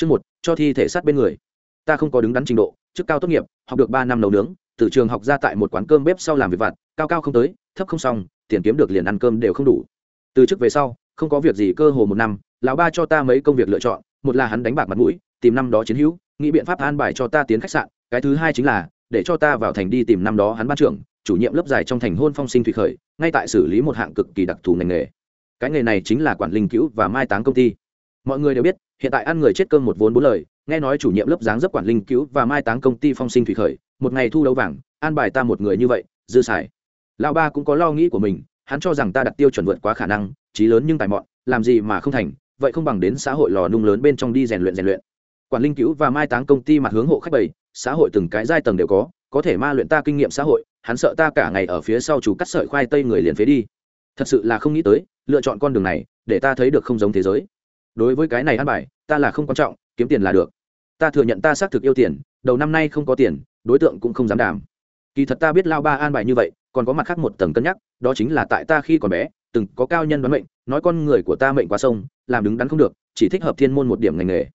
chương một, cho thi thể sát bên người. Ta không có đứng đắn trình độ, chức cao tốt nghiệp, học được ba năm nấu nướng, từ trường học ra tại một quán cơm bếp sau làm việc vặt, cao cao không tới, thấp không xong, tiền kiếm được liền ăn cơm đều không đủ. Từ chức về sau, không có việc gì cơ hồ một năm, lão ba cho ta mấy công việc lựa chọn, một là hắn đánh bạc mặt mũi, tìm năm đó chiến hữu, nghĩ biện pháp an bài cho ta tiến khách sạn, cái thứ hai chính là, để cho ta vào thành đi tìm năm đó hắn ban trưởng, chủ nhiệm lớp dài trong thành hôn phong sinh thủy khởi, ngay tại xử lý một hạng cực kỳ đặc thù ngành nghề. Cái nghề này chính là quản linh cứu và mai táng công ty mọi người đều biết hiện tại ăn người chết cơm một vốn bốn lời nghe nói chủ nhiệm lớp dáng dấp quản linh cứu và mai táng công ty phong sinh thủy khởi một ngày thu đấu vàng an bài ta một người như vậy dư xài. Lão ba cũng có lo nghĩ của mình hắn cho rằng ta đặt tiêu chuẩn vượt quá khả năng trí lớn nhưng tài mọn làm gì mà không thành vậy không bằng đến xã hội lò nung lớn bên trong đi rèn luyện rèn luyện. Quản linh cứu và mai táng công ty mặt hướng hộ khách bầy, xã hội từng cái giai tầng đều có có thể ma luyện ta kinh nghiệm xã hội hắn sợ ta cả ngày ở phía sau chủ cắt sợi khoai tây người liền phế đi. Thật sự là không nghĩ tới lựa chọn con đường này để ta thấy được không giống thế giới đối với cái này ăn bài, ta là không quan trọng, kiếm tiền là được. Ta thừa nhận ta xác thực yêu tiền, đầu năm nay không có tiền, đối tượng cũng không dám đảm kỳ thật ta biết lao ba an bài như vậy, còn có mặt khác một tầng cân nhắc, đó chính là tại ta khi còn bé, từng có cao nhân đoán mệnh, nói con người của ta mệnh qua sông, làm đứng đắn không được, chỉ thích hợp thiên môn một điểm ngành nghề.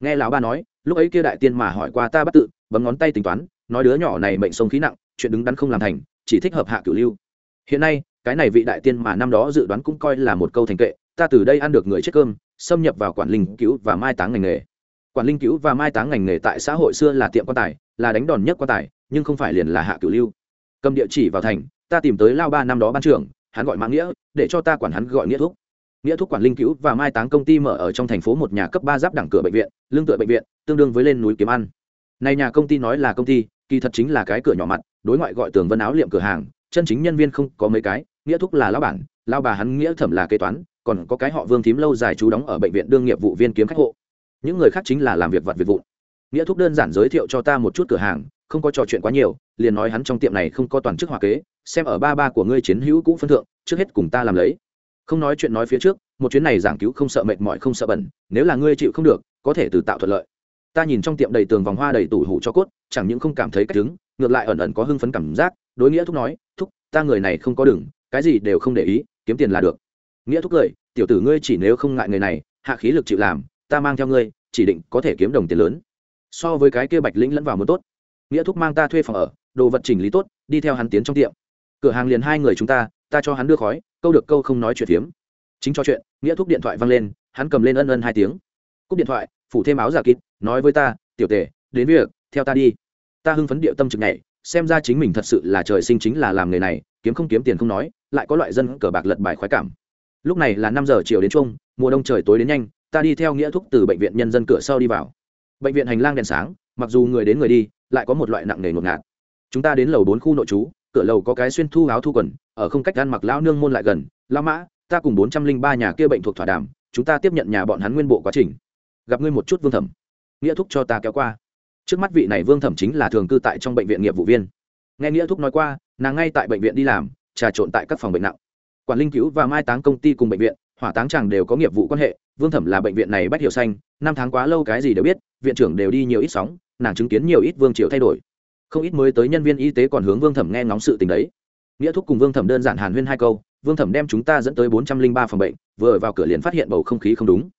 Nghe lão ba nói, lúc ấy kia đại tiên mà hỏi qua ta bắt tự, bấm ngón tay tính toán, nói đứa nhỏ này mệnh sông khí nặng, chuyện đứng đắn không làm thành, chỉ thích hợp hạ cửu lưu. Hiện nay, cái này vị đại tiên mà năm đó dự đoán cũng coi là một câu thành kệ ta từ đây ăn được người chết cơm, xâm nhập vào quản linh cứu và mai táng ngành nghề. Quản linh cứu và mai táng ngành nghề tại xã hội xưa là tiệm quan tài, là đánh đòn nhất quan tài, nhưng không phải liền là hạ cửu lưu. Cầm địa chỉ vào thành, ta tìm tới lao ba năm đó ban trưởng, hắn gọi mạng nghĩa, để cho ta quản hắn gọi nghĩa thuốc nghĩa thuốc quản linh cứu và mai táng công ty mở ở trong thành phố một nhà cấp ba giáp đẳng cửa bệnh viện, lương tựa bệnh viện, tương đương với lên núi kiếm ăn. Này nhà công ty nói là công ty, kỳ thật chính là cái cửa nhỏ mặt, đối ngoại gọi tường vân áo liệm cửa hàng, chân chính nhân viên không có mấy cái, nghĩa thúc là lão bản lao bà hắn nghĩa thẩm là kế toán còn có cái họ vương thím lâu dài chú đóng ở bệnh viện đương nghiệp vụ viên kiếm khách hộ. Những người khác chính là làm việc vặt việc vụn. Nghĩa thúc đơn giản giới thiệu cho ta một chút cửa hàng, không có trò chuyện quá nhiều, liền nói hắn trong tiệm này không có toàn chức hòa kế, xem ở ba ba của ngươi chiến hữu cũng phân thượng, trước hết cùng ta làm lấy. Không nói chuyện nói phía trước, một chuyến này giảng cứu không sợ mệt mỏi không sợ bẩn, nếu là ngươi chịu không được, có thể từ tạo thuận lợi. Ta nhìn trong tiệm đầy tường vòng hoa đầy tủ hủ cho cốt, chẳng những không cảm thấy cách đứng, ngược lại ẩn ẩn có hưng phấn cảm giác, đối nghĩa thúc nói, thúc, ta người này không có đừng cái gì đều không để ý, kiếm tiền là được. Nghĩa thúc cười tiểu tử ngươi chỉ nếu không ngại người này, hạ khí lực chịu làm, ta mang theo ngươi, chỉ định có thể kiếm đồng tiền lớn. So với cái kia bạch lĩnh lẫn vào một tốt. Nghĩa thúc mang ta thuê phòng ở, đồ vật chỉnh lý tốt, đi theo hắn tiến trong tiệm. Cửa hàng liền hai người chúng ta ta cho hắn đưa khói, câu được câu không nói chuyện phiếm. Chính cho chuyện, nghĩa thúc điện thoại văng lên, hắn cầm lên ân ân hai tiếng. Cúp điện thoại, phủ thêm áo giả kít nói với ta, tiểu tể, đến việc, theo ta đi. Ta hưng phấn điệu tâm trực này xem ra chính mình thật sự là trời sinh chính là làm nghề này, kiếm không kiếm tiền không nói, lại có loại dân cờ bạc lật bài khoái cảm lúc này là năm giờ chiều đến chung mùa đông trời tối đến nhanh, ta đi theo nghĩa thúc từ bệnh viện nhân dân cửa sau đi vào. Bệnh viện hành lang đèn sáng, mặc dù người đến người đi, lại có một loại nặng nề ngột ngạt. Chúng ta đến lầu bốn khu nội trú, cửa lầu có cái xuyên thu áo thu quần, ở không cách ăn mặc lão nương môn lại gần lao mã, ta cùng bốn trăm linh ba nhà kia bệnh thuộc thỏa đàm, chúng ta tiếp nhận nhà bọn hắn nguyên bộ quá trình. Gặp ngươi một chút vương thẩm. Nghĩa thúc cho ta kéo qua. Trước mắt vị này vương thẩm chính là thường cư tại trong bệnh viện nghiệp vụ viên. Nghe nghĩa thúc nói qua, nàng ngay tại bệnh viện đi làm, trà trộn tại các phòng bệnh nặng quản linh cứu và mai táng công ty cùng bệnh viện, hỏa táng chàng đều có nghiệp vụ quan hệ, vương thẩm là bệnh viện này bách hiểu xanh, năm tháng quá lâu cái gì đều biết, viện trưởng đều đi nhiều ít sóng, nàng chứng kiến nhiều ít vương triều thay đổi. Không ít mới tới nhân viên y tế còn hướng vương thẩm nghe ngóng sự tình đấy. Nghĩa thúc cùng vương thẩm đơn giản hàn huyên hai câu, vương thẩm đem chúng ta dẫn tới bốn trăm linh ba phòng bệnh, vừa vào cửa liền phát hiện bầu không khí không đúng.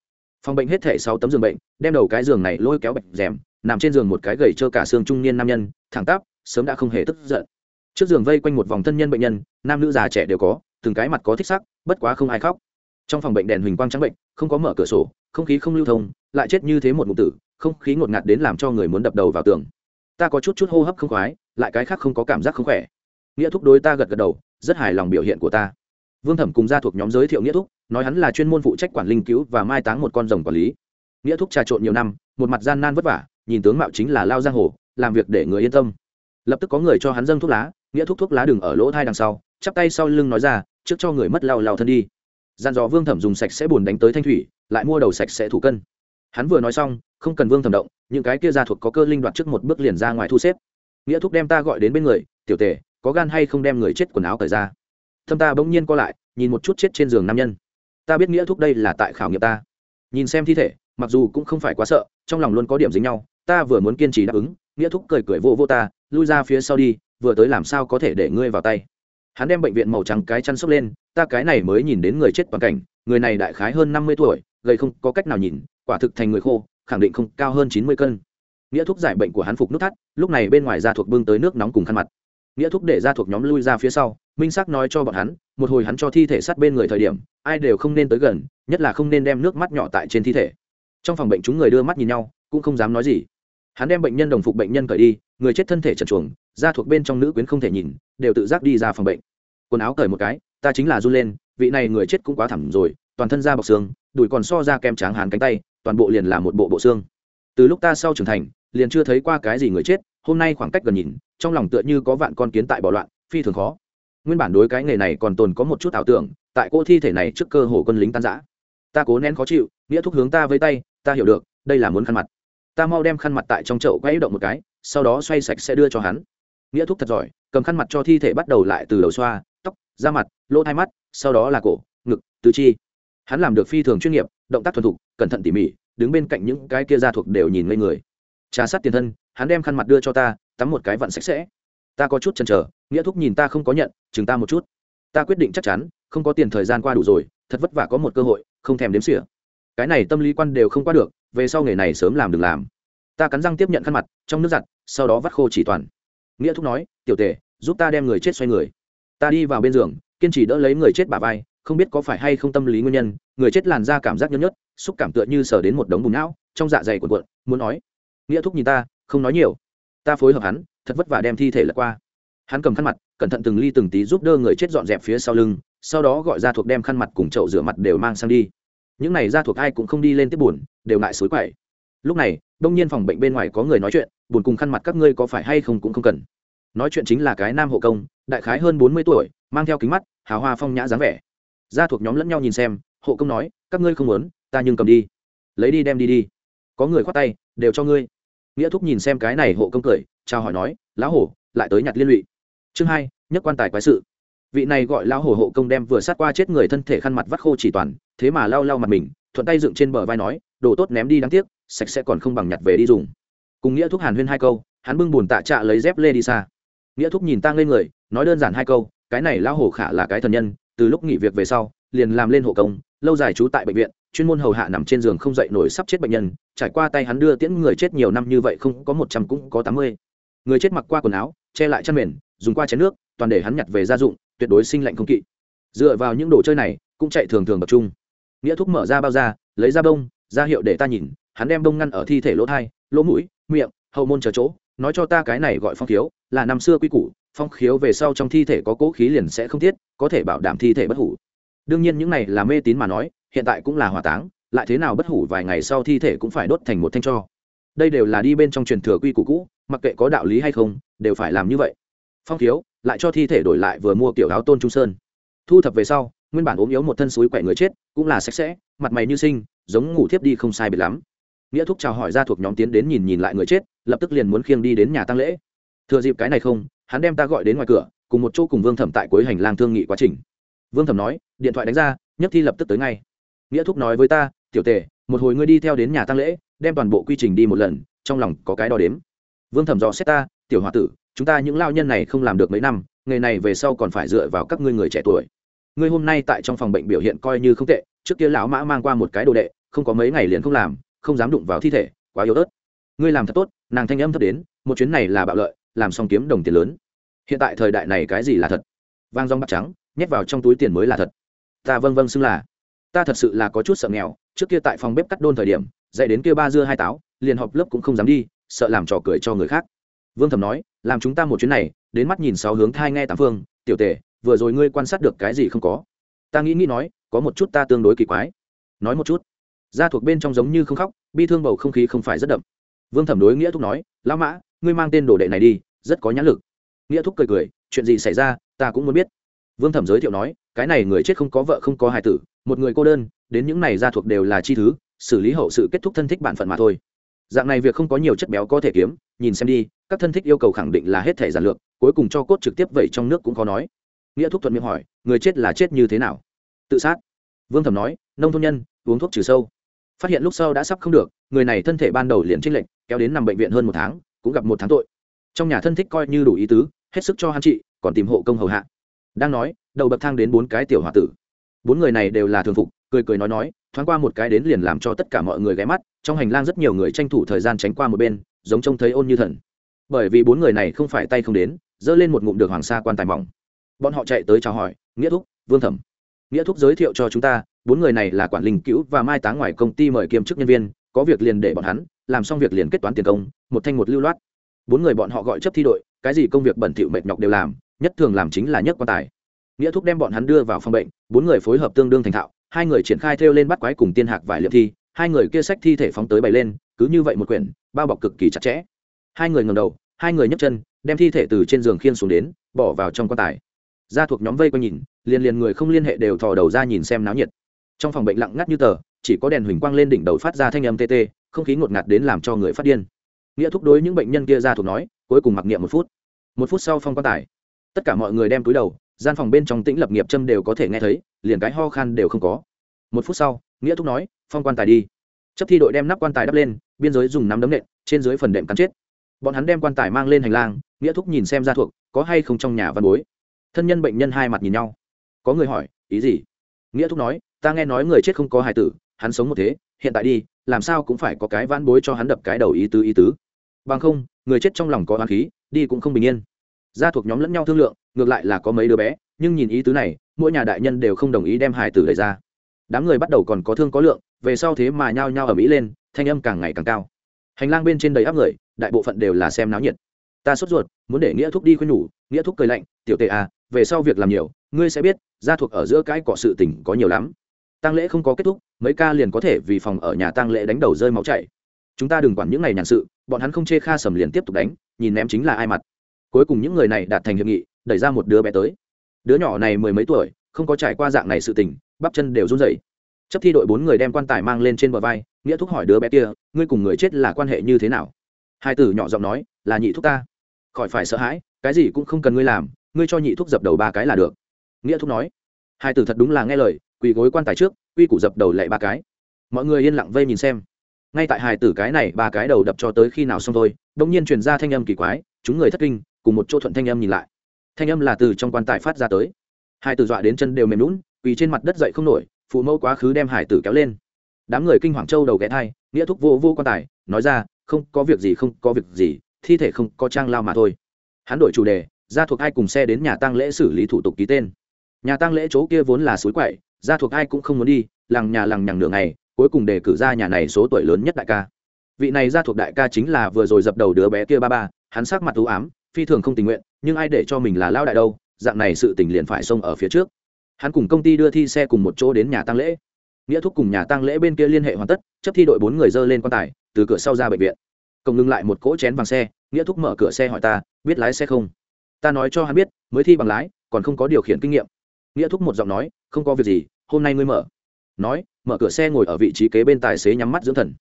Phòng bệnh hết thể sáu tấm giường bệnh, đem đầu cái giường này lôi kéo bệnh rèm, nằm trên giường một cái gầy trơ cả xương trung niên nam nhân, thẳng tắp, sớm đã không hề tức giận. Trước giường vây quanh một vòng thân nhân bệnh nhân, nam nữ già trẻ đều có từng cái mặt có thích sắc, bất quá không ai khóc. Trong phòng bệnh đèn huỳnh quang trắng bệnh, không có mở cửa sổ, không khí không lưu thông, lại chết như thế một ngụ tử, không khí ngột ngạt đến làm cho người muốn đập đầu vào tường. Ta có chút chút hô hấp không khoái, lại cái khác không có cảm giác không khỏe. Nghĩa thúc đối ta gật gật đầu, rất hài lòng biểu hiện của ta. Vương thẩm cùng gia thuộc nhóm giới thiệu nghĩa thúc, nói hắn là chuyên môn phụ trách quản linh cứu và mai táng một con rồng quản lý. Nghĩa thúc trà trộn nhiều năm, một mặt gian nan vất vả, nhìn tướng mạo chính là lao giang hồ, làm việc để người yên tâm. Lập tức có người cho hắn dâng thuốc lá, nghĩa thúc thuốc lá đừng ở lỗ thai đằng sau chắp tay sau lưng nói ra, trước cho người mất lao lao thân đi. Dàn dò vương thẩm dùng sạch sẽ bùn đánh tới thanh thủy, lại mua đầu sạch sẽ thủ cân. Hắn vừa nói xong, không cần vương thẩm động, những cái kia ra thuộc có cơ linh đoạt trước một bước liền ra ngoài thu xếp. Nghĩa thúc đem ta gọi đến bên người, tiểu tề có gan hay không đem người chết quần áo cởi ra? Thâm ta bỗng nhiên co lại, nhìn một chút chết trên giường nam nhân. Ta biết nghĩa thúc đây là tại khảo nghiệm ta. Nhìn xem thi thể, mặc dù cũng không phải quá sợ, trong lòng luôn có điểm dính nhau, ta vừa muốn kiên trì đáp ứng, nghĩa thúc cười cười vô vô ta, lui ra phía sau đi, vừa tới làm sao có thể để ngươi vào tay? Hắn đem bệnh viện màu trắng cái chăn sốc lên, ta cái này mới nhìn đến người chết toàn cảnh, người này đại khái hơn năm mươi tuổi gây không có cách nào nhìn, quả thực thành người khô, khẳng định không cao hơn chín mươi cân. Nghĩa thúc giải bệnh của hắn phục nút thắt, lúc này bên ngoài da thuộc bưng tới nước nóng cùng khăn mặt. Nghĩa thúc để da thuộc nhóm lui ra phía sau, minh sắc nói cho bọn hắn, một hồi hắn cho thi thể sát bên người thời điểm, ai đều không nên tới gần, nhất là không nên đem nước mắt nhỏ tại trên thi thể. Trong phòng bệnh chúng người đưa mắt nhìn nhau, cũng không dám nói gì. Hắn đem bệnh nhân đồng phục bệnh nhân cởi đi người chết thân thể trần chuồng, da thuộc bên trong nữ quyến không thể nhìn, đều tự giác đi ra phòng bệnh. Quần áo cởi một cái, ta chính là run lên, vị này người chết cũng quá thẳng rồi, toàn thân da bọc xương, đùi còn so ra kem tráng hàn cánh tay, toàn bộ liền là một bộ bộ xương. Từ lúc ta sau trưởng thành, liền chưa thấy qua cái gì người chết, hôm nay khoảng cách gần nhìn, trong lòng tựa như có vạn con kiến tại bỏ loạn, phi thường khó. Nguyên bản đối cái nghề này còn tồn có một chút ảo tưởng, tại cô thi thể này trước cơ hồ quân lính tan giã ta cố nén khó chịu, nghĩa thúc hướng ta với tay, ta hiểu được, đây là muốn khăn mặt. Ta mau đem khăn mặt tại trong chậu quay động một cái sau đó xoay sạch sẽ đưa cho hắn. Nghĩa thúc thật giỏi, cầm khăn mặt cho thi thể bắt đầu lại từ đầu xoa, tóc, da mặt, lỗ hai mắt, sau đó là cổ, ngực, tứ chi. Hắn làm được phi thường chuyên nghiệp, động tác thuần thục, cẩn thận tỉ mỉ, đứng bên cạnh những cái kia gia thuộc đều nhìn ngây người. Trà sát tiền thân, hắn đem khăn mặt đưa cho ta, tắm một cái vặn sạch sẽ. Ta có chút chần chờ, nghĩa thúc nhìn ta không có nhận, chừng ta một chút. Ta quyết định chắc chắn, không có tiền thời gian qua đủ rồi, thật vất vả có một cơ hội, không thèm đếm xỉa. Cái này tâm lý quan đều không qua được, về sau nghề này sớm làm đừng làm ta cắn răng tiếp nhận khăn mặt, trong nước giặt, sau đó vắt khô chỉ toàn. Nghĩa thúc nói, tiểu tề giúp ta đem người chết xoay người. Ta đi vào bên giường, kiên trì đỡ lấy người chết bà vai, không biết có phải hay không tâm lý nguyên nhân, người chết làn ra cảm giác nhớt nhớt xúc cảm tựa như sờ đến một đống bùn não, trong dạ dày cuộn cuộn, muốn nói, nghĩa thúc nhìn ta, không nói nhiều. Ta phối hợp hắn, thật vất vả đem thi thể lật qua. Hắn cầm khăn mặt, cẩn thận từng ly từng tí giúp đỡ người chết dọn dẹp phía sau lưng, sau đó gọi ra thuộc đem khăn mặt cùng chậu rửa mặt đều mang sang đi. Những này ra thuộc ai cũng không đi lên tiếp buồn, đều ngại suối quậy lúc này, đông nhiên phòng bệnh bên ngoài có người nói chuyện, buồn cùng khăn mặt các ngươi có phải hay không cũng không cần. Nói chuyện chính là cái nam hộ công, đại khái hơn bốn mươi tuổi, mang theo kính mắt, hào hoa phong nhã dáng vẻ. Ra thuộc nhóm lẫn nhau nhìn xem, hộ công nói, các ngươi không muốn, ta nhưng cầm đi. Lấy đi đem đi đi. Có người khoát tay, đều cho ngươi. Nghĩa thúc nhìn xem cái này hộ công cười, chào hỏi nói, lão hổ, lại tới nhặt liên lụy. Chương hai, nhất quan tài quái sự. Vị này gọi lão hổ hộ công đem vừa sát qua chết người thân thể khăn mặt vắt khô chỉ toàn, thế mà lau lau mặt mình, thuận tay dựng trên bờ vai nói, đồ tốt ném đi đáng tiếc sạch sẽ còn không bằng nhặt về đi dùng. Cùng nghĩa thúc hàn huyên hai câu, hắn bưng bùn tạ trạ lấy dép lê đi xa. Nghĩa thúc nhìn ta ngây người, nói đơn giản hai câu, cái này lão hổ khả là cái thần nhân, từ lúc nghỉ việc về sau, liền làm lên hộ công, lâu dài trú tại bệnh viện, chuyên môn hầu hạ nằm trên giường không dậy nổi sắp chết bệnh nhân, trải qua tay hắn đưa tiễn người chết nhiều năm như vậy không có một trăm cũng có tám mươi. Người chết mặc qua quần áo, che lại chăn mền, dùng qua chén nước, toàn để hắn nhặt về gia dụng, tuyệt đối sinh lạnh không kỵ. Dựa vào những đồ chơi này, cũng chạy thường thường tập trung. Nghĩa thúc mở ra bao da, lấy ra bông, ra hiệu để ta nhìn hắn đem đông ngăn ở thi thể lỗ thai, lỗ mũi, miệng, hậu môn chờ chỗ, nói cho ta cái này gọi phong khiếu, là năm xưa quy củ, phong khiếu về sau trong thi thể có cố khí liền sẽ không thiết, có thể bảo đảm thi thể bất hủ. Đương nhiên những này là mê tín mà nói, hiện tại cũng là hỏa táng, lại thế nào bất hủ vài ngày sau thi thể cũng phải đốt thành một thanh cho. Đây đều là đi bên trong truyền thừa quy củ cũ, mặc kệ có đạo lý hay không, đều phải làm như vậy. Phong thiếu lại cho thi thể đổi lại vừa mua kiểu áo tôn trung sơn. Thu thập về sau, nguyên bản ốm yếu một thân suối quậy người chết, cũng là sạch sẽ, mặt mày như sinh, giống ngủ thiếp đi không sai biệt lắm nghĩa thúc chào hỏi ra thuộc nhóm tiến đến nhìn nhìn lại người chết, lập tức liền muốn khiêng đi đến nhà tăng lễ. Thừa dịp cái này không, hắn đem ta gọi đến ngoài cửa, cùng một chỗ cùng vương thẩm tại cuối hành lang thương nghị quá trình. Vương thẩm nói, điện thoại đánh ra, nhất thi lập tức tới ngay. Nghĩa thúc nói với ta, tiểu tề, một hồi ngươi đi theo đến nhà tăng lễ, đem toàn bộ quy trình đi một lần, trong lòng có cái đo đếm. Vương thẩm dò xét ta, tiểu h o a tử, chúng ta những lao nhân này không làm được mấy năm, nghề này về sau còn phải dựa vào các ngươi người trẻ tuổi. Ngươi hôm nay tại trong phòng bệnh biểu hiện coi như không tệ, trước kia lão mã mang qua một cái đồ đệ, không có mấy ngày liền không làm không dám đụng vào thi thể, quá yếu ớt. Ngươi làm thật tốt, nàng thanh âm thấp đến, một chuyến này là bạo lợi, làm xong kiếm đồng tiền lớn. Hiện tại thời đại này cái gì là thật? Vang rong bạc trắng, nhét vào trong túi tiền mới là thật. Ta vâng vâng xưng là, ta thật sự là có chút sợ nghèo, trước kia tại phòng bếp cắt đôn thời điểm, dạy đến kia ba dưa hai táo, liền họp lớp cũng không dám đi, sợ làm trò cười cho người khác. Vương thẩm nói, làm chúng ta một chuyến này, đến mắt nhìn sáu hướng thai nghe tám phương, tiểu tề vừa rồi ngươi quan sát được cái gì không có? Ta nghĩ nghĩ nói, có một chút ta tương đối kỳ quái. Nói một chút gia thuộc bên trong giống như không khóc, bi thương bầu không khí không phải rất đậm. Vương thẩm đối nghĩa thúc nói, lão mã, ngươi mang tên đồ đệ này đi, rất có nhãn lực. Nghĩa thúc cười cười, chuyện gì xảy ra, ta cũng muốn biết. Vương thẩm giới thiệu nói, cái này người chết không có vợ không có hài tử, một người cô đơn, đến những này gia thuộc đều là chi thứ, xử lý hậu sự kết thúc thân thích bản phận mà thôi. Dạng này việc không có nhiều chất béo có thể kiếm, nhìn xem đi, các thân thích yêu cầu khẳng định là hết thể giản lược, cuối cùng cho cốt trực tiếp vậy trong nước cũng khó nói. Nghĩa thúc thuận miệng hỏi, người chết là chết như thế nào? Tự sát. Vương thẩm nói, nông thôn nhân, uống thuốc trừ sâu phát hiện lúc sau đã sắp không được, người này thân thể ban đầu liền trinh lệnh kéo đến nằm bệnh viện hơn một tháng, cũng gặp một tháng tội. Trong nhà thân thích coi như đủ ý tứ, hết sức cho hắn trị, còn tìm hộ công hầu hạ. Đang nói, đầu bậc thang đến bốn cái tiểu h tử. Bốn người này đều là thường phục, cười cười nói nói, thoáng qua một cái đến liền làm cho tất cả mọi người ghé mắt, trong hành lang rất nhiều người tranh thủ thời gian tránh qua một bên, giống trông thấy ôn như thần. Bởi vì bốn người này không phải tay không đến dỡ lên một ngụm được hoàng sa quan tài mỏng. Bọn họ chạy tới chào hỏi, nghĩa thúc, vương thẩm. Nghĩa thúc giới thiệu cho chúng ta bốn người này là quản linh cữu và mai táng ngoài công ty mời kiêm chức nhân viên, có việc liền để bọn hắn, làm xong việc liền kết toán tiền công, một thanh một lưu loát. Bốn người bọn họ gọi chấp thi đội, cái gì công việc bẩn thỉu mệt nhọc đều làm, nhất thường làm chính là nhất quan tài. Nghĩa thúc đem bọn hắn đưa vào phòng bệnh, bốn người phối hợp tương đương thành thạo, hai người triển khai theo lên bắt quái cùng tiên hạc vải liệm thi, hai người kia sách thi thể phóng tới bày lên, cứ như vậy một quyển, bao bọc cực kỳ chặt chẽ. Hai người ngầm đầu, hai người nhấc chân, đem thi thể từ trên giường khiên xuống đến, bỏ vào trong quan tài. Gia thuộc nhóm vây quanh nhìn, liền liền người không liên hệ đều thò đầu ra nhìn xem náo nhiệt trong phòng bệnh lặng ngắt như tờ, chỉ có đèn huỳnh quang lên đỉnh đầu phát ra thanh âm tê tê, không khí ngột ngạt đến làm cho người phát điên. Nghĩa thúc đối những bệnh nhân kia ra thuộc nói, cuối cùng mặc niệm một phút. Một phút sau phong quan tài. Tất cả mọi người đem túi đầu, gian phòng bên trong tĩnh lập nghiệp châm đều có thể nghe thấy, liền cái ho khan đều không có. Một phút sau, nghĩa thúc nói, phong quan tài đi. Chấp thi đội đem nắp quan tài đắp lên, biên giới dùng nắm đấm nện, trên dưới phần đệm cắn chết. Bọn hắn đem quan tài mang lên hành lang, nghĩa thúc nhìn xem ra thuộc, có hay không trong nhà văn bối. Thân nhân bệnh nhân hai mặt nhìn nhau. Có người hỏi, ý gì? Nghĩa thúc nói ta nghe nói người chết không có hài tử, hắn sống một thế, hiện tại đi, làm sao cũng phải có cái van bối cho hắn đập cái đầu ý tứ ý tứ. Bằng không, người chết trong lòng có hoàng khí, đi cũng không bình yên. Gia thuộc nhóm lẫn nhau thương lượng, ngược lại là có mấy đứa bé, nhưng nhìn ý tứ này, mỗi nhà đại nhân đều không đồng ý đem hài tử đẩy ra. Đám người bắt đầu còn có thương có lượng, về sau thế mà nhao nhao ở mỹ lên, thanh âm càng ngày càng cao. Hành lang bên trên đầy áp người, đại bộ phận đều là xem náo nhiệt. Ta sốt ruột, muốn để nghĩa thúc đi khuyên nhủ, nghĩa thúc cười lạnh, tiểu tệ à về sau việc làm nhiều, ngươi sẽ biết, gia thuộc ở giữa cái cọ sự tình có nhiều lắm tăng lễ không có kết thúc, mấy ca liền có thể vì phòng ở nhà tăng lễ đánh đầu rơi máu chảy. Chúng ta đừng quản những ngày nhàn sự, bọn hắn không chê kha sầm liền tiếp tục đánh, nhìn ném chính là ai mặt. Cuối cùng những người này đạt thành hiệp nghị, đẩy ra một đứa bé tới. Đứa nhỏ này mười mấy tuổi, không có trải qua dạng này sự tình, bắp chân đều run rẩy. Chấp thi đội bốn người đem quan tài mang lên trên bờ vai, nghĩa thúc hỏi đứa bé kia, ngươi cùng người chết là quan hệ như thế nào? Hai tử nhỏ giọng nói, là nhị thúc ta. Khỏi phải sợ hãi, cái gì cũng không cần ngươi làm, ngươi cho nhị thúc dập đầu ba cái là được. Nghĩa thúc nói. Hai tử thật đúng là nghe lời quỳ gối quan tài trước, quy củ dập đầu lệ ba cái. Mọi người yên lặng vây nhìn xem. Ngay tại hài tử cái này ba cái đầu đập cho tới khi nào xong thôi đông nhiên truyền ra thanh âm kỳ quái, chúng người thất kinh, cùng một chỗ thuận thanh âm nhìn lại. Thanh âm là từ trong quan tài phát ra tới. Hai tử dọa đến chân đều mềm lún quỳ trên mặt đất dậy không nổi, phụ mẫu quá khứ đem hải tử kéo lên. Đám người kinh hoàng châu đầu ghé thai, nghĩa thúc vô vô quan tài, nói ra, không có việc gì, không có việc gì, thi thể không có trang lao mà thôi. Hắn đổi chủ đề ra thuộc ai cùng xe đến nhà tăng lễ xử lý thủ tục ký tên. Nhà tăng lễ chỗ kia vốn là suối quậy gia thuộc ai cũng không muốn đi, làng nhà làng nhằng nửa ngày, cuối cùng đề cử ra nhà này số tuổi lớn nhất đại ca. Vị này gia thuộc đại ca chính là vừa rồi dập đầu đứa bé kia ba ba, hắn sắc mặt u ám, phi thường không tình nguyện, nhưng ai để cho mình là lao đại đâu, dạng này sự tình liền phải xông ở phía trước. Hắn cùng công ty đưa thi xe cùng một chỗ đến nhà tăng lễ. Nghĩa thúc cùng nhà tăng lễ bên kia liên hệ hoàn tất, chấp thi đội bốn người dơ lên quan tài, từ cửa sau ra bệnh viện. Cổng ngưng lại một cỗ chén bằng xe, nghĩa thúc mở cửa xe hỏi ta, biết lái xe không? Ta nói cho hắn biết, mới thi bằng lái, còn không có điều khiển kinh nghiệm nghĩa thúc một giọng nói, không có việc gì, hôm nay ngươi mở. Nói, mở cửa xe ngồi ở vị trí kế bên tài xế nhắm mắt dưỡng thần.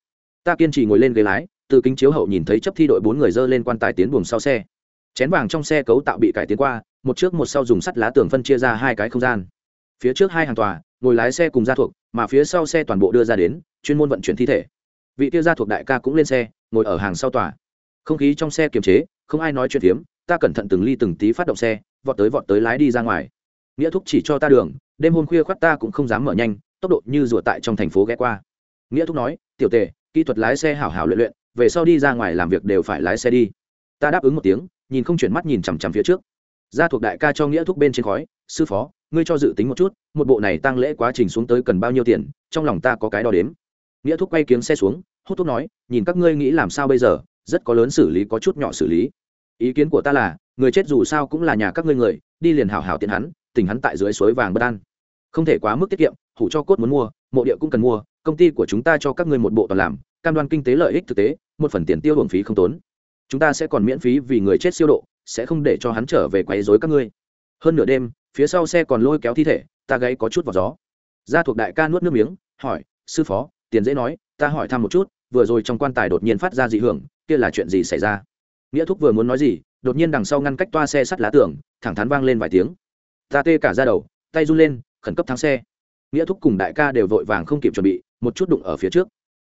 Ta kiên trì ngồi lên ghế lái, từ kính chiếu hậu nhìn thấy chấp thi đội bốn người dơ lên quan tài tiến buồng sau xe. Chén vàng trong xe cấu tạo bị cải tiến qua, một trước một sau dùng sắt lá tường phân chia ra hai cái không gian. Phía trước hai hàng tòa, ngồi lái xe cùng gia thuộc, mà phía sau xe toàn bộ đưa ra đến, chuyên môn vận chuyển thi thể. Vị kia gia thuộc đại ca cũng lên xe, ngồi ở hàng sau tòa. Không khí trong xe kiềm chế, không ai nói chuyện phiếm, ta cẩn thận từng ly từng tí phát động xe, vọt tới vọt tới lái đi ra ngoài nghĩa thúc chỉ cho ta đường, đêm hôm khuya khoác ta cũng không dám mở nhanh, tốc độ như rùa tại trong thành phố ghé qua. Nghĩa thúc nói, tiểu tề, kỹ thuật lái xe hảo hảo luyện luyện, về sau đi ra ngoài làm việc đều phải lái xe đi. Ta đáp ứng một tiếng, nhìn không chuyển mắt nhìn chằm chằm phía trước. Ra thuộc đại ca cho nghĩa thúc bên trên khói, sư phó, ngươi cho dự tính một chút, một bộ này tăng lễ quá trình xuống tới cần bao nhiêu tiền, trong lòng ta có cái đo đếm. Nghĩa thúc quay kiếng xe xuống, hút thuốc nói, nhìn các ngươi nghĩ làm sao bây giờ, rất có lớn xử lý, có chút nhỏ xử lý. Ý kiến của ta là, người chết dù sao cũng là nhà các ngươi người, đi liền hảo hảo tiện hắn tình hắn tại dưới suối vàng bất an. Không thể quá mức tiết kiệm, hủ cho cốt muốn mua, mộ địa cũng cần mua, công ty của chúng ta cho các ngươi một bộ toàn làm, cam đoan kinh tế lợi ích thực tế, một phần tiền tiêu hưởng phí không tốn. Chúng ta sẽ còn miễn phí vì người chết siêu độ, sẽ không để cho hắn trở về quấy rối các ngươi. Hơn nửa đêm, phía sau xe còn lôi kéo thi thể, ta gáy có chút vào gió. Gia thuộc đại ca nuốt nước miếng, hỏi, sư phó, tiền dễ nói, ta hỏi thăm một chút, vừa rồi trong quan tài đột nhiên phát ra dị hưởng, kia là chuyện gì xảy ra? Nghĩa thúc vừa muốn nói gì, đột nhiên đằng sau ngăn cách toa xe sắt lá tường, thẳng thắn vang lên vài tiếng ta tê cả ra đầu, tay run lên, khẩn cấp thắng xe. Nghĩa thúc cùng đại ca đều vội vàng không kịp chuẩn bị, một chút đụng ở phía trước.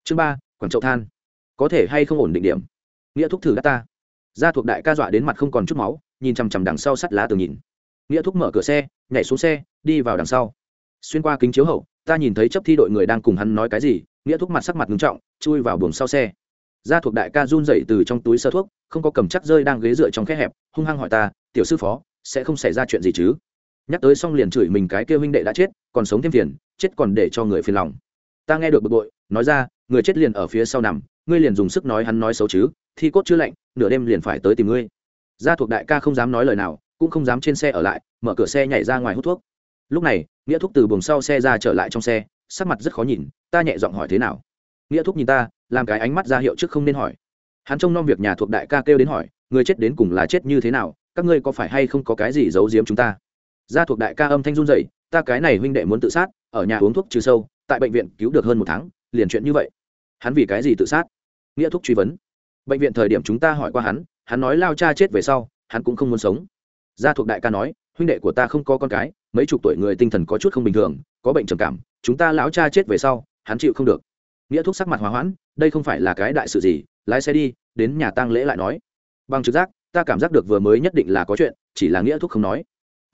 Chương ba, quảng châu than. Có thể hay không ổn định điểm? Nghĩa thúc thử đắt ta. Gia thuộc đại ca dọa đến mặt không còn chút máu, nhìn chằm chằm đằng sau sắt lá tường nhìn. Nghĩa thúc mở cửa xe, nhảy xuống xe, đi vào đằng sau. Xuyên qua kính chiếu hậu, ta nhìn thấy chấp thi đội người đang cùng hắn nói cái gì, nghĩa thúc mặt sắc mặt ngưng trọng, chui vào buồng sau xe. Gia thuộc đại ca run dậy từ trong túi sơ thuốc, không có cầm chắc rơi đang ghế dựa trong khe hẹp, hung hăng hỏi ta, tiểu sư phó, sẽ không xảy ra chuyện gì chứ? Nhắc tới xong liền chửi mình cái kêu huynh đệ đã chết, còn sống thêm phiền, chết còn để cho người phiền lòng. Ta nghe được bực bội, nói ra, người chết liền ở phía sau nằm, ngươi liền dùng sức nói hắn nói xấu chứ, thi cốt chưa lạnh, nửa đêm liền phải tới tìm ngươi. Gia thuộc đại ca không dám nói lời nào, cũng không dám trên xe ở lại, mở cửa xe nhảy ra ngoài hút thuốc. Lúc này, nghĩa thúc từ buồng sau xe ra trở lại trong xe, sắc mặt rất khó nhìn, ta nhẹ giọng hỏi thế nào? Nghĩa thúc nhìn ta, làm cái ánh mắt ra hiệu trước không nên hỏi. Hắn trông nom việc nhà thuộc đại ca kêu đến hỏi, người chết đến cùng là chết như thế nào, các ngươi có phải hay không có cái gì giấu giếm chúng ta? Gia thuộc đại ca âm thanh run dậy ta cái này huynh đệ muốn tự sát, ở nhà uống thuốc trừ sâu, tại bệnh viện cứu được hơn một tháng, liền chuyện như vậy. Hắn vì cái gì tự sát? Nghĩa thúc truy vấn. Bệnh viện thời điểm chúng ta hỏi qua hắn hắn nói lao cha chết về sau, hắn cũng không muốn sống. Gia thuộc đại ca nói, huynh đệ của ta không có con cái, mấy chục tuổi người tinh thần có chút không bình thường, có bệnh trầm cảm, chúng ta lão cha chết về sau, hắn chịu không được. Nghĩa thúc sắc mặt hòa hoãn, đây không phải là cái đại sự gì, lái xe đi, đến nhà tang lễ lại nói. Bằng trực giác, ta cảm giác được vừa mới nhất định là có chuyện, chỉ là nghĩa thúc không nói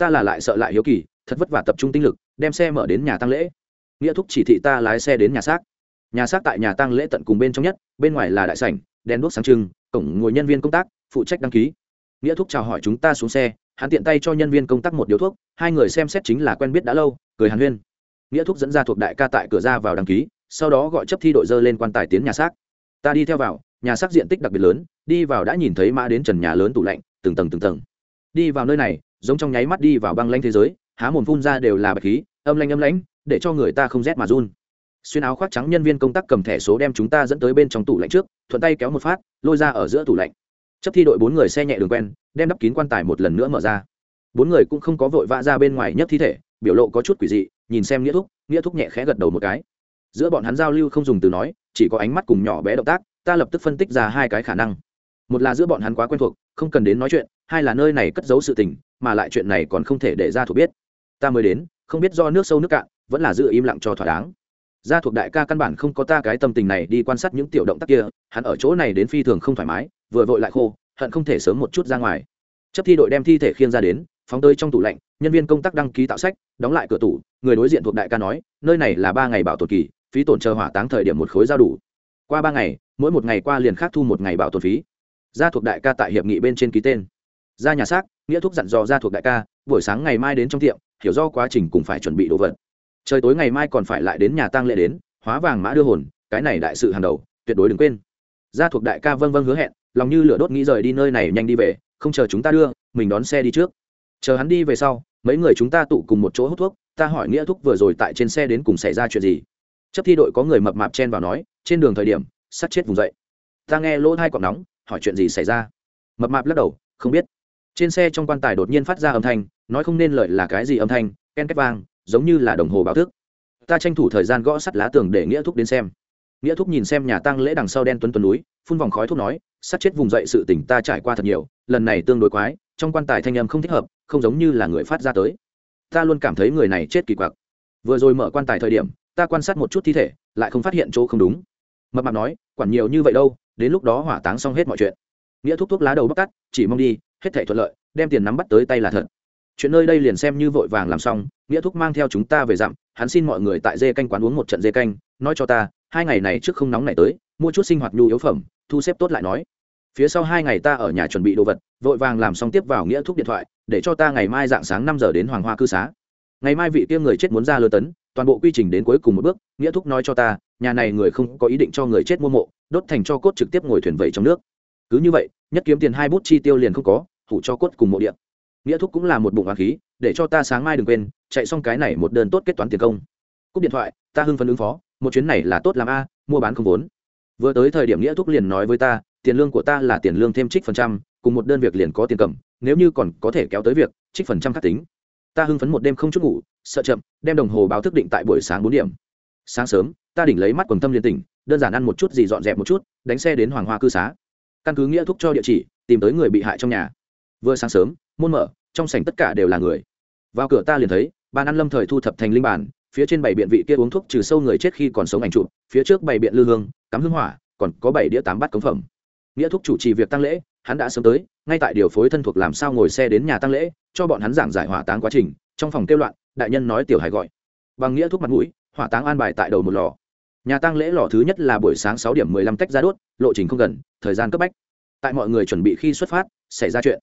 ta là lại sợ lại hiếu kỳ, thật vất vả tập trung tinh lực, đem xe mở đến nhà tang lễ. Nghĩa thúc chỉ thị ta lái xe đến nhà xác. Nhà xác tại nhà tang lễ tận cùng bên trong nhất, bên ngoài là đại sảnh, đèn đuốc sáng trưng, cổng ngồi nhân viên công tác, phụ trách đăng ký. Nghĩa thúc chào hỏi chúng ta xuống xe, hắn tiện tay cho nhân viên công tác một điếu thuốc, hai người xem xét chính là quen biết đã lâu, cười hàn huyên. Nghĩa thúc dẫn ra thuộc đại ca tại cửa ra vào đăng ký, sau đó gọi chấp thi đội dơ lên quan tài tiến nhà xác. Ta đi theo vào, nhà xác diện tích đặc biệt lớn, đi vào đã nhìn thấy mã đến trần nhà lớn tủ lạnh, từng tầng từng tầng. Đi vào nơi này giống trong nháy mắt đi vào băng lanh thế giới, há mồm phun ra đều là bạch khí, âm lanh âm lãnh, để cho người ta không rét mà run. Xuyên áo khoác trắng nhân viên công tác cầm thẻ số đem chúng ta dẫn tới bên trong tủ lạnh trước, thuận tay kéo một phát, lôi ra ở giữa tủ lạnh. Chấp thi đội bốn người xe nhẹ đường quen, đem đắp kín quan tài một lần nữa mở ra. Bốn người cũng không có vội vã ra bên ngoài nhấc thi thể, biểu lộ có chút quỷ dị, nhìn xem nghĩa thúc nghĩa thúc nhẹ khẽ gật đầu một cái. Giữa bọn hắn giao lưu không dùng từ nói, chỉ có ánh mắt cùng nhỏ bé động tác, ta lập tức phân tích ra hai cái khả năng một là giữa bọn hắn quá quen thuộc, không cần đến nói chuyện, hai là nơi này cất giấu sự tình, mà lại chuyện này còn không thể để ra thuộc biết. Ta mới đến, không biết do nước sâu nước cạn, vẫn là giữ im lặng cho thỏa đáng. Gia thuộc đại ca căn bản không có ta cái tâm tình này đi quan sát những tiểu động tác kia, hắn ở chỗ này đến phi thường không thoải mái, vừa vội lại khô, hận không thể sớm một chút ra ngoài. Chấp thi đội đem thi thể khiêng ra đến, phóng tơi trong tủ lạnh, nhân viên công tác đăng ký tạo sách, đóng lại cửa tủ, người đối diện thuộc đại ca nói, nơi này là ba ngày bảo tồn kỳ, phí tổn chờ hỏa táng thời điểm một khối giao đủ. Qua ba ngày, mỗi một ngày qua liền khác thu một ngày bảo tồn phí gia thuộc đại ca tại hiệp nghị bên trên ký tên. Ra nhà xác, nghĩa thúc dặn dò gia thuộc đại ca, buổi sáng ngày mai đến trong tiệm, hiểu do quá trình cùng phải chuẩn bị đồ vật. Trời tối ngày mai còn phải lại đến nhà tang lễ đến, hóa vàng mã đưa hồn, cái này đại sự hàng đầu, tuyệt đối đừng quên. Gia thuộc đại ca vâng vâng hứa hẹn, lòng như lửa đốt nghĩ rời đi nơi này nhanh đi về, không chờ chúng ta đưa, mình đón xe đi trước. Chờ hắn đi về sau, mấy người chúng ta tụ cùng một chỗ hút thuốc, ta hỏi nghĩa thúc vừa rồi tại trên xe đến cùng xảy ra chuyện gì. Chấp thi đội có người mập mạp chen vào nói, trên đường thời điểm, sắt chết vùng dậy. Ta nghe lỗ hai cọc nóng hỏi chuyện gì xảy ra? Mập mạp lắc đầu, không biết. Trên xe trong quan tài đột nhiên phát ra âm thanh, nói không nên lợi là cái gì âm thanh, ken két vang, giống như là đồng hồ báo thức. Ta tranh thủ thời gian gõ sắt lá tường để nghĩa thúc đến xem. Nghĩa thúc nhìn xem nhà tăng lễ đằng sau đen tuấn tuấn núi, phun vòng khói thuốc nói, sắt chết vùng dậy sự tỉnh ta trải qua thật nhiều, lần này tương đối quái, trong quan tài thanh âm không thích hợp, không giống như là người phát ra tới. Ta luôn cảm thấy người này chết kỳ quặc. Vừa rồi mở quan tài thời điểm, ta quan sát một chút thi thể, lại không phát hiện chỗ không đúng. Mập mạp nói, quản nhiều như vậy đâu đến lúc đó hỏa táng xong hết mọi chuyện. Nghĩa thúc thuốc lá đầu bóc cắt chỉ mong đi, hết thể thuận lợi, đem tiền nắm bắt tới tay là thật. Chuyện nơi đây liền xem như vội vàng làm xong, nghĩa thúc mang theo chúng ta về dặm, hắn xin mọi người tại dê canh quán uống một trận dê canh, nói cho ta, hai ngày này trước không nóng này tới, mua chút sinh hoạt nhu yếu phẩm, thu xếp tốt lại nói. Phía sau hai ngày ta ở nhà chuẩn bị đồ vật, vội vàng làm xong tiếp vào nghĩa thúc điện thoại, để cho ta ngày mai dạng sáng năm giờ đến hoàng hoa cư xá. Ngày mai vị kia người chết muốn ra lơ tấn, toàn bộ quy trình đến cuối cùng một bước, nghĩa thúc nói cho ta, nhà này người không có ý định cho người chết mua mộ đốt thành cho cốt trực tiếp ngồi thuyền vẩy trong nước. Cứ như vậy, nhất kiếm tiền hai bút chi tiêu liền không có, hủ cho cốt cùng mộ điện nghĩa thúc cũng là một bụng hoàng khí, để cho ta sáng mai đừng quên, chạy xong cái này một đơn tốt kết toán tiền công. Cúp điện thoại, ta hưng phấn ứng phó, một chuyến này là tốt làm a, mua bán không vốn. Vừa tới thời điểm nghĩa thúc liền nói với ta, tiền lương của ta là tiền lương thêm trích phần trăm, cùng một đơn việc liền có tiền cầm, nếu như còn có thể kéo tới việc, trích phần trăm khắc tính. Ta hưng phấn một đêm không chút ngủ, sợ chậm, đem đồng hồ báo thức định tại buổi sáng bốn điểm. Sáng sớm, ta đỉnh lấy mắt quần tâm liên tỉnh đơn giản ăn một chút gì dọn dẹp một chút, đánh xe đến hoàng hoa cư xá. Căn cứ nghĩa thúc cho địa chỉ, tìm tới người bị hại trong nhà. Vừa sáng sớm, môn mở, trong sảnh tất cả đều là người. Vào cửa ta liền thấy bàn ăn lâm thời thu thập thành linh bản, phía trên bảy biện vị kia uống thuốc trừ sâu người chết khi còn sống ảnh chụp, phía trước bảy biện lư hương, cắm hương hỏa, còn có bảy đĩa tám bát cống phẩm. Nghĩa thúc chủ trì việc tăng lễ, hắn đã sớm tới, ngay tại điều phối thân thuộc làm sao ngồi xe đến nhà tăng lễ, cho bọn hắn giảng giải hỏa táng quá trình, trong phòng kêu loạn, đại nhân nói tiểu hải gọi. Bằng nghĩa thuốc mặt mũi, hỏa táng an bài tại đầu một lò nhà tang lễ lò thứ nhất là buổi sáng sáu điểm mười lăm tách ra đốt, lộ trình không gần, thời gian cấp bách. Tại mọi người chuẩn bị khi xuất phát, xảy ra chuyện.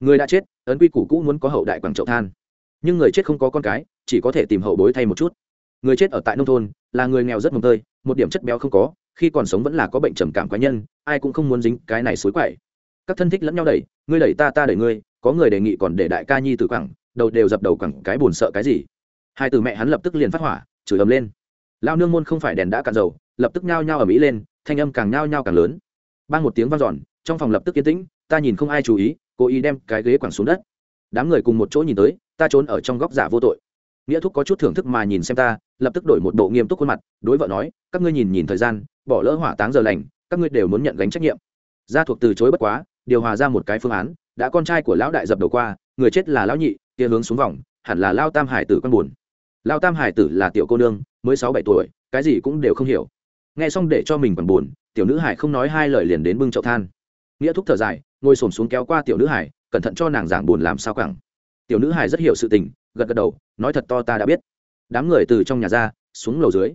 Người đã chết, ấn quy củ cũ muốn có hậu đại quảng chậu than. Nhưng người chết không có con cái, chỉ có thể tìm hậu bối thay một chút. Người chết ở tại nông thôn, là người nghèo rất mồng tơi, một điểm chất béo không có, khi còn sống vẫn là có bệnh trầm cảm cá nhân, ai cũng không muốn dính cái này xối quậy. Các thân thích lẫn nhau đẩy, ngươi đẩy ta ta đẩy ngươi, có người đề nghị còn để đại ca nhi tử quẳng, đầu đều dập đầu quẳng cái buồn sợ cái gì. Hai từ mẹ hắn lập tức liền phát hỏa, chửi ầm lên lao nương môn không phải đèn đã cạn dầu, lập tức nhao nhao ở mỹ lên, thanh âm càng nhao nhao càng lớn. Ban một tiếng vang dọn, trong phòng lập tức yên tĩnh, ta nhìn không ai chú ý, cố ý đem cái ghế quẳng xuống đất. Đám người cùng một chỗ nhìn tới, ta trốn ở trong góc giả vô tội. Nghĩa thúc có chút thưởng thức mà nhìn xem ta, lập tức đổi một bộ nghiêm túc khuôn mặt, đối vợ nói, các ngươi nhìn nhìn thời gian, bỏ lỡ hỏa táng giờ lành, các ngươi đều muốn nhận gánh trách nhiệm. Gia thuộc từ chối bất quá, điều hòa ra một cái phương án, đã con trai của lão đại dập đầu qua, người chết là lão nhị, kia hướng xuống vòng, hẳn là lao tam hải tử con buồn. Lao tam hải tử là tiểu cô nương mới sáu bảy tuổi, cái gì cũng đều không hiểu. Nghe xong để cho mình còn buồn, tiểu nữ hải không nói hai lời liền đến bưng chậu than. Nghĩa thúc thở dài, ngồi xổm xuống kéo qua tiểu nữ hải, cẩn thận cho nàng giảng buồn làm sao cẳng tiểu nữ hải rất hiểu sự tình, gật gật đầu, nói thật to ta đã biết. Đám người từ trong nhà ra, xuống lầu dưới.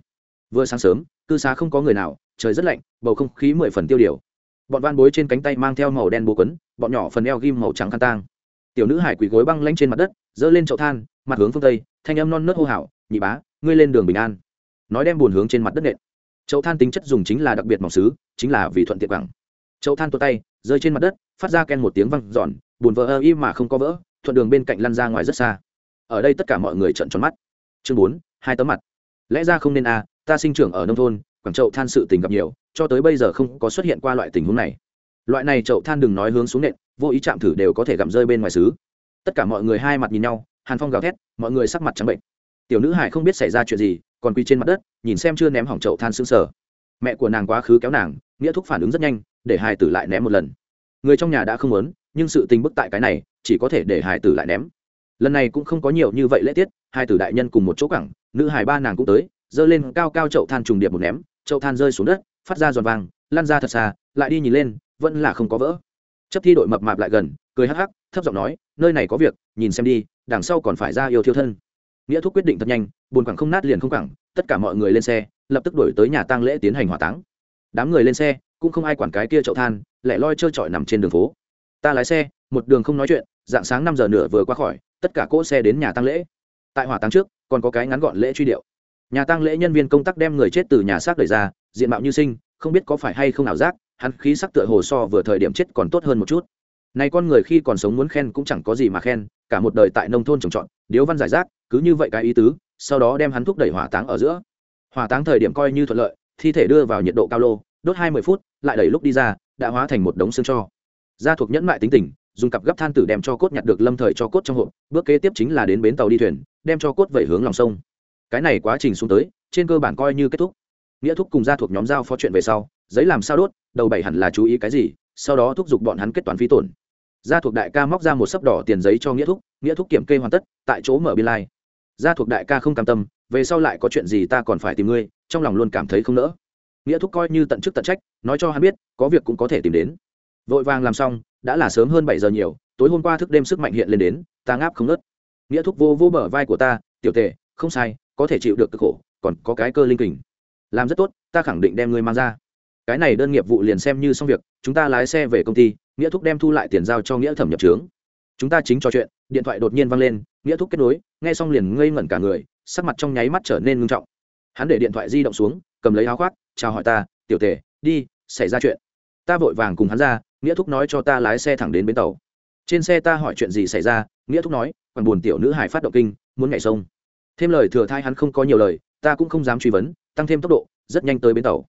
Vừa sáng sớm, cư xá không có người nào, trời rất lạnh, bầu không khí mười phần tiêu điều. Bọn van bối trên cánh tay mang theo màu đen bố quấn, bọn nhỏ phần eo ghim màu trắng khăn tang. Tiểu nữ hải quỳ gối băng lanh trên mặt đất, giơ lên chậu than, mặt hướng phương tây, thanh âm non nớt hô hào, nhị bá ngươi lên đường bình an. Nói đem buồn hướng trên mặt đất nện. Chậu than tính chất dùng chính là đặc biệt mỏng xứ, chính là vì thuận tiện bằng chậu than tuột tay, rơi trên mặt đất, phát ra ken một tiếng văng giòn buồn vỡ ơ y mà không có vỡ, thuận đường bên cạnh lăn ra ngoài rất xa. Ở đây tất cả mọi người trận tròn mắt. Chương bốn, hai tấm mặt. Lẽ ra không nên a ta sinh trưởng ở nông thôn, quảng chậu than sự tình gặp nhiều, cho tới bây giờ không có xuất hiện qua loại tình huống này. Loại này chậu than đừng nói hướng xuống nện, vô ý chạm thử đều có thể gặm rơi bên ngoài xứ. Tất cả mọi người hai mặt nhìn nhau, hàn phong gào thét, mọi người sắc mặt trắng bệnh tiểu nữ hải không biết xảy ra chuyện gì, còn quỳ trên mặt đất, nhìn xem chưa ném hỏng chậu than xương sở. Mẹ của nàng quá khứ kéo nàng, nghĩa thúc phản ứng rất nhanh, để hải tử lại ném một lần. Người trong nhà đã không muốn, nhưng sự tình bức tại cái này, chỉ có thể để hải tử lại ném. Lần này cũng không có nhiều như vậy lễ tiết, hai tử đại nhân cùng một chỗ cẳng nữ hải ba nàng cũng tới, giơ lên cao cao chậu than trùng điệp một ném, chậu than rơi xuống đất, phát ra giòn vàng lan ra thật xa, lại đi nhìn lên, vẫn là không có vỡ. Chấp thi đội mập mạp lại gần, cười hắc hắc, thấp giọng nói, nơi này có việc, nhìn xem đi, đằng sau còn phải ra yêu thiêu thân nghĩa thúc quyết định thật nhanh, buồn quẳng không nát liền không quảng tất cả mọi người lên xe, lập tức đổi tới nhà tang lễ tiến hành hỏa táng. Đám người lên xe, cũng không ai quản cái kia chậu than lại loi trơ trọi nằm trên đường phố. Ta lái xe, một đường không nói chuyện, dạng sáng năm giờ nửa vừa qua khỏi, tất cả cỗ xe đến nhà tang lễ. Tại hỏa táng trước, còn có cái ngắn gọn lễ truy điệu. Nhà tang lễ nhân viên công tác đem người chết từ nhà xác đẩy ra, diện mạo như sinh, không biết có phải hay không ảo giác, hắn khí sắc tựa hồ so vừa thời điểm chết còn tốt hơn một chút. Này con người khi còn sống muốn khen cũng chẳng có gì mà khen, cả một đời tại nông thôn trồng trọt, điếu văn giải rác cứ như vậy cái ý tứ, sau đó đem hắn thúc đẩy hỏa táng ở giữa. Hỏa táng thời điểm coi như thuận lợi, thi thể đưa vào nhiệt độ cao lô, đốt hai mươi phút, lại đẩy lúc đi ra, đã hóa thành một đống xương cho. Gia thuộc nhẫn mại tính tình, dùng cặp gấp than tử đem cho cốt nhặt được lâm thời cho cốt trong hộp, bước kế tiếp chính là đến bến tàu đi thuyền, đem cho cốt vẩy hướng lòng sông. Cái này quá trình xuống tới, trên cơ bản coi như kết thúc. Nghĩa thúc cùng gia thuộc nhóm giao phó chuyện về sau, giấy làm sao đốt, đầu bảy hẳn là chú ý cái gì, sau đó thúc giục bọn hắn kết toán phí tổn. Gia thuộc đại ca móc ra một sấp đỏ tiền giấy cho nghĩa thúc nghĩa thúc kiểm kê hoàn tất, tại chỗ mở biên lai gia thuộc đại ca không cam tâm, về sau lại có chuyện gì ta còn phải tìm ngươi, trong lòng luôn cảm thấy không nỡ. Nghĩa thúc coi như tận chức tận trách, nói cho hắn biết, có việc cũng có thể tìm đến. Vội vàng làm xong, đã là sớm hơn bảy giờ nhiều, tối hôm qua thức đêm sức mạnh hiện lên đến, ta ngáp không nớt nghĩa thúc vô vô bờ vai của ta, tiểu tề, không sai, có thể chịu được cực khổ, còn có cái cơ linh kình. Làm rất tốt, ta khẳng định đem ngươi mang ra. Cái này đơn nghiệp vụ liền xem như xong việc, chúng ta lái xe về công ty, nghĩa thúc đem thu lại tiền giao cho nghĩa thẩm nhập trướng. Chúng ta chính trò chuyện, điện thoại đột nhiên văng lên nghĩa thúc kết nối, nghe xong liền ngây ngẩn cả người, sắc mặt trong nháy mắt trở nên ngưng trọng. Hắn để điện thoại di động xuống, cầm lấy áo khoác, chào hỏi ta, tiểu tề, đi, xảy ra chuyện. Ta vội vàng cùng hắn ra, nghĩa thúc nói cho ta lái xe thẳng đến bến tàu. Trên xe ta hỏi chuyện gì xảy ra, nghĩa thúc nói còn buồn tiểu nữ hải phát động kinh, muốn nhảy sông. Thêm lời thừa thai hắn không có nhiều lời, ta cũng không dám truy vấn, tăng thêm tốc độ, rất nhanh tới bến tàu.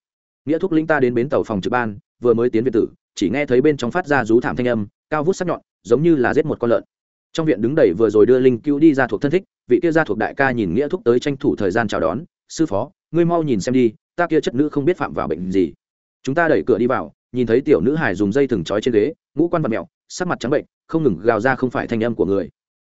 Nghĩa thúc linh ta đến bến tàu phòng trực ban, vừa mới tiến viện tử, chỉ nghe thấy bên trong phát ra rú thảm thanh âm, cao vút sắc nhọn, giống như là giết một con lợn trong viện đứng đầy vừa rồi đưa linh cứu đi ra thuộc thân thích, vị kia ra thuộc đại ca nhìn nghĩa thúc tới tranh thủ thời gian chào đón, sư phó, ngươi mau nhìn xem đi, ta kia chất nữ không biết phạm vào bệnh gì. Chúng ta đẩy cửa đi vào, nhìn thấy tiểu nữ hải dùng dây thừng trói trên ghế, ngũ quan vật mẹo sắc mặt trắng bệnh, không ngừng gào ra không phải thanh âm của người.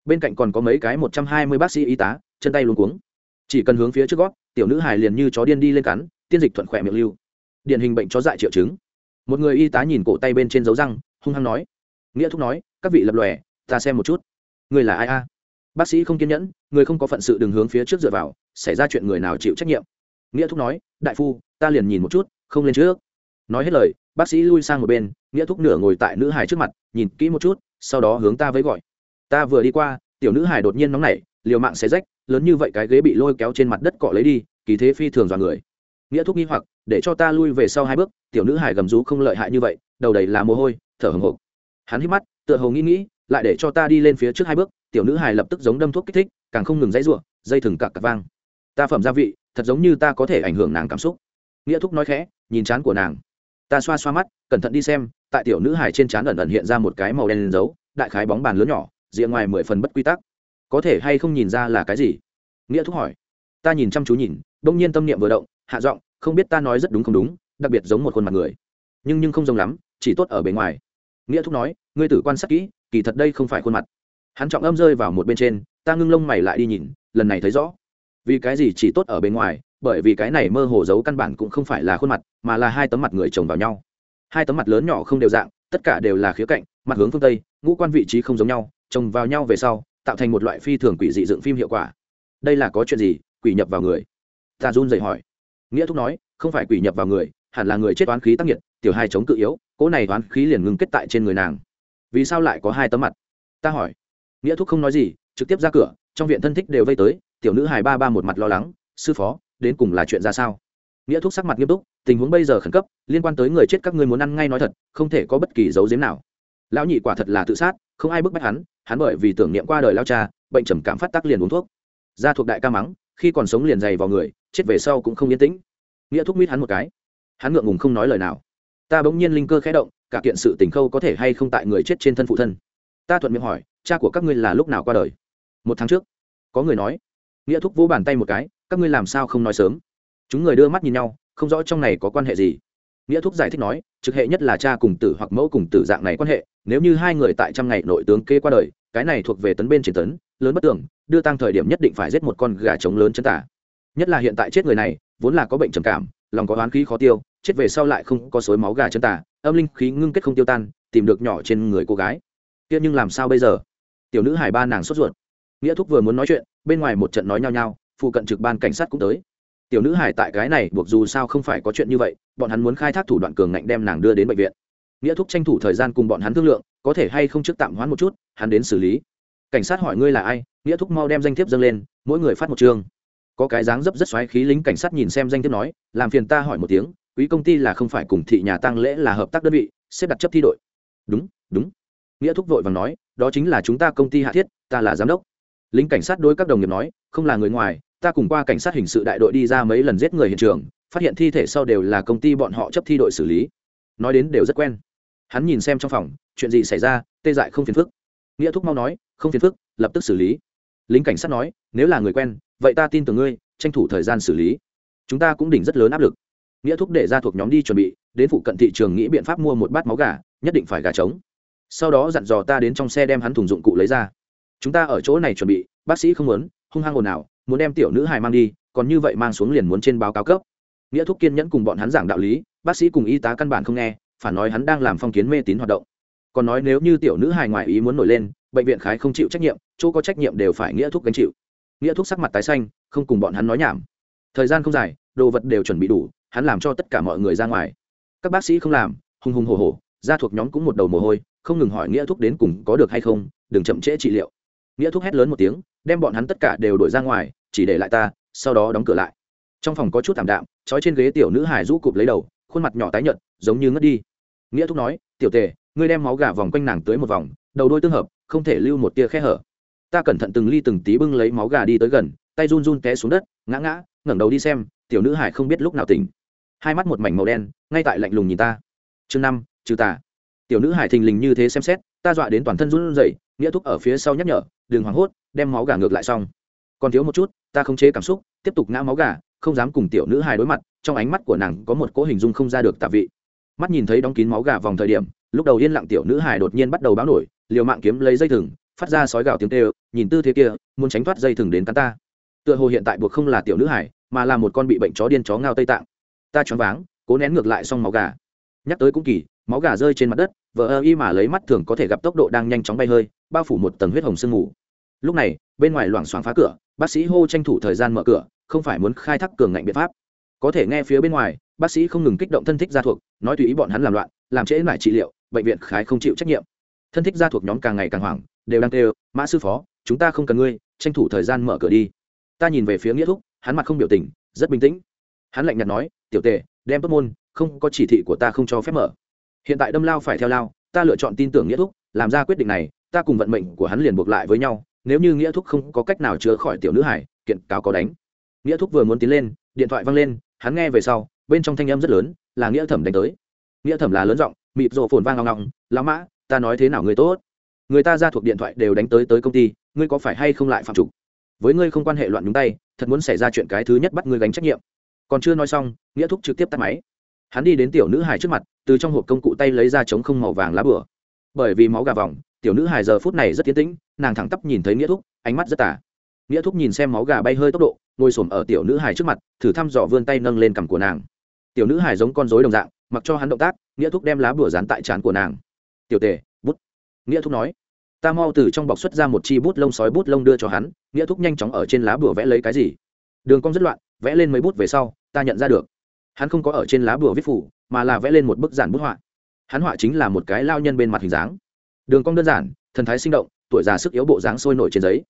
Bên cạnh còn có mấy cái một trăm hai mươi bác sĩ y tá, chân tay luôn cuống. Chỉ cần hướng phía trước gót, tiểu nữ hải liền như chó điên đi lên cắn, tiên dịch thuận khỏe miệng lưu. Điển hình bệnh chó dại triệu chứng. Một người y tá nhìn cổ tay bên trên dấu răng, hung hăng nói. Nghĩa thúc nói, các vị lập lòe ta xem một chút. Người là ai a? Bác sĩ không kiên nhẫn, người không có phận sự đừng hướng phía trước dựa vào, xảy ra chuyện người nào chịu trách nhiệm? Nghĩa thúc nói, đại phu, ta liền nhìn một chút, không lên trước. Nói hết lời, bác sĩ lui sang một bên, nghĩa thúc nửa ngồi tại nữ hải trước mặt, nhìn kỹ một chút, sau đó hướng ta với gọi. Ta vừa đi qua, tiểu nữ hải đột nhiên nóng nảy, liều mạng xé rách, lớn như vậy cái ghế bị lôi kéo trên mặt đất cọ lấy đi, kỳ thế phi thường dọa người. Nghĩa thúc nghi hoặc, để cho ta lui về sau hai bước, tiểu nữ hải gầm rú không lợi hại như vậy, đầu đầy là mồ hôi, thở hồng hộc. Hắn hít mắt, tựa hồ nghĩ nghĩ lại để cho ta đi lên phía trước hai bước, tiểu nữ hài lập tức giống đâm thuốc kích thích, càng không ngừng dãy ruộng dây thừng cặc cặc vang. Ta phẩm gia vị, thật giống như ta có thể ảnh hưởng nàng cảm xúc. Nghĩa thúc nói khẽ, nhìn chán của nàng. Ta xoa xoa mắt, cẩn thận đi xem, tại tiểu nữ hài trên trán ẩn ẩn hiện ra một cái màu đen dấu, đại khái bóng bàn lớn nhỏ diện ngoài mười phần bất quy tắc. Có thể hay không nhìn ra là cái gì? Nghĩa thúc hỏi. Ta nhìn chăm chú nhìn, đông nhiên tâm niệm vừa động, hạ giọng, không biết ta nói rất đúng không đúng, đặc biệt giống một khuôn mặt người. Nhưng nhưng không giống lắm, chỉ tốt ở bề ngoài nghĩa thúc nói, ngươi tử quan sát kỹ, kỳ thật đây không phải khuôn mặt. Hắn trọng âm rơi vào một bên trên, ta ngưng lông mày lại đi nhìn, lần này thấy rõ. Vì cái gì chỉ tốt ở bên ngoài, bởi vì cái này mơ hồ giấu căn bản cũng không phải là khuôn mặt, mà là hai tấm mặt người chồng vào nhau. Hai tấm mặt lớn nhỏ không đều dạng, tất cả đều là khía cạnh, mặt hướng phương tây, ngũ quan vị trí không giống nhau, chồng vào nhau về sau, tạo thành một loại phi thường quỷ dị dựng phim hiệu quả. Đây là có chuyện gì? Quỷ nhập vào người. Ta run dậy hỏi. Nghĩa thúc nói, không phải quỷ nhập vào người, hẳn là người chết oán khí tác nghiệt tiểu hai chống cự yếu, cỗ này toán khí liền ngừng kết tại trên người nàng. Vì sao lại có hai tấm mặt? Ta hỏi. Nghĩa thúc không nói gì, trực tiếp ra cửa, trong viện thân thích đều vây tới, tiểu nữ hài ba ba một mặt lo lắng, sư phó, đến cùng là chuyện ra sao? Nghĩa thúc sắc mặt nghiêm túc, tình huống bây giờ khẩn cấp, liên quan tới người chết các ngươi muốn ăn ngay nói thật, không thể có bất kỳ dấu diếm nào. Lão nhị quả thật là tự sát, không ai bức bách hắn hắn bởi vì tưởng niệm qua đời lao cha, bệnh trầm cảm phát tác liền uống thuốc. Gia thuộc đại ca mắng, khi còn sống liền dày vào người, chết về sau cũng không yên tĩnh. Nghĩa thúc mít hắn một cái. Hắn ngượng ngùng không nói lời nào ta bỗng nhiên linh cơ khẽ động, cả kiện sự tình khâu có thể hay không tại người chết trên thân phụ thân. Ta thuận miệng hỏi, cha của các ngươi là lúc nào qua đời? Một tháng trước, có người nói. Nghĩa thúc vỗ bàn tay một cái, các ngươi làm sao không nói sớm? Chúng người đưa mắt nhìn nhau, không rõ trong này có quan hệ gì. Nghĩa thúc giải thích nói, trực hệ nhất là cha cùng tử hoặc mẫu cùng tử dạng này quan hệ, nếu như hai người tại trăm ngày nội tướng kê qua đời, cái này thuộc về tấn bên chiến tấn, lớn bất tưởng, đưa tăng thời điểm nhất định phải giết một con gà trống lớn chân tả. Nhất là hiện tại chết người này, vốn là có bệnh trầm cảm, lòng có oán khí khó tiêu chết về sau lại không có xối máu gà chân tả âm linh khí ngưng kết không tiêu tan, tìm được nhỏ trên người cô gái. Kia nhưng làm sao bây giờ? Tiểu nữ hải ba nàng sốt ruột. Nghĩa thúc vừa muốn nói chuyện, bên ngoài một trận nói nhau nhau phụ cận trực ban cảnh sát cũng tới. Tiểu nữ hải tại cái này buộc dù sao không phải có chuyện như vậy, bọn hắn muốn khai thác thủ đoạn cường ngạnh đem nàng đưa đến bệnh viện. Nghĩa thúc tranh thủ thời gian cùng bọn hắn thương lượng, có thể hay không trước tạm hoãn một chút, hắn đến xử lý. Cảnh sát hỏi ngươi là ai, nghĩa thúc mau đem danh thiếp dâng lên, mỗi người phát một chương. Có cái dáng dấp rất xoáy khí lính cảnh sát nhìn xem danh thiếp nói, làm phiền ta hỏi một tiếng quý công ty là không phải cùng thị nhà tăng lễ là hợp tác đơn vị, xếp đặt chấp thi đội. Đúng đúng. Nghĩa thúc vội vàng nói, đó chính là chúng ta công ty hạ thiết, ta là giám đốc. Lính cảnh sát đối các đồng nghiệp nói, không là người ngoài, ta cùng qua cảnh sát hình sự đại đội đi ra mấy lần giết người hiện trường, phát hiện thi thể sau đều là công ty bọn họ chấp thi đội xử lý. Nói đến đều rất quen. Hắn nhìn xem trong phòng, chuyện gì xảy ra, tê dại không phiền phức. Nghĩa thúc mau nói, không phiền phức, lập tức xử lý. Lính cảnh sát nói, nếu là người quen, vậy ta tin tưởng ngươi, tranh thủ thời gian xử lý. Chúng ta cũng đỉnh rất lớn áp lực nghĩa thúc để ra thuộc nhóm đi chuẩn bị, đến phụ cận thị trường nghĩ biện pháp mua một bát máu gà, nhất định phải gà trống. Sau đó dặn dò ta đến trong xe đem hắn thùng dụng cụ lấy ra. Chúng ta ở chỗ này chuẩn bị, bác sĩ không muốn, hung hăng ồn ào, muốn đem tiểu nữ hài mang đi, còn như vậy mang xuống liền muốn trên báo cáo cấp. Nghĩa thúc kiên nhẫn cùng bọn hắn giảng đạo lý, bác sĩ cùng y tá căn bản không nghe, phản nói hắn đang làm phong kiến mê tín hoạt động. Còn nói nếu như tiểu nữ hài ngoài ý muốn nổi lên, bệnh viện khái không chịu trách nhiệm, chỗ có trách nhiệm đều phải nghĩa thúc gánh chịu. Nghĩa thúc sắc mặt tái xanh, không cùng bọn hắn nói nhảm. Thời gian không dài, đồ vật đều chuẩn bị đủ hắn làm cho tất cả mọi người ra ngoài. Các bác sĩ không làm, hùng hùng hồ hồ gia thuộc nhóm cũng một đầu mồ hôi, không ngừng hỏi nghĩa thuốc đến cùng có được hay không, đừng chậm trễ trị liệu. Nghĩa thuốc hét lớn một tiếng, đem bọn hắn tất cả đều đổi ra ngoài, chỉ để lại ta, sau đó đóng cửa lại. Trong phòng có chút thảm đạm, trói trên ghế tiểu nữ hải rũ cụp lấy đầu, khuôn mặt nhỏ tái nhợt, giống như ngất đi. Nghĩa thúc nói, tiểu tề, ngươi đem máu gà vòng quanh nàng tới một vòng, đầu đôi tương hợp, không thể lưu một tia khe hở. Ta cẩn thận từng ly từng tí bưng lấy máu gà đi tới gần, tay run run té xuống đất, ngã ngã, ngẩng đầu đi xem, tiểu nữ hải không biết lúc nào tỉnh hai mắt một mảnh màu đen, ngay tại lạnh lùng nhìn ta. Chương năm, trừ tà. Tiểu nữ hải thình lình như thế xem xét, ta dọa đến toàn thân run rẩy, nghĩa thúc ở phía sau nhắc nhở, đừng hoảng hốt, đem máu gà ngược lại xong. Còn thiếu một chút, ta không chế cảm xúc, tiếp tục ngã máu gà, không dám cùng tiểu nữ hài đối mặt. Trong ánh mắt của nàng có một cỗ hình dung không ra được tạ vị. Mắt nhìn thấy đóng kín máu gà vòng thời điểm, lúc đầu yên lặng tiểu nữ hài đột nhiên bắt đầu báo nổi, liều mạng kiếm lấy dây thừng, phát ra sói gào tiếng tê nhìn tư thế kia, muốn tránh thoát dây thừng đến cắn ta. Tựa hồ hiện tại buộc không là tiểu nữ hài mà là một con bị bệnh chó điên chó ngao tây tạng ta choáng váng, cố nén ngược lại xong máu gà. Nhắc tới cũng kỳ, máu gà rơi trên mặt đất vợ ơ y mà lấy mắt thường có thể gặp tốc độ đang nhanh chóng bay hơi, bao phủ một tầng huyết hồng sương mù. Lúc này, bên ngoài loảng xoảng phá cửa, bác sĩ hô tranh thủ thời gian mở cửa, không phải muốn khai thác cường ngạnh biện pháp. Có thể nghe phía bên ngoài, bác sĩ không ngừng kích động thân thích gia thuộc, nói tùy ý bọn hắn làm loạn, làm trễ lại trị liệu, bệnh viện khái không chịu trách nhiệm. Thân thích gia thuộc nhóm càng ngày càng hoảng, đều đang kêu, mã sư phó, chúng ta không cần ngươi, tranh thủ thời gian mở cửa đi. Ta nhìn về phía nghĩa thúc, hắn mặt không biểu tình, rất bình tĩnh hắn lạnh nhạt nói tiểu tề đem tốt môn không có chỉ thị của ta không cho phép mở. Hiện tại đâm lao phải theo lao ta lựa chọn tin tưởng nghĩa thúc làm ra quyết định này ta cùng vận mệnh của hắn liền buộc lại với nhau nếu như nghĩa thúc không có cách nào chữa khỏi tiểu nữ hải kiện cáo có đánh. Nghĩa thúc vừa muốn tiến lên điện thoại văng lên hắn nghe về sau bên trong thanh âm rất lớn là nghĩa thẩm đánh tới. Nghĩa thẩm là lớn giọng mịp rộ phồn vang ngọng ngọng, lão mã ta nói thế nào người tốt? Người ta ra thuộc điện thoại đều đánh tới tới công ty ngươi có phải hay không lại phạm chủ? Với ngươi không quan hệ loạn nhúng tay thật muốn xảy ra chuyện cái thứ nhất bắt ngươi gánh trách nhiệm còn chưa nói xong, nghĩa thúc trực tiếp tắt máy. Hắn đi đến tiểu nữ hài trước mặt, từ trong hộp công cụ tay lấy ra chống không màu vàng lá bửa. Bởi vì máu gà vòng, tiểu nữ hài giờ phút này rất tiến tĩnh, nàng thẳng tắp nhìn thấy nghĩa thúc, ánh mắt rất tả nghĩa thúc nhìn xem máu gà bay hơi tốc độ, ngồi s ở tiểu nữ hài trước mặt, thử thăm dò vươn tay nâng lên cằm của nàng. Tiểu nữ hài giống con dối đồng dạng, mặc cho hắn động tác, nghĩa thúc đem lá bửa dán tại trán của nàng. Tiểu tề, bút. Nghĩa thúc nói. Ta mau từ trong bọc xuất ra một chi bút lông sói bút lông đưa cho hắn, nghĩa thúc nhanh chóng ở trên lá bửa vẽ lấy cái gì? Đường cong rất loạn, vẽ lên mấy bút về sau, ta nhận ra được. Hắn không có ở trên lá bùa viết phủ, mà là vẽ lên một bức giản bút họa. Hắn họa chính là một cái lao nhân bên mặt hình dáng. Đường cong đơn giản, thần thái sinh động, tuổi già sức yếu bộ dáng sôi nổi trên giấy.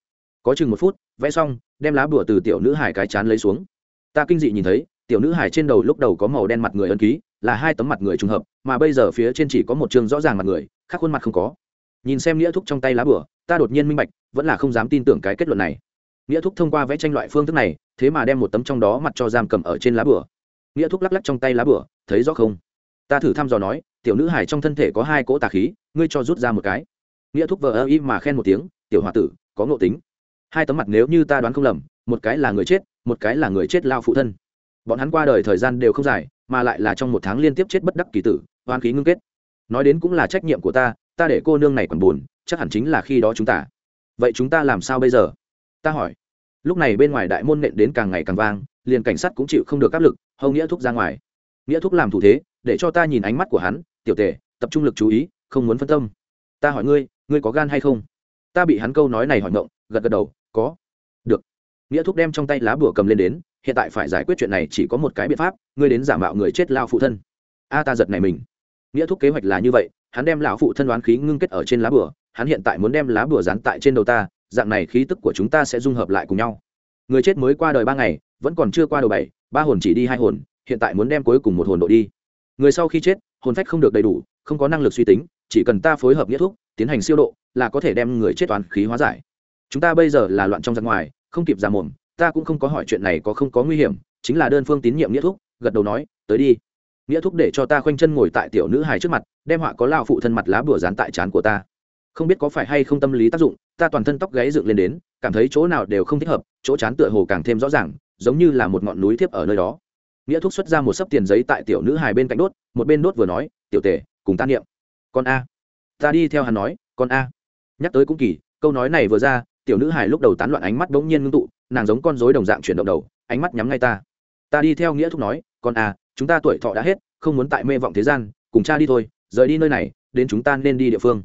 Có chừng một phút, vẽ xong, đem lá bùa từ tiểu nữ hải cái chán lấy xuống. Ta kinh dị nhìn thấy, tiểu nữ hải trên đầu lúc đầu có màu đen mặt người ân ký, là hai tấm mặt người trùng hợp, mà bây giờ phía trên chỉ có một chương rõ ràng mặt người, khác khuôn mặt không có. Nhìn xem nghĩa thúc trong tay lá bửa ta đột nhiên minh bạch, vẫn là không dám tin tưởng cái kết luận này. Nghĩa thúc thông qua vẽ tranh loại phương thức này thế mà đem một tấm trong đó mặt cho giam cầm ở trên lá bửa. Nghĩa thúc lắc lắc trong tay lá bửa, thấy rõ không? Ta thử thăm dò nói, tiểu nữ hải trong thân thể có hai cỗ tà khí, ngươi cho rút ra một cái. Nghĩa thúc vờ ơ y mà khen một tiếng, tiểu h o a tử, có ngộ tính. Hai tấm mặt nếu như ta đoán không lầm, một cái là người chết, một cái là người chết lao phụ thân. Bọn hắn qua đời thời gian đều không dài, mà lại là trong một tháng liên tiếp chết bất đắc kỳ tử hoan khí ngưng kết. Nói đến cũng là trách nhiệm của ta ta để cô nương này còn buồn, chắc hẳn chính là khi đó chúng ta. Vậy chúng ta làm sao bây giờ? Ta hỏi lúc này bên ngoài đại môn nện đến càng ngày càng vang, liền cảnh sát cũng chịu không được áp lực, hầu nghĩa thúc ra ngoài. Nghĩa thúc làm thủ thế, để cho ta nhìn ánh mắt của hắn, tiểu tề tập trung lực chú ý, không muốn phân tâm. Ta hỏi ngươi ngươi có gan hay không? Ta bị hắn câu nói này hỏi ngộng gật gật đầu, có. Được. Nghĩa thúc đem trong tay lá bùa cầm lên đến, hiện tại phải giải quyết chuyện này, chỉ có một cái biện pháp, ngươi đến giả mạo người chết lao phụ thân. A, ta giật này mình. Nghĩa thúc kế hoạch là như vậy, hắn đem lão phụ thân đoán khí ngưng kết ở trên lá bùa, hắn hiện tại muốn đem lá bùa dán tại trên đầu ta dạng này khí tức của chúng ta sẽ dung hợp lại cùng nhau. Người chết mới qua đời ba ngày, vẫn còn chưa qua đầu bảy, ba hồn chỉ đi hai hồn, hiện tại muốn đem cuối cùng một hồn độ đi. Người sau khi chết, hồn phách không được đầy đủ, không có năng lực suy tính, chỉ cần ta phối hợp nghĩa thuốc tiến hành siêu độ, là có thể đem người chết toàn khí hóa giải. Chúng ta bây giờ là loạn trong giang ngoài, không kịp ra mồm, ta cũng không có hỏi chuyện này có không có nguy hiểm, chính là đơn phương tín nhiệm nghĩa thuốc gật đầu nói, tới đi. Nghĩa thúc để cho ta khoanh chân ngồi tại tiểu nữ hài trước mặt, đem họa có lao phụ thân mặt lá bùa dán tại trán của ta không biết có phải hay không tâm lý tác dụng, ta toàn thân tóc gáy dựng lên đến, cảm thấy chỗ nào đều không thích hợp, chỗ chán tựa hồ càng thêm rõ ràng, giống như là một ngọn núi thiếp ở nơi đó. Nghĩa thúc xuất ra một sấp tiền giấy tại tiểu nữ hài bên cạnh đốt, một bên đốt vừa nói, tiểu tể, cùng ta niệm. Con a. Ta đi theo hắn nói, con a. Nhắc tới cũng kỳ, câu nói này vừa ra, tiểu nữ hài lúc đầu tán loạn ánh mắt bỗng nhiên ngưng tụ, nàng giống con rối đồng dạng chuyển động đầu, ánh mắt nhắm ngay ta. Ta đi theo nghĩa thúc nói, con a, chúng ta tuổi thọ đã hết, không muốn tại mê vọng thế gian, cùng cha đi thôi, rời đi nơi này, đến chúng ta nên đi địa phương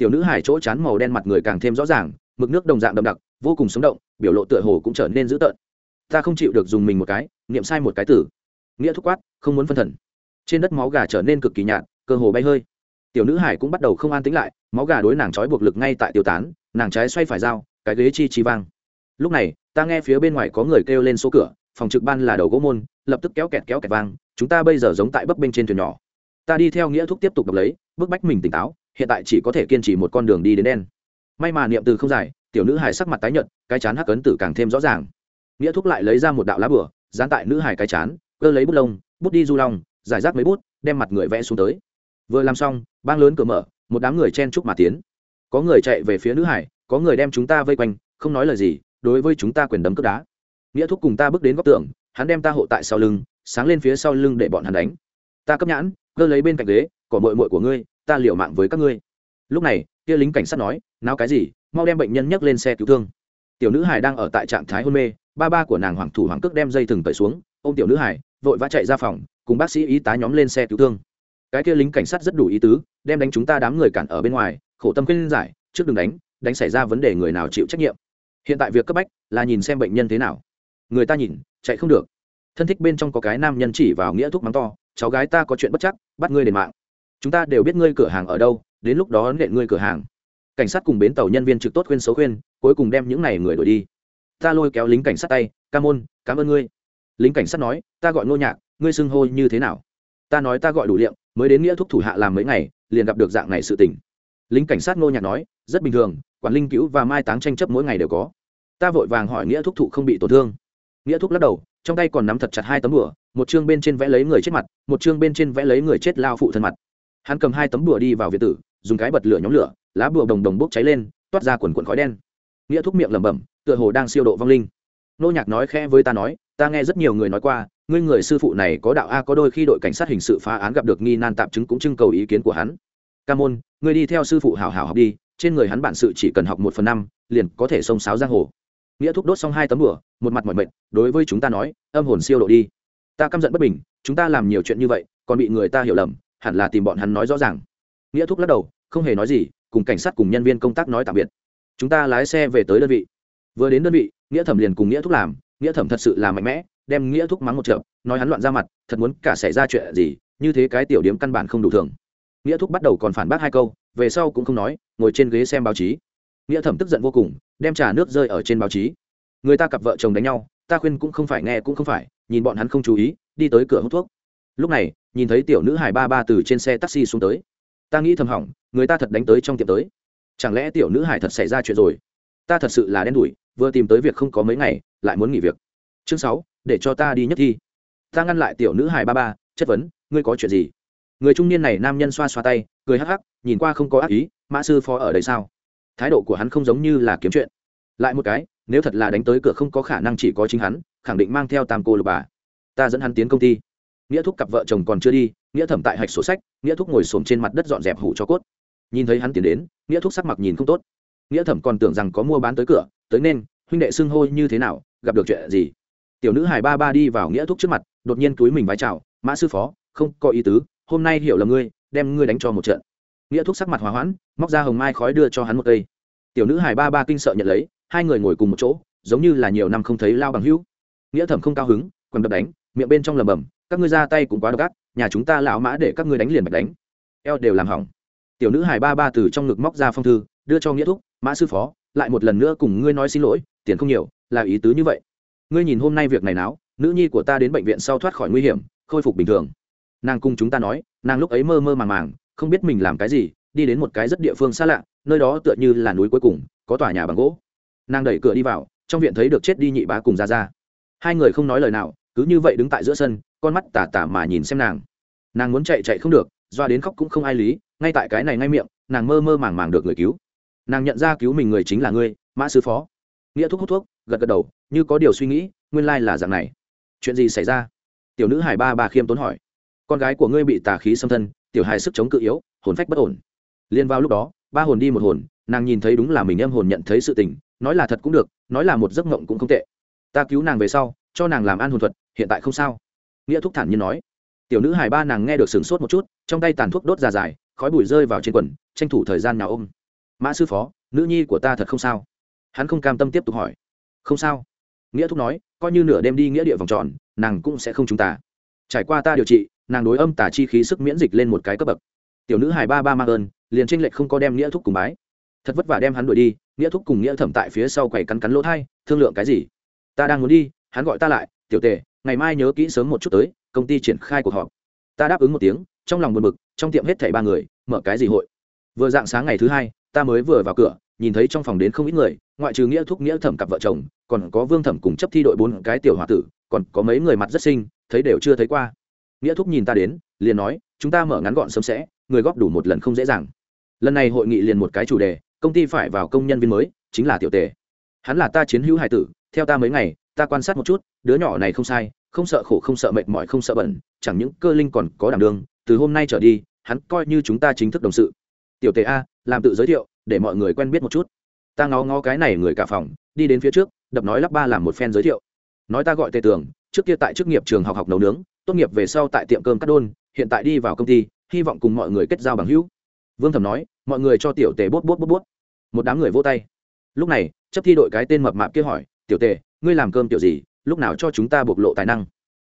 tiểu nữ hải chỗ chán màu đen mặt người càng thêm rõ ràng, mực nước đồng dạng đậm đặc, vô cùng sống động, biểu lộ tựa hồ cũng trở nên dữ tợn. Ta không chịu được dùng mình một cái, niệm sai một cái tử nghĩa thúc quát, không muốn phân thần. Trên đất máu gà trở nên cực kỳ nhạt, cơ hồ bay hơi. Tiểu nữ hải cũng bắt đầu không an tính lại, máu gà đối nàng trói buộc lực ngay tại tiêu tán, nàng trái xoay phải dao, cái ghế chi chi vang. Lúc này, ta nghe phía bên ngoài có người kêu lên số cửa, phòng trực ban là đầu gỗ môn, lập tức kéo kẹt kéo kẹt vang, chúng ta bây giờ giống tại bấp bên trên thuyền nhỏ. Ta đi theo nghĩa thúc tiếp tục đọc lấy, bức bách mình tỉnh táo hiện tại chỉ có thể kiên trì một con đường đi đến đen. May mà niệm từ không dài, tiểu nữ hải sắc mặt tái nhợt, cái chán hắc ấn tử càng thêm rõ ràng. Nghĩa thúc lại lấy ra một đạo lá bửa dán tại nữ hải cái chán, cơ lấy bút lông, bút đi du long, giải rác mấy bút, đem mặt người vẽ xuống tới. Vừa làm xong, bang lớn cửa mở, một đám người chen chúc mà tiến. Có người chạy về phía nữ hải có người đem chúng ta vây quanh, không nói lời gì, đối với chúng ta quyền đấm cướp đá. Nghĩa thúc cùng ta bước đến góc tường, hắn đem ta hộ tại sau lưng, sáng lên phía sau lưng để bọn hắn đánh. Ta cấp nhãn, cơ lấy bên cạnh ghế, cỏ mội mội của ngươi ta liều mạng với các ngươi. Lúc này, kia lính cảnh sát nói nào cái gì? Mau đem bệnh nhân nhấc lên xe cứu thương. Tiểu nữ hải đang ở tại trạng thái hôn mê, ba ba của nàng hoàng thủ hoàng cước đem dây thừng tẩy xuống ô m tiểu nữ hải vội vã chạy ra phòng, cùng bác sĩ y tá nhóm lên xe cứu thương. Cái kia lính cảnh sát rất đủ ý tứ, đem đánh chúng ta đám người cản ở bên ngoài, khổ tâm khuyên giải, trước đừng đánh đánh xảy ra vấn đề người nào chịu trách nhiệm. Hiện tại việc cấp bách là nhìn xem bệnh nhân thế nào. Người ta nhìn, chạy không được. Thân thích bên trong có cái nam nhân chỉ vào nghĩa thuốc mắng to, cháu gái ta có chuyện bất chắc, bắt ngươi đền mạng chúng ta đều biết ngươi cửa hàng ở đâu, đến lúc đó nện ngươi cửa hàng. Cảnh sát cùng bến tàu nhân viên trực tốt khuyên xấu khuyên, cuối cùng đem những này người đuổi đi. Ta lôi kéo lính cảnh sát tay, ca môn, cảm ơn ngươi. Lính cảnh sát nói, ta gọi ngô nhạc, ngươi xưng hô như thế nào? Ta nói ta gọi đủ liệm, mới đến nghĩa thúc thủ hạ làm mấy ngày, liền gặp được dạng này sự tình. Lính cảnh sát ngô nhạc nói, rất bình thường, quản linh cứu và mai táng tranh chấp mỗi ngày đều có. Ta vội vàng hỏi nghĩa thúc thụ không bị tổn thương. Nghĩa thúc lắc đầu, trong tay còn nắm thật chặt hai tấm bửa một chương bên trên vẽ lấy người chết mặt, một chương bên trên vẽ lấy người chết lao phụ thân mặt hắn cầm hai tấm bùa đi vào việt tử, dùng cái bật lửa nhóm lửa, lá bùa đồng đồng bốc cháy lên, toát ra quần quần khói đen. Nghĩa thúc miệng lẩm bẩm, tựa hồ đang siêu độ vong linh. Nô nhạc nói khẽ với ta nói, ta nghe rất nhiều người nói qua, ngươi người sư phụ này có đạo a, có đôi khi đội cảnh sát hình sự phá án gặp được nghi nan tạm chứng cũng trưng cầu ý kiến của hắn. Ca môn, ngươi đi theo sư phụ hảo hảo học đi, trên người hắn bản sự chỉ cần học một phần năm, liền có thể xông sáo giang hồ. Nghĩa thúc đốt xong hai tấm bửa một mặt mọi mệnh đối với chúng ta nói, âm hồn siêu độ đi. Ta căm giận bất bình, chúng ta làm nhiều chuyện như vậy, còn bị người ta hiểu lầm hẳn là tìm bọn hắn nói rõ ràng. Nghĩa thúc lắc đầu, không hề nói gì, cùng cảnh sát cùng nhân viên công tác nói tạm biệt. Chúng ta lái xe về tới đơn vị. Vừa đến đơn vị, nghĩa thẩm liền cùng nghĩa thúc làm. Nghĩa thẩm thật sự là mạnh mẽ, đem nghĩa thúc mắng một trận nói hắn loạn ra mặt, thật muốn cả xảy ra chuyện gì, như thế cái tiểu điểm căn bản không đủ thường. Nghĩa thúc bắt đầu còn phản bác hai câu, về sau cũng không nói, ngồi trên ghế xem báo chí. Nghĩa thẩm tức giận vô cùng, đem trà nước rơi ở trên báo chí. Người ta cặp vợ chồng đánh nhau, ta khuyên cũng không phải nghe cũng không phải, nhìn bọn hắn không chú ý, đi tới cửa hút thuốc lúc này, nhìn thấy tiểu nữ hải ba ba từ trên xe taxi xuống tới. Ta nghĩ thầm hỏng, người ta thật đánh tới trong tiệm tới. Chẳng lẽ tiểu nữ hải thật xảy ra chuyện rồi? Ta thật sự là đen đủi, vừa tìm tới việc không có mấy ngày, lại muốn nghỉ việc. Chương sáu, để cho ta đi nhất thi. Ta ngăn lại tiểu nữ hải ba ba, chất vấn, ngươi có chuyện gì? Người trung niên này nam nhân xoa xoa tay, cười hắc hắc, nhìn qua không có ác ý, mã sư phó ở đây sao? Thái độ của hắn không giống như là kiếm chuyện. Lại một cái, nếu thật là đánh tới cửa không có khả năng chỉ có chính hắn, khẳng định mang theo tam cô lục bà. Ta dẫn hắn tiến công ty nghĩa thúc cặp vợ chồng còn chưa đi, nghĩa thẩm tại hạch sổ sách, nghĩa thúc ngồi xổm trên mặt đất dọn dẹp hủ cho cốt. Nhìn thấy hắn tiến đến, nghĩa thúc sắc mặt nhìn không tốt. Nghĩa thẩm còn tưởng rằng có mua bán tới cửa, tới nên, huynh đệ xưng hô như thế nào, gặp được chuyện gì? Tiểu nữ hải ba ba đi vào nghĩa thúc trước mặt, đột nhiên túi mình vái chào, mã sư phó, không có ý tứ, hôm nay hiểu là ngươi, đem ngươi đánh cho một trận. Nghĩa thúc sắc mặt hòa hoãn, móc ra hồng mai khói đưa cho hắn một cây. Tiểu nữ hải ba ba kinh sợ nhận lấy, hai người ngồi cùng một chỗ, giống như là nhiều năm không thấy lao bằng hữu. Nghĩa thẩm không cao hứng quần đập đánh, miệng bên trong lầm bầm các ngươi ra tay cũng quá độc ác, nhà chúng ta lão mã để các ngươi đánh liền bạch đánh. Eo đều làm hỏng. Tiểu nữ hải ba ba từ trong ngực móc ra phong thư, đưa cho nghĩa thúc, mã sư phó, lại một lần nữa cùng ngươi nói xin lỗi, tiền không nhiều, là ý tứ như vậy. Ngươi nhìn hôm nay việc này náo, nữ nhi của ta đến bệnh viện sau thoát khỏi nguy hiểm, khôi phục bình thường. Nàng cùng chúng ta nói, nàng lúc ấy mơ mơ màng màng, không biết mình làm cái gì, đi đến một cái rất địa phương xa lạ, nơi đó tựa như là núi cuối cùng, có tòa nhà bằng gỗ. Nàng đẩy cửa đi vào, trong viện thấy được chết đi nhị bá cùng ra ra hai người không nói lời nào, cứ như vậy đứng tại giữa sân con mắt tà tà mà nhìn xem nàng. Nàng muốn chạy chạy không được, doa đến khóc cũng không ai lý, ngay tại cái này ngay miệng, nàng mơ mơ màng màng được người cứu. Nàng nhận ra cứu mình người chính là ngươi, mã sứ phó. Nghĩa thuốc hút thuốc, gật gật đầu, như có điều suy nghĩ, nguyên lai là dạng này. Chuyện gì xảy ra? Tiểu nữ hải ba bà khiêm tốn hỏi. Con gái của ngươi bị tà khí xâm thân, tiểu hài sức chống cự yếu, hồn phách bất ổn. Liên vào lúc đó, ba hồn đi một hồn, nàng nhìn thấy đúng là mình em hồn nhận thấy sự tình, nói là thật cũng được, nói là một giấc mộng cũng không tệ. Ta cứu nàng về sau, cho nàng làm an hồn thuật, hiện tại không sao nghĩa thúc thản nhiên nói. Tiểu nữ hải ba nàng nghe được sửng sốt một chút, trong tay tàn thuốc đốt ra dài, khói bụi rơi vào trên quần, tranh thủ thời gian nào ôm. Mã sư phó, nữ nhi của ta thật không sao. Hắn không cam tâm tiếp tục hỏi. Không sao. Nghĩa thúc nói, coi như nửa đêm đi nghĩa địa vòng tròn, nàng cũng sẽ không chúng ta. Trải qua ta điều trị, nàng đối âm tả chi khí sức miễn dịch lên một cái cấp bậc. Tiểu nữ hải ba ba mang ơn, liền tranh lệch không có đem nghĩa thúc cùng bái. Thật vất vả đem hắn đuổi đi, nghĩa thúc cùng nghĩa thẩm tại phía sau quầy cắn cắn lỗ thai, thương lượng cái gì? Ta đang muốn đi, hắn gọi ta lại, tiểu tề ngày mai nhớ kỹ sớm một chút tới, công ty triển khai cuộc họp. Ta đáp ứng một tiếng, trong lòng buồn bực, trong tiệm hết thảy ba người, mở cái gì hội? Vừa dạng sáng ngày thứ hai, ta mới vừa vào cửa, nhìn thấy trong phòng đến không ít người, ngoại trừ nghĩa thúc nghĩa thẩm cặp vợ chồng, còn có vương thẩm cùng chấp thi đội bốn cái tiểu h o a tử, còn có mấy người mặt rất xinh, thấy đều chưa thấy qua. Nghĩa thúc nhìn ta đến, liền nói, chúng ta mở ngắn gọn sớm sẽ, người góp đủ một lần không dễ dàng. Lần này hội nghị liền một cái chủ đề, công ty phải vào công nhân viên mới, chính là tiểu tề. Hắn là ta chiến hữu hải tử, theo ta mấy ngày ta quan sát một chút, đứa nhỏ này không sai, không sợ khổ, không sợ mệt mỏi, không sợ bẩn, chẳng những cơ linh còn có đảm đương từ hôm nay trở đi, hắn coi như chúng ta chính thức đồng sự. Tiểu tề a, làm tự giới thiệu, để mọi người quen biết một chút. Ta ngó ngó cái này người cả phòng, đi đến phía trước, đập nói lắp ba làm một phen giới thiệu. Nói ta gọi tề tường, trước kia tại chức nghiệp trường học học nấu nướng, tốt nghiệp về sau tại tiệm cơm cắt đôn, hiện tại đi vào công ty, hy vọng cùng mọi người kết giao bằng hữu. Vương thẩm nói, mọi người cho tiểu tề bốt bốt bốt bốt. Một đám người vô tay. Lúc này, chấp thi đội cái tên mập mạp kia hỏi, tiểu tề ngươi làm cơm tiểu gì, lúc nào cho chúng ta bộc lộ tài năng?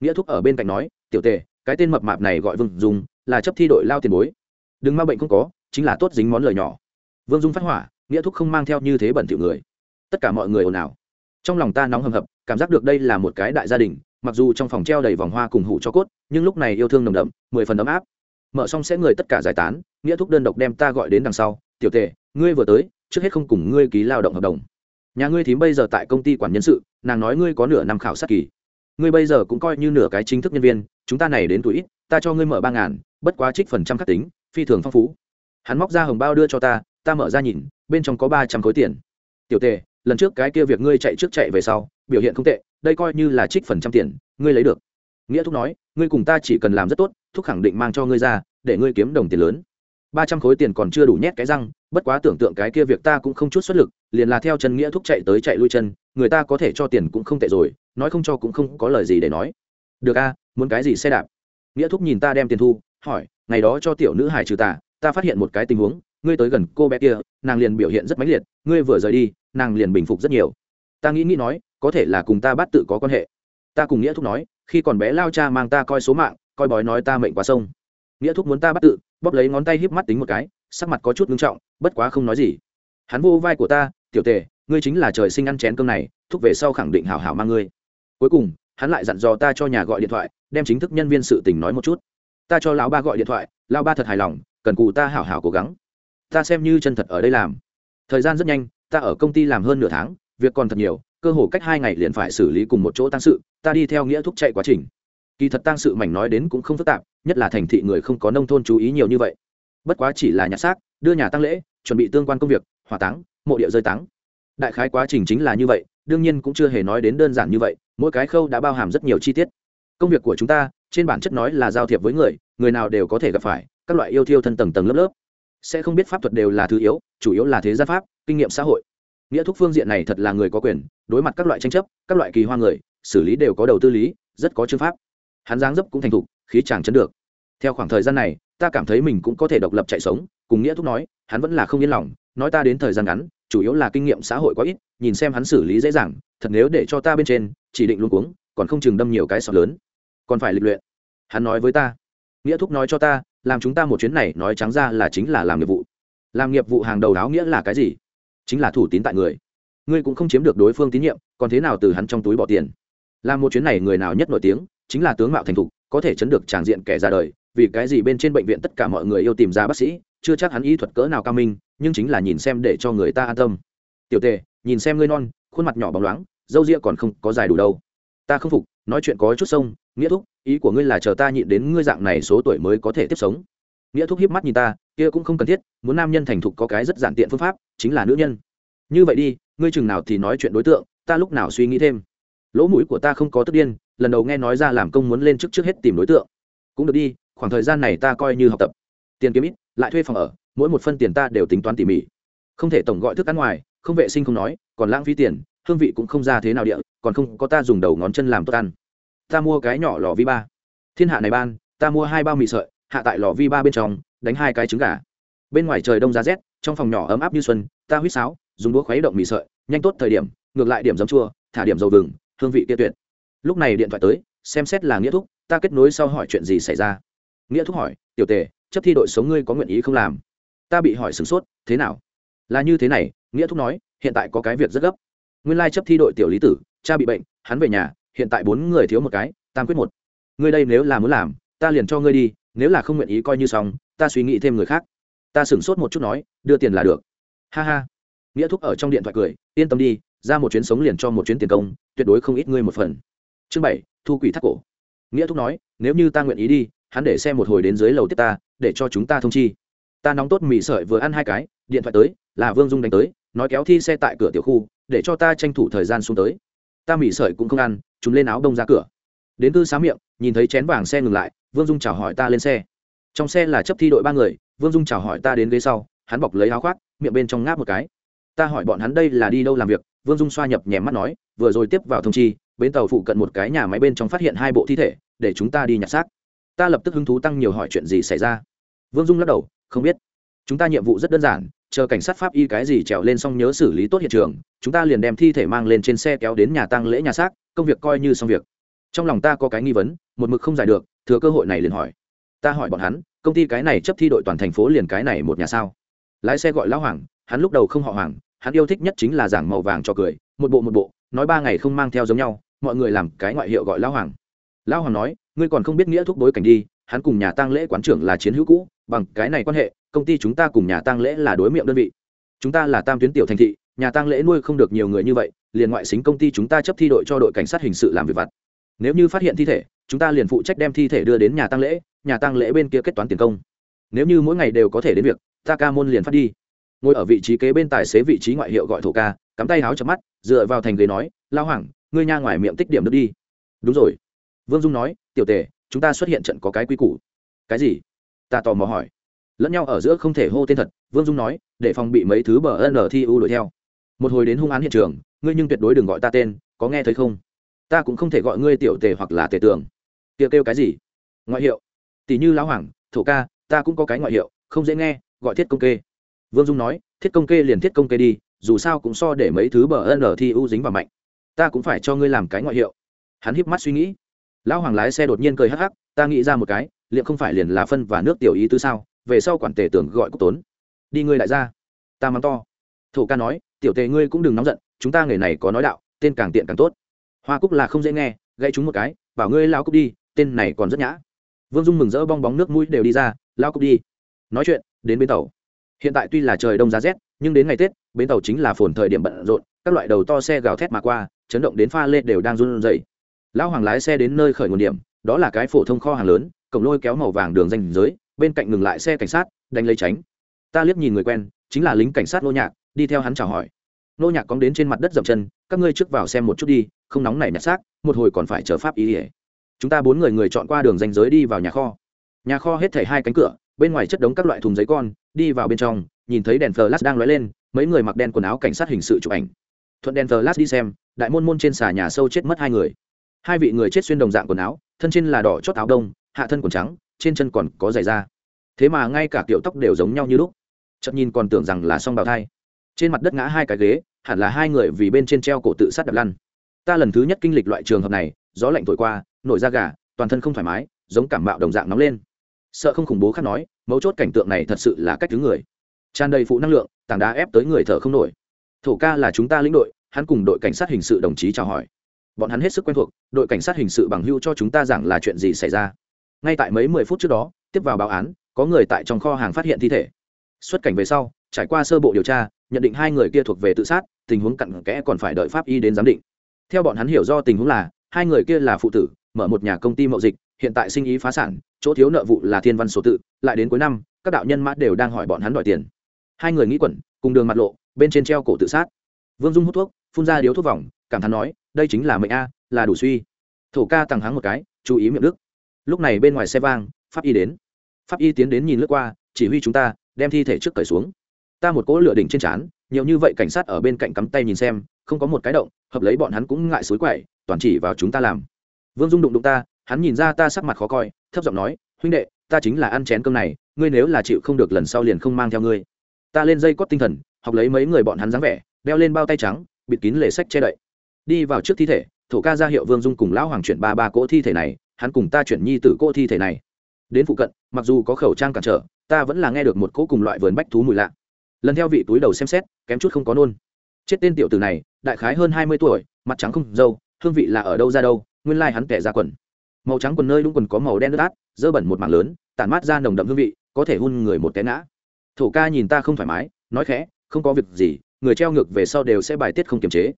Nghĩa thúc ở bên cạnh nói, tiểu tề, cái tên mập mạp này gọi vương dung, là chấp thi đội lao tiền bối. Đừng ma bệnh không có, chính là tốt dính món lời nhỏ. Vương dung phát hỏa, nghĩa thúc không mang theo như thế bẩn thỉu người. Tất cả mọi người ồn ào. Trong lòng ta nóng hầm hập, cảm giác được đây là một cái đại gia đình, mặc dù trong phòng treo đầy vòng hoa cùng hủ cho cốt, nhưng lúc này yêu thương nồng đậm, mười phần ấm áp. Mở xong sẽ người tất cả giải tán, nghĩa thúc đơn độc đem ta gọi đến đằng sau. Tiểu tề, ngươi vừa tới, trước hết không cùng ngươi ký lao động hợp đồng nhà ngươi thím bây giờ tại công ty quản nhân sự, nàng nói ngươi có nửa năm khảo sát kỳ. Ngươi bây giờ cũng coi như nửa cái chính thức nhân viên, chúng ta này đến tuổi ít, ta cho ngươi mở ba ngàn, bất quá trích phần trăm khắc tính, phi thường phong phú. Hắn móc ra hồng bao đưa cho ta ta mở ra nhìn, bên trong có ba trăm khối tiền. Tiểu tề, lần trước cái kia việc ngươi chạy trước chạy về sau, biểu hiện không tệ, đây coi như là trích phần trăm tiền, ngươi lấy được. Nghĩa thúc nói, ngươi cùng ta chỉ cần làm rất tốt, thúc khẳng định mang cho ngươi ra, để ngươi kiếm đồng tiền lớn ba trăm khối tiền còn chưa đủ nhét cái răng, bất quá tưởng tượng cái kia việc ta cũng không chút xuất lực, liền là theo chân nghĩa thúc chạy tới chạy lui chân, người ta có thể cho tiền cũng không tệ rồi, nói không cho cũng không có lời gì để nói. Được a, muốn cái gì xe đạp? Nghĩa thúc nhìn ta đem tiền thu, hỏi, ngày đó cho tiểu nữ hải trừ tà, ta phát hiện một cái tình huống, ngươi tới gần cô bé kia, nàng liền biểu hiện rất mãnh liệt, ngươi vừa rời đi, nàng liền bình phục rất nhiều. Ta nghĩ nghĩ nói, có thể là cùng ta bắt tự có quan hệ. Ta cùng nghĩa thúc nói, khi còn bé lao cha mang ta coi số mạng, coi bói nói ta mệnh quá sông nghĩa thúc muốn ta bắt tự, bóp lấy ngón tay híp mắt tính một cái, sắc mặt có chút ngưng trọng, bất quá không nói gì. Hắn vô vai của ta, tiểu tề, ngươi chính là trời sinh ăn chén cơm này, thúc về sau khẳng định hảo hảo mang ngươi. Cuối cùng, hắn lại dặn dò ta cho nhà gọi điện thoại, đem chính thức nhân viên sự tình nói một chút. Ta cho lão ba gọi điện thoại, lão ba thật hài lòng, cần cù ta hảo hảo cố gắng. Ta xem như chân thật ở đây làm. Thời gian rất nhanh, ta ở công ty làm hơn nửa tháng, việc còn thật nhiều, cơ hồ cách hai ngày liền phải xử lý cùng một chỗ tăng sự, ta đi theo nghĩa thúc chạy quá trình. Kỳ thật tăng sự mảnh nói đến cũng không phức tạp nhất là thành thị người không có nông thôn chú ý nhiều như vậy. Bất quá chỉ là nhà xác, đưa nhà tăng lễ, chuẩn bị tương quan công việc, hỏa táng, mộ địa rơi táng. Đại khái quá trình chính là như vậy, đương nhiên cũng chưa hề nói đến đơn giản như vậy, mỗi cái khâu đã bao hàm rất nhiều chi tiết. Công việc của chúng ta, trên bản chất nói là giao thiệp với người người nào đều có thể gặp phải, các loại yêu thiêu thân tầng tầng lớp lớp. Sẽ không biết pháp thuật đều là thứ yếu, chủ yếu là thế gia pháp, kinh nghiệm xã hội. Nghĩa thúc phương diện này thật là người có quyền, đối mặt các loại tranh chấp, các loại kỳ hoa người, xử lý đều có đầu tư lý, rất có chương pháp. Hắn giáng dấp cũng thành thục khí chàng chấn được. Theo khoảng thời gian này, ta cảm thấy mình cũng có thể độc lập chạy sống, cùng nghĩa thúc nói, hắn vẫn là không yên lòng, nói ta đến thời gian ngắn, chủ yếu là kinh nghiệm xã hội quá ít, nhìn xem hắn xử lý dễ dàng, thật nếu để cho ta bên trên, chỉ định luôn cuống, còn không chừng đâm nhiều cái sọt lớn. Còn phải lịch luyện. Hắn nói với ta. Nghĩa thúc nói cho ta, làm chúng ta một chuyến này nói trắng ra là chính là làm nghiệp vụ. Làm nghiệp vụ hàng đầu áo nghĩa là cái gì? Chính là thủ tín tại người. Ngươi cũng không chiếm được đối phương tín nhiệm, còn thế nào từ hắn trong túi bỏ tiền? Làm một chuyến này người nào nhất nổi tiếng, chính là tướng mạo thành thục có thể chấn được tràng diện kẻ ra đời, vì cái gì bên trên bệnh viện tất cả mọi người yêu tìm ra bác sĩ, chưa chắc hắn y thuật cỡ nào cao minh, nhưng chính là nhìn xem để cho người ta an tâm. Tiểu tề, nhìn xem ngươi non, khuôn mặt nhỏ bóng loáng, dâu ria còn không có dài đủ đâu. Ta không phục, nói chuyện có chút sông, nghĩa thúc, ý của ngươi là chờ ta nhịn đến ngươi dạng này số tuổi mới có thể tiếp sống. Nghĩa thúc hiếp mắt nhìn ta, kia cũng không cần thiết, muốn nam nhân thành thục có cái rất giản tiện phương pháp, chính là nữ nhân. Như vậy đi, ngươi chừng nào thì nói chuyện đối tượng, ta lúc nào suy nghĩ thêm. Lỗ mũi của ta không có tức điên lần đầu nghe nói ra làm công muốn lên trước trước hết tìm đối tượng. Cũng được đi, khoảng thời gian này ta coi như học tập. Tiền kiếm ít, lại thuê phòng ở, mỗi một phân tiền ta đều tính toán tỉ mỉ. Không thể tổng gọi thức ăn ngoài, không vệ sinh không nói, còn lãng phí tiền, hương vị cũng không ra thế nào địa, còn không có ta dùng đầu ngón chân làm tốt ăn. Ta mua cái nhỏ lò vi ba. Thiên hạ này ban, ta mua hai bao mì sợi, hạ tại lò vi ba bên trong, đánh hai cái trứng gà. Bên ngoài trời đông giá rét, trong phòng nhỏ ấm áp như xuân, ta huýt sáo, dùng đũa khuấy động mì sợi, nhanh tốt thời điểm, ngược lại điểm giấm chua, thả điểm dầu vừng, hương vị kia tuyệt lúc này điện thoại tới, xem xét là nghĩa thúc, ta kết nối sau hỏi chuyện gì xảy ra. Nghĩa thúc hỏi, tiểu tề, chấp thi đội sống ngươi có nguyện ý không làm? Ta bị hỏi sửng sốt, thế nào? Là như thế này, nghĩa thúc nói, hiện tại có cái việc rất gấp. Nguyên lai chấp thi đội tiểu lý tử, cha bị bệnh, hắn về nhà, hiện tại bốn người thiếu một cái, tam quyết một. Ngươi đây nếu là muốn làm, ta liền cho ngươi đi, nếu là không nguyện ý coi như xong, ta suy nghĩ thêm người khác. Ta sửng sốt một chút nói, đưa tiền là được. Ha ha. Nghĩa thúc ở trong điện thoại cười, yên tâm đi, ra một chuyến sống liền cho một chuyến tiền công, tuyệt đối không ít ngươi một phần chương bảy, thu quỷ thác cổ. Nghĩa thúc nói, nếu như ta nguyện ý đi, hắn để xe một hồi đến dưới lầu tiếp ta, để cho chúng ta thông chi. Ta nóng tốt mì sợi vừa ăn hai cái, điện thoại tới, là vương dung đánh tới, nói kéo thi xe tại cửa tiểu khu, để cho ta tranh thủ thời gian xuống tới. Ta mì sợi cũng không ăn, chúng lên áo đông ra cửa. Đến tư xá miệng, nhìn thấy chén vàng xe ngừng lại, vương dung chào hỏi ta lên xe. Trong xe là chấp thi đội ba người, vương dung chào hỏi ta đến ghế sau, hắn bọc lấy áo khoác, miệng bên trong ngáp một cái. Ta hỏi bọn hắn đây là đi đâu làm việc, vương dung xoa nhập nhèm mắt nói, vừa rồi tiếp vào thông chi bến tàu phụ cận một cái nhà máy bên trong phát hiện hai bộ thi thể, để chúng ta đi nhặt xác. Ta lập tức hứng thú tăng nhiều hỏi chuyện gì xảy ra. Vương dung lắc đầu, không biết. Chúng ta nhiệm vụ rất đơn giản, chờ cảnh sát pháp y cái gì trèo lên xong nhớ xử lý tốt hiện trường, chúng ta liền đem thi thể mang lên trên xe kéo đến nhà tăng lễ nhà xác, công việc coi như xong việc. Trong lòng ta có cái nghi vấn, một mực không giải được, thừa cơ hội này liền hỏi. Ta hỏi bọn hắn, công ty cái này chấp thi đội toàn thành phố liền cái này một nhà sao? Lái xe gọi lão hoàng, hắn lúc đầu không họ hoàng, hắn yêu thích nhất chính là giảng màu vàng cho cười, một bộ một bộ nói ba ngày không mang theo giống nhau, mọi người làm cái ngoại hiệu gọi lão hoàng. Lão hoàng nói, ngươi còn không biết nghĩa thúc bối cảnh đi, hắn cùng nhà tăng lễ quán trưởng là chiến hữu cũ, bằng cái này quan hệ, công ty chúng ta cùng nhà tăng lễ là đối miệng đơn vị. Chúng ta là tam tuyến tiểu thành thị, nhà tăng lễ nuôi không được nhiều người như vậy, liền ngoại xính công ty chúng ta chấp thi đội cho đội cảnh sát hình sự làm việc vặt. Nếu như phát hiện thi thể, chúng ta liền phụ trách đem thi thể đưa đến nhà tăng lễ, nhà tăng lễ bên kia kết toán tiền công. Nếu như mỗi ngày đều có thể đến việc, ta ca môn liền phát đi. Ngồi ở vị trí kế bên tài xế vị trí ngoại hiệu gọi thổ ca cắm tay háo chập mắt dựa vào thành ghế nói lao hoàng, ngươi nha ngoài miệng tích điểm nước đi. Đúng rồi. Vương dung nói tiểu tề chúng ta xuất hiện trận có cái quy củ. Cái gì? Ta tò mò hỏi. Lẫn nhau ở giữa không thể hô tên thật vương dung nói để phòng bị mấy thứ bờ n đuổi theo. Một hồi đến hung án hiện trường ngươi nhưng tuyệt đối đừng gọi ta tên có nghe thấy không? Ta cũng không thể gọi ngươi tiểu tề hoặc là tề tường. Tiệc kêu cái gì? Ngoại hiệu. Tỷ như lão hoàng thổ ca ta cũng có cái ngoại hiệu không dễ nghe gọi thiết công kê. Vương dung nói thiết công kê liền thiết công kê đi dù sao cũng so để mấy thứ bờ ân ở thi u dính vào mạnh. Ta cũng phải cho ngươi làm cái ngoại hiệu. Hắn híp mắt suy nghĩ. Lão hoàng lái xe đột nhiên cười hắc hắc, ta nghĩ ra một cái, liệu không phải liền là phân và nước tiểu ý tứ sao? Về sau quản tể tưởng gọi cúc tốn. Đi ngươi lại ra. Ta mắng to. Thổ ca nói, tiểu tề ngươi cũng đừng nóng giận, chúng ta nghề này có nói đạo, tên càng tiện càng tốt. Hoa cúc là không dễ nghe gây chúng một cái, bảo ngươi lao cúc đi, tên này còn rất nhã. Vương dung mừng rỡ bong bóng nước mũi đều đi ra lao cúc đi, nói chuyện, đến bên tàu. Hiện tại tuy là trời đông giá rét nhưng đến ngày tết, bến tàu chính là phồn thời điểm bận rộn, các loại đầu to xe gào thét mà qua, chấn động đến pha lê đều đang run rẩy. Lão hoàng lái xe đến nơi khởi nguồn điểm, đó là cái phổ thông kho hàng lớn, cổng lôi kéo màu vàng đường danh giới, bên cạnh ngừng lại xe cảnh sát, đánh lấy tránh. Ta liếc nhìn người quen, chính là lính cảnh sát nô nhạc, đi theo hắn chào hỏi. Nô nhạc cóng đến trên mặt đất dậm chân, các ngươi trước vào xem một chút đi, không nóng này nhặt xác, một hồi còn phải chờ pháp ý ỉa chúng ta bốn người người chọn qua đường danh giới đi vào nhà kho. Nhà kho hết thảy hai cánh cửa, bên ngoài chất đống các loại thùng giấy con, đi vào bên trong nhìn thấy đèn flash đang lóe lên, mấy người mặc đen quần áo cảnh sát hình sự chụp ảnh. Thuận đèn flash đi xem, đại môn môn trên xà nhà sâu chết mất hai người. Hai vị người chết xuyên đồng dạng quần áo, thân trên là đỏ chót áo đông, hạ thân quần trắng, trên chân còn có giày da. Thế mà ngay cả kiểu tóc đều giống nhau như lúc. Chậm nhìn còn tưởng rằng là song bào thai. Trên mặt đất ngã hai cái ghế, hẳn là hai người vì bên trên treo cổ tự sát đập lăn. Ta lần thứ nhất kinh lịch loại trường hợp này, gió lạnh thổi qua, nổi da gà, toàn thân không thoải mái, giống cảm mạo đồng dạng nóng lên. Sợ không khủng bố khác nói, mấu chốt cảnh tượng này thật sự là cách thứ người tràn đầy phụ năng lượng, tảng đá ép tới người thở không nổi. Thổ ca là chúng ta lĩnh đội, hắn cùng đội cảnh sát hình sự đồng chí chào hỏi. Bọn hắn hết sức quen thuộc, đội cảnh sát hình sự bằng hưu cho chúng ta rằng là chuyện gì xảy ra. Ngay tại mấy mười phút trước đó, tiếp vào báo án, có người tại trong kho hàng phát hiện thi thể. Xuất cảnh về sau, trải qua sơ bộ điều tra, nhận định hai người kia thuộc về tự sát, tình huống cặn kẽ còn phải đợi pháp y đến giám định. Theo bọn hắn hiểu do tình huống là, hai người kia là phụ tử, mở một nhà công ty mậu dịch, hiện tại sinh ý phá sản, chỗ thiếu nợ vụ là thiên văn số tự, lại đến cuối năm, các đạo nhân mã đều đang hỏi bọn hắn đòi tiền hai người nghĩ quẩn, cùng đường mặt lộ, bên trên treo cổ tự sát. Vương dung hút thuốc, phun ra điếu thuốc vòng, cảm thán nói, đây chính là mệnh a, là đủ suy. Thổ ca tằng hắng một cái, chú ý miệng đức. Lúc này bên ngoài xe vang, pháp y đến. Pháp y tiến đến nhìn lướt qua, chỉ huy chúng ta, đem thi thể trước cởi xuống. Ta một cỗ lửa đỉnh trên trán, nhiều như vậy cảnh sát ở bên cạnh cắm tay nhìn xem, không có một cái động, hợp lấy bọn hắn cũng ngại suối quậy, toàn chỉ vào chúng ta làm. Vương dung đụng đụng ta, hắn nhìn ra ta sắc mặt khó coi, thấp giọng nói, huynh đệ, ta chính là ăn chén cơm này, ngươi nếu là chịu không được lần sau liền không mang theo ngươi ta lên dây cót tinh thần, học lấy mấy người bọn hắn dáng vẻ, đeo lên bao tay trắng, bịt kín lề sách che đậy. Đi vào trước thi thể, thổ ca ra hiệu vương dung cùng lão hoàng chuyển ba ba cỗ thi thể này, hắn cùng ta chuyển nhi tử cỗ thi thể này. Đến phụ cận, mặc dù có khẩu trang cản trở, ta vẫn là nghe được một cỗ cùng loại vườn bách thú mùi lạ. Lần theo vị túi đầu xem xét, kém chút không có nôn. Chết tên tiểu tử này, đại khái hơn hai mươi tuổi, mặt trắng không dâu hương vị là ở đâu ra đâu, nguyên lai hắn kẻ ra quần. Màu trắng quần nơi đúng quần có màu đen nước át, dơ bẩn một mảng lớn, tản mát ra nồng đậm hương vị, có thể hun người một té ngã thổ ca nhìn ta không thoải mái, nói khẽ, không có việc gì, người treo ngược về sau đều sẽ bài tiết không kiềm chế.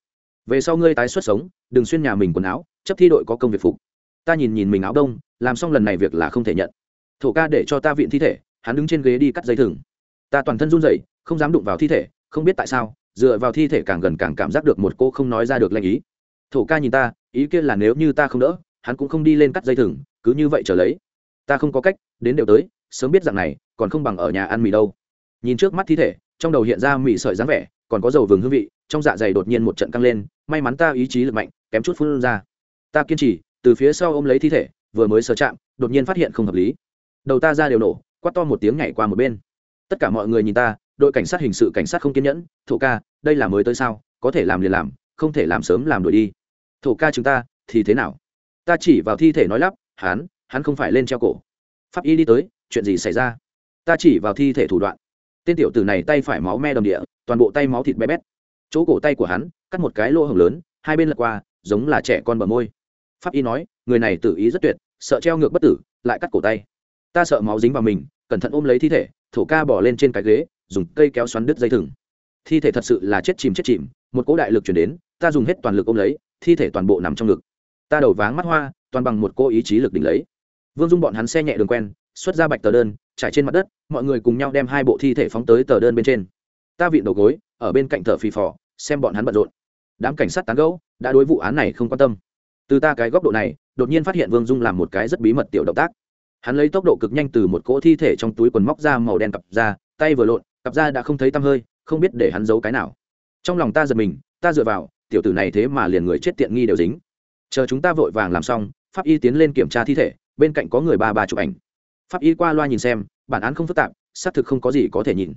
Về sau ngươi tái xuất sống, đừng xuyên nhà mình quần áo, chấp thi đội có công việc phục. Ta nhìn nhìn mình áo đông, làm xong lần này việc là không thể nhận. Thổ ca để cho ta viện thi thể, hắn đứng trên ghế đi cắt dây thừng. Ta toàn thân run rẩy, không dám đụng vào thi thể, không biết tại sao, dựa vào thi thể càng gần càng cảm giác được một cô không nói ra được lanh ý. Thổ ca nhìn ta, ý kia là nếu như ta không đỡ, hắn cũng không đi lên cắt dây thừng, cứ như vậy trở lấy. Ta không có cách, đến đều tới, sớm biết rằng này, còn không bằng ở nhà ăn mì đâu nhìn trước mắt thi thể, trong đầu hiện ra mị sợi dáng vẻ, còn có dầu vừng hương vị, trong dạ dày đột nhiên một trận căng lên, may mắn ta ý chí lực mạnh, kém chút phun ra. Ta kiên trì, từ phía sau ôm lấy thi thể, vừa mới sờ chạm, đột nhiên phát hiện không hợp lý. Đầu ta ra đều nổ, quát to một tiếng nhảy qua một bên. Tất cả mọi người nhìn ta, đội cảnh sát hình sự cảnh sát không kiên nhẫn, thổ ca, đây là mới tới sao? Có thể làm liền làm, không thể làm sớm làm đuổi đi. Thổ ca chúng ta, thì thế nào? Ta chỉ vào thi thể nói lắp, hắn hắn không phải lên treo cổ. Pháp y đi tới, chuyện gì xảy ra? Ta chỉ vào thi thể thủ đoạn tên tiểu tử này tay phải máu me đầm địa, toàn bộ tay máu thịt bé bét. Chỗ cổ tay của hắn, cắt một cái lỗ hồng lớn, hai bên lật qua, giống là trẻ con bờ môi. Pháp y nói, người này tự ý rất tuyệt, sợ treo ngược bất tử, lại cắt cổ tay. Ta sợ máu dính vào mình, cẩn thận ôm lấy thi thể, thổ ca bỏ lên trên cái ghế, dùng cây kéo xoắn đứt dây thừng. Thi thể thật sự là chết chìm chết chìm, một cỗ đại lực chuyển đến, ta dùng hết toàn lực ôm lấy, thi thể toàn bộ nằm trong ngực. Ta đầu váng mắt hoa, toàn bằng một cô ý chí lực đỉnh lấy. Vương dung bọn hắn xe nhẹ đường quen, xuất ra bạch tờ đơn trải trên mặt đất, mọi người cùng nhau đem hai bộ thi thể phóng tới tờ đơn bên trên. Ta vịn đầu gối, ở bên cạnh thợ phì phò, xem bọn hắn bận rộn. Đám cảnh sát tán gẫu, đã đối vụ án này không quan tâm. Từ ta cái góc độ này, đột nhiên phát hiện vương dung làm một cái rất bí mật tiểu động tác. Hắn lấy tốc độ cực nhanh từ một cỗ thi thể trong túi quần móc ra màu đen cặp ra tay vừa lộn, cặp ra đã không thấy tăm hơi, không biết để hắn giấu cái nào. Trong lòng ta giật mình, ta dựa vào, tiểu tử này thế mà liền người chết tiện nghi đều dính. Chờ chúng ta vội vàng làm xong, pháp y tiến lên kiểm tra thi thể, bên cạnh có người ba ba chụp ảnh pháp y qua loa nhìn xem, bản án không phức tạp, xác thực không có gì có thể nhìn.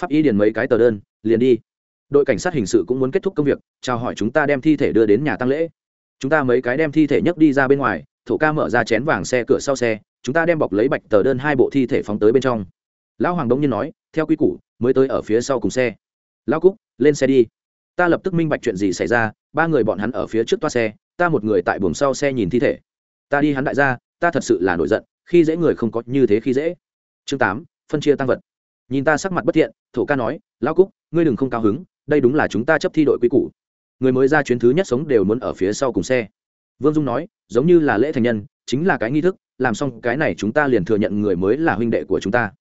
Pháp y điền mấy cái tờ đơn, liền đi. Đội cảnh sát hình sự cũng muốn kết thúc công việc, chào hỏi chúng ta đem thi thể đưa đến nhà tăng lễ. Chúng ta mấy cái đem thi thể nhấc đi ra bên ngoài, thổ ca mở ra chén vàng xe cửa sau xe, chúng ta đem bọc lấy bạch tờ đơn hai bộ thi thể phóng tới bên trong. Lão hoàng đông nhiên nói, theo quy củ, mới tới ở phía sau cùng xe. Lão cúc, lên xe đi. Ta lập tức minh bạch chuyện gì xảy ra, ba người bọn hắn ở phía trước toa xe, ta một người tại buồng sau xe nhìn thi thể. Ta đi hắn đại gia, ta thật sự là nổi giận khi dễ người không có như thế khi dễ. Chương tám, phân chia tăng vật. Nhìn ta sắc mặt bất thiện, thổ ca nói, lão cúc, ngươi đừng không cao hứng, đây đúng là chúng ta chấp thi đội quy củ. Người mới ra chuyến thứ nhất sống đều muốn ở phía sau cùng xe. Vương dung nói, giống như là lễ thành nhân, chính là cái nghi thức, làm xong cái này chúng ta liền thừa nhận người mới là huynh đệ của chúng ta.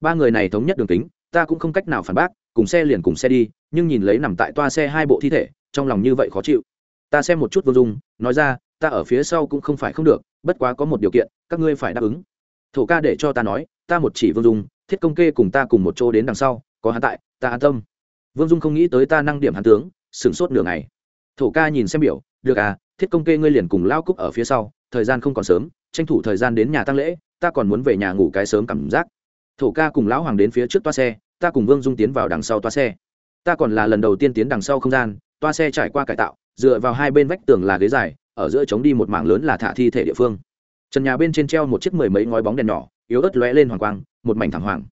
Ba người này thống nhất đường tính ta cũng không cách nào phản bác, cùng xe liền cùng xe đi, nhưng nhìn lấy nằm tại toa xe hai bộ thi thể, trong lòng như vậy khó chịu. Ta xem một chút vương dung, nói ra, ta ở phía sau cũng không phải không được, bất quá có một điều kiện các ngươi phải đáp ứng. Thổ ca để cho ta nói, ta một chỉ vương dung, thiết công kê cùng ta cùng một chỗ đến đằng sau, có hắn tại, ta an tâm. Vương dung không nghĩ tới ta năng điểm hắn tướng, sửng sốt nửa ngày. Thổ ca nhìn xem biểu, được à thiết công kê ngươi liền cùng lao cúc ở phía sau, thời gian không còn sớm, tranh thủ thời gian đến nhà tăng lễ, ta còn muốn về nhà ngủ cái sớm cảm giác. Thổ ca cùng lão hoàng đến phía trước toa xe, ta cùng vương dung tiến vào đằng sau toa xe. Ta còn là lần đầu tiên tiến đằng sau không gian, toa xe trải qua cải tạo, dựa vào hai bên vách tường là ghế dài, ở giữa trống đi một mảng lớn là thả thi thể địa phương trần nhà bên trên treo một chiếc mười mấy ngói bóng đèn nhỏ, yếu ớt lóe lên hoàng quang, một mảnh thẳng hoàng.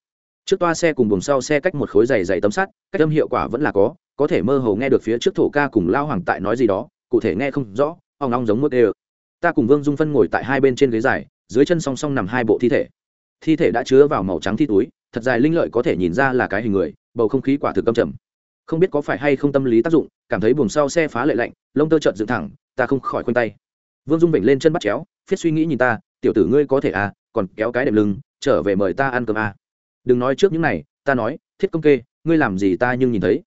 Trước toa xe cùng buồng sau xe cách một khối dày dày tấm sắt, cách âm hiệu quả vẫn là có có thể mơ hồ nghe được phía trước thổ ca cùng lao hoàng tại nói gì đó, cụ thể nghe không rõ, ong ong giống mức ê ta cùng vương dung phân ngồi tại hai bên trên ghế dài, dưới chân song song nằm hai bộ thi thể. Thi thể đã chứa vào màu trắng thi túi, thật dài linh lợi có thể nhìn ra là cái hình người, bầu không khí quả thực câm trầm. Không biết có phải hay không tâm lý tác dụng, cảm thấy buồng sau xe phá lệ lạnh, lông tơ trợn dựng thẳng, ta không khỏi khoanh tay. Vương dung bệnh lên chân bắt chéo phiết suy nghĩ nhìn ta, tiểu tử ngươi có thể à còn kéo cái đệm lưng, trở về mời ta ăn cơm à. đừng nói trước những này, ta nói, thiết công kê, ngươi làm gì ta nhưng nhìn thấy.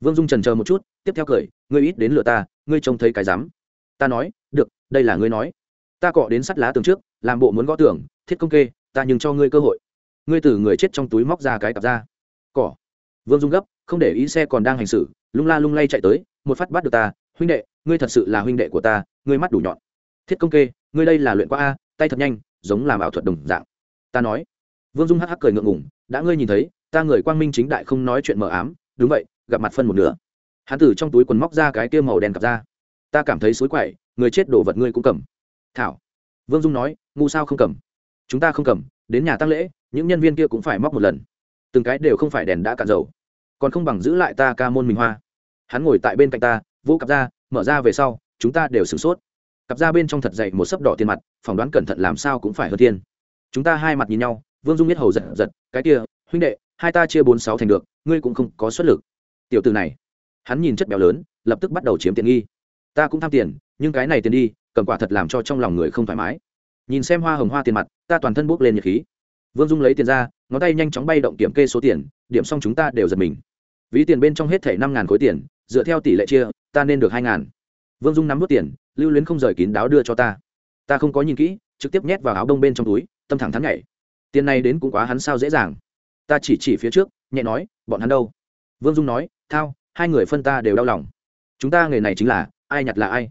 Vương dung trần chờ một chút, tiếp theo cười, ngươi ít đến lựa ta, ngươi trông thấy cái dám ta nói, được, đây là ngươi nói. Ta cọ đến sắt lá tường trước, làm bộ muốn gõ tưởng thiết công kê, ta nhưng cho ngươi cơ hội. Ngươi từ người chết trong túi móc ra cái cặp ra. Cỏ vương dung gấp, không để ý xe còn đang hành xử, lung la lung lay chạy tới, một phát bắt được ta, huynh đệ, ngươi thật sự là huynh đệ của ta, ngươi mắt đủ nhọn. Thiết công kê ngươi đây là luyện qua a, tay thật nhanh, giống làm ảo thuật đồng dạng. Ta nói. Vương dung hắc hắc cười ngượng ngùng, đã ngươi nhìn thấy, ta người quang minh chính đại không nói chuyện mờ ám, đúng vậy, gặp mặt phân một nửa. Hắn từ trong túi quần móc ra cái kia màu đen cặp ra. Ta cảm thấy xối quậy, người chết đổ vật ngươi cũng cầm. Thảo. Vương dung nói, ngu sao không cầm? Chúng ta không cầm, đến nhà tăng lễ, những nhân viên kia cũng phải móc một lần. Từng cái đều không phải đèn đã cạn dầu. Còn không bằng giữ lại ta ca môn mình hoa. Hắn ngồi tại bên cạnh ta vô cặp ra, mở ra về sau, chúng ta đều sửng sốt cặp ra bên trong thật dậy một sấp đỏ tiền mặt, phỏng đoán cẩn thận làm sao cũng phải hơn thiên chúng ta hai mặt nhìn nhau, vương dung biết hầu giật giật, cái kia, huynh đệ, hai ta chia bốn sáu thành được, ngươi cũng không có xuất lực. Tiểu từ này, hắn nhìn chất béo lớn, lập tức bắt đầu chiếm tiện nghi. Ta cũng tham tiền, nhưng cái này tiền đi, cầm quả thật làm cho trong lòng người không thoải mái. Nhìn xem hoa hồng hoa tiền mặt, ta toàn thân bốc lên nhiệt khí. Vương dung lấy tiền ra, ngón tay nhanh chóng bay động kiểm kê số tiền, điểm xong chúng ta đều giật mình. Ví tiền bên trong hết thẻ năm ngàn khối tiền, dựa theo tỷ lệ chia, ta nên được hai ngàn. Vương dung nắm vút tiền lưu luyến không rời kín đáo đưa cho ta. Ta không có nhìn kỹ, trực tiếp nhét vào áo đông bên trong túi, tâm thẳng thắn nhảy. Tiền này đến cũng quá hắn sao dễ dàng. Ta chỉ chỉ phía trước, nhẹ nói, bọn hắn đâu? Vương dung nói, thao, hai người phân ta đều đau lòng. Chúng ta nghề này chính là, ai nhặt là ai.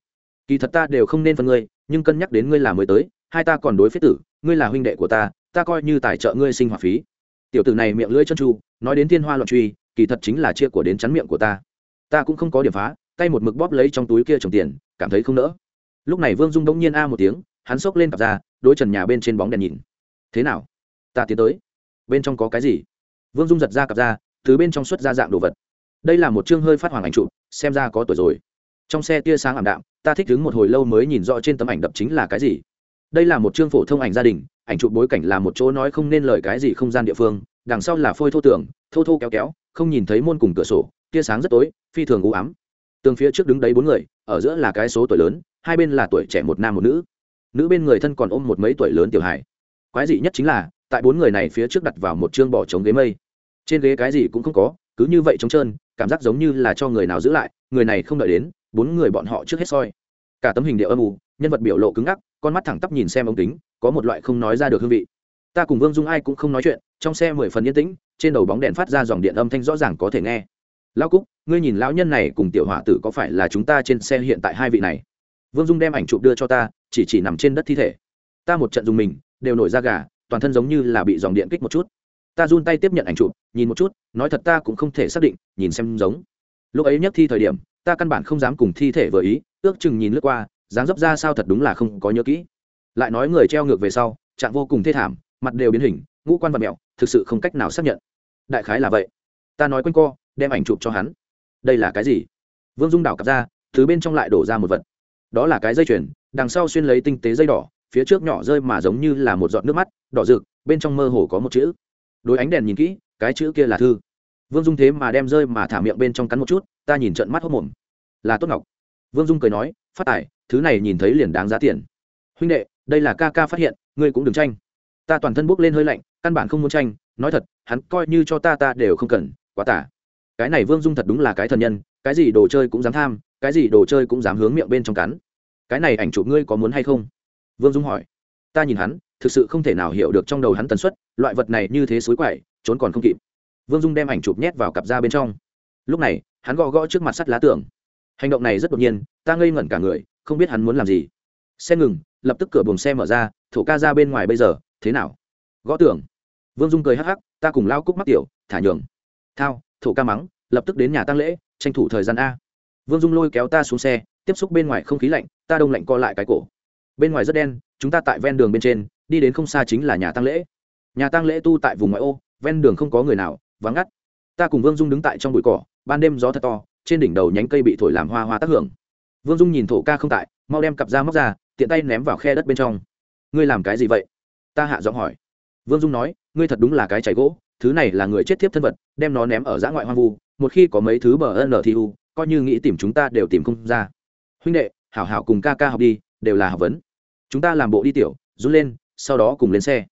Kỳ thật ta đều không nên phân ngươi, nhưng cân nhắc đến ngươi là mới tới, hai ta còn đối phết tử, ngươi là huynh đệ của ta ta coi như tài trợ ngươi sinh hoạt phí. Tiểu tử này miệng lưỡi chân tru, nói đến thiên hoa loạn truy, kỳ thật chính là chia của đến chắn miệng của ta. Ta cũng không có điểm phá tay một mực bóp lấy trong túi kia trồng tiền, cảm thấy không nỡ. Lúc này vương dung đông nhiên a một tiếng, hắn xốc lên cặp ra đôi trần nhà bên trên bóng đèn nhìn. Thế nào? Ta tiến tới. Bên trong có cái gì? Vương dung giật ra cặp ra, từ bên trong xuất ra dạng đồ vật. Đây là một chương hơi phát hoàng ảnh trụ xem ra có tuổi rồi. Trong xe tia sáng ảm đạm, ta thích đứng một hồi lâu mới nhìn rõ trên tấm ảnh đập chính là cái gì. Đây là một chương phổ thông ảnh gia đình, ảnh chụp bối cảnh là một chỗ nói không nên lời cái gì không gian địa phương, đằng sau là phôi thô tường, thô thô kéo kéo, không nhìn thấy môn cùng cửa sổ, tia sáng rất tối, phi thường u ám tường phía trước đứng đấy bốn người, ở giữa là cái số tuổi lớn, hai bên là tuổi trẻ một nam một nữ. Nữ bên người thân còn ôm một mấy tuổi lớn tiểu hải quái dị nhất chính là, tại bốn người này phía trước đặt vào một chương bỏ trống ghế mây. Trên ghế cái gì cũng không có, cứ như vậy trống trơn, cảm giác giống như là cho người nào giữ lại, người này không đợi đến, bốn người bọn họ trước hết soi. Cả tấm hình điệu âm u, nhân vật biểu lộ cứng ngắc, con mắt thẳng tắp nhìn xem ống kính, có một loại không nói ra được hương vị. Ta cùng vương dung ai cũng không nói chuyện, trong xe mười phần yên tĩnh, trên đầu bóng đèn phát ra dòng điện âm thanh rõ ràng có thể nghe lão cúc, ngươi nhìn lão nhân này cùng tiểu họa tử có phải là chúng ta trên xe hiện tại hai vị này? Vương dung đem ảnh chụp đưa cho ta, chỉ chỉ nằm trên đất thi thể. Ta một trận dùng mình, đều nổi da gà, toàn thân giống như là bị dòng điện kích một chút. Ta run tay tiếp nhận ảnh chụp, nhìn một chút, nói thật ta cũng không thể xác định, nhìn xem giống. Lúc ấy nhất thi thời điểm, ta căn bản không dám cùng thi thể vừa ý, ước chừng nhìn lướt qua, dáng dấp ra sao thật đúng là không có nhớ kỹ. Lại nói người treo ngược về sau, trạng vô cùng thê thảm, mặt đều biến hình, ngũ quan vật mẹo, thực sự không cách nào xác nhận. Đại khái là vậy. Ta nói quanh co đem ảnh chụp cho hắn. Đây là cái gì? Vương dung đảo cặp ra thứ bên trong lại đổ ra một vật. Đó là cái dây chuyền, đằng sau xuyên lấy tinh tế dây đỏ, phía trước nhỏ rơi mà giống như là một giọt nước mắt, đỏ rực, bên trong mơ hồ có một chữ. Đối ánh đèn nhìn kỹ, cái chữ kia là thư. Vương dung thế mà đem rơi mà thả miệng bên trong cắn một chút, ta nhìn trận mắt hốc mồm. Là tốt ngọc. Vương dung cười nói, phát tài, thứ này nhìn thấy liền đáng giá tiền. Huynh đệ, đây là ca ca phát hiện, ngươi cũng đừng tranh. Ta toàn thân bốc lên hơi lạnh, căn bản không muốn tranh, nói thật, hắn coi như cho ta ta đều không cần, quá tả cái này vương dung thật đúng là cái thần nhân, cái gì đồ chơi cũng dám tham, cái gì đồ chơi cũng dám hướng miệng bên trong cắn. Cái này ảnh chụp ngươi có muốn hay không? Vương dung hỏi. Ta nhìn hắn, thực sự không thể nào hiểu được trong đầu hắn tần suất, loại vật này như thế suối quậy, trốn còn không kịp. Vương dung đem ảnh chụp nhét vào cặp da bên trong. Lúc này, hắn gõ gõ trước mặt sắt lá tường. Hành động này rất đột nhiên, ta ngây ngẩn cả người, không biết hắn muốn làm gì. Xe ngừng, lập tức cửa buồng xe mở ra, thổ ca ra bên ngoài bây giờ, thế nào? Gõ tưởng vương dung cười hắc hắc, ta cùng lao cúc mắc tiểu, thả nhường. Thao thổ ca mắng, lập tức đến nhà tăng lễ, tranh thủ thời gian a. Vương dung lôi kéo ta xuống xe, tiếp xúc bên ngoài không khí lạnh, ta đông lạnh co lại cái cổ. Bên ngoài rất đen, chúng ta tại ven đường bên trên, đi đến không xa chính là nhà tăng lễ. Nhà tăng lễ tu tại vùng ngoại ô, ven đường không có người nào, vắng ngắt. Ta cùng vương dung đứng tại trong bụi cỏ, ban đêm gió thật to, trên đỉnh đầu nhánh cây bị thổi làm hoa hoa tác hưởng. Vương dung nhìn thổ ca không tại, mau đem cặp da móc ra, tiện tay ném vào khe đất bên trong. Ngươi làm cái gì vậy? Ta hạ giọng hỏi vương dung nói, ngươi thật đúng là cái chảy gỗ, thứ này là người chết thiếp thân vật, đem nó ném ở dã ngoại hoang vu, một khi có mấy thứ bờ ân thi u, coi như nghĩ tìm chúng ta đều tìm không ra. Huynh đệ, hảo hảo cùng ca ca học đi, đều là học vấn. Chúng ta làm bộ đi tiểu, rút lên, sau đó cùng lên xe.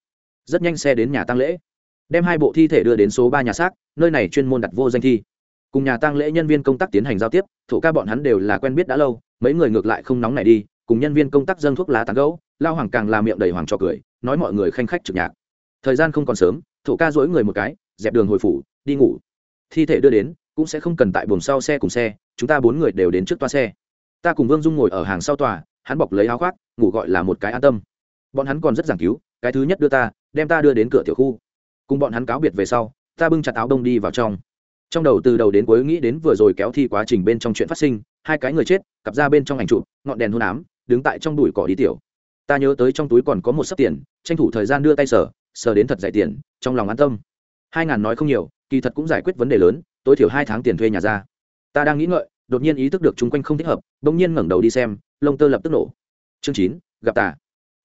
Rất nhanh xe đến nhà tăng lễ. Đem hai bộ thi thể đưa đến số ba nhà xác, nơi này chuyên môn đặt vô danh thi. Cùng nhà tăng lễ nhân viên công tác tiến hành giao tiếp thủ ca bọn hắn đều là quen biết đã lâu, mấy người ngược lại không nóng này đi, cùng nhân viên công tác dâng thuốc lá tán gấu lao hoàng càng làm miệng đầy hoàng cho cười, nói mọi người khanh khách trực nhạc thời gian không còn sớm, thổ ca dỗi người một cái, dẹp đường hồi phủ, đi ngủ. Thi thể đưa đến, cũng sẽ không cần tại buồng sau xe cùng xe, chúng ta bốn người đều đến trước toa xe. Ta cùng vương dung ngồi ở hàng sau tòa, hắn bọc lấy áo khoác, ngủ gọi là một cái an tâm. Bọn hắn còn rất giảng cứu, cái thứ nhất đưa ta, đem ta đưa đến cửa tiểu khu. Cùng bọn hắn cáo biệt về sau, ta bưng chặt áo đông đi vào trong. Trong đầu từ đầu đến cuối nghĩ đến vừa rồi kéo thi quá trình bên trong chuyện phát sinh, hai cái người chết, cặp ra bên trong ảnh chụp, ngọn đèn hôn ám, đứng tại trong đùi cỏ đi tiểu. Ta nhớ tới trong túi còn có một sấp tiền, tranh thủ thời gian đưa tay sở sờ đến thật dạy tiền, trong lòng an tâm. Hai ngàn nói không nhiều, kỳ thật cũng giải quyết vấn đề lớn, tối thiểu hai tháng tiền thuê nhà ra. Ta đang nghĩ ngợi, đột nhiên ý thức được chung quanh không thích hợp đ ỗ n g nhiên ngẩng đầu đi xem, lông tơ lập tức nổ. Chương chín, gặp tà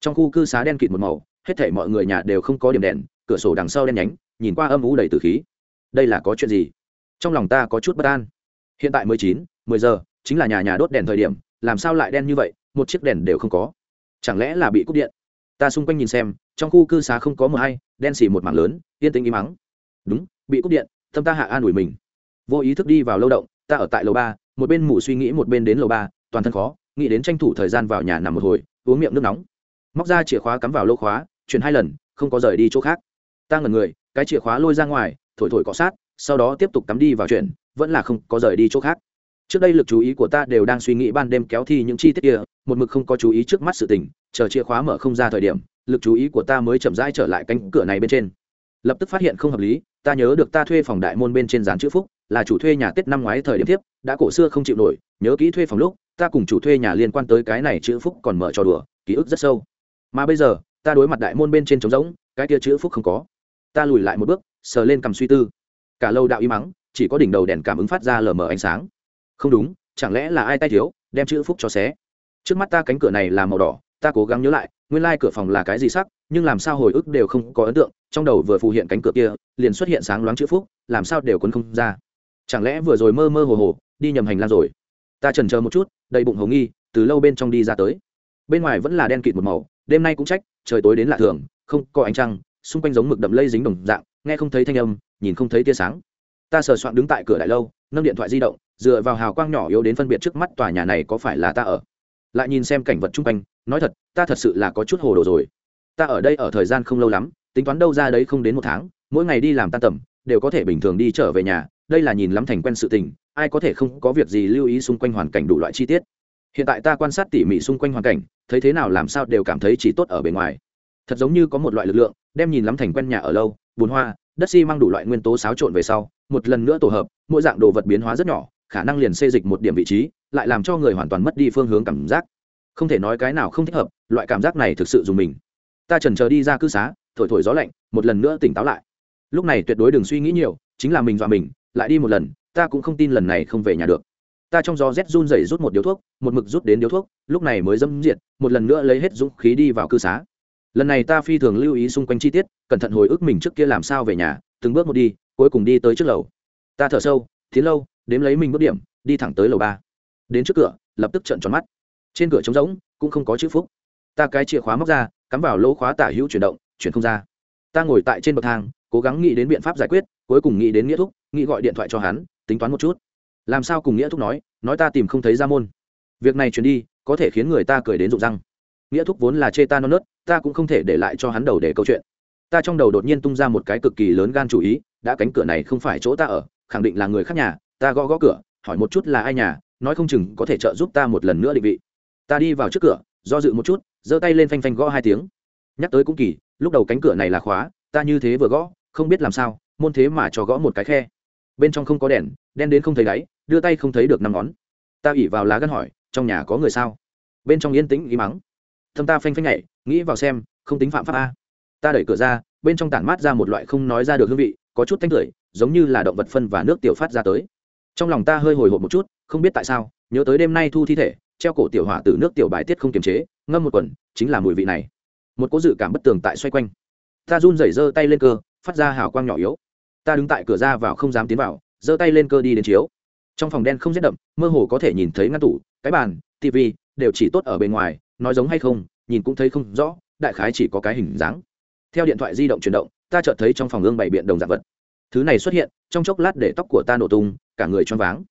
trong khu cư xá đen kịt một màu, hết thể mọi người nhà đều không có điểm đèn, cửa sổ đằng sau đen nhánh, nhìn qua âm ú đầy từ khí. Đây là có chuyện gì? Trong lòng ta có chút bất an. Hiện tại mười chín, mười giờ, chính là nhà nhà đốt đèn thời điểm, làm sao lại đen như vậy, một chiếc đèn đều không có. Chẳng lẽ là bị cúp điện? Ta xung quanh nhìn xem trong khu cư xá không có mờ hay, đen xì một mảng lớn, yên tĩnh im mắng. Đúng, bị cúp điện, tâm ta hạ an ủi mình. Vô ý thức đi vào lâu động, ta ở tại lầu ba, một bên mù suy nghĩ một bên đến lầu ba, toàn thân khó, nghĩ đến tranh thủ thời gian vào nhà nằm một hồi, uống miệng nước nóng. Móc ra chìa khóa cắm vào lô khóa, chuyển hai lần, không có rời đi chỗ khác. Ta ngẩn người, cái chìa khóa lôi ra ngoài, thổi thổi cọ sát, sau đó tiếp tục cắm đi vào chuyển vẫn là không có rời đi chỗ khác trước đây lực chú ý của ta đều đang suy nghĩ ban đêm kéo thi những chi tiết kia, một mực không có chú ý trước mắt sự tình, chờ chìa khóa mở không ra thời điểm, lực chú ý của ta mới chậm rãi trở lại cánh cửa này bên trên. Lập tức phát hiện không hợp lý, ta nhớ được ta thuê phòng đại môn bên trên dán chữ phúc, là chủ thuê nhà tết năm ngoái thời điểm tiếp, đã cổ xưa không chịu nổi, nhớ kỹ thuê phòng lúc, ta cùng chủ thuê nhà liên quan tới cái này chữ phúc còn mở trò đùa, ký ức rất sâu. Mà bây giờ, ta đối mặt đại môn bên trên trống rỗng, cái kia chữ phúc không có. Ta lùi lại một bước, sờ lên cầm suy tư. Cả lâu đạo y mắng, chỉ có đỉnh đầu đèn cảm ứng phát ra lờ mờ ánh sáng không đúng, chẳng lẽ là ai tay thiếu, đem chữ phúc cho xé? Trước mắt ta cánh cửa này là màu đỏ, ta cố gắng nhớ lại, nguyên lai cửa phòng là cái gì sắc, nhưng làm sao hồi ức đều không có ấn tượng, trong đầu vừa phù hiện cánh cửa kia, liền xuất hiện sáng loáng chữ phúc, làm sao đều quấn không ra. Chẳng lẽ vừa rồi mơ mơ hồ hồ, đi nhầm hành lang rồi? Ta trần chờ một chút, đầy bụng hầu nghi, từ lâu bên trong đi ra tới. Bên ngoài vẫn là đen kịt một màu, đêm nay cũng trách, trời tối đến lạ thường, không có ánh trăng, xung quanh giống mực đậm lây dính đồng dạng, nghe không thấy thanh âm, nhìn không thấy tia sáng. Ta sờ soạn đứng tại cửa đại lâu, nâng điện thoại di động dựa vào hào quang nhỏ yếu đến phân biệt trước mắt tòa nhà này có phải là ta ở? Lại nhìn xem cảnh vật chung quanh, nói thật, ta thật sự là có chút hồ đồ rồi. Ta ở đây ở thời gian không lâu lắm, tính toán đâu ra đấy không đến một tháng, mỗi ngày đi làm tan tầm, đều có thể bình thường đi trở về nhà, đây là nhìn lắm thành quen sự tình, ai có thể không có việc gì lưu ý xung quanh hoàn cảnh đủ loại chi tiết. Hiện tại ta quan sát tỉ mỉ xung quanh hoàn cảnh, thấy thế nào làm sao đều cảm thấy chỉ tốt ở bề ngoài. Thật giống như có một loại lực lượng, đem nhìn lắm thành quen nhà ở lâu, bùn hoa, đất xi、si、mang mang đủ loại nguyên tố xáo trộn về sau, một lần nữa tổ hợp, mỗi dạng đồ vật biến hóa rất nhỏ khả năng liền xê dịch một điểm vị trí, lại làm cho người hoàn toàn mất đi phương hướng cảm giác. Không thể nói cái nào không thích hợp, loại cảm giác này thực sự dùng mình. Ta trần chờ đi ra cư xá, thổi thổi gió lạnh, một lần nữa tỉnh táo lại. Lúc này tuyệt đối đừng suy nghĩ nhiều, chính là mình dọa mình, lại đi một lần, ta cũng không tin lần này không về nhà được. Ta trong gió rét run rẩy rút một điếu thuốc, một mực rút đến điếu thuốc, lúc này mới dâm diệt, một lần nữa lấy hết dũng khí đi vào cư xá. Lần này ta phi thường lưu ý xung quanh chi tiết, cẩn thận hồi ức mình trước kia làm sao về nhà, từng bước một đi, cuối cùng đi tới trước lầu. Ta thở sâu, tiến lâu đếm lấy mình bước điểm, đi thẳng tới lầu ba. Đến trước cửa, lập tức trợn tròn mắt. Trên cửa trống rỗng, cũng không có chữ phúc. Ta cái chìa khóa móc ra, cắm vào lỗ khóa tả hữu chuyển động, chuyển không ra. Ta ngồi tại trên bậc thang, cố gắng nghĩ đến biện pháp giải quyết, cuối cùng nghĩ đến nghĩa thúc, nghĩ gọi điện thoại cho hắn, tính toán một chút. Làm sao cùng nghĩa thúc nói nói ta tìm không thấy ra môn. Việc này chuyển đi, có thể khiến người ta cười đến rụng răng. Nghĩa thúc vốn là chê ta non nớt, ta cũng không thể để lại cho hắn đầu để câu chuyện. Ta trong đầu đột nhiên tung ra một cái cực kỳ lớn gan chủ ý, đã cánh cửa này không phải chỗ ta ở, khẳng định là người khác nhà ta gõ gõ cửa, hỏi một chút là ai nhà, nói không chừng có thể trợ giúp ta một lần nữa định vị. Ta đi vào trước cửa, do dự một chút, giơ tay lên phanh phanh gõ hai tiếng. Nhắc tới cũng kỳ, lúc đầu cánh cửa này là khóa, ta như thế vừa gõ, không biết làm sao, môn thế mà cho gõ một cái khe. Bên trong không có đèn, đen đến không thấy đáy, đưa tay không thấy được năm ngón. Ta ỉ vào lá gân hỏi, trong nhà có người sao? Bên trong yên tĩnh ý mắng. Thâm ta phanh phanh nhảy, nghĩ vào xem, không tính phạm pháp a. Ta đẩy cửa ra, bên trong tản mát ra một loại không nói ra được hương vị, có chút thanh cười giống như là động vật phân và nước tiểu phát ra tới trong lòng ta hơi hồi hộp một chút, không biết tại sao, nhớ tới đêm nay thu thi thể, treo cổ tiểu hỏa từ nước tiểu bài tiết không kiềm chế, ngâm một quần, chính là mùi vị này. Một cố dự cảm bất tường tại xoay quanh. Ta run rẩy giơ tay lên cơ, phát ra hào quang nhỏ yếu. Ta đứng tại cửa ra vào không dám tiến vào, giơ tay lên cơ đi đến chiếu. Trong phòng đen không rét đậm, mơ hồ có thể nhìn thấy ngăn tủ, cái bàn, tv đều chỉ tốt ở bên ngoài, nói giống hay không, nhìn cũng thấy không rõ, đại khái chỉ có cái hình dáng. Theo điện thoại di động chuyển động, ta chợt thấy trong phòng gương bày biện đồng dạng vật. Thứ này xuất hiện, trong chốc lát để tóc của ta nổ tung cả người choáng váng.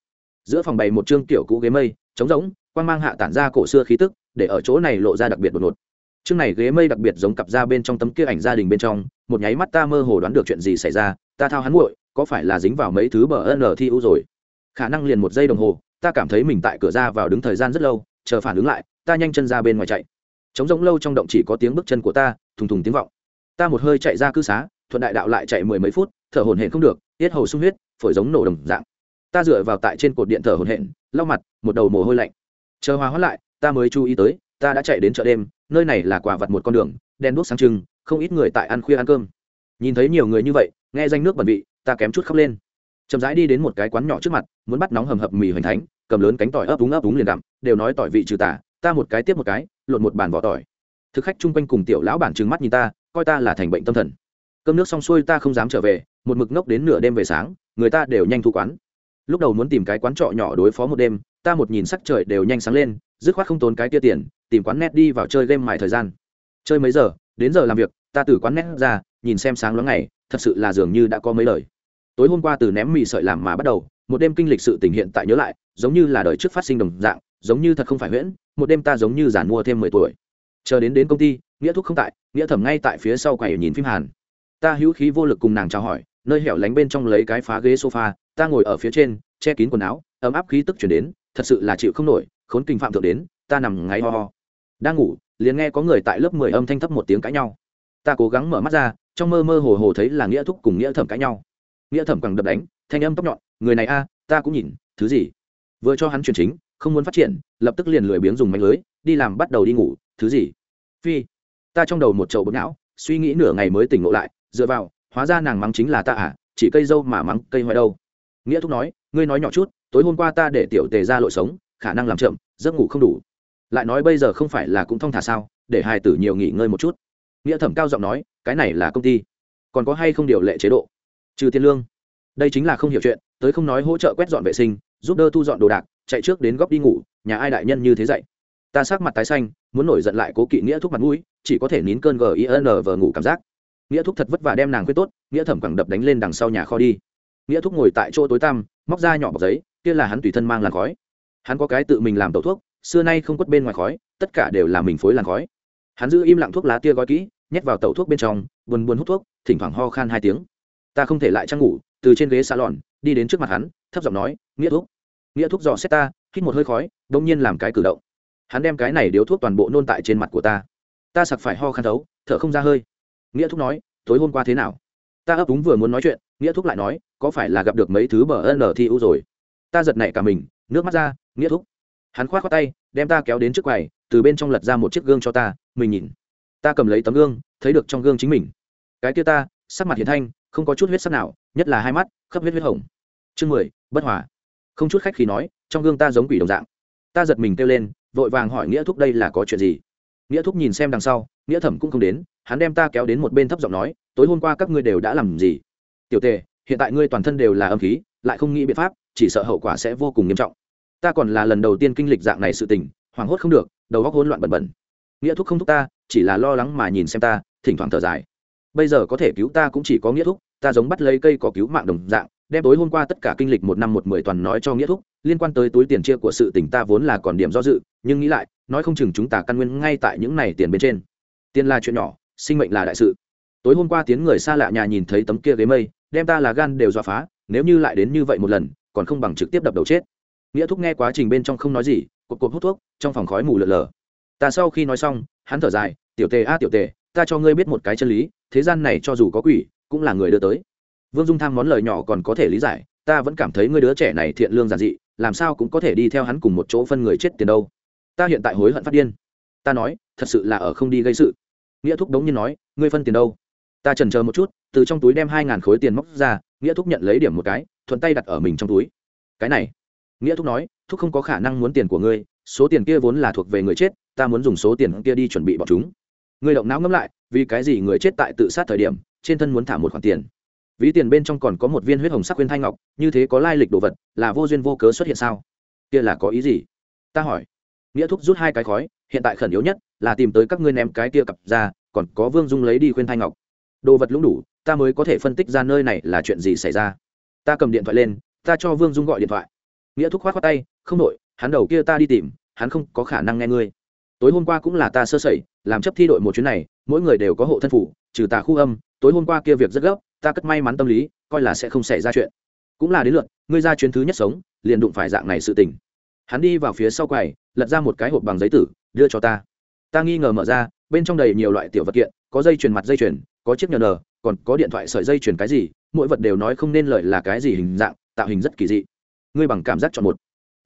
Giữa phòng bày một chương kiểu cũ ghế mây, trống rỗng quan mang hạ tản ra cổ xưa khí tức, để ở chỗ này lộ ra đặc biệt đột ngột. Chương này ghế mây đặc biệt giống cặp ra bên trong tấm kia ảnh gia đình bên trong, một nháy mắt ta mơ hồ đoán được chuyện gì xảy ra, ta thao hắn muội, có phải là dính vào mấy thứ bờ n thi u rồi? Khả năng liền một giây đồng hồ, ta cảm thấy mình tại cửa ra vào đứng thời gian rất lâu, chờ phản ứng lại, ta nhanh chân ra bên ngoài chạy. Trống rỗng lâu trong động chỉ có tiếng bước chân của ta, thùng thùng tiếng vọng. Ta một hơi chạy ra cư xá, thuận đại đạo lại chạy mười mấy phút, thở hổn hển không được, tiết hầu sung huyết, phổi giống nổ đồng dạng ta dựa vào tại trên cột điện thở hổn hển, lau mặt, một đầu mồ hôi lạnh. Chờ hòa hóa lại, ta mới chú ý tới, ta đã chạy đến chợ đêm, nơi này là quả vật một con đường đen đuốc sáng trưng, không ít người tại ăn khuya ăn cơm. Nhìn thấy nhiều người như vậy, nghe danh nước bẩn vị, ta kém chút khóc lên. Chậm rãi đi đến một cái quán nhỏ trước mặt, muốn bắt nóng hầm hập mì hoành thánh, cầm lớn cánh tỏi ấp úng ấp úng liền đạm, đều nói tỏi vị trừ tả ta một cái tiếp một cái lộn một bàn vỏ tỏi. Thực khách chung quanh cùng tiểu lão bản trừng mắt nhìn ta, coi ta là thành bệnh tâm thần. Cơm nước xong xuôi ta không dám trở về, một mực ngốc đến nửa đêm về sáng, người ta đều nhanh thu quán lúc đầu muốn tìm cái quán trọ nhỏ đối phó một đêm, ta một nhìn sắc trời đều nhanh sáng lên, dứt khoát không tốn cái tia tiền, tìm quán net đi vào chơi game mải thời gian. Chơi mấy giờ, đến giờ làm việc, ta từ quán net ra, nhìn xem sáng loáng ngày, thật sự là dường như đã có mấy lời. Tối hôm qua từ ném mì sợi làm mà bắt đầu, một đêm kinh lịch sự tình hiện tại nhớ lại, giống như là đời trước phát sinh đồng dạng, giống như thật không phải huyễn, một đêm ta giống như giản mua thêm mười tuổi. Chờ đến đến công ty, nghĩa thúc không tại, nghĩa thẩm ngay tại phía sau quầy nhìn phim hàn. Ta hữu khí vô lực cùng nàng chào hỏi, nơi hẻo lánh bên trong lấy cái phá ghế sofa ta ngồi ở phía trên, che kín quần áo, ấm áp khí tức chuyển đến, thật sự là chịu không nổi, khốn kinh phạm thượng đến, ta nằm ngáy ho ho. Đang ngủ, liền nghe có người tại lớp mười âm thanh thấp một tiếng cãi nhau. Ta cố gắng mở mắt ra, trong mơ mơ hồ hồ thấy là nghĩa thúc cùng nghĩa thẩm cãi nhau. Nghĩa thẩm càng đập đánh, thanh âm tóc nhọn, người này a, ta cũng nhìn, thứ gì? Vừa cho hắn chuyển chính, không muốn phát triển, lập tức liền lười biếng dùng mánh lưới, đi làm bắt đầu đi ngủ, thứ gì? Phi, ta trong đầu một chậu bấm não, suy nghĩ nửa ngày mới tỉnh ngộ lại, dựa vào, hóa ra nàng mắng chính là ta à chỉ cây dâu mà mắng cây hoại đâu nghĩa thúc nói ngươi nói nhỏ chút tối hôm qua ta để tiểu tề ra lội sống khả năng làm chậm giấc ngủ không đủ. Lại nói bây giờ không phải là cũng thong thả sao để hài tử nhiều nghỉ ngơi một chút. Nghĩa thẩm cao giọng nói cái này là công ty. Còn có hay không điều lệ chế độ? Trừ tiền lương. Đây chính là không hiểu chuyện tới không nói hỗ trợ quét dọn vệ sinh giúp đỡ thu dọn đồ đạc chạy trước đến góc đi ngủ nhà ai đại nhân như thế dậy, ta sắc mặt tái xanh muốn nổi giận lại cố kỵ nghĩa thúc mặt mũi chỉ có thể nín cơn gin vờ ngủ cảm giác. Nghĩa thúc thật vất vả đem nàng quyết tốt nghĩa thẩm quẳng đập đánh lên đằng sau nhà kho đi nghĩa thúc ngồi tại chỗ tối tăm móc ra nhỏ bọc giấy kia là hắn tùy thân mang làn khói. Hắn có cái tự mình làm tẩu thuốc xưa nay không quất bên ngoài khói tất cả đều là mình phối làn khói. Hắn giữ im lặng thuốc lá tia gói kỹ nhét vào tẩu thuốc bên trong buồn buồn hút thuốc thỉnh thoảng ho khan hai tiếng. Ta không thể lại trang ngủ từ trên ghế xa lòn, đi đến trước mặt hắn thấp giọng nói nghĩa thuốc nghĩa thuốc dò xét ta hít một hơi khói đông nhiên làm cái cử động. Hắn đem cái này điếu thuốc toàn bộ nôn tại trên mặt của ta. Ta sặc phải ho khan thấu thở không ra hơi. Nghĩa thúc nói tối hôm qua thế nào? Ta ấp úng vừa muốn nói chuyện nghĩa thúc lại nói, có phải là gặp được mấy thứ bờ ân thi u rồi? Ta giật nảy cả mình, nước mắt ra, nghĩa thúc. Hắn k h o á t khoác tay, đem ta kéo đến trước quầy, từ bên trong lật ra một chiếc gương cho ta, mình nhìn. Ta cầm lấy tấm gương, thấy được trong gương chính mình. Cái kia ta, sắc mặt hiền thanh, không có chút huyết sắc nào, nhất là hai mắt khắp huyết huyết hồng. Chương mười, bất hòa. Không chút khách khi nói, trong gương ta giống quỷ đồng dạng. Ta giật mình kêu lên, vội vàng hỏi nghĩa thúc đây là có chuyện gì? Nghĩa thúc nhìn xem đằng sau, nghĩa thẩm cũng không đến, hắn đem ta kéo đến một bên thấp giọng nói, tối hôm qua các ngươi đều đã làm gì? Tiểu tề, hiện tại ngươi toàn thân đều là âm khí, lại không nghĩ biện pháp, chỉ sợ hậu quả sẽ vô cùng nghiêm trọng. Ta còn là lần đầu tiên kinh lịch dạng này sự tình, hoảng hốt không được, đầu óc hỗn loạn bẩn bẩn. Nghĩa thúc không thúc ta, chỉ là lo lắng mà nhìn xem ta, thỉnh thoảng thở dài. Bây giờ có thể cứu ta cũng chỉ có nghĩa thúc, ta giống bắt lấy cây có cứu mạng đồng dạng, đem tối hôm qua tất cả kinh lịch một năm một mười toàn nói cho nghĩa thúc, liên quan tới túi tiền chia của sự tình ta vốn là còn điểm do dự, nhưng nghĩ lại, nói không chừng chúng ta căn nguyên ngay tại những này tiền bên trên. Tiền là chuyện nhỏ, sinh mệnh là đại sự. Tối hôm qua tiến người xa lạ nhà nhìn thấy tấm kia ghế mây đem ta là gan đều dọa phá, nếu như lại đến như vậy một lần, còn không bằng trực tiếp đập đầu chết. Nghĩa thúc nghe quá trình bên trong không nói gì, cột cột hút thuốc, trong phòng khói mù lợn lờ ta sau khi nói xong, hắn thở dài, tiểu tề a, tiểu tề, ta cho ngươi biết một cái chân lý, thế gian này cho dù có quỷ, cũng là người đưa tới. Vương dung tham món lời nhỏ còn có thể lý giải, ta vẫn cảm thấy ngươi đứa trẻ này thiện lương giản dị, làm sao cũng có thể đi theo hắn cùng một chỗ phân người chết tiền đâu. Ta hiện tại hối hận phát điên. Ta nói, thật sự là ở không đi gây sự. Nghĩa thúc đống như nói, ngươi phân tiền đâu? Ta trần chờ một chút, từ trong túi đem hai ngàn khối tiền móc ra, nghĩa thúc nhận lấy điểm một cái, thuận tay đặt ở mình trong túi. Cái này, nghĩa thúc nói, thúc không có khả năng muốn tiền của ngươi, số tiền kia vốn là thuộc về người chết, ta muốn dùng số tiền kia đi chuẩn bị bọn chúng. Ngươi động não ngẫm lại, vì cái gì người chết tại tự sát thời điểm, trên thân muốn thả một khoản tiền? Ví tiền bên trong còn có một viên huyết hồng sắc khuyên thanh ngọc, như thế có lai lịch đồ vật, là vô duyên vô cớ xuất hiện sao? Kia là có ý gì? Ta hỏi. Nghĩa thúc rút hai cái khói, hiện tại khẩn yếu nhất là tìm tới các ngươi ném cái kia cặp ra, còn có vương dung lấy đi khuyên thanh ngọc đồ vật lũng đủ, ta mới có thể phân tích ra nơi này là chuyện gì xảy ra. Ta cầm điện thoại lên, ta cho vương dung gọi điện thoại. Nghĩa thúc khoát khoát tay, không đội hắn đầu kia ta đi tìm, hắn không có khả năng nghe ngươi. Tối hôm qua cũng là ta sơ sẩy, làm chấp thi đội một chuyến này, mỗi người đều có hộ thân phủ, trừ tà khu âm, tối hôm qua kia việc rất gấp, ta cất may mắn tâm lý, coi là sẽ không xảy ra chuyện. Cũng là đến lượt, ngươi ra chuyến thứ nhất sống, liền đụng phải dạng này sự tình. Hắn đi vào phía sau quầy, lật ra một cái hộp bằng giấy tử, đưa cho ta. Ta nghi ngờ mở ra, bên trong đầy nhiều loại tiểu vật kiện, có dây chuyền mặt dây chuyền có chiếc nhờ nờ, còn có điện thoại sợi dây chuyển cái gì, mỗi vật đều nói không nên lợi là cái gì hình dạng, tạo hình rất kỳ dị. Ngươi bằng cảm giác chọn một.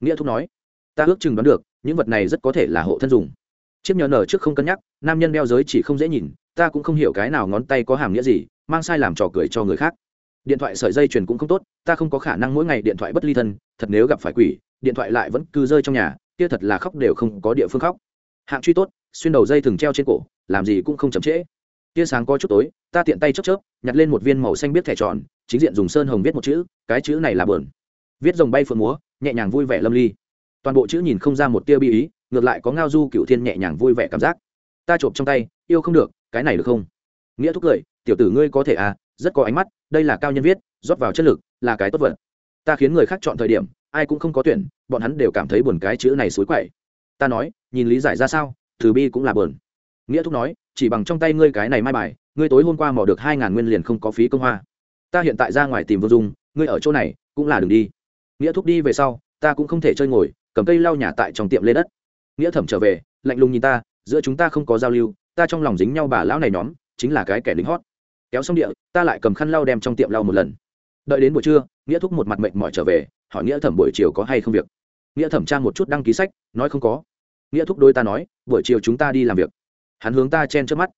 Nghĩa thúc nói, ta ước chừng đoán được, những vật này rất có thể là hộ thân dùng. Chiếc nhờ nở trước không cân nhắc, nam nhân đeo giới chỉ không dễ nhìn, ta cũng không hiểu cái nào ngón tay có hàm nghĩa gì, mang sai làm trò cười cho người khác. Điện thoại sợi dây chuyền cũng không tốt, ta không có khả năng mỗi ngày điện thoại bất ly thân, thật nếu gặp phải quỷ, điện thoại lại vẫn cứ rơi trong nhà, kia thật là khóc đều không có địa phương khóc. Hạng truy tốt, xuyên đầu dây thường treo trên cổ, làm gì cũng không chậm trễ tia sáng có chút tối, ta tiện tay chớp chớp, nhặt lên một viên màu xanh biết thẻ tròn, chính diện dùng sơn hồng viết một chữ, cái chữ này là bờn. Viết dòng bay phượng múa, nhẹ nhàng vui vẻ lâm ly. Toàn bộ chữ nhìn không ra một tia bi ý, ngược lại có ngao du cựu thiên nhẹ nhàng vui vẻ cảm giác. Ta trộm trong tay, yêu không được, cái này được không? Nghĩa thúc cười, tiểu tử ngươi có thể à rất có ánh mắt, đây là cao nhân viết, rót vào chất lực, là cái tốt vật. Ta khiến người khác chọn thời điểm, ai cũng không có tuyển, bọn hắn đều cảm thấy buồn cái chữ này xối quậy. Ta nói, nhìn lý giải ra sao, từ bi cũng là buồn. Nghĩa thúc nói chỉ bằng trong tay ngươi cái này mai bài, ngươi tối hôm qua mò được hai ngàn nguyên liền không có phí công hoa. Ta hiện tại ra ngoài tìm vô dung, ngươi ở chỗ này, cũng là đừng đi. Nghĩa thúc đi về sau, ta cũng không thể chơi ngồi, cầm cây lau nhà tại trong tiệm lên đất. Nghĩa thẩm trở về, lạnh lùng nhìn ta, giữa chúng ta không có giao lưu, ta trong lòng dính nhau bà lão này nhóm, chính là cái kẻ lính hót. Kéo xong địa, ta lại cầm khăn lau đem trong tiệm lau một lần. Đợi đến buổi trưa, nghĩa thúc một mặt mệnh mỏi trở về, hỏi nghĩa thẩm buổi chiều có hay không việc. Nghĩa thẩm tra một chút đăng ký sách, nói không có. Nghĩa thúc đôi ta nói, buổi chiều chúng ta đi làm việc hắn hướng ta chen trước mắt.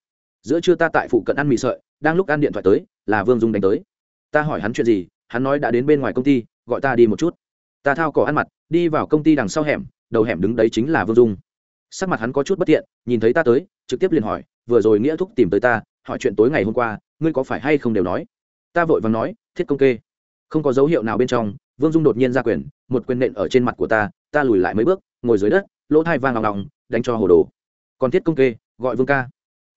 Giữa trưa ta tại phụ cận ăn mì sợi, đang lúc ăn điện thoại tới, là vương dung đánh tới. Ta hỏi hắn chuyện gì, hắn nói đã đến bên ngoài công ty, gọi ta đi một chút. Ta thao cỏ ăn mặt, đi vào công ty đằng sau hẻm, đầu hẻm đứng đấy chính là vương dung. Sắc mặt hắn có chút bất tiện, nhìn thấy ta tới, trực tiếp liền hỏi, vừa rồi nghĩa thúc tìm tới ta, hỏi chuyện tối ngày hôm qua, ngươi có phải hay không đều nói? Ta vội vàng nói, thiết công kê. Không có dấu hiệu nào bên trong, vương dung đột nhiên ra quyền, một quyền nện ở trên mặt của ta ta lùi lại mấy bước, ngồi dưới đất, lỗ thai vang lòng lòng đánh cho hồ đồ còn thiết công kê, gọi vương ca.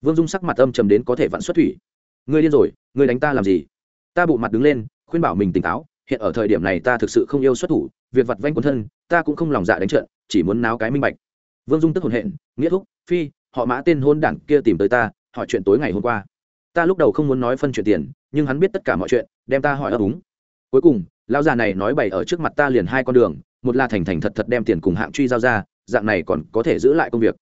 Vương dung sắc mặt âm trầm đến có thể vặn xuất thủy. Ngươi điên rồi, ngươi đánh ta làm gì? Ta bụ mặt đứng lên, khuyên bảo mình tỉnh táo, hiện ở thời điểm này ta thực sự không yêu xuất thủ, việc vặt vanh quấn thân, ta cũng không lòng dạ đánh trận, chỉ muốn náo cái minh bạch. Vương dung tức hồn hện, nghĩa thúc, phi, họ mã tên hôn đảng kia tìm tới ta, hỏi chuyện tối ngày hôm qua. Ta lúc đầu không muốn nói phân chuyện tiền, nhưng hắn biết tất cả mọi chuyện, đem ta hỏi ấp úng. Cuối cùng, lão già này nói bày ở trước mặt ta liền hai con đường, một là thành thành thật thật đem tiền cùng hạng truy giao ra, dạng này còn có thể giữ lại công việc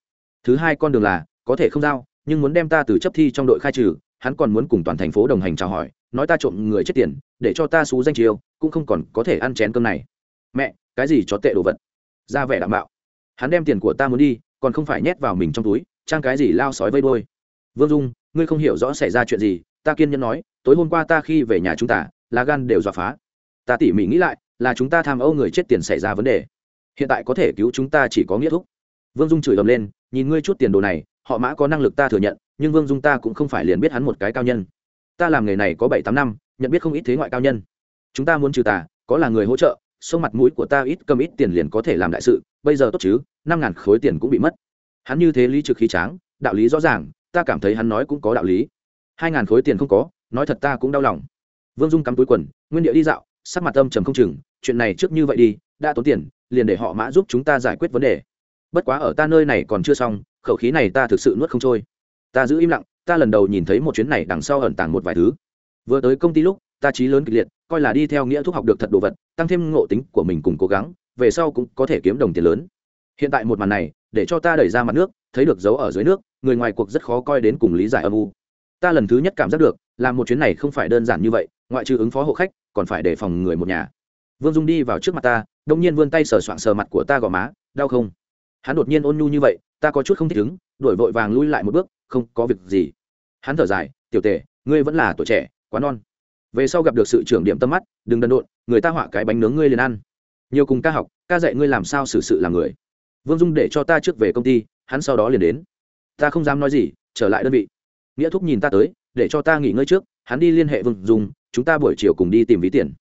thứ hai con đường là, có thể không giao, nhưng muốn đem ta từ chấp thi trong đội khai trừ, hắn còn muốn cùng toàn thành phố đồng hành chào hỏi, nói ta trộm người chết tiền, để cho ta xú danh chiêu cũng không còn có thể ăn chén cơm này. Mẹ, cái gì cho tệ đồ vật? Ra vẻ đảm bảo hắn đem tiền của ta muốn đi, còn không phải nhét vào mình trong túi, trang cái gì lao sói vây đôi vương dung, ngươi không hiểu rõ xảy ra chuyện gì, ta kiên nhẫn nói, tối hôm qua ta khi về nhà chúng ta, lá gan đều dọa phá. Ta tỉ mỉ nghĩ lại, là chúng ta tham âu người chết tiền xảy ra vấn đề. Hiện tại có thể cứu chúng ta chỉ có nghĩa thúc vương dung chửi ầm lên, nhìn ngươi chút tiền đồ này, họ mã có năng lực ta thừa nhận, nhưng vương dung ta cũng không phải liền biết hắn một cái cao nhân. Ta làm nghề này có bảy tám năm, nhận biết không ít thế ngoại cao nhân. Chúng ta muốn trừ tà, có là người hỗ trợ, sông mặt mũi của ta ít cầm ít tiền liền có thể làm đại sự, bây giờ tốt chứ, năm ngàn khối tiền cũng bị mất. Hắn như thế lý trực khí tráng, đạo lý rõ ràng, ta cảm thấy hắn nói cũng có đạo lý. Hai ngàn khối tiền không có, nói thật ta cũng đau lòng. Vương dung cắm túi quần, nguyên địa đi dạo, sắc mặt âm trầm không chừng, chuyện này trước như vậy đi, đã tốn tiền, liền để họ mã giúp chúng ta giải quyết vấn đề bất quá ở ta nơi này còn chưa xong, khẩu khí này ta thực sự nuốt không trôi. Ta giữ im lặng, ta lần đầu nhìn thấy một chuyến này đằng sau ẩn tàng một vài thứ. Vừa tới công ty lúc, ta trí lớn kịch liệt, coi là đi theo nghĩa thuốc học được thật đồ vật, tăng thêm ngộ tính của mình cùng cố gắng, về sau cũng có thể kiếm đồng tiền lớn. Hiện tại một màn này, để cho ta đẩy ra mặt nước, thấy được dấu ở dưới nước, người ngoài cuộc rất khó coi đến cùng lý giải âm u. Ta lần thứ nhất cảm giác được làm một chuyến này không phải đơn giản như vậy, ngoại trừ ứng phó hộ khách, còn phải đề phòng người một nhà. Vương dung đi vào trước mặt ta, đông nhiên vươn tay sờ soạng sờ mặt của ta gò má, đau không? Hắn đột nhiên ôn nhu như vậy, ta có chút không thích ứng đổi vội vàng lui lại một bước, không có việc gì. Hắn thở dài, tiểu tề ngươi vẫn là tuổi trẻ, quá non. Về sau gặp được sự trưởng điểm tâm mắt, đừng đần độn, người ta họa cái bánh nướng ngươi liền ăn. Nhiều cùng ca học, ca dạy ngươi làm sao xử sự làm người. Vương dung để cho ta trước về công ty, hắn sau đó liền đến. Ta không dám nói gì, trở lại đơn vị. Nghĩa thúc nhìn ta tới, để cho ta nghỉ ngơi trước, hắn đi liên hệ vương dung, chúng ta buổi chiều cùng đi tìm ví tiền.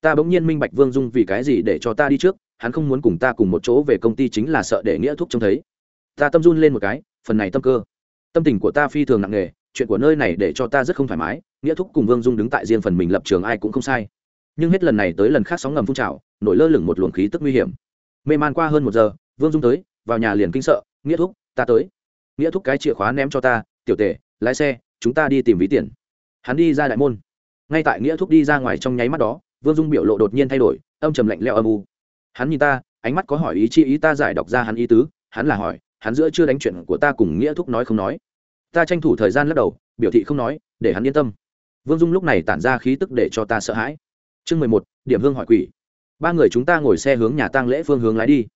Ta bỗng nhiên minh bạch vương dung vì cái gì để cho ta đi trước hắn không muốn cùng ta cùng một chỗ về công ty chính là sợ để nghĩa thúc trông thấy. Ta tâm run lên một cái, phần này tâm cơ. Tâm tình của ta phi thường nặng nề, chuyện của nơi này để cho ta rất không thoải mái, nghĩa thúc cùng vương dung đứng tại riêng phần mình lập trường ai cũng không sai. Nhưng hết lần này tới lần khác sóng ngầm phun trào, nổi lơ lửng một luồng khí tức nguy hiểm. Mê man qua hơn một giờ, vương dung tới, vào nhà liền kinh sợ, nghĩa thúc, ta tới. Nghĩa thúc cái chìa khóa ném cho ta, tiểu tể, lái xe, chúng ta đi tìm ví tiền. Hắn đi ra đại môn. Ngay tại nghĩa thúc đi ra ngoài trong nháy mắt đó, vương dung biểu lộ đột nhiên thay đổi, âm trầm lạnh leo âm u hắn nhìn ta, ánh mắt có hỏi ý chi ý ta giải đọc ra hắn ý tứ, hắn là hỏi, hắn giữa chưa đánh chuyện của ta cùng nghĩa thúc nói không nói. Ta tranh thủ thời gian lắc đầu, biểu thị không nói, để hắn yên tâm. Vương dung lúc này tản ra khí tức để cho ta sợ hãi. Chương mười một, điểm hương hỏi quỷ. Ba người chúng ta ngồi xe hướng nhà tang lễ phương hướng lái đi.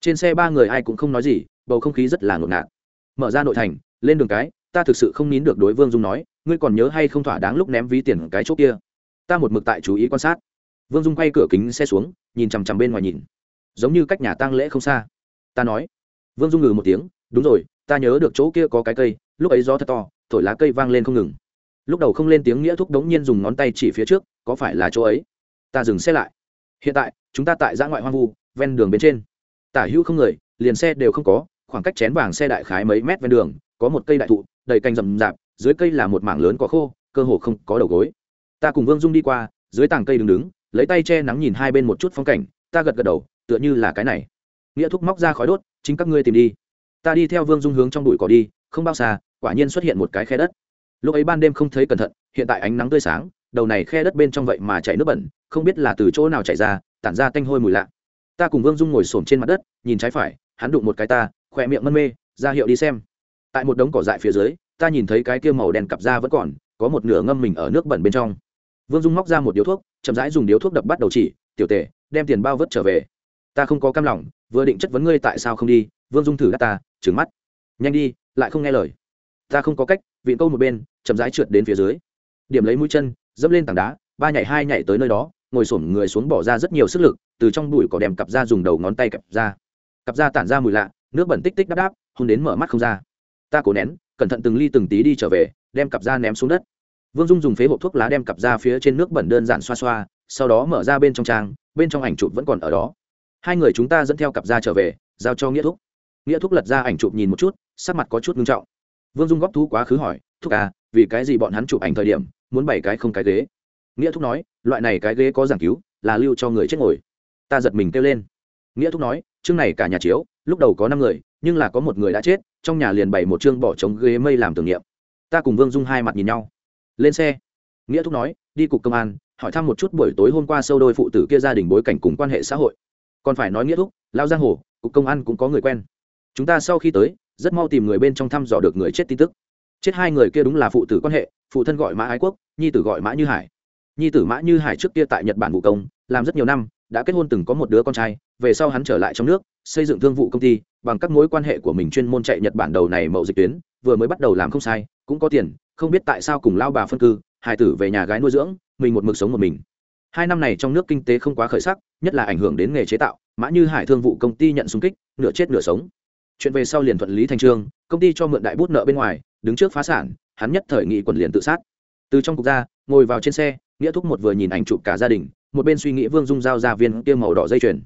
Trên xe ba người ai cũng không nói gì, bầu không khí rất là ngột ngạt. Mở ra nội thành, lên đường cái, ta thực sự không nín được đối vương dung nói, ngươi còn nhớ hay không thỏa đáng lúc ném ví tiền cái chỗ kia? Ta một mực tại chú ý quan sát vương dung quay cửa kính xe xuống, nhìn chằm chằm bên ngoài nhìn. Giống như cách nhà tang lễ không xa. Ta nói. Vương dung ngừ một tiếng, đúng rồi, ta nhớ được chỗ kia có cái cây, lúc ấy gió thật to, thổi lá cây vang lên không ngừng. Lúc đầu không lên tiếng nghĩa thúc đống nhiên dùng ngón tay chỉ phía trước, có phải là chỗ ấy? Ta dừng xe lại. Hiện tại, chúng ta tại giã ngoại hoang vu, ven đường bên trên. Tả hữu không người, liền xe đều không có, khoảng cách chén vàng xe đại khái mấy mét ven đường, có một cây đại thụ, đầy cành rậm rạp, dưới cây là một mảng lớn có khô, cơ hồ không có đầu gối. Ta cùng vương dung đi qua, dưới tàng cây đứng đứng lấy tay che nắng nhìn hai bên một chút phong cảnh, ta gật gật đầu, tựa như là cái này. Nghĩa thúc móc ra khói đốt, chính các ngươi tìm đi. Ta đi theo vương dung hướng trong bụi cỏ đi, không bao xa, quả nhiên xuất hiện một cái khe đất. Lúc ấy ban đêm không thấy cẩn thận, hiện tại ánh nắng tươi sáng, đầu này khe đất bên trong vậy mà chảy nước bẩn, không biết là từ chỗ nào chảy ra, tản ra tanh hôi mùi lạ. Ta cùng vương dung ngồi xổm trên mặt đất, nhìn trái phải, hắn đụng một cái ta, khỏe miệng mân mê, ra hiệu đi xem. Tại một đống cỏ dại phía dưới, ta nhìn thấy cái kia màu đen cặp da vẫn còn, có một nửa ngâm mình ở nước bẩn bên trong. Vương dung móc ra một điếu thuốc chậm rãi dùng điếu thuốc đập bắt đầu chỉ tiểu Tề, đem tiền bao vớt trở về. Ta không có cam lòng vừa định chất vấn ngươi tại sao không đi vương dung thử đắt ta trứng mắt. Nhanh đi lại không nghe lời. Ta không có cách vịn câu một bên chậm rãi trượt đến phía dưới. Điểm lấy mũi chân dẫm lên tảng đá ba nhảy hai nhảy tới nơi đó ngồi xổm người xuống bỏ ra rất nhiều sức lực từ trong bụi cỏ đem cặp ra dùng đầu ngón tay cặp ra. Cặp ra tản ra mùi lạ nước bẩn tích tích đáp đáp hôn đến mở mắt không ra. Ta cố nén cẩn thận từng ly từng tí đi trở về đem cặp da ném xuống đất vương dung dùng phế hộp thuốc lá đem cặp ra phía trên nước bẩn đơn giản xoa xoa, sau đó mở ra bên trong trang, bên trong ảnh chụp vẫn còn ở đó. Hai người chúng ta dẫn theo cặp ra trở về, giao cho nghĩa thúc. Nghĩa thúc lật ra ảnh chụp nhìn một chút, sắc mặt có chút nghiêm trọng. Vương dung góp thú quá khứ hỏi, thúc à vì cái gì bọn hắn chụp ảnh thời điểm, muốn bảy cái không cái ghế? Nghĩa thúc nói, loại này cái ghế có giảng cứu, là lưu cho người chết ngồi. Ta giật mình kêu lên. Nghĩa thúc nói, chương này cả nhà chiếu, lúc đầu có năm người, nhưng là có một người đã chết, trong nhà liền bày một chương bỏ trống ghế mây làm tưởng niệm. Ta cùng vương dung hai mặt nhìn nhau lên xe. Nghĩa thúc nói, đi cục công an, hỏi thăm một chút buổi tối hôm qua sâu đôi phụ tử kia gia đình bối cảnh cùng quan hệ xã hội. Còn phải nói nghĩa thúc, lao giang hồ, cục công an cũng có người quen. Chúng ta sau khi tới, rất mau tìm người bên trong thăm dò được người chết tin tức. Chết hai người kia đúng là phụ tử quan hệ, phụ thân gọi mã ái quốc, nhi tử gọi mã như hải. Nhi tử mã như hải trước kia tại nhật bản vụ công, làm rất nhiều năm, đã kết hôn từng có một đứa con trai, về sau hắn trở lại trong nước, xây dựng thương vụ công ty, bằng các mối quan hệ của mình chuyên môn chạy nhật bản đầu này mậu dịch tuyến, vừa mới bắt đầu làm không sai, cũng có tiền không biết tại sao cùng lao bà phân cư hải tử về nhà gái nuôi dưỡng, mình một mực sống một mình. Hai năm này trong nước kinh tế không quá khởi sắc, nhất là ảnh hưởng đến nghề chế tạo, mã như hải thương vụ công ty nhận xung kích, nửa chết nửa sống. Chuyện về sau liền thuận lý thành trương, công ty cho mượn đại bút nợ bên ngoài, đứng trước phá sản, hắn nhất thời nghị quần liền tự sát. Từ trong cục ra, ngồi vào trên xe, nghĩa thúc một vừa nhìn ảnh chụp cả gia đình, một bên suy nghĩ vương dung giao ra viên tiêm màu đỏ dây chuyền.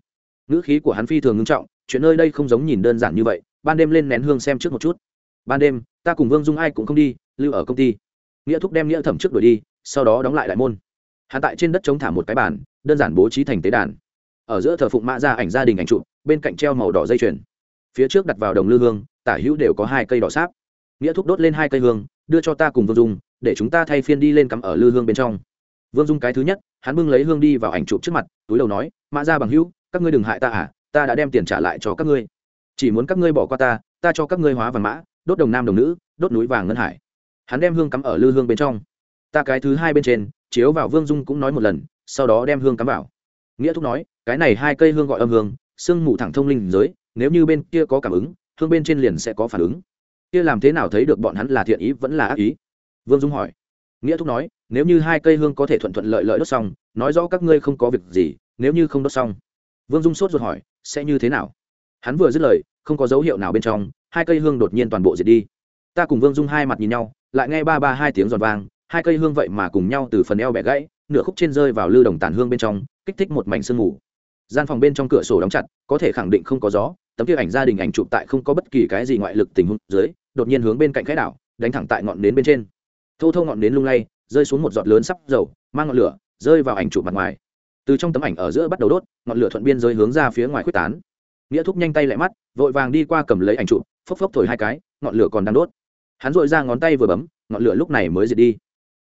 Ngữ khí của hắn phi thường ngưng trọng, chuyện nơi đây không giống nhìn đơn giản như vậy, ban đêm lên nén hương xem trước một chút. Ban đêm ta cùng vương dung ai cũng không đi, lưu ở công ty. Nghĩa thúc đem nghĩa thẩm trước đuổi đi, sau đó đóng lại đại môn. Hắn tại trên đất chống thả một cái bàn, đơn giản bố trí thành tế đàn. Ở giữa thờ phụng mã ra ảnh gia đình ảnh trụ bên cạnh treo màu đỏ dây chuyền. Phía trước đặt vào đồng lư hương, tả hữu đều có hai cây đỏ sáp. Nghĩa thúc đốt lên hai cây hương, đưa cho ta cùng vương dung, để chúng ta thay phiên đi lên cắm ở lư hương bên trong. Vương dung cái thứ nhất, hắn bưng lấy hương đi vào ảnh chụp trước mặt, túi đầu nói, mã ra bằng hữu, các ngươi đừng hại ta à ta đã đem tiền trả lại cho các ngươi. Chỉ muốn các ngươi bỏ qua ta ta cho các ngươi hóa vàng mã đốt đồng nam đồng nữ, đốt núi vàng ngân hải. Hắn đem hương cắm ở lư hương bên trong. Ta cái thứ hai bên trên, chiếu vào vương dung cũng nói một lần, sau đó đem hương cắm vào. Nghĩa thúc nói, cái này hai cây hương gọi âm hương, sương mù thẳng thông linh giới, nếu như bên kia có cảm ứng, hương bên trên liền sẽ có phản ứng. Kia làm thế nào thấy được bọn hắn là thiện ý vẫn là ác ý? Vương dung hỏi. Nghĩa thúc nói, nếu như hai cây hương có thể thuận thuận lợi lợi đốt xong, nói rõ các ngươi không có việc gì, nếu như không đốt xong. Vương dung sốt ruột hỏi, sẽ như thế nào? Hắn vừa dứt lời, không có dấu hiệu nào bên trong hai cây hương đột nhiên toàn bộ diệt đi. Ta cùng vương dung hai mặt nhìn nhau, lại nghe ba ba hai tiếng giòn vang, hai cây hương vậy mà cùng nhau từ phần eo bẻ gãy, nửa khúc trên rơi vào lư đồng tàn hương bên trong, kích thích một mảnh sương mù. Gian phòng bên trong cửa sổ đóng chặt, có thể khẳng định không có gió, tấm kia ảnh gia đình ảnh chụp tại không có bất kỳ cái gì ngoại lực tình huống dưới, đột nhiên hướng bên cạnh khẽ đảo, đánh thẳng tại ngọn nến bên trên. Thô thô ngọn nến lung lay, rơi xuống một giọt lớn sắp dầu, mang ngọn lửa, rơi vào ảnh chụp mặt ngoài. Từ trong tấm ảnh ở giữa bắt đầu đốt, ngọn lửa thuận biên rơi hướng ra phía ngoài quyết tán nghĩa thúc nhanh tay lại mắt, vội vàng đi qua cầm lấy ảnh chụp, phốc phốc thổi hai cái, ngọn lửa còn đang đốt. Hắn dội ra ngón tay vừa bấm, ngọn lửa lúc này mới diệt đi.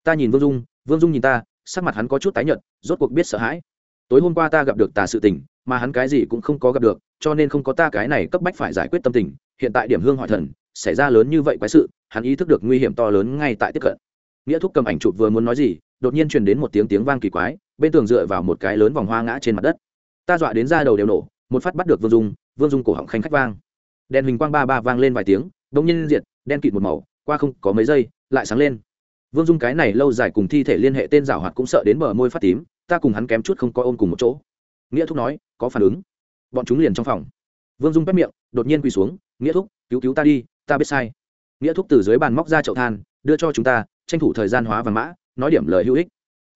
Ta nhìn vương dung vương dung nhìn ta, sắc mặt hắn có chút tái nhợt, rốt cuộc biết sợ hãi. Tối hôm qua ta gặp được tà sự tình, mà hắn cái gì cũng không có gặp được, cho nên không có ta cái này cấp bách phải giải quyết tâm tình. Hiện tại điểm hương hỏi thần, xảy ra lớn như vậy quái sự, hắn ý thức được nguy hiểm to lớn ngay tại tiếp cận. Nghĩa thúc cầm ảnh chụp vừa muốn nói gì, đột nhiên truyền đến một tiếng tiếng vang kỳ quái, bên tường dựa vào một cái lớn vòng hoa ngã trên mặt đất. Ta dọa đến ra đầu đều nổ một phát bắt được vương dung vương dung cổ họng khanh khách vang. Đèn hình quang ba ba vang lên vài tiếng đông nhiên diệt, đen kịt một màu, qua không có mấy giây, lại sáng lên. Vương dung cái này lâu dài cùng thi thể liên hệ tên giảo hoạt cũng sợ đến bờ môi phát tím, ta cùng hắn kém chút không coi ôm cùng một chỗ. Nghĩa thúc nói, có phản ứng. Bọn chúng liền trong phòng. Vương dung bép miệng, đột nhiên quỳ xuống, nghĩa thúc, cứu cứu ta đi, ta biết sai. Nghĩa thúc từ dưới bàn móc ra chậu than, đưa cho chúng ta, tranh thủ thời gian hóa vàng mã, nói điểm lời hữu ích.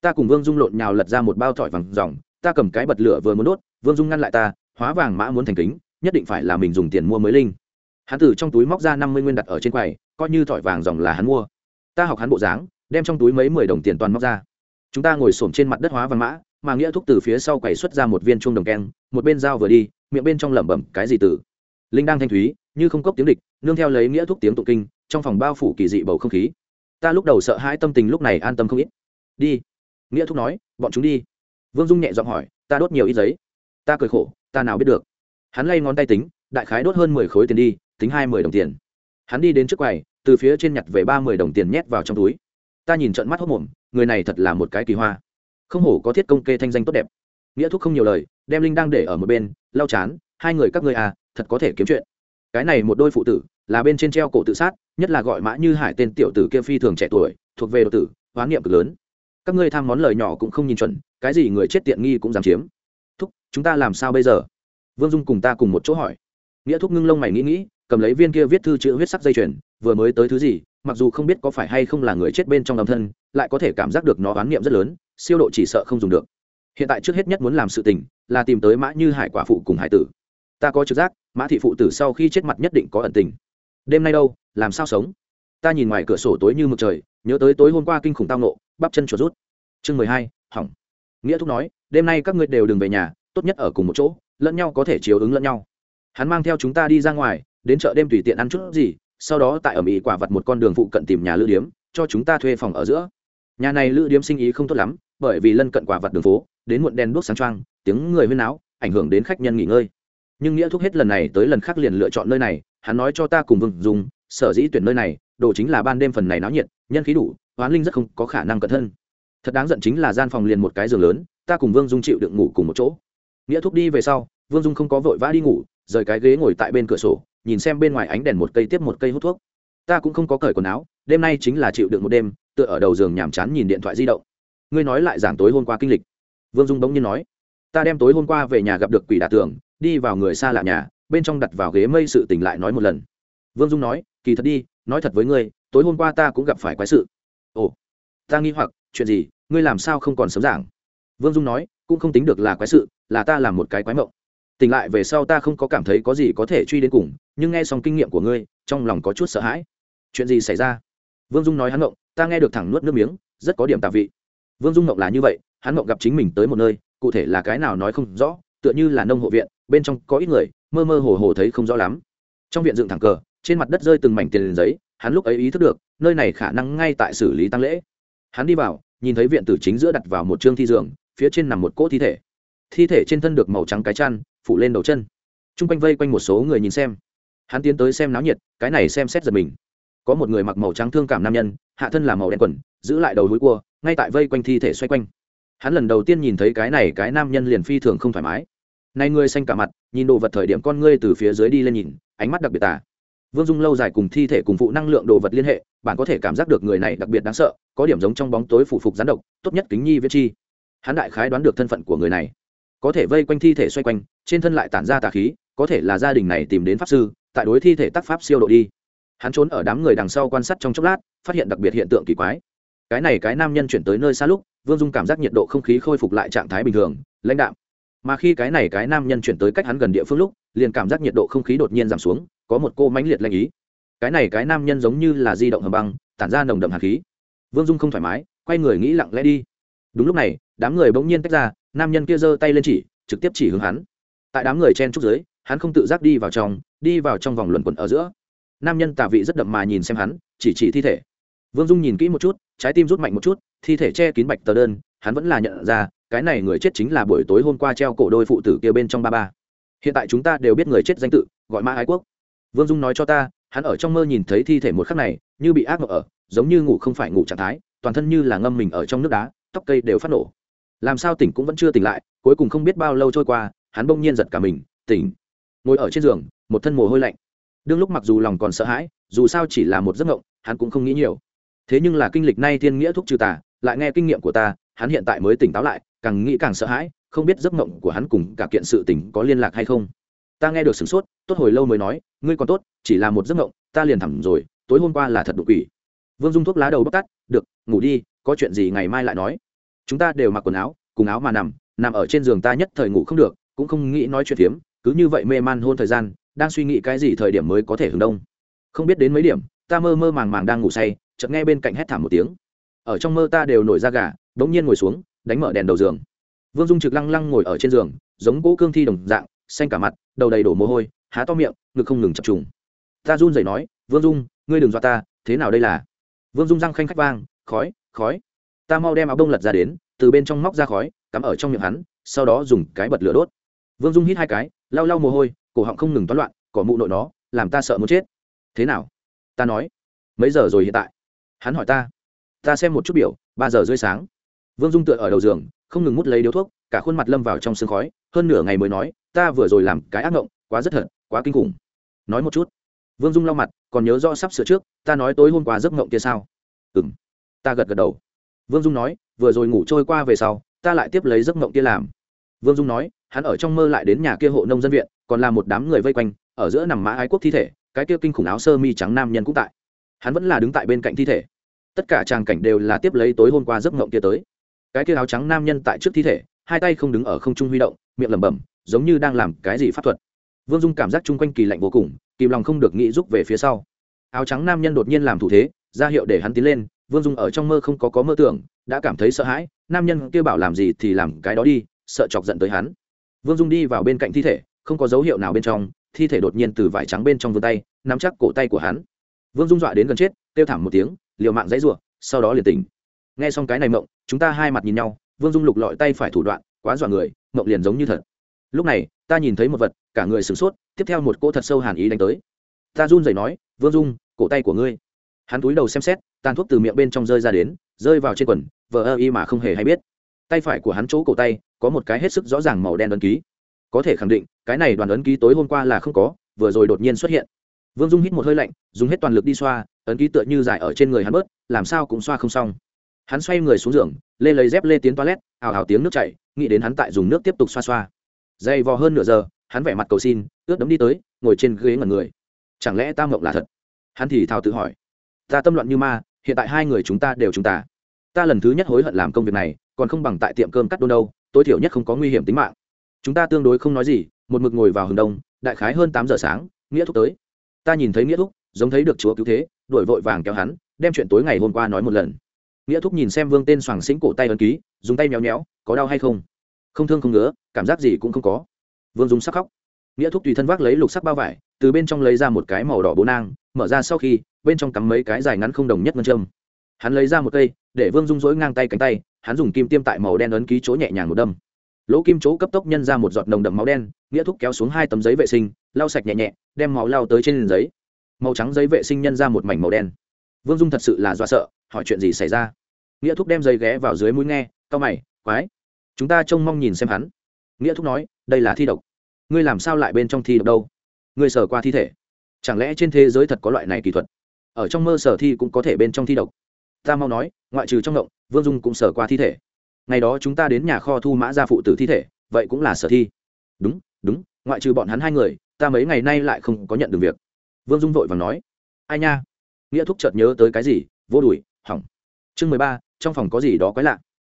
Ta cùng vương dung lộn nhào lật ra một bao thỏi vàng dòng, ta cầm cái bật lửa vừa muốn đốt, vương dung ngăn lại ta hóa vàng mã muốn thành kính, nhất định phải là mình dùng tiền mua mới linh. Hắn từ trong túi móc ra năm mươi nguyên đặt ở trên quầy, coi như thỏi vàng dòng là hắn mua. Ta học hắn bộ dáng, đem trong túi mấy mười đồng tiền toàn móc ra. Chúng ta ngồi xổm trên mặt đất hóa vàng mã, mà nghĩa thúc từ phía sau quầy xuất ra một viên chuông đồng keng, một bên dao vừa đi, miệng bên trong lẩm bẩm, cái gì từ? Linh đang thanh thúy, như không cốc tiếng địch, nương theo lấy nghĩa thúc tiếng tụng kinh, trong phòng bao phủ kỳ dị bầu không khí. Ta lúc đầu sợ hãi tâm tình lúc này an tâm không ít. Đi. Nghĩa thúc nói, bọn chúng đi. Vương dung nhẹ giọng hỏi, ta đốt nhiều ít giấy? Ta cười khổ, ta nào biết được. Hắn lay ngón tay tính, đại khái đốt hơn mười khối tiền đi, tính hai mươi đồng tiền. Hắn đi đến trước quầy, từ phía trên nhặt về ba mươi đồng tiền nhét vào trong túi. Ta nhìn trận mắt hốc mồm, người này thật là một cái kỳ hoa. Không hổ có thiết công kê thanh danh tốt đẹp. Nghĩa thúc không nhiều lời, đem linh đang để ở một bên, lau chán, hai người các ngươi à thật có thể kiếm chuyện. Cái này một đôi phụ tử, là bên trên treo cổ tự sát, nhất là gọi mã như hải tên tiểu tử kia phi thường trẻ tuổi, thuộc về độ tử, hoán niệm cực lớn. Các ngươi tham món lời nhỏ cũng không nhìn chuẩn, cái gì người chết tiện nghi cũng dám chiếm chúng ta làm sao bây giờ? Vương dung cùng ta cùng một chỗ hỏi. Nghĩa thúc ngưng lông mày nghĩ nghĩ, cầm lấy viên kia viết thư chữ huyết sắc dây chuyền, vừa mới tới thứ gì, mặc dù không biết có phải hay không là người chết bên trong âm thân, lại có thể cảm giác được nó oán niệm rất lớn, siêu độ chỉ sợ không dùng được. Hiện tại trước hết nhất muốn làm sự tình, là tìm tới mã như hải quả phụ cùng hải tử. Ta có trực giác, mã thị phụ tử sau khi chết mặt nhất định có ẩn tình. Đêm nay đâu, làm sao sống? Ta nhìn ngoài cửa sổ tối như mực trời, nhớ tới tối hôm qua kinh khủng tao nộ bắp chân chuột rút. Chương mười hai, hỏng. Nghĩa thúc nói, đêm nay các ngươi đều đừng về nhà tốt nhất ở cùng một chỗ, lẫn nhau có thể chiếu ứng lẫn nhau. Hắn mang theo chúng ta đi ra ngoài, đến chợ đêm tùy tiện ăn chút gì, sau đó tại ở mỹ quả vặt một con đường phụ cận tìm nhà lữ điếm, cho chúng ta thuê phòng ở giữa. Nhà này lữ điếm sinh ý không tốt lắm, bởi vì lân cận quả vặt đường phố, đến muộn đèn đuốc sáng trăng tiếng người huyên náo, ảnh hưởng đến khách nhân nghỉ ngơi. Nhưng nghĩa thúc hết lần này tới lần khác liền lựa chọn nơi này, hắn nói cho ta cùng vương dùng sở dĩ tuyển nơi này, đồ chính là ban đêm phần này náo nhiệt, nhân khí đủ, hoán linh rất không có khả năng cẩn thân thật đáng giận chính là gian phòng liền một cái giường lớn, ta cùng vương dung chịu đựng ngủ cùng một chỗ nghĩa thúc đi về sau, vương dung không có vội vã đi ngủ, rời cái ghế ngồi tại bên cửa sổ, nhìn xem bên ngoài ánh đèn một cây tiếp một cây hút thuốc. Ta cũng không có cởi quần áo, đêm nay chính là chịu đựng một đêm, tựa ở đầu giường nhàm chán nhìn điện thoại di động. Ngươi nói lại giảng tối hôm qua kinh lịch. Vương dung bỗng nhiên nói, ta đem tối hôm qua về nhà gặp được quỷ đà tường, đi vào người xa lạ nhà, bên trong đặt vào ghế mây sự tỉnh lại nói một lần. Vương dung nói, kỳ thật đi, nói thật với ngươi, tối hôm qua ta cũng gặp phải quái sự. Ồ, ta nghi hoặc, chuyện gì, ngươi làm sao không còn sớm giảng? Vương dung nói cũng không tính được là quái sự, là ta làm một cái quái mộng. Tỉnh lại về sau ta không có cảm thấy có gì có thể truy đến cùng, nhưng nghe xong kinh nghiệm của ngươi, trong lòng có chút sợ hãi. Chuyện gì xảy ra? Vương dung nói hắn mộng, ta nghe được thẳng nuốt nước miếng, rất có điểm tạp vị. Vương dung mộng là như vậy, hắn mộng gặp chính mình tới một nơi, cụ thể là cái nào nói không rõ, tựa như là nông hộ viện, bên trong có ít người, mơ mơ hồ hồ thấy không rõ lắm. Trong viện dựng thẳng cờ, trên mặt đất rơi từng mảnh tiền giấy, hắn lúc ấy ý thức được, nơi này khả năng ngay tại xử lý tăng lễ. Hắn đi vào, nhìn thấy viện tử chính giữa đặt vào một trương thi giường phía trên nằm một cỗ thi thể. Thi thể trên thân được màu trắng cái chăn, phủ lên đầu chân. T r u n g quanh vây quanh một số người nhìn xem. Hắn tiến tới xem náo nhiệt, cái này xem xét giật mình. Có một người mặc màu trắng thương cảm nam nhân, hạ thân là màu đen quần, giữ lại đầu hối cua, ngay tại vây quanh thi thể xoay quanh. Hắn lần đầu tiên nhìn thấy cái này cái nam nhân liền phi thường không thoải mái. Nay ngươi xanh cả mặt, nhìn đồ vật thời điểm con ngươi từ phía dưới đi lên nhìn, ánh mắt đặc biệt tả vương dung lâu dài cùng thi thể cùng phụ năng lượng đồ vật liên hệ, bạn có thể cảm giác được người này đặc biệt đáng sợ, có điểm giống trong bóng tối phủ phục gián độc, tốt nhất kính nhi viết chi hắn đại khái đoán được thân phận của người này. Có thể vây quanh thi thể xoay quanh, trên thân lại tản ra tà khí, có thể là gia đình này tìm đến pháp sư, tại đối thi thể tác pháp siêu độ đi. Hắn trốn ở đám người đằng sau quan sát trong chốc lát, phát hiện đặc biệt hiện tượng kỳ quái. Cái này cái nam nhân chuyển tới nơi xa lúc, vương dung cảm giác nhiệt độ không khí khôi phục lại trạng thái bình thường, lãnh đạm. Mà khi cái này cái nam nhân chuyển tới cách hắn gần địa phương lúc, liền cảm giác nhiệt độ không khí đột nhiên giảm xuống, có một cô mãnh liệt lanh ý. Cái này cái nam nhân giống như là di động hầm băng, tản ra nồng đậm hạt khí. Vương dung không thoải mái, quay người nghĩ lặng lẽ đi đúng lúc này, đám người bỗng nhiên tách ra, nam nhân kia giơ tay lên chỉ, trực tiếp chỉ hướng hắn. Tại đám người chen trúc dưới, hắn không tự giác đi vào trong, đi vào trong vòng luẩn quẩn ở giữa. Nam nhân tà vị rất đậm mà nhìn xem hắn, chỉ chỉ thi thể. Vương dung nhìn kỹ một chút, trái tim rút mạnh một chút, thi thể che kín bạch tờ đơn, hắn vẫn là nhận ra, cái này người chết chính là buổi tối hôm qua treo cổ đôi phụ tử kia bên trong ba ba. Hiện tại chúng ta đều biết người chết danh tự, gọi mã ái quốc. Vương dung nói cho ta, hắn ở trong mơ nhìn thấy thi thể một khắc này, như bị ác mộng ở, giống như ngủ không phải ngủ trạng thái, toàn thân như là ngâm mình ở trong nước đá tóc cây đều phát nổ. Làm sao tỉnh cũng vẫn chưa tỉnh lại, cuối cùng không biết bao lâu trôi qua, hắn bỗng nhiên giật cả mình, tỉnh. Ngồi ở trên giường, một thân mồ hôi lạnh. Đương lúc mặc dù lòng còn sợ hãi, dù sao chỉ là một giấc ngộng hắn cũng không nghĩ nhiều. Thế nhưng là kinh lịch nay thiên nghĩa thuốc trừ tà, lại nghe kinh nghiệm của ta, hắn hiện tại mới tỉnh táo lại, càng nghĩ càng sợ hãi, không biết giấc mộng của hắn cùng cả kiện sự tỉnh có liên lạc hay không. Ta nghe được sửng sốt, tốt hồi lâu mới nói, ngươi còn tốt, chỉ là một giấc mộng, ta liền thẳng rồi, tối hôm qua là thật đột quỷ vương dung thuốc lá đầu bóc tắt, được, ngủ đi có chuyện gì ngày mai lại nói. Chúng ta đều mặc quần áo, cùng áo mà nằm nằm ở trên giường ta nhất thời ngủ không được, cũng không nghĩ nói chuyện phiếm, cứ như vậy mê man hôn thời gian, đang suy nghĩ cái gì thời điểm mới có thể hưởng đông. Không biết đến mấy điểm, ta mơ mơ màng màng đang ngủ say, chợt nghe bên cạnh hét thảm một tiếng. Ở trong mơ ta đều nổi ra gà, đống nhiên ngồi xuống, đánh mở đèn đầu giường. Vương dung trực lăng lăng ngồi ở trên giường, giống cỗ cương thi đồng dạng, xanh cả mặt, đầu đầy đổ mồ hôi, há to miệng, ngực không ngừng chập trùng. Ta run rẩy nói, vương dung, ngươi đừng dọa ta, thế nào đây là? Vương dung răng khanh khách vang, khói khói. Ta mau đem áo bông lật ra đến, từ bên trong móc ra khói, cắm ở trong miệng hắn, sau đó dùng cái bật lửa đốt. Vương dung hít hai cái, lau lau mồ hôi, cổ họng không ngừng toán loạn, cỏ mụ nội nó, làm ta sợ muốn chết. Thế nào? Ta nói. Mấy giờ rồi hiện tại? Hắn hỏi ta. Ta xem một chút biểu, ba giờ rưỡi sáng. Vương dung tựa ở đầu giường, không ngừng mút lấy điếu thuốc, cả khuôn mặt lâm vào trong sương khói, hơn nửa ngày mới nói, ta vừa rồi làm cái ác ngộng, quá rất thật, quá kinh khủng. Nói một chút. Vương dung lau mặt, còn nhớ rõ sắp sửa trước, ta nói tối hôm qua giấc ngộng kia sao? Ừ m ta gật gật đầu. Vương dung nói, vừa rồi ngủ trôi qua về sau, ta lại tiếp lấy giấc mộng kia làm. Vương dung nói, hắn ở trong mơ lại đến nhà kia hộ nông dân viện, còn là một đám người vây quanh, ở giữa nằm mã ái quốc thi thể, cái kia kinh khủng áo sơ mi trắng nam nhân cũng tại. Hắn vẫn là đứng tại bên cạnh thi thể. Tất cả tràng cảnh đều là tiếp lấy tối hôm qua giấc mộng kia tới. Cái kia áo trắng nam nhân tại trước thi thể, hai tay không đứng ở không trung huy động, miệng lẩm bẩm, giống như đang làm cái gì pháp thuật. Vương dung cảm giác chung quanh kỳ lạnh vô cùng, kìm lòng không được nghĩ rút về phía sau. Áo trắng nam nhân đột nhiên làm thủ thế, ra hiệu để hắn tiến lên vương dung ở trong mơ không có có mơ tưởng, đã cảm thấy sợ hãi, nam nhân kia bảo làm gì thì làm cái đó đi, sợ chọc giận tới hắn. Vương dung đi vào bên cạnh thi thể, không có dấu hiệu nào bên trong, thi thể đột nhiên từ vải trắng bên trong vươn tay, nắm chắc cổ tay của hắn. Vương dung dọa đến gần chết, kêu thảm một tiếng, liều mạng dãy ruộng sau đó liền tỉnh. Nghe xong cái này mộng, chúng ta hai mặt nhìn nhau, vương dung lục lọi tay phải thủ đoạn, quá dọa người, mộng liền giống như thật. Lúc này, ta nhìn thấy một vật, cả người sửng sốt, tiếp theo một cô thật sâu hàn ý đánh tới. Ta run rẩy nói, vương dung, cổ tay của ngươi hắn túi đầu xem xét, tàn thuốc từ miệng bên trong rơi ra đến, rơi vào trên quần, vờ ơ y mà không hề hay biết. Tay phải của hắn chỗ cổ tay, có một cái hết sức rõ ràng màu đen ấn ký. Có thể khẳng định, cái này đoàn ấn ký tối hôm qua là không có, vừa rồi đột nhiên xuất hiện. Vương dung hít một hơi lạnh, dùng hết toàn lực đi xoa, ấn ký tựa như dài ở trên người hắn bớt, làm sao cũng xoa không xong. Hắn xoay người xuống giường, lê lấy dép lê tiến toilet, ào ào tiếng nước chảy, nghĩ đến hắn tại dùng nước tiếp tục xoa xoa. Dày vò hơn nửa giờ, hắn vẻ mặt cầu xin, ướt đấm đi tới, ngồi trên ghế ngẩn người. Chẳng lẽ ta mộng là thật? Hắn thì thào tự hỏi ta tâm loạn như ma, hiện tại hai người chúng ta đều chúng ta. Ta lần thứ nhất hối hận làm công việc này, còn không bằng tại tiệm cơm cắt đôn đâu, tối thiểu nhất không có nguy hiểm tính mạng. Chúng ta tương đối không nói gì, một mực ngồi vào hừng đông, đại khái hơn tám giờ sáng, nghĩa thúc tới. Ta nhìn thấy nghĩa thúc, giống thấy được chúa cứu thế đổi vội vàng kéo hắn, đem chuyện tối ngày hôm qua nói một lần. Nghĩa thúc nhìn xem vương tên soàng xính cổ tay ấn ký, dùng tay méo méo, có đau hay không? Không thương không ngứa, cảm giác gì cũng không có. Vương dùng sắc khóc. Nghĩa thúc tùy thân vác lấy lục sắc bao vải, từ bên trong lấy ra một cái màu đỏ bố nang mở ra sau khi, bên trong cắm mấy cái dài ngắn không đồng nhất ngân châm. Hắn lấy ra một cây, để vương dung dối ngang tay cánh tay, hắn dùng kim tiêm tại màu đen ấn ký chỗ nhẹ nhàng một đâm. Lỗ kim chỗ cấp tốc nhân ra một giọt nồng đậm máu đen, nghĩa thúc kéo xuống hai tấm giấy vệ sinh, lau sạch nhẹ nhẹ, đem máu lao tới trên giấy. Màu trắng giấy vệ sinh nhân ra một mảnh màu đen. Vương dung thật sự là do sợ, hỏi chuyện gì xảy ra? Nghĩa thúc đem giấy ghé vào dưới mũi nghe, cau mày, quái. Chúng ta trông mong nhìn xem hắn. Nghĩa thúc nói, đây là thi độc. Ngươi làm sao lại bên trong thi độc đâu? Ngươi sờ qua thi thể chẳng lẽ trên thế giới thật có loại này kỹ thuật? Ở trong mơ sở thi cũng có thể bên trong thi độc. Ta mau nói, ngoại trừ trong động vương dung cũng sở qua thi thể. Ngày đó chúng ta đến nhà kho thu mã gia phụ tử thi thể, vậy cũng là sở thi. Đúng đúng, ngoại trừ bọn hắn hai người, ta mấy ngày nay lại không có nhận được việc. Vương dung vội và nói. Ai nha? Nghĩa thúc chợt nhớ tới cái gì, vô đùi, hỏng. Chương mười ba, trong phòng có gì đó quái lạ.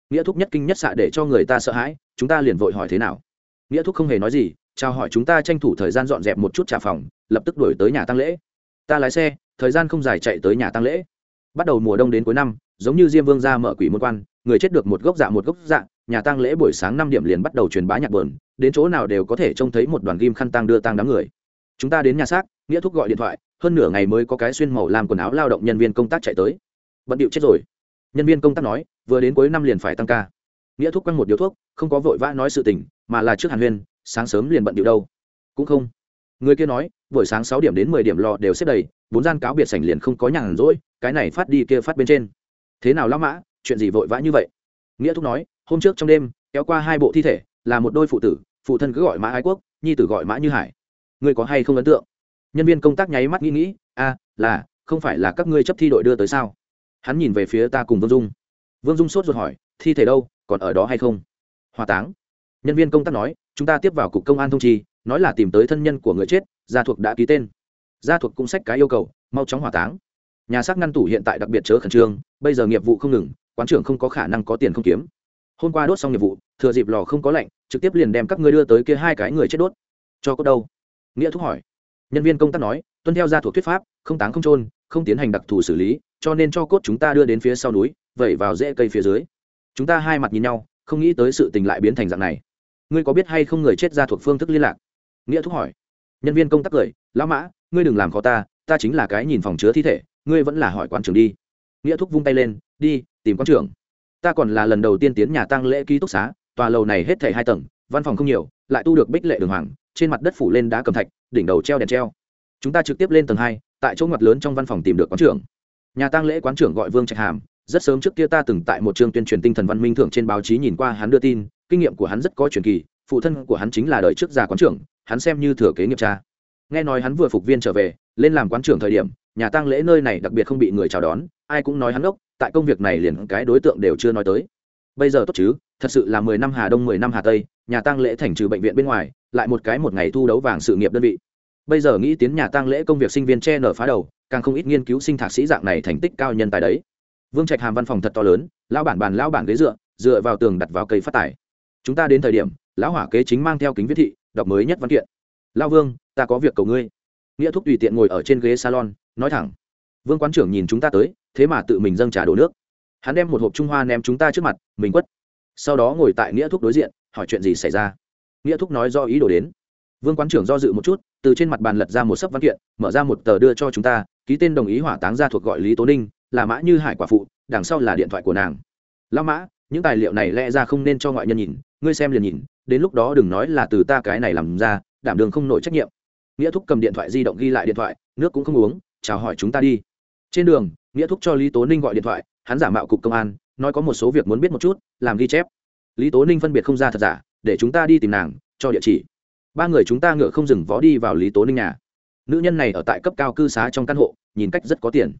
Nghĩa thúc nhất kinh nhất xạ để cho người ta sợ hãi, chúng ta liền vội hỏi thế nào. Nghĩa thúc không hề nói gì chào hỏi chúng ta tranh thủ thời gian dọn dẹp một chút trả phòng, lập tức đuổi tới nhà tăng lễ. Ta lái xe, thời gian không dài chạy tới nhà tăng lễ. Bắt đầu mùa đông đến cuối năm, giống như diêm vương ra mở quỷ môn quan, người chết được một gốc dạ một gốc dạ nhà tăng lễ buổi sáng năm điểm liền bắt đầu truyền bá nhạc bờn đến chỗ nào đều có thể trông thấy một đoàn ghim khăn tăng đưa tăng đám người. Chúng ta đến nhà xác, nghĩa thúc gọi điện thoại, hơn nửa ngày mới có cái xuyên màu làm quần áo lao động nhân viên công tác chạy tới. Bận điệu chết rồi. Nhân viên công tác nói, vừa đến cuối năm liền phải tăng ca. Nghĩa thúc quăng một điếu thuốc, không có vội vã nói sự tình, mà là trước hàn huyên sáng sớm liền bận điệu đâu. Cũng không. Người kia nói, buổi sáng sáu điểm đến mười điểm lò đều xếp đầy, bốn gian cáo biệt sảnh liền không có nhàn rỗi, cái này phát đi kia phát bên trên. Thế nào lão mã, chuyện gì vội vã như vậy? Nghĩa thúc nói, hôm trước trong đêm, kéo qua hai bộ thi thể, là một đôi phụ tử, phụ thân cứ gọi mã ái quốc, nhi tử gọi mã như hải. Ngươi có hay không ấn tượng? Nhân viên công tác nháy mắt nghĩ nghĩ, a, là, không phải là các ngươi chấp thi đội đưa tới sao? Hắn nhìn về phía ta cùng vương dung. Vương dung sốt ruột hỏi, thi thể đâu, còn ở đó hay không? Hòa táng. Nhân viên công tác nói chúng ta tiếp vào cục công an thông chi, nói là tìm tới thân nhân của người chết, gia thuộc đã ký tên. Gia thuộc cũng sách cái yêu cầu, mau chóng hỏa táng. Nhà xác ngăn tủ hiện tại đặc biệt chớ khẩn trương, bây giờ nghiệp vụ không ngừng, quán trưởng không có khả năng có tiền không kiếm. Hôm qua đốt xong nghiệp vụ, thừa dịp lò không có lạnh, trực tiếp liền đem các ngươi đưa tới kia hai cái người chết đốt. Cho có đâu? Nghĩa thúc hỏi. Nhân viên công tác nói, tuân theo gia thuộc thuyết pháp, không táng không trôn không tiến hành đặc thù xử lý, cho nên cho cốt chúng ta đưa đến phía sau núi, vẩy vào rễ cây phía dưới. Chúng ta hai mặt nhìn nhau, không nghĩ tới sự tình lại biến thành dạng này ngươi có biết hay không người chết ra thuộc phương thức liên lạc? Nghĩa thúc hỏi. Nhân viên công tác cười, lão mã, ngươi đừng làm khó ta ta chính là cái nhìn phòng chứa thi thể, ngươi vẫn là hỏi quán trưởng đi. Nghĩa thúc vung tay lên, đi, tìm quán trưởng. Ta còn là lần đầu tiên tiến nhà tăng lễ ký túc xá, tòa lầu này hết thảy hai tầng, văn phòng không nhiều, lại tu được bích lệ đường hoàng, trên mặt đất phủ lên đá cầm thạch, đỉnh đầu treo đèn treo. Chúng ta trực tiếp lên tầng hai, tại chỗ ngoặt lớn trong văn phòng tìm được quán trưởng. Nhà tang lễ quán trưởng gọi vương trạch hàm, rất sớm trước kia ta từng tại một chương tuyên truyền tinh thần văn minh thưởng trên báo chí nhìn qua hắn đưa tin kinh nghiệm của hắn rất có truyền kỳ, phụ thân của hắn chính là đời trước già quán trưởng, hắn xem như thừa kế nghiệp cha. Nghe nói hắn vừa phục viên trở về, lên làm quán trưởng thời điểm, nhà tang lễ nơi này đặc biệt không bị người chào đón, ai cũng nói hắn ốc tại công việc này liền cái đối tượng đều chưa nói tới. Bây giờ tốt chứ, thật sự là mười năm hà đông, mười năm hà tây, nhà tang lễ thành trừ bệnh viện bên ngoài, lại một cái một ngày thu đấu vàng sự nghiệp đơn vị. Bây giờ nghĩ tiến nhà tang lễ công việc sinh viên che nở phá đầu, càng không ít nghiên cứu sinh thạc sĩ dạng này thành tích cao nhân tài đấy. Vương trạch hàm văn phòng thật to lớn, lão bản bàn, lão bản ghế dựa dựa vào tường đặt vào cây phát tài chúng ta đến thời điểm, lão hỏa kế chính mang theo kính viết thị, đọc mới nhất văn kiện. Lao vương, ta có việc cầu ngươi. Nghĩa thúc tùy tiện ngồi ở trên ghế salon, nói thẳng. Vương quán trưởng nhìn chúng ta tới, thế mà tự mình dâng trà đổ nước. Hắn đem một hộp trung hoa ném chúng ta trước mặt, mình quất. Sau đó ngồi tại nghĩa thúc đối diện, hỏi chuyện gì xảy ra. Nghĩa thúc nói do ý đồ đến. Vương quán trưởng do dự một chút, từ trên mặt bàn lật ra một sấp văn kiện, mở ra một tờ đưa cho chúng ta, ký tên đồng ý hỏa táng ra thuộc gọi lý tố ninh, là mã như hải quả phụ, đằng sau là điện thoại của nàng. Lao mã, những tài liệu này lẽ ra không nên cho ngoại nhân nhìn ngươi xem liền nhìn, đến lúc đó đừng nói là từ ta cái này làm ra, đảm đường không nổi trách nhiệm. Nghĩa thúc cầm điện thoại di động ghi lại điện thoại, nước cũng không uống, chào hỏi chúng ta đi. Trên đường, nghĩa thúc cho lý tố ninh gọi điện thoại, hắn giả mạo cục công an, nói có một số việc muốn biết một chút, làm ghi chép. Lý tố ninh phân biệt không ra thật giả, để chúng ta đi tìm nàng, cho địa chỉ. Ba người chúng ta ngựa không dừng vó đi vào lý tố ninh nhà. Nữ nhân này ở tại cấp cao cư xá trong căn hộ, nhìn cách rất có tiền.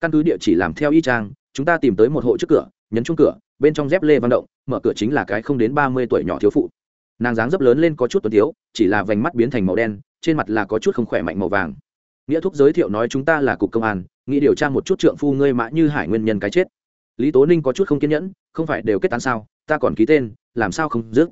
Căn cứ địa chỉ làm theo y trang chúng ta tìm tới một hộ trước cửa, nhấn chung cửa, bên trong dép lê văn động, mở cửa chính là cái không đến ba mươi tuổi nhỏ thiếu phụ. Nàng dáng dấp lớn lên có chút tuấn thiếu chỉ là vành mắt biến thành màu đen, trên mặt là có chút không khỏe mạnh màu vàng. Nghĩa thúc giới thiệu nói chúng ta là cục công an, nghĩ điều tra một chút trượng phu ngươi mã như hải nguyên nhân cái chết. Lý tố ninh có chút không kiên nhẫn, không phải đều kết tán sao, ta còn ký tên, làm sao không dứt?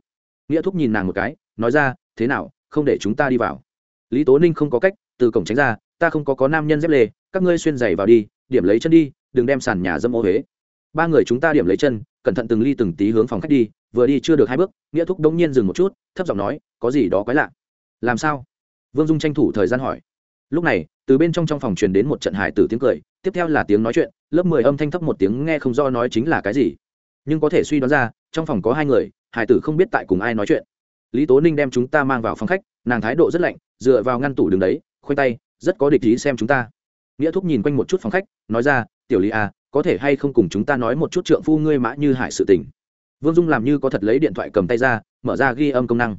Nghĩa thúc nhìn nàng một cái, nói ra, thế nào, không để chúng ta đi vào. Lý tố ninh không có cách, từ cổng tránh ra, ta không có có nam nhân dép lê, các ngươi xuyên giày vào đi, điểm lấy chân đi đừng đem sàn nhà dâm ô huế. Ba người chúng ta điểm lấy chân, cẩn thận từng ly từng tí hướng phòng khách đi, vừa đi chưa được hai bước, nghĩa thúc đông nhiên dừng một chút, thấp giọng nói, có gì đó quái lạ. Làm sao? Vương dung tranh thủ thời gian hỏi. Lúc này, từ bên trong trong phòng truyền đến một trận hải tử tiếng cười, tiếp theo là tiếng nói chuyện, lớp mười âm thanh thấp một tiếng nghe không do nói chính là cái gì. Nhưng có thể suy đoán ra, trong phòng có hai người hải tử không biết tại cùng ai nói chuyện. Lý tố ninh đem chúng ta mang vào phòng khách, nàng thái độ rất lạnh, dựa vào ngăn tủ đường đấy, khoanh tay, rất có địch ý xem chúng ta. Nghĩa thúc nhìn quanh một chút phòng khách, nói ra tiểu lý a, có thể hay không cùng chúng ta nói một chút trượng phu ngươi mã như hải sự tình? Vương dung làm như có thật lấy điện thoại cầm tay ra mở ra ghi âm công năng.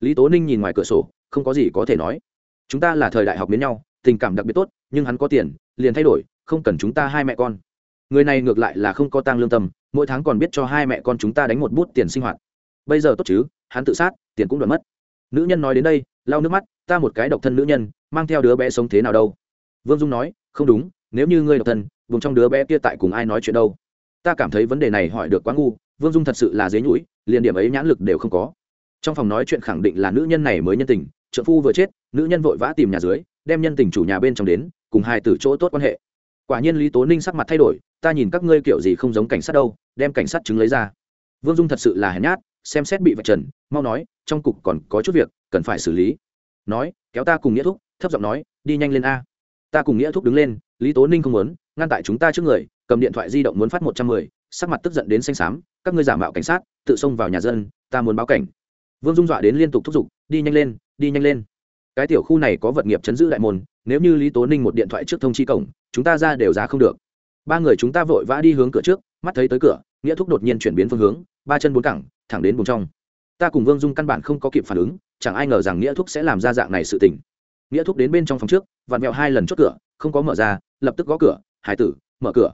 Lý tố ninh nhìn ngoài cửa sổ không có gì có thể nói. Chúng ta là thời đại học biến nhau tình cảm đặc biệt tốt nhưng hắn có tiền liền thay đổi không cần chúng ta hai mẹ con. Người này ngược lại là không có tăng lương tâm mỗi tháng còn biết cho hai mẹ con chúng ta đánh một bút tiền sinh hoạt. Bây giờ tốt chứ hắn tự sát tiền cũng đoạt mất. Nữ nhân nói đến đây lau nước mắt ta một cái độc thân nữ nhân mang theo đứa bé sống thế nào đâu? Vương dung nói không đúng nếu như ngươi độc thân vùng trong đứa bé kia tại cùng ai nói chuyện đâu. Ta cảm thấy vấn đề này hỏi được quá ngu, vương dung thật sự là dế nhũi liền điểm ấy nhãn lực đều không có. Trong phòng nói chuyện khẳng định là nữ nhân này mới nhân tình trợ phu vừa chết, nữ nhân vội vã tìm nhà dưới, đem nhân tình chủ nhà bên trong đến, cùng hai từ chỗ tốt quan hệ. Quả nhiên lý tố ninh sắc mặt thay đổi, ta nhìn các ngươi kiểu gì không giống cảnh sát đâu, đem cảnh sát chứng lấy ra. Vương dung thật sự là hèn nhát, xem xét bị vạch trần, mau nói, trong cục còn có chút việc, cần phải xử lý. Nói, kéo ta cùng nghĩa thúc, thấp giọng nói, đi nhanh lên a. Ta cùng nghĩa thúc đứng lên lý tố ninh không muốn, ngăn tại chúng ta trước người, cầm điện thoại di động muốn phát một trăm mười, sắc mặt tức giận đến xanh xám, các ngươi giả mạo cảnh sát, tự xông vào nhà dân, ta muốn báo cảnh. Vương dung dọa đến liên tục thúc giục, đi nhanh lên, đi nhanh lên. Cái tiểu khu này có vật nghiệp chấn giữ đại môn, nếu như lý tố ninh một điện thoại trước thông chi cổng, chúng ta ra đều giá không được. Ba người chúng ta vội vã đi hướng cửa trước, mắt thấy tới cửa, nghĩa thúc đột nhiên chuyển biến phương hướng, ba chân bốn cẳng, thẳng đến vùng trong. Ta cùng vương dung căn bản không có kịp phản ứng, chẳng ai ngờ rằng nghĩa thúc sẽ làm ra dạng này sự tình. Nghĩa thúc đến bên trong phòng trước, vặn vẹo hai lần chốt cửa, không có mở ra lập tức gõ cửa, hải tử, mở cửa.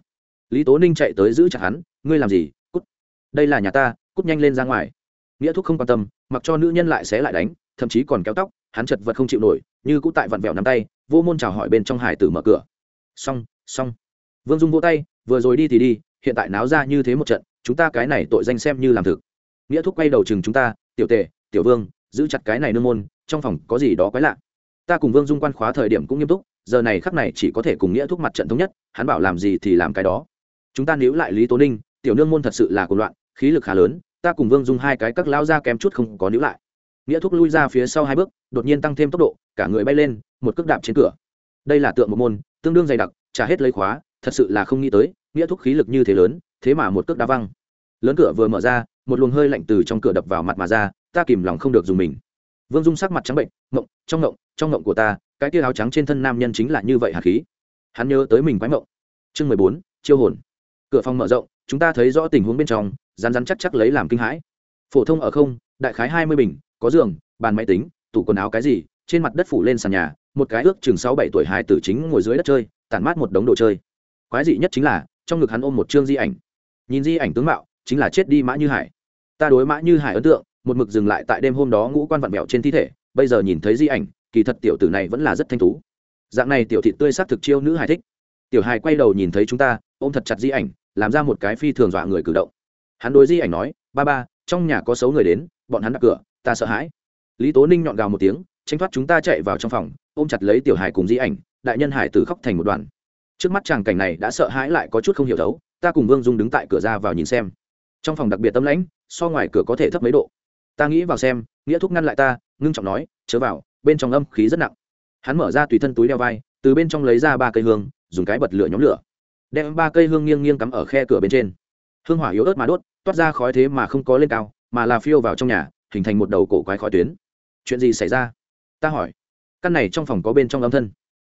Lý tố ninh chạy tới giữ chặt hắn, ngươi làm gì? Cút. Đây là nhà ta, cút nhanh lên ra ngoài. Nghĩa thúc không quan tâm, mặc cho nữ nhân lại xé lại đánh, thậm chí còn kéo tóc, hắn chật vật không chịu nổi, như cũ tại vặn vẹo nắm tay, vô môn chào hỏi bên trong hải tử mở cửa. Xong xong. Vương dung vô tay, vừa rồi đi thì đi, hiện tại náo ra như thế một trận, chúng ta cái này tội danh xem như làm thực. Nghĩa thúc quay đầu chừng chúng ta, tiểu tề, tiểu vương, giữ chặt cái này nương môn, trong phòng có gì đó quái lạ. Ta cùng vương dung quan khóa thời điểm cũng nghiêm túc giờ này khắc này chỉ có thể cùng nghĩa thúc mặt trận thống nhất, hắn bảo làm gì thì làm cái đó. Chúng ta níu lại lý tố ninh, tiểu nương môn thật sự là cuộc loạn, khí lực khá lớn, ta cùng vương dung hai cái các lao ra kém chút không có níu lại. Nghĩa thúc lui ra phía sau hai bước, đột nhiên tăng thêm tốc độ, cả người bay lên, một cước đạp trên cửa. Đây là tượng một môn, tương đương dày đặc, trả hết lấy khóa, thật sự là không nghĩ tới, nghĩa thúc khí lực như thế lớn, thế mà một cước đá văng. Lớn cửa vừa mở ra, một luồng hơi lạnh từ trong cửa đập vào mặt mà ra, ta kìm lòng không được dùng mình. Vương dung sắc mặt trắng bệnh mộng trong mộng trong mộng của ta cái tia áo trắng trên thân nam nhân chính là như vậy hạt khí. Hắn nhớ tới mình quái mộng. Chương mười bốn, chiêu hồn. Cửa phòng mở rộng, chúng ta thấy rõ tình huống bên trong rán rán chắc chắc lấy làm kinh hãi. Phổ thông ở không, đại khái hai mươi bình, có giường, bàn máy tính, tủ quần áo cái gì, trên mặt đất phủ lên sàn nhà, một cái ước chừng sáu bảy tuổi hài tử chính ngồi dưới đất chơi, tản mát một đống đồ chơi. Quái dị nhất chính là, trong ngực hắn ôm một chương di ảnh. Nhìn di ảnh tướng mạo, chính là chết đi mã như hải. Ta đối mã như hải ấn tượng, một mực dừng lại tại đêm hôm đó ngũ quan vặn vẹo trên thi thể, bây giờ nhìn thấy di ảnh kỳ thật tiểu tử này vẫn là rất thanh tú. Dạng này tiểu thị tươi s thực chiêu nữ hài thích. Tiểu hài quay đầu nhìn thấy chúng ta, ôm thật chặt di ảnh, làm ra một cái phi thường dọa người cử động. Hắn đối di ảnh nói, ba ba, trong nhà có xấu người đến, bọn hắn đặt cửa, ta sợ hãi. Lý tố ninh nhọn gào một tiếng tranh thoát chúng ta chạy vào trong phòng, ôm chặt lấy tiểu hài cùng di ảnh, đại nhân hải tử khóc thành một đoàn. Trước mắt chàng cảnh này đã sợ hãi lại có chút không hiểu thấu, ta cùng vương dung đứng tại cửa ra vào nhìn xem. Trong phòng đặc biệt tâm lãnh, so ngoài cửa có thể thấp mấy độ. Ta nghĩ vào xem, nghĩa thúc ngăn lại ta, ngưng trọng nói, chớ vào bên trong âm khí rất nặng. Hắn mở ra tùy thân túi đeo vai, từ bên trong lấy ra ba cây hương, dùng cái bật lửa nhóm lửa. Đem ba cây hương nghiêng nghiêng cắm ở khe cửa bên trên. Hương hỏa yếu ớt mà đốt, toát ra khói thế mà không có lên cao, mà là phiêu vào trong nhà, hình thành một đầu cổ quái khói tuyến. Chuyện gì xảy ra? Ta hỏi. Căn này trong phòng có bên trong âm thân.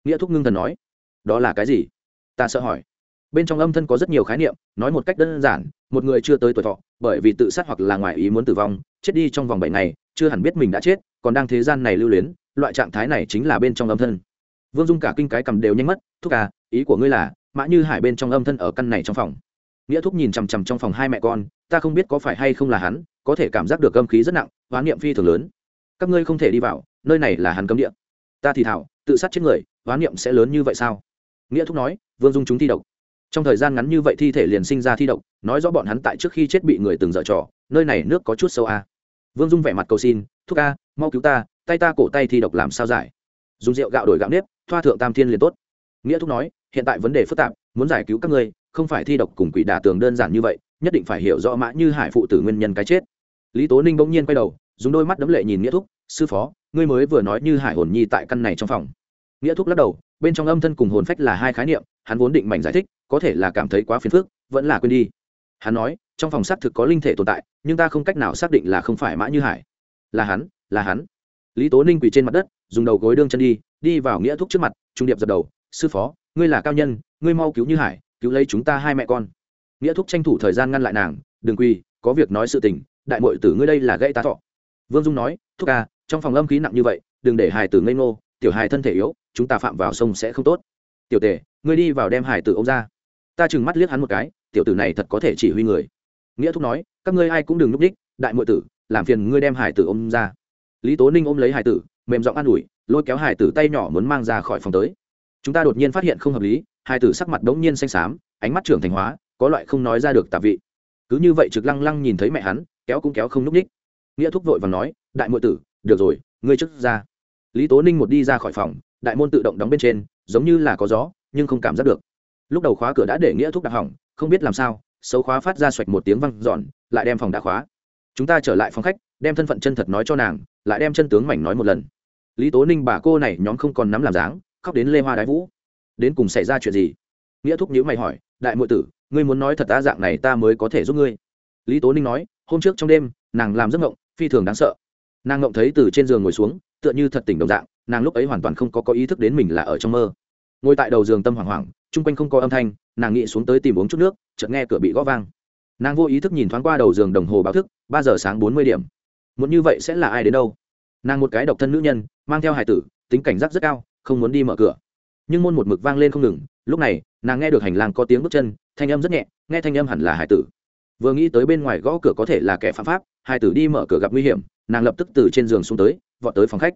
Nghĩa thúc ngưng thần nói. Đó là cái gì? Ta sợ hỏi. Bên trong âm thân có rất nhiều khái niệm, nói một cách đơn giản, một người chưa tới tuổi thọ, bởi vì tự sát hoặc là ngoài ý muốn tử vong, chết đi trong vòng bảy ngày, chưa hẳn biết mình đã chết còn đang thế gian này lưu luyến, loại trạng thái này chính là bên trong âm thân. Vương dung cả kinh cái cầm đều nhanh mất, thúc à ý của ngươi là, mã như hải bên trong âm thân ở căn này trong phòng. Nghĩa thúc nhìn chằm chằm trong phòng hai mẹ con, ta không biết có phải hay không là hắn, có thể cảm giác được âm khí rất nặng, hoán niệm phi thường lớn. Các ngươi không thể đi vào, nơi này là hắn cấm địa. Ta thì thảo, tự sát chết người, hoán niệm sẽ lớn như vậy sao? Nghĩa thúc nói, vương dung chúng thi độc. Trong thời gian ngắn như vậy thi thể liền sinh ra thi độc, nói rõ bọn hắn tại trước khi chết bị người từng dở trò, nơi này nước có chút sâu a vương dung vẻ mặt cầu xin, thúc a mau cứu ta, tay ta cổ tay thi độc làm sao giải? Dùng rượu gạo đổi gạo nếp, thoa thượng tam thiên liền tốt. Nghĩa thúc nói, hiện tại vấn đề phức tạp, muốn giải cứu các ngươi, không phải thi độc cùng quỷ đả tường đơn giản như vậy, nhất định phải hiểu rõ mã như hải phụ tử nguyên nhân cái chết. Lý tố ninh bỗng nhiên quay đầu, dùng đôi mắt đấm lệ nhìn nghĩa thúc, sư phó, ngươi mới vừa nói như hải hồn nhi tại căn này trong phòng. Nghĩa thúc lắc đầu, bên trong âm thân cùng hồn phách là hai khái niệm, hắn vốn định mảnh giải thích, có thể là cảm thấy quá phiền phức, vẫn là quên đi hắn nói, trong phòng xác thực có linh thể tồn tại, nhưng ta không cách nào xác định là không phải mã như hải. Là hắn là hắn. Lý tố ninh quỳ trên mặt đất, dùng đầu gối đương chân đi đi vào nghĩa thúc trước mặt, trung điệp dập đầu, sư phó, ngươi là cao nhân, ngươi mau cứu như hải, cứu lấy chúng ta hai mẹ con. Nghĩa thúc tranh thủ thời gian ngăn lại nàng, đừng quỳ, có việc nói sự tình, đại mội tử ngươi đây là gây tá thọ. Vương dung nói, thúc ca, trong phòng âm khí nặng như vậy, đừng để hải tử ngây ngô, tiểu hài thân thể yếu, chúng ta phạm vào sông sẽ không tốt. Tiểu tề ngươi đi vào đem hải tử ông ra ta chừng mắt liếc hắn một cái, tiểu tử này thật có thể chỉ huy người. Nghĩa thúc nói, các ngươi ai cũng đừng núp đích, đại mội tử, làm phiền ngươi đem hải tử ôm ra. Lý tố ninh ôm lấy hải tử, mềm giọng an ủi, lôi kéo hải tử tay nhỏ muốn mang ra khỏi phòng tới. Chúng ta đột nhiên phát hiện không hợp lý, hải tử sắc mặt đống nhiên xanh xám, ánh mắt trưởng thành hóa, có loại không nói ra được tạp vị. Cứ như vậy trực lăng lăng nhìn thấy mẹ hắn, kéo cũng kéo không núp đích. nghĩa thúc vội và nói, đại mội tử, được rồi, ngươi trước ra. Lý tố ninh một đi ra khỏi phòng, đại môn tự động đóng bên trên, giống như là có gió, nhưng không cảm giác được lúc đầu khóa cửa đã để nghĩa thúc đặt hỏng, không biết làm sao, xấu khóa phát ra xoạch một tiếng văng dọn, lại đem phòng đã khóa. Chúng ta trở lại phòng khách, đem thân phận chân thật nói cho nàng, lại đem chân tướng mảnh nói một lần. Lý tố ninh bà cô này nhóm không còn nắm làm dáng, khóc đến lê hoa đái vũ. Đến cùng xảy ra chuyện gì? Nghĩa thúc nhữ mày hỏi, đại m tử, ngươi muốn nói thật ta dạng này ta mới có thể giúp ngươi. Lý tố ninh nói, hôm trước trong đêm, nàng làm giấc ngộng, phi thường đáng sợ. Nàng ngộng thấy từ trên giường ngồi xuống, tựa như thật tỉnh đồng dạng, nàng lúc ấy hoàn toàn không có có ý thức đến mình là ở trong mơ. Ngồi tại đầu giường tâm hoảng hoảng chung quanh không có âm thanh, nàng nghĩ xuống tới tìm uống chút nước, chợt nghe cửa bị gõ vang. Nàng vô ý thức nhìn thoáng qua đầu giường đồng hồ báo thức, ba giờ sáng bốn mươi điểm. Muốn như vậy sẽ là ai đến đâu? Nàng một cái độc thân nữ nhân, mang theo hải tử, tính cảnh giác rất cao, không muốn đi mở cửa. Nhưng môn một mực vang lên không ngừng, lúc này, nàng nghe được hành lang có tiếng bước chân, thanh âm rất nhẹ, nghe thanh âm hẳn là hải tử. Vừa nghĩ tới bên ngoài gõ cửa có thể là kẻ phạm pháp, hải tử đi mở cửa gặp nguy hiểm, nàng lập tức từ trên giường xuống tới, vọt tới phòng khách.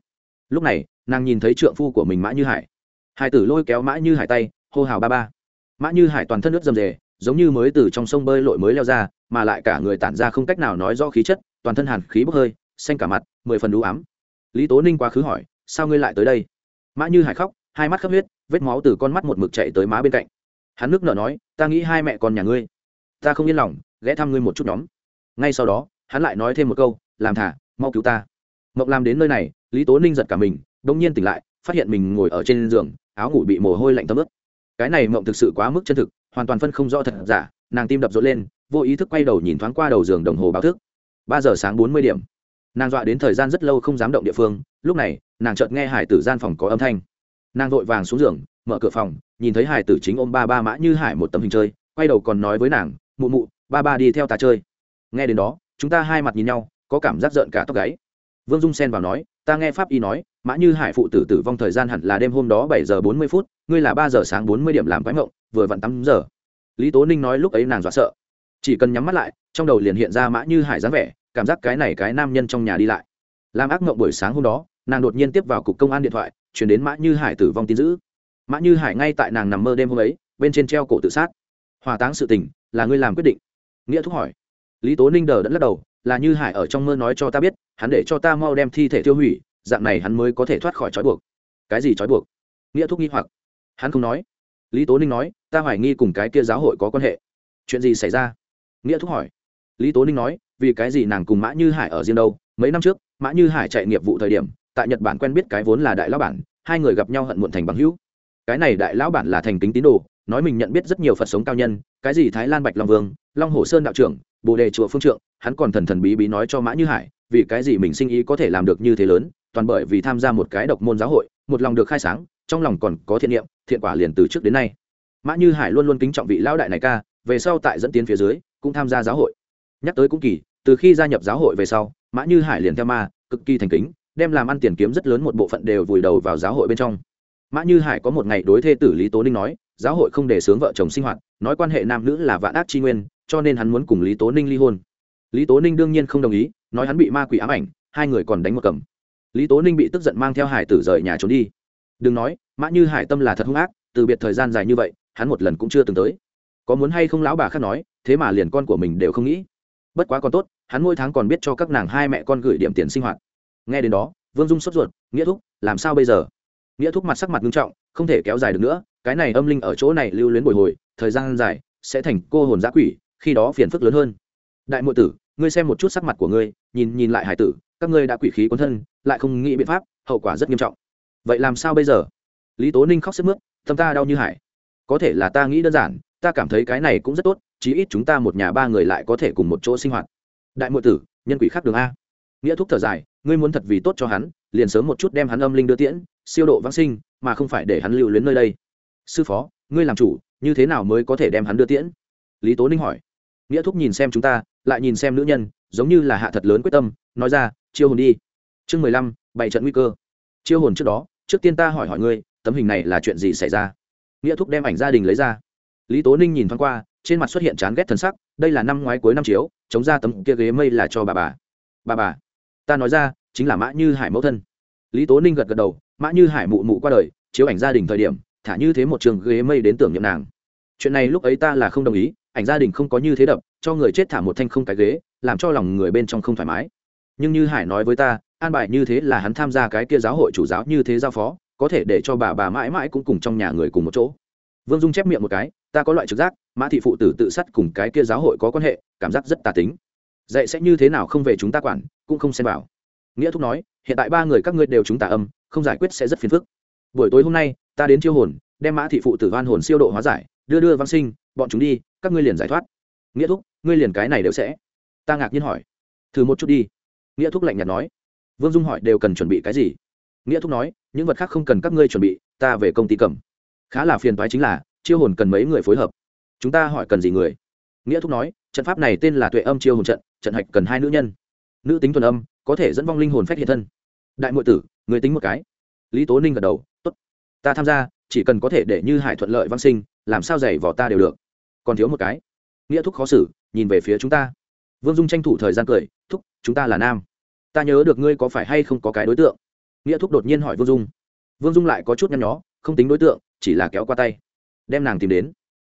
Lúc này, nàng nhìn thấy trượng phu của mình mã như hải. Hải tử lôi kéo mã như hải tay hô hào ba ba. Mã như hải toàn thân nước dầm dề, giống như mới từ trong sông bơi lội mới leo ra, mà lại cả người tản ra không cách nào nói rõ khí chất, toàn thân hàn khí bốc hơi, xanh cả mặt, mười phần đũ ám. Lý tố ninh quá khứ hỏi, sao ngươi lại tới đây? Mã như hải khóc, hai mắt khắp huyết, vết máu từ con mắt một mực chạy tới má bên cạnh. Hắn nước nở nói, ta nghĩ hai mẹ con nhà ngươi, ta không yên lòng, ghé thăm ngươi một chút nhóm. Ngay sau đó, hắn lại nói thêm một câu, làm thả, mau cứu ta. Mộng làm đến nơi này, lý tố ninh giật cả mình đông nhiên tỉnh lại, phát hiện mình ngồi ở trên giường, áo ngủ bị mồ hôi lạnh tấm ướt cái này mộng thực sự quá mức chân thực, hoàn toàn phân không rõ thật giả, nàng tim đập rộn lên, vô ý thức quay đầu nhìn thoáng qua đầu giường đồng hồ báo thức. Ba giờ sáng bốn mươi điểm. Nàng dọa đến thời gian rất lâu không dám động địa phương, lúc này, nàng chợt nghe hải tử gian phòng có âm thanh. Nàng vội vàng xuống giường, mở cửa phòng, nhìn thấy hải tử chính ôm ba ba mã như hải một tấm hình chơi, quay đầu còn nói với nàng, mụ mụ, ba ba đi theo ta chơi. Nghe đến đó, chúng ta hai mặt nhìn nhau, có cảm giác giận cả tóc gáy. Vương dung xen vào nói, ta nghe pháp y nói mã như hải phụ tử tử vong thời gian hẳn là đêm hôm đó bảy giờ bốn mươi phút, ngươi là ba giờ sáng bốn mươi điểm làm quái mộng vừa vặn tắm giờ. Lý tố ninh nói lúc ấy nàng dọa sợ. Chỉ cần nhắm mắt lại, trong đầu liền hiện ra mã như hải dáng vẻ, cảm giác cái này cái nam nhân trong nhà đi lại. Làm ác mộng buổi sáng hôm đó, nàng đột nhiên tiếp vào cục công an điện thoại, chuyển đến mã như hải tử vong tin giữ mã như hải ngay tại nàng nằm mơ đêm hôm ấy, bên trên treo cổ tự sát. Hòa táng sự tình, là ngươi làm quyết định. Nghĩa thúc hỏi. Lý tố ninh đờ đẫn lắc đầu, là như hải ở trong mơ nói cho ta biết, hắn để cho ta mau đem thi thể tiêu hủy dạng này hắn mới có thể thoát khỏi trói buộc. Cái gì trói buộc? Nghĩa thúc nghi hoặc. Hắn không nói. Lý tố ninh nói, ta hoài nghi cùng cái kia giáo hội có quan hệ. Chuyện gì xảy ra? Nghĩa thúc hỏi. Lý tố ninh nói, vì cái gì nàng cùng mã như hải ở riêng đâu? Mấy năm trước, mã như hải chạy nghiệp vụ thời điểm, tại nhật bản quen biết cái vốn là đại lão bản, hai người gặp nhau hận muộn thành bằng hữu. Cái này đại lão bản là thành kính tín đồ, nói mình nhận biết rất nhiều phật sống cao nhân, cái gì thái lan bạch long vương, long hồ sơn đạo trưởng, bồ đề chùa phương trượng, hắn còn thần thần bí bí nói cho mã như hải, vì cái gì mình sinh ý có thể làm được như thế lớn toàn bởi vì tham gia một cái độc môn giáo hội, một lòng được khai sáng, trong lòng còn có thiện niệm, thiện quả liền từ trước đến nay. Mã như hải luôn luôn kính trọng vị lão đại này ca, về sau tại dẫn tiến phía dưới, cũng tham gia giáo hội. Nhắc tới cũng kỳ, từ khi gia nhập giáo hội về sau, mã như hải liền theo ma, cực kỳ thành kính, đem làm ăn tiền kiếm rất lớn một bộ phận đều vùi đầu vào giáo hội bên trong. Mã như hải có một ngày đối thê tử lý tố ninh nói, giáo hội không để sướng vợ chồng sinh hoạt, nói quan hệ nam nữ là vạn ác chi nguyên, cho nên hắn muốn cùng lý tố ninh ly hôn. Lý tố ninh đương nhiên không đồng ý, nói hắn bị ma quỷ ám ảnh, hai người còn đánh một cầm lý tố ninh bị tức giận mang theo hải tử rời nhà trốn đi. Đừng nói, mã như hải tâm là thật hung ác, từ biệt thời gian dài như vậy, hắn một lần cũng chưa từng tới. Có muốn hay không lão bà khác nói, thế mà liền con của mình đều không nghĩ. Bất quá còn tốt, hắn mỗi tháng còn biết cho các nàng hai mẹ con gửi điểm tiền sinh hoạt. Nghe đến đó, vương dung sốt ruột, nghĩa thúc, làm sao bây giờ? Nghĩa thúc mặt sắc mặt nghiêm trọng, không thể kéo dài được nữa, cái này âm linh ở chỗ này lưu luyến bồi hồi, thời gian dài sẽ thành cô hồn giã quỷ, khi đó phiền phức lớn hơn. Đại mộ tử ngươi xem một chút sắc mặt của ngươi, nhìn nhìn lại hải tử, các ngươi đã quỷ khí cuốn thân, lại không nghĩ biện pháp, hậu quả rất nghiêm trọng. Vậy làm sao bây giờ? Lý tố ninh khóc sức mướt, tâm ta đau như hải. Có thể là ta nghĩ đơn giản, ta cảm thấy cái này cũng rất tốt, chí ít chúng ta một nhà ba người lại có thể cùng một chỗ sinh hoạt. Đại mộ tử, nhân quỷ khác đường a. Nghĩa thúc thở dài, ngươi muốn thật vì tốt cho hắn, liền sớm một chút đem hắn âm linh đưa tiễn, siêu độ vãng sinh, mà không phải để hắn lưu luyến nơi đây. Sư phó, ngươi làm chủ, như thế nào mới có thể đem hắn đưa tiễn? Lý tố ninh hỏi nghĩa thúc nhìn xem chúng ta, lại nhìn xem nữ nhân, giống như là hạ thật lớn quyết tâm, nói ra, chiêu hồn đi. Chương mười lăm, bảy trận nguy cơ. Chiêu hồn trước đó, trước tiên ta hỏi hỏi ngươi, tấm hình này là chuyện gì xảy ra? Nghĩa thúc đem ảnh gia đình lấy ra. Lý tố ninh nhìn thoáng qua, trên mặt xuất hiện chán ghét thần sắc, đây là năm ngoái cuối năm chiếu, chống ra tấm kia ghế mây là cho bà bà. Bà bà? Ta nói ra, chính là mã như hải mẫu thân. Lý tố ninh gật gật đầu, mã như hải mụ mụ qua đời, chiếu ảnh gia đình thời điểm, thả như thế một trường ghế mây đến tưởng nhậm nàng. Chuyện này lúc ấy ta là không đồng ý ảnh gia đình không có như thế đập, cho người chết thả một thanh không cái ghế, làm cho lòng người bên trong không thoải mái. Nhưng như hải nói với ta, an bài như thế là hắn tham gia cái kia giáo hội chủ giáo như thế giao phó, có thể để cho bà bà mãi mãi cũng cùng trong nhà người cùng một chỗ. Vương dung chép miệng một cái, ta có loại trực giác, mã thị phụ tử tự sát cùng cái kia giáo hội có quan hệ, cảm giác rất tà tính. Dạy sẽ như thế nào không về chúng ta quản, cũng không xem vào. Nghĩa thúc nói, hiện tại ba người các ngươi đều chúng ta âm, không giải quyết sẽ rất phiền phức. Buổi tối hôm nay, ta đến chiêu hồn, đem mã thị phụ tử hoan hồn siêu độ hóa giải, đưa đưa văn sinh bọn chúng đi, các ngươi liền giải thoát. Nghĩa thúc, ngươi liền cái này đều sẽ. Ta ngạc nhiên hỏi. Thử một chút đi. Nghĩa thúc lạnh nhạt nói. Vương dung hỏi đều cần chuẩn bị cái gì? Nghĩa thúc nói, những vật khác không cần các ngươi chuẩn bị, ta về công ty cầm. Khá là phiền toái chính là, chiêu hồn cần mấy người phối hợp. Chúng ta hỏi cần gì người? Nghĩa thúc nói, trận pháp này tên là tuệ âm chiêu hồn trận trận hạch cần hai nữ nhân. Nữ tính thuần âm, có thể dẫn vong linh hồn phách hiện thân. Đại ngụy tử, người tính một cái. Lý tố ninh gật đầu t ố t ta tham gia chỉ cần có thể để như hải thuận lợi văn sinh, làm sao giày vỏ ta đều được. Còn thiếu một cái. Nghĩa thúc khó xử, nhìn về phía chúng ta. Vương dung tranh thủ thời gian cười, thúc, chúng ta là nam. Ta nhớ được ngươi có phải hay không có cái đối tượng. Nghĩa thúc đột nhiên hỏi vương dung. Vương dung lại có chút nhăn nhó, không tính đối tượng, chỉ là kéo qua tay. Đem nàng tìm đến.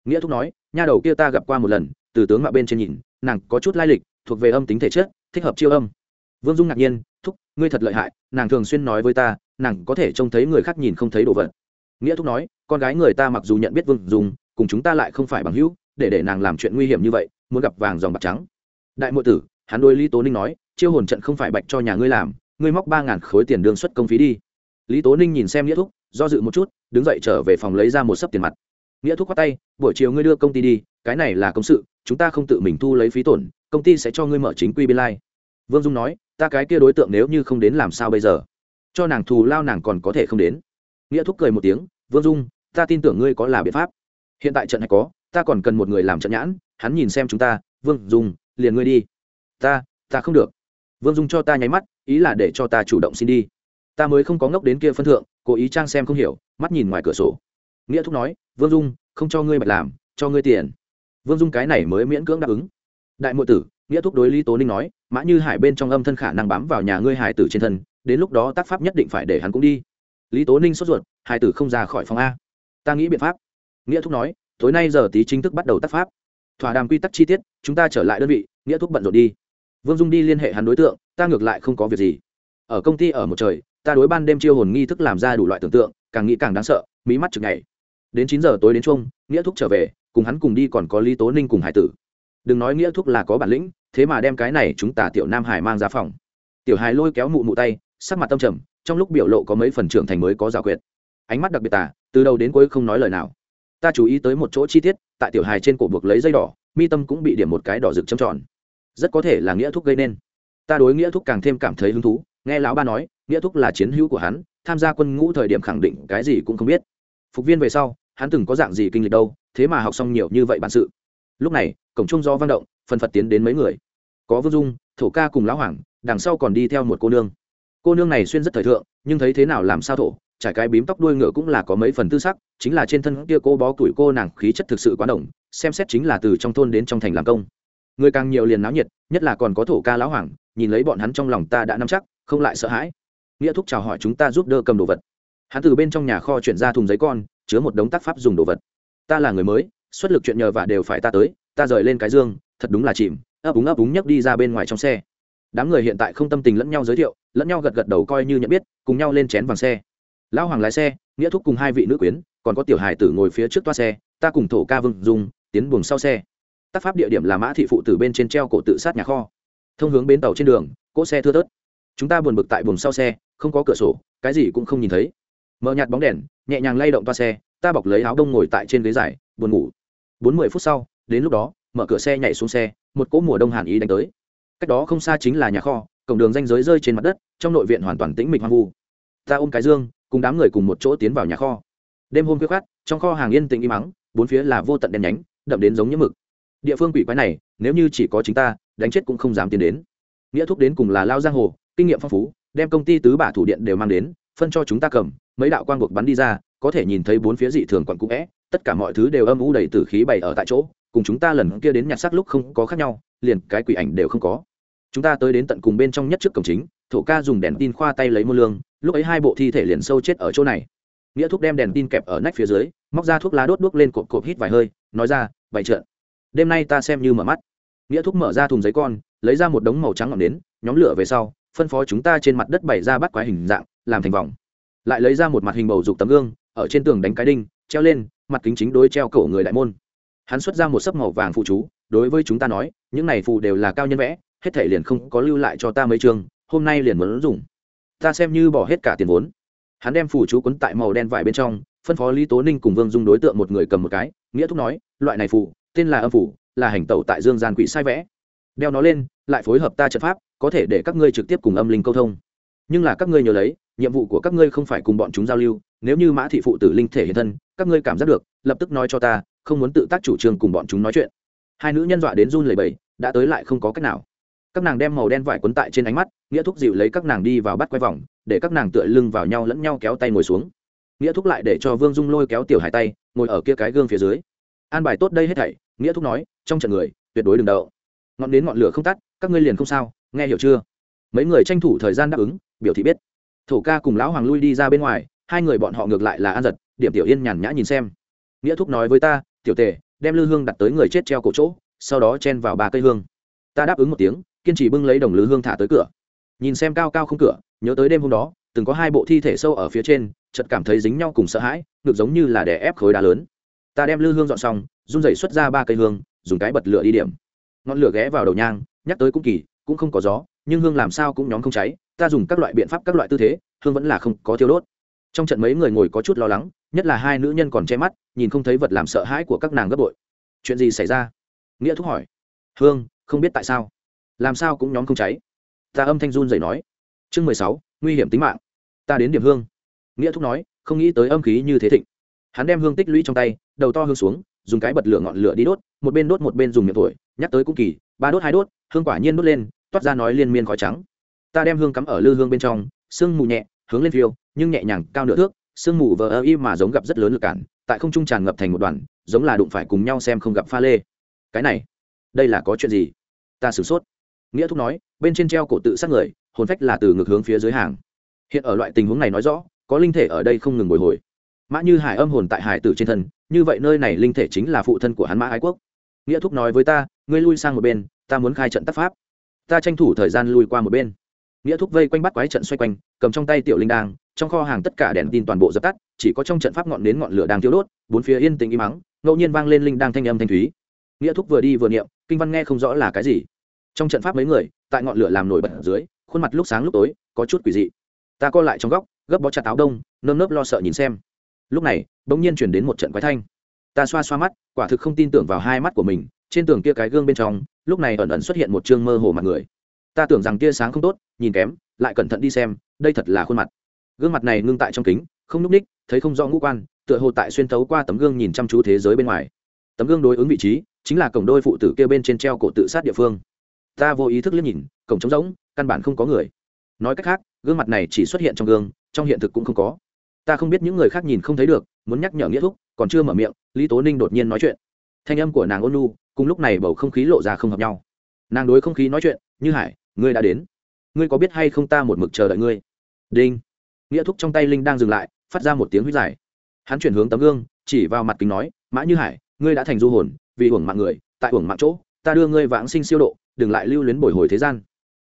Nghĩa thúc nói, nha đầu kia ta gặp qua một lần, từ tướng mạo bên trên nhìn, nàng có chút lai lịch, thuộc về âm tính thể chất, thích hợp chiêu âm. Vương dung ngạc nhiên, thúc, ngươi thật lợi hại, nàng thường xuyên nói với ta, nàng có thể trông thấy người khác nhìn không thấy đồ vật nghĩa thúc nói, con gái người ta mặc dù nhận biết vương dung, cùng chúng ta lại không phải bằng hữu, để để nàng làm chuyện nguy hiểm như vậy, muốn gặp vàng dòng bạc trắng. Đại mộ tử, hắn đôi lý tố ninh nói, chiêu hồn trận không phải bạch cho nhà ngươi làm, ngươi móc ba ngàn khối tiền đương xuất công phí đi. Lý tố ninh nhìn xem nghĩa thúc, do dự một chút, đứng dậy trở về phòng lấy ra một sấp tiền mặt. Nghĩa thúc khoát tay, buổi chiều ngươi đưa công ty đi, cái này là công sự, chúng ta không tự mình thu lấy phí tổn, công ty sẽ cho ngươi mở chính quy biên lai、like. vương dung nói, ta cái kia đối tượng nếu như không đến làm sao bây giờ? Cho nàng thù lao nàng còn có thể không đến. Nghĩa thúc cười một tiếng vương dung, ta tin tưởng ngươi có là biện pháp. Hiện tại trận này có, ta còn cần một người làm trận nhãn, hắn nhìn xem chúng ta, vương dung, liền ngươi đi. Ta ta không được. Vương dung cho ta nháy mắt, ý là để cho ta chủ động xin đi. Ta mới không có ngốc đến kia phân thượng, cố ý trang xem không hiểu, mắt nhìn ngoài cửa sổ. Nghĩa thúc nói, vương dung, không cho ngươi bạch làm, cho ngươi tiền. Vương dung cái này mới miễn cưỡng đáp ứng. Đại mộ tử, nghĩa thúc đối lý tố ninh nói, mã như hải bên trong âm thân khả năng bám vào nhà ngươi hải tử trên thân, đến lúc đó tác pháp nhất định phải để hắn cũng đi. Lý tố ninh sốt ruột hải tử không ra khỏi phòng a. Ta nghĩ biện pháp. Nghĩa thúc nói, tối nay giờ tí chính thức bắt đầu tác pháp. Thỏa đàm quy tắc chi tiết, chúng ta trở lại đơn vị, nghĩa thúc bận rộn đi. Vương dung đi liên hệ hắn đối tượng, ta ngược lại không có việc gì. Ở công ty ở một trời, ta đối ban đêm chiêu hồn nghi thức làm ra đủ loại tưởng tượng, càng nghĩ càng đáng sợ, mí mắt chực ngày đến chín giờ tối đến chung nghĩa thúc trở về, cùng hắn cùng đi còn có lý tố ninh cùng hải tử. Đừng nói nghĩa thúc là có bản lĩnh, thế mà đem cái này chúng ta tiểu nam hải mang ra phòng. Tiểu hải lôi kéo mụ mụ tay, sắc mặt tâm trầm, trong lúc biểu lộ có mấy phần trưởng thành mới có giả quyệt ánh mắt đặc biệt tả từ đầu đến cuối không nói lời nào. Ta chú ý tới một chỗ chi tiết, tại tiểu hài trên cổ buộc lấy dây đỏ, mi tâm cũng bị điểm một cái đỏ rực châm tròn. Rất có thể là nghĩa thúc gây nên. Ta đối nghĩa thúc càng thêm cảm thấy hứng thú, nghe lão ba nói, nghĩa thúc là chiến hữu của hắn, tham gia quân ngũ thời điểm khẳng định cái gì cũng không biết. Phục viên về sau, hắn từng có dạng gì kinh lịch đâu, thế mà học xong nhiều như vậy bản sự. Lúc này, cổng trung do vang động, phần phật tiến đến mấy người. Có vương dung, thổ ca cùng lão hoàng, đằng sau còn đi theo một cô nương. Cô nương này xuyên rất thời thượng, nhưng thấy thế nào làm sao thổ trải cái bím tóc đuôi ngựa cũng là có mấy phần tư sắc, chính là trên thân kia cô bó tuổi cô nàng khí chất thực sự quá đồng xem xét chính là từ trong thôn đến trong thành làm công. Người càng nhiều liền náo nhiệt, nhất là còn có thổ ca lão hoàng, nhìn lấy bọn hắn trong lòng ta đã nắm chắc, không lại sợ hãi. Nghĩa thúc chào hỏi chúng ta giúp đỡ cầm đồ vật. Hắn từ bên trong nhà kho chuyển ra thùng giấy con, chứa một đống tác pháp dùng đồ vật. Ta là người mới, xuất lực chuyện nhờ và đều phải ta tới, ta rời lên cái dương, thật đúng là chìm, ấp úng ấp úng nhấc đi ra bên ngoài trong xe. Đám người hiện tại không tâm tình lẫn nhau giới thiệu, lẫn nhau gật gật đầu coi như nhận biết, cùng nhau lên chén vàng xe lão hoàng lái xe, nghĩa thúc cùng hai vị nữ quyến, còn có tiểu Hải tử ngồi phía trước toa xe, ta cùng thổ ca vương dùng tiến buồng sau xe. Tác pháp địa điểm là mã thị phụ tử bên trên treo cổ tự sát nhà kho. Thông hướng bến tàu trên đường, cỗ xe thưa tớt. chúng ta buồn bực tại buồng sau xe, không có cửa sổ, cái gì cũng không nhìn thấy. Mở nhạt bóng đèn, nhẹ nhàng lay động toa xe, ta bọc lấy áo đông ngồi tại trên ghế dài, buồn ngủ. Bốn mươi phút sau, đến lúc đó, mở cửa xe nhảy xuống xe, một cỗ mùa đông hàn ý đánh tới. Cách đó không xa chính là nhà kho, cổng đường danh giới rơi trên mặt đất, trong nội viện hoàn toàn tĩnh mịch hoang vu. Ta ôm cái dương cùng đám người cùng một chỗ tiến vào nhà kho. Đêm hôm khuya khát trong kho hàng yên tĩnh im mắng, bốn phía là vô tận đen nhánh, đậm đến giống như mực. Địa phương quỷ quái này, nếu như chỉ có chính ta, đánh chết cũng không dám tiến đến. Nghĩa thúc đến cùng là lao giang hồ, kinh nghiệm phong phú, đem công ty tứ bả thủ điện đều mang đến, phân cho chúng ta cầm, mấy đạo quang buộc bắn đi ra, có thể nhìn thấy bốn phía dị thường quặn cũ vẽ, tất cả mọi thứ đều âm u đầy tử khí bày ở tại chỗ, cùng chúng ta lần kia đến nhặt xác lúc không có khác nhau, liền cái quỷ ảnh đều không có. Chúng ta tới đến tận cùng bên trong nhất trước cổng chính thổ ca dùng đèn tin khoa tay lấy môn lương, lúc ấy hai bộ thi thể liền sâu chết ở chỗ này. Nghĩa Thúc đem đèn tin kẹp ở nách phía dưới, móc ra thuốc lá đốt đuốc lên cột cột hít vài hơi, nói ra bày trợn đêm nay ta xem như mở mắt. Nghĩa Thúc mở ra thùng giấy con, lấy ra một đống màu trắng ngọn nến, nhóm lửa về sau, phân phó chúng ta trên mặt đất bày ra bắt quái hình dạng, làm thành vòng. Lại lấy ra một mặt hình bầu dục tấm gương, ở trên tường đánh cái đinh, treo lên, mặt kính chính đối treo cổ người đại môn. Hắn xuất ra một sấp màu vàng phụ chú, đối với chúng ta nói, những này phù đều là cao nhân vẽ, hết thể liền không có lưu lại cho ta mấy chương hôm nay liền muốn dùng. Ta xem như bỏ hết cả tiền vốn. Hắn đem phù chú quấn tại màu đen vải bên trong, phân phó lý tố ninh cùng vương dung đối tượng một người cầm một cái, nghĩa thúc nói, loại này phù tên là âm phủ, là hành tẩu tại dương gian quỷ sai vẽ. Đeo nó lên, lại phối hợp ta trận pháp, có thể để các ngươi trực tiếp cùng âm linh câu thông. Nhưng là các ngươi nhớ lấy, nhiệm vụ của các ngươi không phải cùng bọn chúng giao lưu, nếu như mã thị phụ tử linh thể hiện thân, các ngươi cảm giác được, lập tức nói cho ta, không muốn tự tác chủ trương cùng bọn chúng nói chuyện. Hai nữ nhân dọa đến run lầy bầy đã tới lại không có cách nào các nàng đem màu đen vải quấn tại trên ánh mắt, nghĩa thúc dịu lấy các nàng đi vào bắt quay vòng, để các nàng tựa lưng vào nhau lẫn nhau kéo tay ngồi xuống. Nghĩa thúc lại để cho vương dung lôi kéo tiểu hải tay, ngồi ở kia cái gương phía dưới. An bài tốt đây hết thảy, nghĩa thúc nói, trong trận người, tuyệt đối đừng đậu. Ngọn đến ngọn lửa không tắt, các ngươi liền không sao, nghe hiểu chưa? Mấy người tranh thủ thời gian đáp ứng, biểu thị biết. Thổ ca cùng lão hoàng lui đi ra bên ngoài, hai người bọn họ ngược lại là an giật, điểm tiểu yên nhàn nhã nhìn xem. Nghĩa thúc nói với ta, tiểu tề, đem lư hương đặt tới người chết treo cổ chỗ, sau đó chen vào ba cây hương. Ta đáp ứng một tiếng kiên trì bưng lấy đồng lư hương thả tới cửa. Nhìn xem cao cao không cửa, nhớ tới đêm hôm đó, từng có hai bộ thi thể sâu ở phía trên, chợt cảm thấy dính nhau cùng sợ hãi ngược giống như là đè ép khối đá lớn. Ta đem lư hương dọn xong, run rẩy xuất ra ba cây hương, dùng cái bật lửa đi điểm. Ngọn lửa ghé vào đầu nhang, nhắc tới cũng kỳ, cũng không có gió, nhưng hương làm sao cũng nhóm không cháy, ta dùng các loại biện pháp, các loại tư thế, hương vẫn là không có thiêu đốt. Trong trận mấy người ngồi có chút lo lắng, nhất là hai nữ nhân còn che mắt, nhìn không thấy vật làm sợ hãi của các nàng gấp bội. Chuyện gì xảy ra? Nghĩa thúc hỏi. Hương, không biết tại sao làm sao cũng nhóm không cháy. Ta âm thanh run dậy nói, chương mười sáu, nguy hiểm tính mạng. Ta đến điểm hương. Nghĩa thúc nói, không nghĩ tới âm khí như thế thịnh. Hắn đem hương tích lũy trong tay, đầu to hương xuống, dùng cái bật lửa ngọn lửa đi đốt, một bên đốt một bên dùng miệng thổi, nhắc tới cũng kỳ, ba đốt hai đốt, hương quả nhiên đốt lên, toát ra nói liên miên khói trắng. Ta đem hương cắm ở lư hương bên trong, sương mù nhẹ, hướng lên phiêu, nhưng nhẹ nhàng, cao nửa thước, sương mù vờ ơ y mà giống gặp rất lớn lực cản, tại không trung tràn ngập thành một đoàn, giống là đụng phải cùng nhau xem không gặp pha lê. Cái này, đây là có chuyện gì? Ta sửng sốt nghĩa thúc nói, bên trên treo cổ tự sát người, hồn phách là từ ngược hướng phía dưới hàng. Hiện ở loại tình huống này nói rõ, có linh thể ở đây không ngừng bồi hồi. Mã như hải âm hồn tại hải tử trên thân, như vậy nơi này linh thể chính là phụ thân của hắn mã ái quốc. Nghĩa thúc nói với ta, ngươi lui sang một bên, ta muốn khai trận tác pháp. Ta tranh thủ thời gian lui qua một bên. Nghĩa thúc vây quanh bắt quái trận xoay quanh, cầm trong tay tiểu linh đang trong kho hàng tất cả đèn tin toàn bộ dập tắt, chỉ có trong trận pháp ngọn nến ngọn lửa đang thiêu đốt, bốn phía yên tĩnh im mắng ngẫu nhiên vang lên linh đang thanh âm thanh thúy. Nghĩa thúc vừa đi vừa niệm, kinh văn nghe không rõ là cái gì trong trận pháp mấy người, tại ngọn lửa làm nổi bật ở dưới, khuôn mặt lúc sáng lúc tối, có chút quỷ dị. Ta co lại trong góc, gấp bó chặt áo đông, nơm nớp lo sợ nhìn xem. Lúc này, bỗng nhiên chuyển đến một trận quái thanh. Ta xoa xoa mắt, quả thực không tin tưởng vào hai mắt của mình, trên tường kia cái gương bên trong, lúc này ẩn ẩn xuất hiện một chương mơ hồ mặt người. Ta tưởng rằng tia sáng không tốt, nhìn kém, lại cẩn thận đi xem, đây thật là khuôn mặt. Gương mặt này ngưng tại trong kính, không n ú c ních, thấy không rõ ngũ quan, tựa hồ tại xuyên thấu qua tấm gương nhìn chăm chú thế giới bên ngoài. Tấm gương đối ứng vị trí, chính là cổng đôi phụ tử kia bên trên treo cổ tự sát địa phương ta vô ý thức liếc nhìn, cổng trống rỗng, căn bản không có người. Nói cách khác, gương mặt này chỉ xuất hiện trong gương, trong hiện thực cũng không có. Ta không biết những người khác nhìn không thấy được, muốn nhắc nhở nghĩa thúc, còn chưa mở miệng, lý tố ninh đột nhiên nói chuyện. Thanh âm của nàng ôn nu cùng lúc này bầu không khí lộ ra không hợp nhau. Nàng đối không khí nói chuyện, như hải, ngươi đã đến. Ngươi có biết hay không ta một mực chờ đợi ngươi? Đinh. Nghĩa thúc trong tay linh đang dừng lại, phát ra một tiếng huyết dài. Hắn chuyển hướng tấm gương, chỉ vào mặt kính nói, mã như hải, ngươi đã thành du hồn, vì hưởng mạng người, tại hưởng mạng chỗ, ta đưa ngươi vãng sinh siêu độ đừng lại lưu luyến bồi hồi thế gian.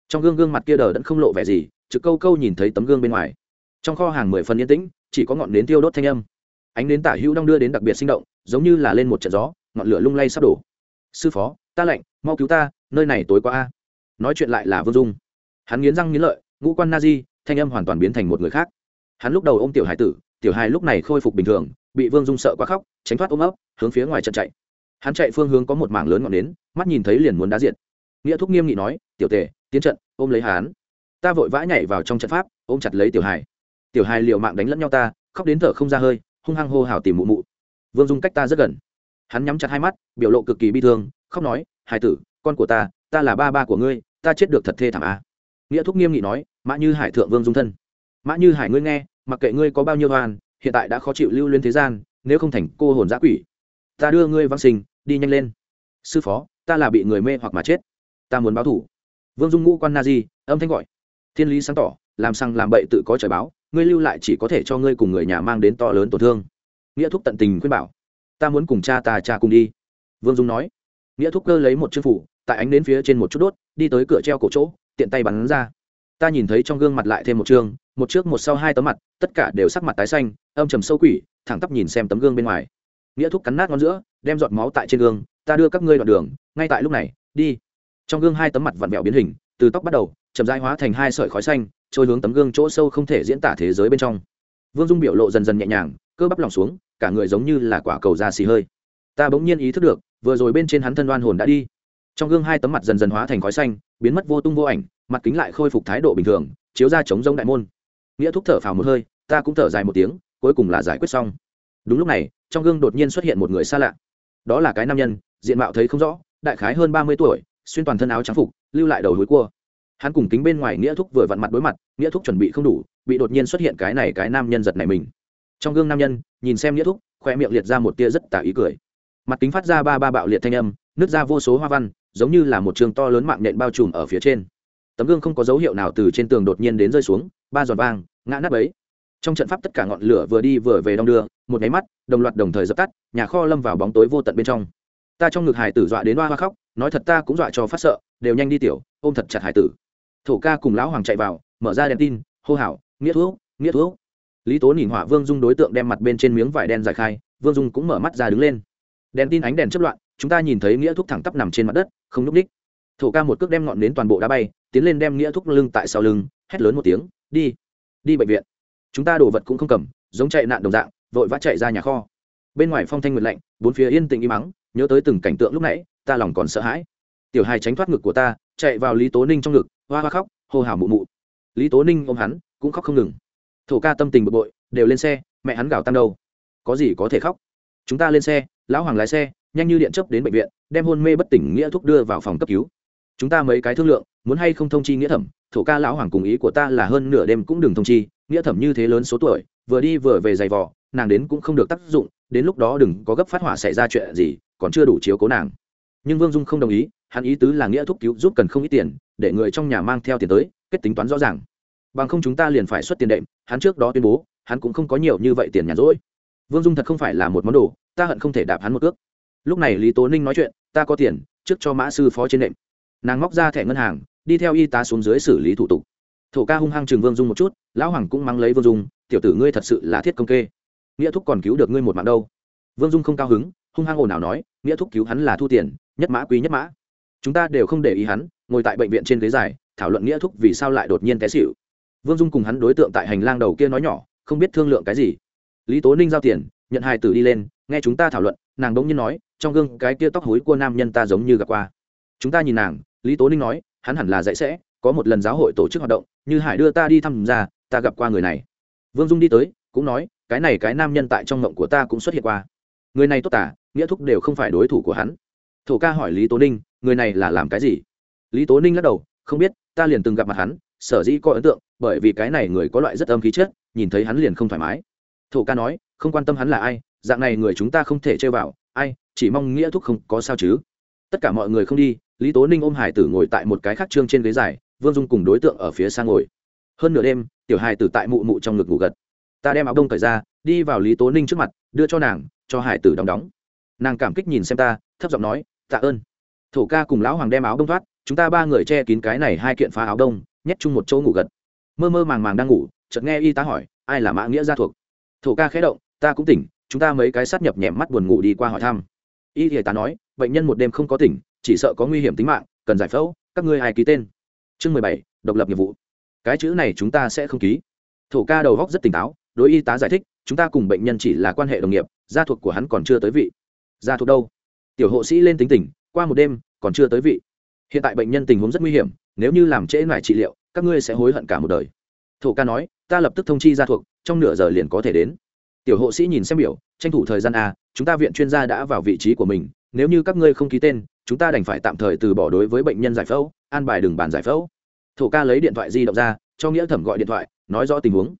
Trong gương gương mặt kia đờ đẫn không lộ vẻ gì, trực câu câu nhìn thấy tấm gương bên ngoài. Trong kho hàng mười phần yên tĩnh, chỉ có ngọn nến tiêu đốt thanh âm. Ánh nến tả hữu đong đưa đến đặc biệt sinh động, giống như là lên một trận gió, ngọn lửa lung lay sắp đổ. Sư phó, ta lạnh mau cứu ta, nơi này tối quá a. Nói chuyện lại là vương dung. Hắn nghiến răng nghiến lợi, ngũ quan na di, thanh âm hoàn toàn biến thành một người khác. Hắn lúc đầu ôm tiểu hải tử, tiểu hải lúc này khôi phục bình thường, bị vương dung sợ quá khóc, tránh thoát ôm ấp, hướng phía ngoài trận chạy. Hắn chạy phương hướng có một mảng lớn ngọn nến, mắt nhìn thấy liền muốn đá diện nghĩa thúc nghiêm nghị nói tiểu tề tiến trận ôm lấy hắn ta vội vã nhảy vào trong trận pháp ôm chặt lấy tiểu hải. Tiểu hải liều mạng đánh lẫn nhau ta khóc đến thở không ra hơi hung hăng hô hào tìm mụ mụ. Vương dung cách ta rất gần. Hắn nhắm chặt hai mắt biểu lộ cực kỳ bi thương khóc nói hải tử con của ta ta là ba ba của ngươi ta chết được thật thê thảm a nghĩa thúc nghiêm nghị nói mã như hải thượng vương dung thân. Mã như hải ngươi nghe mặc kệ ngươi có bao nhiêu hoàn, hiện tại đã khó chịu lưu lên thế gian nếu không thành cô hồn giã quỷ. Ta đưa ngươi văn sinh đi nhanh lên. Sư phó ta là bị người mê hoặc mà chết ta muốn báo thủ. Vương dung ngũ quan na di, âm thanh gọi. Thiên lý sáng tỏ, làm sang làm bậy tự có trời báo, ngươi lưu lại chỉ có thể cho ngươi cùng người nhà mang đến to lớn tổn thương. Nghĩa thúc tận tình khuyên bảo. Ta muốn cùng cha ta cha cùng đi. Vương dung nói. Nghĩa thúc cơ lấy một chiếc phủ, tại ánh đến phía trên một chút đốt, đi tới cửa treo cổ chỗ, tiện tay bắn ra. Ta nhìn thấy trong gương mặt lại thêm một chương một trước một sau hai tấm mặt, tất cả đều sắc mặt tái xanh, âm trầm sâu quỷ, thẳng tắp nhìn xem tấm gương bên ngoài. Nghĩa thúc cắn nát ngón giữa, đem giọt máu tại trên gương, ta đưa các ngươi đoạn đường, ngay tại lúc này, đi trong gương hai tấm mặt vặn vẹo biến hình, từ tóc bắt đầu, chậm rãi hóa thành hai sợi khói xanh, trôi hướng tấm gương chỗ sâu không thể diễn tả thế giới bên trong. Vương dung biểu lộ dần dần nhẹ nhàng, cơ bắp lòng xuống, cả người giống như là quả cầu da xì hơi. Ta bỗng nhiên ý thức được, vừa rồi bên trên hắn thân đoan hồn đã đi. Trong gương hai tấm mặt dần dần hóa thành khói xanh, biến mất vô tung vô ảnh, mặt kính lại khôi phục thái độ bình thường, chiếu ra chống giống đại môn. Nghĩa thúc thở phào một hơi, ta cũng thở dài một tiếng, cuối cùng là giải quyết xong. Đúng lúc này, trong gương đột nhiên xuất hiện một người xa lạ. Đó là cái nam nhân, diện mạo thấy không rõ, đại khái hơn ba mươi tuổi xuyên toàn thân áo trắng phục, lưu lại đầu hối cua. Hắn cùng kính bên ngoài nghĩa thúc vừa vặn mặt đối mặt, nghĩa thúc chuẩn bị không đủ, bị đột nhiên xuất hiện cái này cái nam nhân giật này mình. Trong gương nam nhân, nhìn xem nghĩa thúc, khoe miệng liệt ra một tia rất tả ý cười. Mặt kính phát ra ba ba bạo liệt thanh âm, nứt ra vô số hoa văn, giống như là một trường to lớn mạng nhện bao trùm ở phía trên. Tấm gương không có dấu hiệu nào từ trên tường đột nhiên đến rơi xuống, ba giòn vang ngã nắp ấy trong trận pháp tất cả ngọn lửa vừa đi vừa về đong đưa, một nháy mắt, đồng loạt đồng thời dập tắt, nhà kho lâm vào bóng tối vô tận bên trong ta trong ngực hải tử dọa đến hoa hoa khóc, nói thật ta cũng dọa cho phát sợ, đều nhanh đi tiểu, ôm thật chặt hải tử. Thổ ca cùng lão hoàng chạy vào, mở ra đèn tin, hô hào, nghĩa thuốc nghĩa thuốc lý tố nhìn hỏa vương dung đối tượng đem mặt bên trên miếng vải đen giải khai, vương dung cũng mở mắt ra đứng lên. Đèn tin ánh đèn chất loạn, chúng ta nhìn thấy nghĩa thuốc thẳng tắp nằm trên mặt đất, không n ú c ních thổ ca một cước đem ngọn nến toàn bộ đá bay, tiến lên đem nghĩa thuốc lưng tại sau lưng, hét lớn một tiếng, đi đi bệnh viện. Chúng ta đồ vật cũng không cầm, giống chạy nạn đồng dạng, vội vã chạy ra nhà kho. Bên ngoài phong thanh nguyệt lạnh, bốn phía yên tĩnh im mắng nhớ tới từng cảnh tượng lúc nãy, ta lòng còn sợ hãi. Tiểu hài tránh thoát ngực của ta, chạy vào lý tố ninh trong ngực, hoa hoa khóc, hô hào mụ mụ. Lý tố ninh ôm hắn, cũng khóc không ngừng. Thổ ca tâm tình bực bội, đều lên xe, mẹ hắn gào tăng đâu có gì có thể khóc? Chúng ta lên xe, lão hoàng lái xe, nhanh như điện chấp đến bệnh viện, đem hôn mê bất tỉnh nghĩa thúc đưa vào phòng cấp cứu. Chúng ta mấy cái thương lượng, muốn hay không thông chi nghĩa thẩm, thổ ca lão hoàng cùng ý của ta là hơn nửa đêm cũng đừng thông chi, nghĩa thẩm như thế lớn số tuổi, vừa đi vừa về giày vò, nàng đến cũng không được tác dụng đến lúc đó đừng có gấp phát hỏa xảy ra chuyện gì, còn chưa đủ chiếu cố nàng. Nhưng vương dung không đồng ý, hắn ý tứ là nghĩa thúc cứu giúp cần không ít tiền, để người trong nhà mang theo tiền tới, kết tính toán rõ ràng. Bằng không chúng ta liền phải xuất tiền đệm, hắn trước đó tuyên bố, hắn cũng không có nhiều như vậy tiền nhàn rỗi. Vương dung thật không phải là một món đồ, ta hận không thể đạp hắn một ước lúc này lý tố ninh nói chuyện, ta có tiền, trước cho mã sư phó trên đệm. Nàng móc ra thẻ ngân hàng, đi theo y tá xuống dưới xử lý thủ tục. Thổ ca hung hăng chừng vương dung một chút, lão hoàng cũng mắng lấy vương dung, tiểu tử ngươi thật sự là thiết công kê nghĩa thúc còn cứu được ngươi một mạng đâu? Vương dung không cao hứng, hung hăng ồn ào nói, nghĩa thúc cứu hắn là thu tiền, nhất mã quý nhất mã. Chúng ta đều không để ý hắn, ngồi tại bệnh viện trên ghế dài, thảo luận nghĩa thúc vì sao lại đột nhiên té xịu vương dung cùng hắn đối tượng tại hành lang đầu kia nói nhỏ, không biết thương lượng cái gì. Lý tố ninh giao tiền, nhận hai tử đi lên, nghe chúng ta thảo luận, nàng đống nhiên nói, trong gương cái kia tóc hối của nam nhân ta giống như gặp qua. Chúng ta nhìn nàng, lý tố ninh nói, hắn hẳn là dạy sẽ, có một lần giáo hội tổ chức hoạt động, như hải đưa ta đi thăm ra, ta gặp qua người này. Vương dung đi tới, cũng nói cái này cái nam nhân tại trong mộng của ta cũng xuất hiện qua. Người này tốt tả, nghĩa thúc đều không phải đối thủ của hắn. Thổ ca hỏi lý tố ninh, người này là làm cái gì? Lý tố ninh lắc đầu, không biết, ta liền từng gặp mặt hắn, sở dĩ có ấn tượng, bởi vì cái này người có loại rất âm khí chất, nhìn thấy hắn liền không thoải mái. Thổ ca nói, không quan tâm hắn là ai, dạng này người chúng ta không thể chơi vào, ai, chỉ mong nghĩa thúc không có sao chứ. Tất cả mọi người không đi, lý tố ninh ôm hải tử ngồi tại một cái khác trương trên ghế dài, vương dung cùng đối tượng ở phía sang ngồi. Hơn nửa đêm, tiểu hải tử tại mụ mụ trong ngực ngủ gật ta đem áo đông cởi ra, đi vào lý tố ninh trước mặt, đưa cho nàng, cho hải tử đóng đóng. Nàng cảm kích nhìn xem ta, thấp giọng nói, tạ ơn. Thổ ca cùng lão hoàng đem áo đông thoát, chúng ta ba người che kín cái này hai kiện phá áo đông, nhét chung một chỗ ngủ gật. Mơ mơ màng màng đang ngủ, chợt nghe y tá hỏi, ai là mã nghĩa gia thuộc? Thổ ca khẽ động, ta cũng tỉnh, chúng ta mấy cái sát nhập nhẹm mắt buồn ngủ đi qua hỏi thăm. Y y tá nói, bệnh nhân một đêm không có tỉnh, chỉ sợ có nguy hiểm tính mạng, cần giải phẫu, các ngươi ai ký tên? Chương mười bảy, độc lập nghiệp vụ. Cái chữ này chúng ta sẽ không ký. Thổ ca đầu góc rất tỉnh táo đối y tá giải thích, chúng ta cùng bệnh nhân chỉ là quan hệ đồng nghiệp, gia thuộc của hắn còn chưa tới vị. Gia thuộc đâu? Tiểu hộ sĩ lên tính tình, qua một đêm, còn chưa tới vị. Hiện tại bệnh nhân tình huống rất nguy hiểm, nếu như làm trễ ngoài trị liệu, các ngươi sẽ hối hận cả một đời. Thổ ca nói, ta lập tức thông chi gia thuộc, trong nửa giờ liền có thể đến. Tiểu hộ sĩ nhìn xem biểu, tranh thủ thời gian a chúng ta viện chuyên gia đã vào vị trí của mình, nếu như các ngươi không ký tên, chúng ta đành phải tạm thời từ bỏ đối với bệnh nhân giải phẫu, an bài đường bàn giải phẫu. Thổ ca lấy điện thoại di động ra, cho nghĩa thẩm gọi điện thoại, nói rõ tình huống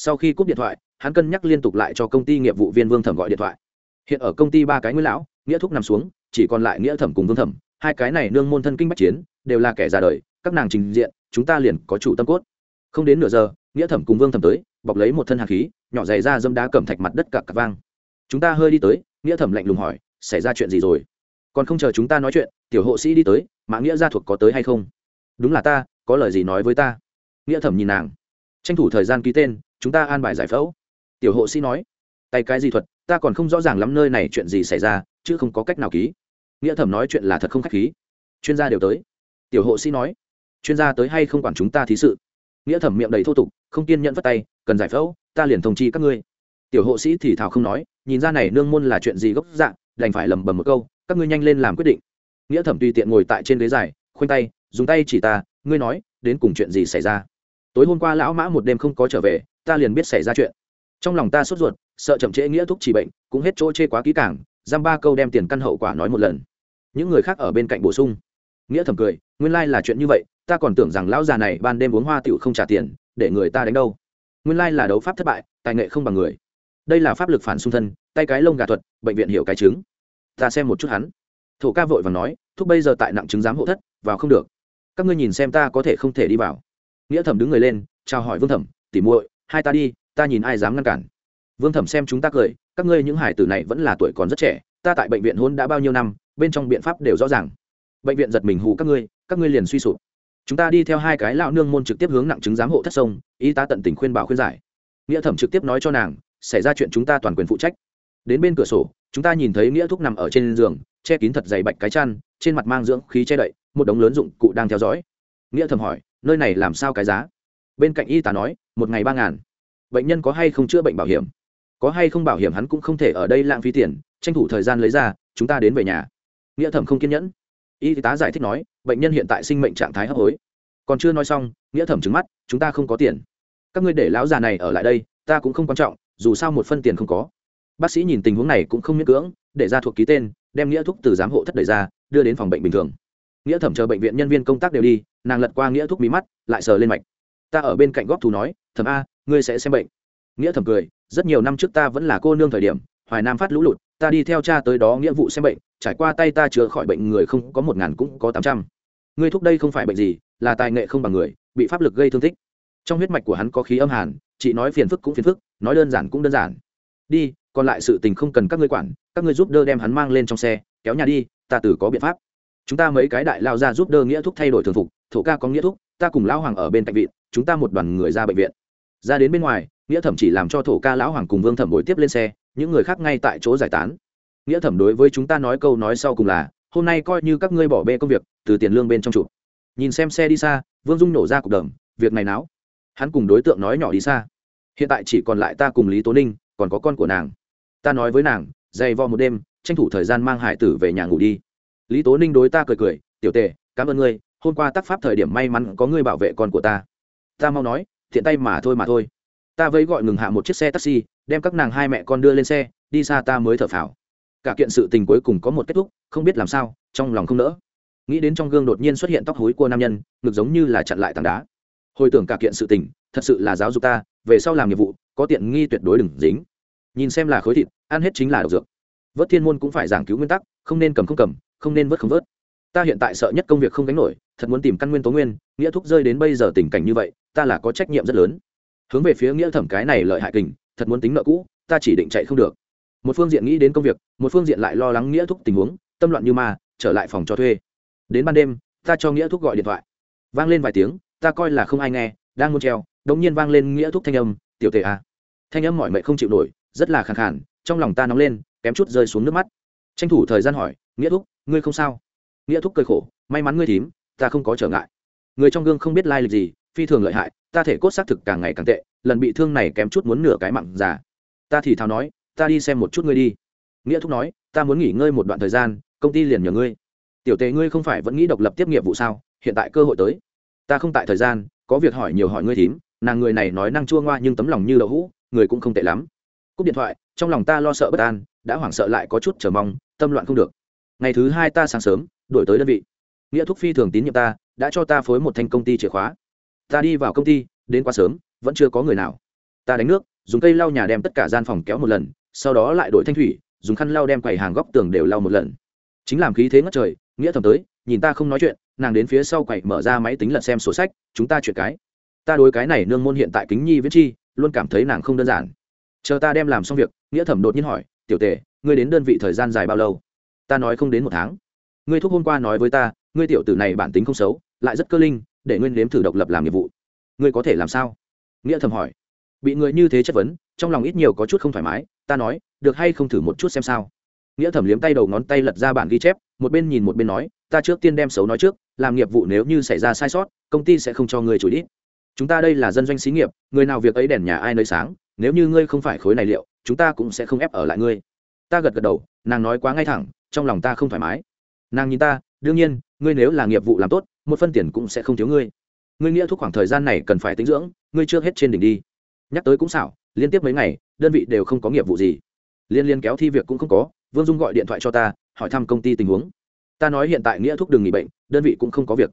sau khi cúp điện thoại, hắn cân nhắc liên tục lại cho công ty nghiệp vụ viên vương thẩm gọi điện thoại. Hiện ở công ty ba cái nguyên lão, nghĩa thúc nằm xuống, chỉ còn lại nghĩa thẩm cùng vương thẩm. Hai cái này nương môn thân kinh bách chiến, đều là kẻ già đời, các nàng trình diện, chúng ta liền có chủ tâm cốt. Không đến nửa giờ, nghĩa thẩm cùng vương thẩm tới, bọc lấy một thân hạt khí, nhỏ dày ra dâm đá cầm thạch mặt đất cặp cặp vang. Chúng ta hơi đi tới, nghĩa thẩm lạnh lùng hỏi, xảy ra chuyện gì rồi? Còn không chờ chúng ta nói chuyện, tiểu hộ sĩ đi tới, mã nghĩa gia thuộc có tới hay không? Đúng là ta, có lời gì nói với ta? Nghĩa thẩm nhìn nàng tranh thủ thời gian ký tên, chúng ta an bài giải phẫu. Tiểu hộ sĩ nói. Tay cái gì thuật, ta còn không rõ ràng lắm nơi này chuyện gì xảy ra, chứ không có cách nào ký. Nghĩa thẩm nói chuyện là thật không k h á c h khí. Chuyên gia đều tới. Tiểu hộ sĩ nói. Chuyên gia tới hay không quản chúng ta thí sự? Nghĩa thẩm miệng đầy thô tục, không kiên nhẫn vất tay, cần giải phẫu, ta liền thông chi các ngươi. Tiểu hộ sĩ thì thào không nói, nhìn ra này nương môn là chuyện gì gốc dạng đành phải lầm bầm một câu, các ngươi nhanh lên làm quyết định. Nghĩa thẩm tùy tiện ngồi tại trên ghế dài, khoanh tay, dùng tay chỉ ta, ngươi nói, đến cùng chuyện gì xảy ra? Tối hôm qua lão mã một đêm không có trở về, ta liền biết xảy ra chuyện. Trong lòng ta sốt ruột, sợ chậm trễ nghĩa thúc chỉ bệnh, cũng hết chỗ chê quá kỹ càng, giam ba câu đem tiền căn hậu quả nói một lần. Những người khác ở bên cạnh bổ sung. Nghĩa thầm cười, nguyên lai là chuyện như vậy, ta còn tưởng rằng lão già này ban đêm uống hoa tiểu không trả tiền, để người ta đánh đâu. Nguyên lai là đấu pháp thất bại, tài nghệ không bằng người. Đây là pháp lực phản xung thân, tay cái lông gà thuật, bệnh viện hiểu cái chứng. Ta xem một chút hắn. Thổ ca vội và nói, thúc bây giờ tại nặng chứng giám hộ thất, vào không được. Các ngươi nhìn xem ta có thể không thể đi vào nghĩa thẩm đứng người lên, chào hỏi vương thẩm tỉ muội, hai ta đi, ta nhìn ai dám ngăn cản. Vương thẩm xem chúng ta cười, các ngươi những hải tử này vẫn là tuổi còn rất trẻ, ta tại bệnh viện hôn đã bao nhiêu năm, bên trong biện pháp đều rõ ràng. Bệnh viện giật mình hù các ngươi các ngươi liền suy sụp. Chúng ta đi theo hai cái lão nương môn trực tiếp hướng nặng chứng giám hộ thất sông, y tá tận tình khuyên bảo khuyên giải. Nghĩa thẩm trực tiếp nói cho nàng, xảy ra chuyện chúng ta toàn quyền phụ trách. Đến bên cửa sổ, chúng ta nhìn thấy nghĩa thúc nằm ở trên giường, che kín thật dày bạch cái chăn, trên mặt mang dưỡng khí che đậy, một đống lớn dụng cụ đang theo dõi. Nghĩa thẩm hỏi nơi này làm sao cái giá? Bên cạnh y tá nói, một ngày ba ngàn. Bệnh nhân có hay không chữa bệnh bảo hiểm? Có hay không bảo hiểm hắn cũng không thể ở đây lãng phí tiền, tranh thủ thời gian lấy ra, chúng ta đến về nhà. Nghĩa thẩm không kiên nhẫn. Y tá giải thích nói, bệnh nhân hiện tại sinh mệnh trạng thái hấp hối. Còn chưa nói xong, nghĩa thẩm trứng mắt, chúng ta không có tiền. Các ngươi để lão già này ở lại đây, ta cũng không quan trọng, dù sao một phân tiền không có. Bác sĩ nhìn tình huống này cũng không miễn cưỡng, để ra thuộc ký tên, đem nghĩa thuốc từ giám hộ thất đẩy ra, đưa đến phòng bệnh bình thường. Nghĩa thẩm chờ bệnh viện nhân viên công tác đều đi nàng lật qua nghĩa thúc mí mắt, lại sờ lên mạch. Ta ở bên cạnh góp thú nói thầm a, ngươi sẽ xem bệnh. Nghĩa thẩm cười, rất nhiều năm trước ta vẫn là cô nương thời điểm, hoài nam phát lũ lụt, ta đi theo cha tới đó nghĩa vụ xem bệnh, trải qua tay ta chữa khỏi bệnh người không có một ngàn cũng có tám trăm. Ngươi thúc đây không phải bệnh gì, là tài nghệ không bằng người, bị pháp lực gây thương tích. Trong huyết mạch của hắn có khí âm hàn, chị nói phiền phức cũng phiền phức, nói đơn giản cũng đơn giản. Đi, còn lại sự tình không cần các ngươi quản, các ngươi giúp đỡ đem hắn mang lên trong xe, kéo nhà đi, ta tử có biện pháp. Chúng ta mấy cái đại lao ra giúp đỡ nghĩa thúc thay đổi thường phục thổ ca có nghĩa thúc, ta cùng lão hoàng ở bên cạnh viện chúng ta một đoàn người ra bệnh viện. Ra đến bên ngoài, nghĩa thẩm chỉ làm cho thổ ca lão hoàng cùng vương thẩm bồi tiếp lên xe, những người khác ngay tại chỗ giải tán. Nghĩa thẩm đối với chúng ta nói câu nói sau cùng là, hôm nay coi như các ngươi bỏ bê công việc, từ tiền lương bên trong trụ. Nhìn xem xe đi xa, vương dung nổ ra cục đầm, việc này náo. Hắn cùng đối tượng nói nhỏ đi xa, hiện tại chỉ còn lại ta cùng lý tố ninh, còn có con của nàng. Ta nói với nàng, dày vò một đêm, tranh thủ thời gian mang hải tử về nhà ngủ đi. Lý tố ninh đối ta cười cười, tiểu tề, cảm ơn ngươi hôm qua tác pháp thời điểm may mắn có ngươi bảo vệ con của ta. Ta mau nói, thiện tay mà thôi mà thôi. Ta vẫy gọi ngừng hạ một chiếc xe taxi, đem các nàng hai mẹ con đưa lên xe, đi xa ta mới thở phào. Cả kiện sự tình cuối cùng có một kết thúc, không biết làm sao, trong lòng không nỡ. Nghĩ đến trong gương đột nhiên xuất hiện tóc hối của nam nhân, ngực giống như là chặn lại tảng đá. Hồi tưởng cả kiện sự tình, thật sự là giáo dục ta, về sau làm nhiệm vụ, có tiện nghi tuyệt đối đừng dính. Nhìn xem là khối thịt, ăn hết chính là độc dược. Vớt thiên môn cũng phải giảng cứu nguyên tắc, không nên cầm không cầm, không nên vớt không vớt ta hiện tại sợ nhất công việc không gánh nổi, thật muốn tìm căn nguyên tố nguyên, nghĩa thúc rơi đến bây giờ tình cảnh như vậy, ta là có trách nhiệm rất lớn. Hướng về phía nghĩa thẩm cái này lợi hại kình, thật muốn tính nợ cũ, ta chỉ định chạy không được. Một phương diện nghĩ đến công việc, một phương diện lại lo lắng nghĩa thúc tình huống, tâm loạn như ma, trở lại phòng cho thuê. Đến ban đêm, ta cho nghĩa thúc gọi điện thoại. Vang lên vài tiếng, ta coi là không ai nghe, đang muốn treo, đống nhiên vang lên nghĩa thúc thanh âm, tiểu tề à. thanh âm mọi mệnh không chịu nổi, rất là khàn khàn, trong lòng ta nóng lên, kém chút rơi xuống nước mắt. Tranh thủ thời gian hỏi, nghĩa thúc, ngươi không sao? Nghĩa thúc cười khổ, may mắn ngươi thím, ta không có trở ngại. Người trong gương không biết lai lịch gì, phi thường lợi hại, ta thể cốt xác thực càng ngày càng tệ, lần bị thương này kém chút muốn nửa cái mặn già. Ta thì thào nói, ta đi xem một chút ngươi đi. Nghĩa thúc nói, ta muốn nghỉ ngơi một đoạn thời gian, công ty liền nhờ ngươi. Tiểu tề ngươi không phải vẫn nghĩ độc lập tiếp nghiệp vụ sao? Hiện tại cơ hội tới. Ta không tại thời gian, có việc hỏi nhiều hỏi ngươi thím, nàng người này nói năng chua ngoa nhưng tấm lòng như đậu hũ, người cũng không tệ lắm. Cúp điện thoại, trong lòng ta lo sợ bất an, đã hoảng sợ lại có chút chờ mong, tâm loạn không được. Ngày thứ hai ta sáng sớm đổi tới đơn vị. Nghĩa thúc phi thường tín nhiệm ta, đã cho ta phối một thanh công ty chìa khóa. Ta đi vào công ty, đến quá sớm, vẫn chưa có người nào. Ta đánh nước, dùng cây lau nhà đem tất cả gian phòng kéo một lần, sau đó lại đổi thanh thủy, dùng khăn lau đem quầy hàng góc tường đều lau một lần. Chính làm khí thế ngất trời, nghĩa thầm tới, nhìn ta không nói chuyện, nàng đến phía sau quầy mở ra máy tính lật xem sổ sách, chúng ta chuyện cái. Ta đối cái này nương môn hiện tại kính nhi viễn chi, luôn cảm thấy nàng không đơn giản. Chờ ta đem làm xong việc, nghĩa thẩm đột nhiên hỏi, tiểu tề, ngươi đến đơn vị thời gian dài bao lâu? Ta nói, không đến một tháng ngươi thúc hôm qua nói với ta, ngươi tiểu tử này bản tính không xấu, lại rất cơ linh, để nguyên nếm thử độc lập làm nhiệm vụ. Ngươi có thể làm sao? Nghĩa thầm hỏi. Bị người như thế chất vấn, trong lòng ít nhiều có chút không thoải mái, ta nói, được hay không thử một chút xem sao? Nghĩa thẩm liếm tay đầu ngón tay lật ra bản ghi chép, một bên nhìn một bên nói, ta trước tiên đem xấu nói trước, làm nghiệp vụ nếu như xảy ra sai sót, công ty sẽ không cho ngươi chủ đít chúng ta đây là dân doanh xí nghiệp, người nào việc ấy đèn nhà ai nơi sáng, nếu như ngươi không phải khối này liệu, chúng ta cũng sẽ không ép ở lại ngươi. Ta gật gật đầu, nàng nói quá ngay thẳng, trong lòng ta không thoải mái nàng nhìn ta, đương nhiên, ngươi nếu là nghiệp vụ làm tốt, một phân tiền cũng sẽ không thiếu ngươi. Ngươi nghĩa thuốc khoảng thời gian này cần phải tính dưỡng, ngươi trước hết trên đỉnh đi. Nhắc tới cũng xảo, liên tiếp mấy ngày, đơn vị đều không có nghiệp vụ gì. Liên liên kéo thi việc cũng không có, vương dung gọi điện thoại cho ta, hỏi thăm công ty tình huống. Ta nói hiện tại nghĩa thuốc đừng nghỉ bệnh, đơn vị cũng không có việc.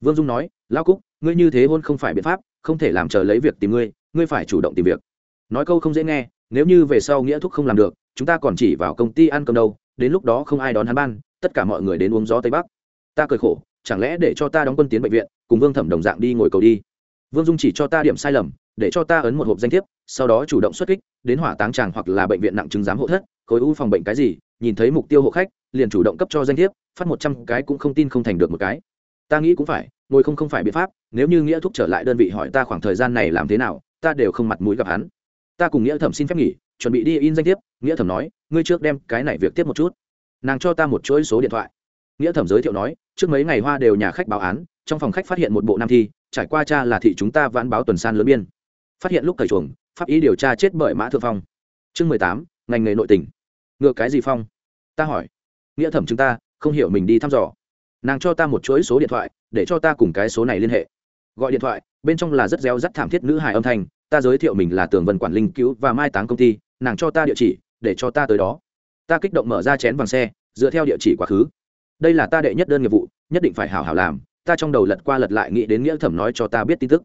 Vương dung nói lao cúc, ngươi như thế hôn không phải biện pháp, không thể làm chờ lấy việc tìm ngươi ngươi phải chủ động tìm việc. Nói câu không dễ nghe, nếu như về sau nghĩa thúc không làm được, chúng ta còn chỉ vào công ty ăn cơm đâu, đến lúc đó không ai đón hắn ban tất cả mọi người đến uống gió tây bắc. Ta cười khổ, chẳng lẽ để cho ta đóng quân tiến bệnh viện, cùng vương thẩm đồng dạng đi ngồi cầu đi? Vương dung chỉ cho ta điểm sai lầm, để cho ta ấn một hộp danh thiếp, sau đó chủ động xuất kích, đến hỏa táng tràng hoặc là bệnh viện nặng chứng giám hộ thất, khối u phòng bệnh cái gì, nhìn thấy mục tiêu hộ khách, liền chủ động cấp cho danh thiếp, phát một trăm cái cũng không tin không thành được một cái. Ta nghĩ cũng phải, ngồi không không phải biện pháp, nếu như nghĩa thúc trở lại đơn vị hỏi ta khoảng thời gian này làm thế nào, ta đều không mặt mũi gặp hắn. Ta cùng nghĩa thẩm xin phép nghỉ, chuẩn bị đi in danh thiếp, nghĩa thẩm nói, ngươi trước đem cái này việc tiếp một chút nàng cho ta một chuỗi số điện thoại. Nghĩa thẩm giới thiệu nói, trước mấy ngày hoa đều nhà khách báo án, trong phòng khách phát hiện một bộ nam thi, trải qua cha là thị chúng ta vãn báo tuần san lớn biên. Phát hiện lúc cởi chuồng, pháp ý điều tra chết bởi mã thượng phong. Chương mười tám, ngành nghề nội tỉnh ngựa cái gì phong? Ta hỏi. Nghĩa thẩm chúng ta, không hiểu mình đi thăm dò. Nàng cho ta một chuỗi số điện thoại, để cho ta cùng cái số này liên hệ. Gọi điện thoại, bên trong là rất réo rắt thảm thiết nữ hài âm thanh, ta giới thiệu mình là tường vân quản linh cứu và mai táng công ty, nàng cho ta địa chỉ, để cho ta tới đó ta kích động mở ra chén vàng xe, dựa theo địa chỉ quá khứ. Đây là ta đệ nhất đơn nghiệp vụ, nhất định phải hảo hảo làm, ta trong đầu lật qua lật lại nghĩ đến nghĩa thẩm nói cho ta biết tin tức.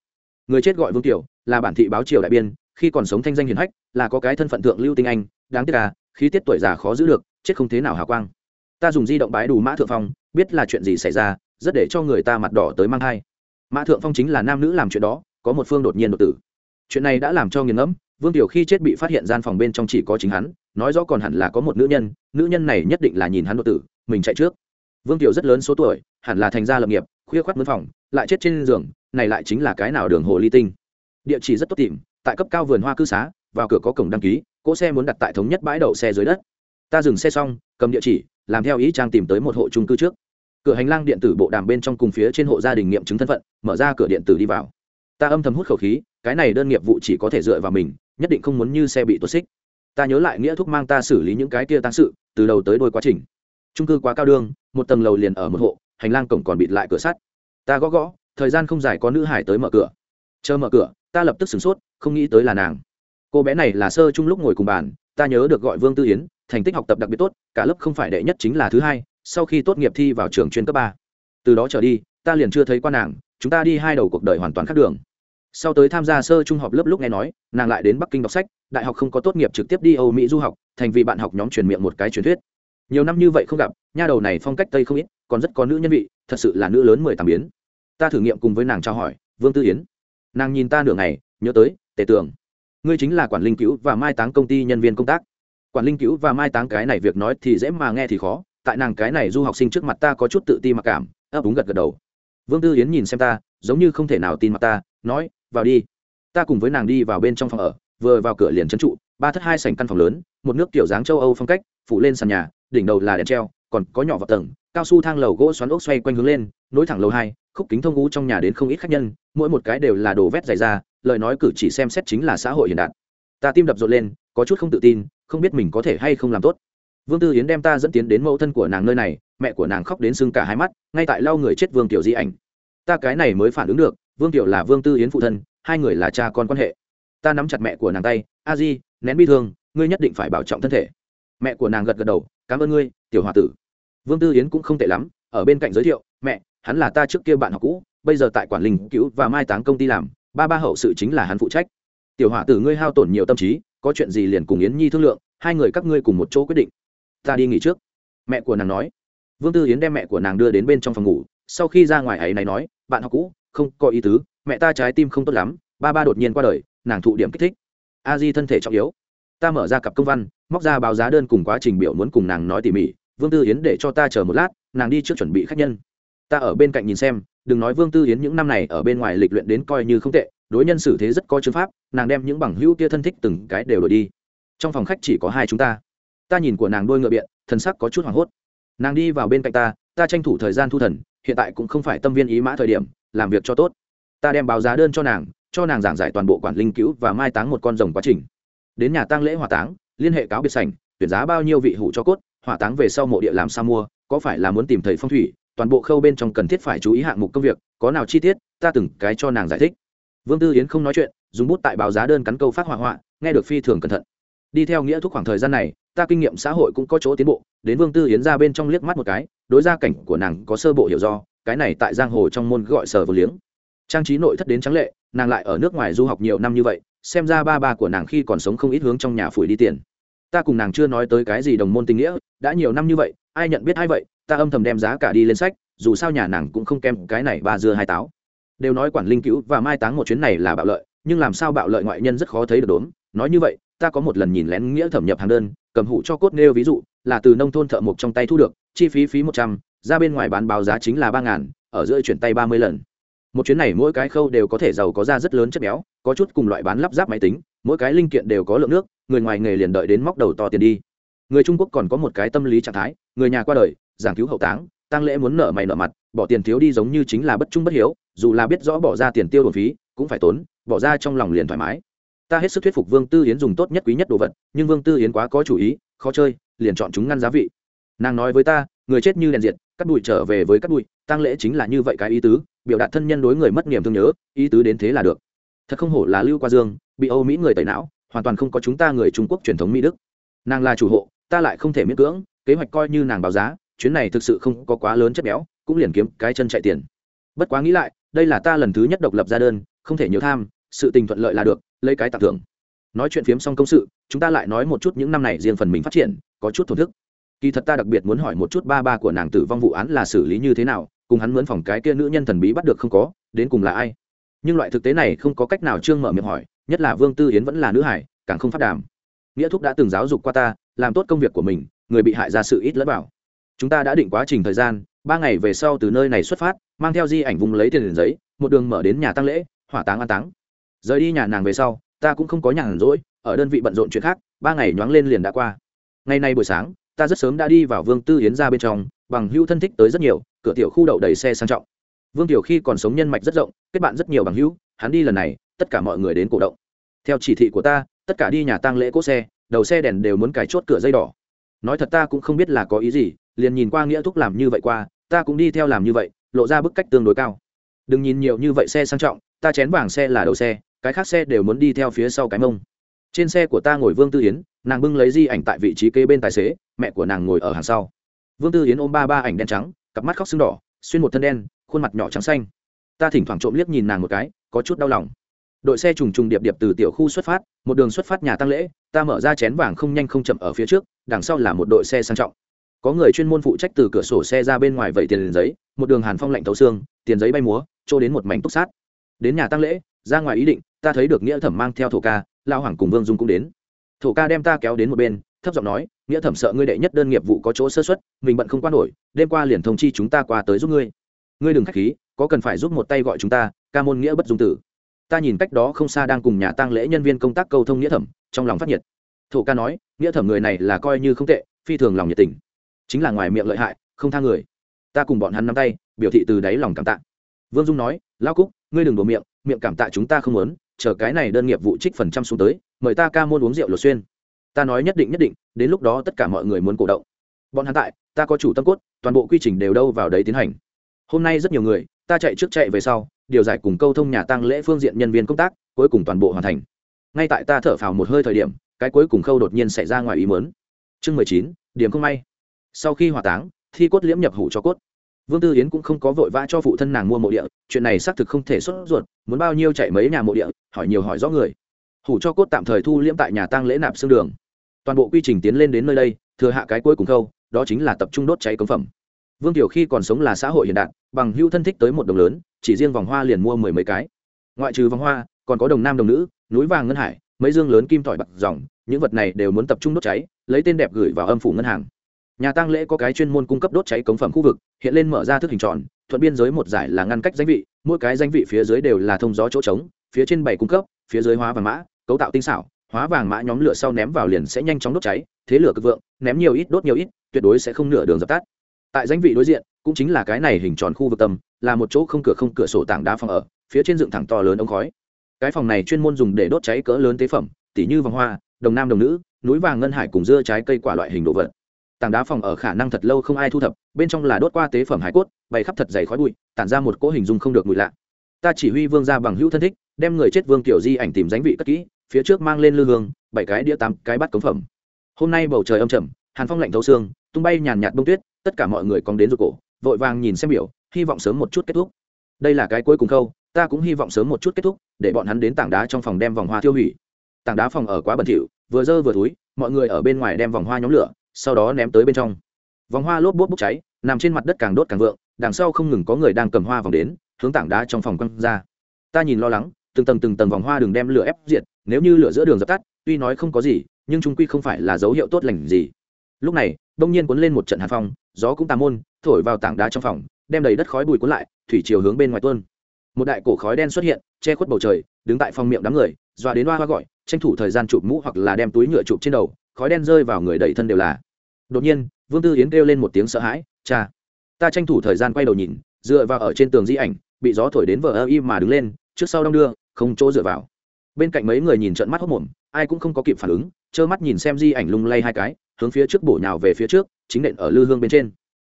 Người chết gọi vương tiểu, là bản thị báo triều đại biên, khi còn sống thanh danh hiền hách, là có cái thân phận thượng lưu tinh anh, đáng tiếc là khí tiết tuổi già khó giữ được, chết không thế nào hào quang. Ta dùng di động bái đủ mã thượng phong, biết là chuyện gì xảy ra, rất để cho người ta mặt đỏ tới mang thai. Mã thượng phong chính là nam nữ làm chuyện đó, có một phương đột nhiên đột tử. Chuyện này đã làm cho nghiền ngẫm, vương tiểu khi chết bị phát hiện gian phòng bên trong chỉ có chính hắn nói rõ còn hẳn là có một nữ nhân nữ nhân này nhất định là nhìn hắn đột tử, mình chạy trước. Vương tiểu rất lớn số tuổi, hẳn là thành gia lập nghiệp, khuya khoắt mướn phòng, lại chết trên giường, này lại chính là cái nào đường hồ ly tinh. Địa chỉ rất tốt tìm, tại cấp cao vườn hoa cư xá, vào cửa có cổng đăng ký, cỗ xe muốn đặt tại thống nhất bãi đậu xe dưới đất. Ta dừng xe xong, cầm địa chỉ, làm theo ý trang tìm tới một hộ trung cư trước. Cửa hành lang điện tử bộ đàm bên trong cùng phía trên hộ gia đình nghiệm chứng thân phận, mở ra cửa điện tử đi vào. Ta âm thầm hút khẩu khí, cái này đơn nghiệp vụ chỉ có thể dựa vào mình, nhất định không muốn như xe bị tuột xích ta nhớ lại nghĩa thúc mang ta xử lý những cái kia tăng sự, từ đầu tới đôi quá trình. Trung cư quá cao đương một tầng lầu liền ở một hộ, hành lang cổng còn bịt lại cửa sắt. Ta gõ gõ, thời gian không dài có nữ hải tới mở cửa. Chờ mở cửa, ta lập tức sửng sốt, không nghĩ tới là nàng. Cô bé này là sơ chung lúc ngồi cùng bàn, ta nhớ được gọi vương tư yến, thành tích học tập đặc biệt tốt, cả lớp không phải đệ nhất chính là thứ hai, sau khi tốt nghiệp thi vào trường chuyên cấp ba. Từ đó trở đi, ta liền chưa thấy qua nàng, chúng ta đi hai đầu cuộc đời hoàn toàn khác đường sau tới tham gia sơ trung học lớp lúc nghe nói, nàng lại đến bắc kinh đọc sách, đại học không có tốt nghiệp trực tiếp đi âu mỹ du học, thành vì bạn học nhóm truyền miệng một cái truyền thuyết. Nhiều năm như vậy không gặp, nha đầu này phong cách tây không ít, còn rất có nữ nhân vị, thật sự là nữ lớn mười tám biến. Ta thử nghiệm cùng với nàng trao hỏi, vương tư yến, nàng nhìn ta nửa ngày, nhớ tới tề tưởng ngươi chính là quản linh cứu và mai táng công ty nhân viên công tác. Quản linh cứu và mai táng cái này việc nói thì dễ mà nghe thì khó, tại nàng cái này du học sinh trước mặt ta có chút tự ti mặc cảm, ấp úng gật gật đầu. Vương tư yến nhìn xem ta, giống như không thể nào tin mặt ta, nói vào đi. Ta cùng với nàng đi vào bên trong phòng ở, vừa vào cửa liền trấn trụ, ba thất hai sảnh căn phòng lớn, một nước kiểu dáng châu âu phong cách, phủ lên sàn nhà, đỉnh đầu là đèn treo, còn có nhỏ vào tầng, cao su thang lầu gỗ xoắn ốc xoay quanh hướng lên, nối thẳng lầu hai, khúc kính thông ngũ trong nhà đến không ít khách nhân, mỗi một cái đều là đồ vét dày ra lời nói cử chỉ xem xét chính là xã hội hiện đại. Ta tim đập rộn lên, có chút không tự tin, không biết mình có thể hay không làm tốt. Vương tư yến đem ta dẫn tiến đến mẫu thân của nàng nơi này, mẹ của nàng khóc đến sưng cả hai mắt, ngay tại lau người chết vương tiểu di ảnh. Ta cái này mới phản ứng được vương tiểu là vương tư yến phụ thân, hai người là cha con quan hệ. Ta nắm chặt mẹ của nàng tay, a di, nén bi thương, ngươi nhất định phải bảo trọng thân thể. Mẹ của nàng gật gật đầu, cảm ơn ngươi, tiểu h o a tử. Vương tư yến cũng không tệ lắm, ở bên cạnh giới thiệu, mẹ, hắn là ta trước kia bạn học cũ, bây giờ tại quản linh cứu và mai táng công ty làm, ba ba hậu sự chính là hắn phụ trách. Tiểu hỏa tử ngươi hao tổn nhiều tâm trí, có chuyện gì liền cùng yến nhi thương lượng, hai người các ngươi cùng một chỗ quyết định. Ta đi nghỉ trước. Mẹ của nàng nói. Vương tư yến đem mẹ của nàng đưa đến bên trong phòng ngủ, sau khi ra ngoài ấy này nói, bạn học cũ không có ý tứ, mẹ ta trái tim không tốt lắm, ba ba đột nhiên qua đời, nàng thụ điểm kích thích. A di thân thể trọng yếu. Ta mở ra cặp công văn, móc ra báo giá đơn cùng quá trình biểu muốn cùng nàng nói tỉ mỉ. Vương tư yến để cho ta chờ một lát, nàng đi trước chuẩn bị khách nhân. Ta ở bên cạnh nhìn xem, đừng nói vương tư yến những năm này ở bên ngoài lịch luyện đến coi như không tệ, đối nhân xử thế rất có chứng pháp, nàng đem những bằng hữu kia thân thích từng cái đều đổi đi. Trong phòng khách chỉ có hai chúng ta. Ta nhìn của nàng đôi ngựa biện, thần sắc có chút hoảng hốt. Nàng đi vào bên cạnh ta ta tranh thủ thời gian thu thần, hiện tại cũng không phải tâm viên ý mã thời điểm làm việc cho tốt. Ta đem báo giá đơn cho nàng cho nàng giảng giải toàn bộ quản linh cứu và mai táng một con rồng quá trình. Đến nhà tang lễ hỏa táng, liên hệ cáo biệt sảnh, tuyển giá bao nhiêu vị hủ cho cốt, hỏa táng về sau mộ địa làm sao mua, có phải là muốn tìm thầy phong thủy, toàn bộ khâu bên trong cần thiết phải chú ý hạng mục công việc, có nào chi tiết, ta từng cái cho nàng giải thích. Vương tư yến không nói chuyện, dùng bút tại báo giá đơn cắn câu phát hỏa hoạ nghe được phi thường cẩn thận. Đi theo nghĩa thúc khoảng thời gian này, ta kinh nghiệm xã hội cũng có chỗ tiến bộ, đến vương tư yến ra bên trong liếc mắt một cái, đối gia cảnh của nàng có sơ bộ hiểu do cái này tại giang hồ trong môn gọi sở vô liếng. Trang trí nội thất đến trắng lệ, nàng lại ở nước ngoài du học nhiều năm như vậy, xem ra ba ba của nàng khi còn sống không ít hướng trong nhà phủi đi tiền. Ta cùng nàng chưa nói tới cái gì đồng môn tình nghĩa, đã nhiều năm như vậy, ai nhận biết ai vậy, ta âm thầm đem giá cả đi lên sách, dù sao nhà nàng cũng không kèm cái này ba dưa hai táo. Đều nói quản linh cứu và mai táng một chuyến này là bạo lợi, nhưng làm sao bạo lợi ngoại nhân rất khó thấy được đốn nói như vậy, ta có một lần nhìn lén nghĩa thẩm nhập hàng đơn, cầm hụ cho cốt nêu ví dụ, là từ nông thôn thợ mộc trong tay thu được, chi phí phí một trăm ra bên ngoài bán báo giá chính là ba ngàn, ở giữa chuyển tay ba mươi lần. Một chuyến này mỗi cái khâu đều có thể giàu có ra rất lớn chất béo, có chút cùng loại bán lắp ráp máy tính, mỗi cái linh kiện đều có lượng nước, người ngoài nghề liền đợi đến móc đầu to tiền đi. Người trung quốc còn có một cái tâm lý trạng thái, người nhà qua đời, giảng cứu hậu táng tăng lễ muốn nợ mày nợ mặt, bỏ tiền thiếu đi giống như chính là bất trung bất hiếu, dù là biết rõ bỏ ra tiền tiêu đồn phí, cũng phải tốn, bỏ ra trong lòng liền thoải mái. Ta hết sức thuyết phục vương tư yến dùng tốt nhất quý nhất đồ vật, nhưng vương tư yến quá có chủ ý, khó chơi, liền chọn chúng ngăn giá vị. Nàng nói với ta, người chết như đèn diệt cắt bụi trở về với cắt bụi tăng lễ chính là như vậy cái ý tứ, biểu đạt thân nhân đối người mất niềm thương nhớ, ý tứ đến thế là được. Thật không hổ là lưu qua dương, bị âu mỹ người tẩy não, hoàn toàn không có chúng ta người trung quốc truyền thống mỹ đức. Nàng là chủ hộ, ta lại không thể miễn cưỡng, kế hoạch coi như nàng báo giá, chuyến này thực sự không có quá lớn chất béo, cũng liền kiếm cái chân chạy tiền. Bất quá nghĩ lại, đây là ta lần thứ nhất độc lập ra đơn, không thể nhiều tham, sự tình thuận lợi là được, lấy cái tặng thưởng. Nói chuyện phiếm xong công sự, chúng ta lại nói một chút những năm này riêng phần mình phát triển, có chút thổn thức kỳ thật ta đặc biệt muốn hỏi một chút ba ba của nàng tử vong vụ án là xử lý như thế nào, cùng hắn mướn phòng cái kia nữ nhân thần bí bắt được không có, đến cùng là ai? Nhưng loại thực tế này không có cách nào trương mở miệng hỏi, nhất là vương tư yến vẫn là nữ hải, càng không phát đàm. Nghĩa thúc đã từng giáo dục qua ta, làm tốt công việc của mình, người bị hại ra sự ít lẫn bảo chúng ta đã định quá trình thời gian, ba ngày về sau từ nơi này xuất phát, mang theo di ảnh vùng lấy tiền liền giấy, một đường mở đến nhà tăng lễ, hỏa táng an táng. Rời đi nhà nàng về sau, ta cũng không có nhàn rỗi, ở đơn vị bận rộn chuyện khác, ba ngày nhoáng lên liền đã qua. Ngày nay buổi sáng ta rất sớm đã đi vào vương tư yến ra bên trong, bằng hữu thân thích tới rất nhiều, cửa tiểu khu đậu đầy xe sang trọng. Vương tiểu khi còn sống nhân mạch rất rộng, kết bạn rất nhiều bằng hữu, hắn đi lần này, tất cả mọi người đến cổ động. Theo chỉ thị của ta, tất cả đi nhà tang lễ cỗ xe, đầu xe đèn đều muốn cài chốt cửa dây đỏ. Nói thật ta cũng không biết là có ý gì, liền nhìn qua nghĩa thúc làm như vậy qua, ta cũng đi theo làm như vậy, lộ ra bức cách tương đối cao. Đừng nhìn nhiều như vậy xe sang trọng, ta chén vàng xe là đầu xe, cái khác xe đều muốn đi theo phía sau cái mông. Trên xe của ta ngồi vương tư yến nàng bưng lấy di ảnh tại vị trí kế bên tài xế, mẹ của nàng ngồi ở hàng sau. Vương tư yến ôm ba ba ảnh đen trắng, cặp mắt khóc sưng đỏ, xuyên một thân đen, khuôn mặt nhỏ trắng xanh. Ta thỉnh thoảng trộm liếc nhìn nàng một cái, có chút đau lòng. Đội xe trùng trùng điệp điệp từ tiểu khu xuất phát, một đường xuất phát nhà tăng lễ, ta mở ra chén vàng không nhanh không chậm ở phía trước, đằng sau là một đội xe sang trọng. Có người chuyên môn phụ trách từ cửa sổ xe ra bên ngoài vẩy tiền giấy, một đường hàn phong lạnh thấu xương, tiền giấy bay múa, trôi đến một mảnh túc sát. Đến nhà tăng lễ, ra ngoài ý định, ta thấy được nghĩa thẩm mang theo thổ ca lao hoàng cùng vương dung cũng đến thổ ca đem ta kéo đến một bên, thấp giọng nói, nghĩa thẩm sợ ngươi đệ nhất đơn nghiệp vụ có chỗ sơ xuất mình bận không qua nổi, đêm qua liền thông chi chúng ta qua tới giúp ngươi. Ngươi đừng k h á c h khí, có cần phải giúp một tay gọi chúng ta, ca môn nghĩa bất dung tử. Ta nhìn cách đó không xa đang cùng nhà tăng lễ nhân viên công tác câu thông nghĩa thẩm, trong lòng phát nhiệt. Thổ ca nói, nghĩa thẩm người này là coi như không tệ, phi thường lòng nhiệt tình. Chính là ngoài miệng lợi hại, không tha người. Ta cùng bọn hắn nắm tay, biểu thị từ đáy lòng cảm tạ. Vương dung nói lao cúc, ngươi đừng đổ miệng miệng cảm tạ chúng ta không muốn chờ cái này đơn nghiệp vụ trích phần trăm xuống tới, mời ta ca môn uống rượu lột xuyên. Ta nói nhất định nhất định, đến lúc đó tất cả mọi người muốn cổ động. Bọn hắn tại, ta có chủ tâm cốt, toàn bộ quy trình đều đâu vào đấy tiến hành. Hôm nay rất nhiều người, ta chạy trước chạy về sau, điều giải cùng câu thông nhà tăng lễ phương diện nhân viên công tác, cuối cùng toàn bộ hoàn thành. Ngay tại ta thở phào một hơi thời điểm, cái cuối cùng khâu đột nhiên xảy ra ngoài ý mớn chương mười chín, điểm không may. Sau khi hỏa táng, thi cốt liễm nhập hủ cho cốt vương tư yến cũng không có vội vã cho phụ thân nàng mua mộ địa, chuyện này xác thực không thể xuất ruột, muốn bao nhiêu chạy mấy nhà mộ địa, hỏi nhiều hỏi rõ người. Hủ cho cốt tạm thời thu liễm tại nhà tăng lễ nạp xương đường. Toàn bộ quy trình tiến lên đến nơi đây, thừa hạ cái cuối cùng khâu, đó chính là tập trung đốt cháy cống phẩm. Vương tiểu khi còn sống là xã hội hiện đại, bằng hưu thân thích tới một đồng lớn, chỉ riêng vòng hoa liền mua mười mấy cái. Ngoại trừ vòng hoa, còn có đồng nam đồng nữ, núi vàng ngân hải, mấy dương lớn kim tỏi bạc dòng, những vật này đều muốn tập trung đốt cháy, lấy tên đẹp gửi vào âm phủ ngân hàng nhà tăng lễ có cái chuyên môn cung cấp đốt cháy cống phẩm khu vực, hiện lên mở ra thức hình tròn, thuận biên giới một giải là ngăn cách danh vị, mỗi cái danh vị phía dưới đều là thông gió chỗ trống, phía trên bảy cung cấp, phía dưới hóa vàng mã, cấu tạo tinh xảo, hóa vàng mã nhóm lửa sau ném vào liền sẽ nhanh chóng đốt cháy, thế lửa cực vượng, ném nhiều ít đốt nhiều ít, tuyệt đối sẽ không nửa đường dập tắt. Tại danh vị đối diện, cũng chính là cái này hình tròn khu vực tâm là một chỗ không cửa không cửa sổ tảng đá phòng ở, phía trên dựng thẳng to lớn ống khói. Cái phòng này chuyên môn dùng để đốt cháy cỡ lớn tế phẩm, tỉ như vòng hoa, đồng nam đồng nữ, núi vàng ngân hải cùng dưa trái cây quả loại hình đồ vật tảng đá phòng ở khả năng thật lâu không ai thu thập, bên trong là đốt qua tế phẩm hải cốt, bày khắp thật dày khói bụi, tản ra một cỗ hình dung không được mùi lạ. Ta chỉ huy vương ra bằng hữu thân thích, đem người chết vương tiểu di ảnh tìm dánh vị cất kỹ, phía trước mang lên lư hương, bảy cái đĩa tám cái bắt cống phẩm. Hôm nay bầu trời âm trầm, hàn phong lạnh thấu xương, tung bay nhàn nhạt bông tuyết, tất cả mọi người còn đến rụt cổ, vội vàng nhìn xem biểu, hy vọng sớm một chút kết thúc. Đây là cái cuối cùng khâu, ta cũng hy vọng sớm một chút kết thúc, để bọn hắn đến tảng đá trong phòng đem vòng hoa tiêu hủy. Tảng đá phòng ở quá bẩn thỉu, vừa dơ vừa túi mọi người ở bên ngoài đem vòng hoa nhóm lửa sau đó ném tới bên trong. Vòng hoa lốp bốt bốc cháy, nằm trên mặt đất càng đốt càng vượng, đằng sau không ngừng có người đang cầm hoa vòng đến, hướng tảng đá trong phòng quăng ra. Ta nhìn lo lắng, từng tầng từng tầng vòng hoa đường đem lửa ép diệt, nếu như lửa giữa đường dập tắt, tuy nói không có gì, nhưng chúng quy không phải là dấu hiệu tốt lành gì. Lúc này đông nhiên cuốn lên một trận hàn phong, gió cũng tà môn, thổi vào tảng đá trong phòng, đem đầy đất khói bụi cuốn lại, thủy chiều hướng bên ngoài tuôn. Một đại cổ khói đen xuất hiện, che khuất bầu trời, đứng tại phòng miệng đám người, dọa đến hoa hoa gọi, tranh thủ thời gian chụp mũ hoặc là đem túi nhựa chụp trên đầu khói đen rơi vào người đầy thân đều là. Đột nhiên, vương tư yến kêu lên một tiếng sợ hãi, cha, ta tranh thủ thời gian quay đầu nhìn, dựa vào ở trên tường di ảnh, bị gió thổi đến vờ ơ y mà đứng lên, trước sau đong đưa, không chỗ dựa vào. Bên cạnh mấy người nhìn trận mắt hốc mồm ai cũng không có kịp phản ứng, trơ mắt nhìn xem di ảnh lung lay hai cái, hướng phía trước bổ nhào về phía trước, chính nện ở lư hương bên trên.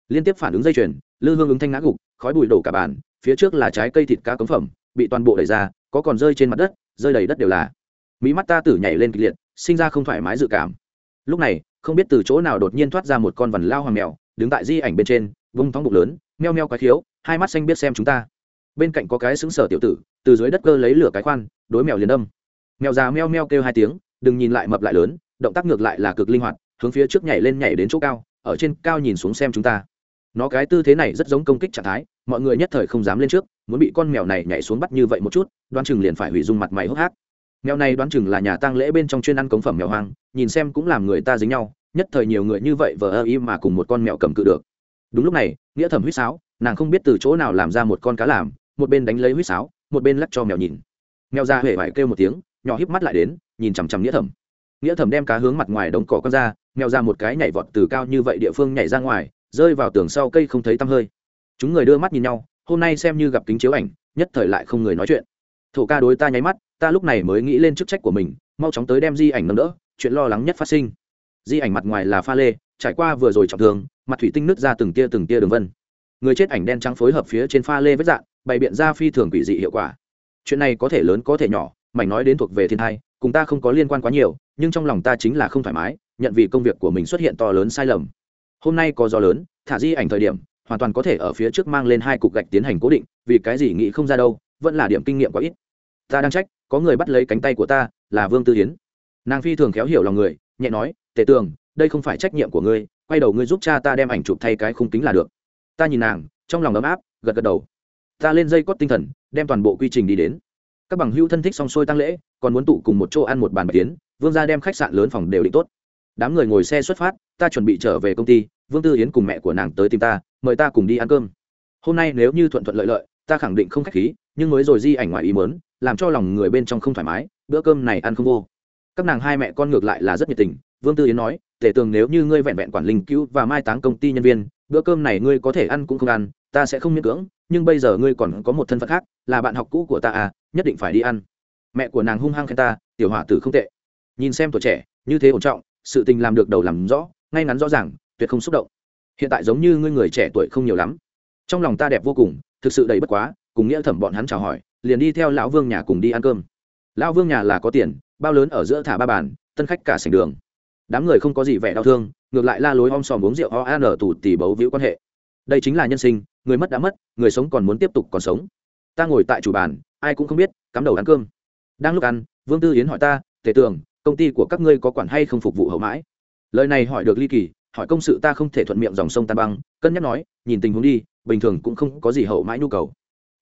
Liên tiếp phản ứng dây chuyền, lư hương ứng thanh ngã gục, khói bụi đổ cả bàn, phía trước là trái cây thịt cá cống phẩm, bị toàn bộ đẩy ra, có còn rơi trên mặt đất, rơi đầy đất đều là. Mỹ mắt ta tử nhảy lên kịch liệt, sinh ra không thoải mái dự cảm lúc này, không biết từ chỗ nào đột nhiên thoát ra một con vằn lao hoàng mèo, đứng tại di ảnh bên trên, vung thóng bụng lớn, meo meo quái khiếu, hai mắt xanh biết xem chúng ta. Bên cạnh có cái xứng sở tiểu tử, từ dưới đất cơ lấy lửa cái khoan, đối mèo liền âm. Mèo già meo meo kêu hai tiếng, đừng nhìn lại mập lại lớn, động tác ngược lại là cực linh hoạt, hướng phía trước nhảy lên nhảy đến chỗ cao, ở trên cao nhìn xuống xem chúng ta. Nó cái tư thế này rất giống công kích trạng thái, mọi người nhất thời không dám lên trước, muốn bị con mèo này nhảy xuống bắt như vậy một chút, đoán chừng liền phải hủy dung mặt mày hốc hác mèo này đoán chừng là nhà tang lễ bên trong chuyên ăn cống phẩm mèo hoang, nhìn xem cũng làm người ta dính nhau, nhất thời nhiều người như vậy vờ ơ y mà cùng một con mèo cầm cự được. Đúng lúc này, nghĩa thẩm huýt sáo, nàng không biết từ chỗ nào làm ra một con cá làm, một bên đánh lấy huýt sáo, một bên lắc cho mèo nhìn. Mèo ra huệ vải kêu một tiếng, nhỏ híp mắt lại đến, nhìn chằm chằm nghĩa thẩm. Nghĩa thẩm đem cá hướng mặt ngoài đống cỏ con ra, mèo ra một cái nhảy vọt từ cao như vậy địa phương nhảy ra ngoài, rơi vào tường sau cây không thấy tăm hơi. Chúng người đưa mắt nhìn nhau, hôm nay xem như gặp kính chiếu ảnh, nhất thời lại không người nói chuyện. Thổ ca đối ta nháy mắt ta lúc này mới nghĩ lên chức trách của mình, mau chóng tới đem di ảnh nâng đỡ, chuyện lo lắng nhất phát sinh. Di ảnh mặt ngoài là pha lê, trải qua vừa rồi trọng thương, mặt thủy tinh nứt ra từng tia từng tia đường vân. Người chết ảnh đen trắng phối hợp phía trên pha lê vết dạng bày biện ra phi thường quỷ dị hiệu quả. Chuyện này có thể lớn có thể nhỏ, mảnh nói đến thuộc về thiên thai, cùng ta không có liên quan quá nhiều, nhưng trong lòng ta chính là không thoải mái, nhận vì công việc của mình xuất hiện to lớn sai lầm. Hôm nay có gió lớn, thả di ảnh thời điểm, hoàn toàn có thể ở phía trước mang lên hai cục gạch tiến hành cố định, vì cái gì nghĩ không ra đâu, vẫn là điểm kinh nghiệm quá ít. Ta đang trách có người bắt lấy cánh tay của ta, là vương tư hiến nàng phi thường khéo hiểu lòng người, nhẹ nói, tề tường, đây không phải trách nhiệm của ngươi, quay đầu ngươi giúp cha ta đem ảnh chụp thay cái khung kính là được. Ta nhìn nàng, trong lòng ấm áp, gật gật đầu. Ta lên dây cót tinh thần, đem toàn bộ quy trình đi đến. Các bằng hữu thân thích xong xuôi tăng lễ, còn muốn tụ cùng một chỗ ăn một bàn bạch tiến vương ra đem khách sạn lớn phòng đều định tốt. Đám người ngồi xe xuất phát, ta chuẩn bị trở về công ty, vương tư yến cùng mẹ của nàng tới tìm ta, mời ta cùng đi ăn cơm. Hôm nay nếu như thuận thuận lợi lợi, ta khẳng định không khách khí, nhưng mới rồi di ảnh ngoài ý mớn làm cho lòng người bên trong không thoải mái, bữa cơm này ăn không vô. Các nàng hai mẹ con ngược lại là rất nhiệt tình, vương tư yến nói tể tường nếu như ngươi vẹn vẹn quản linh cứu và mai táng công ty nhân viên, bữa cơm này ngươi có thể ăn cũng không ăn, ta sẽ không miễn cưỡng, nhưng bây giờ ngươi còn có một thân phận khác, là bạn học cũ của ta à nhất định phải đi ăn. Mẹ của nàng hung hăng khen ta, tiểu hỏa tử không tệ. Nhìn xem tuổi trẻ, như thế ổn trọng, sự tình làm được đầu làm rõ, ngay ngắn rõ ràng, tuyệt không xúc động. Hiện tại giống như ngươi người trẻ tuổi không nhiều lắm. Trong lòng ta đẹp vô cùng, thực sự đầy bất quá, cùng nghĩa thẩm bọn hắn chào hỏi liền đi theo lão vương nhà cùng đi ăn cơm. Lão vương nhà là có tiền, bao lớn ở giữa thả ba bàn, tân khách cả sành đường. Đám người không có gì vẻ đau thương, ngược lại la lối om sòm uống rượu ho an ở tủ tỉ bấu víu quan hệ. Đây chính là nhân sinh, người mất đã mất, người sống còn muốn tiếp tục còn sống. Ta ngồi tại chủ bàn, ai cũng không biết, cắm đầu ăn cơm. Đang lúc ăn, vương tư yến hỏi ta, tề tưởng công ty của các ngươi có quản hay không phục vụ hậu mãi? Lời này hỏi được ly kỳ, hỏi công sự ta không thể thuận miệng dòng sông tan băng, cân nhắc nói, nhìn tình huống đi, bình thường cũng không có gì hậu mãi nhu cầu.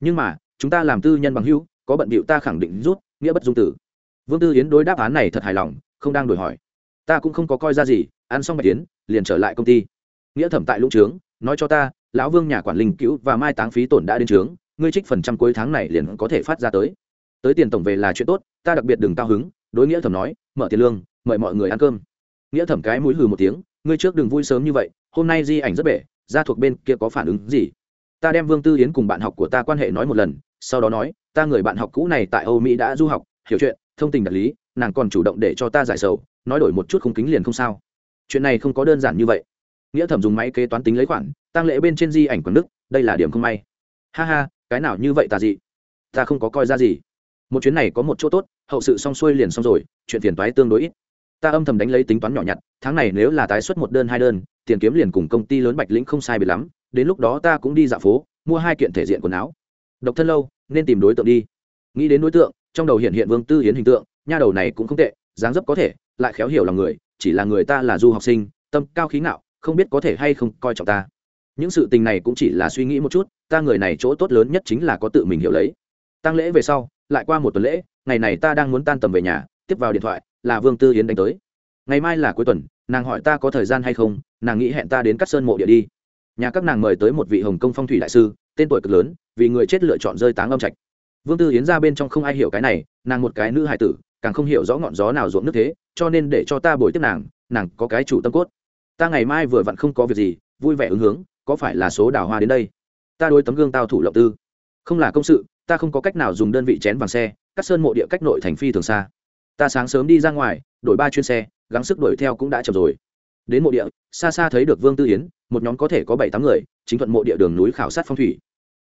Nhưng mà chúng ta làm tư nhân bằng hữu, có bận bịu ta khẳng định rút, nghĩa bất dung tử. Vương tư yến đối đáp án này thật hài lòng, không đang đổi hỏi. Ta cũng không có coi ra gì, ăn xong bạch tiến liền trở lại công ty. Nghĩa thẩm tại lũng trướng, nói cho ta, lão vương nhà quản linh cứu và mai táng phí tổn đã đến trướng, ngươi trích phần trăm cuối tháng này liền có thể phát ra tới. Tới tiền tổng về là chuyện tốt, ta đặc biệt đừng cao hứng, đối nghĩa thẩm nói, mở tiền lương, mời mọi người ăn cơm. Nghĩa thẩm cái mũi hừ một tiếng, ngươi trước đừng vui sớm như vậy, hôm nay di ảnh rất bể ra thuộc bên kia có phản ứng gì? Ta đem vương tư yến cùng bạn học của ta quan hệ nói một lần sau đó nói, ta người bạn học cũ này tại âu mỹ đã du học, hiểu chuyện, thông tình đạt lý, nàng còn chủ động để cho ta giải sầu, nói đổi một chút không kính liền không sao. Chuyện này không có đơn giản như vậy. Nghĩa thẩm dùng máy kế toán tính lấy khoản tăng lễ bên trên di ảnh quần đức đây là điểm không may. Ha ha, cái nào như vậy tà dị? Ta không có coi ra gì. Một chuyến này có một chỗ tốt, hậu sự xong xuôi liền xong rồi, chuyện tiền toái tương đối ít. Ta âm thầm đánh lấy tính toán nhỏ nhặt, tháng này nếu là tái xuất một đơn hai đơn, tiền kiếm liền cùng công ty lớn bạch lĩnh không sai biệt lắm, đến lúc đó ta cũng đi dạo phố, mua hai kiện thể diện quần áo độc thân lâu, nên tìm đối tượng đi. Nghĩ đến đối tượng, trong đầu hiện hiện vương tư hiến hình tượng, nha đầu này cũng không tệ, dáng dấp có thể, lại khéo hiểu lòng người, chỉ là người ta là du học sinh, tâm cao khí ngạo, không biết có thể hay không coi trọng ta. Những sự tình này cũng chỉ là suy nghĩ một chút, ta người này chỗ tốt lớn nhất chính là có tự mình hiểu lấy. Tăng lễ về sau, lại qua một tuần lễ, ngày này ta đang muốn tan tầm về nhà, tiếp vào điện thoại, là vương tư Hiến đánh tới. Ngày mai là cuối tuần, nàng hỏi ta có thời gian hay không, nàng nghĩ hẹn ta đến cắt sơn mộ địa đi. Nhà các nàng mời tới một vị hồng công phong thủy đại sư tên tuổi cực lớn, vì người chết lựa chọn rơi táng âm trạch. Vương tư yến ra bên trong không ai hiểu cái này, nàng một cái nữ hài tử, càng không hiểu rõ ngọn gió nào ruộng nước thế, cho nên để cho ta bồi tiếp nàng nàng có cái chủ tâm cốt. Ta ngày mai vừa vặn không có việc gì, vui vẻ ứng hướng, có phải là số đào hoa đến đây? Ta đôi tấm gương tao thủ lộng tư. Không là công sự, ta không có cách nào dùng đơn vị chén vàng xe cắt sơn mộ địa cách nội thành phi thường xa. Ta sáng sớm đi ra ngoài, đổi ba chuyên xe, gắng sức đuổi theo cũng đã chậm rồi. Đến mộ địa, xa xa thấy được vương tư yến, một nhóm có thể có bảy tám người, chính thuận mộ địa đường núi khảo sát phong thủy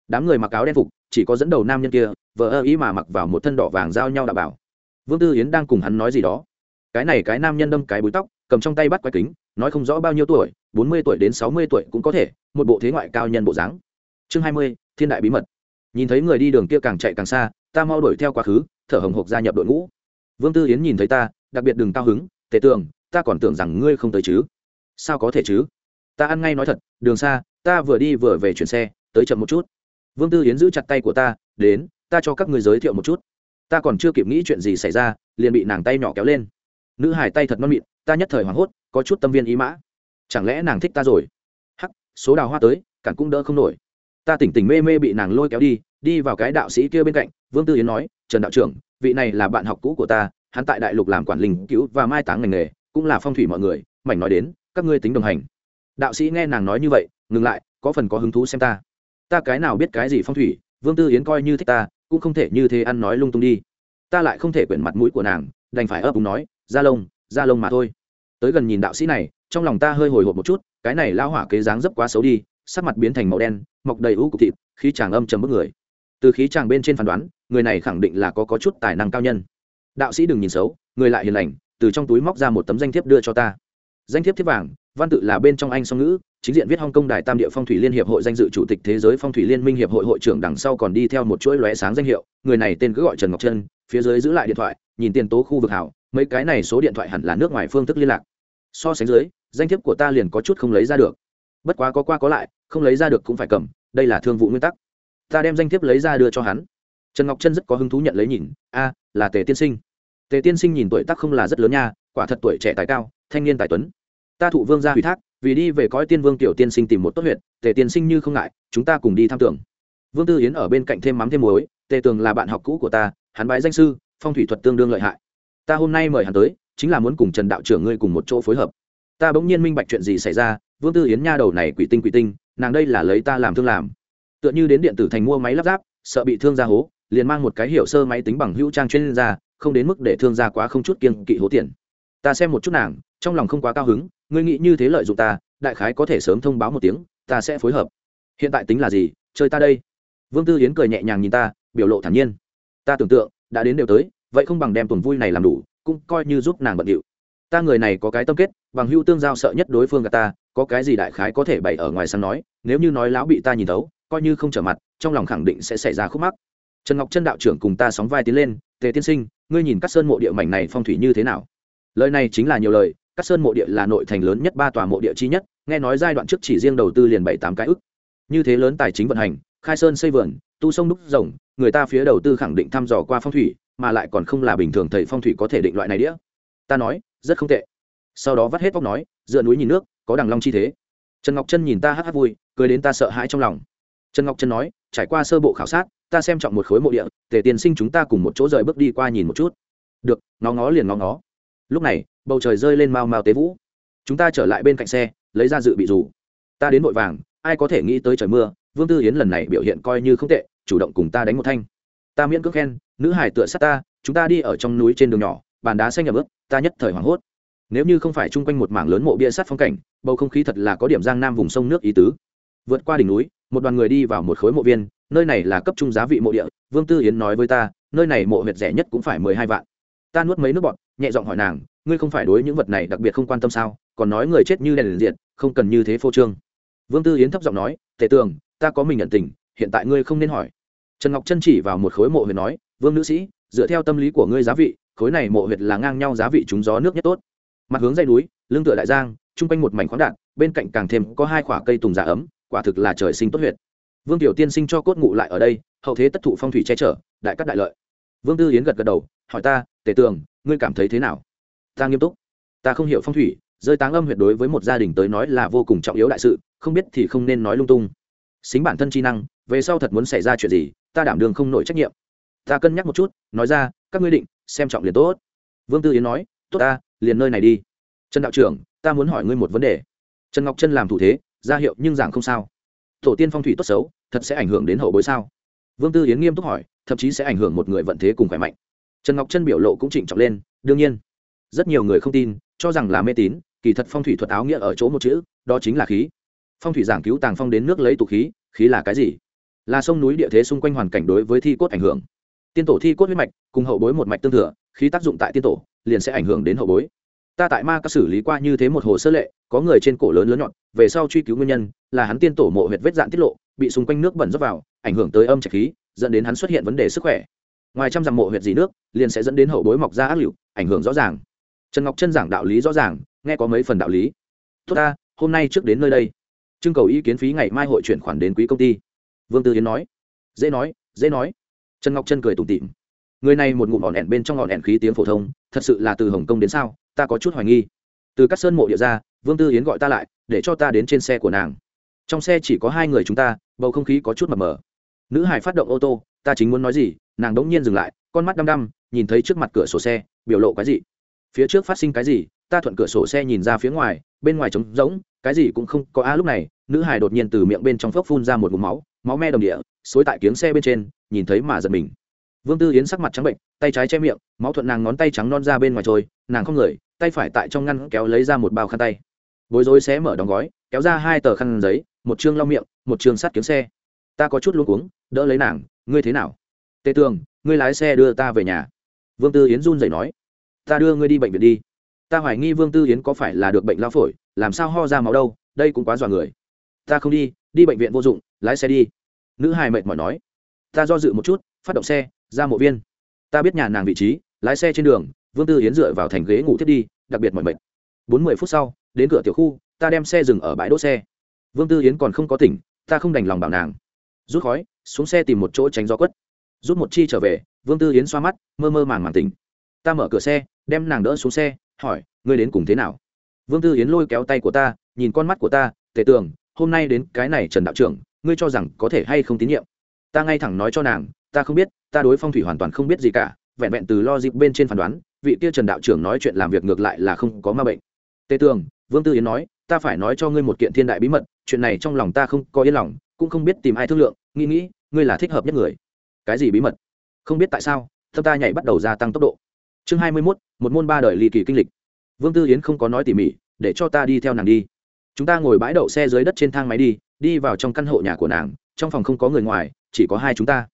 đám người mặc áo đen phục, chỉ có dẫn đầu nam nhân kia vợ ơ ý mà mặc vào một thân đỏ vàng giao nhau đạo bảo. Vương tư yến đang cùng hắn nói gì đó. Cái này cái nam nhân đâm cái búi tóc, cầm trong tay bắt quái kính, nói không rõ bao nhiêu tuổi, bốn mươi tuổi đến sáu mươi tuổi cũng có thể, một bộ thế ngoại cao nhân bộ dáng. Chương hai mươi, thiên đại bí mật. Nhìn thấy người đi đường kia càng chạy càng xa, ta mau đuổi theo quá khứ, thở hồng hộc gia nhập đội ngũ. Vương tư yến nhìn thấy ta, đặc biệt đừng cao hứng, tề tưởng, ta còn tưởng rằng ngươi không tới chứ. Sao có thể chứ? Ta ăn ngay nói thật, đường xa, ta vừa đi vừa về chuyển xe, tới chậm một chút vương tư yến giữ chặt tay của ta, đến, ta cho các người giới thiệu một chút. Ta còn chưa kịp nghĩ chuyện gì xảy ra, liền bị nàng tay nhỏ kéo lên. Nữ hải tay thật non mịn ta nhất thời hoảng hốt, có chút tâm viên ý mã. Chẳng lẽ nàng thích ta rồi? Hắc, số đào hoa tới, cản cũng đỡ không nổi. Ta tỉnh tỉnh mê mê bị nàng lôi kéo đi đi vào cái đạo sĩ kia bên cạnh, vương tư yến nói, trần đạo trưởng, vị này là bạn học cũ của ta, hắn tại đại lục làm quản linh cứu và mai táng ngành nghề, cũng là phong thủy mọi người, mảnh nói đến, các ngươi tính đồng hành. Đạo sĩ nghe nàng nói như vậy, ngừng lại, có phần có hứng thú xem ta ta cái nào biết cái gì phong thủy vương tư yến coi như thích ta cũng không thể như thế ăn nói lung tung đi. Ta lại không thể quyển mặt mũi của nàng đành phải ấp úng nói da lông da lông mà thôi. Tới gần nhìn đạo sĩ này trong lòng ta hơi hồi hộp một chút cái này lao hỏa kế dáng dấp quá xấu đi sắc mặt biến thành màu đen mọc đầy ưu cục thịt khí chàng âm chầm bức người. Từ khí chàng bên trên phán đoán người này khẳng định là có, có chút tài năng cao nhân. Đạo sĩ đừng nhìn xấu người lại hiền lành từ trong túi móc ra một tấm danh thiếp đưa cho ta. Danh thiếp thiếp vàng văn tự là bên trong anh song ngữ, chính diện viết hong kông đài tam địa phong thủy liên hiệp hội danh dự chủ tịch thế giới phong thủy liên minh hiệp hội hội trưởng đằng sau còn đi theo một chuỗi lóe sáng danh hiệu, người này tên cứ gọi trần ngọc trân, phía dưới giữ lại điện thoại, nhìn tiền tố khu vực hảo, mấy cái này số điện thoại hẳn là nước ngoài phương thức liên lạc. So sánh dưới, danh thiếp của ta liền có chút không lấy ra được. Bất quá có qua có lại, không lấy ra được cũng phải cầm, đây là thương vụ nguyên tắc. Ta đem danh thiếp lấy ra đưa cho hắn. Trần ngọc trân rất có hứng thú nhận lấy nhìn, a, là tề tiên sinh. Tề tiên sinh nhìn tuổi tác không là rất lớn nha, quả thật tuổi trẻ tài cao, thanh niên tài tuấn ta thụ vương gia ủy thác, vì đi về coi tiên vương tiểu tiên sinh tìm một tốt huyện tề tiên sinh như không ngại, chúng ta cùng đi tham tưởng. Vương tư yến ở bên cạnh thêm mắm thêm muối, tề tường là bạn học cũ của ta, hắn bái danh sư, phong thủy thuật tương đương lợi hại. Ta hôm nay mời hắn tới, chính là muốn cùng trần đạo trưởng ngươi cùng một chỗ phối hợp. Ta bỗng nhiên minh bạch chuyện gì xảy ra, vương tư yến nha đầu này quỷ tinh quỷ tinh, nàng đây là lấy ta làm thương làm. Tựa như đến điện tử thành mua máy lắp ráp, sợ bị thương gia hố, liền mang một cái hiệu sơ máy tính bằng hữu trang chuyên gia, không đến mức để thương gia quá không chút kiên kỵ hố tiền. Ta xem một chút nàng, trong lòng không quá cao hứng ngươi nghĩ như thế lợi dụng ta, đại khái có thể sớm thông báo một tiếng, ta sẽ phối hợp. Hiện tại tính là gì, chơi ta đây. Vương tư yến cười nhẹ nhàng nhìn ta, biểu lộ thản nhiên. Ta tưởng tượng, đã đến đều tới, vậy không bằng đem tuần vui này làm đủ, cũng coi như giúp nàng bận điệu. Ta người này có cái tâm kết, bằng hưu tương giao sợ nhất đối phương gà ta, có cái gì đại khái có thể bày ở ngoài sáng nói, nếu như nói lão bị ta nhìn thấu, coi như không trở mặt, trong lòng khẳng định sẽ xảy ra khúc mắc. Trần ngọc chân đạo trưởng cùng ta sóng vai tiến lên, tề tiên sinh, ngươi nhìn các sơn mộ địa mảnh này phong thủy như thế nào? Lời này chính là nhiều lời các sơn mộ địa là nội thành lớn nhất, ba tòa mộ địa chi nhất, nghe nói giai đoạn trước chỉ riêng đầu tư liền bảy tám cái ức. Như thế lớn tài chính vận hành, khai sơn xây vườn, tu sông đúc rồng, người ta phía đầu tư khẳng định thăm dò qua phong thủy, mà lại còn không là bình thường thầy phong thủy có thể định loại này đĩa. Ta nói, rất không tệ. Sau đó vắt hết vóc nói, dựa núi nhìn nước, có đằng long chi thế. Trần ngọc Trân nhìn ta hát hát vui, cười đến ta sợ hãi trong lòng. Trần ngọc Trân nói, trải qua sơ bộ khảo sát, ta xem trọng một khối mộ địa, tề tiền sinh chúng ta cùng một chỗ rời bước đi qua nhìn một chút. Được, ngó ngó liền ngó ngó. Lúc này bầu trời rơi lên mau mau tế vũ. Chúng ta trở lại bên cạnh xe, lấy ra dự bị dù. Ta đến vội vàng, ai có thể nghĩ tới trời mưa, vương tư yến lần này biểu hiện coi như không tệ, chủ động cùng ta đánh một thanh. Ta miễn cưỡng khen, nữ hải tựa sát ta, chúng ta đi ở trong núi trên đường nhỏ, bàn đá xanh nhập ướp ta nhất thời hoảng hốt. Nếu như không phải chung quanh một mảng lớn mộ bia sát phong cảnh, bầu không khí thật là có điểm giang nam vùng sông nước ý tứ. Vượt qua đỉnh núi, một đoàn người đi vào một khối mộ viên, nơi này là cấp trung giá vị mộ địa, vương tư yến nói với ta, nơi này mộ huyệt rẻ nhất cũng phải mười hai vạn. Ta nuốt mấy nước bọt, nhẹ giọng hỏi nàng ngươi không phải đối những vật này đặc biệt không quan tâm sao? Còn nói người chết như đèn liền diện không cần như thế phô trương. Vương tư yến thấp giọng nói, tề tường, ta có mình nhận tình, hiện tại ngươi không nên hỏi. Trần ngọc chân chỉ vào một khối mộ huyệt nói, vương nữ sĩ, dựa theo tâm lý của ngươi giá vị, khối này mộ huyệt là ngang nhau giá vị trúng gió nước nhất tốt. Mặt hướng dây núi, lưng tựa đại giang, chung quanh một mảnh khoáng đạn, bên cạnh càng thêm có hai khoả cây tùng giả ấm, quả thực là trời sinh tốt huyệt. Vương tiểu tiên sinh cho cốt ngụ lại ở đây, hậu thế tất thụ phong thủy che chở, đại cắt đại lợi. Vương tư yến gật gật đầu, hỏi ta, tề tường, ngươi cảm thấy thế nào? Ta nghiêm túc. Ta không hiểu phong thủy, rơi táng âm huyệt đối với một gia đình tới nói là vô cùng trọng yếu đại sự, không biết thì không nên nói lung tung. Xính bản thân chi năng, về sau thật muốn xảy ra chuyện gì, ta đảm đường không nổi trách nhiệm. Ta cân nhắc một chút, nói ra, các ngươi định, xem trọng liền tốt. Vương tư yến nói, tốt ta, liền nơi này đi. Trần đạo trưởng, ta muốn hỏi ngươi một vấn đề. Trần ngọc trân làm thủ thế, ra hiệu nhưng giảng không sao. Tổ tiên phong thủy tốt xấu, thật sẽ ảnh hưởng đến hậu bối sao? Vương tư yến nghiêm túc hỏi, thậm chí sẽ ảnh hưởng một người vận thế cùng khỏe mạnh. Trần ngọc trân biểu lộ cũng chỉnh trọng lên, đương nhiên rất nhiều người không tin, cho rằng là mê tín, kỳ thật phong thủy thuật áo nghĩa ở chỗ một chữ, đó chính là khí. Phong thủy giảng cứu tàng phong đến nước lấy tụ khí khí là cái gì? Là sông núi địa thế xung quanh hoàn cảnh đối với thi cốt ảnh hưởng. Tiên tổ thi cốt huyết mạch cùng hậu bối một mạch tương thừa, khí tác dụng tại tiên tổ, liền sẽ ảnh hưởng đến hậu bối. Ta tại ma các xử lý qua như thế một hồ sơ lệ, có người trên cổ lớn lớn nhọn, về sau truy cứu nguyên nhân, là hắn tiên tổ mộ huyệt vết dạn tiết lộ, bị xung quanh nước bẩn rót vào, ảnh hưởng tới âm trạch khí, dẫn đến hắn xuất hiện vấn đề sức khỏe. Ngoài trăm dặm mộ huyệt gì nước, liền sẽ dẫn đến hậu bối mọc ra ác liệu ảnh hưởng rõ ràng trần ngọc chân giảng đạo lý rõ ràng, nghe có mấy phần đạo lý. Tốt ta, hôm nay trước đến nơi đây. Trưng cầu ý kiến phí ngày mai hội chuyển khoản đến quý công ty. Vương tư yến nói. Dễ nói dễ nói. Trần ngọc chân cười tủm tỉm. Người này một ngụm ỏn ẻn bên trong ngọn ẻn khí tiếng phổ thông, thật sự là từ hồng kông đến sao, ta có chút hoài nghi. Từ các sơn mộ địa ra, vương tư yến gọi ta lại, để cho ta đến trên xe của nàng. Trong xe chỉ có hai người chúng ta, bầu không khí có chút mập mờ. Nữ hải phát động ô tô, ta chính muốn nói gì, nàng đống nhiên dừng lại, con mắt đăm đăm, nhìn thấy trước mặt cửa sổ xe, biểu lộ cái gì phía trước phát sinh cái gì, ta thuận cửa sổ xe nhìn ra phía ngoài, bên ngoài trống rỗng, cái gì cũng không có. A, lúc này, nữ hải đột nhiên từ miệng bên trong phốc phun ra một vùng máu máu me đồng địa, xối tại kiếng xe bên trên, nhìn thấy mà giật mình. Vương tư yến sắc mặt trắng bệnh, tay trái che miệng, máu thuận nàng ngón tay trắng non ra bên ngoài trôi, nàng không người, tay phải tại trong ngăn kéo lấy ra một bao khăn tay. Bối rối xé mở đóng gói, kéo ra hai tờ khăn giấy, một chương lau miệng, một chương sắt kiếm xe. Ta có chút luống cuống, đỡ lấy nàng, ngươi thế nào? Tề tường, ngươi lái xe đưa ta về nhà. Vương tư yến run rẩy nói ta đưa ngươi đi bệnh viện đi. Ta hoài nghi vương tư yến có phải là được bệnh lao phổi, làm sao ho ra máu đâu, đây cũng quá dọa người. Ta không đi đi bệnh viện vô dụng, lái xe đi. Nữ hài mệt mỏi nói. Ta do dự một chút, phát động xe, ra mộ viên. Ta biết nhà nàng vị trí, lái xe trên đường, vương tư yến dựa vào thành ghế ngủ thiết đi, đặc biệt mỏi mệt. Bốn mươi phút sau, đến cửa tiểu khu, ta đem xe dừng ở bãi đỗ xe. Vương tư yến còn không có tỉnh, ta không đành lòng bảo nàng. Rút khói, xuống xe tìm một chỗ tránh gió quất. Rút một chi trở về, vương tư yến xoa mắt, mơ mơ màng màng tỉnh. Ta mở cửa xe đem nàng đỡ xuống xe, hỏi, ngươi đến cùng thế nào? Vương tư yến lôi kéo tay của ta, nhìn con mắt của ta, tề tường, hôm nay đến cái này trần đạo trưởng, ngươi cho rằng có thể hay không tín nhiệm? Ta ngay thẳng nói cho nàng, ta không biết, ta đối phong thủy hoàn toàn không biết gì cả, vẹn vẹn từ lo dịp bên trên phán đoán, vị kia trần đạo trưởng nói chuyện làm việc ngược lại là không có ma bệnh. Tề tường, vương tư yến nói, ta phải nói cho ngươi một kiện thiên đại bí mật, chuyện này trong lòng ta không có yên lòng, cũng không biết tìm ai thương lượng, nghĩ nghĩ, ngươi là thích hợp nhất người. Cái gì bí mật? Không biết tại sao, thâm ta nhảy bắt đầu gia tăng tốc độ chương hai mươi mốt, một môn ba đời ly kỳ kinh lịch. Vương tư yến không có nói tỉ mỉ, để cho ta đi theo nàng đi. Chúng ta ngồi bãi đậu xe dưới đất trên thang máy đi đi vào trong căn hộ nhà của nàng, trong phòng không có người ngoài, chỉ có hai chúng ta.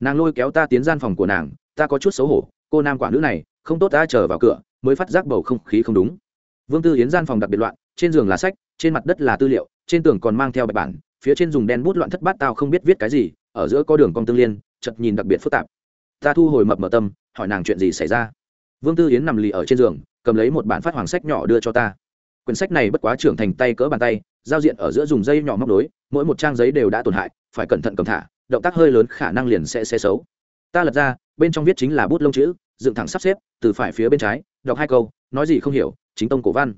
Nàng lôi kéo ta tiến gian phòng của nàng, ta có chút xấu hổ, cô nam quả nữ này, không tốt ta chờ vào cửa, mới phát giác bầu không khí không đúng. Vương tư yến gian phòng đặc biệt loạn, trên giường là sách, trên mặt đất là tư liệu, trên tường còn mang theo bài bản, phía trên dùng đen bút loạn thất bát tao không biết viết cái gì, ở giữa có đường cong tương liên chật nhìn đặc biệt phức tạp. Ta thu hồi mập mở tâm, hỏi nàng chuyện gì xảy ra vương tư yến nằm lì ở trên giường cầm lấy một bản phát hoàng sách nhỏ đưa cho ta. Quyển sách này bất quá trưởng thành tay cỡ bàn tay giao diện ở giữa dùng dây nhỏ móc nối, mỗi một trang giấy đều đã tổn hại phải cẩn thận cầm thả động tác hơi lớn khả năng liền sẽ xe xấu. Ta lật ra bên trong viết chính là bút lông chữ dựng thẳng sắp xếp từ phải phía bên trái đọc hai câu nói gì không hiểu chính tông cổ văn.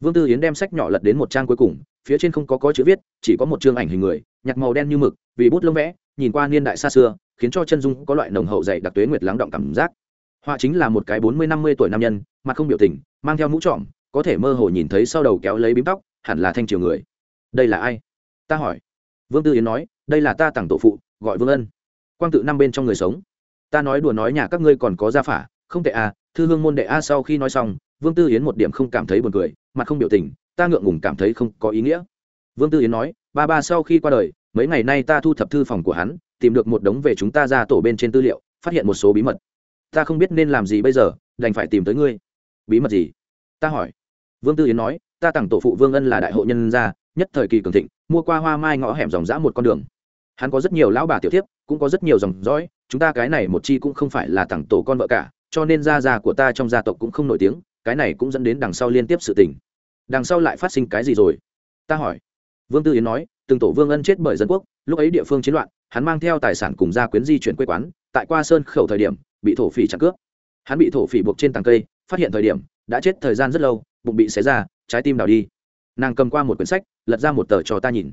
Vương tư yến đem sách nhỏ lật đến một trang cuối cùng phía trên không có có chữ viết chỉ có một chương ảnh hình người nhặt màu đen như mực vì bút lông vẽ nhìn qua niên đại xa xưa khiến cho chân dung có loại nồng hậu dày đặc tuế nguyệt lắng động cảm giác họa chính là một cái bốn mươi năm mươi tuổi nam nhân, mặt không biểu tình, mang theo mũ trọm có thể mơ hồ nhìn thấy sau đầu kéo lấy bím tóc, hẳn là thanh triều người. Đây là ai? Ta hỏi. Vương tư yến nói, đây là ta tặng tổ phụ, gọi vương ân. Quang tự năm bên trong người sống. Ta nói đùa nói nhà các ngươi còn có gia phả, không tệ à thư hương môn đệ a sau khi nói xong, vương tư yến một điểm không cảm thấy buồn cười, mặt không biểu tình, ta ngượng ngùng cảm thấy không có ý nghĩa. Vương tư yến nói, ba ba sau khi qua đời, mấy ngày nay ta thu thập thư phòng của hắn, tìm được một đống về chúng ta ra tổ bên trên tư liệu, phát hiện một số bí mật ta không biết nên làm gì bây giờ, đành phải tìm tới ngươi. Bí mật gì? Ta hỏi. Vương tư yến nói, ta tặng tổ phụ vương ân là đại hộ nhân gia, nhất thời kỳ cường thịnh, mua qua hoa mai ngõ hẻm dòng dã một con đường. Hắn có rất nhiều lão bà tiểu thiếp, cũng có rất nhiều dòng dõi, chúng ta cái này một chi cũng không phải là tặng tổ con vợ cả, cho nên gia già của ta trong gia tộc cũng không nổi tiếng, cái này cũng dẫn đến đằng sau liên tiếp sự tình. Đằng sau lại phát sinh cái gì rồi? Ta hỏi. Vương tư yến nói, từng tổ vương ân chết bởi dân quốc, lúc ấy địa phương chiến loạn, hắn mang theo tài sản cùng gia quyến di chuyển quê quán, tại qua sơn khẩu thời điểm bị thổ phỉ chặn cướp. Hắn bị thổ phỉ buộc trên tàng cây, phát hiện thời điểm, đã chết thời gian rất lâu, bụng bị xé ra, trái tim đào đi. Nàng cầm qua một quyển sách, lật ra một tờ cho ta nhìn.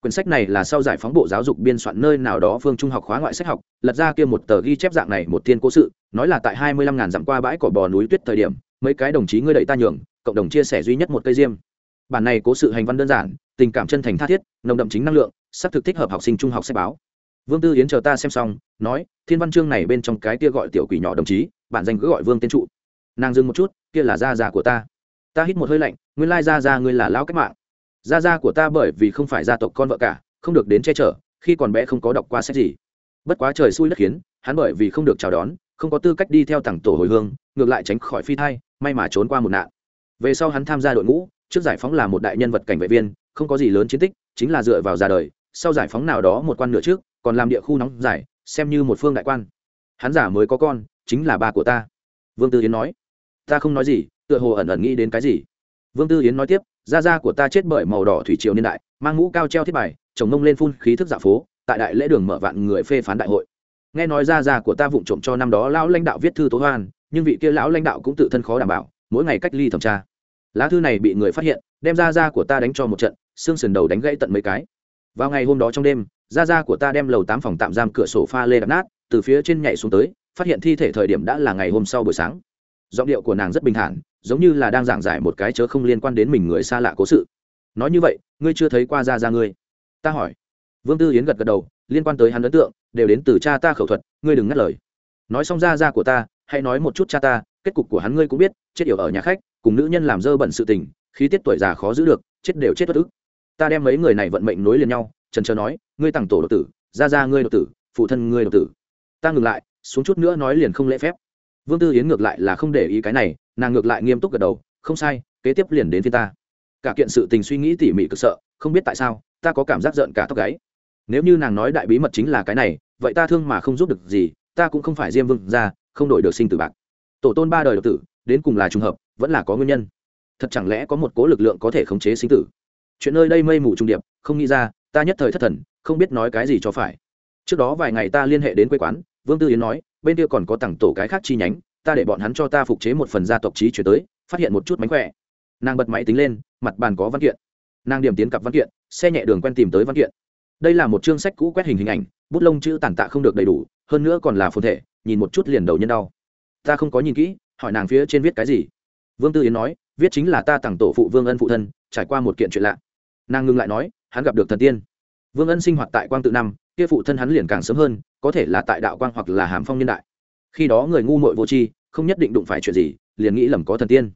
Quyển sách này là sau giải phóng bộ giáo dục biên soạn nơi nào đó phương trung học khóa ngoại sách học, lật ra kia một tờ ghi chép dạng này một thiên cố sự, nói là tại hai mươi lăm ngàn dặm qua bãi cỏ bò núi tuyết thời điểm, mấy cái đồng chí ngươi đẩy ta nhường, cộng đồng chia sẻ duy nhất một cây diêm. Bản này cố sự hành văn đơn giản, tình cảm chân thành tha thiết, nồng đậm chính năng lượng xác thực thích hợp học sinh trung học sách báo vương tư yến chờ ta xem xong, nói, thiên văn chương này bên trong cái kia gọi tiểu quỷ nhỏ đồng chí, bản danh cứ gọi vương Tiên trụ. Nàng dừng một chút, kia là da già của ta. Ta hít một hơi lạnh, nguyên lai da già ngươi là lão cách mạng. Da già của ta bởi vì không phải gia tộc con vợ cả, không được đến che chở, khi còn bé không có đọc qua sách gì. Bất quá trời xui đất khiến, hắn bởi vì không được chào đón, không có tư cách đi theo tặng tổ hồi hương, ngược lại tránh khỏi phi thai, may mà trốn qua một nạn. Về sau hắn tham gia đội ngũ, trước giải phóng là một đại nhân vật cảnh vệ viên, không có gì lớn chiến tích, chính là dựa vào ra đời, sau giải phóng nào đó một quan nửa trước còn làm địa khu nóng giải xem như một phương đại quan. Hắn giả mới có con, chính là ba của ta. Vương tư yến nói. Ta không nói gì, tựa hồ ẩn ẩn nghĩ đến cái gì. Vương tư yến nói tiếp gia gia của ta chết bởi màu đỏ thủy triều niên đại, mang mũ cao treo thiết bài chồng mông lên phun khí thức dạ phố, tại đại lễ đường mở vạn người phê phán đại hội. Nghe nói gia gia của ta vụng trộm cho năm đó lão lãnh đạo viết thư tố hoan, nhưng vị kia lão lãnh đạo cũng tự thân khó đảm bảo, mỗi ngày cách ly thẩm tra. Lá thư này bị người phát hiện, đem gia gia của ta đánh cho một trận, xương sườn đầu đánh gãy tận mấy cái. Vào ngày hôm đó trong đêm gia gia của ta đem lầu tám phòng tạm giam cửa sổ pha lê đập nát, từ phía trên nhảy xuống tới, phát hiện thi thể thời điểm đã là ngày hôm sau buổi sáng. Giọng điệu của nàng rất bình thản, giống như là đang giảng giải một cái chớ không liên quan đến mình người xa lạ cố sự. Nói như vậy, ngươi chưa thấy qua gia gia ngươi? Ta hỏi. Vương tư yến gật gật đầu, liên quan tới hắn ấn tượng, đều đến từ cha ta khẩu thuật, ngươi đừng ngắt lời. Nói xong gia gia của ta, hãy nói một chút cha ta, kết cục của hắn ngươi cũng biết, chết yểu ở nhà khách, cùng nữ nhân làm dơ bẩn sự tình, khí tiết tuổi già khó giữ được, chết đều chết bất ức. Ta đem mấy người này vận mệnh nối liền nhau trần trờ nói, ngươi tặng tổ độc tử, Ra Ra ngươi độc tử, phụ thân ngươi độc tử. Ta ngừng lại, xuống chút nữa nói liền không lễ phép. Vương tư yến ngược lại là không để ý cái này, nàng ngược lại nghiêm túc gật đầu, không sai, kế tiếp liền đến phía ta. Cả kiện sự tình suy nghĩ tỉ mỉ cực sợ, không biết tại sao, ta có cảm giác giận cả tóc gáy. Nếu như nàng nói đại bí mật chính là cái này, vậy ta thương mà không giúp được gì, ta cũng không phải diêm vương ra không đổi được sinh tử bạc. Tổ tôn ba đời độc tử, đến cùng là trùng hợp, vẫn là có nguyên nhân. Thật chẳng lẽ có một cố lực lượng có thể khống chế sinh tử? Chuyện nơi đây mây mù trung điệp, không nghĩ ra ta nhất thời thất thần, không biết nói cái gì cho phải. Trước đó vài ngày ta liên hệ đến quê quán, vương tư yến nói, bên kia còn có tặng tổ cái khác chi nhánh, ta để bọn hắn cho ta phục chế một phần gia tộc trí chuyển tới, phát hiện một chút mánh khỏe. Nàng bật máy tính lên, mặt bàn có văn kiện. Nàng điểm tiến cặp văn kiện, xe nhẹ đường quen tìm tới văn kiện. Đây là một chương sách cũ quét hình hình ảnh, bút lông chữ tàn tạ không được đầy đủ, hơn nữa còn là phồn thể, nhìn một chút liền đầu nhân đau. Ta không có nhìn kỹ, hỏi nàng phía trên viết cái gì. Vương tư yến nói, viết chính là ta tặng tổ phụ vương ân phụ thân, trải qua một kiện chuyện lạ. Nàng ngưng lại nói hắn gặp được thần tiên. Vương ân sinh hoạt tại quang tự năm, kia phụ thân hắn liền càng sớm hơn, có thể là tại đạo quang hoặc là hàm phong nhân đại. Khi đó người ngu muội vô tri, không nhất định đụng phải chuyện gì, liền nghĩ lầm có thần tiên.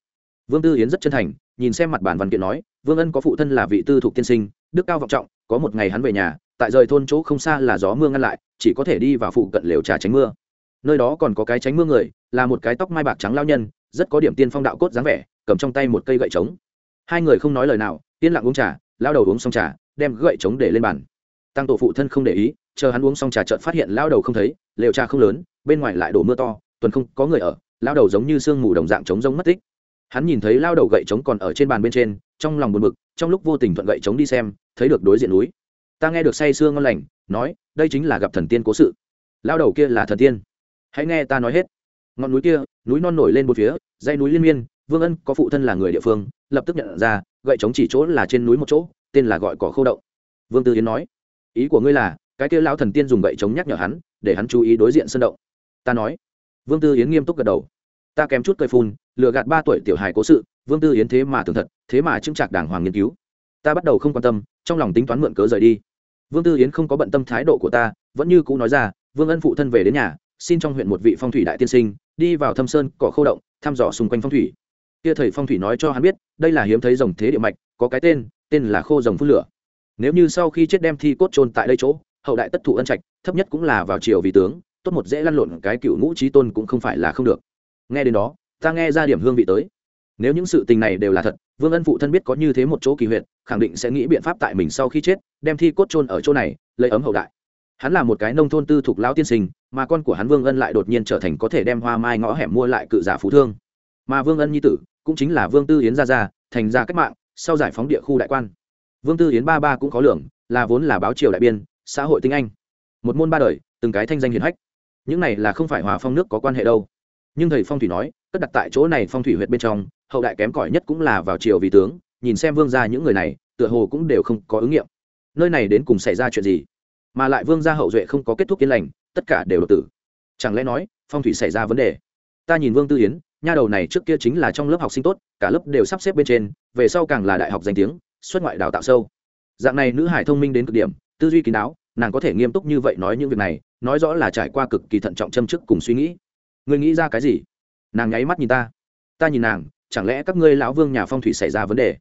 Vương tư yến rất chân thành, nhìn xem mặt bản văn kiện nói, vương ân có phụ thân là vị tư thục tiên sinh, đức cao vọng trọng, có một ngày hắn về nhà, tại rời thôn chỗ không xa là gió mưa ngăn lại, chỉ có thể đi vào phụ cận lều trà tránh mưa. Nơi đó còn có cái tránh mưa người, là một cái tóc mai bạc trắng lao nhân, rất có điểm tiên phong đạo cốt dáng vẻ, cầm trong tay một cây gậy trống. Hai người không nói lời nào, yên lặng uống trà lao đầu uống xong trà, đem gậy trống để lên bàn. Tăng tổ phụ thân không để ý, chờ hắn uống xong trà trợt phát hiện lao đầu không thấy, lều trà không lớn, bên ngoài lại đổ mưa to, tuần không có người ở, lao đầu giống như sương mù đồng dạng trống giống mất tích. Hắn nhìn thấy lao đầu gậy trống còn ở trên bàn bên trên, trong lòng buồn bực, trong lúc vô tình thuận gậy trống đi xem, thấy được đối diện núi. Ta nghe được say sương ngon lành, nói, đây chính là gặp thần tiên cố sự. Lao đầu kia là thần tiên. Hãy nghe ta nói hết. Ngọn núi kia, núi non nổi lên một phía, dãy núi liên miên, vương ân có phụ thân là người địa phương, lập tức nhận ra gậy chống chỉ chỗ là trên núi một chỗ, tên là gọi cỏ khâu động vương tư yến nói, ý của ngươi là, cái kia lão thần tiên dùng gậy chống nhắc nhở hắn, để hắn chú ý đối diện sân động. Ta nói. Vương tư yến nghiêm túc gật đầu. Ta kém chút cây phun, lừa gạt ba tuổi tiểu hài cố sự, vương tư yến thế mà thường thật, thế mà chứng trạc đàng hoàng nghiên cứu. Ta bắt đầu không quan tâm, trong lòng tính toán mượn cớ rời đi. Vương tư yến không có bận tâm thái độ của ta, vẫn như cũ nói ra, vương ân phụ thân về đến nhà, xin trong huyện một vị phong thủy đại tiên sinh, đi vào thâm sơn cỏ khâu động thăm dò xung quanh phong thủy kia thầy phong thủy nói cho hắn biết, đây là hiếm thấy rồng thế địa mạch, có cái tên tên là khô rồng phun lửa. Nếu như sau khi chết đem thi cốt trôn tại đây chỗ, hậu đại tất thụ ân trạch, thấp nhất cũng là vào triều vì tướng, tốt một dễ lăn lộn cái cựu ngũ trí tôn cũng không phải là không được. Nghe đến đó, ta nghe ra điểm hương vị tới. Nếu những sự tình này đều là thật, vương ân phụ thân biết có như thế một chỗ kỳ huyện khẳng định sẽ nghĩ biện pháp tại mình sau khi chết, đem thi cốt trôn ở chỗ này, lấy ấm hậu đại. Hắn là một cái nông thôn tư thục lão tiên sinh, mà con của hắn vương ân lại đột nhiên trở thành có thể đem hoa mai ngõ hẻm mua lại cự giả phú thương mà vương ân nhi tử cũng chính là vương tư yến gia gia, thành ra cách mạng, sau giải phóng địa khu đại quan. Vương tư yến ba ba cũng có lượng là vốn là báo triều đại biên, xã hội tinh anh. Một môn ba đời, từng cái thanh danh hiển hách. Những này là không phải hòa phong nước có quan hệ đâu. Nhưng thầy phong thủy nói tất đặt tại chỗ này phong thủy huyện bên trong, hậu đại kém cỏi nhất cũng là vào triều vì tướng, nhìn xem vương gia những người này, tựa hồ cũng đều không có ứng nghiệm. Nơi này đến cùng xảy ra chuyện gì? Mà lại vương gia hậu duệ không có kết thúc yên lành, tất cả đều đột tử. Chẳng lẽ nói, phong thủy xảy ra vấn đề? Ta nhìn vương tư yến nha đầu này trước kia chính là trong lớp học sinh tốt, cả lớp đều sắp xếp bên trên, về sau càng là đại học danh tiếng, xuất ngoại đào tạo sâu. Dạng này nữ hải thông minh đến cực điểm, tư duy kín đáo, nàng có thể nghiêm túc như vậy nói những việc này, nói rõ là trải qua cực kỳ thận trọng châm chức cùng suy nghĩ. Người nghĩ ra cái gì? Nàng nháy mắt nhìn ta. Ta nhìn nàng, chẳng lẽ các ngươi lão vương nhà phong thủy xảy ra vấn đề?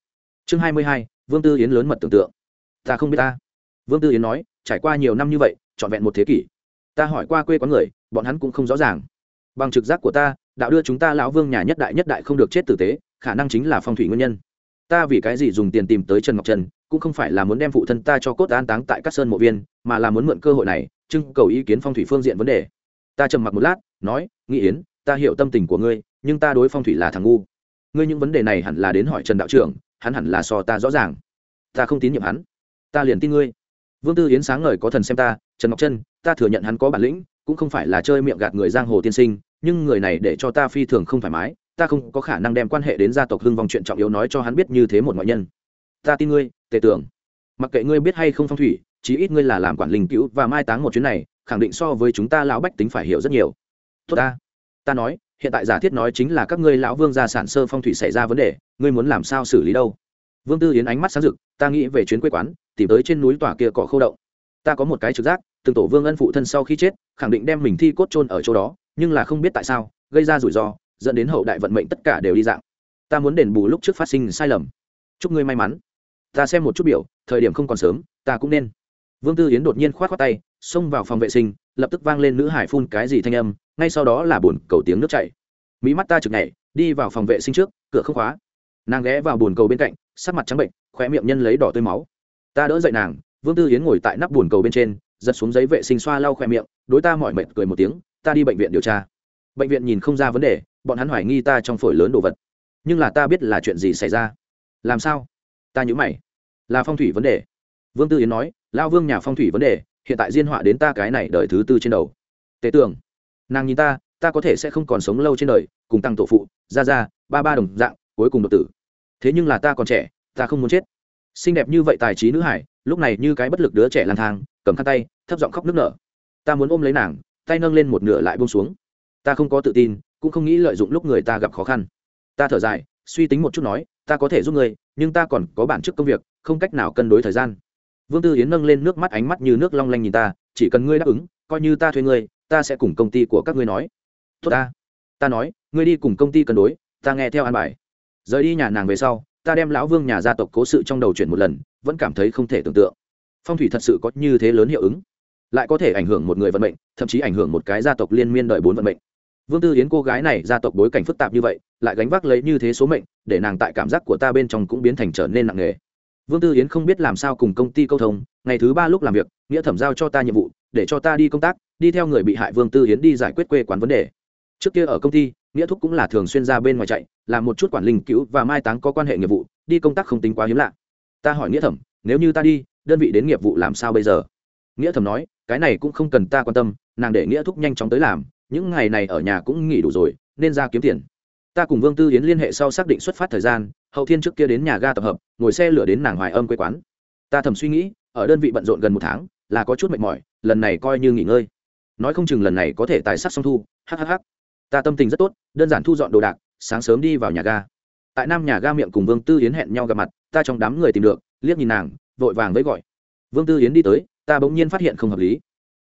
Chương hai mươi hai, vương tư yến lớn mật tưởng tượng. Ta không biết ta. Vương tư yến nói, trải qua nhiều năm như vậy, trọn vẹn một thế kỷ. Ta hỏi qua quê quán người, bọn hắn cũng không rõ ràng. Bằng trực giác của ta đạo đưa chúng ta lão vương nhà nhất đại nhất đại không được chết tử tế, khả năng chính là phong thủy nguyên nhân. Ta vì cái gì dùng tiền tìm tới trần ngọc trần, cũng không phải là muốn đem phụ thân ta cho cốt an táng tại các sơn mộ viên, mà là muốn mượn cơ hội này, trưng cầu ý kiến phong thủy phương diện vấn đề. Ta trầm mặc một lát, nói, nghĩ yến, ta hiểu tâm tình của ngươi, nhưng ta đối phong thủy là thằng ngu. Ngươi những vấn đề này hẳn là đến hỏi trần đạo trưởng, hắn hẳn là so ta rõ ràng. Ta không tín nhiệm hắn. Ta liền tin ngươi. Vương tư yến sáng ngời có thần xem ta, trần ngọc trân ta thừa nhận hắn có bản lĩnh, cũng không phải là chơi miệng gạt người giang hồ tiên sinh nhưng người này để cho ta phi thường không thoải mái, ta không có khả năng đem quan hệ đến gia tộc hưng vong chuyện trọng yếu nói cho hắn biết như thế một ngoại nhân. Ta tin ngươi, tề tưởng. Mặc kệ ngươi biết hay không phong thủy, chí ít ngươi là làm quản linh cứu và mai táng một chuyến này, khẳng định so với chúng ta lão bách tính phải hiểu rất nhiều. Tốt ta. Ta nói, hiện tại giả thiết nói chính là các ngươi lão vương gia sản sơ phong thủy xảy ra vấn đề, ngươi muốn làm sao xử lý đâu? Vương tư yến ánh mắt sáng rực, ta nghĩ về chuyến quê quán, tìm tới trên núi tòa kia cỏ khâu động ta có một cái trực giác, từng tổ vương ân phụ thân sau khi chết, khẳng định đem mình thi cốt chôn ở chỗ đó nhưng là không biết tại sao, gây ra rủi ro, dẫn đến hậu đại vận mệnh tất cả đều đi dạng. Ta muốn đền bù lúc trước phát sinh sai lầm. Chúc ngươi may mắn. Ta xem một chút biểu, thời điểm không còn sớm, ta cũng nên. Vương tư yến đột nhiên k h o á t khoác tay, xông vào phòng vệ sinh, lập tức vang lên nữ hải phun cái gì thanh âm, ngay sau đó là bồn cầu tiếng nước chảy. Mỹ mắt ta chực nhảy, đi vào phòng vệ sinh trước, cửa không khóa. Nàng ghé vào bồn cầu bên cạnh, sắc mặt trắng bệnh, khóe miệng nhân lấy đỏ tươi máu. Ta đỡ dậy nàng, vương tư yến ngồi tại nắp bồn cầu bên trên, giật xuống giấy vệ sinh xoa lau khoe miệng, đối ta mọi mệt cười một tiếng ta đi bệnh viện điều tra. Bệnh viện nhìn không ra vấn đề, bọn hắn hoài nghi ta trong phổi lớn đồ vật. Nhưng là ta biết là chuyện gì xảy ra. Làm sao? Ta nhớ mày. Là phong thủy vấn đề. Vương tư yến nói lao vương nhà phong thủy vấn đề, hiện tại diên họa đến ta cái này đời thứ tư trên đầu. Tế tưởng nàng nhìn ta ta có thể sẽ không còn sống lâu trên đời, cùng tăng tổ phụ ra ra ba ba đồng dạng, cuối cùng độc tử. Thế nhưng là ta còn trẻ, ta không muốn chết. Xinh đẹp như vậy tài trí nữ hải, lúc này như cái bất lực đứa trẻ lang thang, cầm khăn tay, thấp giọng khóc nức nở. Ta muốn ôm lấy nàng tay nâng lên một nửa lại bông xuống. Ta không có tự tin, cũng không nghĩ lợi dụng lúc người ta gặp khó khăn. Ta thở dài, suy tính một chút nói, ta có thể giúp người, nhưng ta còn có bản chức công việc, không cách nào cân đối thời gian. Vương tư yến nâng lên nước mắt ánh mắt như nước long lanh nhìn ta, chỉ cần ngươi đáp ứng, coi như ta thuê ngươi, ta sẽ cùng công ty của các ngươi nói. Tốt ta. Ta nói, ngươi đi cùng công ty cân đối, ta nghe theo an bài. Rời đi nhà nàng về sau, ta đem lão vương nhà gia tộc cố sự trong đầu chuyển một lần, vẫn cảm thấy không thể tưởng tượng. Phong thủy thật sự có như thế lớn hiệu ứng lại có thể ảnh hưởng một người vận mệnh, thậm chí ảnh hưởng một cái gia tộc liên miên đợi bốn vận mệnh. Vương tư yến cô gái này gia tộc bối cảnh phức tạp như vậy, lại gánh vác lấy như thế số mệnh, để nàng tại cảm giác của ta bên trong cũng biến thành trở nên nặng nề. Vương tư yến không biết làm sao cùng công ty câu thông, ngày thứ ba lúc làm việc, nghĩa thẩm giao cho ta nhiệm vụ, để cho ta đi công tác, đi theo người bị hại vương tư yến đi giải quyết quê quán vấn đề. Trước kia ở công ty, nghĩa thúc cũng là thường xuyên ra bên ngoài chạy làm một chút quản linh cứu và mai táng có quan hệ nghiệp vụ, đi công tác không tính quá hiếm lạ. Ta hỏi nghĩa thẩm, nếu như ta đi, đơn vị đến nghiệp vụ làm sao bây giờ? Nghĩa thẩm nói cái này cũng không cần ta quan tâm, nàng để nghĩa thúc nhanh chóng tới làm, những ngày này ở nhà cũng nghỉ đủ rồi, nên ra kiếm tiền. Ta cùng vương tư yến liên hệ sau xác định xuất phát thời gian, hậu thiên trước kia đến nhà ga tập hợp, ngồi xe lửa đến nàng hoài âm quê quán. Ta thầm suy nghĩ, ở đơn vị bận rộn gần một tháng, là có chút mệt mỏi, lần này coi như nghỉ ngơi. Nói không chừng lần này có thể tài sắc song thu hhh ta tâm tình rất tốt, đơn giản thu dọn đồ đạc, sáng sớm đi vào nhà ga. Tại nam nhà ga miệng cùng vương tư yến hẹn nhau gặp mặt, ta trong đám người tìm được, liếc nhìn nàng, vội vàng với gọi. Vương tư yến đi tới ta bỗng nhiên phát hiện không hợp lý.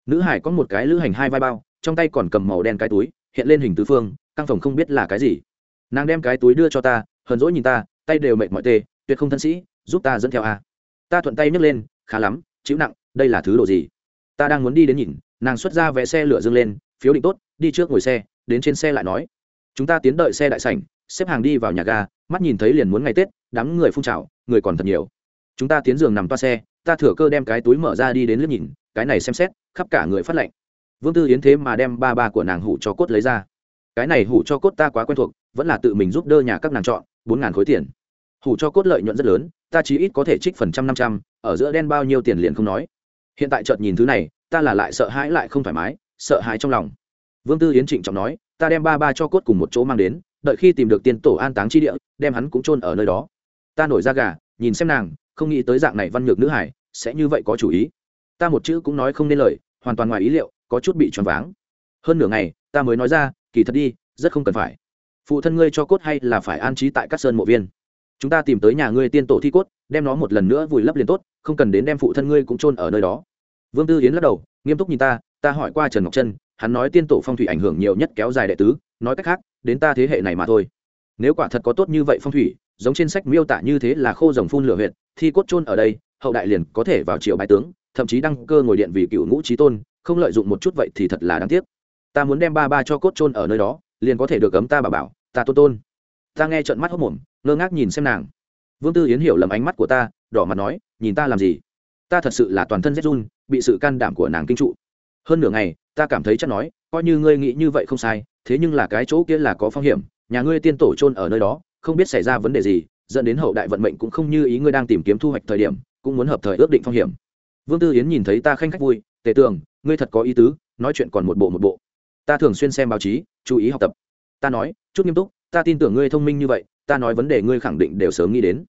Nữ hải có một cái lữ hành hai vai bao, trong tay còn cầm màu đen cái túi, hiện lên hình tứ phương, căng phòng không biết là cái gì. Nàng đem cái túi đưa cho ta, hờn dỗi nhìn ta, tay đều mệt mỏi tê, tuyệt không thân sĩ, giúp ta dẫn theo a. Ta thuận tay nhấc lên, khá lắm, chịu nặng, đây là thứ đồ gì? Ta đang muốn đi đến nhìn, nàng xuất ra vé xe lửa dâng lên, phiếu định tốt, đi trước ngồi xe, đến trên xe lại nói. Chúng ta tiến đợi xe đại sảnh, xếp hàng đi vào nhà ga, mắt nhìn thấy liền muốn ngày tết, đám người phun trào, người còn thật nhiều chúng ta tiến giường nằm toa xe, ta thừa cơ đem cái túi mở ra đi đến lớp nhìn, cái này xem xét, khắp cả người phát lệnh vương tư yến thế mà đem ba ba của nàng hủ cho cốt lấy ra. Cái này hủ cho cốt ta quá quen thuộc, vẫn là tự mình giúp đỡ nhà các nàng chọn, bốn ngàn khối tiền. Hủ cho cốt lợi nhuận rất lớn, ta chí ít có thể trích phần trăm, năm trăm, ở giữa đen bao nhiêu tiền liền không nói. Hiện tại chợt nhìn thứ này, ta là lại sợ hãi lại không thoải mái, sợ hãi trong lòng. Vương tư yến trịnh trọng nói, ta đem ba ba cho cốt cùng một chỗ mang đến, đợi khi tìm được tiền tổ an táng chi địa, đem hắn cũng chôn ở nơi đó. Ta nổi ra gà, nhìn xem nàng không nghĩ tới dạng này văn nhược nữ hải sẽ như vậy có chủ ý. Ta một chữ cũng nói không nên lời, hoàn toàn ngoài ý liệu, có chút bị choáng váng. Hơn nửa ngày, ta mới nói ra, kỳ thật đi, rất không cần phải. Phụ thân ngươi cho cốt hay là phải an trí tại các sơn mộ viên? Chúng ta tìm tới nhà ngươi tiên tổ thi cốt, đem nó một lần nữa vùi lấp liền tốt, không cần đến đem phụ thân ngươi cũng chôn ở nơi đó. Vương tư yến lắc đầu, nghiêm túc nhìn ta ta hỏi qua trần ngọc trân, hắn nói tiên tổ phong thủy ảnh hưởng nhiều nhất kéo dài đệ tứ, nói cách khác, đến ta thế hệ này mà thôi. Nếu quả thật có tốt như vậy phong thủy, giống trên sách miêu tả như thế là khô rồng phun lửa huyện thi cốt chôn ở đây, hậu đại liền có thể vào triều bái tướng, thậm chí đăng cơ ngồi điện vì cựu ngũ trí tôn, không lợi dụng một chút vậy thì thật là đáng tiếc. Ta muốn đem ba ba cho cốt chôn ở nơi đó, liền có thể được cấm ta bà bảo, ta tôn tôn. Ta nghe trận mắt hốc mồm, ngơ ngác nhìn xem nàng. Vương tư yến hiểu lầm ánh mắt của ta, đỏ mặt nói, nhìn ta làm gì? Ta thật sự là toàn thân rét run, bị sự can đảm của nàng kinh trụ. Hơn nửa ngày, ta cảm thấy chắc nói, coi như ngươi nghĩ như vậy không sai, thế nhưng là cái chỗ kia là có phong hiểm, nhà ngươi tiên tổ chôn ở nơi đó, không biết xảy ra vấn đề gì dẫn đến hậu đại vận mệnh cũng không như ý ngươi đang tìm kiếm thu hoạch thời điểm, cũng muốn hợp thời ước định phong hiểm. Vương tư yến nhìn thấy ta khanh khách vui, tề tường, ngươi thật có ý tứ, nói chuyện còn một bộ một bộ. Ta thường xuyên xem báo chí, chú ý học tập. Ta nói, chút nghiêm túc, ta tin tưởng ngươi thông minh như vậy, ta nói vấn đề ngươi khẳng định đều sớm nghĩ đến.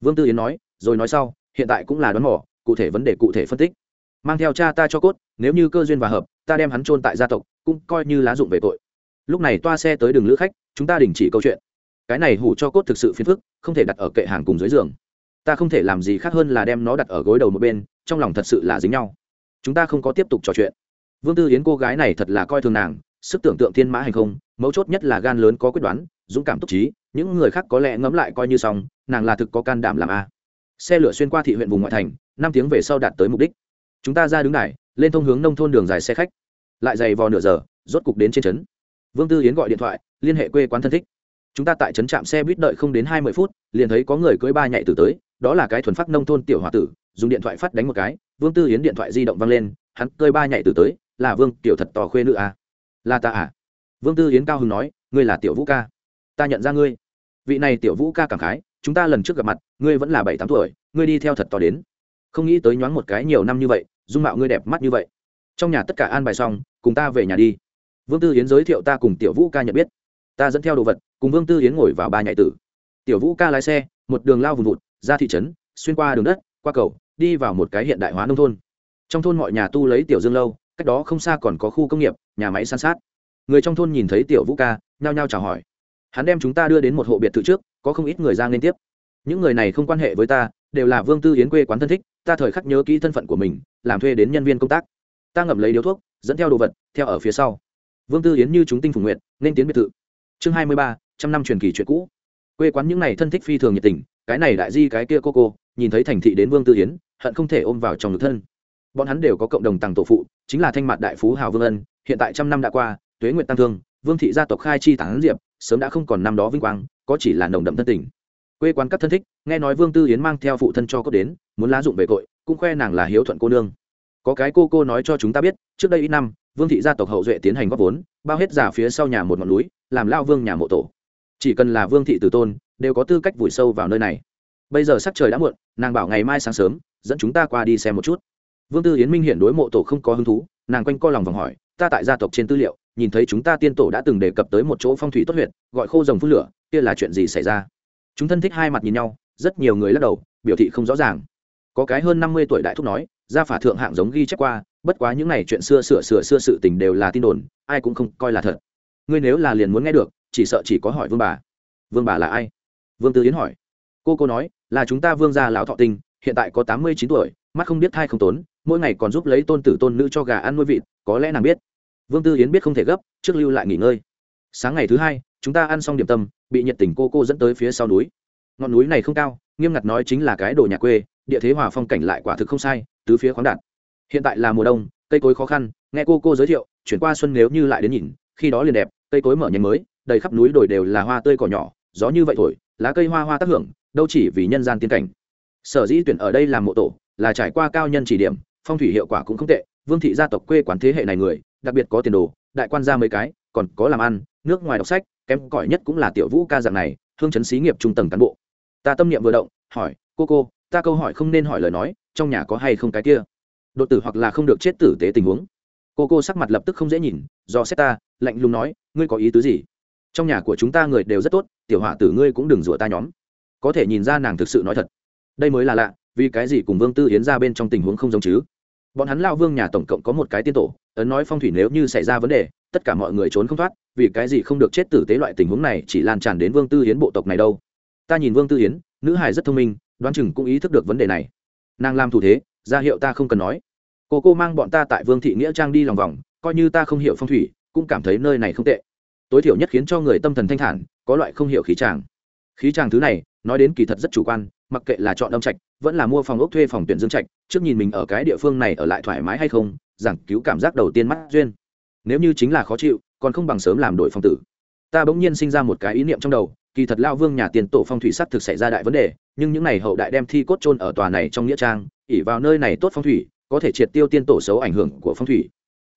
Vương tư yến nói, rồi nói sau, hiện tại cũng là đoán mỏ cụ thể vấn đề cụ thể phân tích. Mang theo cha ta cho cốt, nếu như cơ duyên và hợp, ta đem hắn chôn tại gia tộc, cũng coi như lá dụng về tội. Lúc này toa xe tới đường lữ khách, chúng ta đình chỉ câu chuyện cái này hủ cho cốt thực sự phiền phức, không thể đặt ở kệ hàng cùng dưới giường. Ta không thể làm gì khác hơn là đem nó đặt ở gối đầu một bên, trong lòng thật sự là dính nhau. Chúng ta không có tiếp tục trò chuyện. Vương tư yến cô gái này thật là coi thường nàng, sức tưởng tượng thiên mã hay không, mấu chốt nhất là gan lớn có quyết đoán, dũng cảm túc trí, những người khác có lẽ ngẫm lại coi như xong, nàng là thực có can đảm làm a. Xe lửa xuyên qua thị huyện vùng ngoại thành, năm tiếng về sau đạt tới mục đích. Chúng ta ra đứng đài, lên thông hướng nông thôn đường dài xe khách. Lại dày vò nửa giờ, rốt cục đến trên trấn. Vương tư yến gọi điện thoại, liên hệ quê quán thân thích chúng ta tại trấn trạm xe buýt đợi không đến hai mươi phút, liền thấy có người cưỡi ba nhạy từ tới, đó là cái thuần phát nông thôn tiểu h o a tử, dùng điện thoại phát đánh một cái, vương tư yến điện thoại di động văng lên, hắn cưới ba nhạy từ tới, là vương tiểu thật tò khuê nữ à. là ta à? Vương tư yến cao hưng nói, ngươi là tiểu vũ ca. Ta nhận ra ngươi. Vị này tiểu vũ ca cảm khái, chúng ta lần trước gặp mặt, ngươi vẫn là bảy tám tuổi, ngươi đi theo thật to đến. Không nghĩ tới nhoáng một cái nhiều năm như vậy, dung mạo ngươi đẹp mắt như vậy. Trong nhà tất cả an bài xong, cùng ta về nhà đi. Vương tư yến giới thiệu ta cùng tiểu vũ ca nhận biết. Ta dẫn theo đồ vật cùng vương tư yến ngồi vào ba nhạy tử. Tiểu vũ ca lái xe, một đường lao vùng vụt, ra thị trấn, xuyên qua đường đất, qua cầu, đi vào một cái hiện đại hóa nông thôn. Trong thôn mọi nhà tu lấy tiểu dương lâu, cách đó không xa còn có khu công nghiệp, nhà máy san sát. Người trong thôn nhìn thấy tiểu vũ ca, nhao nhao chào hỏi. Hắn đem chúng ta đưa đến một hộ biệt thự trước, có không ít người ra liên tiếp. Những người này không quan hệ với ta, đều là vương tư yến quê quán thân thích, ta thời khắc nhớ kỹ thân phận của mình, làm thuê đến nhân viên công tác. Ta ngậm lấy điếu thuốc, dẫn theo đồ vật, theo ở phía sau. Vương tư yến như chúng tinh phủ nguyện nên tiến biệt thự. Chương hai mươi ba trăm năm truyền kỳ chuyện cũ. Quê quán những này thân thích phi thường nhiệt tình, cái này đại di cái kia cô cô, nhìn thấy thành thị đến vương tư yến, hận không thể ôm vào trong ngực thân. Bọn hắn đều có cộng đồng tàng tổ phụ, chính là thanh mặt đại phú hào vương ân, hiện tại trăm năm đã qua, tuế nguyện tăng thương, vương thị gia tộc khai chi tản diệp, sớm đã không còn năm đó vinh quang, có chỉ là nồng đậm thân tình. Quê quán các thân thích, nghe nói vương tư yến mang theo phụ thân cho cốt đến, muốn lá dụng về cội cũng khoe nàng là hiếu thuận cô nương. Có cái cô cô nói cho chúng ta biết, trước đây ít năm, vương thị gia tộc hậu duệ tiến hành góp vốn, bao hết giả phía sau nhà một ngọn núi, làm lao vương nhà mộ tổ chỉ cần là vương thị tử tôn, đều có tư cách vùi sâu vào nơi này. Bây giờ sắc trời đã muộn, nàng bảo ngày mai sáng sớm, dẫn chúng ta qua đi xem một chút. Vương tư yến minh hiện đối mộ tổ không có hứng thú, nàng quanh co lòng vòng hỏi, ta tại gia tộc trên tư liệu, nhìn thấy chúng ta tiên tổ đã từng đề cập tới một chỗ phong thủy tốt huyệt, gọi khô rồng phun lửa, kia là chuyện gì xảy ra? Chúng thân thích hai mặt nhìn nhau, rất nhiều người lắc đầu, biểu thị không rõ ràng. Có cái hơn năm mươi tuổi đại thúc nói, gia phả thượng hạng giống ghi chép qua, bất quá những này chuyện xưa sửa sửa xưa sự tình đều là tin đồn, ai cũng không coi là thật. Ngươi nếu là liền muốn nghe được chỉ sợ chỉ có hỏi vương bà. Vương bà là ai? Vương tư yến hỏi. Cô cô nói, là chúng ta vương gia lão thọ tinh hiện tại có tám mươi chín tuổi, mắt không biết thai không tốn, mỗi ngày còn giúp lấy tôn tử tôn nữ cho gà ăn nuôi vịt, có lẽ nàng biết. Vương tư yến biết không thể gấp, trước lưu lại nghỉ ngơi. Sáng ngày thứ hai, chúng ta ăn xong điểm tâm, bị nhiệt tình cô cô dẫn tới phía sau núi. Ngọn núi này không cao, nghiêm ngặt nói chính là cái đồ nhà quê, địa thế hòa phong cảnh lại quả thực không sai, tứ phía khoáng đạt. Hiện tại là mùa đông, cây cối khó khăn, nghe cô cô giới thiệu, chuyển qua xuân nếu như lại đến nhìn, khi đó liền đẹp, cây cối mở nhánh mới đầy khắp núi đồi đều là hoa tươi cỏ nhỏ, gió như vậy thổi, lá cây hoa hoa tác hưởng, đâu chỉ vì nhân gian tiên cảnh. Sở dĩ tuyển ở đây làm mộ tổ, là trải qua cao nhân chỉ điểm, phong thủy hiệu quả cũng không tệ, vương thị gia tộc quê quán thế hệ này người, đặc biệt có tiền đồ, đại quan gia mấy cái, còn có làm ăn, nước ngoài đọc sách, kém cỏi nhất cũng là tiểu vũ ca dạng này, hương chấn xí nghiệp trung tầng cán bộ. Ta tâm niệm vừa động, hỏi, cô cô, ta câu hỏi không nên hỏi lời nói, trong nhà có hay không cái kia? Đột tử hoặc là không được chết tử tế tình huống. Cô cô sắc mặt lập tức không dễ nhìn, do xét ta, lạnh lùng nói, ngươi có ý tứ gì? Trong nhà của chúng ta người đều rất tốt, tiểu họa tử ngươi cũng đừng rủa ta nhóm. Có thể nhìn ra nàng thực sự nói thật. Đây mới là lạ, vì cái gì cùng vương tư yến ra bên trong tình huống không giống chứ? Bọn hắn lao vương nhà tổng cộng có một cái tiên tổ, ấn nói phong thủy nếu như xảy ra vấn đề, tất cả mọi người trốn không thoát, vì cái gì không được chết tử tế loại tình huống này chỉ lan tràn đến vương tư yến bộ tộc này đâu? Ta nhìn vương tư yến, nữ hải rất thông minh, đoán chừng cũng ý thức được vấn đề này. Nàng làm thủ thế, ra hiệu ta không cần nói. Cô cô mang bọn ta tại vương thị nghĩa trang đi lòng vòng, coi như ta không hiểu phong thủy, cũng cảm thấy nơi này không tệ tối thiểu nhất khiến cho người tâm thần thanh thản, có loại không hiểu khí tràng khí tràng thứ này, nói đến kỳ thật rất chủ quan, mặc kệ là chọn âm trạch, vẫn là mua phòng ốc thuê phòng tuyển dương trạch, trước nhìn mình ở cái địa phương này ở lại thoải mái hay không, giảng cứu cảm giác đầu tiên mắt duyên. Nếu như chính là khó chịu, còn không bằng sớm làm đổi phong tử. Ta bỗng nhiên sinh ra một cái ý niệm trong đầu, kỳ thật lao vương nhà tiền tổ phong thủy sắc thực xảy ra đại vấn đề, nhưng những n à y hậu đại đem thi cốt trôn ở tòa này trong nghĩa trang ỉ vào nơi này tốt phong thủy, có thể triệt tiêu tiên tổ xấu ảnh hưởng của phong thủy.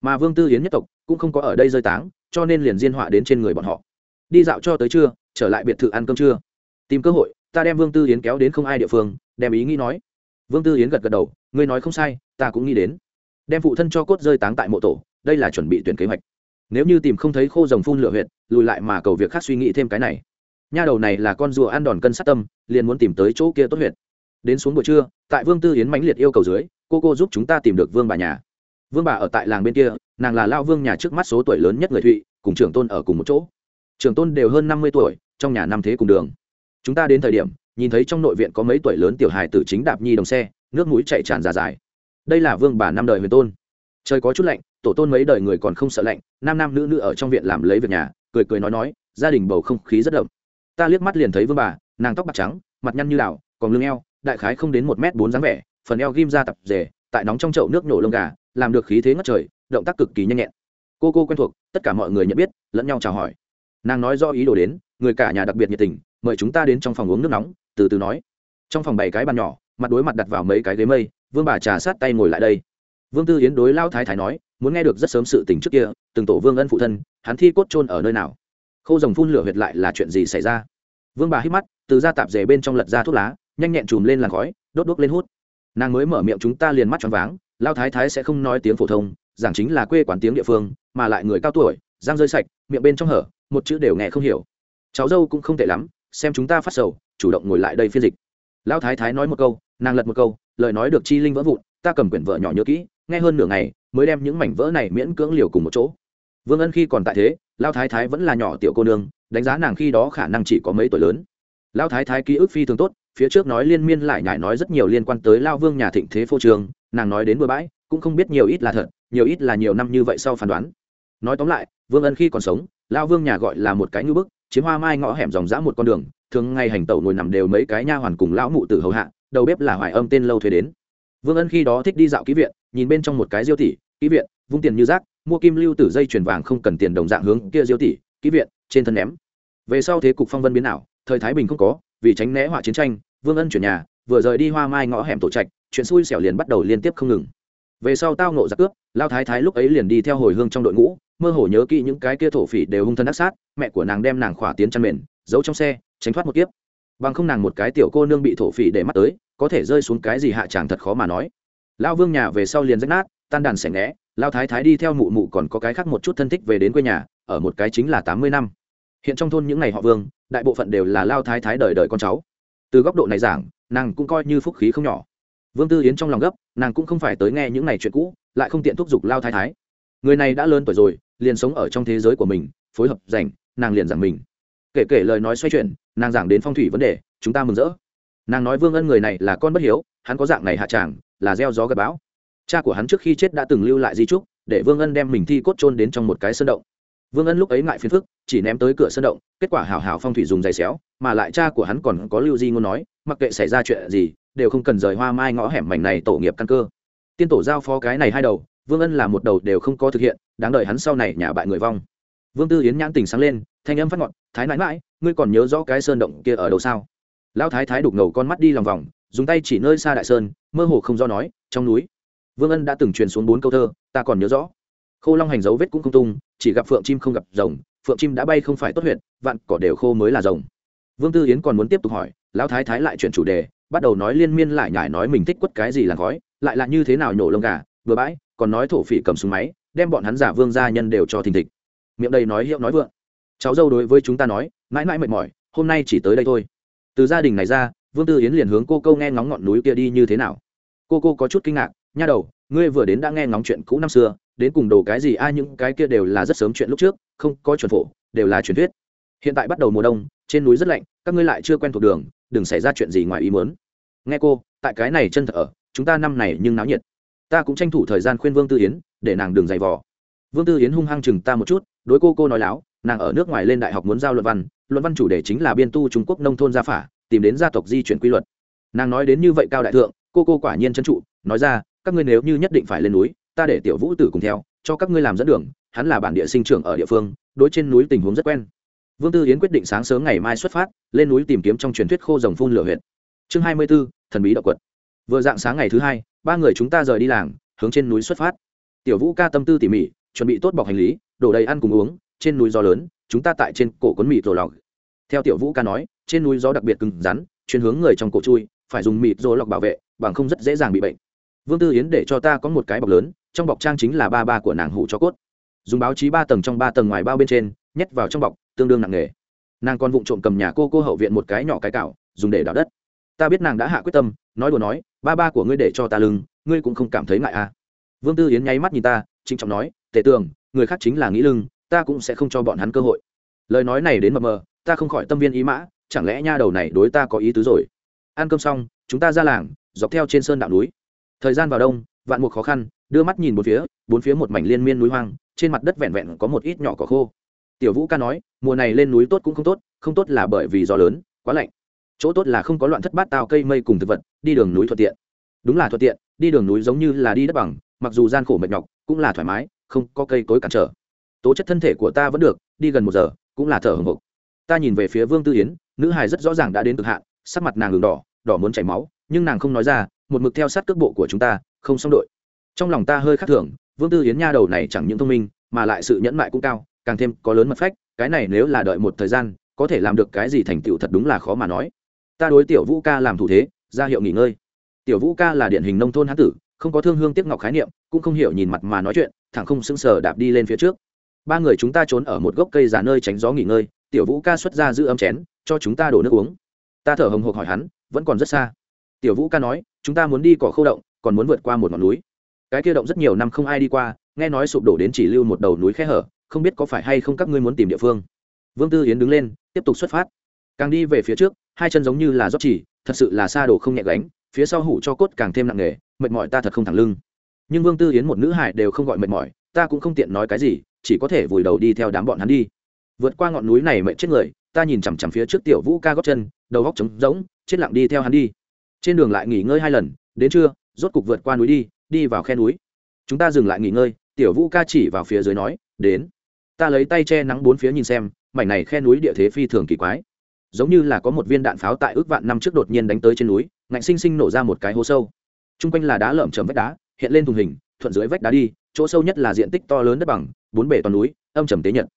Mà vương tư yến nhất tộc cũng không có ở đây rơi táng cho nên liền diên họa đến trên người bọn họ. Đi dạo cho tới trưa, trở lại biệt thự ăn cơm trưa. Tìm cơ hội, ta đem vương tư yến kéo đến không ai địa phương, đem ý nghĩ nói. Vương tư yến gật gật đầu, ngươi nói không sai, ta cũng nghĩ đến. Đem phụ thân cho cốt rơi táng tại mộ tổ, đây là chuẩn bị tuyển kế hoạch. Nếu như tìm không thấy khô rồng phun lửa huyệt, lùi lại mà cầu việc khác suy nghĩ thêm cái này. Nha đầu này là con rùa ăn đòn cân sát tâm, liền muốn tìm tới chỗ kia tốt huyệt. Đến xuống buổi trưa, tại vương tư yến mãnh liệt yêu cầu dưới, cô cô giúp chúng ta tìm được vương bà nhà vương bà ở tại làng bên kia, nàng là lao vương nhà trước mắt số tuổi lớn nhất người thụy, cùng trưởng tôn ở cùng một chỗ. Trưởng tôn đều hơn năm mươi tuổi, trong nhà năm thế cùng đường. Chúng ta đến thời điểm, nhìn thấy trong nội viện có mấy tuổi lớn tiểu hài tử chính đạp nhi đồng xe, nước mũi chạy tràn ra dài. Đây là vương bà năm đời huyền tôn. Trời có chút lạnh, tổ tôn mấy đời người còn không sợ lạnh, nam nam nữ nữ ở trong viện làm lấy việc nhà, cười cười nói nói, gia đình bầu không khí rất đậm. Ta liếc mắt liền thấy vương bà, nàng tóc bạc trắng, mặt nhăn như đảo, còn lưng eo, đại khái không đến một m bốn dáng vẻ, phần eo ghim ra tập rể, tại nóng trong chậu nước nổ lông gà làm được khí thế ngất trời, động tác cực kỳ nhanh nhẹn. Cô cô quen thuộc, tất cả mọi người nhận biết, lẫn nhau chào hỏi. Nàng nói do ý đồ đến, người cả nhà đặc biệt nhiệt tình, mời chúng ta đến trong phòng uống nước nóng, từ từ nói. Trong phòng bảy cái bàn nhỏ, mặt đối mặt đặt vào mấy cái ghế mây, vương bà trà sát tay ngồi lại đây. Vương tư yến đối lao thái thái nói, muốn nghe được rất sớm sự tình trước kia, từng tổ vương ân phụ thân, hắn thi cốt chôn ở nơi nào? Khâu rồng phun lửa huyệt lại là chuyện gì xảy ra? Vương bà hít mắt, từ ra tạp rể bên trong lật ra thuốc lá, nhanh nhẹn chùm lên làn khói, đốt đốt lên hút nàng mới mở miệng chúng ta liền mắt choáng váng, lao thái thái sẽ không nói tiếng phổ thông, giảng chính là quê quán tiếng địa phương, mà lại người cao tuổi giang rơi sạch, miệng bên trong hở, một chữ đều nghe không hiểu. Cháu dâu cũng không tệ lắm, xem chúng ta phát sầu, chủ động ngồi lại đây phiên dịch. Lão thái thái nói một câu, nàng lật một câu, lời nói được chi linh vỡ vụn, ta cầm quyển vợ nhỏ nhớ kỹ, nghe hơn nửa ngày, mới đem những mảnh vỡ này miễn cưỡng liều cùng một chỗ. Vương ân khi còn tại thế, lao thái thái vẫn là nhỏ tiểu cô nương, đánh giá nàng khi đó khả năng chỉ có mấy tuổi lớn. Lao thái thái ký ức phi thường tốt phía trước nói liên miên lại nhải nói rất nhiều liên quan tới lao vương nhà thịnh thế phô trường nàng nói đến bừa bãi, cũng không biết nhiều ít là thật, nhiều ít là nhiều năm như vậy sau phán đoán. Nói tóm lại, vương ân khi còn sống, lao vương nhà gọi là một cái ngư bức, chiếm hoa mai ngõ hẻm dòng dã một con đường, thường ngày hành tẩu ngồi nằm đều mấy cái nha hoàn cùng lão mụ tử hầu hạ, đầu bếp là hoài âm tên lâu thuê đến. Vương ân khi đó thích đi dạo ký viện, nhìn bên trong một cái diêu tỷ, ký viện, vung tiền như rác, mua kim lưu tử dây chuyền vàng không cần tiền đồng dạng hướng kia diêu tỷ, ký viện, trên thân ném. Về sau thế cục phong vân biến ảo, thời thái bình không có vì tránh né họa chiến tranh, vương ân chuyển nhà, vừa rời đi hoa mai ngõ hẻm tổ trạch, chuyện xui xẻo liền bắt đầu liên tiếp không ngừng. Về sau tao nộ giặc cướp, lao thái thái lúc ấy liền đi theo hồi hương trong đội ngũ, mơ hồ nhớ kỹ những cái kia thổ phỉ đều hung thân ác sát, mẹ của nàng đem nàng khỏa tiến chăn mền, giấu trong xe, tránh thoát một kiếp. Bằng không nàng một cái tiểu cô nương bị thổ phỉ để mắt tới, có thể rơi xuống cái gì hạ tràng thật khó mà nói. Lao vương nhà về sau liền rách nát, tan đàn sẻ nghẽ, lao thái thái đi theo mụ mụ còn có cái khác một chút thân thích về đến quê nhà, ở một cái chính là tám mươi năm hiện trong thôn những ngày họ vương, đại bộ phận đều là lao thái thái đời đời con cháu. Từ góc độ này giảng, nàng cũng coi như phúc khí không nhỏ. Vương tư yến trong lòng gấp, nàng cũng không phải tới nghe những ngày chuyện cũ, lại không tiện thúc giục lao thái thái. Người này đã lớn tuổi rồi, liền sống ở trong thế giới của mình, phối hợp rảnh, nàng liền giảng mình. Kể kể lời nói xoay chuyển, nàng giảng đến phong thủy vấn đề, chúng ta mừng rỡ. Nàng nói vương ân người này là con bất hiếu, hắn có dạng này hạ tràng, là gieo gió gặp bão. Cha của hắn trước khi chết đã từng lưu lại di trúc, để vương ân đem mình thi cốt trôn đến trong một cái sơn động vương ân lúc ấy ngại phiền phức, chỉ ném tới cửa sân động, kết quả hảo hảo phong thủy dùng giày xéo, mà lại cha của hắn còn có lưu di ngôn nói, mặc kệ xảy ra chuyện gì, đều không cần rời hoa mai ngõ hẻm mảnh này tổ nghiệp căn cơ. Tiên tổ giao phó cái này hai đầu, vương ân là một đầu đều không có thực hiện, đáng đợi hắn sau này nhà bại người vong. Vương tư yến nhãn tình sáng lên, thanh âm phát ngọn, thái nãi mãi ngươi còn nhớ rõ cái sơn động kia ở đâu sao? Lão thái thái đục ngầu con mắt đi lòng vòng, dùng tay chỉ nơi xa đại sơn, mơ hồ không do nói, trong núi. Vương ân đã từng truyền xuống bốn câu thơ, ta còn nhớ rõ khô long hành dấu vết cũng không tung, chỉ gặp phượng chim không gặp rồng, phượng chim đã bay không phải tốt huyện vạn cỏ đều khô mới là rồng. Vương tư yến còn muốn tiếp tục hỏi, lão thái thái lại chuyển chủ đề, bắt đầu nói liên miên lại nhải nói mình thích quất cái gì là khói, lại là như thế nào nhổ lông gà, vừa bãi, còn nói thổ phỉ cầm súng máy, đem bọn hắn giả vương gia nhân đều cho thình thịch. Miệng đầy nói hiệu nói vượng. Cháu dâu đối với chúng ta nói, mãi mãi mệt mỏi, hôm nay chỉ tới đây thôi. Từ gia đình này ra, vương tư yến liền hướng cô câu nghe ngóng ngọn núi kia đi như thế nào. Cô cô có chút kinh ngạc, nha đầu, ngươi vừa đến đã nghe ngóng chuyện cũ năm xưa đến cùng đồ cái gì, ai những cái kia đều là rất sớm chuyện lúc trước, không có chuẩn phổ, đều là truyền thuyết. Hiện tại bắt đầu mùa đông, trên núi rất lạnh, các ngươi lại chưa quen thuộc đường, đừng xảy ra chuyện gì ngoài ý muốn. Nghe cô, tại cái này chân thật ở, chúng ta năm này nhưng náo nhiệt. Ta cũng tranh thủ thời gian khuyên vương tư yến, để nàng đừng dày vò. Vương tư yến hung hăng chừng ta một chút, đối cô cô nói láo, nàng ở nước ngoài lên đại học muốn giao luận văn luận văn chủ đề chính là biên tu trung quốc nông thôn gia phả, tìm đến gia tộc di chuyển quy luật. Nàng nói đến như vậy cao đại thượng, cô cô quả nhiên trấn trụ, nói ra, các ngươi nếu như nhất định phải lên núi ta để tiểu vũ tử cùng theo, cho các ngươi làm dẫn đường, hắn là bản địa sinh trưởng ở địa phương, đối trên núi tình huống rất quen. Vương tư yến quyết định sáng sớm ngày mai xuất phát, lên núi tìm kiếm trong truyền thuyết khô rồng phun lửa huyện chương hai mươi b ố thần bí đạo quật. Vừa dạng sáng ngày thứ hai, ba người chúng ta rời đi làng, hướng trên núi xuất phát. Tiểu vũ ca tâm tư tỉ mỉ, chuẩn bị tốt bọc hành lý, đổ đầy ăn cùng uống, trên núi gió lớn, chúng ta tại trên cổ cuốn mịt rồ lọc. Theo tiểu vũ ca nói, trên núi gió đặc biệt cứng rắn, chuyên hướng người trong cổ chui, phải dùng mịt rồ lọc bảo vệ, bằng không rất dễ dàng bị bệnh. Vương tư yến để cho ta có một cái bọc lớn trong bọc trang chính là ba ba của nàng hủ cho cốt. Dùng báo chí ba tầng trong ba tầng ngoài bao bên trên, nhét vào trong bọc, tương đương nặng nghề nàng còn vụng trộm cầm nhà cô cô hậu viện một cái nhỏ cái cạo dùng để đào đất. Ta biết nàng đã hạ quyết tâm, nói đùa nói, ba ba của ngươi để cho ta lưng, ngươi cũng không cảm thấy ngại à? Vương tư yến nháy mắt nhìn ta, trịnh trọng nói tể tưởng người khác chính là nghĩ lưng, ta cũng sẽ không cho bọn hắn cơ hội. Lời nói này đến mờ mờ, ta không khỏi tâm viên ý mã, chẳng lẽ nha đầu này đối ta có ý tứ rồi? Ăn cơm xong, chúng ta ra làng, dọc theo trên sơn đạo núi. Thời gian vào đông, vạn mục khó khăn đưa mắt nhìn bốn phía bốn phía một mảnh liên miên núi hoang, trên mặt đất vẹn vẹn có một ít nhỏ cỏ khô. Tiểu vũ ca nói, mùa này lên núi tốt cũng không tốt không tốt là bởi vì gió lớn, quá lạnh. Chỗ tốt là không có loạn thất bát tao cây mây cùng thực vật, đi đường núi thuận tiện. Đúng là thuận tiện, đi đường núi giống như là đi đất bằng, mặc dù gian khổ mệt nhọc, cũng là thoải mái, không có cây cối cản trở. Tố chất thân thể của ta vẫn được, đi gần một giờ, cũng là thở hồng hộc. Ta nhìn về phía vương tư yến, nữ hài rất rõ ràng đã đến cực hạn, sắc mặt nàng đường đỏ đỏ muốn chảy máu, nhưng nàng không nói ra, một mực theo sát cước bộ của chúng ta, không xong đội trong lòng ta hơi khắc thường, vương tư yến nha đầu này chẳng những thông minh, mà lại sự nhẫn mại cũng cao, càng thêm có lớn mật phách, cái này nếu là đợi một thời gian, có thể làm được cái gì thành tựu thật đúng là khó mà nói. Ta đối tiểu vũ ca làm thủ thế, ra hiệu nghỉ ngơi. Tiểu vũ ca là điển hình nông thôn hán tử, không có thương hương tiếc ngọc khái niệm, cũng không hiểu nhìn mặt mà nói chuyện, thẳng không sững sờ đạp đi lên phía trước. Ba người chúng ta trốn ở một gốc cây già nơi tránh gió nghỉ ngơi, tiểu vũ ca xuất ra giữ ấm chén, cho chúng ta đổ nước uống. Ta thở hồng hộc hỏi hắn, vẫn còn rất xa. Tiểu vũ ca nói, chúng ta muốn đi cỏ khô động, còn muốn vượt qua một ngọn núi cái kia động rất nhiều năm không ai đi qua, nghe nói sụp đổ đến chỉ lưu một đầu núi khe hở, không biết có phải hay không các ngươi muốn tìm địa phương. Vương tư yến đứng lên, tiếp tục xuất phát. Càng đi về phía trước, hai chân giống như là rót chỉ, thật sự là xa đổ không nhẹ gánh, phía sau hủ cho cốt càng thêm nặng nề, mệt mỏi ta thật không thẳng lưng. Nhưng vương tư yến một nữ hải đều không gọi mệt mỏi, ta cũng không tiện nói cái gì, chỉ có thể vùi đầu đi theo đám bọn hắn đi. Vượt qua ngọn núi này mệt chết người, ta nhìn chằm chằm phía trước tiểu vũ ca gót chân, đầu góc trống rỗng, chết lặng đi theo hắn đi. Trên đường lại nghỉ ngơi hai lần, đến trưa, rốt cục vượt qua núi đi đi vào khe núi. Chúng ta dừng lại nghỉ ngơi, tiểu vũ ca chỉ vào phía dưới nói, đến. Ta lấy tay che nắng bốn phía nhìn xem, mảnh này khe núi địa thế phi thường kỳ quái. Giống như là có một viên đạn pháo tại ước vạn năm trước đột nhiên đánh tới trên núi, ngạnh sinh sinh nổ ra một cái hố sâu. T r u n g quanh là đá lởm chởm vách đá, hiện lên thùng hình, thuận dưới vách đá đi, chỗ sâu nhất là diện tích to lớn đất bằng, bốn bể toàn núi, âm trầm tế nhật.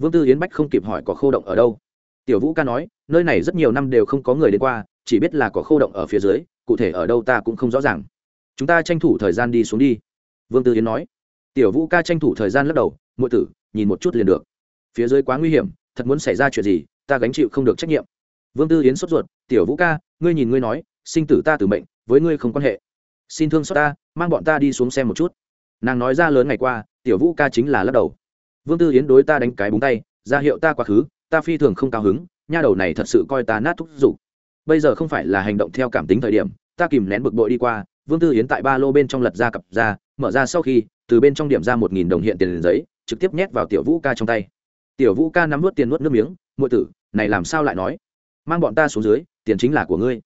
Vương tư yến bách không kịp hỏi có khô động ở đâu. Tiểu vũ ca nói, nơi này rất nhiều năm đều không có người đến qua, chỉ biết là có khô động ở phía dưới, cụ thể ở đâu ta cũng không rõ ràng chúng ta tranh thủ thời gian đi xuống đi. Vương tư yến nói. Tiểu vũ ca tranh thủ thời gian lắc đầu ngụy tử, nhìn một chút liền được. Phía dưới quá nguy hiểm, thật muốn xảy ra chuyện gì, ta gánh chịu không được trách nhiệm. Vương tư yến sốt ruột, tiểu vũ ca, ngươi nhìn ngươi nói, sinh tử ta tử mệnh, với ngươi không quan hệ. Xin thương xót ta, mang bọn ta đi xuống xem một chút. Nàng nói ra lớn ngày qua, tiểu vũ ca chính là lắc đầu. Vương tư yến đối ta đánh cái búng tay, ra hiệu ta quá khứ, ta phi thường không cao hứng, nha đầu này thật sự coi ta nát thúc giục. Bây giờ không phải là hành động theo cảm tính thời điểm, ta kìm nén bực bội đi qua vương tư yến tại ba lô bên trong lật ra cặp ra, mở ra sau khi, từ bên trong điểm ra một nghìn đồng hiện tiền giấy, trực tiếp nhét vào tiểu vũ ca trong tay. Tiểu vũ ca nắm nuốt tiền nuốt nước miếng ngụy tử, này làm sao lại nói? Mang bọn ta xuống dưới, tiền chính là của ngươi.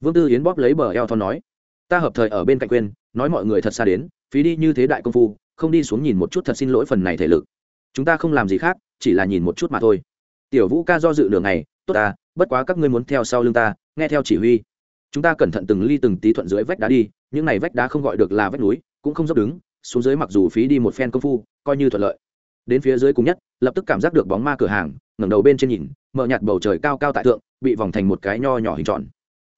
Vương tư yến bóp lấy bờ eo thon nói, ta hợp thời ở bên cạnh quên, nói mọi người thật xa đến, phí đi như thế đại công phu, không đi xuống nhìn một chút thật xin lỗi phần này thể lực. Chúng ta không làm gì khác, chỉ là nhìn một chút mà thôi. Tiểu vũ ca do dự đường này tốt ta, bất quá các ngươi muốn theo sau lưng ta, nghe theo chỉ huy. Chúng ta cẩn thận từng ly từng tí thuận dưới vách đá đi những này vách đá không gọi được là vách núi, cũng không dốc đứng, xuống dưới mặc dù phí đi một phen công phu, coi như thuận lợi. Đến phía dưới cùng nhất, lập tức cảm giác được bóng ma cửa hàng, ngẩng đầu bên trên nhìn, mở nhạt bầu trời cao cao tại thượng, bị vòng thành một cái nho nhỏ hình tròn.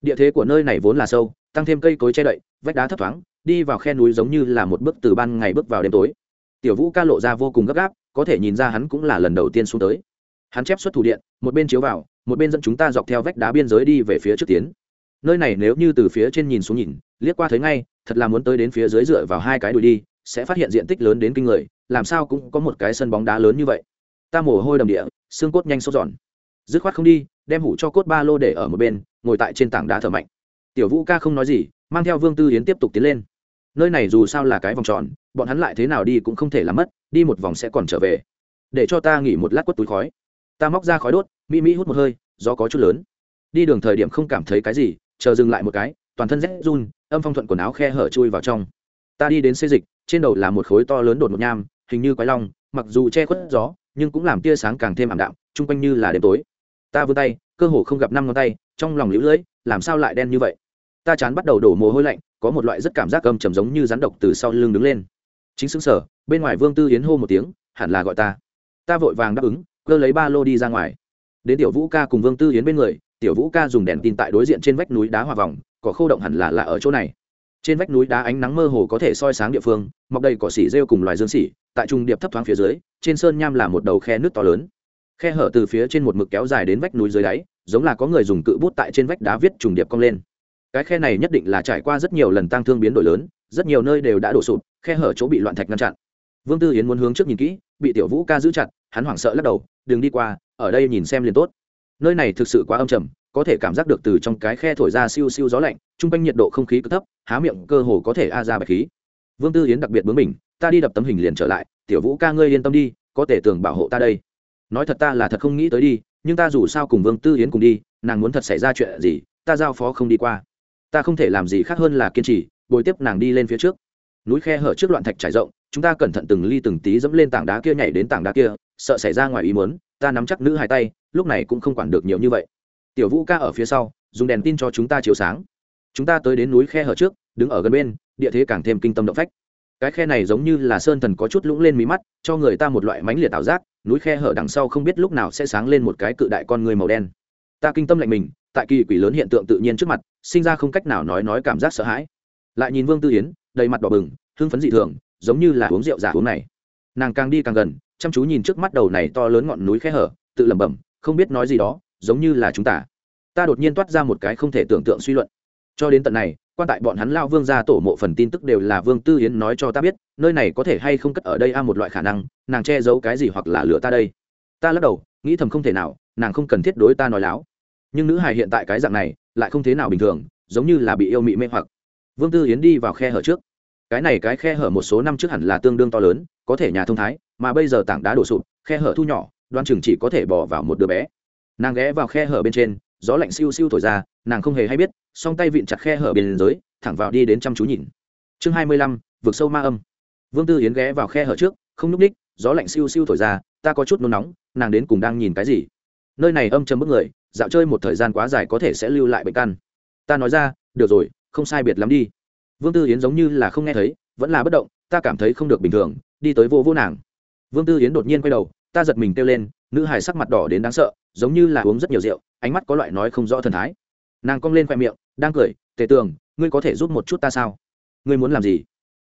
Địa thế của nơi này vốn là sâu, tăng thêm cây cối che đậy, vách đá thấp thoáng, đi vào khe núi giống như là một bước từ ban ngày bước vào đêm tối. Tiểu vũ ca lộ ra vô cùng gấp gáp, có thể nhìn ra hắn cũng là lần đầu tiên xuống tới. Hắn chép xuất thủ điện, một bên chiếu vào, một bên dẫn chúng ta dọc theo vách đá biên giới đi về phía trước tiến. Nơi này nếu như từ phía trên nhìn xuống nhìn liếc qua thấy ngay, thật là muốn tới đến phía dưới dựa vào hai cái đùi đi, sẽ phát hiện diện tích lớn đến kinh người, làm sao cũng có một cái sân bóng đá lớn như vậy. Ta mồ hôi đầm địa, xương cốt nhanh sốt giòn. Dứt khoát không đi, đem hủ cho cốt ba lô để ở một bên, ngồi tại trên tảng đá thở mạnh. Tiểu vũ ca không nói gì, mang theo vương tư yến tiếp tục tiến lên. Nơi này dù sao là cái vòng tròn, bọn hắn lại thế nào đi cũng không thể làm mất, đi một vòng sẽ còn trở về. Để cho ta nghỉ một lát quất túi khói. Ta móc ra khói đốt, mỹ mỹ hút một hơi, gió có chút lớn. Đi đường thời điểm không cảm thấy cái gì, chờ dừng lại một cái, toàn thân rét run âm phong thuận quần áo khe hở chui vào trong. Ta đi đến xê dịch, trên đầu là một khối to lớn đột một nham, hình như quái long, mặc dù che khuất gió, nhưng cũng làm tia sáng càng thêm ảm đạm, chung quanh như là đêm tối. Ta vươn tay, cơ hồ không gặp năm ngón tay, trong lòng lũ lưỡi làm sao lại đen như vậy? Ta chán bắt đầu đổ mồ hôi lạnh, có một loại rất cảm giác âm trầm giống như rắn độc từ sau lưng đứng lên. Chính xứng sở, bên ngoài vương tư yến hô một tiếng, hẳn là gọi ta. Ta vội vàng đáp ứng, cơ lấy ba lô đi ra ngoài. Đến tiểu vũ ca cùng vương tư yến bên người, tiểu vũ ca dùng đèn tin tại đối diện trên vách núi đá hòa vòng có khô động hẳn là là ở chỗ này. Trên vách núi đá ánh nắng mơ hồ có thể soi sáng địa phương, mọc đầy cỏ xỉ rêu cùng loài dương xỉ, tại trung điệp thấp thoáng phía dưới, trên sơn nham là một đầu khe nước to lớn. Khe hở từ phía trên một mực kéo dài đến vách núi dưới đáy, giống là có người dùng cự bút tại trên vách đá viết trùng điệp cong lên. Cái khe này nhất định là trải qua rất nhiều lần tăng thương biến đổi lớn, rất nhiều nơi đều đã đổ sụp, khe hở chỗ bị loạn thạch ngăn chặn. Vương tư yến muốn hướng trước nhìn kỹ, bị tiểu vũ ca giữ chặt, hắn hoảng sợ lắc đầu, đừng đi qua, ở đây nhìn xem liền tốt. Nơi này thực sự quá âm trầm có thể cảm giác được từ trong cái khe thổi ra siêu siêu gió lạnh, trung quanh nhiệt độ không khí cứ thấp, há miệng cơ hồ có thể a ra bạch khí. Vương tư yến đặc biệt bướng mình ta đi đập tấm hình liền trở lại, tiểu vũ ca ngươi yên tâm đi, có thể tưởng bảo hộ ta đây. Nói thật ta là thật không nghĩ tới đi, nhưng ta dù sao cùng vương tư yến cùng đi, nàng muốn thật xảy ra chuyện gì, ta giao phó không đi qua. Ta không thể làm gì khác hơn là kiên trì, bồi tiếp nàng đi lên phía trước. Núi khe hở trước loạn thạch trải rộng, chúng ta cẩn thận từng ly từng tí dẫm lên tảng đá kia nhảy đến tảng đá kia, sợ xảy ra ngoài ý muốn, ta nắm chắc nữ hai tay, lúc này cũng không quản được nhiều như vậy tiểu vũ ca ở phía sau, dùng đèn tin cho chúng ta chiếu sáng. Chúng ta tới đến núi khe hở trước, đứng ở gần bên, địa thế càng thêm kinh tâm động phách. Cái khe này giống như là sơn thần có chút lũng lên mí mắt, cho người ta một loại mánh liệt ảo giác, núi khe hở đằng sau không biết lúc nào sẽ sáng lên một cái cự đại con người màu đen. Ta kinh tâm lạnh mình, tại kỳ quỷ lớn hiện tượng tự nhiên trước mặt, sinh ra không cách nào nói nói cảm giác sợ hãi. Lại nhìn vương tư yến, đầy mặt đỏ bừng, hưng phấn dị thường, giống như là uống rượu giả uống này. Nàng càng đi càng gần, chăm chú nhìn trước mắt đầu này to lớn ngọn núi khe hở, tự lẩm bẩm, không biết nói gì đó giống như là chúng ta. Ta đột nhiên toát ra một cái không thể tưởng tượng suy luận. Cho đến tận này, quan tại bọn hắn lao vương ra tổ mộ phần tin tức đều là vương tư yến nói cho ta biết, nơi này có thể hay không cất ở đây a một loại khả năng, nàng che giấu cái gì hoặc là lừa ta đây. Ta lắc đầu, nghĩ thầm không thể nào, nàng không cần thiết đối ta nói láo. Nhưng nữ hài hiện tại cái dạng này, lại không thế nào bình thường, giống như là bị yêu mị mê hoặc. Vương tư yến đi vào khe hở trước. Cái này cái khe hở một số năm trước hẳn là tương đương to lớn, có thể nhà thông thái, mà bây giờ tảng đá đổ sụp, khe hở thu nhỏ, đoan chừng chỉ có thể bỏ vào một đứa bé nàng ghé vào khe hở bên trên, gió lạnh siêu siêu thổi ra, nàng không hề hay biết, song tay vịn chặt khe hở bên dưới, thẳng vào đi đến chăm chú nhìn. Chương hai mươi lăm, vượt sâu ma âm. Vương tư yến ghé vào khe hở trước, không núp ních gió lạnh siêu siêu thổi ra, ta có chút nôn nóng, nàng đến cùng đang nhìn cái gì? Nơi này âm chấm bức người, dạo chơi một thời gian quá dài có thể sẽ lưu lại bệnh căn. Ta nói ra, được rồi, không sai biệt lắm đi. Vương tư yến giống như là không nghe thấy, vẫn là bất động, ta cảm thấy không được bình thường, đi tới vô vô nàng. Vương tư yến đột nhiên quay đầu, ta giật mình kêu lên, nữ hài sắc mặt đỏ đến đáng sợ giống như là uống rất nhiều rượu, ánh mắt có loại nói không rõ thần thái. Nàng cong lên khoe miệng, đang cười, tề tường, ngươi có thể giúp một chút ta sao? Ngươi muốn làm gì?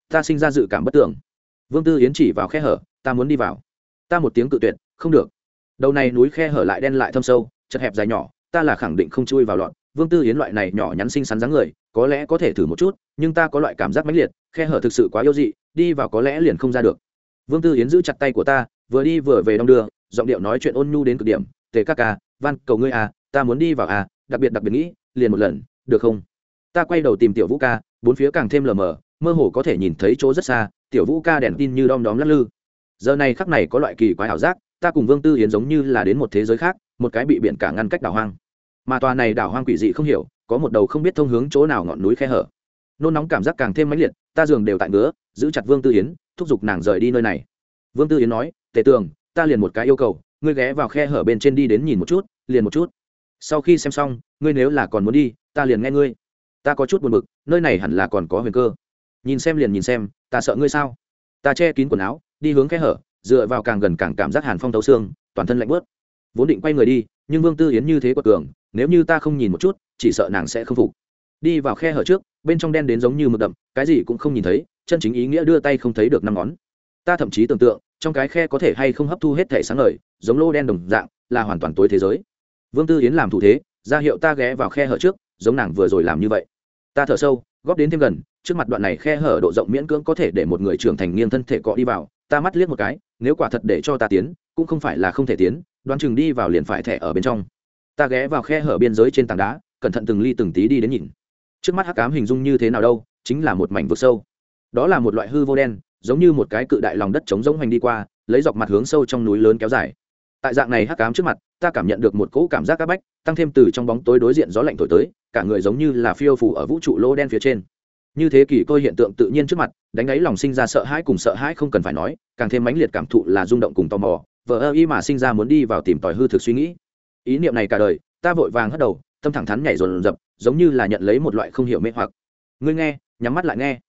Ta sinh ra dự cảm bất tưởng. Vương tư yến chỉ vào khe hở, ta muốn đi vào. Ta một tiếng cự tuyệt, không được. Đầu này núi khe hở lại đen lại thâm sâu, chật hẹp dài nhỏ, ta là khẳng định không chui vào lọn vương tư yến loại này nhỏ nhắn xinh xắn dáng người, có lẽ có thể thử một chút, nhưng ta có loại cảm giác mãnh liệt, khe hở thực sự quá yêu dị, đi vào có lẽ liền không ra được. Vương tư yến giữ chặt tay của ta, vừa đi vừa về đong đưa, giọng điệu nói chuyện ôn nhu đến cực điểm tề các ca, van, cầu ngươi à ta muốn đi vào à đặc biệt đặc biệt nghĩ, liền một lần, được không? Ta quay đầu tìm tiểu vũ ca, bốn phía càng thêm lờ mờ, mơ hồ có thể nhìn thấy chỗ rất xa, tiểu vũ ca đèn tin như đom đóm lắc lư. Giờ này khắc này có loại kỳ quái ảo giác, ta cùng vương tư yến giống như là đến một thế giới khác, một cái bị biển cả ngăn cách đảo hoang. Mà tòa này đảo hoang quỷ dị không hiểu, có một đầu không biết thông hướng chỗ nào ngọn núi khe hở. Nôn nóng cảm giác càng thêm mãnh liệt, ta giường đều tại ngứa, giữ chặt vương tư yến, thúc giục nàng rời đi nơi này. Vương tư yến nói, tề tường, ta liền một cái yêu cầu ngươi ghé vào khe hở bên trên đi đến nhìn một chút, liền một chút. Sau khi xem xong, ngươi nếu là còn muốn đi, ta liền nghe ngươi. Ta có chút buồn bực, nơi này hẳn là còn có huyền cơ. Nhìn xem liền nhìn xem, ta sợ ngươi sao? Ta che kín quần áo, đi hướng khe hở, dựa vào càng gần càng cảm giác hàn phong tấu xương, toàn thân lạnh bớt vốn định quay người đi, nhưng vương tư yến như thế quật cường, nếu như ta không nhìn một chút, chỉ sợ nàng sẽ không phục. Đi vào khe hở trước, bên trong đen đến giống như mực đậm, cái gì cũng không nhìn thấy, chân chính ý nghĩa đưa tay không thấy được năm ngón. Ta thậm chí tưởng tượng trong cái khe có thể hay không hấp thu hết thể sáng ngời, giống lô đen đồng dạng, là hoàn toàn tối thế giới. Vương tư yến làm thủ thế, ra hiệu ta ghé vào khe hở trước, giống nàng vừa rồi làm như vậy. Ta thở sâu, góp đến thêm gần, trước mặt đoạn này khe hở độ rộng miễn cưỡng có thể để một người trưởng thành nghiêng thân thể cọ đi vào, ta mắt liếc một cái, nếu quả thật để cho ta tiến, cũng không phải là không thể tiến, đoán chừng đi vào liền phải thẻ ở bên trong. Ta ghé vào khe hở biên giới trên tảng đá, cẩn thận từng ly từng tí đi đến nhìn. Trước mắt hắc cám hình dung như thế nào đâu, chính là một mảnh vực sâu. Đó là một loại hư vô đen giống như một cái cự đại lòng đất trống rỗng hoành đi qua, lấy dọc mặt hướng sâu trong núi lớn kéo dài. Tại dạng này hắc cám trước mặt, ta cảm nhận được một cỗ cảm giác áp bách, tăng thêm từ trong bóng tối đối diện gió lạnh thổi tới, cả người giống như là phiêu phủ ở vũ trụ lô đen phía trên. Như thế kỷ tôi hiện tượng tự nhiên trước mặt, đánh ấy lòng sinh ra sợ hãi cùng sợ hãi không cần phải nói, càng thêm mãnh liệt cảm thụ là rung động cùng tò mò vợ ơ y mà sinh ra muốn đi vào tìm tòi hư thực suy nghĩ. Ý niệm này cả đời, ta vội vàng hất đầu, tâm thẳng thắn nhảy rồn rập giống như là nhận lấy một loại không hiểu mê hoặc. Ngươi nghe, nhắm mắt lại nghe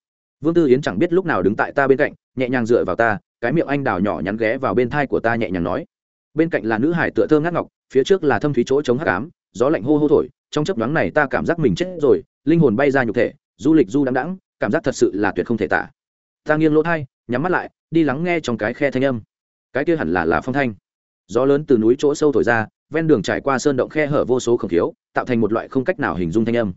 vương tư yến chẳng biết lúc nào đứng tại ta bên cạnh, nhẹ nhàng dựa vào ta, cái miệng anh đào nhỏ nhắn ghé vào bên thai của ta nhẹ nhàng nói. Bên cạnh là nữ hải tựa thơm ngát ngọc, phía trước là thâm thúy chỗ chống hắc ám, gió lạnh hô hô thổi, trong chấp nhoáng này ta cảm giác mình chết rồi, linh hồn bay ra nhục thể, du lịch du đắng đắng cảm giác thật sự là tuyệt không thể tả. Ta nghiêng lỗ thai, nhắm mắt lại, đi lắng nghe trong cái khe thanh âm. Cái kia hẳn là là phong thanh. Gió lớn từ núi chỗ sâu thổi ra, ven đường trải qua sơn động khe hở vô số khổng khiếu, tạo thành một loại không cách nào hình dung thanh âm.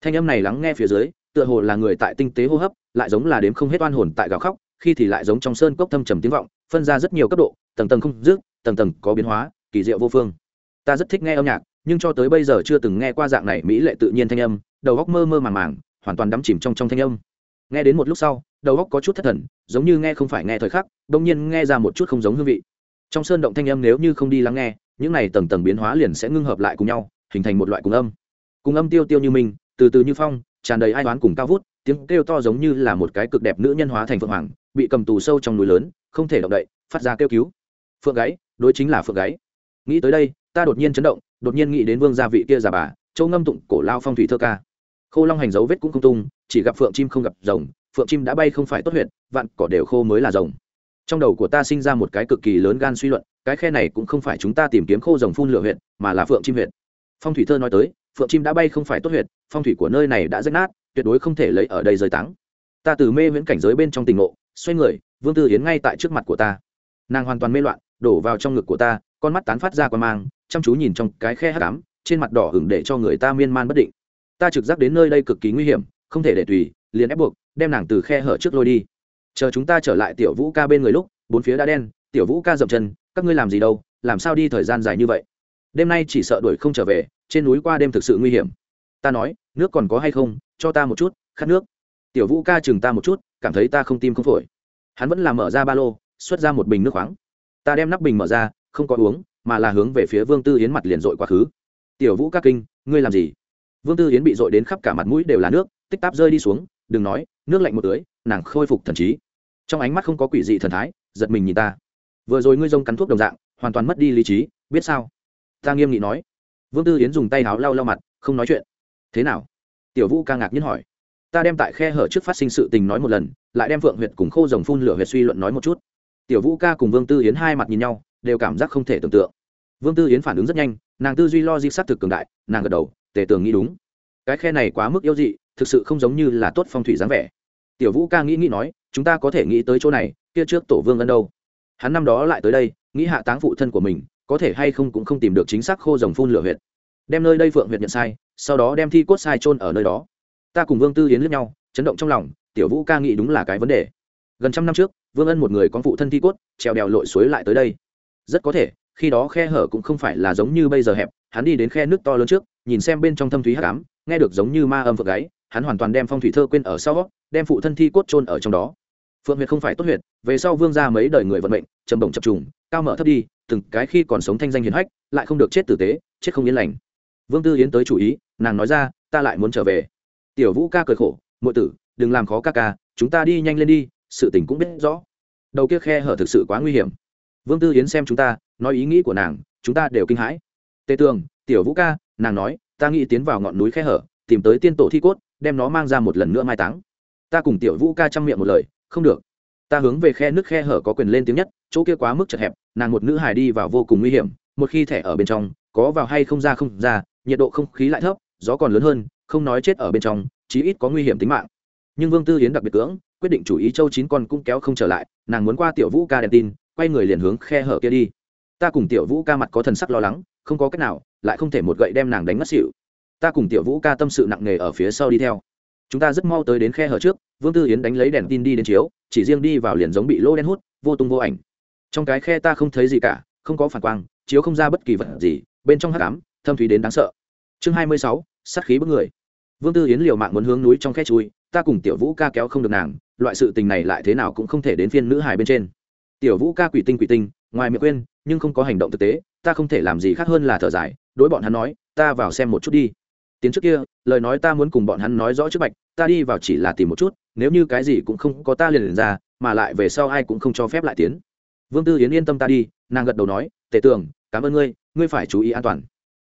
Thanh âm này lắng nghe phía dưới tựa hồ là người tại tinh tế hô hấp, lại giống là đếm không hết oan hồn tại gào khóc, khi thì lại giống trong sơn cốc thâm trầm tiếng vọng, phân ra rất nhiều cấp độ, tầng tầng không dứt, tầng tầng có biến hóa, kỳ diệu vô phương. Ta rất thích nghe âm nhạc, nhưng cho tới bây giờ chưa từng nghe qua dạng này mỹ lệ tự nhiên thanh âm, đầu góc mơ mơ màng màng, hoàn toàn đắm chìm trong trong thanh âm. Nghe đến một lúc sau, đầu góc có chút thất thần, giống như nghe không phải nghe thời khắc đông nhiên nghe ra một chút không giống hương vị. Trong sơn động thanh âm nếu như không đi lắng nghe, những này tầng tầng biến hóa liền sẽ ngưng hợp lại cùng nhau, hình thành một loại cùng âm. Cùng âm tiêu tiêu như mình, từ từ như phong tràn đầy ai đoán cùng cao vút, tiếng kêu to giống như là một cái cực đẹp nữ nhân hóa thành phượng hoàng, bị cầm tù sâu trong núi lớn, không thể động đậy, phát ra kêu cứu. Phượng gáy đối chính là phượng gáy nghĩ tới đây, ta đột nhiên chấn động, đột nhiên nghĩ đến vương gia vị kia già bà, châu ngâm tụng cổ lao phong thủy thơ ca. Khô long hành dấu vết cũng không tung, chỉ gặp phượng chim không gặp rồng, phượng chim đã bay không phải tốt huyện vạn cỏ đều khô mới là rồng. Trong đầu của ta sinh ra một cái cực kỳ lớn gan suy luận, cái khe này cũng không phải chúng ta tìm kiếm khô rồng phun lửa huyện mà là phượng chim huyện phong thủy thơ nói tới phượng chim đã bay không phải tốt huyệt, phong thủy của nơi này đã rách nát, tuyệt đối không thể lấy ở đây rơi táng. Ta từ mê viễn cảnh giới bên trong tình ngộ, xoay người, vương tư yến ngay tại trước mặt của ta. Nàng hoàn toàn mê loạn, đổ vào trong ngực của ta, con mắt tán phát ra qua mang, chăm chú nhìn trong cái khe hát cám trên mặt đỏ hửng để cho người ta miên man bất định. Ta trực giác đến nơi đây cực kỳ nguy hiểm, không thể để tùy, liền ép buộc, đem nàng từ khe hở trước lôi đi. Chờ chúng ta trở lại tiểu vũ ca bên người lúc, bốn phía đã đen, tiểu vũ ca dậm chân, các ngươi làm gì đâu, làm sao đi thời gian dài như vậy? Đêm nay chỉ sợ đuổi không trở về, trên núi qua đêm thực sự nguy hiểm. Ta nói, nước còn có hay không, cho ta một chút, khát nước. Tiểu vũ ca chừng ta một chút, cảm thấy ta không tim không phổi. Hắn vẫn làm mở ra ba lô, xuất ra một bình nước khoáng. Ta đem nắp bình mở ra, không có uống, mà là hướng về phía vương tư yến mặt liền dội quá khứ. Tiểu vũ ca kinh, ngươi làm gì? Vương tư yến bị dội đến khắp cả mặt mũi đều là nước, tích táp rơi đi xuống, đừng nói, nước lạnh một tưới, nàng khôi phục thần trí. Trong ánh mắt không có quỷ dị thần thái, giật mình nhìn ta. Vừa rồi ngươi rông cắn thuốc đồng dạng, hoàn toàn mất đi lý trí, biết sao? Ta nghiêm nghị nói. Vương tư yến dùng tay áo lau lau mặt, không nói chuyện. Thế nào? Tiểu vũ ca ngạc nhiên hỏi. Ta đem tại khe hở trước phát sinh sự tình nói một lần, lại đem Phượng huyệt cùng khô rồng phun lửa huyệt suy luận nói một chút. Tiểu vũ ca cùng vương tư yến hai mặt nhìn nhau, đều cảm giác không thể tưởng tượng. Vương tư yến phản ứng rất nhanh, nàng tư duy lo di s á t thực cường đại, nàng gật đầu, tề tường nghĩ đúng. Cái khe này quá mức yếu dị, thực sự không giống như là tốt phong thủy dáng vẻ. Tiểu vũ ca nghĩ nghĩ nói, chúng ta có thể nghĩ tới chỗ này, kia trước tổ vương ân đâu? Hắn năm đó lại tới đây, nghĩ hạ táng phụ thân của mình có thể hay không cũng không tìm được chính xác khô rồng phun lửa huyệt. Đem nơi đây phượng huyệt nhận sai, sau đó đem thi cốt sai trôn ở nơi đó. Ta cùng vương tư yến lướt nhau, chấn động trong lòng, tiểu vũ ca nghĩ đúng là cái vấn đề. Gần trăm năm trước, vương ân một người con phụ thân thi cốt, trèo đèo lội suối lại tới đây. Rất có thể, khi đó khe hở cũng không phải là giống như bây giờ hẹp, hắn đi đến khe nước to lớn trước, nhìn xem bên trong thâm thúy hắc ám, nghe được giống như ma âm phượng gáy, hắn hoàn toàn đem phong thủy thơ quên ở sau, đem phụ thân thi cốt trôn ở trong đó. Phượng huyệt không phải tốt huyệt, về sau vương ra mấy đời người vận mệnh, trầm bổng chập trùng, cao mở thấp đi từng cái khi còn sống thanh danh hiền hách, lại không được chết tử tế, chết không yên lành. Vương tư yến tới chủ ý, nàng nói ra, ta lại muốn trở về. Tiểu vũ ca cười khổ, muội tử, đừng làm khó ca ca, chúng ta đi nhanh lên đi, sự tình cũng biết rõ. Đầu kia khe hở thực sự quá nguy hiểm. Vương tư yến xem chúng ta, nói ý nghĩ của nàng, chúng ta đều kinh hãi. Tề tường, tiểu vũ ca, nàng nói, ta nghĩ tiến vào ngọn núi khe hở, tìm tới tiên tổ thi cốt, đem nó mang ra một lần nữa mai táng. Ta cùng tiểu vũ ca chăm miệng một lời, không được ta hướng về khe nước khe hở có quyền lên tiếng nhất, chỗ kia quá mức chật hẹp, nàng một nữ hài đi vào vô cùng nguy hiểm, một khi thẻ ở bên trong, có vào hay không ra không ra, nhiệt độ không khí lại thấp, gió còn lớn hơn, không nói chết ở bên trong, chí ít có nguy hiểm tính mạng. Nhưng vương tư hiến đặc biệt cưỡng, quyết định chủ ý châu chín con cũng kéo không trở lại, nàng muốn qua tiểu vũ ca đèn tin, quay người liền hướng khe hở kia đi. Ta cùng tiểu vũ ca mặt có thần sắc lo lắng, không có cách nào, lại không thể một gậy đem nàng đánh mất xịu ta cùng tiểu vũ ca tâm sự nặng nề ở phía sau đi theo. Chúng ta rất mau tới đến khe hở trước vương tư yến đánh lấy đèn tin đi đến chiếu, chỉ riêng đi vào liền giống bị lô đen hút, vô tung vô ảnh. Trong cái khe ta không thấy gì cả, không có phản quang, chiếu không ra bất kỳ vật gì, bên trong hát cám thâm thúy đến đáng sợ. Chương hai mươi sáu, sát khí bức người. Vương tư yến liều mạng muốn hướng núi trong khe chui, ta cùng tiểu vũ ca kéo không được nàng, loại sự tình này lại thế nào cũng không thể đến phiên nữ hải bên trên. Tiểu vũ ca quỷ tinh quỷ tinh, ngoài miệng quên, nhưng không có hành động thực tế, ta không thể làm gì khác hơn là thở dài, đối bọn hắn nói, ta vào xem một chút đi. Tiến trước kia, lời nói ta muốn cùng bọn hắn nói rõ trước bạch, ta đi vào chỉ là tìm một chút nếu như cái gì cũng không có ta liền, liền ra mà lại về sau ai cũng không cho phép lại tiến. Vương tư yến yên tâm ta đi nàng gật đầu nói tề tưởng, cảm ơn ngươi ngươi phải chú ý an toàn.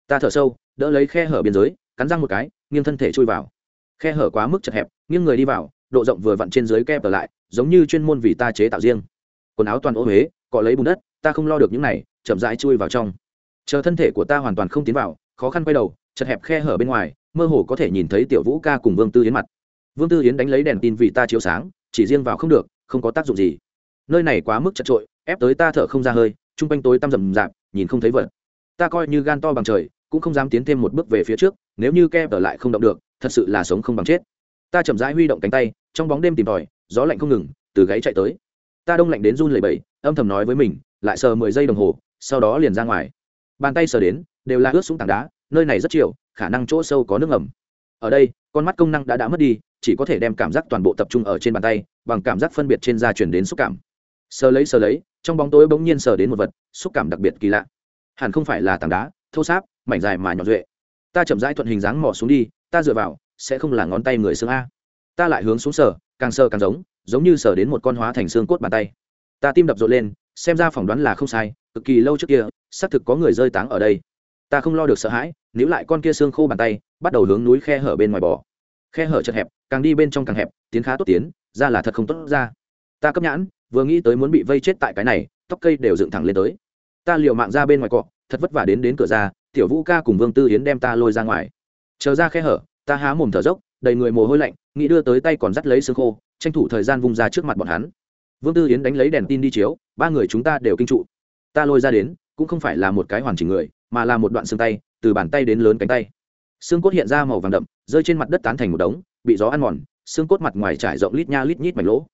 Ta thở sâu đỡ lấy khe hở biên giới cắn răng một cái nghiêng thân thể chui vào. Khe hở quá mức chật hẹp nghiêng người đi vào độ rộng vừa vặn trên dưới kẹp ở lại giống như chuyên môn vì ta chế tạo riêng. Quần áo toàn ô huế cọ lấy bùn đất ta không lo được những này chậm rãi chui vào trong. Chờ thân thể của ta hoàn toàn không tiến vào khó khăn quay đầu chật hẹp khe hở bên ngoài mơ hồ có thể nhìn thấy tiểu vũ ca cùng vương tư yến mặt vương tư yến đánh lấy đèn tin vì ta chiếu sáng, chỉ riêng vào không được, không có tác dụng gì. Nơi này quá mức chật trội, ép tới ta thở không ra hơi t r u n g quanh tối tăm rầm rạp, nhìn không thấy vật. Ta coi như gan to bằng trời, cũng không dám tiến thêm một bước về phía trước, nếu như ke ở lại không động được, thật sự là sống không bằng chết. Ta chậm rãi huy động cánh tay, trong bóng đêm tìm tòi, gió lạnh không ngừng, từ gáy chạy tới. Ta đông lạnh đến run lầy bẫy âm thầm nói với mình, lại sờ mười giây đồng hồ, sau đó liền ra ngoài. Bàn tay sờ đến, đều là ướt xuống tảng đá, nơi này rất chiều, khả năng chỗ sâu có nước ngầm ở đây, con mắt công năng đã đã mất đi, chỉ có thể đem cảm giác toàn bộ tập trung ở trên bàn tay, bằng cảm giác phân biệt trên da chuyển đến xúc cảm. Sờ lấy sờ lấy, trong bóng tối bỗng nhiên sờ đến một vật, xúc cảm đặc biệt kỳ lạ. Hẳn không phải là tảng đá, thô sáp, mảnh dài mà nhỏ duệ. Ta chậm rãi thuận hình dáng mò xuống đi, ta dựa vào, sẽ không là ngón tay người xương a. Ta lại hướng xuống sờ, càng sờ càng giống giống như sờ đến một con hóa thành xương cốt bàn tay. Ta tim đập rộn lên, xem ra phỏng đoán là không sai, cực kỳ lâu trước kia, xác thực có người rơi táng ở đây ta không lo được sợ hãi, níu lại con kia xương khô bàn tay, bắt đầu hướng núi khe hở bên ngoài bò. Khe hở chật hẹp, càng đi bên trong càng hẹp, tiến khá tốt tiến, ra là thật không tốt ra. Ta cấp nhãn, vừa nghĩ tới muốn bị vây chết tại cái này, tóc cây đều dựng thẳng lên tới. Ta liều mạng ra bên ngoài cọ, thật vất vả đến đến cửa ra, tiểu vũ ca cùng vương tư yến đem ta lôi ra ngoài. Chờ ra khe hở, ta há mồm thở dốc, đầy người mồ hôi lạnh, nghĩ đưa tới tay còn dắt lấy xương khô, tranh thủ thời gian vung ra trước mặt bọn hắn. Vương tư yến đánh lấy đèn tin đi chiếu, ba người chúng ta đều kinh trụ. Ta lôi ra đến, cũng không phải là một cái hoàn chỉnh người mà là một đoạn xương tay, từ bàn tay đến lớn cánh tay. Xương cốt hiện ra màu vàng đậm, rơi trên mặt đất tán thành một đống, bị gió ăn mòn, xương cốt mặt ngoài trải rộng lít nha lít nhít mảnh lỗ.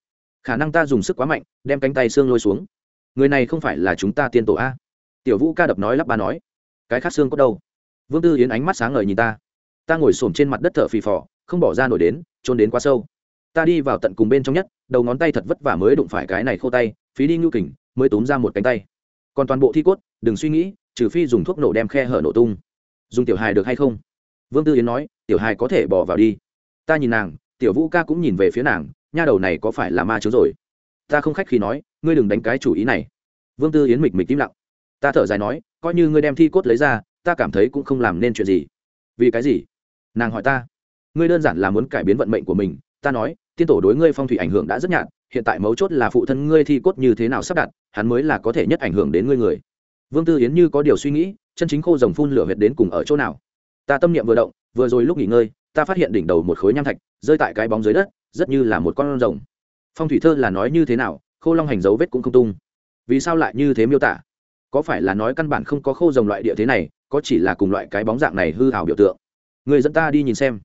Khả năng ta dùng sức quá mạnh, đem cánh tay xương lôi xuống. Người này không phải là chúng ta tiên tổ a. Tiểu vũ ca đập nói lắp ba nói. Cái khác xương cốt đâu? Vương tư yến ánh mắt sáng ngời nhìn ta. Ta ngồi xổm trên mặt đất thở phì phò, không bỏ ra nổi đến trôn đến quá sâu. Ta đi vào tận cùng bên trong nhất, đầu ngón tay thật vất vả mới đụng phải cái này khô tay, phí đi ngưu kình, mới tốn ra một cánh tay. Còn toàn bộ thi cốt, đừng suy nghĩ trừ phi dùng thuốc nổ đem khe hở nổ tung. Dùng tiểu hài được hay không? Vương tư yến nói, tiểu hài có thể bỏ vào đi. Ta nhìn nàng, tiểu vũ ca cũng nhìn về phía nàng, nha đầu này có phải là ma chướng rồi? Ta không khách khi nói, ngươi đừng đánh cái chủ ý này. Vương tư yến mịch mịch im lặng. Ta thở dài nói, coi như ngươi đem thi cốt lấy ra, ta cảm thấy cũng không làm nên chuyện gì. Vì cái gì? Nàng hỏi ta. Ngươi đơn giản là muốn cải biến vận mệnh của mình. Ta nói, tiên tổ đối ngươi phong thủy ảnh hưởng đã rất nhạt, hiện tại mấu chốt là phụ thân ngươi thi cốt như thế nào sắp đặt, hắn mới là có thể nhất ảnh hưởng đến ngươi người vương tư yến như có điều suy nghĩ, chân chính khô rồng phun lửa huyệt đến cùng ở chỗ nào? Ta tâm niệm vừa động, vừa rồi lúc nghỉ ngơi, ta phát hiện đỉnh đầu một khối nham thạch, rơi tại cái bóng dưới đất, rất như là một con rồng. Phong thủy thơ là nói như thế nào, khô long hành dấu vết cũng không tung. Vì sao lại như thế miêu tả? Có phải là nói căn bản không có khô rồng loại địa thế này, có chỉ là cùng loại cái bóng dạng này hư hào biểu tượng? Người dẫn ta đi nhìn xem.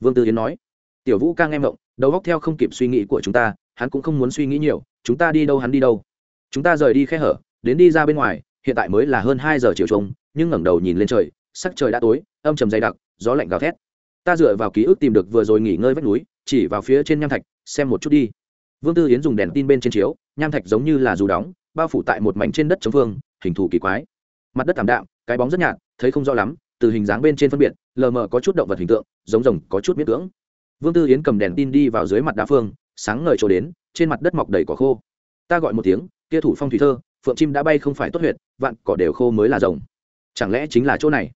Vương tư yến nói. Tiểu vũ ca nghe mộng đầu góc theo không kịp suy nghĩ của chúng ta, hắn cũng không muốn suy nghĩ nhiều, chúng ta đi đâu hắn đi đâu? Chúng ta rời đi khe hở, đến đi ra bên ngoài hiện tại mới là hơn hai giờ chiều trông, nhưng ngẩng đầu nhìn lên trời, sắc trời đã tối, âm trầm dày đặc, gió lạnh gào thét. Ta dựa vào ký ức tìm được vừa rồi nghỉ ngơi vách núi, chỉ vào phía trên nham thạch, xem một chút đi. Vương tư yến dùng đèn tin bên trên chiếu, nham thạch giống như là dù đóng, bao phủ tại một mảnh trên đất chống phương hình thù kỳ quái. Mặt đất thảm đạm, cái bóng rất nhạt, thấy không rõ lắm, từ hình dáng bên trên phân biệt, lờ mờ có chút động vật hình tượng, giống rồng có chút miết cưỡng. Vương tư yến cầm đèn tin đi vào dưới mặt đá phương, sáng ngời trổ đến, trên mặt đất mọc đầy cỏ khô. Ta gọi một tiếng, kia thủ phong thủy thơ phượng chim đã bay không phải tốt huyệt, vạn cỏ đều khô mới là rồng. Chẳng lẽ chính là chỗ này?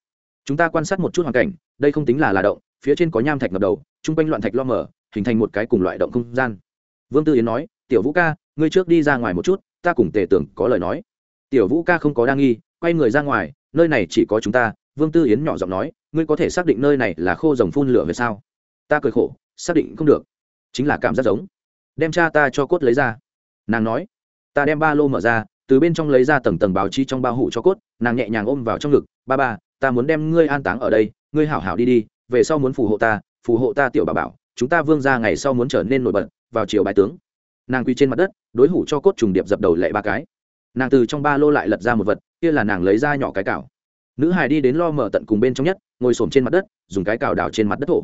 Chúng ta quan sát một chút hoàn cảnh, đây không tính là là động, phía trên có nham thạch ngập đầu, chung quanh loạn thạch lo mở, hình thành một cái cùng loại động không gian. Vương tư yến nói, tiểu vũ ca, ngươi trước đi ra ngoài một chút, ta cùng tề tưởng có lời nói. Tiểu vũ ca không có đa nghi, quay người ra ngoài, nơi này chỉ có chúng ta. Vương tư yến nhỏ giọng nói, ngươi có thể xác định nơi này là khô rồng phun lửa về sao? Ta cười khổ, xác định không được. Chính là cảm giác giống. Đem cha ta cho cốt lấy ra. Nàng nói, ta đem ba lô mở ra từ bên trong lấy ra tầng tầng báo chi trong bao hủ cho cốt, nàng nhẹ nhàng ôm vào trong ngực, ba ba, ta muốn đem ngươi an táng ở đây, ngươi hảo hảo đi đi, về sau muốn phù hộ ta, phù hộ ta tiểu bà bảo, chúng ta vương ra ngày sau muốn trở nên nổi bật, vào chiều bài tướng. Nàng quy trên mặt đất, đối hủ cho cốt trùng điệp dập đầu lệ ba cái. Nàng từ trong ba lô lại lật ra một vật, kia là nàng lấy ra nhỏ cái cào. Nữ hài đi đến lo mở tận cùng bên trong nhất, ngồi xổm trên mặt đất, dùng cái cào đào trên mặt đất thổ.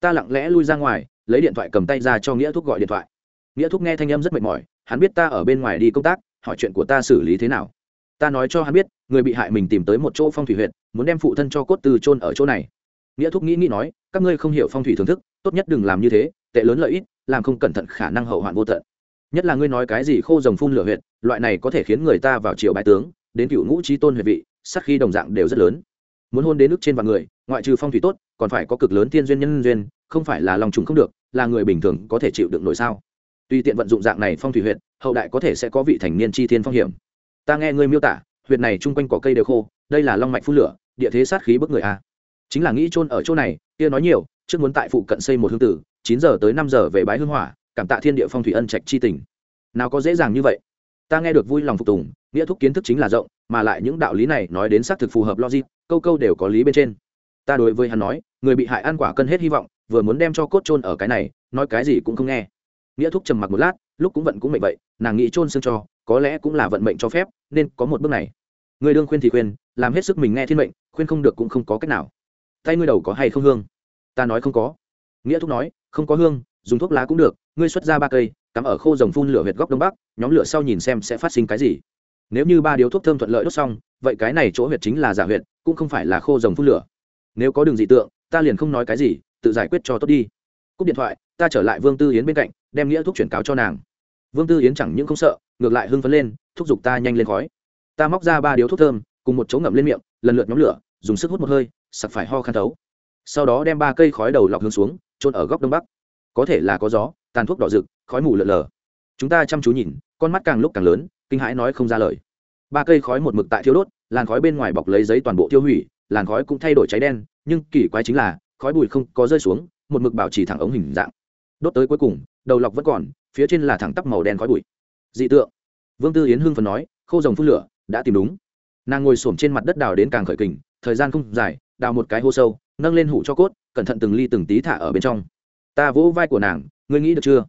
Ta lặng lẽ lui ra ngoài, lấy điện thoại cầm tay ra cho nghĩa thúc gọi điện thoại. Nghĩa thúc nghe thanh âm rất mệt mỏi, hắn biết ta ở bên ngoài đi công tác hỏi chuyện của ta xử lý thế nào? Ta nói cho hắn biết, người bị hại mình tìm tới một chỗ phong thủy huyện, muốn đem phụ thân cho cốt từ chôn ở chỗ này. Nghĩa thúc nghĩ nghĩ nói, các ngươi không hiểu phong thủy thưởng thức, tốt nhất đừng làm như thế, tệ lớn lợi ít làm không cẩn thận khả năng hậu hoạn vô tận. Nhất là ngươi nói cái gì khô rồng phun lửa huyện, loại này có thể khiến người ta vào triều bại tướng, đến cựu ngũ trí tôn huệ vị sắc khi đồng dạng đều rất lớn. Muốn hôn đến nước trên vạn người, ngoại trừ phong thủy tốt, còn phải có cực lớn thiên duyên nhân duyên, không phải là lòng trùng không được, là người bình thường có thể chịu đựng nổi sao? Tùy tiện vận dụng dạng này phong thủy huyện hậu đại có thể sẽ có vị thành niên chi thiên phong hiểm. Ta nghe ngươi miêu tả huyện này chung quanh có cây đều khô, đây là long mạch phun lửa, địa thế sát khí bức người a. Chính là nghĩ trôn ở chỗ này, kia nói nhiều, trước muốn tại phụ cận xây một hương tử, chín giờ tới năm giờ về bái hương hỏa, cảm tạ thiên địa phong thủy ân trạch chi tình. Nào có dễ dàng như vậy. Ta nghe được vui lòng phục tùng, nghĩa thúc kiến thức chính là rộng, mà lại những đạo lý này nói đến xác thực phù hợp logic, câu câu đều có lý bên trên. Ta đối với hắn nói, người bị hại ăn quả cân hết hy vọng, vừa muốn đem cho cốt trôn ở cái này, nói cái gì cũng không nghe nghĩa thúc trầm mặc một lát, lúc cũng vận cũng mệnh vậy, nàng nghĩ trôn xương cho, có lẽ cũng là vận mệnh cho phép, nên có một bước này. Người đương khuyên thì khuyên, làm hết sức mình nghe thiên mệnh, khuyên không được cũng không có cách nào. Tay ngươi đầu có hay không hương? Ta nói không có. Nghĩa thúc nói, không có hương, dùng thuốc lá cũng được, ngươi xuất ra ba cây, cắm ở khô rồng phun lửa huyệt góc đông bắc, nhóm lửa sau nhìn xem sẽ phát sinh cái gì. Nếu như ba điếu thuốc thơm thuận lợi đốt xong, vậy cái này chỗ huyệt chính là giả huyệt, cũng không phải là khô rồng phun lửa. Nếu có đường dị tượng, ta liền không nói cái gì, tự giải quyết cho tốt đi cúp điện thoại, ta trở lại vương tư yến bên cạnh, đem nghĩa thuốc chuyển cáo cho nàng. Vương tư yến chẳng những không sợ, ngược lại hưng phấn lên, thúc giục ta nhanh lên khói. Ta móc ra ba điếu thuốc thơm, cùng một chỗ ngậm lên miệng, lần lượt nhóm lửa, dùng sức hút một hơi, sặc phải ho khăn thấu. Sau đó đem ba cây khói đầu lọc hướng xuống trôn ở góc đông bắc. Có thể là có gió, tàn thuốc đỏ rực, khói mù lợn lờ chúng ta chăm chú nhìn, con mắt càng lúc càng lớn, kinh hãi nói không ra lời. Ba cây khói một mực tại thiêu đốt, làn khói bên ngoài bọc lấy giấy toàn bộ tiêu hủy, làn khói cũng thay đổi cháy đen, nhưng kỳ quái chính là, khói bụi không có rơi xuống một mực bảo trì thẳng ống hình dạng. Đốt tới cuối cùng, đầu lọc vẫn còn, phía trên là thẳng tắp màu đen khói bụi. Dị tượng. Vương tư yến hưng phần nói, khô rồng phun lửa, đã tìm đúng. Nàng ngồi s trên mặt đất đào đến càng khởi kình, thời gian không dài, đào một cái hô sâu, nâng lên hủ cho cốt, cẩn thận từng ly từng tí thả ở bên trong. Ta vỗ vai của nàng, ngươi nghĩ được chưa?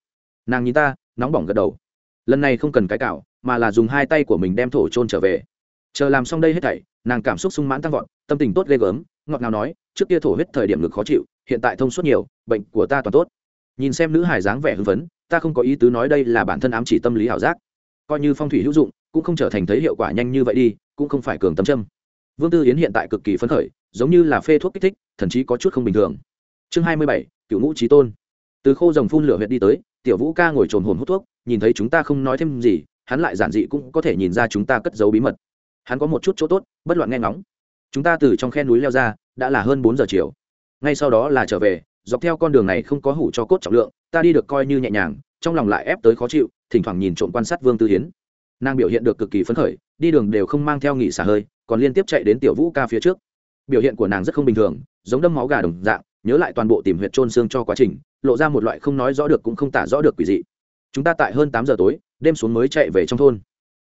Nàng nhìn ta, nóng bỏng gật đầu. Lần này không cần cái cạo, mà là dùng hai tay của mình đem thổ trôn trở về. Chờ làm xong đây hết thảy, nàng cảm xúc sung mãn tăng vọt, tâm tình tốt ghê gớm, ngọt ngào nói, trước kia thổ huyết thời điểm ngực khó chịu hiện tại thông suốt nhiều, bệnh của ta toàn tốt. Nhìn xem nữ hải dáng vẻ hưng phấn, ta không có ý tứ nói đây là bản thân ám chỉ tâm lý ảo giác. Coi như phong thủy hữu dụng, cũng không trở thành thấy hiệu quả nhanh như vậy đi, cũng không phải cường tâm châm. Vương tư yến hiện tại cực kỳ phấn khởi, giống như là phê thuốc kích thích, thậm chí có chút không bình thường. Chương hai mươi bảy cựu ngũ trí tôn. Từ khô rồng phun lửa huyện đi tới, tiểu vũ ca ngồi trồn hồn hút thuốc, nhìn thấy chúng ta không nói thêm gì, hắn lại giản dị cũng có thể nhìn ra chúng ta cất giấu bí mật. Hắn có một chút chỗ tốt, bất loạn nghe ngóng. Chúng ta từ trong khe núi leo ra, đã là hơn bốn giờ chiều ngay sau đó là trở về, dọc theo con đường này không có hủ cho cốt trọng lượng, ta đi được coi như nhẹ nhàng, trong lòng lại ép tới khó chịu, thỉnh thoảng nhìn trộm quan sát vương tư hiến. Nàng biểu hiện được cực kỳ phấn khởi, đi đường đều không mang theo nghỉ xả hơi, còn liên tiếp chạy đến tiểu vũ ca phía trước. Biểu hiện của nàng rất không bình thường, giống đâm máu gà đồng dạng, nhớ lại toàn bộ tìm huyệt trôn xương cho quá trình, lộ ra một loại không nói rõ được cũng không tả rõ được quỷ dị. Chúng ta tại hơn tám giờ tối, đêm xuống mới chạy về trong thôn.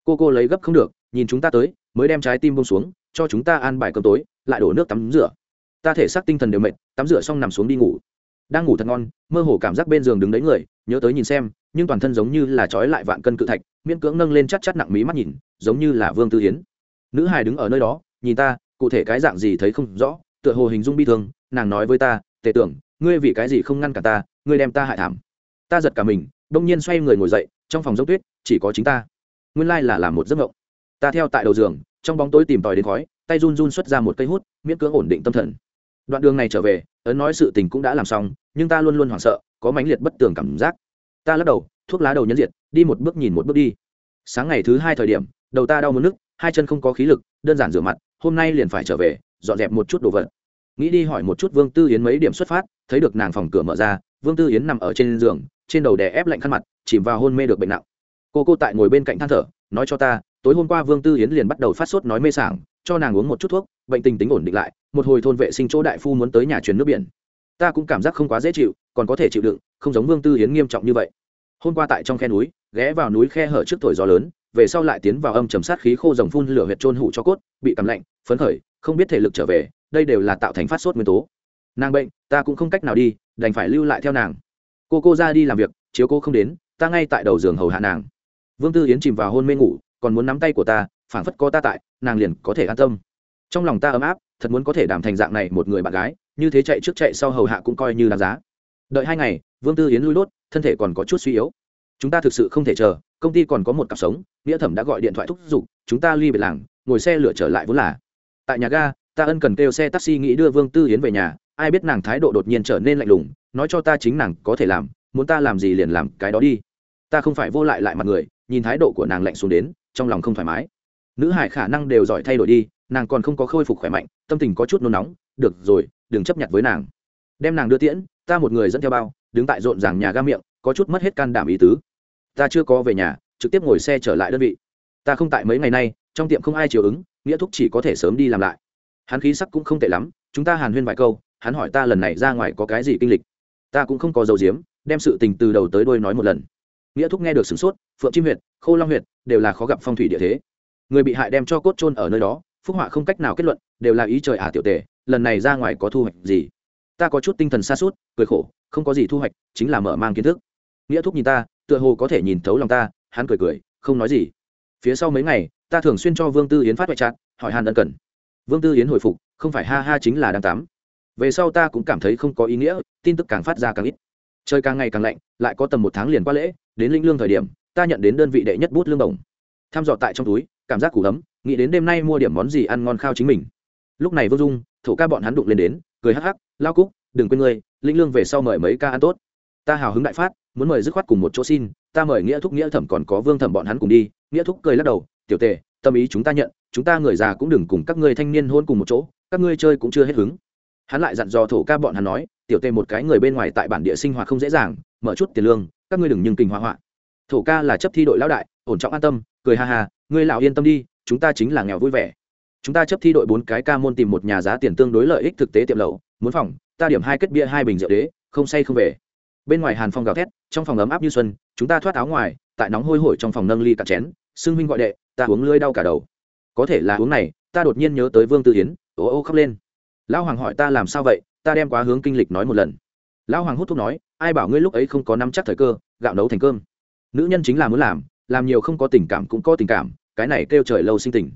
Cô cô lấy gấp không được, nhìn chúng ta tới, mới đem trái tim bông xuống, cho chúng ta ăn bài cơm tối, lại đổ nước tắm rửa. Ta thể xác tinh thần đều mệt tắm rửa xong nằm xuống đi ngủ. Đang ngủ thật ngon, mơ hồ cảm giác bên giường đứng đấy người, nhớ tới nhìn xem, nhưng toàn thân giống như là trói lại vạn cân cự thạch, miễn cưỡng nâng lên chắc chắc nặng mí mắt nhìn, giống như là vương tư hiến nữ hài đứng ở nơi đó, nhìn ta, cụ thể cái dạng gì thấy không rõ, tựa hồ hình dung bi thương, nàng nói với ta, tề tưởng, ngươi vì cái gì không ngăn cả ta, ngươi đem ta hại thảm. Ta giật cả mình, đông nhiên xoay người ngồi dậy, trong phòng giống tuyết, chỉ có chính ta. Nguyên lai là làm một giấc mộng. Ta theo tại đầu giường, trong bóng tối tìm tòi đến khói, tay run run xuất ra một cây hút, miễn cưỡng ổn định tâm thần đoạn đường này trở về, ấn nói sự tình cũng đã làm xong, nhưng ta luôn luôn hoảng sợ, có mãnh liệt bất tường cảm giác. Ta lắc đầu, thuốc lá đầu nhân diệt, đi một bước nhìn một bước đi. Sáng ngày thứ hai thời điểm, đầu ta đau muốn nức hai chân không có khí lực, đơn giản rửa mặt, hôm nay liền phải trở về, dọn dẹp một chút đồ vật. Nghĩ đi hỏi một chút vương tư yến mấy điểm xuất phát, thấy được nàng phòng cửa mở ra, vương tư yến nằm ở trên giường, trên đầu đè ép lạnh khăn mặt, chìm vào hôn mê được bệnh nặng. Cô cô tại ngồi bên cạnh than thở, nói cho ta, tối hôm qua vương tư yến liền bắt đầu phát sốt nói mê sảng cho nàng uống một chút thuốc, bệnh tình tính ổn định lại, một hồi thôn vệ sinh chỗ đại phu muốn tới nhà truyền nước biển. Ta cũng cảm giác không quá dễ chịu, còn có thể chịu đựng, không giống vương tư yến nghiêm trọng như vậy. Hôm qua tại trong khe núi, ghé vào núi khe hở trước thổi gió lớn, về sau lại tiến vào âm trầm sát khí khô rồng phun lửa huyệt trôn hủ cho cốt, bị cảm lạnh, phấn khởi, không biết thể lực trở về, đây đều là tạo thành phát sốt nguyên tố. Nàng bệnh, ta cũng không cách nào đi, đành phải lưu lại theo nàng. Cô cô ra đi làm việc, chiếu cô không đến, ta ngay tại đầu giường hầu hạ nàng. Vương tư yến chìm vào hôn mê ngủ, còn muốn nắm tay của ta phảng phất có ta tại, nàng liền có thể an tâm. Trong lòng ta ấm áp, thật muốn có thể đảm thành dạng này một người bạn gái, như thế chạy trước chạy sau hầu hạ cũng coi như đáng giá. Đợi hai ngày, vương tư yến lui lốt thân thể còn có chút suy yếu. Chúng ta thực sự không thể chờ, công ty còn có một cặp sống, nghĩa thẩm đã gọi điện thoại thúc giục, chúng ta ly biệt làng, ngồi xe lửa trở lại vốn là. Tại nhà ga, ta ân cần kêu xe taxi nghĩ đưa vương tư yến về nhà, ai biết nàng thái độ đột nhiên trở nên lạnh lùng, nói cho ta chính nàng có thể làm, muốn ta làm gì liền làm cái đó đi. Ta không phải vô lại lại mặt người, nhìn thái độ của nàng lạnh xuống đến, trong lòng không thoải mái nữ hải khả năng đều giỏi thay đổi đi, nàng còn không có khôi phục khỏe mạnh, tâm tình có chút nôn nóng, được rồi, đừng chấp nhận với nàng. Đem nàng đưa tiễn, ta một người dẫn theo bao, đứng tại rộn ràng nhà ga miệng, có chút mất hết can đảm ý tứ. Ta chưa có về nhà, trực tiếp ngồi xe trở lại đơn vị. Ta không tại mấy ngày nay, trong tiệm không ai chiều ứng, nghĩa thúc chỉ có thể sớm đi làm lại. Hắn khí sắc cũng không tệ lắm, chúng ta hàn huyên vài câu, hắn hỏi ta lần này ra ngoài có cái gì kinh lịch. Ta cũng không có dầu diếm đem sự tình từ đầu tới đôi nói một lần. Nghĩa thúc nghe được sửng sốt, phượng chim huyệt, khô long huyệt, đều là khó gặp phong thủy địa thế người bị hại đem cho cốt trôn ở nơi đó, phúc họa không cách nào kết luận, đều là ý trời ả tiểu tề, lần này ra ngoài có thu hoạch gì? Ta có chút tinh thần xa suốt cười khổ, không có gì thu hoạch, chính là mở mang kiến thức. Nghĩa thúc nhìn ta, tựa hồ có thể nhìn thấu lòng ta, hắn cười cười, không nói gì. Phía sau mấy ngày, ta thường xuyên cho vương tư yến phát hoại chặt hỏi hàn ân cần. Vương tư yến hồi phục, không phải ha ha chính là đang tắm. Về sau ta cũng cảm thấy không có ý nghĩa, tin tức càng phát ra càng ít. Trời càng ngày càng lạnh, lại có tầm một tháng liền qua lễ, đến linh lương thời điểm, ta nhận đến đơn vị đệ nhất bút lương đồng. Tham dò tại trong túi cảm giác củ ấm, nghĩ đến đêm nay mua điểm món gì ăn ngon khao chính mình. Lúc này vương dung, thổ ca bọn hắn đụng lên đến, cười hắc hắc, lao cúc, đừng quên ngươi, linh lương về sau mời mấy ca ăn tốt. Ta hào hứng đại phát, muốn mời dứt khoát cùng một chỗ xin, ta mời nghĩa thúc, nghĩa thẩm còn có vương thẩm bọn hắn cùng đi. Nghĩa thúc cười lắc đầu, tiểu tề, tâm ý chúng ta nhận, chúng ta người già cũng đừng cùng các ngươi thanh niên hôn cùng một chỗ, các ngươi chơi cũng chưa hết hứng. Hắn lại dặn dò thổ ca bọn hắn nói, tiểu tề một cái người bên ngoài tại bản địa sinh hoạt không dễ dàng, mở chút tiền lương, các ngươi đừng nhưng kinh hoa hoạn thổ ca là chấp thi đội lão đại ổn trọng an tâm cười ha ha ngươi lão yên tâm đi chúng ta chính là nghèo vui vẻ. Chúng ta chấp thi đội bốn cái ca môn tìm một nhà giá tiền tương đối lợi ích thực tế tiệm lậu, muốn phòng ta điểm hai kết bia hai bình rượu đế không say không về. Bên ngoài hàn phong gào thét trong phòng ấm áp như xuân chúng ta thoát áo ngoài tại nóng hôi hổi trong phòng nâng ly cạn chén xưng huynh gọi đệ ta uống lưỡi đau cả đầu. Có thể là uống này ta đột nhiên nhớ tới vương tư hiến ô ô khóc lên. Lão hoàng hỏi ta làm sao vậy ta đem quá hướng kinh lịch nói một lần. Lão hoàng hút thuốc nói ai bảo ngươi lúc ấy không có nắm chắc thời cơ gạo nấu thành cơm. Nữ nhân chính là muốn làm làm nhiều không có tình cảm cũng có tình cảm, cái này kêu trời lâu sinh tình.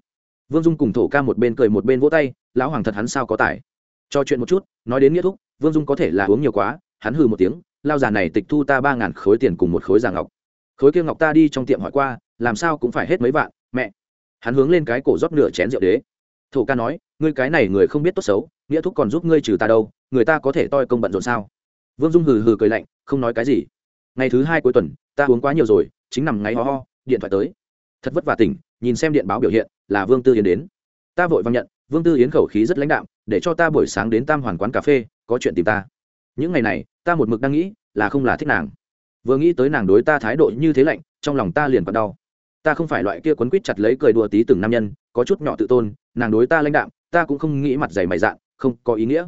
Vương dung cùng thổ ca một bên cười một bên vỗ tay, lão hoàng thật hắn sao có tài. Cho chuyện một chút, nói đến nghĩa thúc, vương dung có thể là uống nhiều quá, hắn hừ một tiếng, lao già này tịch thu ta ba ngàn khối tiền cùng một khối già ngọc. Khối kia ngọc ta đi trong tiệm hỏi qua, làm sao cũng phải hết mấy vạn, mẹ. Hắn hướng lên cái cổ rót nửa chén rượu đế. Thổ ca nói, ngươi cái này người không biết tốt xấu, nghĩa thúc còn giúp ngươi trừ ta đâu, người ta có thể toi công bận rộn sao? Vương dung hừ hừ cười lạnh, không nói cái gì ngày thứ hai cuối tuần, ta uống quá nhiều rồi, chính nằm ngáy ho ho, điện thoại tới. Thật vất vả tỉnh, nhìn xem điện báo biểu hiện, là vương tư yến đến. Ta vội vàng nhận, vương tư yến khẩu khí rất lãnh đạm, để cho ta buổi sáng đến tam hoàn quán cà phê, có chuyện tìm ta. Những ngày này, ta một mực đang nghĩ, là không là thích nàng. Vừa nghĩ tới nàng đối ta thái độ như thế lạnh, trong lòng ta liền còn đau. Ta không phải loại kia quấn quýt chặt lấy cười đùa tí từng nam nhân, có chút nhỏ tự tôn, nàng đối ta lãnh đạm, ta cũng không nghĩ mặt dày mày dạn, không có ý nghĩa.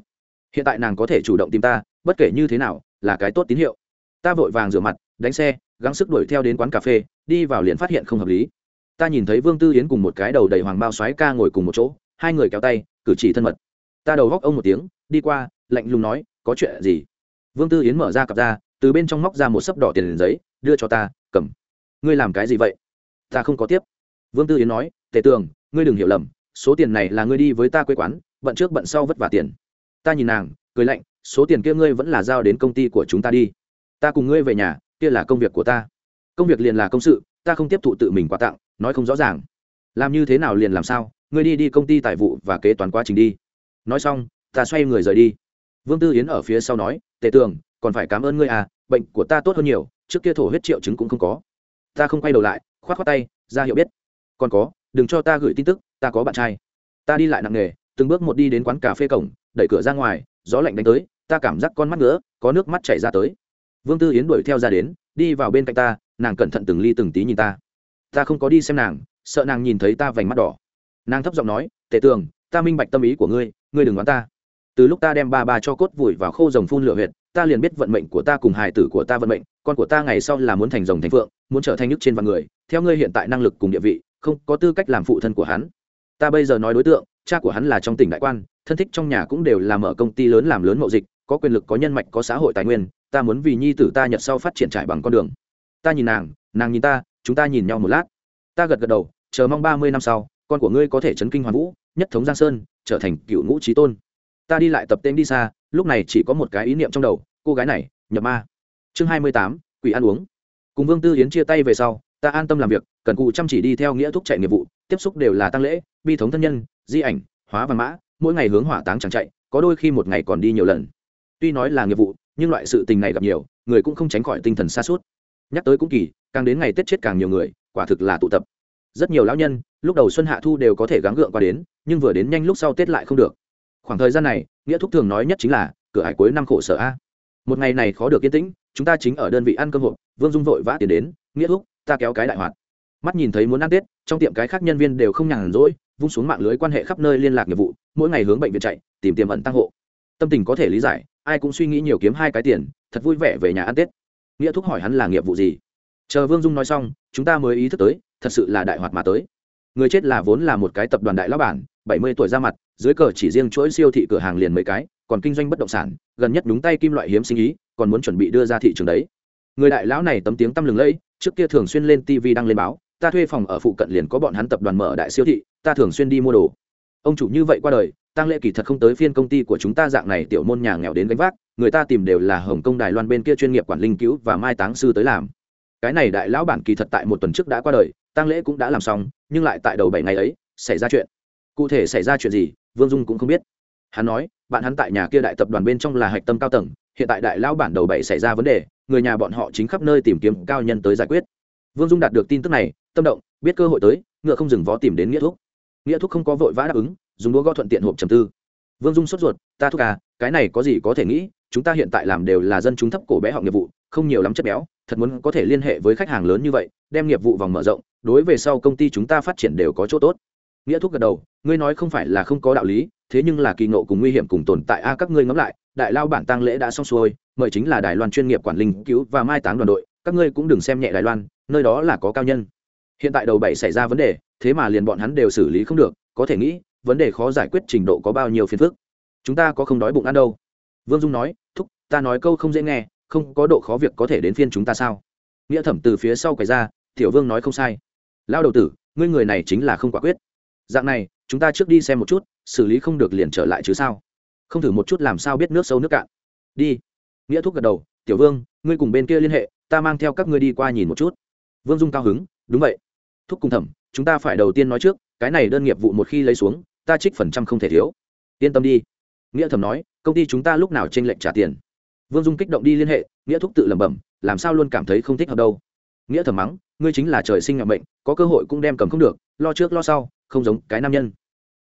Hiện tại nàng có thể chủ động tìm ta, bất kể như thế nào, là cái tốt tín hiệu ta vội vàng rửa mặt, đánh xe, gắng sức đuổi theo đến quán cà phê, đi vào liền phát hiện không hợp lý. Ta nhìn thấy vương tư yến cùng một cái đầu đầy hoàng bao xoáy ca ngồi cùng một chỗ, hai người kéo tay, cử chỉ thân mật. Ta đầu góc ông một tiếng, đi qua, lạnh lùng nói, có chuyện gì? Vương tư yến mở ra cặp ra, từ bên trong móc ra một sấp đỏ tiền giấy, đưa cho ta, cầm. Ngươi làm cái gì vậy? Ta không có tiếp. Vương tư yến nói, tề tường, ngươi đừng hiểu lầm, số tiền này là ngươi đi với ta quê quán, bận trước bận sau vất vả tiền. Ta nhìn nàng, cười lạnh, số tiền kia ngươi vẫn là giao đến công ty của chúng ta đi ta cùng ngươi về nhà, kia là công việc của ta. Công việc liền là công sự, ta không tiếp thụ tự mình quà tặng, nói không rõ ràng. Làm như thế nào liền làm sao, ngươi đi đi công ty tài vụ và kế toán quá trình đi. Nói xong, ta xoay người rời đi. Vương tư yến ở phía sau nói, tề tường, còn phải cảm ơn ngươi à bệnh của ta tốt hơn nhiều, trước kia thổ huyết triệu chứng cũng không có. Ta không quay đầu lại k h o á t k h o á tay, ra hiệu biết. Còn có, đừng cho ta gửi tin tức, ta có bạn trai. Ta đi lại nặng nề, từng bước một đi đến quán cà phê cổng, đẩy cửa ra ngoài, gió lạnh đánh tới, ta cảm giác con mắt nữa có nước mắt chảy ra tới vương tư yến đuổi theo ra đến, đi vào bên cạnh ta, nàng cẩn thận từng ly từng tí nhìn ta. Ta không có đi xem nàng, sợ nàng nhìn thấy ta vành mắt đỏ. Nàng thấp giọng nói, tề tường, ta minh bạch tâm ý của ngươi ngươi đừng đoán ta. Từ lúc ta đem ba ba cho cốt vùi vào khô rồng phun lửa huyệt, ta liền biết vận mệnh của ta cùng hài tử của ta vận mệnh, con của ta ngày sau là muốn thành rồng thành phượng, muốn trở thành nước trên vạn người. Theo ngươi hiện tại năng lực cùng địa vị, không có tư cách làm phụ thân của hắn. Ta bây giờ nói đối tượng, cha của hắn là trong tỉnh đại quan, thân thích trong nhà cũng đều là mở công ty lớn làm lớn mậu dịch có quyền lực có nhân mạch có xã hội tài nguyên, ta muốn vì nhi tử ta nhật sau phát triển trải bằng con đường. Ta nhìn nàng nàng nhìn ta, chúng ta nhìn nhau một lát. Ta gật gật đầu, chờ mong ba mươi năm sau, con của ngươi có thể chấn kinh hoàn vũ, nhất thống giang sơn, trở thành cựu ngũ trí tôn. Ta đi lại tập tên đi xa, lúc này chỉ có một cái ý niệm trong đầu, cô gái này, nhập ma. Chương hai mươi tám, quỷ ăn uống. Cùng vương tư hiến chia tay về sau, ta an tâm làm việc, cần cụ chăm chỉ đi theo nghĩa thúc chạy nghiệp vụ, tiếp xúc đều là tăng lễ, bi thống thân nhân, di ảnh, hóa văn mã, mỗi ngày hướng hỏa táng chẳng chạy, có đôi khi một ngày còn đi nhiều lần tuy nói là nghiệp vụ, nhưng loại sự tình này gặp nhiều, người cũng không tránh khỏi tinh thần xa suốt nhắc tới cũng kỳ, càng đến ngày tết chết càng nhiều người, quả thực là tụ tập. Rất nhiều lão nhân, lúc đầu xuân hạ thu đều có thể gắng gượng qua đến, nhưng vừa đến nhanh lúc sau tết lại không được. Khoảng thời gian này, nghĩa thúc thường nói nhất chính là, cửa hải cuối năm khổ sở a. Một ngày này khó được yên tĩnh, chúng ta chính ở đơn vị ăn cơm hộp, vương dung vội vã tiền đến, nghĩa thúc, ta kéo cái đại hoạt. Mắt nhìn thấy muốn ăn tết, trong tiệm cái khác nhân viên đều không nhàn rỗi, vung xuống mạng lưới quan hệ khắp nơi liên lạc nghiệp vụ, mỗi ngày hướng bệnh viện chạy, tìm tiềm ẩn tăng hộ tâm tình có thể lý giải, ai cũng suy nghĩ nhiều kiếm hai cái tiền, thật vui vẻ về nhà ăn tết. Nghĩa thúc hỏi hắn là nghiệp vụ gì? Chờ vương dung nói xong, chúng ta mới ý thức tới, thật sự là đại hoạt mà tới. Người chết là vốn là một cái tập đoàn đại lão bản, bảy mươi tuổi ra mặt, dưới cờ chỉ riêng chuỗi siêu thị cửa hàng liền mấy cái, còn kinh doanh bất động sản, gần nhất đúng tay kim loại hiếm sinh ý, còn muốn chuẩn bị đưa ra thị trường đấy. Người đại lão này tấm tiếng tăm lừng lẫy, trước kia thường xuyên lên tv đăng lên báo, ta thuê phòng ở phụ cận liền có bọn hắn tập đoàn mở đại siêu thị, ta thường xuyên đi mua đồ. Ông chủ như vậy qua đời tăng lễ kỳ thật không tới phiên công ty của chúng ta dạng này tiểu môn nhà nghèo đến gánh vác, người ta tìm đều là hồng kông, đài loan bên kia chuyên nghiệp quản linh cứu và mai táng sư tới làm. Cái này đại lão bản kỳ thật tại một tuần trước đã qua đời tăng lễ cũng đã làm xong, nhưng lại tại đầu bảy ngày ấy, xảy ra chuyện. Cụ thể xảy ra chuyện gì, vương dung cũng không biết. Hắn nói, bạn hắn tại nhà kia đại tập đoàn bên trong là hạch tâm cao tầng, hiện tại đại lão bản đầu bảy xảy ra vấn đề, người nhà bọn họ chính khắp nơi tìm kiếm cao nhân tới giải quyết. Vương dung đạt được tin tức này, tâm động, biết cơ hội tới, ngựa không dừng vó tìm đến nghĩa thúc. nghĩa thúc không có vội vã đáp ứng dùng đũa gõ thuận tiện hộp trầm tư. Vương dung sốt ruột, ta thúc à cái này có gì có thể nghĩ, chúng ta hiện tại làm đều là dân chúng thấp cổ bé họ nghiệp vụ, không nhiều lắm chất béo, thật muốn có thể liên hệ với khách hàng lớn như vậy, đem nghiệp vụ vòng mở rộng, đối về sau công ty chúng ta phát triển đều có chỗ tốt. Nghĩa thúc gật đầu, ngươi nói không phải là không có đạo lý, thế nhưng là kỳ ngộ cùng nguy hiểm cùng tồn tại a, các ngươi ngẫm lại, đại lao bản tăng lễ đã xong xuôi, mời chính là đài loan chuyên nghiệp quản linh cứu và mai táng đoàn đội, các ngươi cũng đừng xem nhẹ đài loan, nơi đó là có cao nhân. Hiện tại đầu bảy xảy ra vấn đề, thế mà liền bọn hắn đều xử lý không được, có thể nghĩ vấn đề khó giải quyết trình độ có bao nhiêu phiền phức. Chúng ta có không đói bụng ăn đâu. Vương dung nói, thúc, ta nói câu không dễ nghe, không có độ khó việc có thể đến phiên chúng ta sao? Nghĩa thẩm từ phía sau quầy ra, tiểu vương nói không sai. Lao đầu tử, ngươi người này chính là không quả quyết. Dạng này, chúng ta trước đi xem một chút, xử lý không được liền trở lại chứ sao? Không thử một chút làm sao biết nước sâu nước cạn. Đi. Nghĩa thúc gật đầu, tiểu vương, ngươi cùng bên kia liên hệ, ta mang theo các ngươi đi qua nhìn một chút. Vương dung cao hứng, đúng vậy. Thúc cùng thẩm, chúng ta phải đầu tiên nói trước, cái này đơn nghiệp vụ một khi lấy xuống ta trích phần trăm không thể thiếu. Yên tâm đi. Nghĩa thẩm nói, công ty chúng ta lúc nào t r ê n lệnh trả tiền? Vương dung kích động đi liên hệ, nghĩa thúc tự lẩm bẩm, làm sao luôn cảm thấy không thích hợp đâu? Nghĩa thẩm mắng, ngươi chính là trời sinh ngậm bệnh có cơ hội cũng đem cầm không được, lo trước lo sau, không giống cái nam nhân.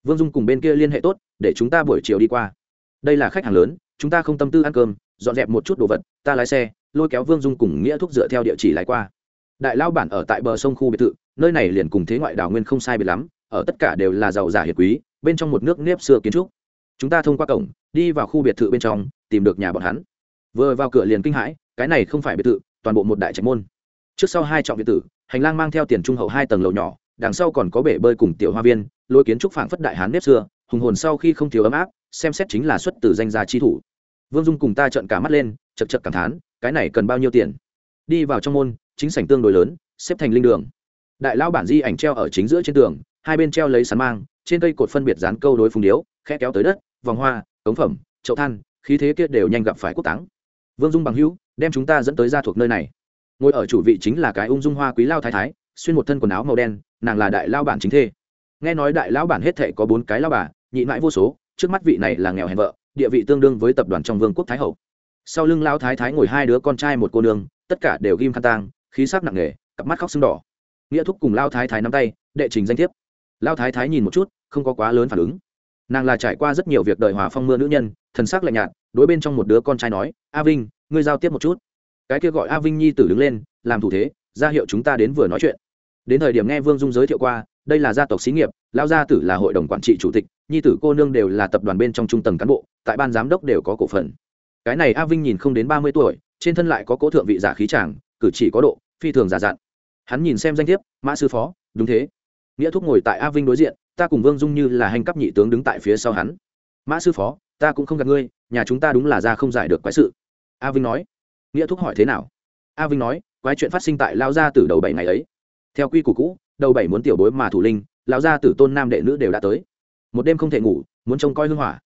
Vương dung cùng bên kia liên hệ tốt, để chúng ta buổi chiều đi qua. Đây là khách hàng lớn, chúng ta không tâm tư ăn cơm, dọn dẹp một chút đồ vật, ta lái xe, lôi kéo vương dung cùng nghĩa thúc dựa theo địa chỉ lái qua. Đại lao bản ở tại bờ sông khu biệt thự, nơi này liền cùng thế ngoại đảo nguyên không sai biệt lắm, ở tất cả đều là giàu giả hiệt quý bên trong một nước nếp xưa kiến trúc. Chúng ta thông qua cổng, đi vào khu biệt thự bên trong, tìm được nhà bọn hắn. Vừa vào cửa liền kinh hãi, cái này không phải biệt thự, toàn bộ một đại trạch môn. Trước sau hai trọng biệt thự, hành lang mang theo tiền trung hậu hai tầng lầu nhỏ, đằng sau còn có bể bơi cùng tiểu hoa viên lôi kiến trúc phảng phất đại hán nếp xưa, hùng hồn sau khi không thiếu ấm áp, xem xét chính là xuất từ danh gia chi thủ. Vương dung cùng ta trợn cả mắt lên, chật chật cảm thán, cái này cần bao nhiêu tiền? Đi vào trong môn, chính sảnh tương đối lớn, xếp thành linh đường. Đại lão bản di ảnh treo ở chính giữa trên tường, hai bên treo lấy sắn mang trên cây cột phân biệt dán câu đối phùng điếu khe kéo tới đất, vòng hoa, cống phẩm, chậu than, khí thế kia đều nhanh gặp phải quốc táng. Vương dung bằng hữu, đem chúng ta dẫn tới ra thuộc nơi này. Ngồi ở chủ vị chính là cái ung dung hoa quý lao thái thái, xuyên một thân quần áo màu đen, nàng là đại lao bản chính thê. Nghe nói đại lao bản hết thệ có bốn cái lao bà, nhị mãi vô số, trước mắt vị này là nghèo hèn vợ, địa vị tương đương với tập đoàn trong vương quốc thái hậu. Sau lưng lao thái thái ngồi hai đứa con trai một cô nương, tất cả đều ghim khăn tang, khí sắc nặng nề, cặp mắt khóc sưng đỏ. Nghĩa thúc cùng lao thái thái nắm tay, đệ trình danh thiếp lao thái thái nhìn một chút, không có quá lớn phản ứng. Nàng là trải qua rất nhiều việc đời hòa phong mưa nữ nhân, thần sắc lạnh nhạt, đối bên trong một đứa con trai nói, a vinh, ngươi giao tiếp một chút. Cái kia gọi a vinh nhi tử đứng lên, làm thủ thế, ra hiệu chúng ta đến vừa nói chuyện. Đến thời điểm nghe vương dung giới thiệu qua, đây là gia tộc xí nghiệp lao gia tử là hội đồng quản trị chủ tịch, nhi tử cô nương đều là tập đoàn bên trong trung tầng cán bộ, tại ban giám đốc đều có cổ phần. Cái này a vinh nhìn không đến ba mươi tuổi, trên thân lại có cố thượng vị giả khí tràng cử chỉ có độ, phi thường giả dặn hắn nhìn xem danh thiếp, mã sư phó, đúng thế nghĩa thúc ngồi tại a vinh đối diện, ta cùng vương dung như là hành cấp nhị tướng đứng tại phía sau hắn. Mã sư phó, ta cũng không gặp ngươi, nhà chúng ta đúng là ra không giải được quái sự. A vinh nói. Nghĩa thúc hỏi thế nào? A vinh nói, quái chuyện phát sinh tại lao gia từ đầu bảy ngày ấy. Theo quy củ cũ, đầu bảy muốn tiểu bối mà thủ linh lao gia tử tôn nam đệ nữ đều đã tới. Một đêm không thể ngủ, muốn trông coi hưng hỏa.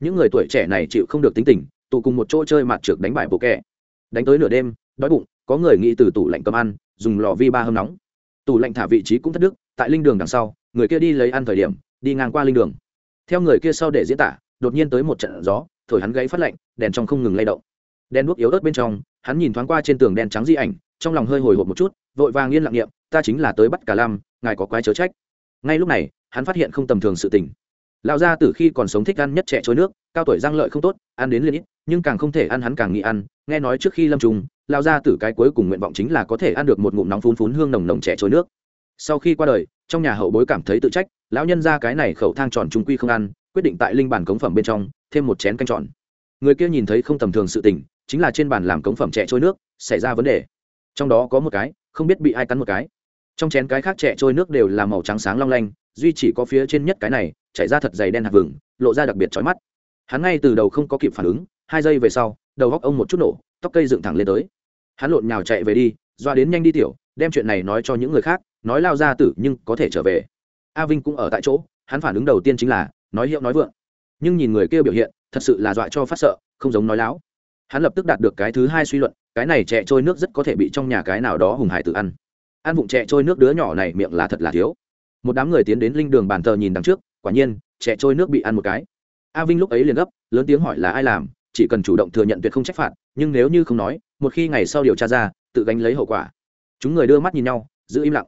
Những người tuổi trẻ này chịu không được tính tình, tụ cùng một chỗ chơi mặt trượt đánh bài bộ kẹ đánh tới nửa đêm, đói bụng, có người nghĩ từ tủ lạnh cầm ăn, dùng lò vi ba hâm nóng tủ lạnh thả vị trí cũng thất đức, tại linh đường đằng sau, người kia đi lấy ăn thời điểm, đi ngang qua linh đường. Theo người kia sau để diễn tả, đột nhiên tới một trận gió, thổi hắn gãy phát lạnh, đèn trong không ngừng lay động. Đèn đuốc yếu ớt bên trong, hắn nhìn thoáng qua trên tường đèn trắng di ảnh, trong lòng hơi hồi hộp một chút, vội vàng yên lặng nghiệm ta chính là tới bắt cả lam, ngài có quái chớ trách. Ngay lúc này, hắn phát hiện không tầm thường sự tình. Lão gia từ khi còn sống thích ăn nhất trẻ trôi nước, cao tuổi răng lợi không tốt, ăn đến liên ít, nhưng càng không thể ăn hắn càng nghĩ ăn, nghe nói trước khi lâm trùng lão gia từ cái cuối cùng nguyện vọng chính là có thể ăn được một ngụm nóng phun phun hương nồng nồng trẻ trôi nước. Sau khi qua đời, trong nhà hậu bối cảm thấy tự trách, lão nhân ra cái này khẩu thang tròn trung quy không ăn, quyết định tại linh bản cống phẩm bên trong, thêm một chén canh tròn. Người kia nhìn thấy không tầm thường sự tình, chính là trên bàn làm cống phẩm trẻ trôi nước, xảy ra vấn đề. Trong đó có một cái, không biết bị ai cắn một cái. Trong chén cái khác trẻ trôi nước đều là màu trắng sáng long lanh, duy chỉ có phía trên nhất cái này, chảy ra thật dày đen hạt vừng, lộ ra đặc biệt chói mắt. Hắn ngay từ đầu không có kịp phản ứng, hai giây về sau, đầu góc ông một chút nổ, tóc cây dựng thẳng lên tới hắn lộn nhào chạy về đi, doa đến nhanh đi tiểu, đem chuyện này nói cho những người khác, nói lao ra tử nhưng có thể trở về. A vinh cũng ở tại chỗ, hắn phản ứng đầu tiên chính là, nói hiệu nói vượng. Nhưng nhìn người kia biểu hiện, thật sự là dọa cho phát sợ, không giống nói láo. Hắn lập tức đạt được cái thứ hai suy luận, cái này trẻ trôi nước rất có thể bị trong nhà cái nào đó hùng hải tự ăn. Ăn vụng trẻ trôi nước đứa nhỏ này miệng là thật là thiếu. Một đám người tiến đến linh đường bàn thờ nhìn đằng trước, quả nhiên trẻ trôi nước bị ăn một cái. A vinh lúc ấy liền gấp, lớn tiếng hỏi là ai làm? Chỉ cần chủ động thừa nhận tuyệt không trách phạt, nhưng nếu như không nói, một khi ngày sau điều tra ra, tự gánh lấy hậu quả. Chúng người đưa mắt nhìn nhau, giữ im lặng.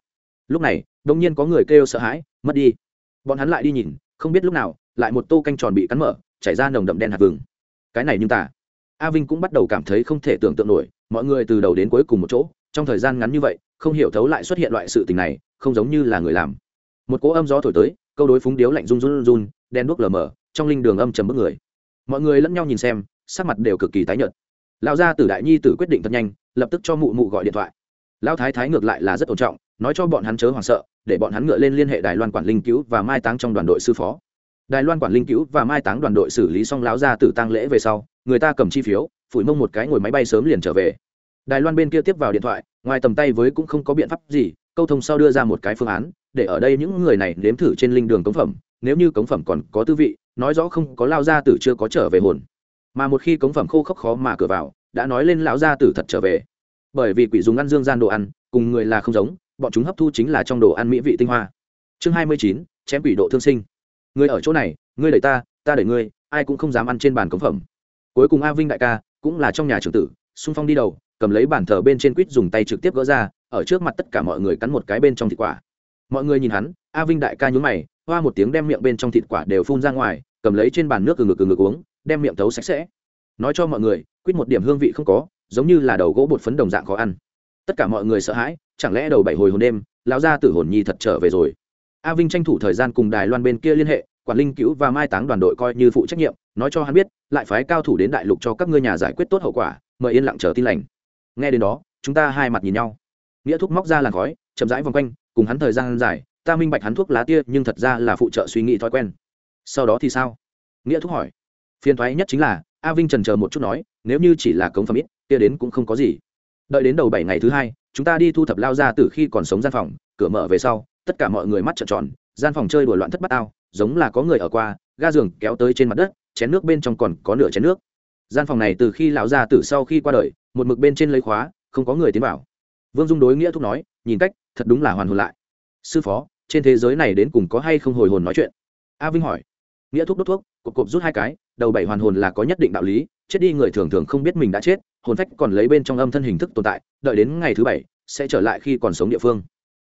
Lúc này đông nhiên có người kêu sợ hãi, mất đi. Bọn hắn lại đi nhìn, không biết lúc nào, lại một tô canh tròn bị cắn mở, chảy ra nồng đậm đen hạt vừng. Cái này nhưng tả a vinh cũng bắt đầu cảm thấy không thể tưởng tượng nổi, mọi người từ đầu đến cuối cùng một chỗ, trong thời gian ngắn như vậy, không hiểu thấu lại xuất hiện loại sự tình này, không giống như là người làm. Một cỗ âm gió thổi tới, câu đối phúng điếu lạnh run run run, đen đuốc lờ mờ, trong linh đường âm trầm bức người. Mọi người lẫn nhau nhìn xem sắc mặt đều cực kỳ tái nhợt. Lão gia tử đại nhi tử quyết định thật nhanh, lập tức cho mụ mụ gọi điện thoại. Lão thái thái ngược lại là rất tôn trọng, nói cho bọn hắn chớ hoảng sợ, để bọn hắn ngựa lên liên hệ đài loan quản linh cứu và mai táng trong đoàn đội sư phó. Đài loan quản linh cứu và mai táng đoàn đội xử lý xong lão gia tử tang lễ về sau, người ta cầm chi phiếu, phủi mông một cái ngồi máy bay sớm liền trở về. Đài loan bên kia tiếp vào điện thoại, ngoài tầm tay với cũng không có biện pháp gì, câu thông sau đưa ra một cái phương án, để ở đây những người này nếm thử trên linh đường cống phẩm, nếu như cống phẩm còn có tư vị, nói rõ không có lao ra tử chưa có trở về hồn mà một khi cống phẩm khô khốc khó mà cửa vào, đã nói lên lão gia tử thật trở về. Bởi vì quỷ dùng ăn dương gian đồ ăn, cùng người là không giống, bọn chúng hấp thu chính là trong đồ ăn mỹ vị tinh hoa. Chương hai mươi chín, chém quỷ độ thương sinh. Người ở chỗ này, ngươi đẩy ta ta đẩy ngươi, ai cũng không dám ăn trên bàn cống phẩm. Cuối cùng a vinh đại ca, cũng là trong nhà trưởng tử, xung phong đi đầu, cầm lấy bàn thờ bên trên quýt dùng tay trực tiếp gỡ ra, ở trước mặt tất cả mọi người cắn một cái bên trong thịt quả. Mọi người nhìn hắn, a vinh đại ca nhún mày, hoa một tiếng đem miệng bên trong thịt quả đều phun ra ngoài, cầm lấy trên bàn nước từ ngực từ ngực uống đem miệng tấu sạch sẽ. Nói cho mọi người, quýt một điểm hương vị không có, giống như là đầu gỗ bột phấn đồng dạng khó ăn. Tất cả mọi người sợ hãi, chẳng lẽ đầu bảy hồi hồn đêm, lão gia tử hồn nhi thật trở về rồi. A vinh tranh thủ thời gian cùng đài loan bên kia liên hệ, quản linh cứu và mai táng đoàn đội coi như phụ trách nhiệm, nói cho hắn biết, lại phái cao thủ đến đại lục cho các ngươi nhà giải quyết tốt hậu quả, mời yên lặng chờ tin lành. Nghe đến đó, chúng ta hai mặt nhìn nhau. Nghĩa thúc móc ra làn khói, chậm rãi vòng quanh, cùng hắn thời gian dài, ta minh bạch hắn thuốc lá tia, nhưng thật ra là phụ trợ suy nghĩ thói quen. Sau đó thì sao? Nghĩa thúc hỏi phiền thoái nhất chính là, a vinh trần chờ một chút nói, nếu như chỉ là cống phẩm ít, kia đến cũng không có gì. Đợi đến đầu bảy ngày thứ hai, chúng ta đi thu thập lao ra từ khi còn sống gian phòng, cửa mở về sau, tất cả mọi người mắt trợn tròn, gian phòng chơi đùa loạn thất bát ao giống là có người ở qua, ga giường kéo tới trên mặt đất, chén nước bên trong còn có nửa chén nước. Gian phòng này từ khi lão gia tử sau khi qua đời, một mực bên trên lấy khóa, không có người tiến vào. Vương dung đối nghĩa thúc nói, nhìn cách, thật đúng là hoàn hồn lại. Sư phó, trên thế giới này đến cùng có hay không hồi hồn nói chuyện? A vinh hỏi. Nghĩa thúc đốt thuốc, cộp cộp rút hai cái đầu bảy hoàn hồn là có nhất định đạo lý, chết đi người thường thường không biết mình đã chết, hồn phách còn lấy bên trong âm thân hình thức tồn tại, đợi đến ngày thứ bảy, sẽ trở lại khi còn sống địa phương.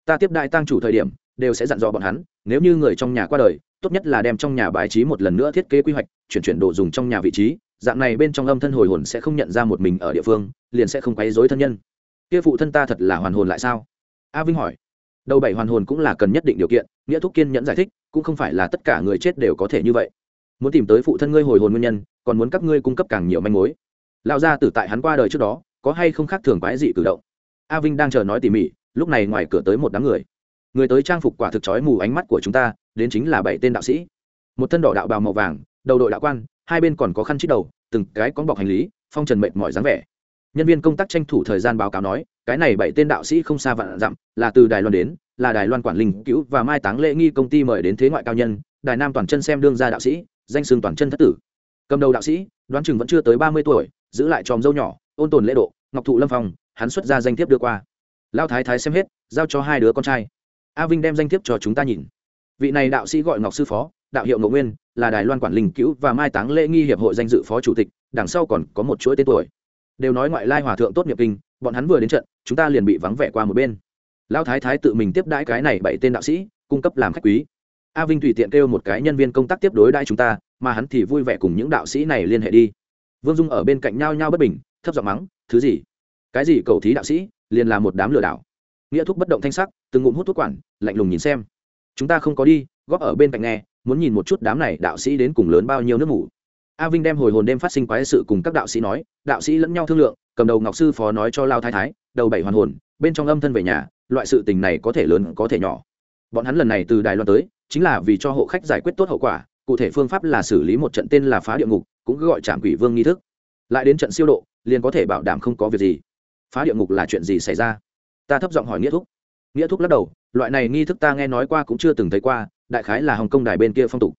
Ta tiếp đại tăng chủ thời điểm, đều sẽ dặn dò bọn hắn, nếu như người trong nhà qua đời, tốt nhất là đem trong nhà bài trí một lần nữa thiết kế quy hoạch, chuyển chuyển đồ dùng trong nhà vị trí, dạng này bên trong âm thân hồi hồn sẽ không nhận ra một mình ở địa phương, liền sẽ không quấy dối thân nhân. Kia phụ thân ta thật là hoàn hồn lại sao? A vinh hỏi. Đầu bảy hoàn hồn cũng là cần nhất định điều kiện, nghĩa thúc kiên nhẫn giải thích, cũng không phải là tất cả người chết đều có thể như vậy muốn tìm tới phụ thân ngươi hồi hồn nguyên nhân, còn muốn các ngươi cung cấp càng nhiều manh mối. Lão gia tử tại hắn qua đời trước đó, có hay không khác thường quái dị cử động? A vinh đang chờ nói tỉ mỉ, lúc này ngoài cửa tới một đám người. Người tới trang phục quả thực chói mù ánh mắt của chúng ta, đến chính là bảy tên đạo sĩ. Một thân đỏ đạo bào màu vàng, đầu đội đạo quan, hai bên còn có khăn chít đầu, từng cái con bọc hành lý, phong trần mệt mỏi dáng vẻ. Nhân viên công tác tranh thủ thời gian báo cáo nói, cái này bảy tên đạo sĩ không xa vạn dặm, là từ đài loan đến, là đài loan quản linh cứu và mai táng lễ nghi công ty mời đến thế ngoại cao nhân, đài nam toàn chân xem đương gia đạo sĩ danh xưng toàn chân thất tử. Cầm đầu đạo sĩ, đoán chừng vẫn chưa tới ba mươi tuổi, giữ lại tròm dâu nhỏ, ôn tồn lễ độ, ngọc thụ lâm phong, hắn xuất ra danh thiếp đưa qua. Lao thái thái xem hết, giao cho hai đứa con trai. A vinh đem danh thiếp cho chúng ta nhìn. Vị này đạo sĩ gọi ngọc sư phó, đạo hiệu ngộ nguyên, là đài loan quản linh cứu và mai táng lễ nghi hiệp hội danh dự phó chủ tịch, đằng sau còn có một chuỗi tên tuổi. Đều nói ngoại lai hòa thượng tốt nghiệp kinh, bọn hắn vừa đến trận, chúng ta liền bị vắng vẻ qua một bên. Lao thái thái tự mình tiếp đãi cái này bảy tên đạo sĩ, cung cấp làm khách quý a vinh tùy tiện kêu một cái nhân viên công tác tiếp đối đãi chúng ta, mà hắn thì vui vẻ cùng những đạo sĩ này liên hệ đi. Vương dung ở bên cạnh nhau nhau bất bình, thấp giọng mắng, thứ gì? Cái gì cầu thí đạo sĩ, liền là một đám lừa đảo. Nghĩa thúc bất động thanh sắc, từng ngụm hút thuốc quản, lạnh lùng nhìn xem. Chúng ta không có đi, góp ở bên cạnh nghe, muốn nhìn một chút đám này đạo sĩ đến cùng lớn bao nhiêu nước ngủ a vinh đem hồi hồn đêm phát sinh quái sự cùng các đạo sĩ nói, đạo sĩ lẫn nhau thương lượng, cầm đầu ngọc sư phó nói cho lao thái thái, đầu bảy hoàn hồn, bên trong âm thân về nhà, loại sự tình này có thể lớn, có thể nhỏ. Bọn hắn lần này từ đài loan tới chính là vì cho hộ khách giải quyết tốt hậu quả, cụ thể phương pháp là xử lý một trận tên là phá địa ngục, cũng gọi trạm quỷ vương nghi thức. Lại đến trận siêu độ, liền có thể bảo đảm không có việc gì. Phá địa ngục là chuyện gì xảy ra? Ta thấp giọng hỏi nghĩa thúc. Nghĩa thúc lắc đầu, loại này nghi thức ta nghe nói qua cũng chưa từng thấy qua, đại khái là hồng kông đài bên kia phong tục.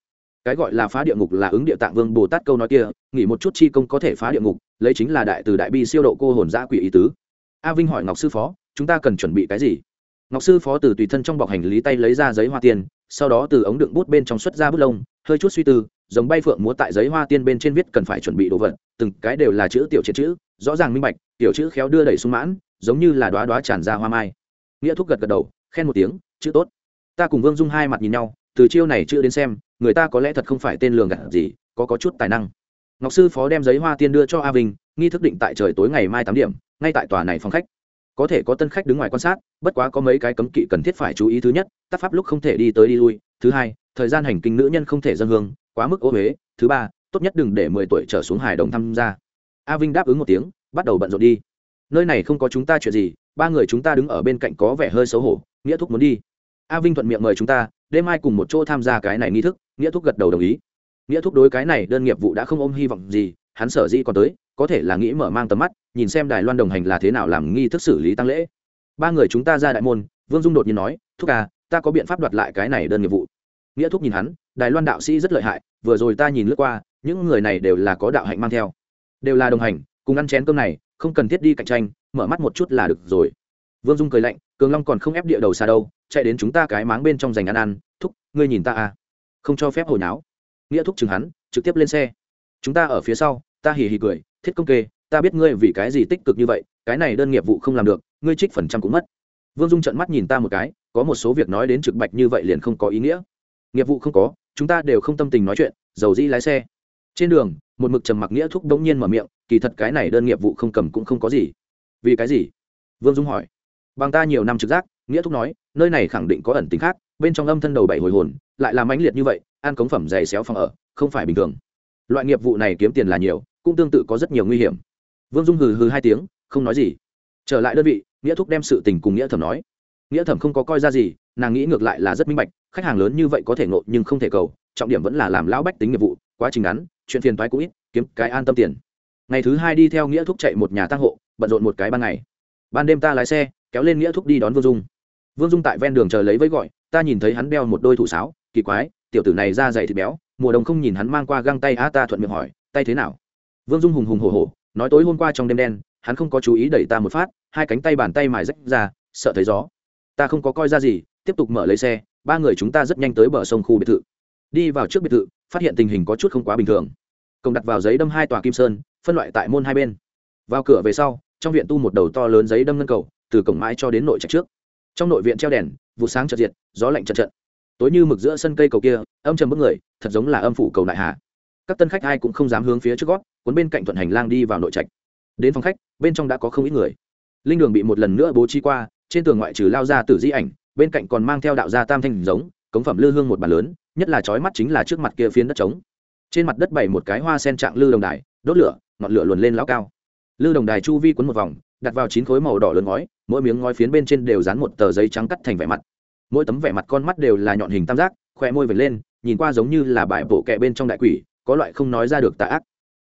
Cái gọi là phá địa ngục là ứng địa tạng vương bồ tát câu nói kia, nghỉ một chút chi công có thể phá địa ngục, lấy chính là đại từ đại bi siêu độ cô hồn giã quỷ ý tứ. A vinh hỏi ngọc sư phó, chúng ta cần chuẩn bị cái gì? Ngọc sư phó từ tùy thân trong bọc hành lý tay lấy ra giấy hoa tiền sau đó từ ống đựng bút bên trong xuất ra bút lông, hơi chút suy tư, giống bay phượng múa tại giấy hoa tiên bên trên viết cần phải chuẩn bị đồ vật, từng cái đều là chữ tiểu triệt chữ, rõ ràng minh bạch, tiểu chữ khéo đưa đẩy sung mãn, giống như là đoá đoá tràn ra hoa mai. Nghĩa thúc gật gật đầu, khen một tiếng, chữ tốt. Ta cùng vương dung hai mặt nhìn nhau, từ chiêu này chưa đến xem, người ta có lẽ thật không phải tên lường gạt gì, có có chút tài năng. Ngọc sư phó đem giấy hoa tiên đưa cho a vinh, nghi thức định tại trời tối ngày mai tám điểm, ngay tại tòa này phòng khách có thể có tân khách đứng ngoài quan sát, bất quá có mấy cái cấm kỵ cần thiết phải chú ý thứ nhất tác pháp lúc không thể đi tới đi lui, thứ hai, thời gian hành kinh nữ nhân không thể dân hương, quá mức ô huế thứ ba, tốt nhất đừng để mười tuổi trở xuống hài đồng tham gia. A vinh đáp ứng một tiếng, bắt đầu bận rộn đi. Nơi này không có chúng ta chuyện gì, ba người chúng ta đứng ở bên cạnh có vẻ hơi xấu hổ, nghĩa thúc muốn đi. A vinh thuận miệng mời chúng ta, đêm mai cùng một chỗ tham gia cái này nghi thức, nghĩa thúc gật đầu đồng ý. Nghĩa thúc đối cái này đơn nghiệp vụ đã không ôm hy vọng gì hắn sở dĩ còn tới, có thể là nghĩ mở mang tầm mắt, nhìn xem đài loan đồng hành là thế nào làm nghi thức xử lý tăng lễ. Ba người chúng ta ra đại môn, vương dung đột nhiên nói, thúc à ta có biện pháp đoạt lại cái này đơn nghiệp vụ. Nghĩa thúc nhìn hắn, đài loan đạo sĩ rất lợi hại, vừa rồi ta nhìn lướt qua, những người này đều là có đạo hạnh mang theo. Đều là đồng hành, cùng ăn chén cơm này, không cần thiết đi cạnh tranh, mở mắt một chút là được rồi. Vương dung cười lạnh, cường long còn không ép địa đầu xa đâu, chạy đến chúng ta cái máng bên trong giành ăn ăn, thúc, ngươi nhìn ta à. Không cho phép hồi náo. Nghĩa thúc chừng hắn, trực tiếp lên xe chúng ta ở phía sau, ta hì hì cười, thiết công kê, ta biết ngươi vì cái gì tích cực như vậy, cái này đơn nghiệp vụ không làm được, ngươi trích phần trăm cũng mất. Vương dung trận mắt nhìn ta một cái, có một số việc nói đến trực bạch như vậy liền không có ý nghĩa. Nghiệp vụ không có, chúng ta đều không tâm tình nói chuyện, dầu dĩ lái xe. Trên đường, một mực trầm mặc nghĩa thúc đống nhiên mở miệng, kỳ thật cái này đơn nghiệp vụ không cầm cũng không có gì. Vì cái gì? Vương dung hỏi. Bằng ta nhiều năm trực giác, nghĩa thúc nói, nơi này khẳng định có ẩn tính khác, bên trong âm thân đầu bảy hồi hồn, lại làm mãnh liệt như vậy, ăn cống phẩm dày xéo phòng ở, không phải bình thường loại nghiệp vụ này kiếm tiền là nhiều, cũng tương tự có rất nhiều nguy hiểm. Vương dung hừ hừ hai tiếng, không nói gì. Trở lại đơn vị, nghĩa thúc đem sự tình cùng nghĩa thẩm nói. Nghĩa thẩm không có coi ra gì, nàng nghĩ ngược lại là rất minh bạch, khách hàng lớn như vậy có thể nộp nhưng không thể cầu, trọng điểm vẫn là làm lão bách tính nghiệp vụ, quá trình ngắn, chuyện phiền toái cũng ít, kiếm cái an tâm tiền. Ngày thứ hai đi theo nghĩa thúc chạy một nhà tăng hộ, bận rộn một cái ban ngày. Ban đêm ta lái xe, kéo lên nghĩa thúc đi đón vương dung. Vương dung tại ven đường chờ lấy với gọi, ta nhìn thấy hắn đeo một đôi thủ sáo, kỳ quái tiểu tử này da dày thịt béo, mùa đông không nhìn hắn mang qua găng tay á ta thuận miệng hỏi, tay thế nào? Vương dung hùng hùng hổ hổ, nói tối hôm qua trong đêm đen, hắn không có chú ý đẩy ta một phát, hai cánh tay bàn tay mài rách ra, sợ thấy gió. Ta không có coi ra gì, tiếp tục mở lấy xe, ba người chúng ta rất nhanh tới bờ sông khu biệt thự. Đi vào trước biệt thự, phát hiện tình hình có chút không quá bình thường. Công đặt vào giấy đâm hai tòa kim sơn, phân loại tại môn hai bên. Vào cửa về sau, trong viện tu một đầu to lớn giấy đâm ngân cầu, từ cổng mái cho đến nội trạch trước. Trong nội viện treo đèn, vụ sáng trật diệt, gió lạnh trận trận tối như mực giữa sân cây cầu kia, âm trầm bức người, thật giống là âm phủ cầu đại hà các tân khách ai cũng không dám hướng phía trước gót, cuốn bên cạnh thuận hành lang đi vào nội trạch. Đến phòng khách, bên trong đã có không ít người. Linh đường bị một lần nữa bố trí qua, trên tường ngoại trừ lao ra tử di ảnh, bên cạnh còn mang theo đạo gia tam thanh giống, cống phẩm lư hương một bàn lớn, nhất là trói mắt chính là trước mặt kia phiến đất trống. Trên mặt đất bày một cái hoa sen trạng lư đồng đài, đốt lửa, ngọn lửa luồn lên lão cao. Lư đồng đài chu vi quấn một vòng, đặt vào chín khối màu đỏ lớn ngói, mỗi miếng ngói phiến bên trên đều dán một tờ giấy trắng cắt thành vẻ mặt mỗi tấm vẻ mặt con mắt đều là nhọn hình tam giác khoe môi vệt lên, nhìn qua giống như là bài bộ kẹ bên trong đại quỷ, có loại không nói ra được tà ác.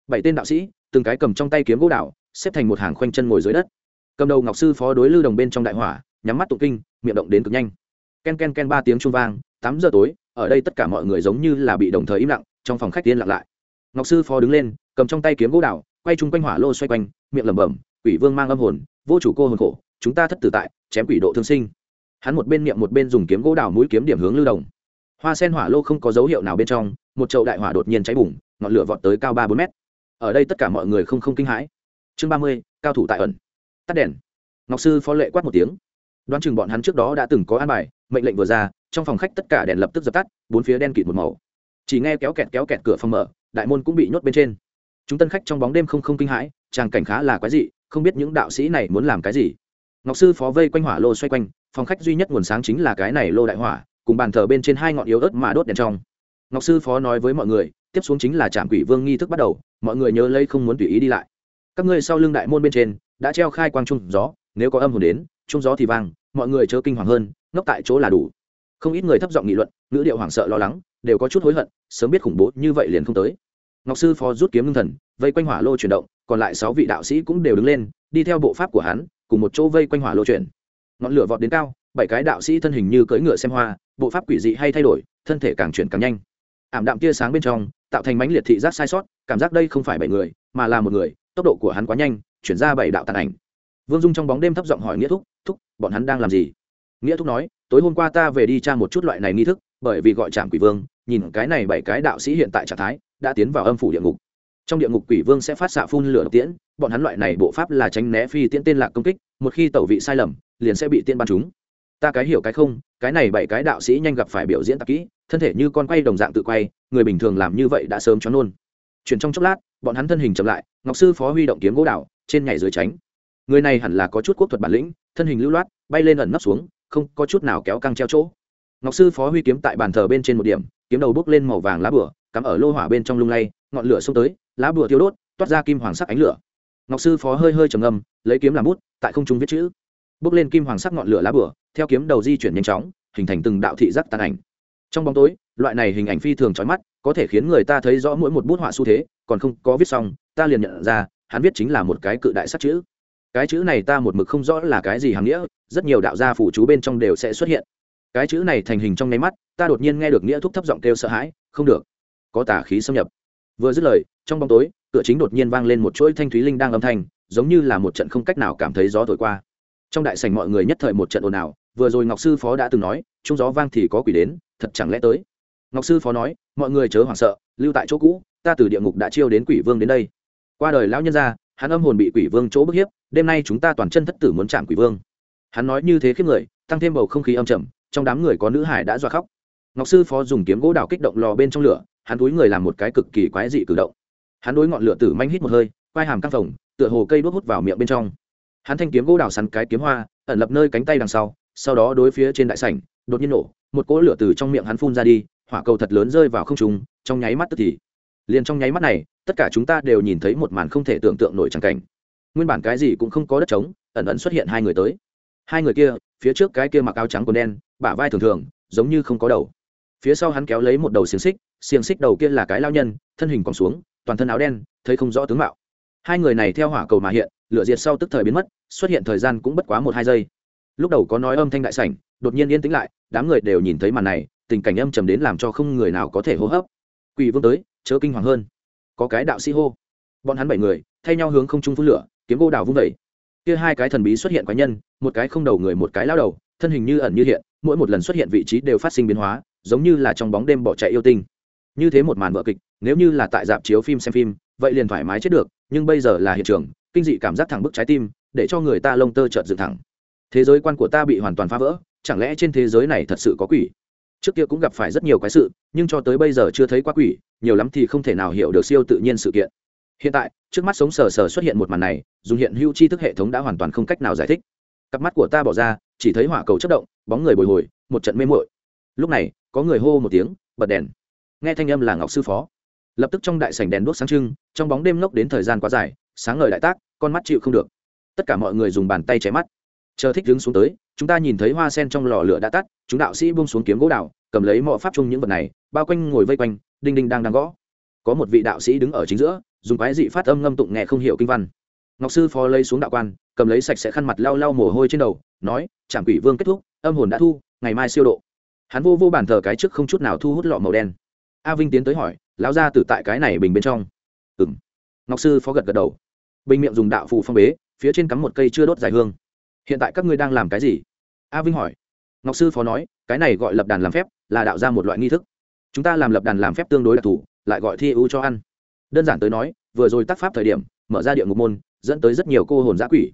Bảy tên đạo sĩ, từng cái cầm trong tay kiếm gỗ đào, xếp thành một hàng khoanh chân ngồi dưới đất. Cầm đầu ngọc sư phó đối lưu đồng bên trong đại hỏa, nhắm mắt tụng kinh, miệng động đến cực nhanh. Ken ken ken ba tiếng trung vang, tám giờ tối, ở đây tất cả mọi người giống như là bị đồng thời im lặng, trong phòng khách tiên lặng lại. Ngọc sư phó đứng lên, cầm trong tay kiếm gỗ đào, quay chung quanh hỏa lô xoay quanh, miệng lẩm bẩm, quỷ vương mang âm hồn, vô chủ cô hồn khổ, chúng ta thất tử tại, chém quỷ độ thương sinh hắn một bên niệm một bên dùng kiếm gỗ đào mũi kiếm điểm hướng lưu đồng. Hoa sen hỏa lô không có dấu hiệu nào bên trong, một chậu đại hỏa đột nhiên cháy bùng, ngọn lửa vọt tới cao ba bốn mét. Ở đây tất cả mọi người không không kinh hãi. Chương ba mươi, cao thủ tại ẩn. Tắt đèn. Ngọc sư phó lệ quát một tiếng. Đoán chừng bọn hắn trước đó đã từng có an bài, mệnh lệnh vừa ra, trong phòng khách tất cả đèn lập tức dập tắt, bốn phía đen kịt một màu. Chỉ nghe kéo kẹt kéo kẹt cửa phòng mở, đại môn cũng bị nhốt bên trên. Chúng tân khách trong bóng đêm không không kinh hãi, tràng cảnh khá là quái dị, không biết những đạo sĩ này muốn làm cái gì. Ngọc sư phó vây quanh hỏa lô xoay quanh phòng khách duy nhất nguồn sáng chính là cái này lô đại hỏa, cùng bàn thờ bên trên hai ngọn yếu ớt mà đốt đèn trong. Ngọc sư phó nói với mọi người, tiếp xuống chính là trạm quỷ vương nghi thức bắt đầu, mọi người nhớ lấy không muốn tùy ý đi lại. Các ngươi sau lưng đại môn bên trên, đã treo khai quang trung gió, nếu có âm hồn đến, trung gió thì vang, mọi người chớ kinh hoàng hơn, ngốc tại chỗ là đủ. Không ít người thấp giọng nghị luận, ngữ điệu hoảng sợ lo lắng, đều có chút hối hận, sớm biết khủng bố như vậy liền không tới. Ngọc sư phó rút kiếm ngưng thần, vây quanh hỏa lô chuyển động, còn lại sáu vị đạo sĩ cũng đều đứng lên, đi theo bộ pháp của hắn, cùng một chỗ vây quanh hỏa lô chuyển ngọn lửa vọt đến cao, bảy cái đạo sĩ thân hình như cưỡi ngựa xem hoa, bộ pháp quỷ dị hay thay đổi, thân thể càng chuyển càng nhanh. Ảm đạm tia sáng bên trong, tạo thành mãnh liệt thị giác sai sót, cảm giác đây không phải bảy người, mà là một người, tốc độ của hắn quá nhanh, chuyển ra bảy đạo tàn ảnh. Vương dung trong bóng đêm thấp giọng hỏi nghĩa thúc thúc, bọn hắn đang làm gì? Nghĩa thúc nói, tối hôm qua ta về đi tra một chút loại này nghi thức, bởi vì gọi trạm quỷ vương, nhìn cái này bảy cái đạo sĩ hiện tại trạng thái, đã tiến vào âm phủ địa ngục. Trong địa ngục quỷ vương sẽ phát xạ phun lửa độc tiễn, bọn hắn loại này bộ pháp là tránh né phi tiễn tên lạc công kích, một khi tẩu vị sai lầm liền sẽ bị tiên ban chúng ta cái hiểu cái không, cái này bảy cái đạo sĩ nhanh gặp phải biểu diễn tạc kỹ, thân thể như con quay đồng dạng tự quay, người bình thường làm như vậy đã sớm cho nôn. Chuyển trong chốc lát, bọn hắn thân hình chậm lại, ngọc sư phó huy động kiếm gỗ đảo, trên nhảy dưới tránh. Người này hẳn là có chút quốc thuật bản lĩnh, thân hình lưu loát, bay lên ẩn nấp xuống, không có chút nào kéo căng treo chỗ. Ngọc sư phó huy kiếm tại bàn thờ bên trên một điểm, kiếm đầu bước lên màu vàng lá bửa cắm ở lô hỏa bên trong lung lay, ngọn lửa xông tới, lá bửa tiêu đốt, toát ra kim hoàng sắc ánh lửa. Ngọc sư phó hơi hơi trầm ngâm, lấy kiếm làm bút, tại không trung viết chữ bước lên kim hoàng sắc ngọn lửa lá bửa, theo kiếm đầu di chuyển nhanh chóng, hình thành từng đạo thị giác tàn ảnh. Trong bóng tối, loại này hình ảnh phi thường trói mắt, có thể khiến người ta thấy rõ mỗi một bút họa xu thế, còn không có viết xong, ta liền nhận ra, hắn viết chính là một cái cự đại sắc chữ. Cái chữ này ta một mực không rõ là cái gì hàng nghĩa, rất nhiều đạo gia phủ chú bên trong đều sẽ xuất hiện. Cái chữ này thành hình trong nháy mắt, ta đột nhiên nghe được nghĩa thúc thấp giọng kêu sợ hãi, không được, có tà khí xâm nhập. Vừa dứt lời, trong bóng tối, cửa chính đột nhiên vang lên một chuỗi thanh thúy linh đang âm thanh, giống như là một trận không cách nào cảm thấy gió thổi qua trong đại sảnh mọi người nhất thời một trận ồn ào, vừa rồi ngọc sư phó đã từng nói, trung gió vang thì có quỷ đến, thật chẳng lẽ tới? Ngọc sư phó nói, mọi người chớ hoảng sợ, lưu tại chỗ cũ, ta từ địa ngục đã chiêu đến quỷ vương đến đây. Qua đời lão nhân ra hắn âm hồn bị quỷ vương chỗ bức hiếp, đêm nay chúng ta toàn chân thất tử muốn chạm quỷ vương. Hắn nói như thế khiếp người, tăng thêm bầu không khí âm trầm, trong đám người có nữ hải đã dọa khóc. Ngọc sư phó dùng kiếm gỗ đào kích động lò bên trong lửa, hắn túi người làm một cái cực kỳ quái dị cử động. Hắn đối ngọn lửa tử manh hít một hơi, quai hàm căng phồng, tựa hồ cây đốt hút vào miệng bên trong hắn thanh kiếm gỗ đào sắn cái kiếm hoa, ẩn lập nơi cánh tay đằng sau sau đó đối phía trên đại sảnh, đột nhiên nổ, một cỗ lửa từ trong miệng hắn phun ra đi, hỏa cầu thật lớn rơi vào không trung, trong nháy mắt tức thì. Liền trong nháy mắt này, tất cả chúng ta đều nhìn thấy một màn không thể tưởng tượng nổi trắng cảnh. Nguyên bản cái gì cũng không có đất trống, ẩn ẩn xuất hiện hai người tới. Hai người kia, phía trước cái kia mặc áo trắng quần đen, bả vai thường thường, giống như không có đầu. Phía sau hắn kéo lấy một đầu xiềng xích xiềng xích đầu kia là cái lao nhân, thân hình còn xuống, toàn thân áo đen, thấy không rõ tướng mạo. Hai người này theo hỏa cầu mà hiện lửa diệt sau tức thời biến mất, xuất hiện thời gian cũng bất quá một hai giây. Lúc đầu có nói âm thanh đại sảnh, đột nhiên yên tĩnh lại, đám người đều nhìn thấy màn này, tình cảnh âm trầm đến làm cho không người nào có thể hô hấp. Quỷ vương tới, chớ kinh hoàng hơn. Có cái đạo sĩ hô. Bọn hắn bảy người, thay nhau hướng không trung phun lửa, kiếm vô đào vung vẩy. Kia hai cái thần bí xuất hiện quái nhân, một cái không đầu người một cái lao đầu, thân hình như ẩn như hiện, mỗi một lần xuất hiện vị trí đều phát sinh biến hóa, giống như là trong bóng đêm bỏ chạy yêu tinh. Như thế một màn vợ kịch, nếu như là tại dạp chiếu phim xem phim, vậy liền thoải mái chết được, nhưng bây giờ là hiện trường kinh dị cảm giác thẳng bức trái tim, để cho người ta lông tơ trợt dựng thẳng. Thế giới quan của ta bị hoàn toàn phá vỡ, chẳng lẽ trên thế giới này thật sự có quỷ? Trước kia cũng gặp phải rất nhiều cái sự, nhưng cho tới bây giờ chưa thấy quá quỷ, nhiều lắm thì không thể nào hiểu được siêu tự nhiên sự kiện. Hiện tại, trước mắt sống sờ sờ xuất hiện một màn này, dùng hiện hữu tri thức hệ thống đã hoàn toàn không cách nào giải thích. Cặp mắt của ta bỏ ra, chỉ thấy hỏa cầu chất động, bóng người bồi hồi, một trận mê mội lúc này, có người hô một tiếng, bật đèn. Nghe thanh âm là ngọc sư phó. Lập tức trong đại sảnh đèn đuốc sáng trưng, trong bóng đêm ngốc đến thời gian quá dài sáng ngời đại tác, con mắt chịu không được. Tất cả mọi người dùng bàn tay chém mắt. Chờ thích đứng xuống tới, chúng ta nhìn thấy hoa sen trong lò lửa đã tắt, chúng đạo sĩ buông xuống kiếm gỗ đào, cầm lấy mọi pháp chung những vật này, bao quanh ngồi vây quanh, đinh đinh đang đang gõ. Có một vị đạo sĩ đứng ở chính giữa, dùng quái dị phát âm ngâm tụng nghe không hiểu kinh văn. Ngọc sư phó lấy xuống đạo quan, cầm lấy sạch sẽ khăn mặt lau lau mồ hôi trên đầu, nói Trạm quỷ vương kết thúc, âm hồn đã thu, ngày mai siêu độ. Hắn vô vô bàn thờ cái trước không chút nào thu hút lọ màu đen. A vinh tiến tới hỏi, lão ra từ tại cái này bình bên trong? Ừ m ngọc sư phó gật gật đầu bình miệng dùng đạo phù phong bế, phía trên cắm một cây chưa đốt dài hương. Hiện tại các ngươi đang làm cái gì? A vinh hỏi. Ngọc sư phó nói, cái này gọi lập đàn làm phép, là đạo ra một loại nghi thức. Chúng ta làm lập đàn làm phép tương đối đặc thù, lại gọi thi ưu cho ăn. Đơn giản tới nói, vừa rồi tác pháp thời điểm, mở ra địa ngục môn, dẫn tới rất nhiều cô hồn giã quỷ.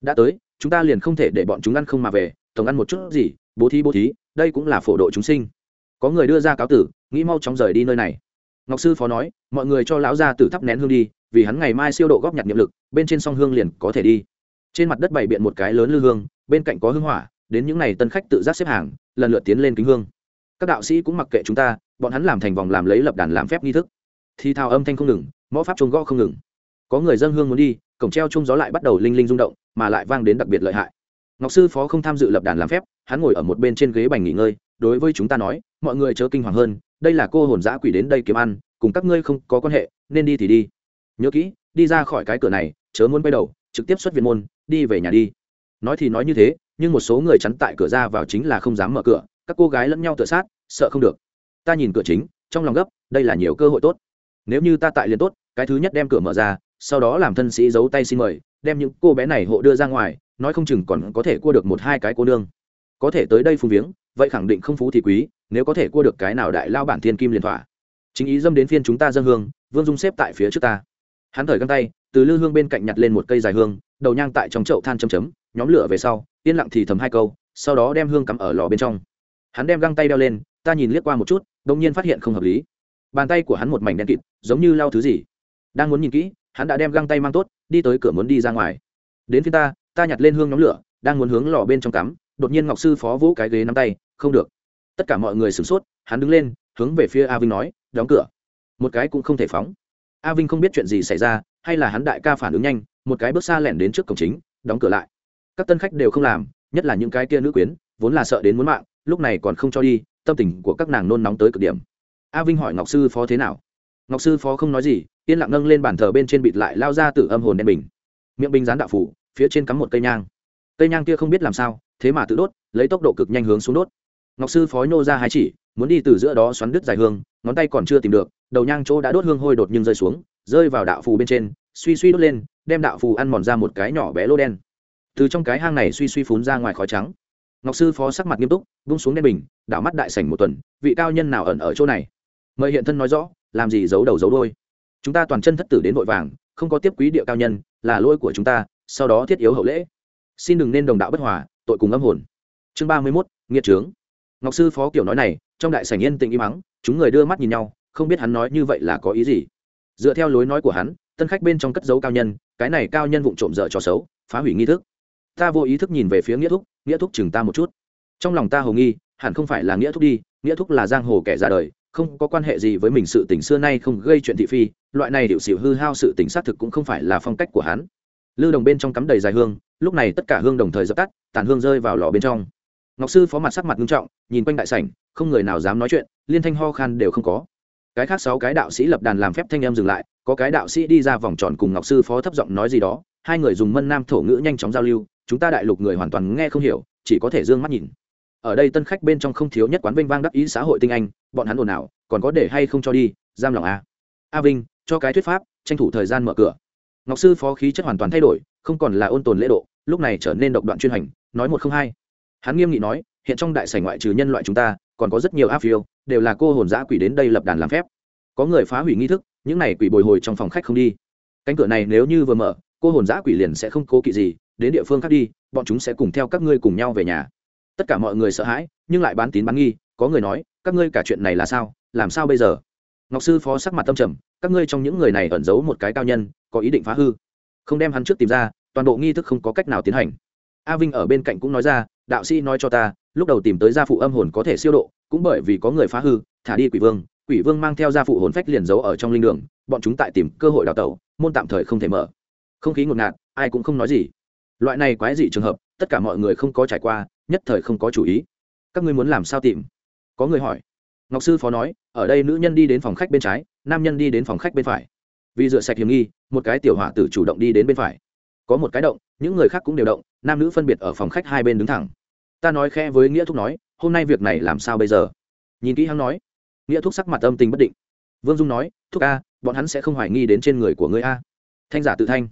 Đã tới, chúng ta liền không thể để bọn chúng ăn không mà về, tổng ăn một chút gì, bố thí bố thí, đây cũng là phổ độ chúng sinh. Có người đưa ra cáo tử, nghĩ mau chóng rời đi nơi này ngọc sư phó nói, mọi người cho lão gia tử thắp nén hương đi, vì hắn ngày mai siêu độ góp nhặt nhiệm lực, bên trên song hương liền có thể đi. Trên mặt đất bày biện một cái lớn lư hương, bên cạnh có hương hỏa, đến những ngày tân khách tự giác xếp hàng, lần lượt tiến lên kính hương. Các đạo sĩ cũng mặc kệ chúng ta, bọn hắn làm thành vòng làm lấy lập đàn làm phép nghi thức. Thì thao âm thanh không ngừng, mõ pháp trông gõ không ngừng. Có người dân hương muốn đi, cổng treo chung gió lại bắt đầu linh linh rung động, mà lại vang đến đặc biệt lợi hại. Ngọc sư phó không tham dự lập đàn làm phép, hắn ngồi ở một bên trên ghế bành nghỉ ngơi, đối với chúng ta nói, mọi người chớ kinh hoàng hơn đây là cô hồn dã quỷ đến đây kiếm ăn, cùng các ngươi không có quan hệ, nên đi thì đi. Nhớ kỹ, đi ra khỏi cái cửa này, chớ muốn quay đầu, trực tiếp xuất viện môn, đi về nhà đi. Nói thì nói như thế, nhưng một số người chắn tại cửa ra vào chính là không dám mở cửa, các cô gái lẫn nhau tự sát, sợ không được. Ta nhìn cửa chính, trong lòng gấp, đây là nhiều cơ hội tốt. Nếu như ta tại liền tốt, cái thứ nhất đem cửa mở ra, sau đó làm thân sĩ giấu tay xin mời, đem những cô bé này hộ đưa ra ngoài, nói không chừng còn có thể cua được một hai cái cô nương. Có thể tới đây phung viếng, vậy khẳng định không phú thì quý nếu có thể cua được cái nào đại lao bản thiên kim liền thỏa. Chính ý dâm đến phiên chúng ta dân hương, vương dung xếp tại phía trước ta. Hắn thời găng tay, từ lư hương bên cạnh nhặt lên một cây dài hương, đầu nhang tại trong chậu than chấm chấm, nhóm lửa về sau, yên lặng thì thầm hai câu, sau đó đem hương cắm ở lò bên trong. Hắn đem găng tay đeo lên, ta nhìn liếc qua một chút đông nhiên phát hiện không hợp lý. Bàn tay của hắn một mảnh đen kịt, giống như lau thứ gì. Đang muốn nhìn kỹ, hắn đã đem găng tay mang tốt, đi tới cửa muốn đi ra ngoài. Đến phía ta ta nhặt lên hương nhóm lửa, đang muốn hướng lò bên trong cắm, đột nhiên ngọc sư phó vỗ cái ghế nắm tay, không được tất cả mọi người sửng sốt, hắn đứng lên, hướng về phía a vinh nói, đóng cửa. Một cái cũng không thể phóng. A vinh không biết chuyện gì xảy ra, hay là hắn đại ca phản ứng nhanh, một cái bước xa lẻn đến trước cổng chính, đóng cửa lại. Các tân khách đều không làm, nhất là những cái kia nữ quyến, vốn là sợ đến muốn mạng, lúc này còn không cho đi, tâm tình của các nàng nôn nóng tới cực điểm. A vinh hỏi ngọc sư phó thế nào? Ngọc sư phó không nói gì, yên lặng nâng lên bàn thờ bên trên bịt lại lao ra từ âm hồn đen bình. Miệng bình dán đạo phủ, phía trên cắm một cây nhang. Cây nhang kia không biết làm sao, thế mà tự đốt, lấy tốc độ cực nhanh hướng xuống đốt ngọc sư phó nhô ra hai chỉ, muốn đi từ giữa đó xoắn đứt dài hương, ngón tay còn chưa tìm được, đầu nhang chỗ đã đốt hương hôi đột nhưng rơi xuống, rơi vào đạo phù bên trên, suy suy đốt lên, đem đạo phù ăn mòn ra một cái nhỏ bé lô đen. Từ trong cái hang này suy suy phún ra ngoài khói trắng. Ngọc sư phó sắc mặt nghiêm túc bung xuống đen bình đảo mắt đại sảnh một tuần, vị cao nhân nào ẩn ở chỗ này? Mời hiện thân nói rõ, làm gì giấu đầu giấu đôi chúng ta toàn chân thất tử đến vội vàng, không có tiếp quý địa cao nhân, là lỗi của chúng ta, sau đó thiết yếu hậu lễ. Xin đừng nên đồng đạo bất hòa, tội cùng âm hồn. Chương ba mươi mốt, nghiệt trướng ngọc sư phó kiểu nói này, trong đại sảnh yên tĩnh im mắng chúng người đưa mắt nhìn nhau, không biết hắn nói như vậy là có ý gì. Dựa theo lối nói của hắn, tân khách bên trong cất dấu cao nhân, cái này cao nhân vụng trộm dở trò xấu, phá hủy nghi thức. Ta vô ý thức nhìn về phía nghĩa thúc nghĩa thúc chừng ta một chút. Trong lòng ta hồ nghi, hẳn không phải là nghĩa thúc đi, nghĩa thúc là giang hồ kẻ ra đời, không có quan hệ gì với mình sự tình xưa nay không gây chuyện thị phi, loại này điệu xỉu hư hao sự tình xác thực cũng không phải là phong cách của hắn. Lư đồng bên trong cắm đầy dài hương, lúc này tất cả hương đồng thời dập tắt, tàn hương rơi vào lò bên trong ngọc sư phó mặt sắc mặt nghiêm trọng, nhìn quanh đại sảnh, không người nào dám nói chuyện, liên thanh ho khan đều không có. Cái khác sáu cái đạo sĩ lập đàn làm phép thanh em dừng lại, có cái đạo sĩ đi ra vòng tròn cùng ngọc sư phó thấp giọng nói gì đó, hai người dùng mân nam thổ ngữ nhanh chóng giao lưu, chúng ta đại lục người hoàn toàn nghe không hiểu, chỉ có thể d ư ơ n g mắt nhìn. Ở đây tân khách bên trong không thiếu nhất quán vinh vang đắc ý xã hội tinh anh, bọn hắn ồn ào, còn có để hay không cho đi, giam lòng a. A vinh, cho cái thuyết pháp, tranh thủ thời gian mở cửa. Ngọc sư phó khí chất hoàn toàn thay đổi, không còn là ôn tồn lễ độ, lúc này trở nên độc đoạn chuyên hành, nói một không hai hắn nghiêm nghị nói, hiện trong đại sảnh ngoại trừ nhân loại chúng ta, còn có rất nhiều áp phiêu, đều là cô hồn giã quỷ đến đây lập đàn làm phép. Có người phá hủy nghi thức, những này quỷ bồi hồi trong phòng khách không đi. Cánh cửa này nếu như vừa mở, cô hồn giã quỷ liền sẽ không cố kỵ gì, đến địa phương khác đi, bọn chúng sẽ cùng theo các ngươi cùng nhau về nhà. Tất cả mọi người sợ hãi, nhưng lại bán tín bán nghi, có người nói, các ngươi cả chuyện này là sao, làm sao bây giờ? Ngọc sư phó sắc mặt tâm trầm, các ngươi trong những người này ẩn giấu một cái cao nhân, có ý định phá hư. Không đem hắn trước tìm ra, toàn bộ nghi thức không có cách nào tiến hành. A vinh ở bên cạnh cũng nói ra đạo sĩ nói cho ta, lúc đầu tìm tới gia phụ âm hồn có thể siêu độ, cũng bởi vì có người phá hư, thả đi quỷ vương quỷ vương mang theo gia phụ hồn phách liền giấu ở trong linh đường, bọn chúng tại tìm cơ hội đào tẩu, môn tạm thời không thể mở. Không khí ngột ngạt, ai cũng không nói gì. Loại này quái dị trường hợp, tất cả mọi người không có trải qua, nhất thời không có chủ ý. Các ngươi muốn làm sao tìm? Có người hỏi. Ngọc sư phó nói, ở đây nữ nhân đi đến phòng khách bên trái, nam nhân đi đến phòng khách bên phải. Vì rửa sạch hiểm nghi, một cái tiểu hỏa tử chủ động đi đến bên phải. Có một cái động, những người khác cũng đều động, nam nữ phân biệt ở phòng khách hai bên đứng thẳng ta nói khe với nghĩa thúc nói, hôm nay việc này làm sao bây giờ? Nhìn kỹ hắn nói. Nghĩa thúc sắc mặt âm tình bất định. Vương dung nói, thúc a bọn hắn sẽ không hoài nghi đến trên người của ngươi a. Thanh giả tự thanh.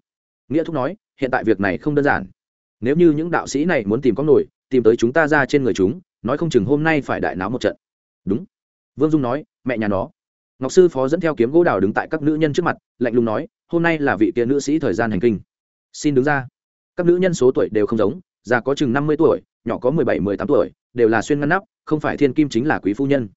Nghĩa thúc nói, hiện tại việc này không đơn giản. Nếu như những đạo sĩ này muốn tìm có nổi, tìm tới chúng ta ra trên người chúng, nói không chừng hôm nay phải đại náo một trận. Đúng. Vương dung nói, mẹ nhà nó. Ngọc sư phó dẫn theo kiếm gỗ đào đứng tại các nữ nhân trước mặt, lạnh lùng nói, hôm nay là vị kia nữ sĩ thời gian hành kinh. Xin đứng ra. Các nữ nhân số tuổi đều không giống già có chừng năm mươi tuổi, nhỏ có mười bảy, mười tám tuổi, đều là xuyên ngăn nắp, không phải thiên kim chính là quý phu nhân.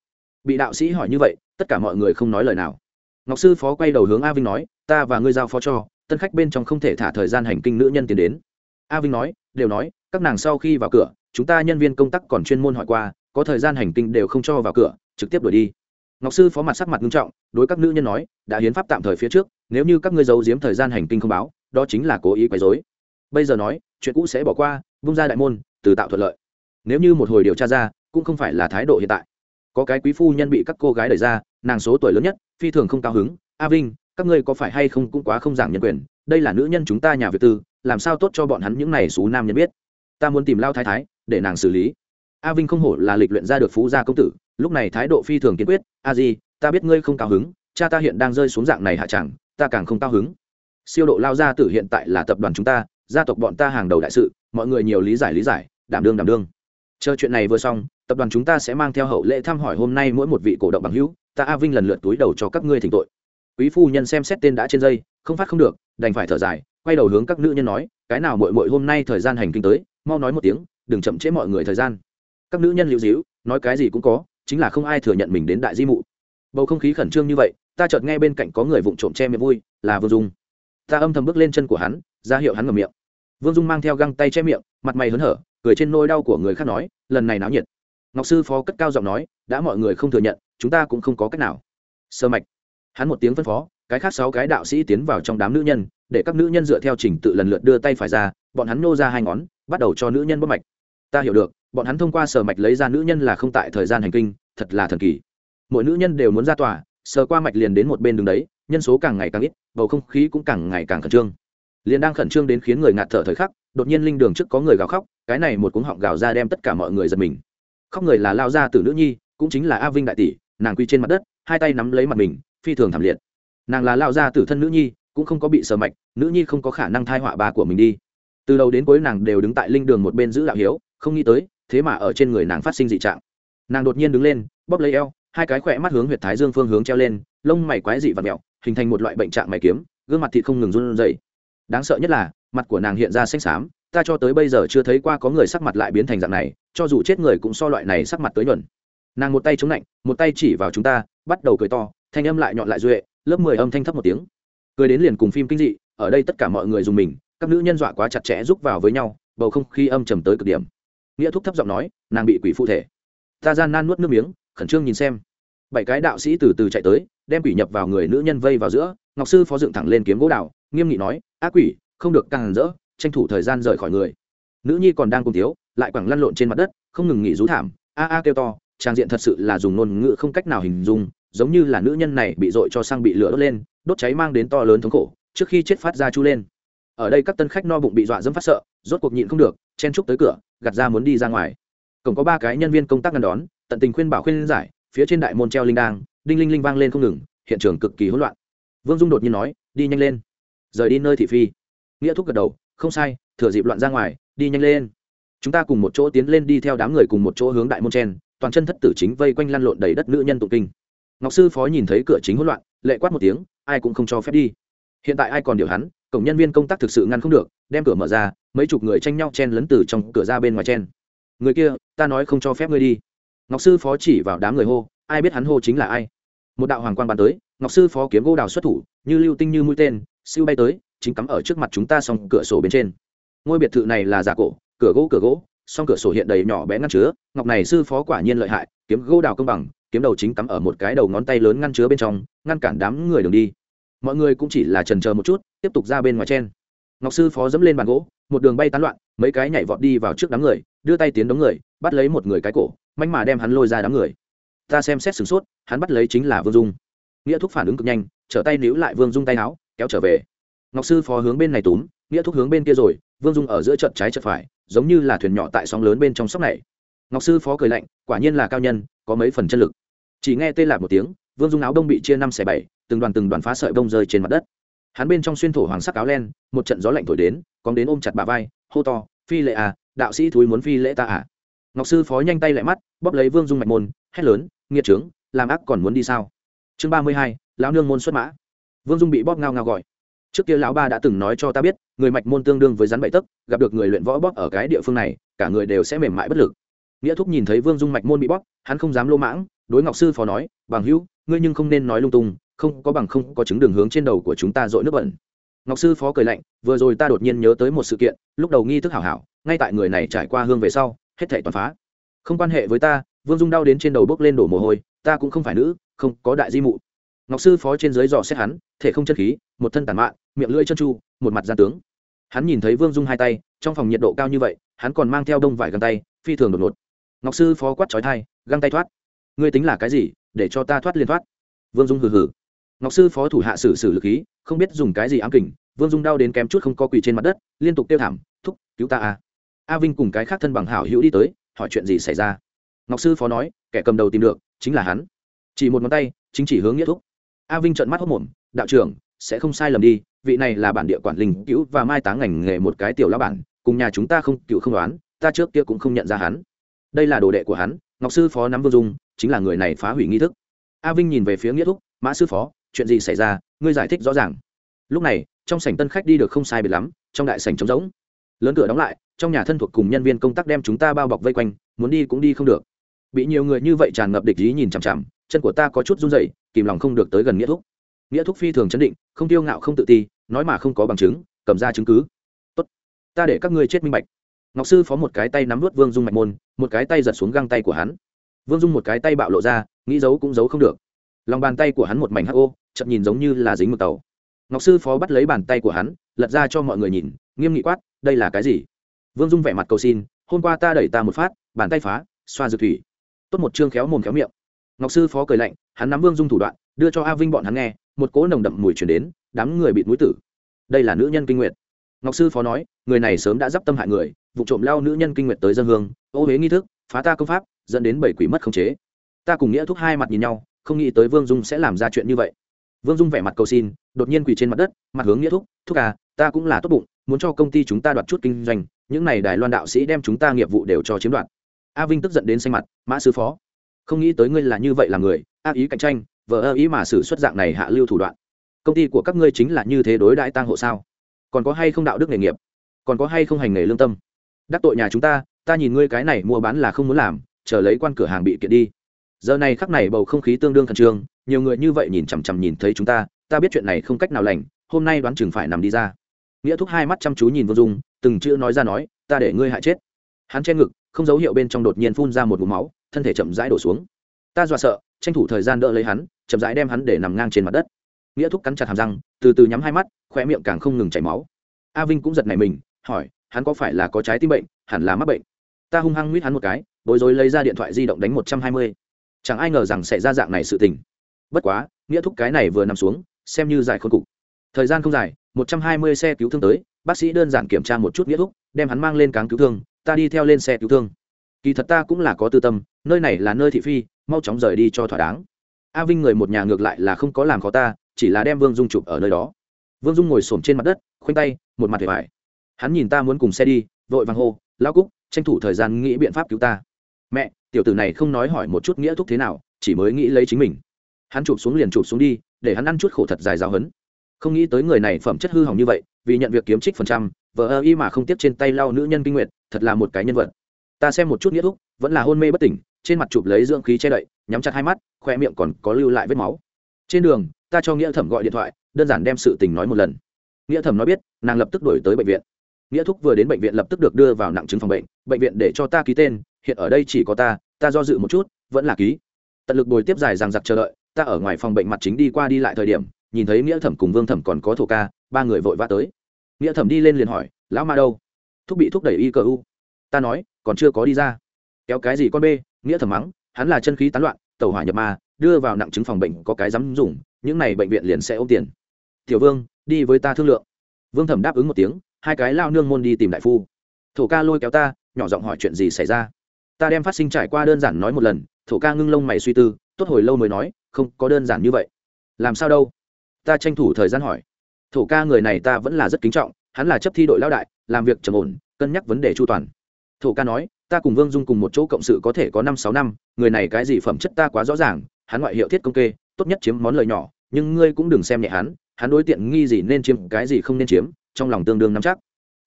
Bị đạo sĩ hỏi như vậy, tất cả mọi người không nói lời nào. Ngọc sư phó quay đầu hướng a vinh nói, ta và ngươi giao phó cho, tân khách bên trong không thể thả thời gian hành kinh nữ nhân tiến đến. A vinh nói, đều nói, các nàng sau khi vào cửa, chúng ta nhân viên công tác còn chuyên môn hỏi qua, có thời gian hành kinh đều không cho vào cửa, trực tiếp đuổi đi. Ngọc sư phó mặt sắc mặt nghiêm trọng, đối các nữ nhân nói, đã hiến pháp tạm thời phía trước, nếu như các ngươi giấu giếm thời gian hành kinh không báo, đó chính là cố ý quấy dối bây giờ nói, chuyện cũ sẽ bỏ qua vung ra đại môn, từ tạo thuận lợi. Nếu như một hồi điều tra ra, cũng không phải là thái độ hiện tại. Có cái quý phu nhân bị các cô gái đẩy ra, nàng số tuổi lớn nhất, phi thường không cao hứng. A vinh, các ngươi có phải hay không cũng quá không giảng nhân quyền? Đây là nữ nhân chúng ta nhà việt tư, làm sao tốt cho bọn hắn những này xú nam nhân biết? Ta muốn tìm lao thái thái, để nàng xử lý. A vinh không hổ là lịch luyện ra được phú gia công tử, lúc này thái độ phi thường kiên quyết. A di, ta biết ngươi không cao hứng, cha ta hiện đang rơi xuống dạng này hạ chẳng? Ta càng không cao hứng. Siêu độ lao gia tử hiện tại là tập đoàn chúng ta, gia tộc bọn ta hàng đầu đại sự mọi người nhiều lý giải lý giải, đảm đương đảm đương. Chờ chuyện này vừa xong, tập đoàn chúng ta sẽ mang theo hậu lễ thăm hỏi hôm nay mỗi một vị cổ động bằng hữu, ta a vinh lần lượt túi đầu cho các ngươi thỉnh tội. Quý phu nhân xem xét tên đã trên dây, không phát không được, đành phải thở dài, quay đầu hướng các nữ nhân nói, cái nào mội mội hôm nay thời gian hành kinh tới, mau nói một tiếng, đừng chậm trễ mọi người thời gian. Các nữ nhân liễu dĩu nói cái gì cũng có, chính là không ai thừa nhận mình đến đại di mụ. Bầu không khí khẩn trương như vậy, ta chợt nghe bên cạnh có người vụng trộm che miệng vui, là vương dung. Ta âm thầm bước lên chân của hắn, ra hiệu hắn ngầm miệng vương dung mang theo găng tay che miệng, mặt mày hớn hở, cười trên nôi đau của người khác nói, lần này náo nhiệt. Ngọc sư phó cất cao giọng nói, đã mọi người không thừa nhận, chúng ta cũng không có cách nào. Sơ mạch, hắn một tiếng phân phó, cái khác sáu cái đạo sĩ tiến vào trong đám nữ nhân, để các nữ nhân dựa theo trình tự lần lượt đưa tay phải ra, bọn hắn nô ra hai ngón, bắt đầu cho nữ nhân bóp mạch. Ta hiểu được, bọn hắn thông qua sờ mạch lấy ra nữ nhân là không tại thời gian hành kinh, thật là thần kỳ. Mỗi nữ nhân đều muốn ra tòa, sờ qua mạch liền đến một bên đường đấy, nhân số càng ngày càng ít, bầu không khí cũng càng ngày càng khẩn trương liền đang khẩn trương đến khiến người ngạt thở thời khắc, đột nhiên linh đường trước có người gào khóc, cái này một cuống họng gào ra đem tất cả mọi người giật mình. Khóc người là lao ra từ nữ nhi, cũng chính là a vinh đại tỷ, nàng quy trên mặt đất, hai tay nắm lấy mặt mình, phi thường thảm liệt. Nàng là lao ra từ thân nữ nhi, cũng không có bị sờ mạch, nữ nhi không có khả năng thai họa bà của mình đi. Từ đầu đến cuối nàng đều đứng tại linh đường một bên giữ đạo hiếu, không nghĩ tới, thế mà ở trên người nàng phát sinh dị trạng. Nàng đột nhiên đứng lên, bóp lấy eo, hai cái khỏe mắt hướng huyệt thái dương phương hướng treo lên, lông mày quái dị và mẹo hình thành một loại bệnh trạng mày kiếm, gương mặt thịt không ngừng run rẩy đáng sợ nhất là, mặt của nàng hiện ra xanh xám, ta cho tới bây giờ chưa thấy qua có người sắc mặt lại biến thành dạng này, cho dù chết người cũng so loại này sắc mặt tới nhuần nàng một tay chống lạnh, một tay chỉ vào chúng ta, bắt đầu cười to, thanh âm lại nhọn lại duệ, lớp mười âm thanh thấp một tiếng. Cười đến liền cùng phim kinh dị, ở đây tất cả mọi người dùng mình, các nữ nhân dọa quá chặt chẽ rúc vào với nhau, bầu không khí âm trầm tới cực điểm. Nghĩa thúc thấp giọng nói, nàng bị quỷ phụ thể. Ta gian nan nuốt nước miếng, khẩn trương nhìn xem. Bảy cái đạo sĩ từ từ chạy tới, đem quỷ nhập vào người nữ nhân vây vào giữa ngọc sư phó dựng thẳng lên kiếm gỗ đào, nghiêm nghị nói ác quỷ không được càng rỡ tranh thủ thời gian rời khỏi người. Nữ nhi còn đang cùng thiếu lại quẳng lăn lộn trên mặt đất không ngừng nghỉ rú thảm a a kêu to trang diện thật sự là dùng ngôn ngữ không cách nào hình dung giống như là nữ nhân này bị dội cho sang bị lửa đốt lên đốt cháy mang đến to lớn thống khổ trước khi chết phát ra chu lên. Ở đây các tân khách no bụng bị dọa dẫm phát sợ rốt cuộc nhịn không được chen trúc tới cửa gạt ra muốn đi ra ngoài. Cổng có ba cái nhân viên công tác ngăn đón tận tình khuyên bảo khuyên giải phía trên đại môn treo linh đang đinh linh linh vang lên không ngừng hiện trường cực kỳ hỗn loạn vương dung đột nhiên nói, đi nhanh lên. Rời đi nơi thị phi. Nghĩa thúc gật đầu, không sai, thừa dịp loạn ra ngoài, đi nhanh lên. Chúng ta cùng một chỗ tiến lên đi theo đám người cùng một chỗ hướng đại môn chen, toàn chân thất tử chính vây quanh lăn lộn đầy đất nữ nhân tụng kinh. Ngọc sư phó nhìn thấy cửa chính hỗn loạn, lệ quát một tiếng, ai cũng không cho phép đi. Hiện tại ai còn điều hắn, cổng nhân viên công tác thực sự ngăn không được, đem cửa mở ra, mấy chục người tranh nhau chen lấn từ trong cửa ra bên ngoài chen. Người kia, ta nói không cho phép ngươi đi. Ngọc sư phó chỉ vào đám người hô, ai biết hắn hô chính là ai? Một đạo hoàng quan bàn tới ngọc sư phó kiếm gỗ đào xuất thủ, như lưu tinh như mũi tên, siêu bay tới, chính cắm ở trước mặt chúng ta xong cửa sổ bên trên. Ngôi biệt thự này là giả cổ, cửa gỗ cửa gỗ, song cửa sổ hiện đầy nhỏ bé ngăn chứa, ngọc này sư phó quả nhiên lợi hại, kiếm gỗ đào công bằng, kiếm đầu chính cắm ở một cái đầu ngón tay lớn ngăn chứa bên trong, ngăn cản đám người đường đi. Mọi người cũng chỉ là trần chờ một chút, tiếp tục ra bên ngoài trên. ngọc sư phó dẫm lên bàn gỗ, một đường bay tán loạn, mấy cái nhảy vọt đi vào trước đám người, đưa tay tiến đống người, bắt lấy một người cái cổ manh mà đem hắn lôi ra đám người. Ta xem xét sửng sốt, hắn bắt lấy chính là vương dung nghĩa thúc phản ứng cực nhanh, trở tay níu lại vương dung tay áo, kéo trở về. Ngọc sư phó hướng bên này túm, nghĩa thúc hướng bên kia rồi, vương dung ở giữa trận trái trận phải, giống như là thuyền nhỏ tại sóng lớn bên trong sóc này. Ngọc sư phó cười lạnh, quả nhiên là cao nhân, có mấy phần chân lực. Chỉ nghe tê lạc một tiếng, vương dung áo đông bị chia năm xẻ bảy, từng đoàn từng đoàn phá sợi bông rơi trên mặt đất. Hắn bên trong xuyên thổ hoàng sắc áo len, một trận gió lạnh thổi đến còn đến ôm chặt bà vai, hô to, phi lệ à đạo sĩ thúi muốn phi lễ ta à. Ngọc sư phó nhanh tay lại mắt, bóp lấy vương dung mạch môn, hét lớn, nghiệt trướng, làm ác còn muốn đi sao? Chương ba mươi hai, lão nương môn xuất mã. Vương dung bị bóp ngao ngao gọi. Trước kia lão ba đã từng nói cho ta biết, người mạch môn tương đương với rắn bậy tấc, gặp được người luyện võ bóp ở cái địa phương này, cả người đều sẽ mềm mại bất lực. Nghĩa thúc nhìn thấy vương dung mạch môn bị bóp, hắn không dám lô mãng, đối ngọc sư phó nói, bằng hữu, ngươi nhưng không nên nói lung tung, không có bằng không có chứng đường hướng trên đầu của chúng ta dội nước bẩn. Ngọc sư phó cười lạnh, vừa rồi ta đột nhiên nhớ tới một sự kiện, lúc đầu nghi thức hảo hảo, ngay tại người này trải qua hương về sau, hết thảy toàn phá. Không quan hệ với ta, vương dung đau đến trên đầu bốc lên đổ mồ hôi, ta cũng không phải nữ không có đại di mụ. Ngọc sư phó trên dưới dò xét hắn, thể không chân khí, một thân tàn mạn, miệng lưỡi chân chu một mặt gian tướng. Hắn nhìn thấy vương dung hai tay, trong phòng nhiệt độ cao như vậy, hắn còn mang theo đông vải găng tay, phi thường đột ngột. Ngọc sư phó quát trói thai găng tay thoát. Ngươi tính là cái gì, để cho ta thoát liên thoát? Vương dung hừ hừ. Ngọc sư phó thủ hạ xử xử lực khí, không biết dùng cái gì ám kình, vương dung đau đến kém chút không có quỳ trên mặt đất, liên tục tiêu thảm, thúc, cứu ta a. A vinh cùng cái khác thân bằng hảo hữu đi tới, hỏi chuyện gì xảy ra. Ngọc sư phó nói, kẻ cầm đầu tìm được, chính là hắn chỉ một ngón tay, chính chỉ hướng nghĩa thúc. A vinh trợn mắt hốc mồm, đạo trưởng, sẽ không sai lầm đi, vị này là bản địa quản linh cứu và mai táng ngành nghề một cái tiểu lão bản, cùng nhà chúng ta không, cựu không đoán, ta trước kia cũng không nhận ra hắn. Đây là đồ đệ của hắn, ngọc sư phó nắm vương dung, chính là người này phá hủy nghi thức. A vinh nhìn về phía nghĩa thúc, mã sư phó, chuyện gì xảy ra? Ngươi giải thích rõ ràng. Lúc này, trong sảnh tân khách đi được không sai biệt lắm, trong đại sảnh trống rỗng. Lớn cửa đóng lại, trong nhà thân thuộc cùng nhân viên công tác đem chúng ta bao bọc vây quanh, muốn đi cũng đi không được. Bị nhiều người như vậy tràn ngập địch ý nhìn chằm chằm chân của ta có chút run rẩy, kìm lòng không được tới gần nghĩa thúc. Nghĩa thúc phi thường chấn định, không tiêu ngạo, không tự ti, nói mà không có bằng chứng, cầm ra chứng cứ. Tốt, ta để các ngươi chết minh bạch. Ngọc sư phó một cái tay nắm vút vương dung mạch môn, một cái tay giật xuống găng tay của hắn. Vương dung một cái tay bạo lộ ra, nghĩ giấu cũng giấu không được. Lòng bàn tay của hắn một mảnh hắc ô chậm nhìn giống như là dính mực tàu. Ngọc sư phó bắt lấy bàn tay của hắn, lật ra cho mọi người nhìn, nghiêm nghị quát, đây là cái gì? Vương dung vẻ mặt cầu xin, hôm qua ta đẩy ta một phát, bàn tay phá, xoa dược thủy. Tốt một chương khéo mồm khéo miệng ngọc sư phó cười lạnh, hắn nắm vương dung thủ đoạn, đưa cho a vinh bọn hắn nghe, một cỗ nồng đậm mùi chuyển đến, đám người bị mũi tử. Đây là nữ nhân kinh nguyệt. Ngọc sư phó nói, người này sớm đã d i p tâm hại người, vụ trộm lao nữ nhân kinh nguyệt tới dân hương, ô huế nghi thức, phá ta công pháp, dẫn đến bảy quỷ mất khống chế. Ta cùng nghĩa thúc hai mặt nhìn nhau, không nghĩ tới vương dung sẽ làm ra chuyện như vậy. Vương dung vẻ mặt cầu xin, đột nhiên quỳ trên mặt đất, mặt hướng nghĩa thúc thúc à ta cũng là tốt bụng, muốn cho công ty chúng ta đoạt chút kinh doanh, những n à y đài loan đạo sĩ đem chúng ta nghiệp vụ đều cho chiếm đoạt. A vinh tức giận đến xanh mặt, mã sư phó không nghĩ tới ngươi là như vậy là người, ác ý cạnh tranh vợ ơ ý mà xử xuất dạng này hạ lưu thủ đoạn. Công ty của các ngươi chính là như thế đối đãi tang hộ sao? Còn có hay không đạo đức nghề nghiệp? Còn có hay không hành nghề lương tâm? Đắc tội nhà chúng ta ta nhìn ngươi cái này mua bán là không muốn làm, chờ lấy quan cửa hàng bị kiện đi. Giờ này khắc này bầu không khí tương đương khẩn trương, nhiều người như vậy nhìn chằm chằm nhìn thấy chúng ta ta biết chuyện này không cách nào lành, hôm nay đoán chừng phải nằm đi ra. Nghĩa thúc hai mắt chăm chú nhìn vô dung, từng chữ nói ra nói, ta để ngươi hại chết. Hắn che ngực, không dấu hiệu bên trong đột nhiên phun ra một vùng máu thân thể chậm rãi đổ xuống. Ta dọa sợ, tranh thủ thời gian đỡ lấy hắn, chậm rãi đem hắn để nằm ngang trên mặt đất. Nghĩa thúc cắn chặt hàm răng, từ từ nhắm hai mắt khoe miệng càng không ngừng chảy máu. A vinh cũng giật nảy mình, hỏi, hắn có phải là có trái tim bệnh, hẳn là mắc bệnh. Ta hung hăng mít hắn một cái, bối rối lấy ra điện thoại di động đánh một trăm hai mươi. Chẳng ai ngờ rằng sẽ ra dạng này sự tình. Bất quá, nghĩa thúc cái này vừa nằm xuống, xem như dài khôn cục. Thời gian không dài, một trăm hai mươi xe cứu thương tới, bác sĩ đơn giản kiểm tra một chút nghĩa thúc, đem hắn mang lên cáng cứu thương, ta đi theo lên xe cứu thương. Kỳ thật ta cũng là có tư tâm nơi này là nơi thị phi, mau chóng rời đi cho thỏa đáng. A vinh người một nhà ngược lại là không có làm khó ta, chỉ là đem vương dung chụp ở nơi đó. Vương dung ngồi s ổ m trên mặt đất, khoanh tay, một mặt vẻ vải. Hắn nhìn ta muốn cùng xe đi, vội vàng hô lao cúc, tranh thủ thời gian nghĩ biện pháp cứu ta. Mẹ, tiểu tử này không nói hỏi một chút nghĩa thúc thế nào, chỉ mới nghĩ lấy chính mình. Hắn chụp xuống liền chụp xuống đi, để hắn ăn chút khổ thật dài giáo hấn không nghĩ tới người này phẩm chất hư hỏng như vậy, vì nhận việc kiếm trích phần trăm vợ ơ y mà không tiếp trên tay lau nữ nhân kinh nguyện thật là một cái nhân vật ta xem một chút nghĩa thúc, vẫn là hôn mê bất tỉnh, trên mặt chụp lấy dưỡng khí che đậy, nhắm chặt hai mắt khoe miệng còn có lưu lại vết máu. Trên đường, ta cho nghĩa thẩm gọi điện thoại, đơn giản đem sự tình nói một lần. Nghĩa thẩm nói biết, nàng lập tức đổi tới bệnh viện. Nghĩa thúc vừa đến bệnh viện lập tức được đưa vào nặng chứng phòng bệnh bệnh viện để cho ta ký tên, hiện ở đây chỉ có ta ta do dự một chút, vẫn là ký. Tận lực bồi tiếp dài rằng giặc chờ đợi, ta ở ngoài phòng bệnh mặt chính đi qua đi lại thời điểm, nhìn thấy nghĩa thẩm cùng vương thẩm còn có thổ ca, ba người vội vã tới. Nghĩa thẩm đi lên liền hỏi, lão ma đâu? Thúc bị thúc đẩy y cơ u ta nói, còn chưa có đi ra. Kéo cái gì con bê, nghĩa thầm mắng, hắn là chân khí tán loạn tàu hỏa nhập ma, đưa vào nặng chứng phòng bệnh có cái dám dùng, những này bệnh viện liền sẽ ôm tiền. Tiểu vương, đi với ta thương lượng. Vương thẩm đáp ứng một tiếng, hai cái lao nương môn đi tìm đại phu. Thổ ca lôi kéo ta, nhỏ giọng hỏi chuyện gì xảy ra. Ta đem phát sinh trải qua đơn giản nói một lần, thổ ca ngưng lông mày suy tư, tốt hồi lâu mới nói, không, có đơn giản như vậy. Làm sao đâu? Ta tranh thủ thời gian hỏi. Thổ ca người này ta vẫn là rất kính trọng, hắn là chấp thi đội lao đại, làm việc trầm ổn, cân nhắc vấn đề chu toàn thổ ca nói, ta cùng vương dung cùng một chỗ cộng sự có thể có năm sáu năm, người này cái gì phẩm chất ta quá rõ ràng, hắn ngoại hiệu thiết công kê, tốt nhất chiếm món lời nhỏ, nhưng ngươi cũng đừng xem nhẹ hắn hắn đối tiện nghi gì nên chiếm, cái gì không nên chiếm, trong lòng tương đương nắm chắc.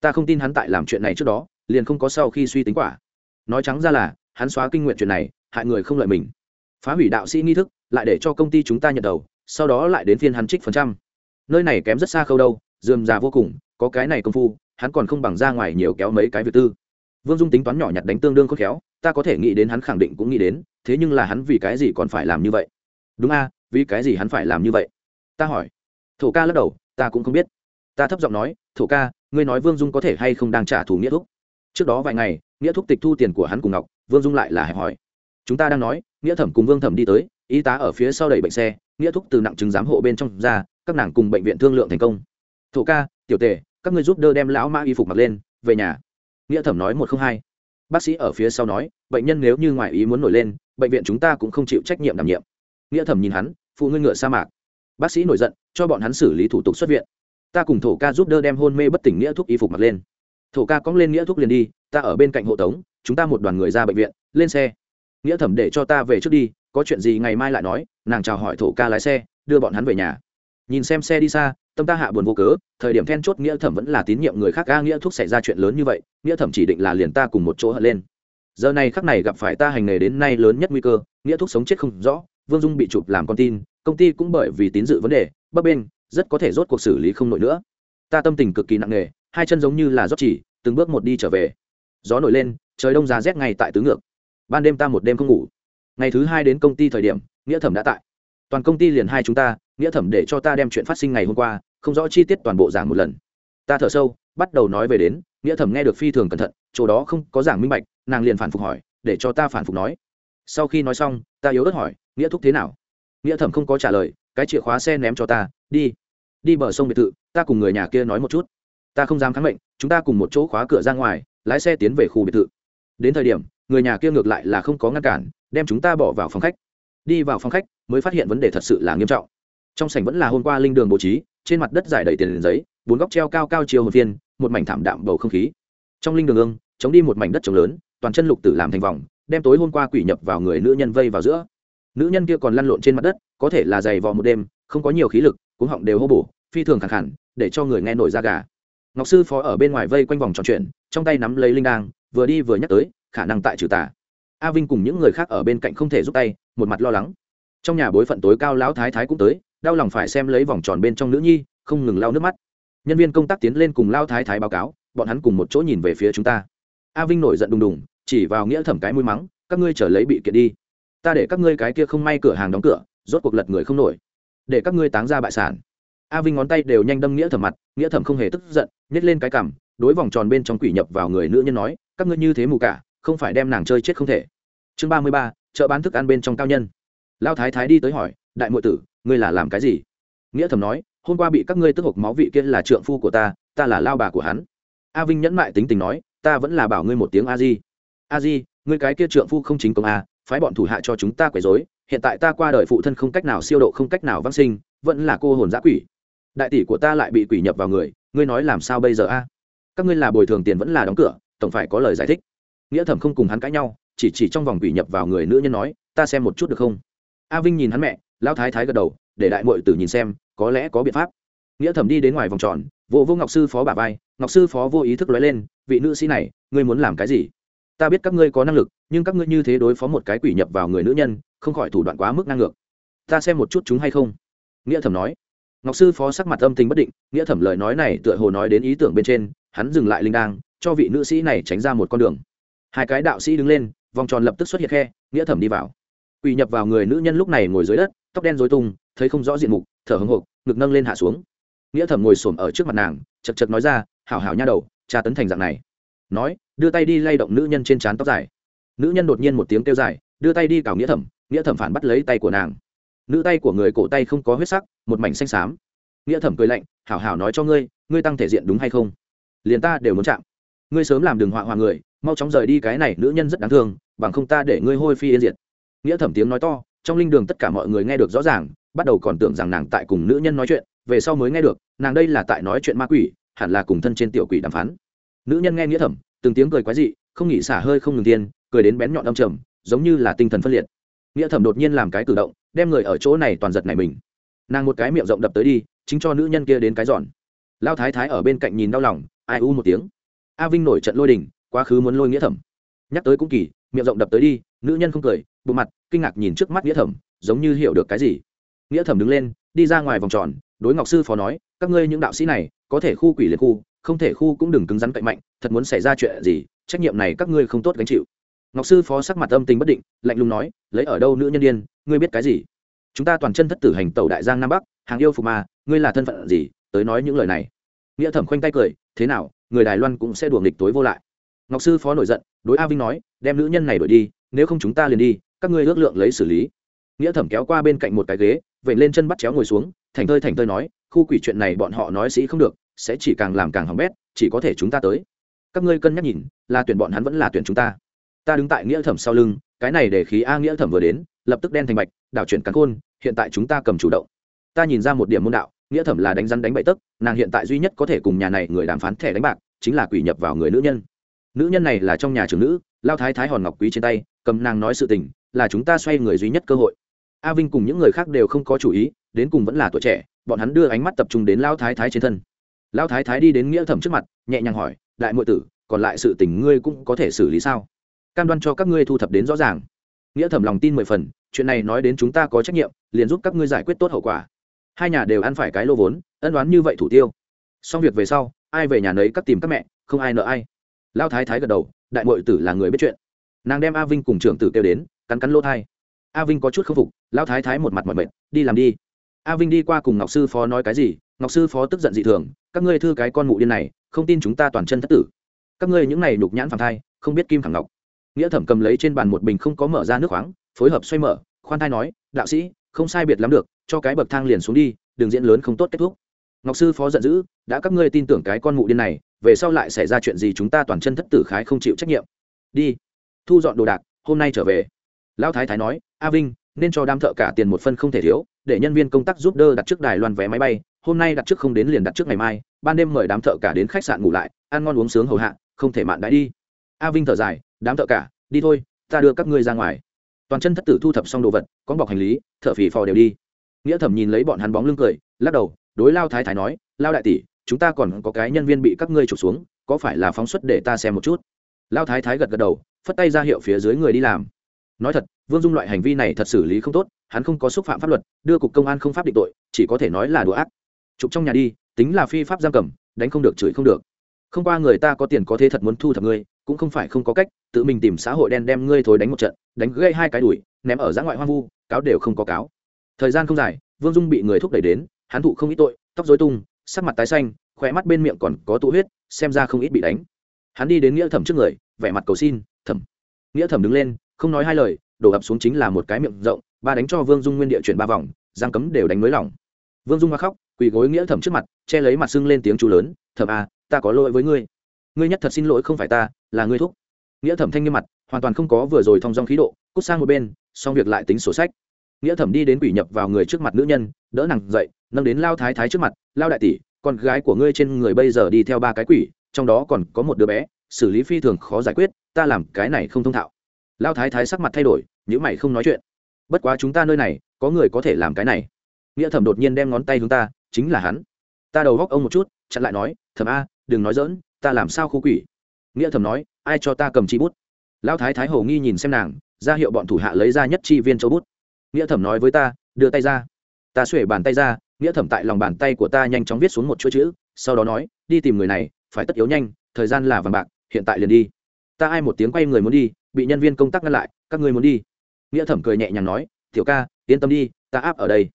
Ta không tin hắn tại làm chuyện này trước đó, liền không có sau khi suy tính quả. Nói trắng ra là, hắn xóa kinh nguyện chuyện này, hại người không lợi mình. Phá hủy đạo sĩ nghi thức, lại để cho công ty chúng ta nhận đầu, sau đó lại đến phiên hắn trích phần trăm. Nơi này kém rất xa khâu đâu, dườm già vô cùng, có cái này công phu, hắn còn không bằng ra ngoài nhiều kéo mấy cái việc tư vương dung tính toán nhỏ nhặt đánh tương đương khôn khéo, ta có thể nghĩ đến hắn khẳng định cũng nghĩ đến, thế nhưng là hắn vì cái gì còn phải làm như vậy? Đúng a, vì cái gì hắn phải làm như vậy? Ta hỏi. Thổ ca lắc đầu, ta cũng không biết. Ta thấp giọng nói, thổ ca, ngươi nói vương dung có thể hay không đang trả thù nghĩa thúc? Trước đó vài ngày, nghĩa thúc tịch thu tiền của hắn cùng ngọc, vương dung lại là hẹp hỏi. Chúng ta đang nói, nghĩa thẩm cùng vương thẩm đi tới, y tá ở phía sau đẩy bệnh xe, nghĩa thúc từ nặng chứng giám hộ bên trong ra, các nàng cùng bệnh viện thương lượng thành công. Thổ ca, tiểu tề, các ngươi giúp đỡ đem lão mã y phục mặc lên, về nhà nghĩa thẩm nói một không hai. Bác sĩ ở phía sau nói, bệnh nhân nếu như ngoài ý muốn nổi lên, bệnh viện chúng ta cũng không chịu trách nhiệm đảm nhiệm. Nghĩa thẩm nhìn hắn, phụ ngươi ngựa sa mạc. Bác sĩ nổi giận, cho bọn hắn xử lý thủ tục xuất viện. Ta cùng thổ ca giúp đỡ đem hôn mê bất tỉnh nghĩa thuốc y phục mặc lên. Thổ ca cóng lên nghĩa thuốc liền đi, ta ở bên cạnh hộ tống, chúng ta một đoàn người ra bệnh viện, lên xe. Nghĩa thẩm để cho ta về trước đi, có chuyện gì ngày mai lại nói, nàng chào hỏi thổ ca lái xe, đưa bọn hắn về nhà. Nhìn xem xe đi xa tâm ta hạ buồn vô cớ, thời điểm then chốt nghĩa thẩm vẫn là tín nhiệm người khác ca nghĩa thuốc xảy ra chuyện lớn như vậy, nghĩa thẩm chỉ định là liền ta cùng một chỗ hận lên. Giờ này khắc này gặp phải ta hành nghề đến nay lớn nhất nguy cơ, nghĩa thuốc sống chết không rõ, vương dung bị chụp làm con tin, công ty cũng bởi vì tín dự vấn đề, bấp bên rất có thể rốt cuộc xử lý không nổi nữa. Ta tâm tình cực kỳ nặng nề, hai chân giống như là rót chỉ, từng bước một đi trở về. Gió nổi lên, trời đông giá rét ngay tại tứ ngược. Ban đêm ta một đêm không ngủ. Ngày thứ hai đến công ty thời điểm, nghĩa thẩm đã tại toàn công ty liền hai chúng ta, nghĩa thẩm để cho ta đem chuyện phát sinh ngày hôm qua, không rõ chi tiết toàn bộ giảng một lần. Ta thở sâu, bắt đầu nói về đến, nghĩa thẩm nghe được phi thường cẩn thận, chỗ đó không có giảng minh bạch, nàng liền phản phục hỏi, để cho ta phản phục nói. Sau khi nói xong, ta yếu ớt hỏi, nghĩa thúc thế nào? Nghĩa thẩm không có trả lời, cái chìa khóa xe ném cho ta, đi. Đi bờ sông biệt thự, ta cùng người nhà kia nói một chút. Ta không dám kháng mệnh, chúng ta cùng một chỗ khóa cửa ra ngoài, lái xe tiến về khu biệt thự. Đến thời điểm, người nhà kia ngược lại là không có ngăn cản, đem chúng ta bỏ vào phòng khách đi vào phòng khách, mới phát hiện vấn đề thật sự là nghiêm trọng. Trong sảnh vẫn là hôm qua linh đường bố trí, trên mặt đất giải đầy tiền giấy, bốn góc treo cao cao chiều hồn viên một mảnh thảm đạm bầu không khí. Trong linh đường ương, chống đi một mảnh đất trống lớn, toàn chân lục tử làm thành vòng, đem tối hôm qua quỷ nhập vào người nữ nhân vây vào giữa. Nữ nhân kia còn lăn lộn trên mặt đất, có thể là dày vò một đêm, không có nhiều khí lực, cuống họng đều hô bổ, phi thường khẳng khẳng để cho người nghe nổi da gà. Ngọc sư phó ở bên ngoài vây quanh vòng trò chuyện, trong tay nắm lấy linh đang vừa đi vừa nhắc tới, khả năng tại trừ tà a vinh cùng những người khác ở bên cạnh không thể giúp tay, một mặt lo lắng. Trong nhà bối phận tối cao lão thái thái cũng tới, đau lòng phải xem lấy vòng tròn bên trong nữ nhi, không ngừng lau nước mắt. Nhân viên công tác tiến lên cùng lao thái thái báo cáo, bọn hắn cùng một chỗ nhìn về phía chúng ta. A vinh nổi giận đùng đùng, chỉ vào nghĩa thẩm cái mũi mắng, các ngươi trở lấy bị kiện đi. Ta để các ngươi cái kia không may cửa hàng đóng cửa, rốt cuộc lật người không nổi. Để các ngươi táng ra bại sản. A vinh ngón tay đều nhanh đâm nghĩa thẩm mặt, nghĩa thẩm không hề tức giận, nhét lên cái cằm, đối vòng tròn bên trong quỷ nhập vào người nữ nhân nói, các ngươi như thế mù cả, không phải đem nàng chơi chết không thể chương ba mươi ba, chợ bán thức ăn bên trong cao nhân. Lao thái thái đi tới hỏi, đại m tử, ngươi là làm cái gì? Nghĩa thẩm nói, hôm qua bị các ngươi tức hộc máu vị kia là trượng phu của ta ta là lao bà của hắn. A vinh nhẫn mại tính tình nói, ta vẫn là bảo ngươi một tiếng a di. A di, ngươi cái kia trượng phu không chính công a, phái bọn thủ hạ cho chúng ta quấy dối hiện tại ta qua đời phụ thân không cách nào siêu độ, không cách nào vang sinh, vẫn là cô hồn giã quỷ. Đại tỷ của ta lại bị quỷ nhập vào người, ngươi nói làm sao bây giờ a? Các ngươi là bồi thường tiền vẫn là đóng cửa, tổng phải có lời giải thích. Nghĩa thẩm không cùng hắn cãi nhau chỉ chỉ trong vòng quỷ nhập vào người nữ nhân nói, ta xem một chút được không? A vinh nhìn hắn mẹ lao thái thái gật đầu, để đại mội tử nhìn xem, có lẽ có biện pháp. Nghĩa thẩm đi đến ngoài vòng tròn, vô vô ngọc sư phó bà vai, ngọc sư phó vô ý thức nói lên, vị nữ sĩ này, ngươi muốn làm cái gì? Ta biết các ngươi có năng lực, nhưng các ngươi như thế đối phó một cái quỷ nhập vào người nữ nhân, không khỏi thủ đoạn quá mức năng ngược. Ta xem một chút chúng hay không? Nghĩa thẩm nói. Ngọc sư phó sắc mặt âm tình bất định, nghĩa thẩm lời nói này tựa hồ nói đến ý tưởng bên trên, hắn dừng lại linh đang cho vị nữ sĩ này tránh ra một con đường. Hai cái đạo sĩ đứng lên vòng tròn lập tức xuất hiện khe, nghĩa thẩm đi vào. Quỳ nhập vào người nữ nhân lúc này ngồi dưới đất, tóc đen dối tung, thấy không rõ diện mục, thở hồng hộc, ngực nâng lên hạ xuống. Nghĩa thẩm ngồi xổm ở trước mặt nàng, chật chật nói ra, hảo hảo nha đầu, cha tấn thành dạng này. Nói, đưa tay đi lay động nữ nhân trên trán tóc dài. Nữ nhân đột nhiên một tiếng kêu dài, đưa tay đi cào nghĩa thẩm nghĩa thẩm phản bắt lấy tay của nàng. Nữ tay của người cổ tay không có huyết sắc, một mảnh xanh xám. Nghĩa thẩm cười lạnh, hảo hảo nói cho ngươi ngươi tăng thể diện đúng hay không? Liền ta đều muốn chạm. Ngươi sớm làm đường họa hòa người mau chóng rời đi cái này nữ nhân rất đáng thương, bằng không ta để ngươi hôi phi yên diệt. Nghĩa thẩm tiếng nói to, trong linh đường tất cả mọi người nghe được rõ ràng, bắt đầu còn tưởng rằng nàng tại cùng nữ nhân nói chuyện, về sau mới nghe được, nàng đây là tại nói chuyện ma quỷ, hẳn là cùng thân trên tiểu quỷ đàm phán. Nữ nhân nghe nghĩa thẩm, từng tiếng cười quái dị, không nghĩ xả hơi không ngừng tiên, cười đến bén nhọn âm trầm, giống như là tinh thần phân liệt. Nghĩa thẩm đột nhiên làm cái cử động, đem người ở chỗ này toàn giật này mình. Nàng một cái miệng rộng đập tới đi, chính cho nữ nhân kia đến cái giòn. Lao thái thái ở bên cạnh nhìn đau lòng, ai u một tiếng. A vinh nổi trận lôi đình quá khứ muốn lôi nghĩa thẩm. Nhắc tới cũng kỳ, miệng rộng đập tới đi, nữ nhân không cười, bộ mặt, kinh ngạc nhìn trước mắt nghĩa thẩm, giống như hiểu được cái gì. Nghĩa thẩm đứng lên, đi ra ngoài vòng tròn, đối ngọc sư phó nói, các ngươi những đạo sĩ này, có thể khu quỷ liệt khu, không thể khu cũng đừng cứng rắn cậy mạnh, thật muốn xảy ra chuyện gì, trách nhiệm này các ngươi không tốt gánh chịu. Ngọc sư phó sắc mặt âm tình bất định, lạnh lùng nói, lấy ở đâu nữ nhân điên, ngươi biết cái gì? Chúng ta toàn chân thất tử hành tẩu đại giang nam bắc, hàng yêu phục ma ngươi là thân phận gì, tới nói những lời này. Nghĩa thẩm khoanh tay cười, thế nào, người đài loan cũng sẽ đùa nghịch tối vô lại ngọc sư phó nổi giận, đối a vinh nói, đem nữ nhân này đổi đi, nếu không chúng ta liền đi, các ngươi ước lượng lấy xử lý. Nghĩa thẩm kéo qua bên cạnh một cái ghế vậy lên chân bắt chéo ngồi xuống, thành thơi thành thơi nói, khu quỷ chuyện này bọn họ nói sĩ không được, sẽ chỉ càng làm càng hỏng bét, chỉ có thể chúng ta tới. Các ngươi cân nhắc nhìn, là tuyển bọn hắn vẫn là tuyển chúng ta. Ta đứng tại nghĩa thẩm sau lưng, cái này để khí a nghĩa thẩm vừa đến, lập tức đen thành bạch, đảo chuyển cắn khôn, hiện tại chúng ta cầm chủ động. Ta nhìn ra một điểm môn đạo, nghĩa thẩm là đánh rắn đánh bậy tức nàng hiện tại duy nhất có thể cùng nhà này người đàm phán thẻ đánh bạc, chính là quỷ nhập vào người nữ nhân nữ nhân này là trong nhà trưởng nữ, lao thái thái hòn ngọc quý trên tay, cầm nàng nói sự tình, là chúng ta xoay người duy nhất cơ hội. A vinh cùng những người khác đều không có chủ ý, đến cùng vẫn là tuổi trẻ, bọn hắn đưa ánh mắt tập trung đến lao thái thái trên thân. Lao thái thái đi đến nghĩa thẩm trước mặt, nhẹ nhàng hỏi, đại muội tử, còn lại sự tình ngươi cũng có thể xử lý sao? Cam đoan cho các ngươi thu thập đến rõ ràng. Nghĩa thẩm lòng tin mười phần, chuyện này nói đến chúng ta có trách nhiệm, liền giúp các ngươi giải quyết tốt hậu quả. Hai nhà đều ăn phải cái lô vốn, ân đoán như vậy thủ tiêu. Xong việc về sau, ai về nhà nấy cắt tìm các mẹ, không ai nợ ai lao thái thái gật đầu, đại mội tử là người biết chuyện. Nàng đem a vinh cùng trưởng tử kêu đến, cắn cắn lỗ thai. A vinh có chút k phục, lao thái thái một mặt mọi mệt, đi làm đi. A vinh đi qua cùng ngọc sư phó nói cái gì? Ngọc sư phó tức giận dị thường, các ngươi thư cái con mụ điên này, không tin chúng ta toàn chân thất tử. Các ngươi những này nhục nhãn phản thai, không biết kim thẳng ngọc. Nghĩa thẩm cầm lấy trên bàn một bình không có mở ra nước khoáng, phối hợp xoay mở, khoan thai nói, đạo sĩ, không sai biệt lắm được, cho cái bậc thang liền xuống đi, đường diễn lớn không tốt kết thúc. Ngọc sư phó giận dữ, đã các ngươi tin tưởng cái con mụ điên này về sau lại xảy ra chuyện gì chúng ta toàn chân thất tử khái không chịu trách nhiệm. Đi, thu dọn đồ đạc, hôm nay trở về. Lão thái thái nói, a vinh, nên cho đám thợ cả tiền một phân không thể thiếu, để nhân viên công tác giúp đỡ đặt trước đài loan vé máy bay, hôm nay đặt trước không đến liền đặt trước ngày mai, ban đêm mời đám thợ cả đến khách sạn ngủ lại, ăn ngon uống sướng hầu hạ, không thể mạn đãi đi. A vinh thở dài, đám thợ cả, đi thôi, ta đưa các ngươi ra ngoài. Toàn chân thất tử thu thập xong đồ vật con bọc hành lý, thợ phì phò đều đi. Nghĩa thẩm nhìn lấy bọn hắn bóng lưng cười, lắc đầu, đối lao thái thái nói, lao đại tỷ chúng ta còn có cái nhân viên bị các ngươi trục xuống, có phải là phóng xuất để ta xem một chút? Lao thái thái gật gật đầu, phất tay ra hiệu phía dưới người đi làm. Nói thật, vương dung loại hành vi này thật xử lý không tốt, hắn không có xúc phạm pháp luật, đưa cục công an không pháp định tội, chỉ có thể nói là đùa ác. Trục trong nhà đi, tính là phi pháp giam cầm, đánh không được, chửi không được. Không qua người ta có tiền có thế thật muốn thu thập ngươi, cũng không phải không có cách, tự mình tìm xã hội đen đem ngươi thối đánh một trận, đánh gây hai cái đuổi ném ở giã ngoại hoang vu, cáo đều không có cáo. Thời gian không dài, vương dung bị người thúc đẩy đến, hắn thụ không ít tội, tóc dối tung sắc mặt tái xanh khỏe mắt bên miệng còn có tụ huyết, xem ra không ít bị đánh. Hắn đi đến nghĩa thẩm trước người, vẻ mặt cầu xin, thẩm. Nghĩa thẩm đứng lên, không nói hai lời, đổ ập xuống chính là một cái miệng rộng, ba đánh cho vương dung nguyên địa chuyển ba vòng, giang cấm đều đánh mới lỏng. Vương dung hoa khóc, quỳ gối nghĩa thẩm trước mặt, che lấy mặt sưng lên tiếng chú lớn, thẩm à ta có lỗi với ngươi. Ngươi nhất thật xin lỗi không phải ta, là ngươi thúc. Nghĩa thẩm thanh nghiêm mặt, hoàn toàn không có vừa rồi thong dong khí độ, cút sang một bên, xong việc lại tính sổ sách. Nghĩa thẩm đi đến quỷ nhập vào người trước mặt nữ nhân, đỡ nàng dậy nâng đến lao thái thái trước mặt, lao đại tỷ, con gái của ngươi trên người bây giờ đi theo ba cái quỷ, trong đó còn có một đứa bé, xử lý phi thường khó giải quyết, ta làm cái này không thông thạo. Lao thái thái sắc mặt thay đổi những mày không nói chuyện. Bất quá chúng ta nơi này, có người có thể làm cái này. Nghĩa thẩm đột nhiên đem ngón tay hướng ta, chính là hắn. Ta đầu góc ông một chút, chặn lại nói, thẩm a, đừng nói dỡn ta làm sao khu quỷ? Nghĩa thẩm nói, ai cho ta cầm chi bút? Lão thái thái hồ nghi nhìn xem nàng, ra hiệu bọn thủ hạ lấy ra nhất chi viên châu bút. Nghĩa thẩm nói với ta, đưa tay ra. Ta xuể bàn tay ra nghĩa thẩm tại lòng bàn tay của ta nhanh chóng viết xuống một chuỗi chữ, sau đó nói, đi tìm người này, phải tất yếu nhanh, thời gian là vàng bạc, hiện tại liền đi. Ta ai một tiếng quay người muốn đi, bị nhân viên công tác ngăn lại, các ngươi muốn đi. Nghĩa thẩm cười nhẹ nhàng nói, tiểu ca, yên tâm đi, ta áp ở đây.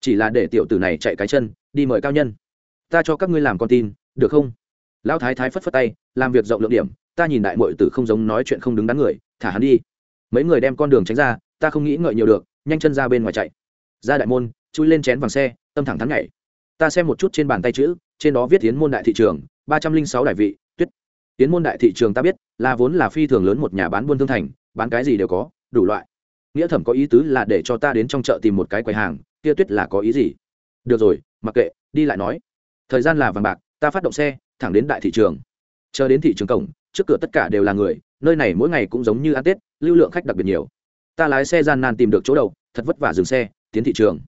Chỉ là để tiểu tử này chạy cái chân, đi mời cao nhân. Ta cho các ngươi làm con tin, được không? Lão thái thái phất phất tay, làm việc rộng lượng điểm, ta nhìn đại mội tử không giống nói chuyện không đứng đắn người, thả hắn đi. Mấy người đem con đường tránh ra, ta không nghĩ ngợi nhiều được, nhanh chân ra bên ngoài chạy. Ra đại môn, chui lên chén vàng xe tâm thẳng thắn nhảy. Ta xem một chút trên bàn tay chữ, trên đó viết tiến môn đại thị trường, ba trăm linh sáu đại vị, tuyết. Tiến môn đại thị trường ta biết, là vốn là phi thường lớn một nhà bán buôn thương thành, bán cái gì đều có, đủ loại. Nghĩa thẩm có ý tứ là để cho ta đến trong chợ tìm một cái quầy hàng, kia tuyết là có ý gì? Được rồi, mặc kệ, đi lại nói. Thời gian là vàng bạc, ta phát động xe, thẳng đến đại thị trường. Chờ đến thị trường cổng, trước cửa tất cả đều là người, nơi này mỗi ngày cũng giống như ăn tết, lưu lượng khách đặc biệt nhiều. Ta lái xe gian nan tìm được chỗ đầu, thật vất vả dừng xe, tiến thị trường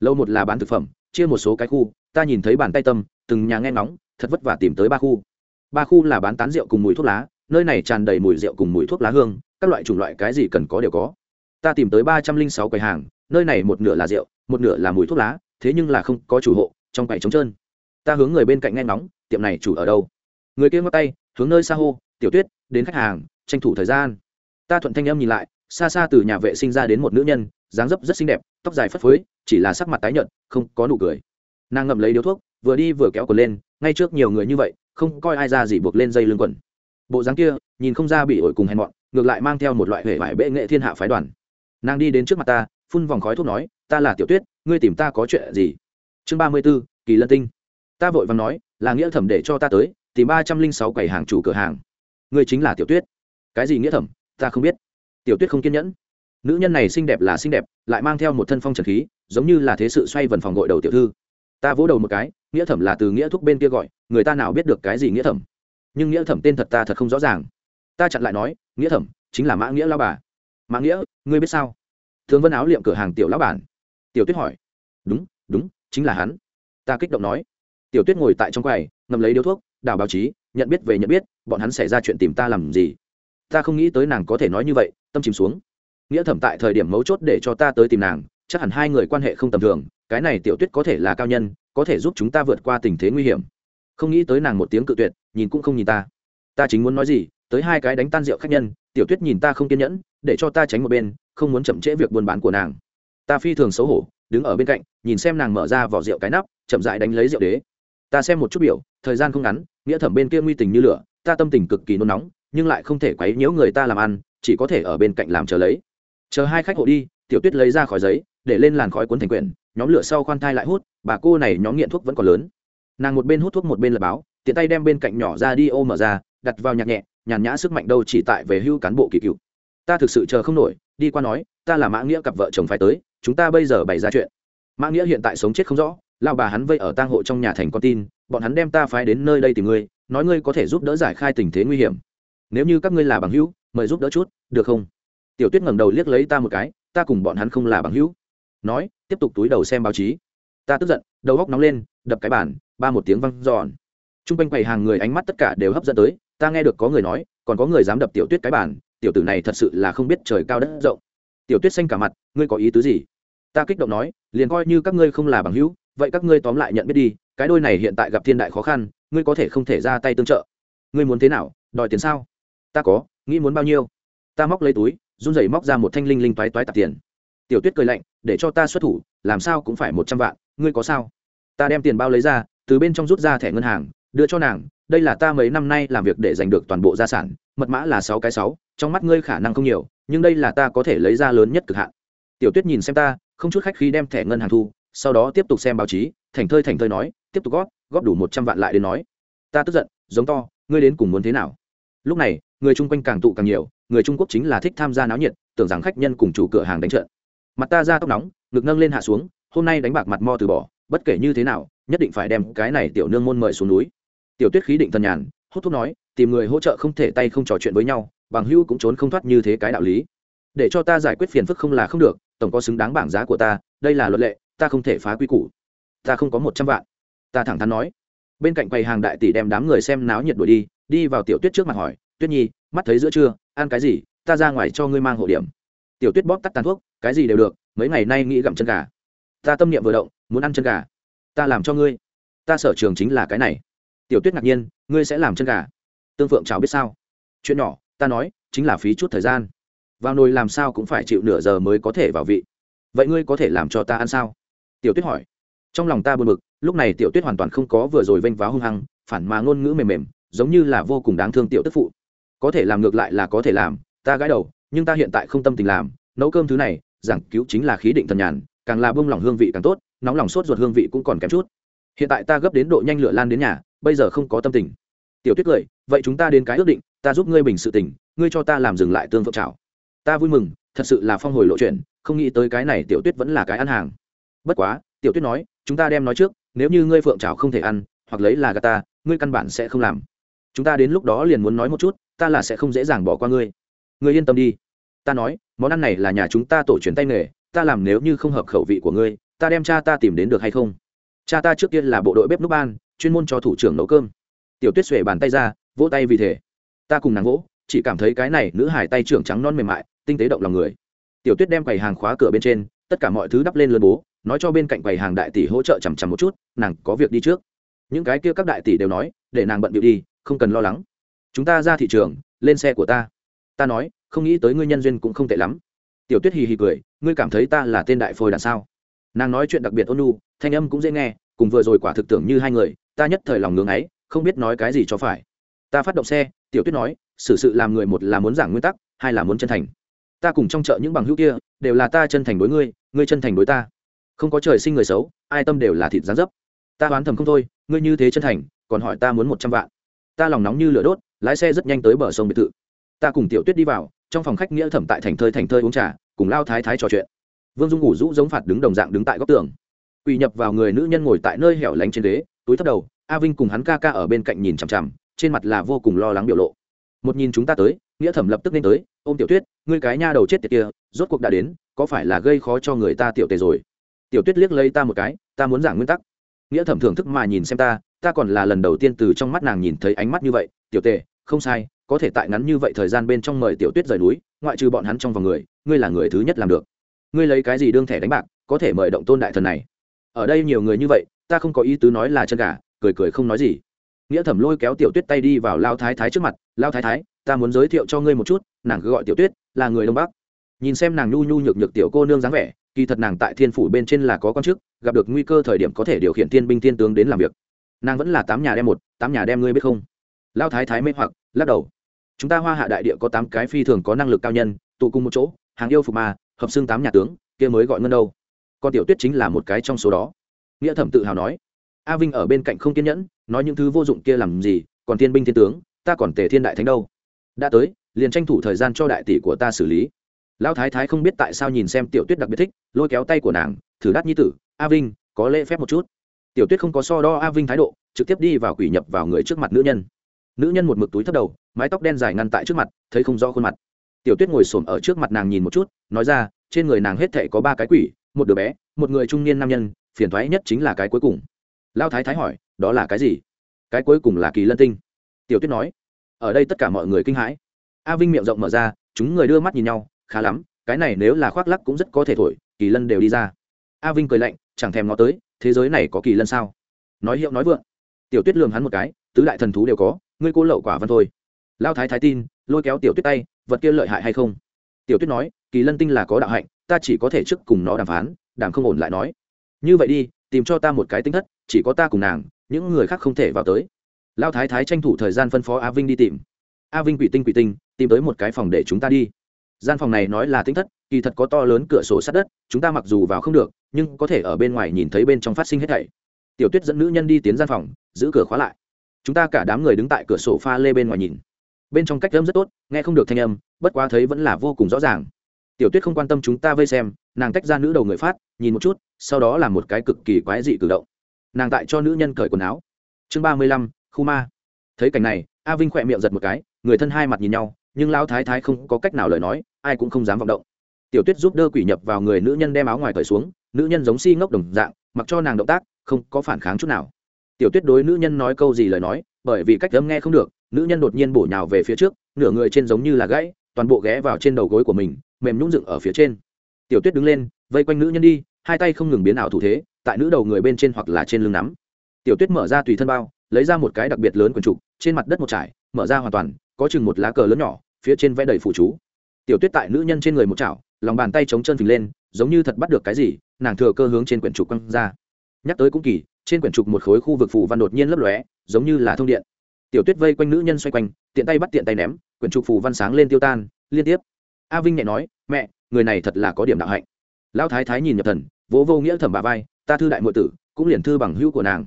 lâu một là bán thực phẩm, chia một số cái khu, ta nhìn thấy bàn tay tâm, từng nhà nghe ngóng, thật vất vả tìm tới ba khu. Ba khu là bán tán rượu cùng mùi thuốc lá, nơi này tràn đầy mùi rượu cùng mùi thuốc lá hương, các loại chủng loại cái gì cần có đều có. Ta tìm tới ba trăm linh sáu quầy hàng, nơi này một nửa là rượu, một nửa là mùi thuốc lá, thế nhưng là không có chủ hộ, trong quầy trống trơn. Ta hướng người bên cạnh nghe ngóng, tiệm này chủ ở đâu? Người kia ngót tay, hướng nơi xa hô, tiểu tuyết, đến khách hàng, tranh thủ thời gian. Ta thuận thanh âm nhìn lại, xa xa từ nhà vệ sinh ra đến một nữ nhân dáng dấp rất xinh đẹp, tóc dài phất phới, chỉ là sắc mặt tái nhợt, không có nụ cười. Nàng ngậm lấy điếu thuốc, vừa đi vừa kéo quần lên, ngay trước nhiều người như vậy, không coi ai ra gì buộc lên dây lưng quần. Bộ dáng kia, nhìn không ra bị ổi cùng hèn mọn, ngược lại mang theo một loại hệ vải bệ nghệ thiên hạ phái đoàn. Nàng đi đến trước mặt ta, phun vòng khói thuốc nói, ta là tiểu tuyết, ngươi tìm ta có chuyện gì? Chương ba mươi b ố kỳ lân tinh. Ta vội vàng nói, là nghĩa thẩm để cho ta tới, tìm ba trăm linh sáu quầy hàng chủ cửa hàng. Ngươi chính là tiểu tuyết. Cái gì nghĩa thẩm? Ta không biết. Tiểu tuyết không kiên nhẫn nữ nhân này xinh đẹp là xinh đẹp, lại mang theo một thân phong trần khí, giống như là thế sự xoay vần phòng gội đầu tiểu thư. Ta vỗ đầu một cái, nghĩa thẩm là từ nghĩa thúc bên kia gọi, người ta nào biết được cái gì nghĩa thẩm. Nhưng nghĩa thẩm tên thật ta thật không rõ ràng. Ta chặn lại nói, nghĩa thẩm, chính là mã nghĩa lao bà. Mã nghĩa, ngươi biết sao? Thường vân áo liệm cửa hàng tiểu lão bản. Tiểu tuyết hỏi. Đúng đúng, chính là hắn. Ta kích động nói. Tiểu tuyết ngồi tại trong quầy ngầm lấy điếu thuốc đào báo chí, nhận biết về nhận biết, bọn hắn xảy ra chuyện tìm ta làm gì. Ta không nghĩ tới nàng có thể nói như vậy, tâm chìm xuống nghĩa thẩm tại thời điểm mấu chốt để cho ta tới tìm nàng, chắc hẳn hai người quan hệ không tầm thường, cái này tiểu tuyết có thể là cao nhân, có thể giúp chúng ta vượt qua tình thế nguy hiểm. Không nghĩ tới nàng một tiếng cự tuyệt, nhìn cũng không nhìn ta. Ta chính muốn nói gì, tới hai cái đánh tan rượu khách nhân, tiểu tuyết nhìn ta không kiên nhẫn, để cho ta tránh một bên, không muốn chậm trễ việc buôn bán của nàng. Ta phi thường xấu hổ, đứng ở bên cạnh, nhìn xem nàng mở ra vỏ rượu cái nắp, chậm dại đánh lấy rượu đế. Ta xem một chút biểu, thời gian không ngắn, nghĩa thẩm bên kia nguy tình như lửa, ta tâm tình cực kỳ nôn nóng, nhưng lại không thể quấy nhiễu người ta làm ăn, chỉ có thể ở bên cạnh làm chờ lấy chờ hai khách hộ đi, tiểu tuyết lấy ra khỏi giấy, để lên làn khói cuốn thành quyển, nhóm lửa sau khoan thai lại hút, bà cô này nhóm nghiện thuốc vẫn còn lớn. Nàng một bên hút thuốc một bên lập báo, tiện tay đem bên cạnh nhỏ ra đi ô mở ra, đặt vào nhạc nhẹ, nhàn nhã sức mạnh đâu chỉ tại về hưu cán bộ kỳ cựu. Ta thực sự chờ không nổi, đi qua nói, ta là mã nghĩa cặp vợ chồng phải tới, chúng ta bây giờ bày ra chuyện. Mã nghĩa hiện tại sống chết không rõ lao bà hắn vây ở tang hộ trong nhà thành con tin, bọn hắn đem ta phái đến nơi đây tìm ngươi, nói ngươi có thể giúp đỡ giải khai tình thế nguy hiểm. Nếu như các ngươi là bằng hữu, mời giúp đỡ chút, được không? Tiểu tuyết ngẩng đầu liếc lấy ta một cái, ta cùng bọn hắn không là bằng hữu. Nói, tiếp tục túi đầu xem báo chí. Ta tức giận, đầu góc nóng lên, đập cái bàn, ba một tiếng văng giòn t r u n g quanh quầy hàng người ánh mắt tất cả đều hấp dẫn tới, ta nghe được có người nói, còn có người dám đập tiểu tuyết cái bàn, tiểu tử này thật sự là không biết trời cao đất rộng. Tiểu tuyết xanh cả mặt, ngươi có ý tứ gì? Ta kích động nói, liền coi như các ngươi không là bằng hữu, vậy các ngươi tóm lại nhận biết đi, cái đôi này hiện tại gặp thiên đại khó khăn, ngươi có thể không thể ra tay tương trợ. Ngươi muốn thế nào, đòi tiền sao? Ta có, nghĩ muốn bao nhiêu? Ta móc lấy túi run rẩy móc ra một thanh linh linh toái toái tạp tiền. Tiểu tuyết cười lạnh, để cho ta xuất thủ, làm sao cũng phải một trăm vạn, ngươi có sao? Ta đem tiền bao lấy ra, từ bên trong rút ra thẻ ngân hàng, đưa cho nàng, đây là ta mấy năm nay làm việc để giành được toàn bộ gia sản, mật mã là sáu cái sáu, trong mắt ngươi khả năng không nhiều, nhưng đây là ta có thể lấy ra lớn nhất cực hạn. Tiểu tuyết nhìn xem ta, không chút khách khi đem thẻ ngân hàng thu, sau đó tiếp tục xem báo chí, thành thơi thành thơi nói, tiếp tục góp góp đủ một trăm vạn lại đến nói. Ta tức giận, giống to, ngươi đến cùng muốn thế nào? Lúc này, người chung quanh càng tụ càng nhiều người trung quốc chính là thích tham gia náo nhiệt, tưởng rằng khách nhân cùng chủ cửa hàng đánh trận. Mặt ta ra tóc nóng, ngực nâng lên hạ xuống, hôm nay đánh bạc mặt mo từ bỏ, bất kể như thế nào, nhất định phải đem cái này tiểu nương môn mời xuống núi. Tiểu tuyết khí định thần nhàn hốt thuốc nói, tìm người hỗ trợ không thể tay không trò chuyện với nhau, bằng hữu cũng trốn không thoát như thế cái đạo lý. Để cho ta giải quyết phiền phức không là không được, tổng có xứng đáng bảng giá của ta, đây là luật lệ, ta không thể phá quy củ. Ta không có một trăm vạn. Ta thẳng thắn nói. Bên cạnh quầy hàng đại tỷ đem đám người xem náo nhiệt đuổi đi đi vào tiểu tuyết trước mặt hỏi, tuyết nhi, mắt thấy giữa trưa ăn cái gì, ta ra ngoài cho ngươi mang hộ điểm. Tiểu tuyết bóp tắt tàn thuốc, cái gì đều được, mấy ngày nay nghĩ gặm chân gà. Ta tâm niệm vừa động, muốn ăn chân gà. Ta làm cho ngươi. Ta sở trường chính là cái này. Tiểu tuyết ngạc nhiên, ngươi sẽ làm chân gà? Tương phượng cháo biết sao? Chuyện nhỏ, ta nói, chính là phí chút thời gian. Vào nồi làm sao cũng phải chịu nửa giờ mới có thể vào vị. Vậy ngươi có thể làm cho ta ăn sao? Tiểu tuyết hỏi. Trong lòng ta buồn bực, lúc này tiểu tuyết hoàn toàn không có vừa rồi vênh váo hung hăng, phản mà ngôn ngữ mềm mềm, giống như là vô cùng đáng thương tiểu tức phụ có thể làm ngược lại là có thể làm, ta gãi đầu, nhưng ta hiện tại không tâm tình làm, nấu cơm thứ này, giảng cứu chính là khí định thần nhàn, càng là bông lỏng hương vị càng tốt, nóng lòng sốt ruột hương vị cũng còn kém chút. Hiện tại ta gấp đến độ nhanh lửa lan đến nhà, bây giờ không có tâm tình. Tiểu tuyết cười, vậy chúng ta đến cái ước định, ta giúp ngươi bình sự tình, ngươi cho ta làm dừng lại tương phượng trào ta vui mừng, thật sự là phong hồi lộ chuyện, không nghĩ tới cái này tiểu tuyết vẫn là cái ăn hàng. Bất quá, tiểu tuyết nói, chúng ta đem nói trước, nếu như ngươi phượng trào không thể ăn, hoặc lấy là gà ta, ngươi căn bản sẽ không làm chúng ta đến lúc đó liền muốn nói một chút, ta là sẽ không dễ dàng bỏ qua ngươi. Ngươi yên tâm đi. Ta nói, món ăn này là nhà chúng ta tổ truyền tay nghề, ta làm nếu như không hợp khẩu vị của ngươi, ta đem cha ta tìm đến được hay không? Cha ta trước kia là bộ đội bếp núc ban, chuyên môn cho thủ trưởng nấu cơm. Tiểu tuyết xuề bàn tay ra, vỗ tay vì thế. Ta cùng nàng vỗ, chỉ cảm thấy cái này nữ hải tay trưởng trắng non mềm mại, tinh tế động lòng người. Tiểu tuyết đem quầy hàng khóa cửa bên trên, tất cả mọi thứ đắp lên lớn bố, nói cho bên cạnh quầy hàng đại tỷ hỗ trợ chằm chằm một chút, nàng có việc đi trước. Những cái kia các đại tỷ đều nói, để nàng bận bịu đi không cần lo lắng. Chúng ta ra thị trường, lên xe của ta. Ta nói, không nghĩ tới ngươi nhân duyên cũng không tệ lắm. Tiểu tuyết hì hì cười, ngươi cảm thấy ta là tên đại phôi đằng sao? Nàng nói chuyện đặc biệt ôn nhu, thanh âm cũng dễ nghe, cùng vừa rồi quả thực tưởng như hai người, ta nhất thời lòng ngưng ấy, không biết nói cái gì cho phải. Ta phát động xe, tiểu tuyết nói, xử sự làm người một là muốn giảng nguyên tắc, hai là muốn chân thành. Ta cùng trong chợ những bằng hữu kia, đều là ta chân thành đối ngươi ngươi chân thành đối ta. Không có trời sinh người xấu, ai tâm đều là thịt gián dấp. Ta đoán thầm không thôi, ngươi như thế chân thành, còn hỏi ta muốn một trăm vạn ta lòng nóng như lửa đốt lái xe rất nhanh tới bờ sông biệt thự. Ta cùng tiểu tuyết đi vào trong phòng khách nghĩa thẩm tại thành thơi thành thơi uống trà cùng lao thái thái trò chuyện. Vương dung ngủ rũ giống phạt đứng đồng dạng đứng tại góc tường. Quỳ nhập vào người nữ nhân ngồi tại nơi hẻo lánh trên đế, túi thấp đầu a vinh cùng hắn ca ca ở bên cạnh nhìn chằm chằm trên mặt là vô cùng lo lắng biểu lộ. Một nhìn chúng ta tới nghĩa thẩm lập tức nên tới ô m tiểu tuyết ngươi cái nha đầu chết tiệt kia rốt cuộc đã đến có phải là gây khó cho người ta tiểu tề rồi? Tiểu tuyết liếc lấy ta một cái ta muốn giảng nguyên tắc. Nghĩa thẩm thưởng thức mà nhìn xem ta ta còn là lần đầu tiên từ trong mắt nàng nhìn thấy ánh mắt như vậy, tiểu tề, không sai, có thể tại ngắn như vậy thời gian bên trong mời tiểu tuyết rời núi, ngoại trừ bọn hắn trong vòng người, ngươi là người thứ nhất làm được. Ngươi lấy cái gì đương thẻ đánh bạc, có thể mời động tôn đại thần này? Ở đây nhiều người như vậy, ta không có ý tứ nói là chân gà, cười cười không nói gì. Nghĩa thẩm lôi kéo tiểu tuyết tay đi vào lao thái thái trước mặt, lao thái thái, ta muốn giới thiệu cho ngươi một chút, nàng cứ gọi tiểu tuyết, là người đông bắc. Nhìn xem nàng nhu nhu nhược nhược tiểu cô nương dáng vẻ, kỳ thật nàng tại thiên phủ bên trên là có con chức, gặp được nguy cơ thời điểm có thể điều khiển thiên binh thiên tướng đến làm việc nàng vẫn là tám nhà đem một, tám nhà đem ngươi biết không? Lao thái thái mê hoặc, lắc đầu. Chúng ta hoa hạ đại địa có tám cái phi thường có năng lực cao nhân, tụ cùng một chỗ, hàng yêu phục mà hợp xưng tám nhà tướng, kia mới gọi ngân đâu. Con tiểu tuyết chính là một cái trong số đó. Nghĩa thẩm tự hào nói. A vinh ở bên cạnh không kiên nhẫn, nói những thứ vô dụng kia làm gì, còn thiên binh thiên tướng, ta còn tề thiên đại thánh đâu. Đã tới, liền tranh thủ thời gian cho đại tỷ của ta xử lý. Lão thái thái không biết tại sao nhìn xem tiểu tuyết đặc biệt thích, lôi kéo tay của nàng, thử đắt nhi tử, a vinh, có lễ phép một chút tiểu tuyết không có so đo a vinh thái độ, trực tiếp đi vào quỷ nhập vào người trước mặt nữ nhân. Nữ nhân một mực túi thấp đầu, mái tóc đen dài ngăn tại trước mặt, thấy không rõ khuôn mặt. Tiểu tuyết ngồi xổm ở trước mặt nàng nhìn một chút, nói ra, trên người nàng hết thệ có ba cái quỷ, một đứa bé, một người trung niên nam nhân, phiền thoái nhất chính là cái cuối cùng. Lao thái thái hỏi, đó là cái gì? Cái cuối cùng là kỳ lân tinh. Tiểu tuyết nói, ở đây tất cả mọi người kinh hãi. A vinh miệng rộng mở ra, chúng người đưa mắt nhìn nhau, khá lắm, cái này nếu là khoác lắc cũng rất có thể thổi, kỳ lân đều đi ra. A vinh cười lạnh, chẳng thèm nó tới thế giới này có kỳ lân sao? Nói hiệu nói vượng. Tiểu tuyết lường hắn một cái, tứ đại thần thú đều có, ngươi cô lậu quả văn thôi. Lao thái thái tin, lôi kéo tiểu tuyết tay, vật kia lợi hại hay không? Tiểu tuyết nói, kỳ lân tinh là có đạo hạnh, ta chỉ có thể trước cùng nó đàm phán, đàm không ổn lại nói. Như vậy đi, tìm cho ta một cái tính thất, chỉ có ta cùng nàng, những người khác không thể vào tới. Lao thái thái tranh thủ thời gian phân phó a vinh đi tìm. A vinh quỷ tinh quỷ tinh, tìm tới một cái phòng để chúng ta đi gian phòng này nói là tính thất, kỳ thật có to lớn cửa sổ sát đất, chúng ta mặc dù vào không được, nhưng có thể ở bên ngoài nhìn thấy bên trong phát sinh hết thảy. Tiểu tuyết dẫn nữ nhân đi tiến gian phòng, giữ cửa khóa lại. Chúng ta cả đám người đứng tại cửa sổ pha lê bên ngoài nhìn. Bên trong cách âm rất tốt, nghe không được thanh âm, bất quá thấy vẫn là vô cùng rõ ràng. Tiểu tuyết không quan tâm chúng ta vây xem, nàng tách ra nữ đầu người phát, nhìn một chút, sau đó là một cái cực kỳ quái dị cử động. Nàng tại cho nữ nhân cởi quần áo. Chương ba mươi lăm khu ma thấy cảnh này, a vinh khỏe miệng giật một cái, người thân hai mặt nhìn nhau nhưng lão thái thái không có cách nào lời nói, ai cũng không dám vọng động. Tiểu tuyết giúp đỡ quỷ nhập vào người nữ nhân đem áo ngoài cởi xuống, nữ nhân giống si ngốc đồng dạng, mặc cho nàng động tác, không có phản kháng chút nào. Tiểu tuyết đối nữ nhân nói câu gì lời nói, bởi vì cách âm nghe không được, nữ nhân đột nhiên bổ nhào về phía trước, nửa người trên giống như là gãy, toàn bộ ghé vào trên đầu gối của mình, mềm nhũng dựng ở phía trên. Tiểu tuyết đứng lên, vây quanh nữ nhân đi, hai tay không ngừng biến ảo thủ thế, tại nữ đầu người bên trên hoặc là trên lưng nắm. Tiểu tuyết mở ra tùy thân bao, lấy ra một cái đặc biệt lớn quần trục, trên mặt đất một trải, mở ra hoàn toàn, có chừng một lá cờ lớn nhỏ phía trên vẽ đầy phụ chú. Tiểu tuyết tại nữ nhân trên người một chảo, lòng bàn tay chống chân phình lên, giống như thật bắt được cái gì, nàng thừa cơ hướng trên quyển trục quăng ra. Nhắc tới cũng kỳ, trên quyển trục một khối khu vực phù văn đột nhiên lấp lóe, giống như là thông điện. Tiểu tuyết vây quanh nữ nhân xoay quanh, tiện tay bắt tiện tay ném, quyển trục phù văn sáng lên tiêu tan, liên tiếp. A vinh nhẹ nói, mẹ, người này thật là có điểm đạo hạnh. Lão thái thái nhìn nhập thần, vỗ vô nghĩa thẩm bà vai, ta thư đại muội tử, cũng liền thư bằng hữu của nàng.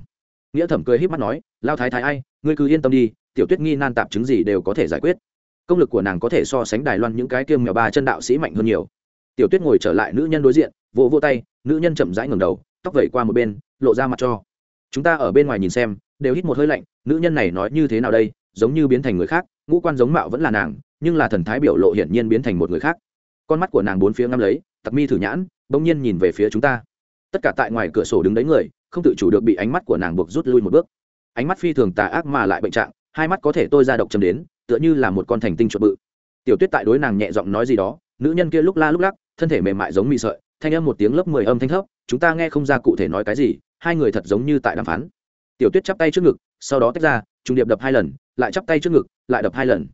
Nghĩa thẩm cười híp mắt nói lao thái thái ai, ngươi cứ yên tâm đi, tiểu tuyết nghi nan tạp chứng gì đều có thể giải quyết công lực của nàng có thể so sánh đài loan những cái kiêm mèo ba chân đạo sĩ mạnh hơn nhiều. Tiểu tuyết ngồi trở lại nữ nhân đối diện, vỗ vỗ tay, nữ nhân chậm rãi ngầm đầu, tóc vẩy qua một bên, lộ ra mặt cho. Chúng ta ở bên ngoài nhìn xem, đều hít một hơi lạnh, nữ nhân này nói như thế nào đây, giống như biến thành người khác, ngũ quan giống mạo vẫn là nàng, nhưng là thần thái biểu lộ hiển nhiên biến thành một người khác. Con mắt của nàng bốn phía ngắm lấy, tặc mi thử nhãn, bỗng nhiên nhìn về phía chúng ta. Tất cả tại ngoài cửa sổ đứng đấy người, không tự chủ được bị ánh mắt của nàng buộc rút lui một bước. Ánh mắt phi thường tà ác mà lại bệnh trạng, hai mắt có thể tôi ra độc chấm đến tựa như là một con thành tinh chuột bự. Tiểu tuyết tại đối nàng nhẹ giọng nói gì đó, nữ nhân kia lúc la lúc lắc, thân thể mềm mại giống mị sợi, thanh âm một tiếng lớp mười âm thanh thấp, chúng ta nghe không ra cụ thể nói cái gì, hai người thật giống như tại đàm phán. Tiểu tuyết chắp tay trước ngực, sau đó tách ra, trùng điệp đập hai lần, lại chắp tay trước ngực, lại đập hai lần.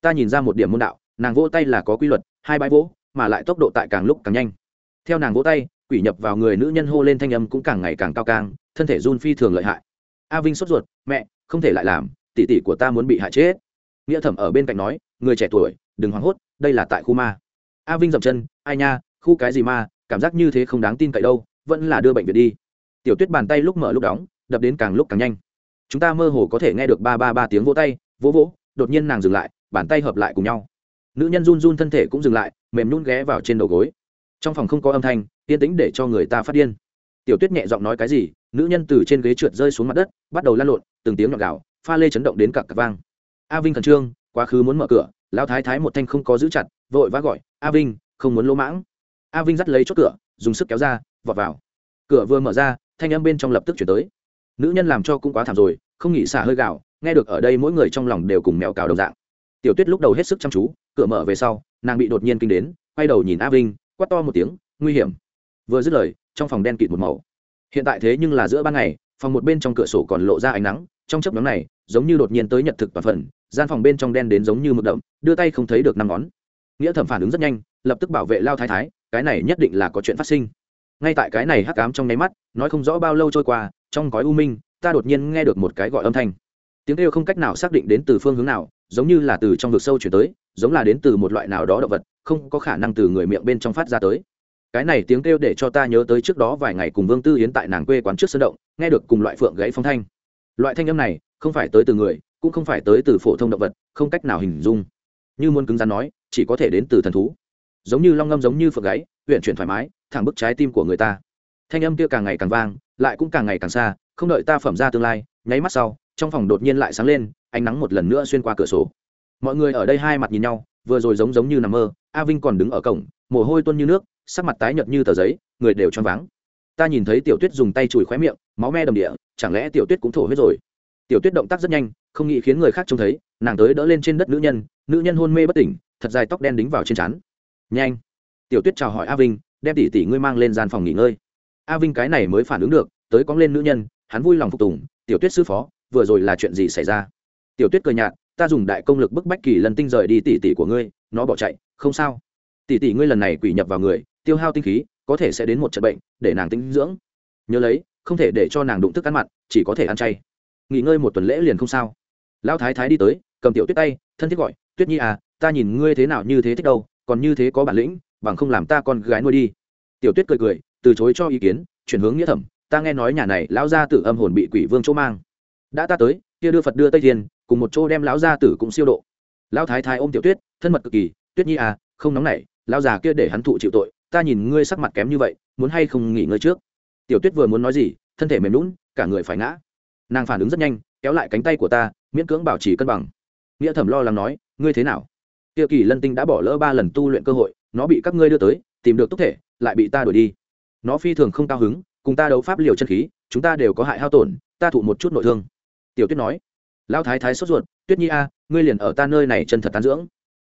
Ta nhìn ra một điểm môn đạo, nàng vỗ tay là có quy luật, hai bãi vỗ, mà lại tốc độ tại càng lúc càng nhanh. Theo nàng vỗ tay, quỷ nhập vào người nữ nhân hô lên thanh âm cũng càng ngày càng cao càng, thân thể run phi thường lợi hại. A vinh sốt ruột, mẹ, không thể lại làm, tỷ tỷ của ta muốn bị hại chết nghĩa thẩm ở bên cạnh nói, người trẻ tuổi, đừng hoảng hốt, đây là tại khu ma. A vinh dậm chân, ai nha, khu cái gì ma, cảm giác như thế không đáng tin cậy đâu, vẫn là đưa bệnh viện đi. Tiểu tuyết bàn tay lúc mở lúc đóng, đập đến càng lúc càng nhanh. Chúng ta mơ hồ có thể nghe được ba ba ba tiếng vỗ tay, vỗ vỗ, đột nhiên nàng dừng lại, bàn tay hợp lại cùng nhau. Nữ nhân run run thân thể cũng dừng lại, mềm nhún ghé vào trên đầu gối. Trong phòng không có âm thanh, yên tĩnh để cho người ta phát điên. Tiểu tuyết nhẹ giọng nói cái gì, nữ nhân từ trên ghế trượt rơi xuống mặt đất, bắt đầu lăn lộn, từng tiếng nhọn gạo pha lê chấn động đến cặp cặp vang a vinh khẩn trương, quá khứ muốn mở cửa, lão thái thái một thanh không có giữ chặt, vội vã gọi, a vinh, không muốn lỗ mãng. A vinh dắt lấy chốt cửa, dùng sức kéo ra, vọt vào. Cửa vừa mở ra, thanh âm bên trong lập tức chuyển tới. Nữ nhân làm cho cũng quá thảm rồi, không nghĩ xả hơi gạo, nghe được ở đây mỗi người trong lòng đều cùng mèo cào đồng dạng. Tiểu tuyết lúc đầu hết sức chăm chú, cửa mở về sau, nàng bị đột nhiên kinh đến, quay đầu nhìn a vinh, quát to một tiếng, nguy hiểm. Vừa dứt lời, trong phòng đen kịt một màu. Hiện tại thế nhưng là giữa ban ngày, phòng một bên trong cửa sổ còn lộ ra ánh nắng, trong chấp nhóm này, giống như đột nhiên tới nhật thực toàn phần gian phòng bên trong đen đến giống như mực đậm, đưa tay không thấy được năm ngón. Nghĩa thẩm phản ứng rất nhanh, lập tức bảo vệ lao thái thái, cái này nhất định là có chuyện phát sinh. Ngay tại cái này hắc ám trong nháy mắt, nói không rõ bao lâu trôi qua, trong gói u minh, ta đột nhiên nghe được một cái gọi âm thanh. Tiếng kêu không cách nào xác định đến từ phương hướng nào, giống như là từ trong vực sâu chuyển tới, giống là đến từ một loại nào đó động vật, không có khả năng từ người miệng bên trong phát ra tới. Cái này tiếng kêu để cho ta nhớ tới trước đó vài ngày cùng vương tư yến tại nàng quê quán trước sân động, nghe được cùng loại phượng gãy phong thanh. Loại thanh âm này, không phải tới từ người cũng không phải tới từ phổ thông động vật, không cách nào hình dung. Như muốn cứng rắn nói, chỉ có thể đến từ thần thú. Giống như long ngâm giống như phượng gáy, huyện chuyển thoải mái, thẳng bức trái tim của người ta. Thanh âm kia càng ngày càng vang, lại cũng càng ngày càng xa, không đợi ta phẩm ra tương lai, nháy mắt sau, trong phòng đột nhiên lại sáng lên, ánh nắng một lần nữa xuyên qua cửa sổ. Mọi người ở đây hai mặt nhìn nhau, vừa rồi giống giống như nằm mơ, a vinh còn đứng ở cổng, mồ hôi tuôn như nước, sắc mặt tái nhợt như tờ giấy, người đều choáng váng. Ta nhìn thấy tiểu tuyết dùng tay chùi khóe miệng, máu me đầm địa, chẳng lẽ tiểu tuyết cũng thổ huyết rồi? Tiểu tuyết động tác rất nhanh không nghĩ khiến người khác trông thấy, nàng tới đỡ lên trên đất nữ nhân nữ nhân hôn mê bất tỉnh, thật dài tóc đen đính vào trên trán. Nhanh. Tiểu tuyết chào hỏi a vinh, đem tỷ tỷ ngươi mang lên gian phòng nghỉ ngơi. A vinh cái này mới phản ứng được, tới cóng lên nữ nhân, hắn vui lòng phục tùng, tiểu tuyết sư phó, vừa rồi là chuyện gì xảy ra? Tiểu tuyết cười nhạt, ta dùng đại công lực bức bách kỳ lần tinh rời đi tỷ tỷ của ngươi, nó bỏ chạy, không sao. Tỷ tỷ ngươi lần này quỷ nhập vào người, tiêu hao tinh khí, có thể sẽ đến một trận bệnh, để nàng tinh dưỡng. Nhớ lấy, không thể để cho nàng đụng thức ăn mặn, chỉ có thể ăn chay. Nghỉ ngơi một tuần lễ liền không sao lão thái thái đi tới, cầm tiểu tuyết tay, thân thiết gọi, tuyết nhi à ta nhìn ngươi thế nào như thế thích đâu, còn như thế có bản lĩnh, bằng không làm ta con gái nuôi đi. Tiểu tuyết cười cười, từ chối cho ý kiến, chuyển hướng nghĩa thẩm, ta nghe nói nhà này lão gia tử âm hồn bị quỷ vương chỗ mang. Đã ta tới, kia đưa phật đưa tây thiên, cùng một chỗ đem lão gia tử cũng siêu độ. Lão thái thái ôm tiểu tuyết, thân mật cực kỳ, tuyết nhi à không nóng nảy, lão già kia để hắn thụ chịu tội, ta nhìn ngươi sắc mặt kém như vậy, muốn hay không nghỉ ngơi trước? Tiểu tuyết vừa muốn nói gì, thân thể mềm lún cả người phải ngã. Nàng phản ứng rất nhanh kéo lại cánh tay của ta, miễn cưỡng bảo trì cân bằng. Nghĩa thẩm lo lắng nói, ngươi thế nào? Tiêu kỳ lân tinh đã bỏ lỡ ba lần tu luyện cơ hội, nó bị các ngươi đưa tới, tìm được tốc thể, lại bị ta đuổi đi. Nó phi thường không cao hứng, cùng ta đấu pháp liều chân khí, chúng ta đều có hại hao tổn, ta thụ một chút nội thương. Tiểu tuyết nói, lão thái thái sốt ruột, tuyết nhi a, ngươi liền ở ta nơi này chân thật tán dưỡng.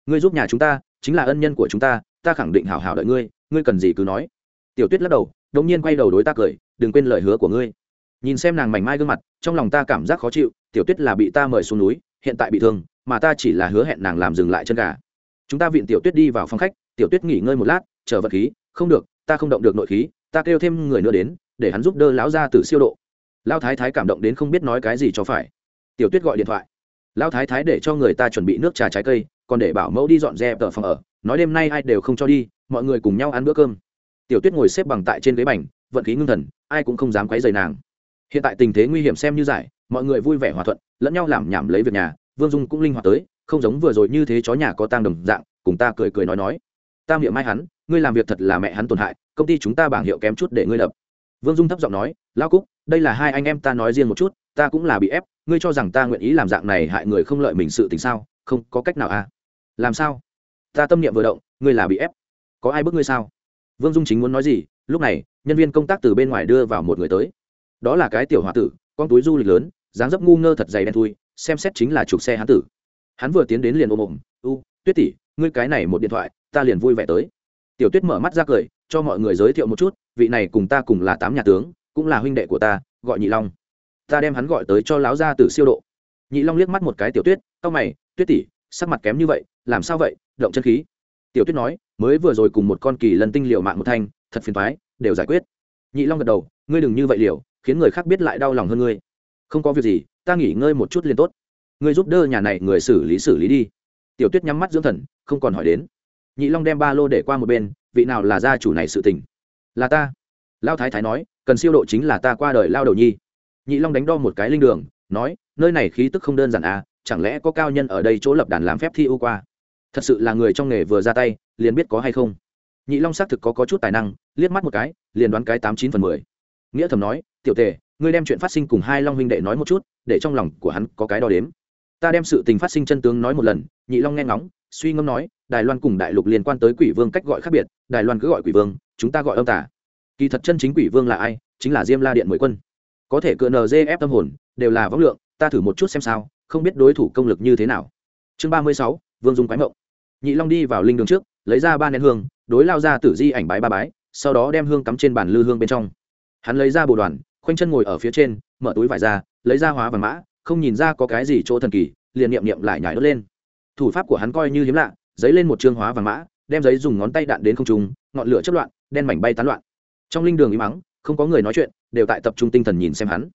Ngươi giúp nhà chúng ta, chính là ân nhân của chúng ta ta khẳng định hảo hảo đợi ngươi ngươi cần gì cứ nói. Tiểu tuyết lắc đầu đống nhiên quay đầu đối ta cười, đừng quên lời hứa của ngươi nhìn xem nàng mảnh mai gương mặt, trong lòng ta cảm giác khó chịu, tiểu tuyết là bị ta mời xuống núi, hiện tại bị thương, mà ta chỉ là hứa hẹn nàng làm dừng lại chân gà. Chúng ta viện tiểu tuyết đi vào phòng khách, tiểu tuyết nghỉ ngơi một lát, chờ vật khí, không được, ta không động được nội khí, ta kêu thêm người nữa đến, để hắn giúp đỡ lão ra từ siêu độ. Lão thái thái cảm động đến không biết nói cái gì cho phải. Tiểu tuyết gọi điện thoại. Lão thái thái để cho người ta chuẩn bị nước trà trái cây, còn để bảo mẫu đi dọn dẹp ở phòng ở, nói đêm nay ai đều không cho đi, mọi người cùng nhau ăn bữa cơm. Tiểu tuyết ngồi xếp bằng tại trên ghế bành, vận khí ngưng thần, ai cũng không dám quấy rầy nàng hiện tại tình thế nguy hiểm xem như giải, mọi người vui vẻ hòa thuận, lẫn nhau làm nhảm lấy việc nhà, vương dung cũng linh hoạt tới, không giống vừa rồi như thế chó nhà có tang đồng dạng, cùng ta cười cười nói nói. Ta miệng mai hắn, ngươi làm việc thật là mẹ hắn tổn hại, công ty chúng ta bảng hiệu kém chút để ngươi lập vương dung thấp giọng nói lao cúc, đây là hai anh em ta nói riêng một chút, ta cũng là bị ép, ngươi cho rằng ta nguyện ý làm dạng này hại người không lợi mình sự tình sao? Không, có cách nào à? Làm sao? Ta tâm niệm vừa động, ngươi là bị ép. Có ai bức ngươi sao? Vương dung chính muốn nói gì, lúc này, nhân viên công tác từ bên ngoài đưa vào một người tới đó là cái tiểu h o a tử, con túi du lịch lớn, dáng dấp ngu ngơ thật dày đen thui, xem xét chính là chụp xe hán tử. Hắn vừa tiến đến liền ôm ôm, u, tuyết tỷ, ngươi cái này một điện thoại, ta liền vui vẻ tới. Tiểu tuyết mở mắt ra cười, cho mọi người giới thiệu một chút, vị này cùng ta cùng là tám nhà tướng, cũng là huynh đệ của ta, gọi nhị long. Ta đem hắn gọi tới cho láo ra từ siêu độ. Nhị long liếc mắt một cái tiểu tuyết tóc mày, tuyết tỷ, sắc mặt kém như vậy, làm sao vậy, động chân khí. Tiểu tuyết nói, mới vừa rồi cùng một con kỳ lần tinh liệu mạng một thanh, thật phiền thoái đều giải quyết. Nhị long gật đầu, ngươi đừng như vậy liều khiến người khác biết lại đau lòng hơn ngươi. Không có việc gì ta nghỉ ngơi một chút liền tốt. Ngươi giúp đỡ nhà này người xử lý xử lý đi. Tiểu tuyết nhắm mắt dưỡng thần không còn hỏi đến. Nhị long đem ba lô để qua một bên vị nào là gia chủ này sự tình? Là ta. Lao thái thái nói cần siêu độ chính là ta qua đời lao đầu nhi. Nhị long đánh đo một cái linh đường nói nơi này khí tức không đơn giản à chẳng lẽ có cao nhân ở đây chỗ lập đàn làm phép thi ưu qua? Thật sự là người trong nghề vừa ra tay liền biết có hay không? Nhị long xác thực có, có chút tài năng liếc mắt một cái liền đoán cái tám chín phần mười nghĩa thầm nói, tiểu tề, ngươi đem chuyện phát sinh cùng hai long huynh đệ nói một chút, để trong lòng của hắn có cái đo đếm. Ta đem sự tình phát sinh chân tướng nói một lần, nhị long nghe ngóng, suy ngẫm nói, đài loan cùng đại lục liên quan tới quỷ vương cách gọi khác biệt, đài loan cứ gọi quỷ vương, chúng ta gọi ông tả. Kỳ thật chân chính quỷ vương là ai, chính là diêm la điện mười quân. Có thể cựa nzf tâm hồn, đều là võng lượng, ta thử một chút xem sao, không biết đối thủ công lực như thế nào. Chương ba mươi sáu, vương dung quái mộng. Nhị long đi vào linh đường trước, lấy ra ba nén hương, đối lao ra tử di ảnh bái ba bái, sau đó đem hương cắm trên bàn lư hương bên trong hắn lấy ra bồ đoàn, khoanh chân ngồi ở phía trên, mở túi vải ra, lấy ra hóa và mã, không nhìn ra có cái gì chỗ thần kỳ, liền niệm niệm lại nhảy đốt lên. Thủ pháp của hắn coi như hiếm lạ, giấy lên một chương hóa vàng mã, đem giấy dùng ngón tay đạn đến không trùng ngọn lửa chất loạn, đen mảnh bay tán loạn. Trong linh đường im mắng không có người nói chuyện, đều tại tập trung tinh thần nhìn xem hắn.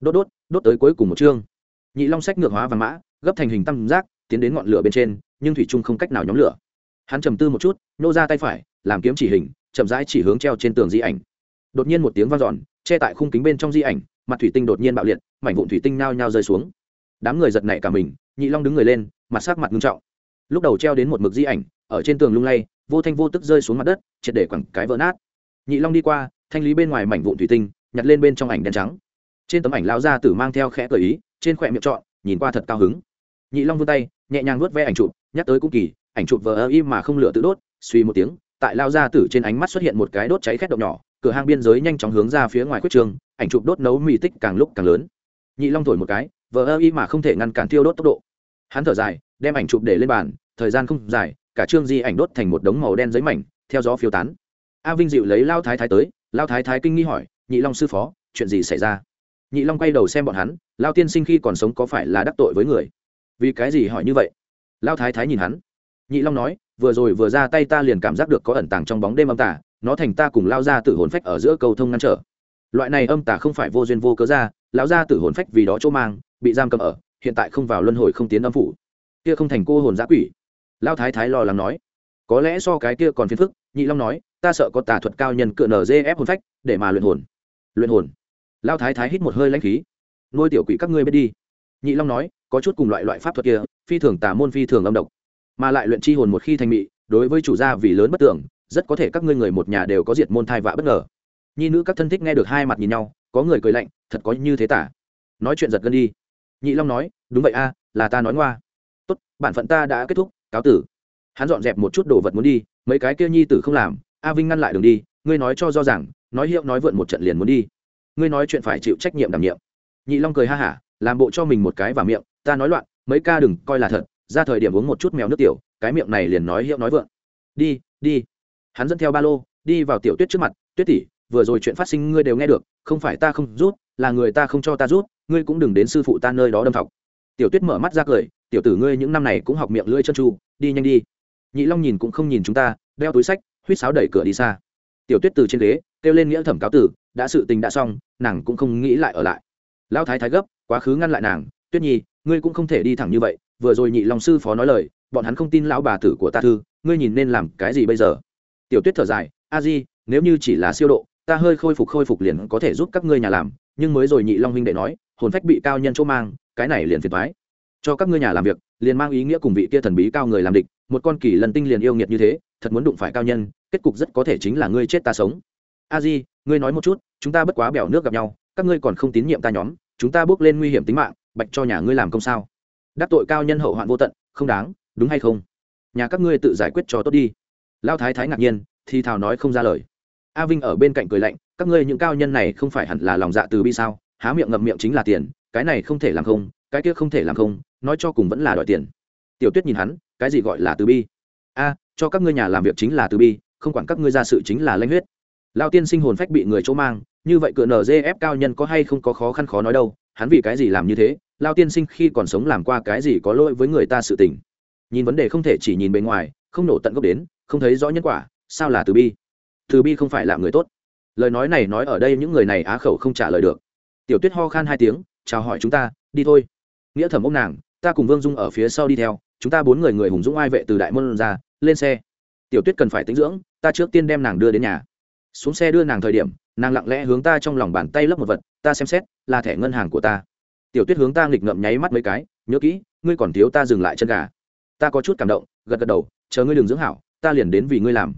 Đốt đốt đốt tới cuối cùng một chương. Nhị long sách ngược hóa vàng mã, gấp thành hình tam giác, tiến đến ngọn lửa bên trên, nhưng thủy trung không cách nào nhóm lửa. Hắn trầm tư một chút, nô ra tay phải, làm kiếm chỉ hình, chậm rãi chỉ hướng treo trên tường di ảnh đột nhiên một tiếng vang dọn, che tại khung kính bên trong di ảnh, mặt thủy tinh đột nhiên bạo liệt, mảnh vụn thủy tinh nao nhao rơi xuống. Đám người giật nảy cả mình, nhị long đứng người lên, mặt sát mặt ngưng trọng. Lúc đầu treo đến một mực di ảnh, ở trên tường lung lay, vô thanh vô tức rơi xuống mặt đất, triệt để quẳng cái vỡ nát. Nhị long đi qua, thanh lý bên ngoài mảnh vụn thủy tinh, nhặt lên bên trong ảnh đen trắng. Trên tấm ảnh lao ra tử mang theo khẽ cởi ý, trên khỏe miệng trọn, nhìn qua thật cao hứng. Nhị long vươn tay, nhẹ nhàng vuốt ve ảnh chụp, nhắc tới cũng kỳ, ảnh chụp vờ ơ im mà không lửa tự đốt, suy một tiếng, tại lao ra tử trên ánh mắt xuất hiện một cái đốt cháy khét động nhỏ cửa hàng biên giới nhanh chóng hướng ra phía ngoài quyết trường, ảnh chụp đốt nấu mì tích càng lúc càng lớn. Nhị long thổi một cái, vờ ơ y mà không thể ngăn cản thiêu đốt tốc độ. Hắn thở dài, đem ảnh chụp để lên bàn, thời gian không dài, cả trương di ảnh đốt thành một đống màu đen giấy mảnh, theo gió phiêu tán. A vinh dịu lấy lao thái thái tới, lao thái thái kinh nghi hỏi, nhị long sư phó, chuyện gì xảy ra? Nhị long quay đầu xem bọn hắn, lao tiên sinh khi còn sống có phải là đắc tội với người? Vì cái gì hỏi như vậy? Lao thái thái nhìn hắn. Nhị long nói, vừa rồi vừa ra tay ta liền cảm giác được có ẩn tàng trong bóng đêm âm tả nó thành ta cùng lao ra tử hồn phách ở giữa cầu thông ngăn trở. Loại này âm tả không phải vô duyên vô cớ ra, lão ra tử hồn phách vì đó chỗ mang, bị giam cầm ở, hiện tại không vào luân hồi không tiến âm phủ. Kia không thành cô hồn giã quỷ. Lao thái thái lo lắng nói. Có lẽ so cái kia còn phiền phức, nhị long nói, ta sợ có tà thuật cao nhân cựa nở dê ép hồn phách, để mà luyện hồn. Luyện hồn. Lao thái thái hít một hơi lãnh khí. Nuôi tiểu quỷ các ngươi biết đi. Nhị long nói, có chút cùng loại loại pháp thuật kia, phi thường tà môn phi thường âm độc. Mà lại luyện chi hồn một khi thành mị, đối với chủ gia vì lớn bất tưởng rất có thể các ngươi người một nhà đều có diệt môn thai vạ bất ngờ. Nhi nữ các thân thích nghe được hai mặt nhìn nhau, có người cười lạnh, thật có như thế tả. Nói chuyện giật gân đi. Nhị long nói, đúng vậy a, là ta nói ngoa. Tốt, bản phận ta đã kết thúc, cáo tử. Hắn dọn dẹp một chút đồ vật muốn đi, mấy cái kia nhi tử không làm, a vinh ngăn lại đường đi, ngươi nói cho do rằng nói hiệu nói vượn một trận liền muốn đi. Ngươi nói chuyện phải chịu trách nhiệm đảm nhiệm. Nhị long cười ha hả, làm bộ cho mình một cái và miệng, ta nói loạn, mấy ca đừng coi là thật, ra thời điểm uống một chút mèo nước tiểu, cái miệng này liền nói hiệu nói vượn. đi đi hắn dẫn theo ba lô, đi vào tiểu tuyết trước mặt, tuyết tỷ, vừa rồi chuyện phát sinh ngươi đều nghe được, không phải ta không rút, là người ta không cho ta rút, ngươi cũng đừng đến sư phụ ta nơi đó đâm thọc. Tiểu tuyết mở mắt ra cười, tiểu tử ngươi những năm này cũng học miệng lưỡi chân tru đi nhanh đi. Nhị long nhìn cũng không nhìn chúng ta, đeo túi sách huýt sáo đẩy cửa đi xa. Tiểu tuyết từ trên ghế, kêu lên nghĩa thẩm cáo tử, đã sự tình đã xong, nàng cũng không nghĩ lại ở lại. Lão thái thái gấp, quá khứ ngăn lại nàng, tuyết nhi, ngươi cũng không thể đi thẳng như vậy, vừa rồi nhị long sư phó nói lời, bọn hắn không tin lão bà tử của ta thư, ngươi nhìn nên làm cái gì bây giờ? Tiểu tuyết thở dài, a di, nếu như chỉ là siêu độ, ta hơi khôi phục khôi phục liền có thể giúp các ngươi nhà làm, nhưng mới rồi nhị long huynh đệ nói, hồn phách bị cao nhân chỗ mang, cái này liền phiền thoái cho các ngươi nhà làm việc, liền mang ý nghĩa cùng vị kia thần bí cao người làm địch, một con kỳ lần tinh liền yêu nghiệt như thế, thật muốn đụng phải cao nhân, kết cục rất có thể chính là ngươi chết ta sống. A di, ngươi nói một chút, chúng ta bất quá bèo nước gặp nhau, các ngươi còn không tín nhiệm ta nhóm, chúng ta bước lên nguy hiểm tính mạng, bạch cho nhà ngươi làm công sao? Đắc tội cao nhân hậu hoạn vô tận, không đáng, đúng hay không? Nhà các ngươi tự giải quyết cho tốt đi lao thái thái ngạc nhiên, thì thào nói không ra lời. A vinh ở bên cạnh cười lạnh, các ngươi những cao nhân này không phải hẳn là lòng dạ từ bi sao? Há miệng ngậm miệng chính là tiền, cái này không thể làm không, cái kia không thể làm không, nói cho cùng vẫn là đòi tiền. Tiểu tuyết nhìn hắn, cái gì gọi là từ bi? A, cho các ngươi nhà làm việc chính là từ bi, không quản các ngươi ra sự chính là lanh huyết. Lao tiên sinh hồn phách bị người chỗ mang, như vậy cửa nzf cao nhân có hay không có khó khăn khó nói đâu, hắn vì cái gì làm như thế? Lao tiên sinh khi còn sống làm qua cái gì có lỗi với người ta sự tình? Nhìn vấn đề không thể chỉ nhìn bề ngoài, không nổ tận gốc đến không thấy rõ nhân quả, sao là từ bi? Từ bi không phải là người tốt. Lời nói này nói ở đây những người này á khẩu không trả lời được. Tiểu tuyết ho khan hai tiếng, chào hỏi chúng ta, đi thôi. Nghĩa thẩm ông nàng, ta cùng vương dung ở phía sau đi theo, chúng ta bốn người người hùng dũng ai vệ từ đại môn ra, lên xe. Tiểu tuyết cần phải tính dưỡng, ta trước tiên đem nàng đưa đến nhà. Xuống xe đưa nàng thời điểm, nàng lặng lẽ hướng ta trong lòng bàn tay lấp một vật, ta xem xét, là thẻ ngân hàng của ta. Tiểu tuyết hướng ta nghịch ngậm nháy mắt mấy cái, nhớ kỹ, ngươi còn thiếu ta dừng lại chân gà. Ta có chút cảm động, gật gật đầu, chờ ngươi đừng dưỡng hảo ta liền đến vì ngươi làm.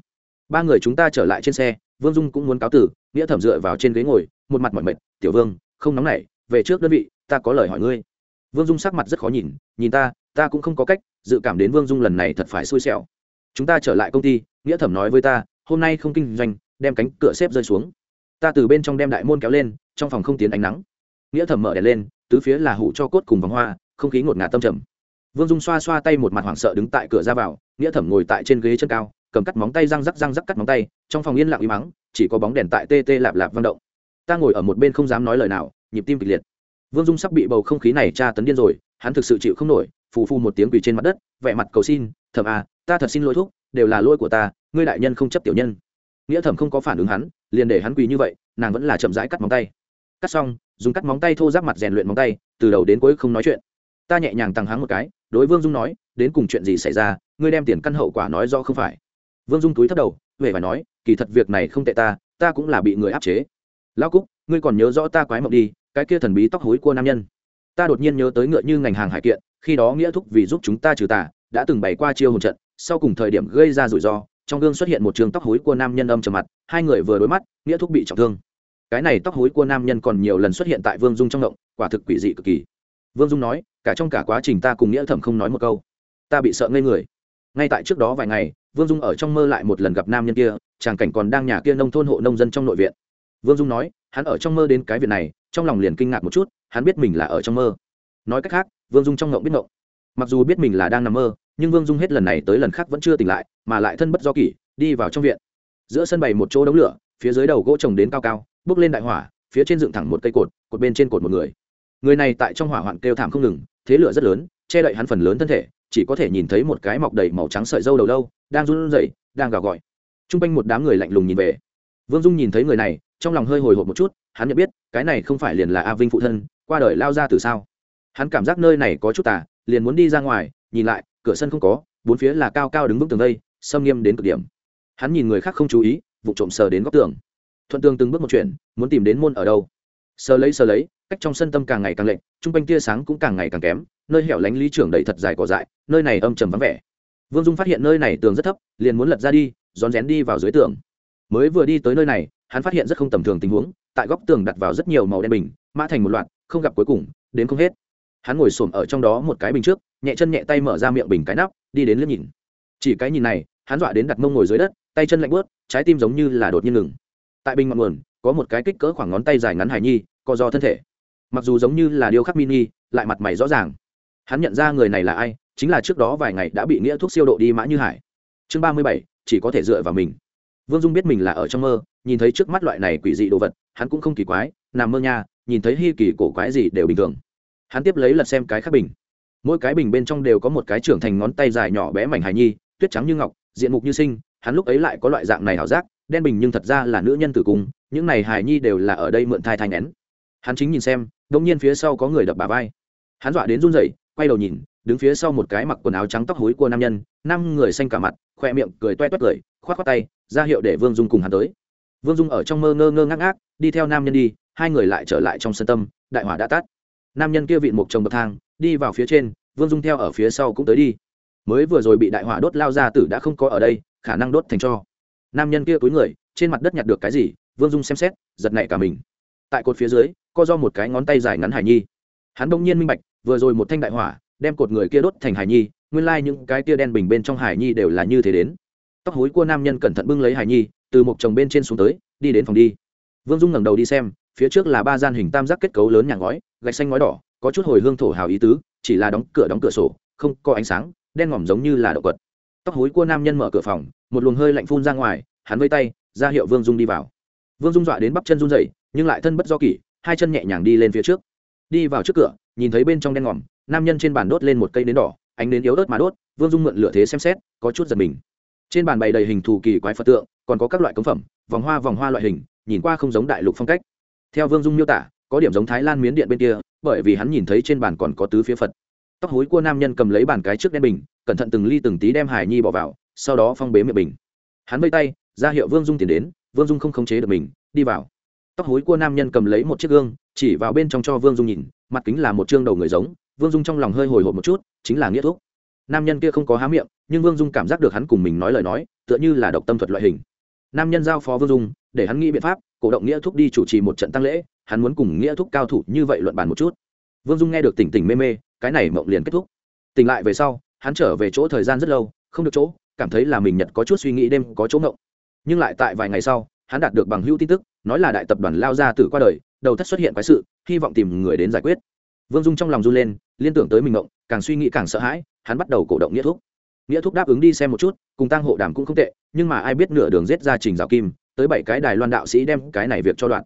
Ba người chúng ta trở lại trên xe, vương dung cũng muốn cáo tử, nghĩa thẩm dựa vào trên ghế ngồi, một mặt mọi mệt, tiểu vương, không nóng nảy, về trước đơn vị, ta có lời hỏi ngươi. Vương dung sắc mặt rất khó nhìn nhìn ta ta cũng không có cách, dự cảm đến vương dung lần này thật phải xui xẻo. Chúng ta trở lại công ty, nghĩa thẩm nói với ta, hôm nay không kinh doanh, đem cánh cửa xếp rơi xuống. Ta từ bên trong đem đại môn kéo lên, trong phòng không tiến ánh nắng. Nghĩa thẩm mở đèn lên, tứ phía là hủ cho cốt cùng vòng hoa, không khí ngột ngạt tâm trầm. Vương dung xoa xoa tay một mặt hoảng sợ đứng tại cửa ra vào nghĩa thẩm ngồi tại trên ghế chân cao, cầm cắt móng tay răng rắc răng rắc cắt móng tay, trong phòng yên lặng im mắng, chỉ có bóng đèn tại tê tê lạp lạp vang động. Ta ngồi ở một bên không dám nói lời nào, nhịp tim kịch liệt. Vương dung sắp bị bầu không khí này tra tấn điên rồi, hắn thực sự chịu không nổi, phù phù một tiếng quỳ trên mặt đất, vẻ mặt cầu xin, thẩm à ta thật xin lỗi thuốc đều là lỗi của ta, ngươi đại nhân không chấp tiểu nhân. Nghĩa thẩm không có phản ứng hắn, liền để hắn quỳ như vậy, nàng vẫn là chậm rãi cắt móng tay. Cắt xong, dùng cắt móng tay thô giáp mặt rèn luyện móng tay, từ đầu đến cuối không nói chuyện. Ta nhẹ nhàng tăng hắng một cái, đối vương dung nói, đến cùng chuyện gì xảy ra ngươi đem tiền căn hậu quả nói do không phải? Vương dung túi thấp đầu huệ phải nói, kỳ thật việc này không tệ ta ta cũng là bị người áp chế. Lao cúc, ngươi còn nhớ rõ ta quái mộng đi, cái kia thần bí tóc hối của nam nhân. Ta đột nhiên nhớ tới ngựa như ngành hàng hải kiện, khi đó nghĩa thúc vì giúp chúng ta trừ tà, đã từng bày qua chiêu hồn trận, sau cùng thời điểm gây ra rủi ro, trong gương xuất hiện một trường tóc hối của nam nhân âm trầm mặt, hai người vừa đối mắt, nghĩa thúc bị trọng thương. Cái này tóc hối của nam nhân còn nhiều lần xuất hiện tại vương dung trong động quả thực quỷ dị cực kỳ. Vương dung nói, cả trong cả quá trình ta cùng nghĩa thẩm không nói một câu. Ta bị sợ ngây người ngay tại trước đó vài ngày, vương dung ở trong mơ lại một lần gặp nam nhân kia, chàng cảnh còn đang nhà kia nông thôn hộ nông dân trong nội viện. Vương dung nói, hắn ở trong mơ đến cái việc này, trong lòng liền kinh ngạc một chút, hắn biết mình là ở trong mơ. Nói cách khác, vương dung trong ngộng biết ngộng. Mặc dù biết mình là đang nằm mơ, nhưng vương dung hết lần này tới lần khác vẫn chưa tỉnh lại, mà lại thân bất do kỷ, đi vào trong viện. Giữa sân bày một chỗ đống lửa, phía dưới đầu gỗ trồng đến cao cao, bước lên đại hỏa, phía trên dựng thẳng một cây cột cột bên trên cột một người. Người này tại trong hỏa hoạn kêu thảm không ngừng, thế lửa rất lớn, che đậy hắn phần lớn thân thể chỉ có thể nhìn thấy một cái mọc đầy màu trắng sợi dâu đầu lâu, đang run rẩy, đang gào gọi. T r u n g quanh một đám người lạnh lùng nhìn về. Vương dung nhìn thấy người này, trong lòng hơi hồi hộp một chút, hắn nhận biết, cái này không phải liền là a vinh phụ thân, qua đời lao ra từ sao. Hắn cảm giác nơi này có chút tà, liền muốn đi ra ngoài, nhìn lại, cửa sân không có, bốn phía là cao cao đứng vững tường đây xâm nghiêm đến cực điểm. Hắn nhìn người khác không chú ý, vụ trộm sờ đến góc tường. Thuận tường từng bước một chuyện muốn tìm đến môn ở đâu. Sờ lấy sờ lấy cách trong sân tâm càng ngày càng lệnh chung quanh tia sáng cũng càng ngày càng kém, nơi hẻo lánh lý trưởng đầy thật dài cỏ dại, nơi này âm trầm vắng vẻ. Vương dung phát hiện nơi này tường rất thấp, liền muốn lật ra đi, rón rén đi vào dưới tường. Mới vừa đi tới nơi này, hắn phát hiện rất không tầm thường tình huống, tại góc tường đặt vào rất nhiều màu đen bình, mã thành một loạt, không gặp cuối cùng, đến không hết. Hắn ngồi xổm ở trong đó một cái bình trước, nhẹ chân nhẹ tay mở ra miệng bình cái nắp, đi đến liếc nhìn. Chỉ cái nhìn này, hắn dọa đến đặt mông ngồi dưới đất, tay chân lạnh bớt trái tim giống như là đột nhiên ngừng. Tại bình ngọn nguồn, có một cái kích cỡ khoảng ngón tay dài ngắn hài nhi, co do thân thể mặc dù giống như là điêu khắc mini, lại mặt mày rõ ràng. Hắn nhận ra người này là ai, chính là trước đó vài ngày đã bị nghĩa thuốc siêu độ đi mã như hải. Chương ba mươi bảy, chỉ có thể dựa vào mình. Vương dung biết mình là ở trong mơ, nhìn thấy trước mắt loại này quỷ dị đồ vật, hắn cũng không kỳ quái, nằm mơ nha, nhìn thấy hi kỳ cổ quái gì đều bình thường. Hắn tiếp lấy lật xem cái khác bình. Mỗi cái bình bên trong đều có một cái trưởng thành ngón tay dài nhỏ bé mảnh hài nhi, tuyết trắng như ngọc, diện mục như sinh, hắn lúc ấy lại có loại dạng này ảo giác, đen bình nhưng thật ra là nữ nhân tử cung, những này hài nhi đều là ở đây mượn thai thai nén. Hắn chính nhìn xem đông nhiên phía sau có người đập bà vai. Hắn dọa đến run rẩy, quay đầu nhìn, đứng phía sau một cái mặc quần áo trắng tóc hối của nam nhân, năm người xanh cả mặt, khoe miệng cười toe toét cười khoát khoát tay, ra hiệu để vương dung cùng hắn tới. Vương dung ở trong mơ ngơ ngơ ngác ngác, đi theo nam nhân đi, hai người lại trở lại trong sân tâm, đại hỏa đã tắt. Nam nhân kia vịn một chồng bậc thang, đi vào phía trên, vương dung theo ở phía sau cũng tới đi. Mới vừa rồi bị đại hỏa đốt lao ra tử đã không có ở đây, khả năng đốt thành cho. Nam nhân kia túi người, trên mặt đất nhặt được cái gì, vương dung xem xét, giật nảy cả mình. Tại cột phía dưới co do một cái ngón tay dài ngắn hải nhi. Hắn bỗng nhiên minh bạch, vừa rồi một thanh đại hỏa, đem cột người kia đốt thành hải nhi, nguyên lai、like、những cái kia đen bình bên trong hải nhi đều là như thế đến. Tóc hối của nam nhân cẩn thận bưng lấy hải nhi, từ một chồng bên trên xuống tới, đi đến phòng đi. Vương dung ngẩng đầu đi xem, phía trước là ba gian hình tam giác kết cấu lớn nhà ngói, gạch xanh ngói đỏ, có chút hồi hương thổ hào ý tứ, chỉ là đóng cửa đóng cửa sổ, không có ánh sáng, đen ngòm giống như là động quật tóc hối của nam nhân mở cửa phòng, một luồng hơi lạnh phun ra ngoài, hắn vây tay, ra hiệu vương dung đi vào. Vương dung dọa đến bắp chân run rẩy, nhưng lại thân bất do kỷ hai chân nhẹ nhàng đi lên phía trước. Đi vào trước cửa, nhìn thấy bên trong đen ngòm, nam nhân trên bàn đốt lên một cây nến đỏ, ánh nến yếu ớt mà đốt, vương dung mượn lửa thế xem xét, có chút giật mình. Trên bàn bày đầy hình thù kỳ quái phật tượng, còn có các loại cống phẩm, vòng hoa vòng hoa loại hình, nhìn qua không giống đại lục phong cách. Theo vương dung miêu tả, có điểm giống thái lan miến điện bên kia, bởi vì hắn nhìn thấy trên bàn còn có tứ phía phật. Tóc hối của nam nhân cầm lấy bàn cái trước đen bình, cẩn thận từng ly từng tí đem hải nhi bỏ vào, sau đó phong bế miệng bình. Hắn vây tay, ra hiệu vương dung tiến đến, vương dung không khống chế được mình, đi vào tóc hối của nam nhân cầm lấy một chiếc gương, chỉ vào bên trong cho vương dung nhìn, mặt kính là một chương đầu người giống, vương dung trong lòng hơi hồi hộp một chút, chính là nghĩa thuốc nam nhân kia không có há miệng, nhưng vương dung cảm giác được hắn cùng mình nói lời nói, tựa như là độc tâm thuật loại hình. Nam nhân giao phó vương dung, để hắn nghĩ biện pháp, cổ động nghĩa thúc đi chủ trì một trận tăng lễ, hắn muốn cùng nghĩa thúc cao thủ như vậy luận bàn một chút. Vương dung nghe được tỉnh tỉnh mê mê, cái này mộng liền kết thúc. Tỉnh lại về sau, hắn trở về chỗ thời gian rất lâu, không được chỗ, cảm thấy là mình nhật có chút suy nghĩ đêm có chỗ mộng nhưng lại tại vài ngày sau, hắn đạt được bằng hữu tin tức nói là đại tập đoàn lao ra từ qua đời, đầu thất xuất hiện quái sự, hy vọng tìm người đến giải quyết. Vương dung trong lòng run lên, liên tưởng tới mình mộng càng suy nghĩ càng sợ hãi, hắn bắt đầu cổ động nghĩa thúc. Nghĩa thúc đáp ứng đi xem một chút, cùng tăng hộ đàm cũng không tệ, nhưng mà ai biết nửa đường giết ra trình rào kim, tới bảy cái đài loan đạo sĩ đem cái này việc cho đoạn.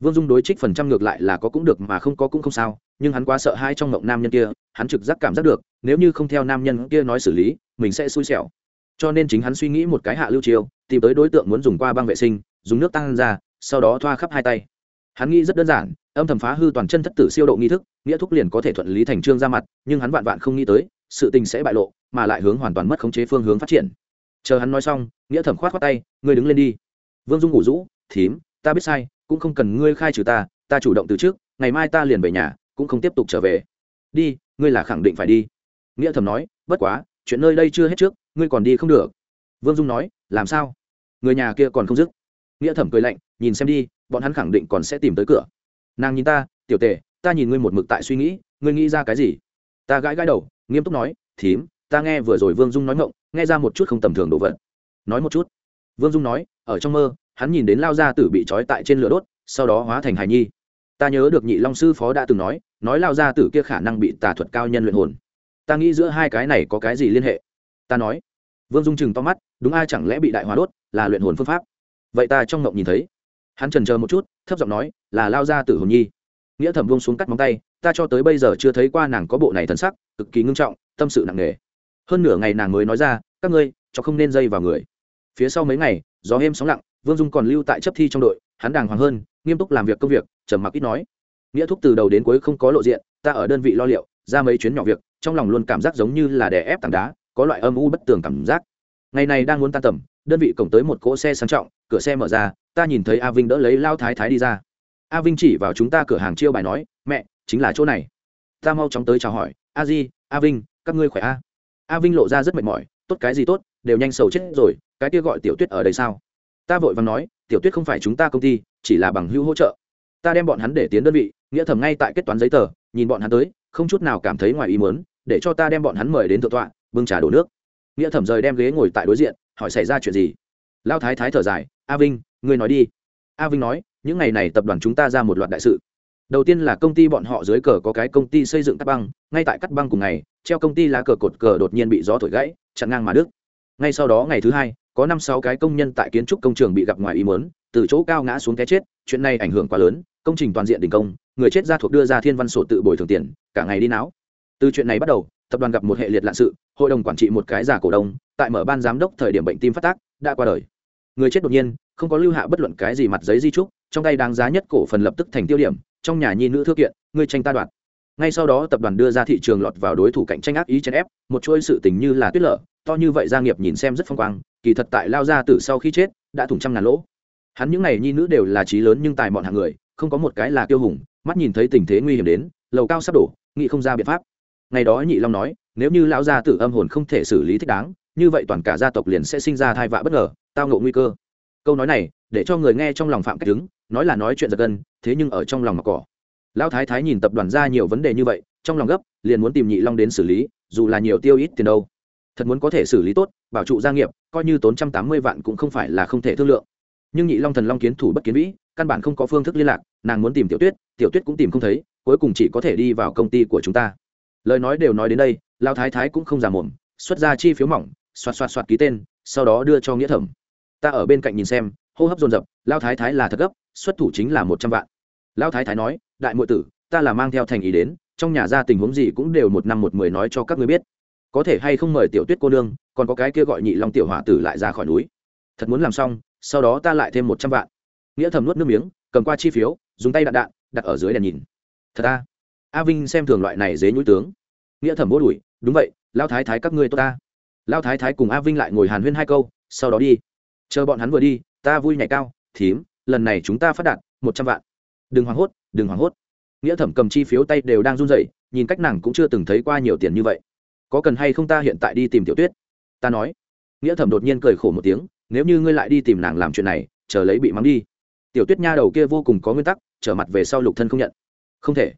Vương dung đối trích phần trăm ngược lại là có cũng được mà không có cũng không sao, nhưng hắn quá sợ hai trong mộng nam nhân kia, hắn trực giác cảm giác được, nếu như không theo nam nhân kia nói xử lý, mình sẽ xui xẻo. Cho nên chính hắn suy nghĩ một cái hạ lưu chiêu, tìm tới đối tượng muốn dùng qua băng vệ sinh, dùng nước tăng ra sau đó thoa khắp hai tay. Hắn nghĩ rất đơn giản, âm thầm phá hư toàn chân thất tử siêu độ nghi thức, nghĩa thúc liền có thể thuận lý thành trương ra mặt, nhưng hắn vạn vạn không nghĩ tới, sự tình sẽ bại lộ, mà lại hướng hoàn toàn mất khống chế phương hướng phát triển. Chờ hắn nói xong, nghĩa thẩm khoát khoát tay, ngươi đứng lên đi. Vương dung ngủ rũ, thím, ta biết sai, cũng không cần ngươi khai trừ ta ta chủ động từ trước, ngày mai ta liền về nhà, cũng không tiếp tục trở về. Đi, ngươi là khẳng định phải đi. Nghĩa thẩm nói, bất quá, chuyện nơi đây chưa hết trước, ngươi còn đi không được. Vương dung nói, làm sao? Người nhà kia còn không dứt nghĩa thẩm cười lạnh, nhìn xem đi, bọn hắn khẳng định còn sẽ tìm tới cửa. Nàng nhìn ta, tiểu tề, ta nhìn ngươi một mực tại suy nghĩ, ngươi nghĩ ra cái gì? Ta gãi gãi đầu, nghiêm túc nói, thím, ta nghe vừa rồi vương dung nói ngộng, nghe ra một chút không tầm thường đồ vật. Nói một chút. Vương dung nói, ở trong mơ, hắn nhìn đến lao gia tử bị trói tại trên lửa đốt, sau đó hóa thành hài nhi. Ta nhớ được nhị long sư phó đã từng nói nói lao gia tử kia khả năng bị tà thuật cao nhân luyện hồn. Ta nghĩ giữa hai cái này có cái gì liên hệ? Ta nói. Vương dung chừng to mắt, đúng ai chẳng lẽ bị đại hóa đốt là luyện hồn phương pháp? Vậy ta trong ngộng nhìn thấy. Hắn trần chờ một chút, thấp giọng nói, là lao ra tử hồn nhi. Nghĩa thẩm vung xuống cắt móng tay, ta cho tới bây giờ chưa thấy qua nàng có bộ này thân sắc, cực kỳ ngưng trọng, tâm sự nặng nề. Hơn nửa ngày nàng mới nói ra, các ngươi, cho không nên dây vào người. Phía sau mấy ngày, gió êm sóng lặng, vương dung còn lưu tại chấp thi trong đội, hắn đàng hoàng hơn, nghiêm túc làm việc công việc, trầm mặc ít nói. Nghĩa thúc từ đầu đến cuối không có lộ diện, ta ở đơn vị lo liệu, ra mấy chuyến nhỏ việc, trong lòng luôn cảm giác giống như là đè ép tảng đá, có loại âm u bất tường cảm giác. Ngày này đang muốn tan tầm đơn vị cổng tới một cỗ xe sang trọng, cửa xe mở ra, ta nhìn thấy a vinh đỡ lấy lao thái thái đi ra. A vinh chỉ vào chúng ta cửa hàng chiêu bài nói, mẹ, chính là chỗ này. Ta mau chóng tới chào hỏi, a di, a vinh, các ngươi khỏe a? A vinh lộ ra rất mệt mỏi, tốt cái gì tốt, đều nhanh sầu chết rồi, cái kia gọi tiểu tuyết ở đây sao? Ta vội vàng nói, tiểu tuyết không phải chúng ta công ty, chỉ là bằng hữu hỗ trợ. Ta đem bọn hắn để tiến đơn vị, nghĩa thầm ngay tại kết toán giấy tờ, nhìn bọn hắn tới, không chút nào cảm thấy ngoài ý mớn để cho ta đem bọn hắn mời đến thượng tọa, bưng trà đổ nước. Nghĩa thẩm rời đem ghế ngồi tại đối diện hỏi xảy ra chuyện gì? Lao thái thái thở dài, a vinh, ngươi nói đi. A vinh nói, những ngày này tập đoàn chúng ta ra một loạt đại sự. Đầu tiên là công ty bọn họ dưới cờ có cái công ty xây dựng cắt băng, ngay tại cắt băng cùng ngày, treo công ty lá cờ cột cờ đột nhiên bị gió thổi gãy, chặn ngang mà đức ngay sau đó ngày thứ hai, có năm sáu cái công nhân tại kiến trúc công trường bị gặp ngoài ý mớn từ chỗ cao ngã xuống cái chết, chuyện này ảnh hưởng quá lớn, công trình toàn diện đình công, người chết ra thuộc đưa ra thiên văn sổ tự bồi thường tiền, cả ngày đi não từ chuyện này bắt đầu, tập đoàn gặp một hệ liệt lạ sự, hội đồng quản trị một cái giả cổ đông, tại mở ban giám đốc thời điểm bệnh tim phát tác, đã qua đời. Người chết đột nhiên, không có lưu hạ bất luận cái gì mặt giấy di trúc, trong tay đáng giá nhất cổ phần lập tức thành tiêu điểm, trong nhà nhi nữ thư kiện, người tranh ta đoạt. Ngay sau đó tập đoàn đưa ra thị trường lọt vào đối thủ cạnh tranh ác ý chèn ép, một chuỗi sự tình như là tuyết lở, to như vậy gia nghiệp nhìn xem rất phong quang, kỳ thật tại lao ra từ sau khi chết, đã thủng trăm ngàn lỗ. Hắn những này nhi nữ đều là trí lớn nhưng tài mọn hàng người, không có một cái là kiêu hùng, mắt nhìn thấy tình thế nguy hiểm đến, lầu cao sắp đổ nghị không ra biện pháp ngày đó nhị long nói, nếu như lão gia tử âm hồn không thể xử lý thích đáng, như vậy toàn cả gia tộc liền sẽ sinh ra thai vạ bất ngờ, tao ngộ nguy cơ. Câu nói này, để cho người nghe trong lòng phạm cách đứng, nói là nói chuyện giật gân, thế nhưng ở trong lòng mặc cỏ. Lão thái thái nhìn tập đoàn ra nhiều vấn đề như vậy, trong lòng gấp, liền muốn tìm nhị long đến xử lý, dù là nhiều tiêu ít tiền đâu. Thật muốn có thể xử lý tốt, bảo trụ gia nghiệp, coi như tốn trăm tám mươi vạn cũng không phải là không thể thương lượng. Nhưng nhị long thần long kiến thủ bất kiến vĩ, căn bản không có phương thức liên lạc, nàng muốn tìm tiểu tuyết tiểu tuyết cũng tìm không thấy, cuối cùng chỉ có thể đi vào công ty của chúng ta lời nói đều nói đến đây lao thái thái cũng không giả mồm, xuất ra chi phiếu mỏng, xoạt xoạt xoạt ký tên, sau đó đưa cho nghĩa thẩm. Ta ở bên cạnh nhìn xem, hô hấp dồn dập lao thái thái là thật gấp, xuất thủ chính là một trăm vạn. Lao thái thái nói, đại muội tử, ta là mang theo thành ý đến, trong nhà ra tình huống gì cũng đều một năm một mười nói cho các ngươi biết. Có thể hay không mời tiểu tuyết cô nương, còn có cái kia gọi nhị long tiểu hỏa tử lại ra khỏi núi. Thật muốn làm xong, sau đó ta lại thêm một trăm vạn. Nghĩa thầm nuốt nước miếng, cầm qua chi phiếu, dùng tay đạn đạn, đặt ở dưới đèn nhìn. Thật ta a vinh xem thường loại này dế nhũi tướng. Nghĩa thẩm vô đùi đúng vậy lao thái thái các ngươi tôi ta. Lao thái thái cùng a vinh lại ngồi hàn huyên hai câu, sau đó đi, chờ bọn hắn vừa đi, ta vui nhảy cao, thím, lần này chúng ta phát đạt, một trăm vạn. Đừng hoảng hốt, đừng hoảng hốt. Nghĩa thẩm cầm chi phiếu tay đều đang run rẩy, nhìn cách nàng cũng chưa từng thấy qua nhiều tiền như vậy. Có cần hay không ta hiện tại đi tìm tiểu tuyết? Ta nói. Nghĩa thẩm đột nhiên cười khổ một tiếng, nếu như ngươi lại đi tìm nàng làm chuyện này, chờ lấy bị mắng đi. Tiểu tuyết nha đầu kia vô cùng có nguyên tắc, trở mặt về sau lục thân không nhận. Không thể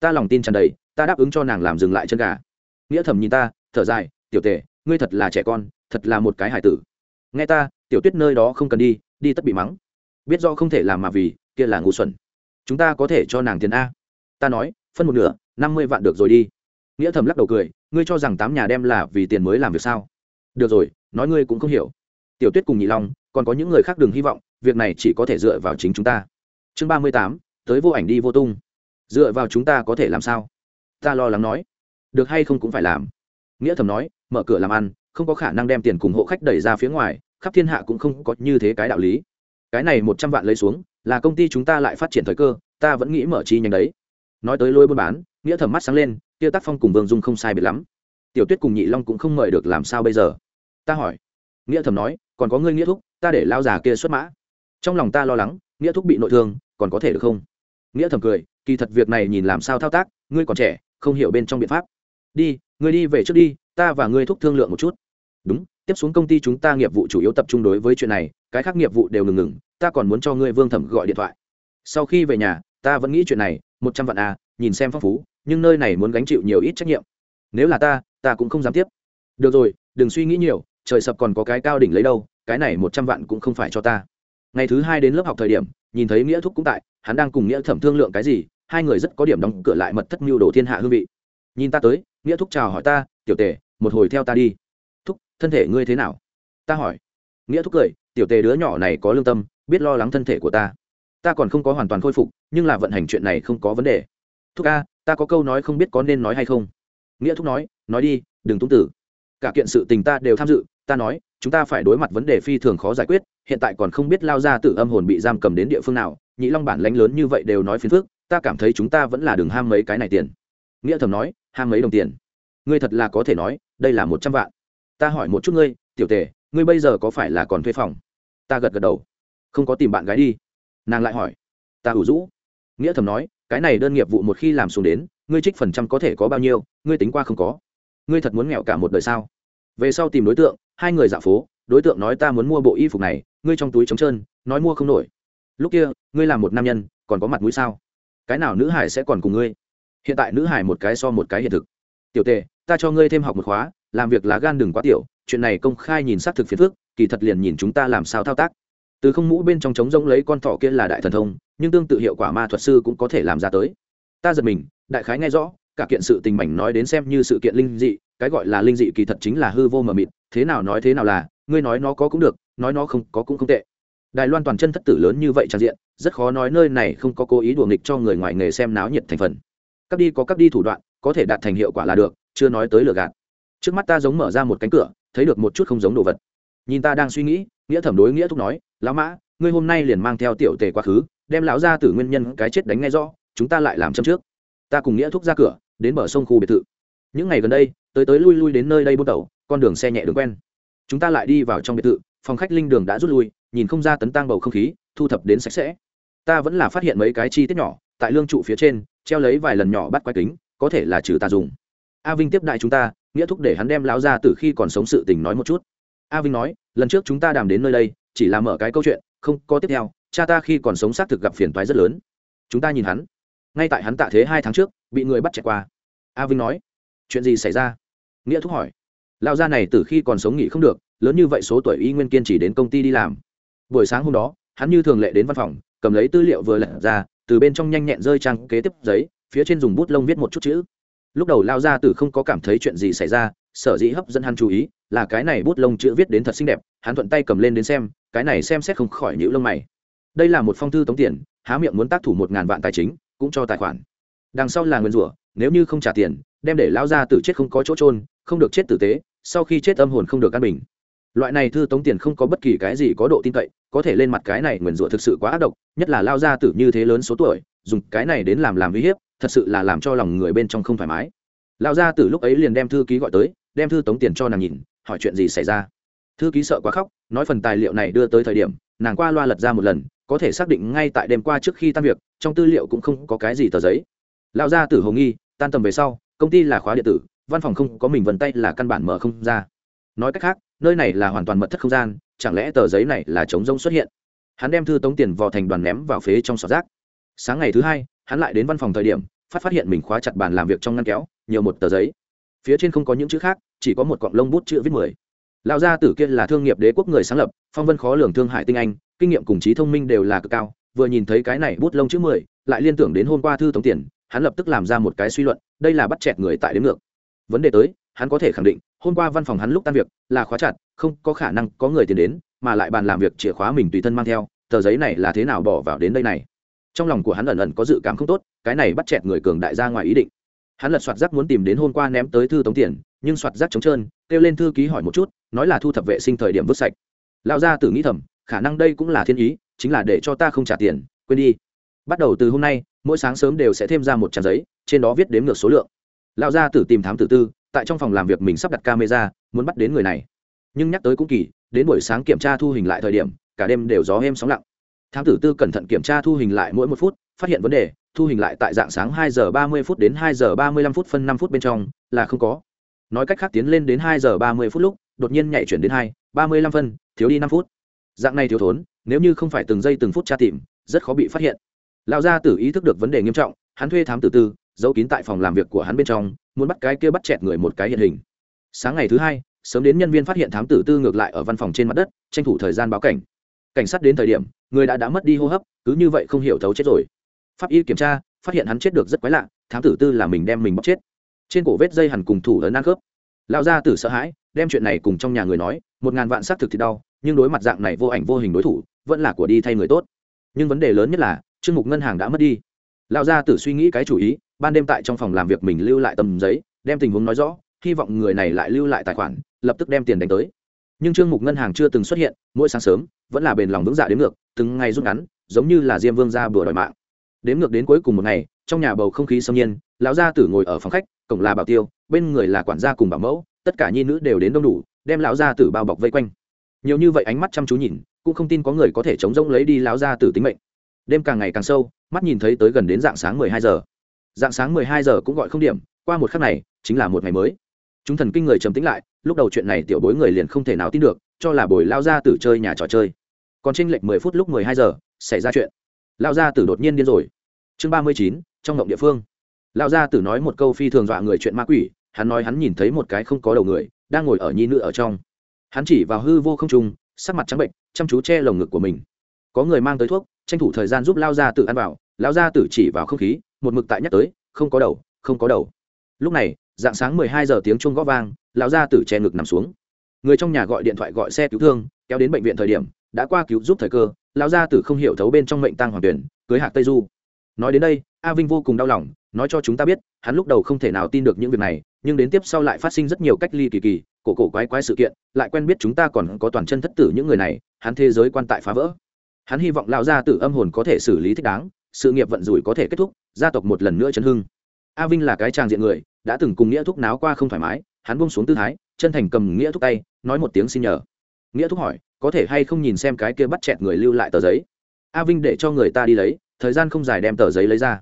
ta lòng tin tràn đầy, ta đáp ứng cho nàng làm dừng lại chân gà. Nghĩa thẩm nhìn ta, thở dài, tiểu tề ngươi thật là trẻ con, thật là một cái hải tử. Nghe ta, tiểu tuyết nơi đó không cần đi đi tất bị mắng. Biết do không thể làm mà vì, kia là ngu xuẩn. Chúng ta có thể cho nàng tiền a. Ta nói, phân một nửa, năm mươi vạn được rồi đi. Nghĩa thầm lắc đầu cười, ngươi cho rằng tám nhà đem là vì tiền mới làm việc sao? Được rồi, nói ngươi cũng không hiểu. Tiểu tuyết cùng nhị long, còn có những người khác đừng hy vọng, việc này chỉ có thể dựa vào chính chúng ta. Chương ba mươi tám, tới vô ảnh đi vô tung dựa vào chúng ta có thể làm sao? Ta lo lắng nói. Được hay không cũng phải làm. Nghĩa thầm nói, mở cửa làm ăn, không có khả năng đem tiền cùng hộ khách đẩy ra phía ngoài, khắp thiên hạ cũng không có như thế cái đạo lý. Cái này một trăm vạn lấy xuống, là công ty chúng ta lại phát triển thời cơ, ta vẫn nghĩ mở chi nhánh đấy. Nói tới lôi buôn bán, nghĩa thầm mắt sáng lên, kia tác phong cùng vương dung không sai biệt lắm. Tiểu tuyết cùng nhị long cũng không mời được làm sao bây giờ? Ta hỏi. Nghĩa thầm nói, còn có ngươi nghĩa thúc, ta để lao già kia xuất mã. Trong lòng ta lo lắng, nghĩa thúc bị nội thương, còn có thể được không? Nghĩa thầm cười kỳ thật việc này nhìn làm sao thao tác, ngươi còn trẻ, không hiểu bên trong biện pháp. Đi, ngươi đi về trước đi, ta và ngươi thúc thương lượng một chút. Đúng, tiếp xuống công ty chúng ta nghiệp vụ chủ yếu tập trung đối với chuyện này, cái khác nghiệp vụ đều ngừng ngừng, ta còn muốn cho ngươi vương thẩm gọi điện thoại. Sau khi về nhà, ta vẫn nghĩ chuyện này, một trăm vạn à nhìn xem phong phú, nhưng nơi này muốn gánh chịu nhiều ít trách nhiệm. Nếu là ta ta cũng không dám tiếp. Được rồi, đừng suy nghĩ nhiều, trời sập còn có cái cao đỉnh lấy đâu, cái này một trăm vạn cũng không phải cho ta ngày thứ hai đến lớp học thời điểm, nhìn thấy nghĩa thúc cũng tại, hắn đang cùng nghĩa thẩm thương lượng cái gì, hai người rất có điểm đóng cửa lại mật thất mưu đồ thiên hạ hương vị. Nhìn ta tới, nghĩa thúc chào hỏi ta, tiểu tề, một hồi theo ta đi. Thúc, thân thể ngươi thế nào? Ta hỏi. Nghĩa thúc cười, tiểu tề đứa nhỏ này có lương tâm, biết lo lắng thân thể của ta. Ta còn không có hoàn toàn khôi phục, nhưng là vận hành chuyện này không có vấn đề. Thúc a ta có câu nói không biết có nên nói hay không? Nghĩa thúc nói nói đi, đừng túng tử. Cả kiện sự tình ta đều tham dự, ta nói, chúng ta phải đối mặt vấn đề phi thường khó giải quyết hiện tại còn không biết lao ra tự âm hồn bị giam cầm đến địa phương nào nhị long bản lánh lớn như vậy đều nói phiền phước, ta cảm thấy chúng ta vẫn là đường ham mấy cái này tiền. Nghĩa thầm nói ham mấy đồng tiền. Ngươi thật là có thể nói đây là một trăm vạn. Ta hỏi một chút ngươi tiểu tề ngươi bây giờ có phải là còn thuê phòng? Ta gật gật đầu. Không có tìm bạn gái đi. Nàng lại hỏi. Ta ủ rũ. Nghĩa thầm nói cái này đơn nghiệp vụ một khi làm xuống đến ngươi trích phần trăm có thể có bao nhiêu ngươi tính qua không có. Ngươi thật muốn nghèo cả một đời sao? Về sau tìm đối tượng hai người dạo phố đối tượng nói ta muốn mua bộ y phục này, ngươi trong túi trống trơn, nói mua không nổi. Lúc kia, ngươi là một nam nhân, còn có mặt mũi sao? Cái nào nữ hải sẽ còn cùng ngươi? Hiện tại nữ hải một cái so một cái hiện thực. Tiểu tề, ta cho ngươi thêm học một khóa, làm việc lá gan đừng quá tiểu, chuyện này công khai nhìn xác thực phiền phước kỳ thật liền nhìn chúng ta làm sao thao tác. Từ không mũ bên trong trống rỗng lấy con thỏ kia là đại thần thông, nhưng tương tự hiệu quả ma thuật sư cũng có thể làm ra tới. Ta giật mình, đại khái nghe rõ, cả kiện sự tình mảnh nói đến xem như sự kiện linh dị, cái gọi là linh dị kỳ thật chính là hư vô mờ mịt, thế nào nói thế nào là ngươi nói nó có cũng được, nói nó không có cũng không tệ. Đài loan toàn chân thất tử lớn như vậy trang diện, rất khó nói nơi này không có cố ý đùa nghịch cho người ngoài nghề xem náo nhiệt thành phần. Các đi có các đi thủ đoạn, có thể đạt thành hiệu quả là được, chưa nói tới lừa gạt. Trước mắt ta giống mở ra một cánh cửa, thấy được một chút không giống đồ vật. Nhìn ta đang suy nghĩ, nghĩa thẩm đối nghĩa thúc nói, lão mã, ngươi hôm nay liền mang theo tiểu tề quá khứ, đem lão ra từ nguyên nhân cái chết đánh ngay rõ, chúng ta lại làm châm trước. Ta cùng nghĩa thúc ra cửa, đến bờ sông khu biệt thự. Những ngày gần đây, tới tới lui lui đến nơi đây bút đầu con đường xe nhẹ đường quen chúng ta lại đi vào trong biệt thự, phòng khách linh đường đã rút lui, nhìn không ra tấn tăng bầu không khí, thu thập đến sạch sẽ. Ta vẫn là phát hiện mấy cái chi tiết nhỏ, tại lương trụ phía trên, treo lấy vài lần nhỏ bắt quái kính, có thể là trừ ta dùng. A vinh tiếp đại chúng ta, nghĩa thúc để hắn đem láo ra từ khi còn sống sự tình nói một chút. A vinh nói, lần trước chúng ta đàm đến nơi đây, chỉ là mở cái câu chuyện, không, có tiếp theo, cha ta khi còn sống xác thực gặp phiền toái rất lớn. Chúng ta nhìn hắn. Ngay tại hắn tạ thế hai tháng trước, bị người bắt chạy qua. A vinh nói, chuyện gì xảy ra? Nghĩa thúc hỏi lao gia này từ khi còn sống nghỉ không được, lớn như vậy số tuổi y nguyên kiên chỉ đến công ty đi làm. Buổi sáng hôm đó, hắn như thường lệ đến văn phòng, cầm lấy tư liệu vừa lật ra, từ bên trong nhanh nhẹn rơi trang kế tiếp giấy, phía trên dùng bút lông viết một chút chữ. Lúc đầu lao gia tử không có cảm thấy chuyện gì xảy ra, sở dĩ hấp dẫn hắn chú ý là cái này bút lông chữ viết đến thật xinh đẹp, hắn thuận tay cầm lên đến xem, cái này xem xét không khỏi nhữ lông mày. Đây là một phong thư tống tiền, há miệng muốn tác thủ một ngàn vạn tài chính, cũng cho tài khoản. Đằng sau là nguyên rủa, nếu như không trả tiền, đem để lao ra tử chết không có chỗ trôn không được chết tử tế sau khi chết âm hồn không được căn bình. Loại này thư tống tiền không có bất kỳ cái gì có độ tin cậy, có thể lên mặt cái này nguyền rủa thực sự quá ác độc, nhất là lao ra tử như thế lớn số tuổi, dùng cái này đến làm làm uy hiếp, thật sự là làm cho lòng người bên trong không thoải mái. Lao ra tử lúc ấy liền đem thư ký gọi tới, đem thư tống tiền cho nàng nhìn, hỏi chuyện gì xảy ra. Thư ký sợ quá khóc, nói phần tài liệu này đưa tới thời điểm, nàng qua loa lật ra một lần, có thể xác định ngay tại đêm qua trước khi tan việc, trong tư liệu cũng không có cái gì tờ giấy. Lao ra tử hồ nghi, tan tầm về sau, công ty là khóa điện tử văn phòng không có mình vần tay là căn bản mở không ra. Nói cách khác, nơi này là hoàn toàn mật thất không gian, chẳng lẽ tờ giấy này là chống rông xuất hiện? Hắn đem thư tống tiền vò thành đoàn ném vào phế trong sọt rác. Sáng ngày thứ hai, hắn lại đến văn phòng thời điểm, phát phát hiện mình khóa chặt bàn làm việc trong ngăn kéo, nhiều một tờ giấy. Phía trên không có những chữ khác, chỉ có một cọng lông bút chữ viết mười. Lão gia tử kia là thương nghiệp đế quốc người sáng lập, phong vân khó lường thương hại tinh anh, kinh nghiệm cùng trí thông minh đều là cực cao, vừa nhìn thấy cái này bút lông chữ mười, lại liên tưởng đến hôm qua thư tống tiền, hắn lập tức làm ra một cái suy luận, đây là bắt chẹt người tại đến ngược vấn đề tới, hắn có thể khẳng định, hôm qua văn phòng hắn lúc tan việc, là khóa chặt, không có khả năng có người tiền đến, mà lại bàn làm việc chìa khóa mình tùy thân mang theo, tờ giấy này là thế nào bỏ vào đến đây này? Trong lòng của hắn ẩn ẩn có dự cảm không tốt, cái này bắt chẹt người cường đại ra ngoài ý định. Hắn lật soạt rác muốn tìm đến hôm qua ném tới thư tống tiền, nhưng soạt rác trống trơn, kêu lên thư ký hỏi một chút, nói là thu thập vệ sinh thời điểm vứt sạch. Lão gia tử nghĩ thầm, khả năng đây cũng là thiên ý, chính là để cho ta không trả tiền, quên đi. Bắt đầu từ hôm nay, mỗi sáng sớm đều sẽ thêm ra một trang giấy, trên đó viết đếm ngược số lượng lão gia tử tìm thám tử tư, tại trong phòng làm việc mình sắp đặt camera, muốn bắt đến người này. Nhưng nhắc tới cũng kỳ, đến buổi sáng kiểm tra thu hình lại thời điểm, cả đêm đều gió êm sóng lặng. Thám tử tư cẩn thận kiểm tra thu hình lại mỗi một phút, phát hiện vấn đề, thu hình lại tại dạng sáng hai giờ ba mươi phút đến hai giờ ba mươi lăm phút phân năm phút bên trong, là không có. Nói cách khác tiến lên đến hai giờ ba mươi phút lúc, đột nhiên nhảy chuyển đến hai, ba mươi lăm phân, thiếu đi năm phút. Dạng này thiếu thốn, nếu như không phải từng giây từng phút tra tìm, rất khó bị phát hiện. Lão gia tử ý thức được vấn đề nghiêm trọng, hắn thuê thám tử tư giấu kín tại phòng làm việc của hắn bên trong, muốn bắt cái kia bắt chẹt người một cái hiện hình. Sáng ngày thứ hai, sớm đến nhân viên phát hiện thám tử tư ngược lại ở văn phòng trên mặt đất, tranh thủ thời gian báo cảnh. Cảnh sát đến thời điểm, người đã đã mất đi hô hấp, cứ như vậy không hiểu thấu chết rồi. Pháp y kiểm tra, phát hiện hắn chết được rất quái lạ, thám tử tư là mình đem mình bóc chết. Trên cổ vết dây hẳn cùng thủ ấn ăn khớp. Lão gia tử sợ hãi, đem chuyện này cùng trong nhà người nói, một ngàn vạn xác thực thì đau, nhưng đối mặt dạng này vô ảnh vô hình đối thủ, vẫn là của đi thay người tốt. Nhưng vấn đề lớn nhất là chương mục ngân hàng đã mất đi lão gia tử suy nghĩ cái chủ ý, ban đêm tại trong phòng làm việc mình lưu lại tầm giấy, đem tình huống nói rõ, hy vọng người này lại lưu lại tài khoản, lập tức đem tiền đánh tới. Nhưng trương mục ngân hàng chưa từng xuất hiện, mỗi sáng sớm, vẫn là bền lòng vững dạ đến ngược, từng ngày rút ngắn, giống như là diêm vương ra bừa đòi mạng. Đến ngược đến cuối cùng một ngày, trong nhà bầu không khí xâm nhiên, lão gia tử ngồi ở phòng khách, cổng là bảo tiêu, bên người là quản gia cùng bảo mẫu, tất cả nhi nữ đều đến đông đủ, đem lão gia tử bao bọc vây quanh. Nhiều như vậy ánh mắt chăm chú nhìn, cũng không tin có người có thể chống rỗng lấy đi lão gia tử tính mệnh đêm càng ngày càng sâu, mắt nhìn thấy tới gần đến dạng sáng mười hai giờ. Dạng sáng mười hai giờ cũng gọi không điểm, qua một khắc này, chính là một ngày mới. Chúng thần kinh người trầm tĩnh lại, lúc đầu chuyện này tiểu bối người liền không thể nào tin được, cho là bồi lao ra tử chơi nhà trò chơi. Còn tranh lệch mười phút lúc mười hai giờ, xảy ra chuyện. Lao ra tử đột nhiên điên rồi. Chương ba mươi chín, trong ngộng địa phương. Lao ra tử nói một câu phi thường dọa người chuyện ma quỷ, hắn nói hắn nhìn thấy một cái không có đầu người, đang ngồi ở nhi nữ ở trong. Hắn chỉ vào hư vô không trung, sắc mặt trắng bệnh, chăm chú che lồng ngực của mình. Có người mang tới thuốc tranh thủ thời gian giúp lao ra tử ăn vào, lao ra tử chỉ vào không khí, một mực tại nhắc tới, không có đầu, không có đầu. Lúc này, dạng sáng mười hai giờ tiếng chuông gõ vang, lão gia tử che ngực nằm xuống. Người trong nhà gọi điện thoại gọi xe cứu thương, kéo đến bệnh viện thời điểm, đã qua cứu giúp thời cơ, lão gia tử không hiểu thấu bên trong mệnh tăng hoàng tuyển, cưới hạc tây du. Nói đến đây, a vinh vô cùng đau lòng, nói cho chúng ta biết, hắn lúc đầu không thể nào tin được những việc này, nhưng đến tiếp sau lại phát sinh rất nhiều cách ly kỳ kỳ, cổ cổ quái quái sự kiện, lại quen biết chúng ta còn có toàn chân thất tử những người này, hắn thế giới quan tại phá vỡ hắn hy vọng lão gia tử âm hồn có thể xử lý thích đáng, sự nghiệp vận rủi có thể kết thúc, gia tộc một lần nữa chấn hưng. A vinh là cái tràng diện người, đã từng cùng nghĩa thúc náo qua không thoải mái, hắn buông xuống tư thái, chân thành cầm nghĩa thúc tay, nói một tiếng xin nhờ. Nghĩa thúc hỏi, có thể hay không nhìn xem cái kia bắt chẹt người lưu lại tờ giấy? A vinh để cho người ta đi lấy, thời gian không dài đem tờ giấy lấy ra.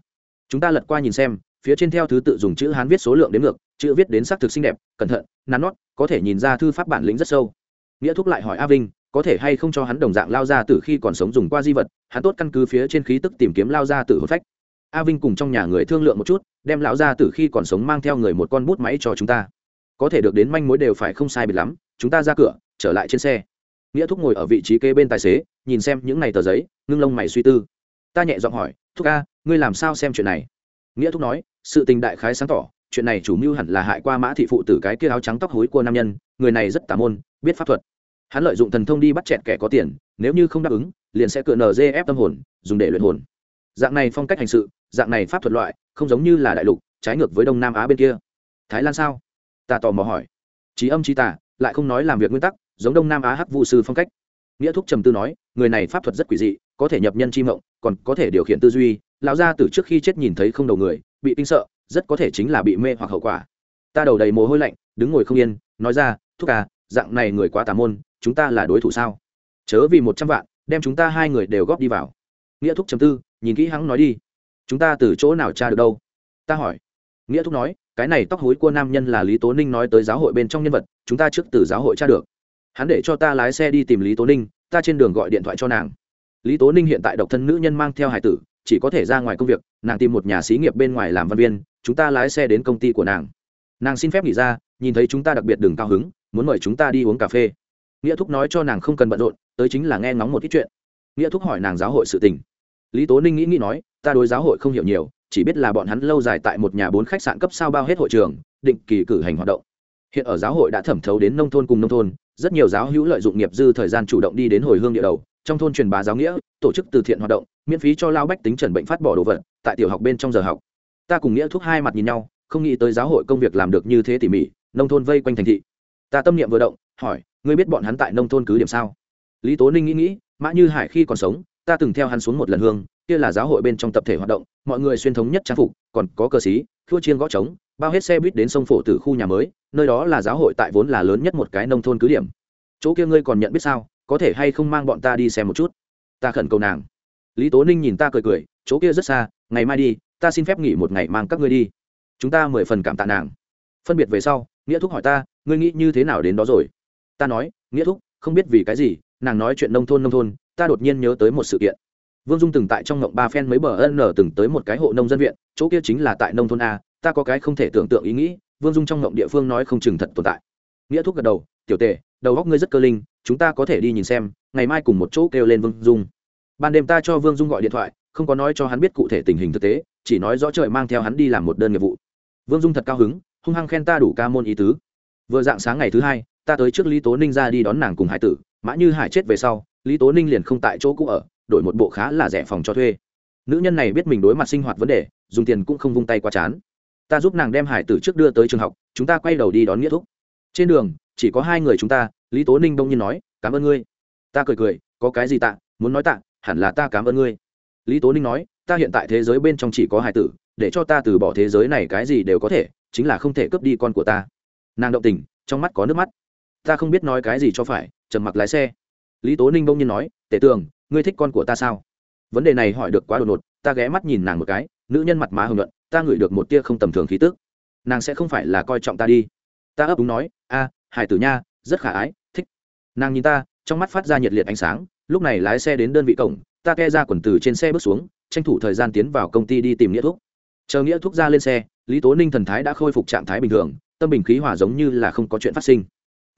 Chúng ta lật qua nhìn xem, phía trên theo thứ tự dùng chữ hán viết số lượng đến ngược, chữ viết đến sắc thực xinh đẹp, cẩn thận, nắn nót, có thể nhìn ra thư pháp bản lĩnh rất sâu. Nghĩa thúc lại hỏi a vinh có thể hay không cho hắn đồng dạng lao ra từ khi còn sống dùng qua di vật, hắn tốt căn cứ phía trên khí tức tìm kiếm lao ra từ hồn phách. A vinh cùng trong nhà người thương lượng một chút, đem lão ra từ khi còn sống mang theo người một con bút máy cho chúng ta. Có thể được đến manh mối đều phải không sai biệt lắm, chúng ta ra cửa, trở lại trên xe. Nghĩa thúc ngồi ở vị trí kế bên tài xế, nhìn xem những này tờ giấy, ngưng lông mày suy tư. Ta nhẹ giọng hỏi, thúc ca, ngươi làm sao xem chuyện này? Nghĩa thúc nói, sự tình đại khái sáng tỏ, chuyện này chủ mưu hẳn là hại qua mã thị phụ tử cái kia áo trắng tóc hối của nam nhân, người này rất tà môn, biết pháp thuật hắn lợi dụng thần thông đi bắt chẹt kẻ có tiền, nếu như không đáp ứng, liền sẽ cựa ép tâm hồn, dùng để luyện hồn. Dạng này phong cách hành sự, dạng này pháp thuật loại, không giống như là đại lục, trái ngược với đông nam á bên kia. Thái lan sao? Ta tò mò hỏi. Trí âm trí tả lại không nói làm việc nguyên tắc, giống đông nam á hắc vụ sư phong cách. Nghĩa thúc trầm tư nói, người này pháp thuật rất quỷ dị, có thể nhập nhân chi mộng, còn có thể điều khiển tư duy. Lão gia từ trước khi chết nhìn thấy không đầu người, bị kinh sợ, rất có thể chính là bị mê hoặc hậu quả. Ta đầu đầy mồ hôi lạnh, đứng ngồi không yên, nói ra, thúc à dạng này người quá tà môn chúng ta là đối thủ sao? Chớ vì một trăm vạn, đem chúng ta hai người đều góp đi vào. Nghĩa thúc chấm tư, nhìn kỹ hắn nói đi. Chúng ta từ chỗ nào tra được đâu? Ta hỏi. Nghĩa thúc nói, cái này tóc hối của nam nhân là lý tố ninh nói tới giáo hội bên trong nhân vật, chúng ta trước từ giáo hội tra được. Hắn để cho ta lái xe đi tìm lý tố ninh, ta trên đường gọi điện thoại cho nàng. Lý tố ninh hiện tại độc thân nữ nhân mang theo hải tử, chỉ có thể ra ngoài công việc, nàng tìm một nhà xí nghiệp bên ngoài làm văn viên, chúng ta lái xe đến công ty của nàng. Nàng xin phép nghỉ ra, nhìn thấy chúng ta đặc biệt đừng cao hứng, muốn mời chúng ta đi uống cà phê nghĩa thúc nói cho nàng không cần bận rộn, tới chính là nghe ngóng một ít chuyện. Nghĩa thúc hỏi nàng giáo hội sự tình. Lý tố ninh nghĩ nghĩ nói, ta đối giáo hội không hiểu nhiều, chỉ biết là bọn hắn lâu dài tại một nhà bốn khách sạn cấp sao bao hết hội trường, định kỳ cử hành hoạt động. Hiện ở giáo hội đã thẩm thấu đến nông thôn cùng nông thôn, rất nhiều giáo hữu lợi dụng nghiệp dư thời gian chủ động đi đến hồi hương địa đầu, trong thôn truyền bá giáo nghĩa, tổ chức từ thiện hoạt động, miễn phí cho lao bách tính trần bệnh phát bỏ đồ vật, tại tiểu học bên trong giờ học. Ta cùng nghĩa thúc hai mặt nhìn nhau, không nghĩ tới giáo hội công việc làm được như thế tỉ mỉ, nông thôn vây quanh thành thị. Ta tâm niệm vừa động, hỏi ngươi biết bọn hắn tại nông thôn cứ điểm sao? Lý tố ninh nghĩ nghĩ, mã như hải khi còn sống, ta từng theo hắn xuống một lần hương, kia là giáo hội bên trong tập thể hoạt động, mọi người xuyên thống nhất trang phục, còn có cờ xí thua chiên gõ trống, bao hết xe buýt đến sông phổ từ khu nhà mới, nơi đó là giáo hội tại vốn là lớn nhất một cái nông thôn cứ điểm. Chỗ kia ngươi còn nhận biết sao? Có thể hay không mang bọn ta đi xem một chút? Ta khẩn cầu nàng. Lý tố ninh nhìn ta cười cười, chỗ kia rất xa, ngày mai đi, ta xin phép nghỉ một ngày mang các ngươi đi. Chúng ta mười phần cảm tạ nàng. Phân biệt về sau, nghĩa thúc hỏi ta, ngươi nghĩ như thế nào đến đó rồi? Ta nói, nghĩa thúc, không biết vì cái gì, nàng nói chuyện nông thôn nông thôn, ta đột nhiên nhớ tới một sự kiện. Vương dung từng tại trong ngộng ba phen mấy bờ ân nở từng tới một cái hộ nông dân viện, chỗ kia chính là tại nông thôn a, ta có cái không thể tưởng tượng ý nghĩ, vương dung trong ngộng địa phương nói không chừng thật tồn tại. Nghĩa thúc gật đầu, tiểu tề, đầu góc ngươi rất cơ linh, chúng ta có thể đi nhìn xem, ngày mai cùng một chỗ kêu lên vương dung. Ban đêm ta cho vương dung gọi điện thoại, không có nói cho hắn biết cụ thể tình hình thực tế, chỉ nói rõ trời mang theo hắn đi làm một đơn nghiệp vụ. Vương dung thật cao hứng, hung hăng khen ta đủ ca môn ý tứ. Vừa dạng sáng ngày thứ hai ta tới trước lý tố ninh ra đi đón nàng cùng hải tử, mã như hải chết về sau, lý tố ninh liền không tại chỗ cũ ở, đổi một bộ khá là rẻ phòng cho thuê. Nữ nhân này biết mình đối mặt sinh hoạt vấn đề, dùng tiền cũng không vung tay qua chán. Ta giúp nàng đem hải tử trước đưa tới trường học, chúng ta quay đầu đi đón nghĩa thúc. Trên đường, chỉ có hai người chúng ta, lý tố ninh đông nhiên nói, cảm ơn ngươi. Ta cười cười, có cái gì tạ, muốn nói tạ, hẳn là ta cảm ơn ngươi. Lý tố ninh nói, ta hiện tại thế giới bên trong chỉ có hải tử, để cho ta từ bỏ thế giới này cái gì đều có thể, chính là không thể cướp đi con của ta. Nàng động tình, trong mắt có nước mắt ta không biết nói cái gì cho phải, trầm mặc lái xe. Lý tố ninh bỗng nhiên nói, tể tường, ngươi thích con của ta sao? Vấn đề này hỏi được quá đột ngột, ta ghé mắt nhìn nàng một cái, nữ nhân mặt má hồng luận ta ngửi được một tia không tầm thường khí tức. Nàng sẽ không phải là coi trọng ta đi. Ta ấp úng nói, a, hải tử nha, rất khả ái, thích. Nàng nhìn ta, trong mắt phát ra nhiệt liệt ánh sáng, lúc này lái xe đến đơn vị cổng, ta ke ra quần từ trên xe bước xuống, tranh thủ thời gian tiến vào công ty đi tìm nghĩa thuốc chờ nghĩa thuốc ra lên xe, lý tố ninh thần thái đã khôi phục trạng thái bình thường, tâm bình khí hòa giống như là không có chuyện phát sinh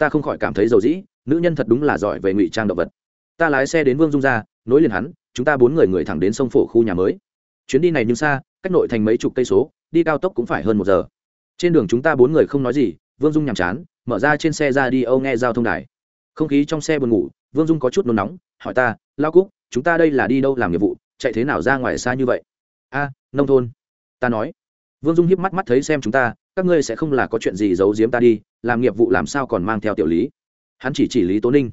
ta không khỏi cảm thấy dầu dĩ, nữ nhân thật đúng là giỏi về ngụy trang động vật. Ta lái xe đến vương dung ra, nối liền hắn, chúng ta bốn người người thẳng đến sông phổ khu nhà mới. Chuyến đi này nhưng xa, cách nội thành mấy chục cây số, đi cao tốc cũng phải hơn một giờ. Trên đường chúng ta bốn người không nói gì, vương dung nhàm chán, mở ra trên xe ra đi, âu, nghe giao thông đài. Không khí trong xe buồn ngủ, vương dung có chút nôn nóng, hỏi ta, lao cúc, chúng ta đây là đi đâu làm nghiệp vụ, chạy thế nào ra ngoài xa như vậy? A, nông thôn. Ta nói. Vương dung hiếp mắt mắt thấy xem chúng ta các ngươi sẽ không là có chuyện gì giấu giếm ta đi, làm nghiệp vụ làm sao còn mang theo tiểu lý? Hắn chỉ chỉ lý tố ninh.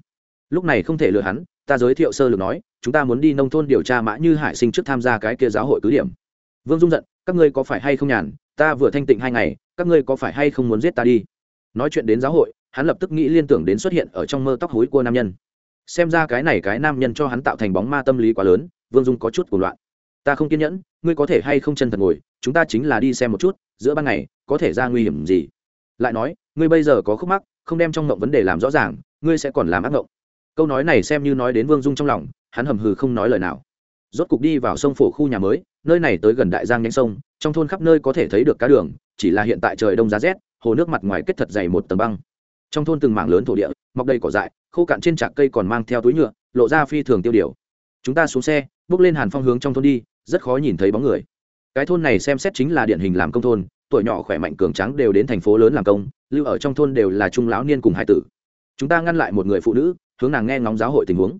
Lúc này không thể lừa hắn, ta giới thiệu sơ lược nói, chúng ta muốn đi nông thôn điều tra mã như hải sinh trước tham gia cái kia giáo hội cứ điểm. Vương dung giận, các ngươi có phải hay không nhàn? Ta vừa thanh tịnh hai ngày, các ngươi có phải hay không muốn giết ta đi? Nói chuyện đến giáo hội, hắn lập tức nghĩ liên tưởng đến xuất hiện ở trong mơ tóc hối của nam nhân. Xem ra cái này cái nam nhân cho hắn tạo thành bóng ma tâm lý quá lớn, vương dung có chút cuộc loạn. Ta không kiên nhẫn, ngươi có thể hay không chân thật ngồi, chúng ta chính là đi xem một chút giữa ban ngày, có thể ra nguy hiểm gì? Lại nói, ngươi bây giờ có khúc mắc, không đem trong mộng vấn đề làm rõ ràng, ngươi sẽ còn làm ác mộng câu nói này xem như nói đến vương dung trong lòng, hắn hầm hừ không nói lời nào. Rốt cục đi vào sông phổ khu nhà mới, nơi này tới gần đại giang nhánh sông, trong thôn khắp nơi có thể thấy được cá đường, chỉ là hiện tại trời đông giá rét, hồ nước mặt ngoài kết thật dày một tầng băng. Trong thôn từng mảng lớn thổ địa, mọc đầy cỏ dại, khô cạn trên trạc cây còn mang theo túi nhựa, lộ ra phi thường tiêu điều. Chúng ta xuống xe, bước lên hàn phong hướng trong thôn đi, rất khó nhìn thấy bóng người cái thôn này xem xét chính là điển hình làm công thôn, tuổi nhỏ khỏe mạnh cường tráng đều đến thành phố lớn làm công, lưu ở trong thôn đều là trung lão niên cùng hai tử. Chúng ta ngăn lại một người phụ nữ, hướng nàng nghe ngóng giáo hội tình huống.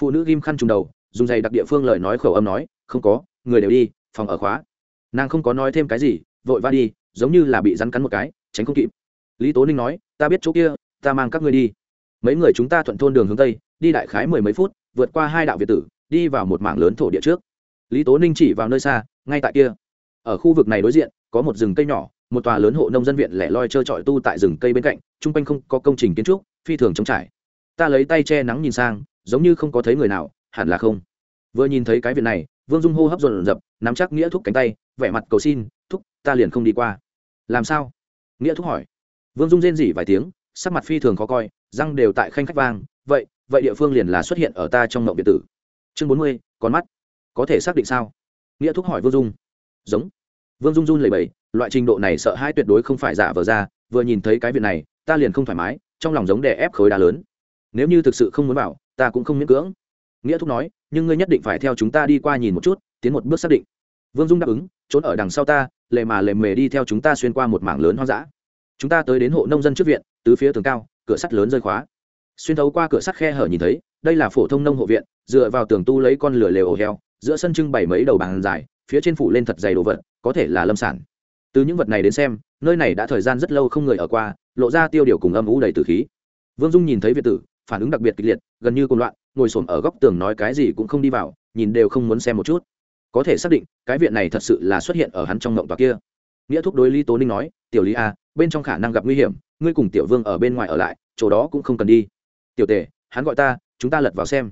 Phụ nữ ghim khăn trùng đầu, dùng giày đặc địa phương lời nói khẩu âm nói, không có, người đều đi, phòng ở khóa. Nàng không có nói thêm cái gì, vội va đi, giống như là bị rắn cắn một cái, tránh không kịp. Lý tố ninh nói, ta biết chỗ kia, ta mang các ngươi đi. Mấy người chúng ta thuận thôn đường hướng tây, đi đại khái mười mấy phút, vượt qua hai đạo việt tử, đi vào một mảng lớn thổ địa trước lý tố ninh chỉ vào nơi xa, ngay tại kia. Ở khu vực này đối diện, có một rừng cây nhỏ, một tòa lớn hộ nông dân viện lẻ loi trơ trọi tu tại rừng cây bên cạnh, chung quanh không có công trình kiến trúc, phi thường trống trải. Ta lấy tay che nắng nhìn sang, giống như không có thấy người nào, hẳn là không. Vừa nhìn thấy cái viện này, vương dung hô hấp dồn dập, nắm chắc nghĩa thúc cánh tay, vẻ mặt cầu xin, thúc, ta liền không đi qua. Làm sao? Nghĩa thúc hỏi. Vương dung rên rỉ vài tiếng, sắc mặt phi thường khó coi, răng đều tại khanh khách vang, vậy vậy địa phương liền là xuất hiện ở ta trong mộng biệt tử. Chương bốn mươi, con mắt có thể xác định sao? Nghĩa thúc hỏi vương dung. Giống. Vương dung run lầy bầy loại trình độ này sợ hai tuyệt đối không phải giả vờ ra, vừa nhìn thấy cái việc này, ta liền không thoải mái, trong lòng giống đè ép khối đá lớn. Nếu như thực sự không muốn bảo ta cũng không miễn cưỡng. Nghĩa thúc nói, nhưng ngươi nhất định phải theo chúng ta đi qua nhìn một chút, tiến một bước xác định. Vương dung đáp ứng, trốn ở đằng sau ta, lề mà lề mề đi theo chúng ta xuyên qua một mảng lớn hoang dã. Chúng ta tới đến hộ nông dân trước viện, tứ phía tường cao, cửa sắt lớn rơi khóa. Xuyên thấu qua cửa sắt khe hở nhìn thấy, đây là phổ thông nông hộ viện, dựa vào tường tu lấy con lửa lều ổ heo giữa sân trưng bày mấy đầu bàn dài, phía trên phủ lên thật dày đồ vật, có thể là lâm sản. Từ những vật này đến xem, nơi này đã thời gian rất lâu không người ở qua, lộ ra tiêu điều cùng âm ủ đầy từ khí. Vương dung nhìn thấy việt tử, phản ứng đặc biệt kịch liệt, gần như côn loạn, ngồi xổm ở góc tường nói cái gì cũng không đi vào, nhìn đều không muốn xem một chút. Có thể xác định, cái viện này thật sự là xuất hiện ở hắn trong mộng tòa kia. Nghĩa thúc đối lý tố ninh nói, tiểu lý a bên trong khả năng gặp nguy hiểm, ngươi cùng tiểu vương ở bên ngoài ở lại, chỗ đó cũng không cần đi. Tiểu tề hắn gọi ta, chúng ta lật vào xem.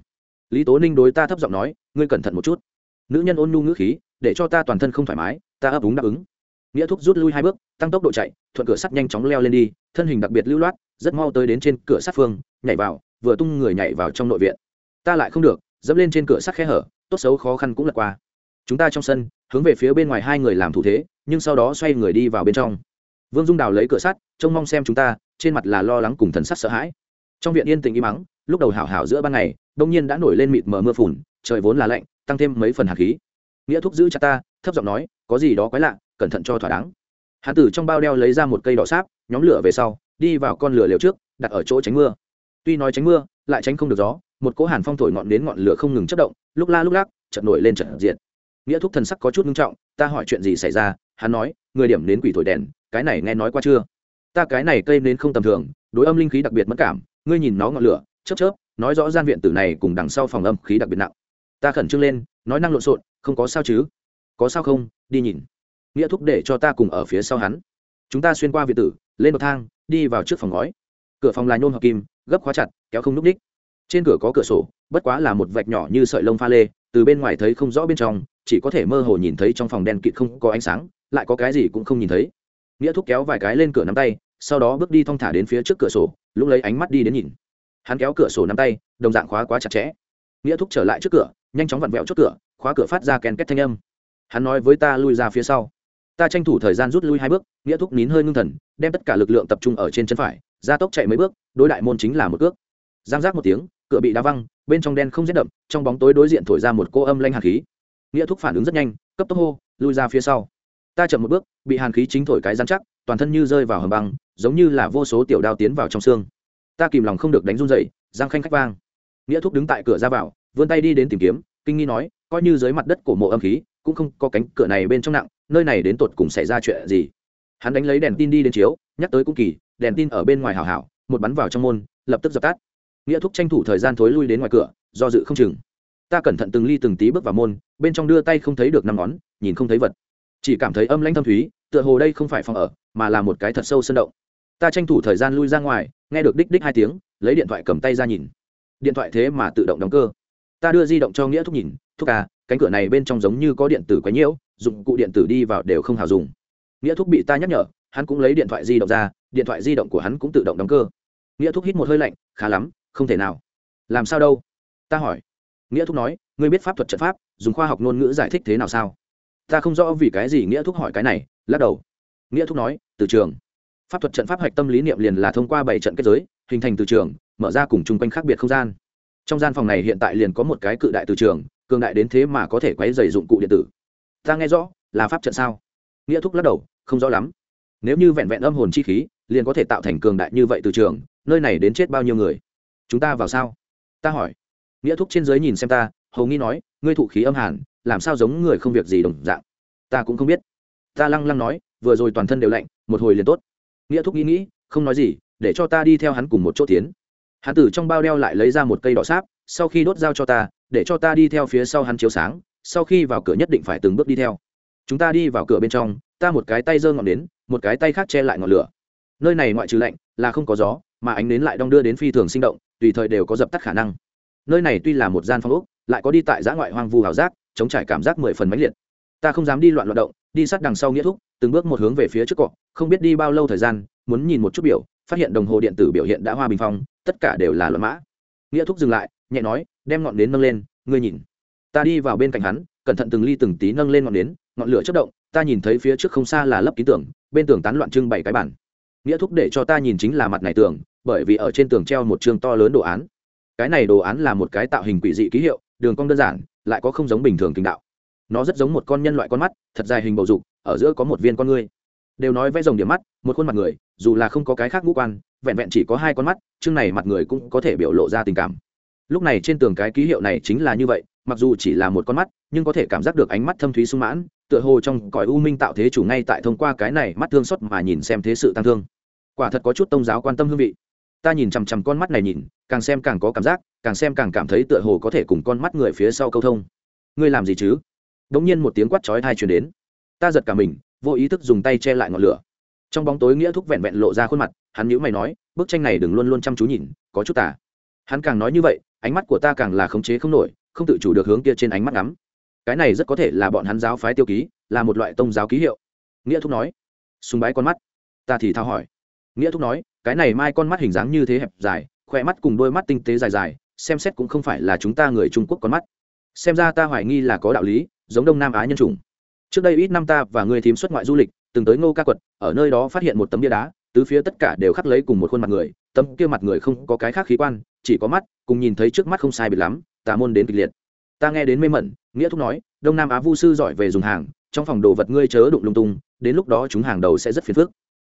Lý tố ninh đối ta thấp giọng nói ngươi cẩn thận một chút. Nữ nhân ôn nhu ngữ khí, để cho ta toàn thân không thoải mái, ta ấp úng đáp ứng. Nghĩa thúc rút lui hai bước, tăng tốc độ chạy, thuận cửa sắt nhanh chóng leo lên đi, thân hình đặc biệt lưu loát, rất mau tới đến trên cửa sắt phương, nhảy vào, vừa tung người nhảy vào trong nội viện. Ta lại không được, dẫm lên trên cửa sắt khe hở, tốt xấu khó khăn cũng lật qua. Chúng ta trong sân, hướng về phía bên ngoài hai người làm thủ thế, nhưng sau đó xoay người đi vào bên trong. Vương dung đào lấy cửa sắt, trông mong xem chúng ta, trên mặt là lo lắng cùng thần sắc sợ hãi. Trong viện yên tĩnh im mắng lúc đầu hảo hảo giữa ban ngày, đông nhiên đã nổi lên mịt mờ mưa phùn trời vốn là lạnh, tăng thêm mấy phần hạt khí. Nghĩa thúc giữ chặt ta, thấp giọng nói, có gì đó quái lạ, cẩn thận cho thỏa đáng. Hán tử trong bao đeo lấy ra một cây đỏ sáp, nhóm lửa về sau, đi vào con lửa liều trước, đặt ở chỗ tránh mưa. Tuy nói tránh mưa, lại tránh không được gió, một cỗ hàn phong thổi ngọn đến ngọn lửa không ngừng chất động, lúc la lúc lắc, chợt nổi lên trận diện nghĩa thúc thần sắc có chút nghiêm trọng, ta hỏi chuyện gì xảy ra? Hắn nói, người điểm đến quỷ thổi đèn, cái này nghe nói qua chưa? Ta cái này cây nến không tầm thường, đối âm linh khí đặc biệt mất cảm, ngươi nhìn nó ngọn lửa, chớp chớp, nói rõ gian viện tử này cùng đằng sau phòng âm khí đặc biệt nặng ta khẩn trương lên, nói năng lộn xộn, không có sao chứ? Có sao không? Đi nhìn. Nghĩa thúc để cho ta cùng ở phía sau hắn. Chúng ta xuyên qua viện tử, lên bậc thang, đi vào trước phòng ngói. Cửa phòng là nhôm hợp kim, gấp khóa chặt, kéo không núp đích. Trên cửa có cửa sổ, bất quá là một vạch nhỏ như sợi lông pha lê, từ bên ngoài thấy không rõ bên trong, chỉ có thể mơ hồ nhìn thấy trong phòng đen kịt không có ánh sáng, lại có cái gì cũng không nhìn thấy. Nghĩa thúc kéo vài cái lên cửa nắm tay, sau đó bước đi thong thả đến phía trước cửa sổ, lúc lấy ánh mắt đi đến nhìn. Hắn kéo cửa sổ nắm tay, đồng dạng khóa quá chặt chẽ. Nghĩa thúc trở lại trước cửa nhanh chóng vặn vẹo chốt cửa, khóa cửa phát ra kèn két thanh âm. Hắn nói với ta lui ra phía sau. Ta tranh thủ thời gian rút lui hai bước, nghĩa thúc nín hơi ngưng thần, đem tất cả lực lượng tập trung ở trên chân phải, gia tốc chạy mấy bước, đối đại môn chính là một cước. Giang giác một tiếng, cửa bị đá văng, bên trong đen không rét đậm, trong bóng tối đối diện thổi ra một cô âm lanh hàn khí. Nghĩa thúc phản ứng rất nhanh, cấp tốc hô, lui ra phía sau. Ta chậm một bước, bị hàn khí chính thổi cái dán chắc, toàn thân như rơi vào hầm băng, giống như là vô số tiểu đao tiến vào trong xương. Ta kìm lòng không được đánh run dậy giang khanh khách vang. Nghĩa thúc đứng tại cửa ra vào vươn tay đi đến tìm kiếm, kinh nghi nói, coi như dưới mặt đất cổ mộ âm khí, cũng không có cánh cửa này bên trong nặng, nơi này đến tột cùng xảy ra chuyện gì? Hắn đánh lấy đèn tin đi đến chiếu, nhắc tới cũng kỳ, đèn tin ở bên ngoài hào hảo một bắn vào trong môn, lập tức dập tắt. Nghĩa thúc tranh thủ thời gian thối lui đến ngoài cửa, do dự không chừng. Ta cẩn thận từng ly từng tí bước vào môn, bên trong đưa tay không thấy được năm ngón, nhìn không thấy vật. Chỉ cảm thấy âm lãnh thâm thúy, tựa hồ đây không phải phòng ở, mà là một cái thật sâu sân động. Ta tranh thủ thời gian lui ra ngoài, nghe được đích đích hai tiếng, lấy điện thoại cầm tay ra nhìn. Điện thoại thế mà tự động đóng cơ ta đưa di động cho nghĩa thúc nhìn, thúc à cánh cửa này bên trong giống như có điện tử quấy nhiễu, dụng cụ điện tử đi vào đều không hào dùng. Nghĩa thúc bị ta nhắc nhở, hắn cũng lấy điện thoại di động ra, điện thoại di động của hắn cũng tự động đóng cơ. Nghĩa thúc hít một hơi lạnh, khá lắm, không thể nào. Làm sao đâu? Ta hỏi. Nghĩa thúc nói, ngươi biết pháp thuật trận pháp, dùng khoa học ngôn ngữ giải thích thế nào sao? Ta không rõ vì cái gì nghĩa thúc hỏi cái này, lắc đầu. Nghĩa thúc nói, từ trường. Pháp thuật trận pháp hạch tâm lý niệm liền là thông qua bảy trận kết giới, hình thành từ trường, mở ra cùng chung quanh khác biệt không gian trong gian phòng này hiện tại liền có một cái cự đại từ trường, cường đại đến thế mà có thể quấy dày dụng cụ điện tử. Ta nghe rõ, là pháp trận sao? Nghĩa thúc lắc đầu, không rõ lắm. Nếu như vẹn vẹn âm hồn chi khí, liền có thể tạo thành cường đại như vậy từ trường, nơi này đến chết bao nhiêu người? Chúng ta vào sao? Ta hỏi. Nghĩa thúc trên dưới nhìn xem ta, hầu nghi nói, ngươi thụ khí âm hàn, làm sao giống người không việc gì đồng dạng? Ta cũng không biết. Ta lăng lăng nói, vừa rồi toàn thân đều lạnh, một hồi liền tốt. Nghĩa thúc nghĩ nghĩ, không nói gì, để cho ta đi theo hắn cùng một chỗ tiến hắn từ trong bao đeo lại lấy ra một cây đỏ sáp, sau khi đốt dao cho ta, để cho ta đi theo phía sau hắn chiếu sáng, sau khi vào cửa nhất định phải từng bước đi theo. Chúng ta đi vào cửa bên trong, ta một cái tay giơ ngọn đến một cái tay khác che lại ngọn lửa. Nơi này ngoại trừ lạnh, là không có gió, mà ánh nến lại đong đưa đến phi thường sinh động, tùy thời đều có dập tắt khả năng. Nơi này tuy là một gian phong ốc, lại có đi tại giã ngoại hoang vu hào giác, chống trải cảm giác mười phần mãnh liệt. Ta không dám đi loạn loạn động, đi sát đằng sau nghĩa thúc, từng bước một hướng về phía trước cọ, không biết đi bao lâu thời gian, muốn nhìn một chút biểu, phát hiện đồng hồ điện tử biểu hiện đã hoa bình phong tất cả đều là luận mã. Nghĩa thúc dừng lại, nhẹ nói, đem ngọn nến nâng lên, ngươi nhìn. Ta đi vào bên cạnh hắn, cẩn thận từng ly từng tí nâng lên ngọn nến, ngọn lửa chất động, ta nhìn thấy phía trước không xa là lấp ký tường, bên tường tán loạn trưng bảy cái bản nghĩa thúc để cho ta nhìn chính là mặt này tường, bởi vì ở trên tường treo một chương to lớn đồ án. Cái này đồ án là một cái tạo hình quỷ dị ký hiệu, đường cong đơn giản, lại có không giống bình thường kinh đạo. Nó rất giống một con nhân loại con mắt, thật dài hình bầu dục, ở giữa có một viên con ngươi đều nói vẽ rồng điểm mắt, một khuôn mặt người, dù là không có cái khác ngũ quan, vẹn vẹn chỉ có hai con mắt, chương này mặt người cũng có thể biểu lộ ra tình cảm. Lúc này trên tường cái ký hiệu này chính là như vậy, mặc dù chỉ là một con mắt, nhưng có thể cảm giác được ánh mắt thâm thúy sung mãn, tựa hồ trong cõi u minh tạo thế chủ ngay tại thông qua cái này mắt thương xót mà nhìn xem thế sự tăng thương. Quả thật có chút tôn giáo quan tâm hương vị. Ta nhìn chằm chằm con mắt này nhìn, càng xem càng có cảm giác, càng xem càng cảm thấy tựa hồ có thể cùng con mắt người phía sau câu thông. Ngươi làm gì chứ? Đ ỗ n g nhiên một tiếng quát chói thai chuyển đến. Ta giật cả mình vô ý thức dùng tay che lại ngọn lửa. Trong bóng tối nghĩa thúc vẹn vẹn lộ ra khuôn mặt, hắn nhữ mày nói, bức tranh này đừng luôn luôn chăm chú nhìn, có chút tả hắn càng nói như vậy, ánh mắt của ta càng là khống chế không nổi, không tự chủ được hướng kia trên ánh mắt ngắm. Cái này rất có thể là bọn hắn giáo phái tiêu ký, là một loại tông giáo ký hiệu. Nghĩa thúc nói. Súng bái con mắt. Ta thì thao hỏi. Nghĩa thúc nói, cái này mai con mắt hình dáng như thế hẹp dài khoe mắt cùng đôi mắt tinh tế dài dài, xem xét cũng không phải là chúng ta người trung quốc con mắt. Xem ra ta hoài nghi là có đạo lý, giống đông nam á nhân chủng trước đây ít năm ta và người thím xuất ngoại du lịch, từng tới ngô ca quật, ở nơi đó phát hiện một tấm bia đá, tứ phía tất cả đều khắc lấy cùng một khuôn mặt người, tấm kia mặt người không có cái khác khí quan, chỉ có mắt, cùng nhìn thấy trước mắt không sai biệt lắm, tà môn đến kịch liệt. Ta nghe đến mê mẩn, nghĩa thúc nói, đông nam á vu sư giỏi về dùng hàng, trong phòng đồ vật ngươi chớ đụng lung tung, đến lúc đó chúng hàng đầu sẽ rất phiền phức.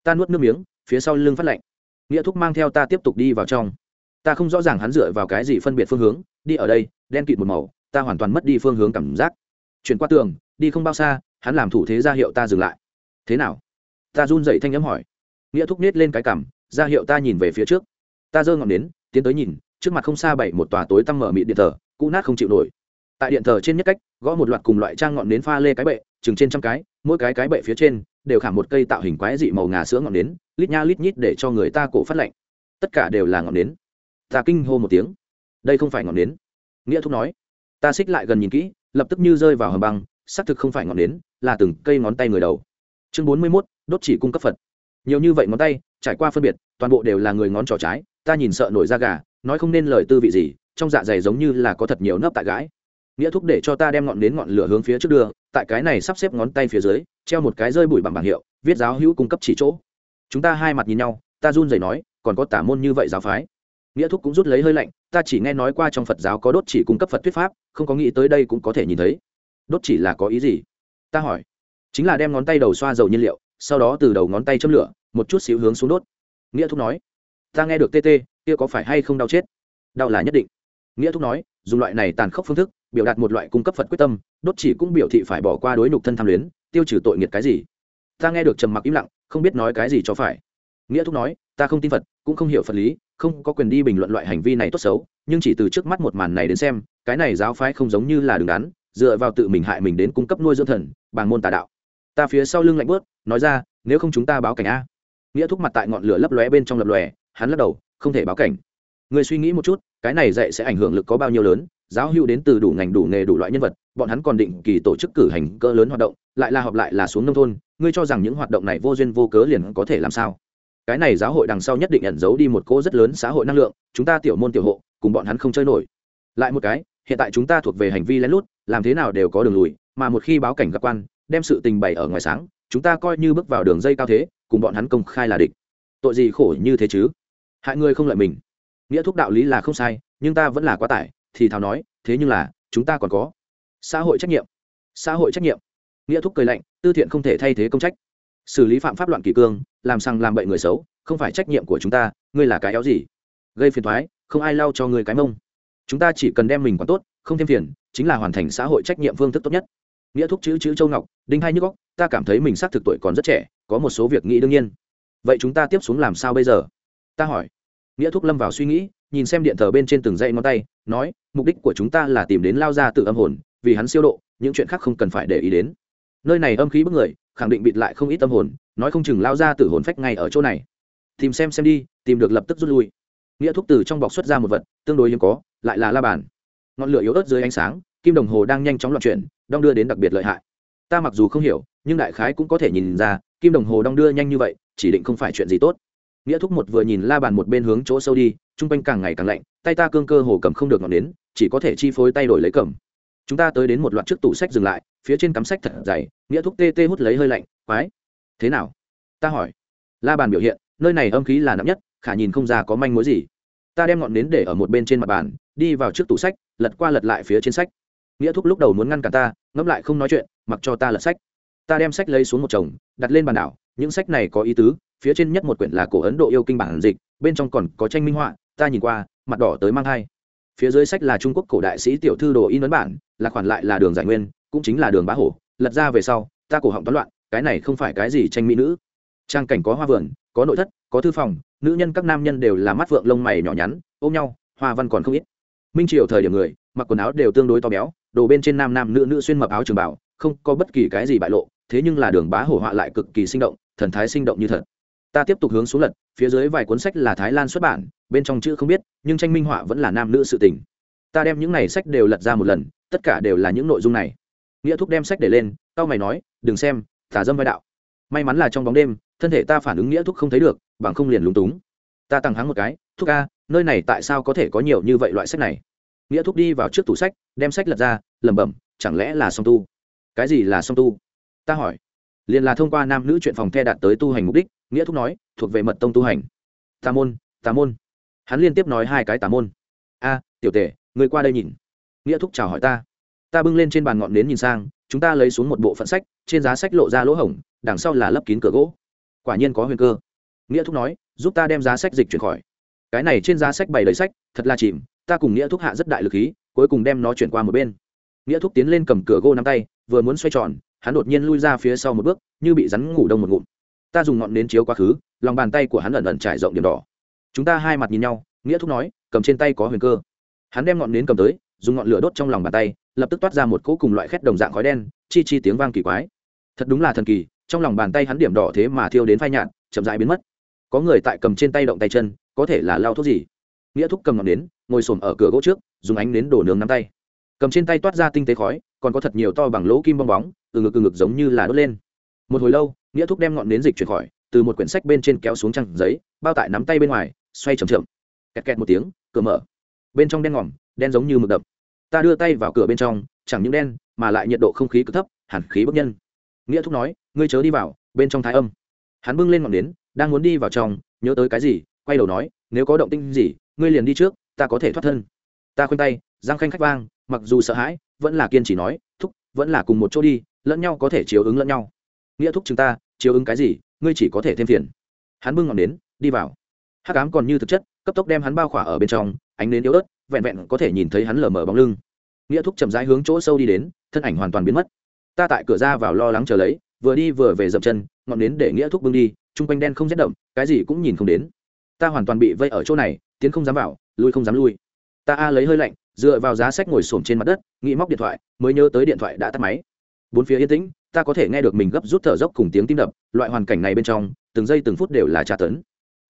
Ta nuốt nước miếng, phía sau lưng phát lạnh. Nghĩa thúc mang theo ta tiếp tục đi vào trong. Ta không rõ ràng hắn dựa vào cái gì phân biệt phương hướng, đi ở đây, đen kịt một màu, ta hoàn toàn mất đi phương hướng cảm giác. Chuyển qua tường, đi không bao xa hắn làm thủ thế ra hiệu ta dừng lại. Thế nào? Ta run dậy thanh nhắm hỏi. Nghĩa thúc nết lên cái cằm, ra hiệu ta nhìn về phía trước. Ta giơ ngọn đến, tiến tới nhìn, trước mặt không xa bảy một tòa tối tăm mở mịt điện thờ, cũ nát không chịu nổi. Tại điện thờ trên nhất cách, gõ một loạt cùng loại trang ngọn nến pha lê cái bệ, chừng trên trăm cái, mỗi cái cái bệ phía trên, đều khảm một cây tạo hình quái dị màu ngà sữa ngọn nến, lít nha lít nhít để cho người ta cổ phát lạnh. Tất cả đều là ngọn nến. Ta kinh hô một tiếng. Đây không phải ngọn nến. Nghĩa thúc nói. Ta xích lại gần nhìn kỹ, lập tức như rơi vào hầm băng xác thực không phải ngọn nến, là từng cây ngón tay người đầu. Chương bốn mươi mốt, đốt chỉ cung cấp phật. Nhiều như vậy ngón tay, trải qua phân biệt, toàn bộ đều là người ngón trỏ trái, ta nhìn sợ nổi da gà, nói không nên lời tư vị gì, trong dạ dày giống như là có thật nhiều nấp tại gái nghĩa thúc để cho ta đem ngọn nến ngọn lửa hướng phía trước đưa, tại cái này sắp xếp ngón tay phía dưới, treo một cái rơi bụi bằng bảng hiệu, viết giáo hữu cung cấp chỉ chỗ. Chúng ta hai mặt nhìn nhau, ta run rẩy nói, còn có tả môn như vậy giáo phái. Nghĩa thúc cũng rút lấy hơi lạnh, ta chỉ nghe nói qua trong phật giáo có đốt chỉ cung cấp phật thuyết pháp, không có nghĩ tới đây cũng có thể nhìn thấy đốt chỉ là có ý gì? Ta hỏi. Chính là đem ngón tay đầu xoa dầu nhiên liệu, sau đó từ đầu ngón tay châm lửa, một chút xíu hướng xuống đốt. Nghĩa thúc nói. Ta nghe được tê tê, kia có phải hay không đau chết? Đau là nhất định. Nghĩa thúc nói, dùng loại này tàn khốc phương thức, biểu đạt một loại cung cấp phật quyết tâm, đốt chỉ cũng biểu thị phải bỏ qua đối nục thân tham luyến, tiêu trừ tội nghiệt cái gì. Ta nghe được trầm mặc im lặng, không biết nói cái gì cho phải. Nghĩa thúc nói, ta không tin phật, cũng không hiểu phật lý, không có quyền đi bình luận loại hành vi này tốt xấu, nhưng chỉ từ trước mắt một màn này đến xem, cái này giáo phái không giống như là đứng đắn dựa vào tự mình hại mình đến cung cấp nuôi dưỡng thần bằng môn tà đạo. Ta phía sau lưng lạnh bớt nói ra, nếu không chúng ta báo cảnh a. Nghĩa thúc mặt tại ngọn lửa lấp lóe bên trong lập lòe, hắn lắc đầu, không thể báo cảnh. Người suy nghĩ một chút, cái này dạy sẽ ảnh hưởng lực có bao nhiêu lớn, giáo hữu đến từ đủ ngành đủ nghề đủ loại nhân vật, bọn hắn còn định kỳ tổ chức cử hành cỡ lớn hoạt động, lại là họp lại là xuống nông thôn, ngươi cho rằng những hoạt động này vô duyên vô cớ liền có thể làm sao? Cái này giáo hội đằng sau nhất định ẩn giấu đi một cỗ rất lớn xã hội năng lượng, chúng ta tiểu môn tiểu hộ, cùng bọn hắn không chơi nổi. Lại một cái hiện tại chúng ta thuộc về hành vi lén lút, làm thế nào đều có đường lùi, mà một khi báo cảnh gặp quan, đem sự tình bày ở ngoài sáng, chúng ta coi như bước vào đường dây cao thế, cùng bọn hắn công khai là địch. Tội gì khổ như thế chứ? Hại người không lợi mình. Nghĩa thúc đạo lý là không sai, nhưng ta vẫn là quá tải, thì thào nói, thế nhưng là, chúng ta còn có xã hội trách nhiệm. Xã hội trách nhiệm. Nghĩa thúc cười lạnh, tư thiện không thể thay thế công trách. Xử lý phạm pháp loạn kỷ cương, làm sang làm bậy người xấu, không phải trách nhiệm của chúng ta, ngươi là cái éo gì? Gây phiền thoái không ai lau cho người cái mông chúng ta chỉ cần đem mình quản tốt, không thêm phiền, chính là hoàn thành xã hội trách nhiệm phương thức tốt nhất. Nghĩa thúc chữ chữ châu ngọc, đinh hai nhức góc ta cảm thấy mình xác thực tuổi còn rất trẻ, có một số việc nghĩ đương nhiên. Vậy chúng ta tiếp xuống làm sao bây giờ? Ta hỏi. Nghĩa thúc lâm vào suy nghĩ, nhìn xem điện thờ bên trên từng dãy ngón tay, nói, mục đích của chúng ta là tìm đến lao ra từ âm hồn, vì hắn siêu độ, những chuyện khác không cần phải để ý đến. Nơi này âm khí bức người, khẳng định bịt lại không ít tâm hồn, nói không chừng lao ra từ hồn phách ngay ở chỗ này. Tìm xem xem đi, tìm được lập tức rút lui. Nghĩa thúc từ trong bọc xuất ra một vật, tương đối hiếm có lại là la bàn. Ngọn lửa yếu ớt dưới ánh sáng, kim đồng hồ đang nhanh chóng loạn chuyển, đong đưa đến đặc biệt lợi hại. Ta mặc dù không hiểu, nhưng đại khái cũng có thể nhìn ra, kim đồng hồ đong đưa nhanh như vậy, chỉ định không phải chuyện gì tốt. Nghĩa thúc một vừa nhìn la bàn một bên hướng chỗ sâu đi, chung quanh càng ngày càng lạnh, tay ta cương cơ hồ cầm không được ngọn đến chỉ có thể chi phối tay đổi lấy cầm. Chúng ta tới đến một loạt trước tủ sách dừng lại, phía trên cắm sách thật dày, nghĩa thúc tê tê hút lấy hơi lạnh, quái, thế nào? Ta hỏi. La bàn biểu hiện, nơi này âm khí là nặng nhất, khả nhìn không ra có manh mối gì. Ta đem ngọn nến để ở một bên trên mặt bàn đi vào trước tủ sách, lật qua lật lại phía trên sách. Nghĩa thúc lúc đầu muốn ngăn cả ta, ngẫm lại không nói chuyện, mặc cho ta lật sách. Ta đem sách lấy xuống một chồng, đặt lên bàn đảo, những sách này có ý tứ, phía trên nhất một quyển là cổ ấn độ yêu kinh bản dịch, bên trong còn có tranh minh họa, ta nhìn qua, mặt đỏ tới mang thai phía dưới sách là trung quốc cổ đại sĩ tiểu thư đồ in ấn bản, là khoản lại là đường giải nguyên, cũng chính là đường bá hổ. Lật ra về sau, ta cổ họng toán loạn, cái này không phải cái gì tranh mỹ nữ. Trang cảnh có hoa vườn, có nội thất, có thư phòng, nữ nhân các nam nhân đều là mắt vượng lông mày nhỏ nhắn, ôm nhau, hoa văn còn không ít minh triều thời điểm người, mặc quần áo đều tương đối to béo, đồ bên trên nam nam nữ nữ xuyên mập áo trường bảo, không có bất kỳ cái gì bại lộ, thế nhưng là đường bá hổ họa lại cực kỳ sinh động, thần thái sinh động như thật. Ta tiếp tục hướng xuống lật, phía dưới vài cuốn sách là thái lan xuất bản, bên trong chữ không biết, nhưng tranh minh họa vẫn là nam nữ sự tình. Ta đem những này sách đều lật ra một lần, tất cả đều là những nội dung này. Nghĩa thúc đem sách để lên, tao mày nói, đừng xem, tà dâm vai đạo. May mắn là trong bóng đêm, thân thể ta phản ứng nghĩa thúc không thấy được, bằng không liền lúng túng. Ta tăng hắng một cái, thúc a nơi này tại sao có thể có nhiều như vậy loại sách này? Nghĩa thúc đi vào trước tủ sách, đem sách lật ra, lẩm bẩm, chẳng lẽ là song tu? Cái gì là song tu? Ta hỏi. Liền là thông qua nam nữ chuyện phòng the đạt tới tu hành mục đích, nghĩa thúc nói, thuộc về mật tông tu hành. Tà môn tà môn. Hắn liên tiếp nói hai cái tà môn. A, tiểu tể, người qua đây nhìn. Nghĩa thúc chào hỏi ta. Ta bưng lên trên bàn ngọn nến nhìn sang, chúng ta lấy xuống một bộ phận sách, trên giá sách lộ ra lỗ hổng, đằng sau là lấp kín cửa gỗ. Quả nhiên có huyền cơ. Nghĩa thúc nói, giúp ta đem giá sách dịch chuyển khỏi cái này trên giá sách bày đầy sách, thật là chìm. Ta cùng nghĩa thúc hạ rất đại lực khí, cuối cùng đem nó chuyển qua một bên. Nghĩa thúc tiến lên cầm cửa gỗ nắm tay, vừa muốn xoay tròn, hắn đột nhiên lui ra phía sau một bước, như bị rắn ngủ đông một ngụm. Ta dùng ngọn nến chiếu quá khứ, lòng bàn tay của hắn ẩn ẩn trải rộng điểm đỏ. Chúng ta hai mặt nhìn nhau, nghĩa thúc nói, cầm trên tay có huyền cơ. Hắn đem ngọn nến cầm tới, dùng ngọn lửa đốt trong lòng bàn tay, lập tức toát ra một cỗ cùng loại khét đồng dạng khói đen, chi chi tiếng vang kỳ quái. Thật đúng là thần kỳ, trong lòng bàn tay hắn điểm đỏ thế mà thiêu đến phai nhạt, chậm dại biến mất. Có người tại cầm trên tay động tay chân có thể là lao thuốc gì? Nghĩa thúc cầm ngọn nến, ngồi xổm ở cửa gỗ trước, dùng ánh nến đổ nướng nắm tay. Cầm trên tay toát ra tinh tế khói, còn có thật nhiều to bằng lỗ kim bong bóng, từ ngực từ ngực giống như là đốt lên. Một hồi lâu, nghĩa thúc đem ngọn nến dịch chuyển khỏi, từ một quyển sách bên trên kéo xuống trăng giấy, bao tải nắm tay bên ngoài, xoay chầm chậm. Kẹt kẹt một tiếng, cửa mở. Bên trong đen ngòm, đen giống như mực đập ta đưa tay vào cửa bên trong, chẳng những đen, mà lại nhiệt độ không khí cực thấp hẳn khí bức nhân. Nghĩa thúc nói, ngươi chớ đi vào, bên trong thái âm. Hắn bưng lên ngọn nến, đang muốn đi vào trong, nhớ tới cái gì quay đầu nói, nếu có động tinh gì, ngươi liền đi trước, ta có thể thoát thân. Ta khoanh tay, giang khanh khách vang, mặc dù sợ hãi, vẫn là kiên trì nói, thúc, vẫn là cùng một chỗ đi, lẫn nhau có thể chiếu ứng lẫn nhau. Nghĩa thúc chúng ta, chiếu ứng cái gì, ngươi chỉ có thể thêm phiền. Hắn bưng ngọn nến, đi vào. Hát cám còn như thực chất, cấp tốc đem hắn bao khỏa ở bên trong, ánh nến yếu ớt, vẹn vẹn có thể nhìn thấy hắn lờ mờ bóng lưng. Nghĩa thúc chậm rãi hướng chỗ sâu đi đến, thân ảnh hoàn toàn biến mất. Ta tại cửa ra vào lo lắng chờ lấy, vừa đi vừa về dậm chân, ngọn nến để nghĩa thúc bưng đi, chung quanh đen không rét đậm, cái gì cũng nhìn không đến ta hoàn toàn bị vây ở chỗ này, tiến không dám vào, lui không dám lui. Ta a lấy hơi lạnh, dựa vào giá sách ngồi xổm trên mặt đất, nghĩ móc điện thoại, mới nhớ tới điện thoại đã tắt máy. Bốn phía yên tĩnh, ta có thể nghe được mình gấp rút thở dốc cùng tiếng tim đập, loại hoàn cảnh này bên trong, từng giây từng phút đều là tra tấn.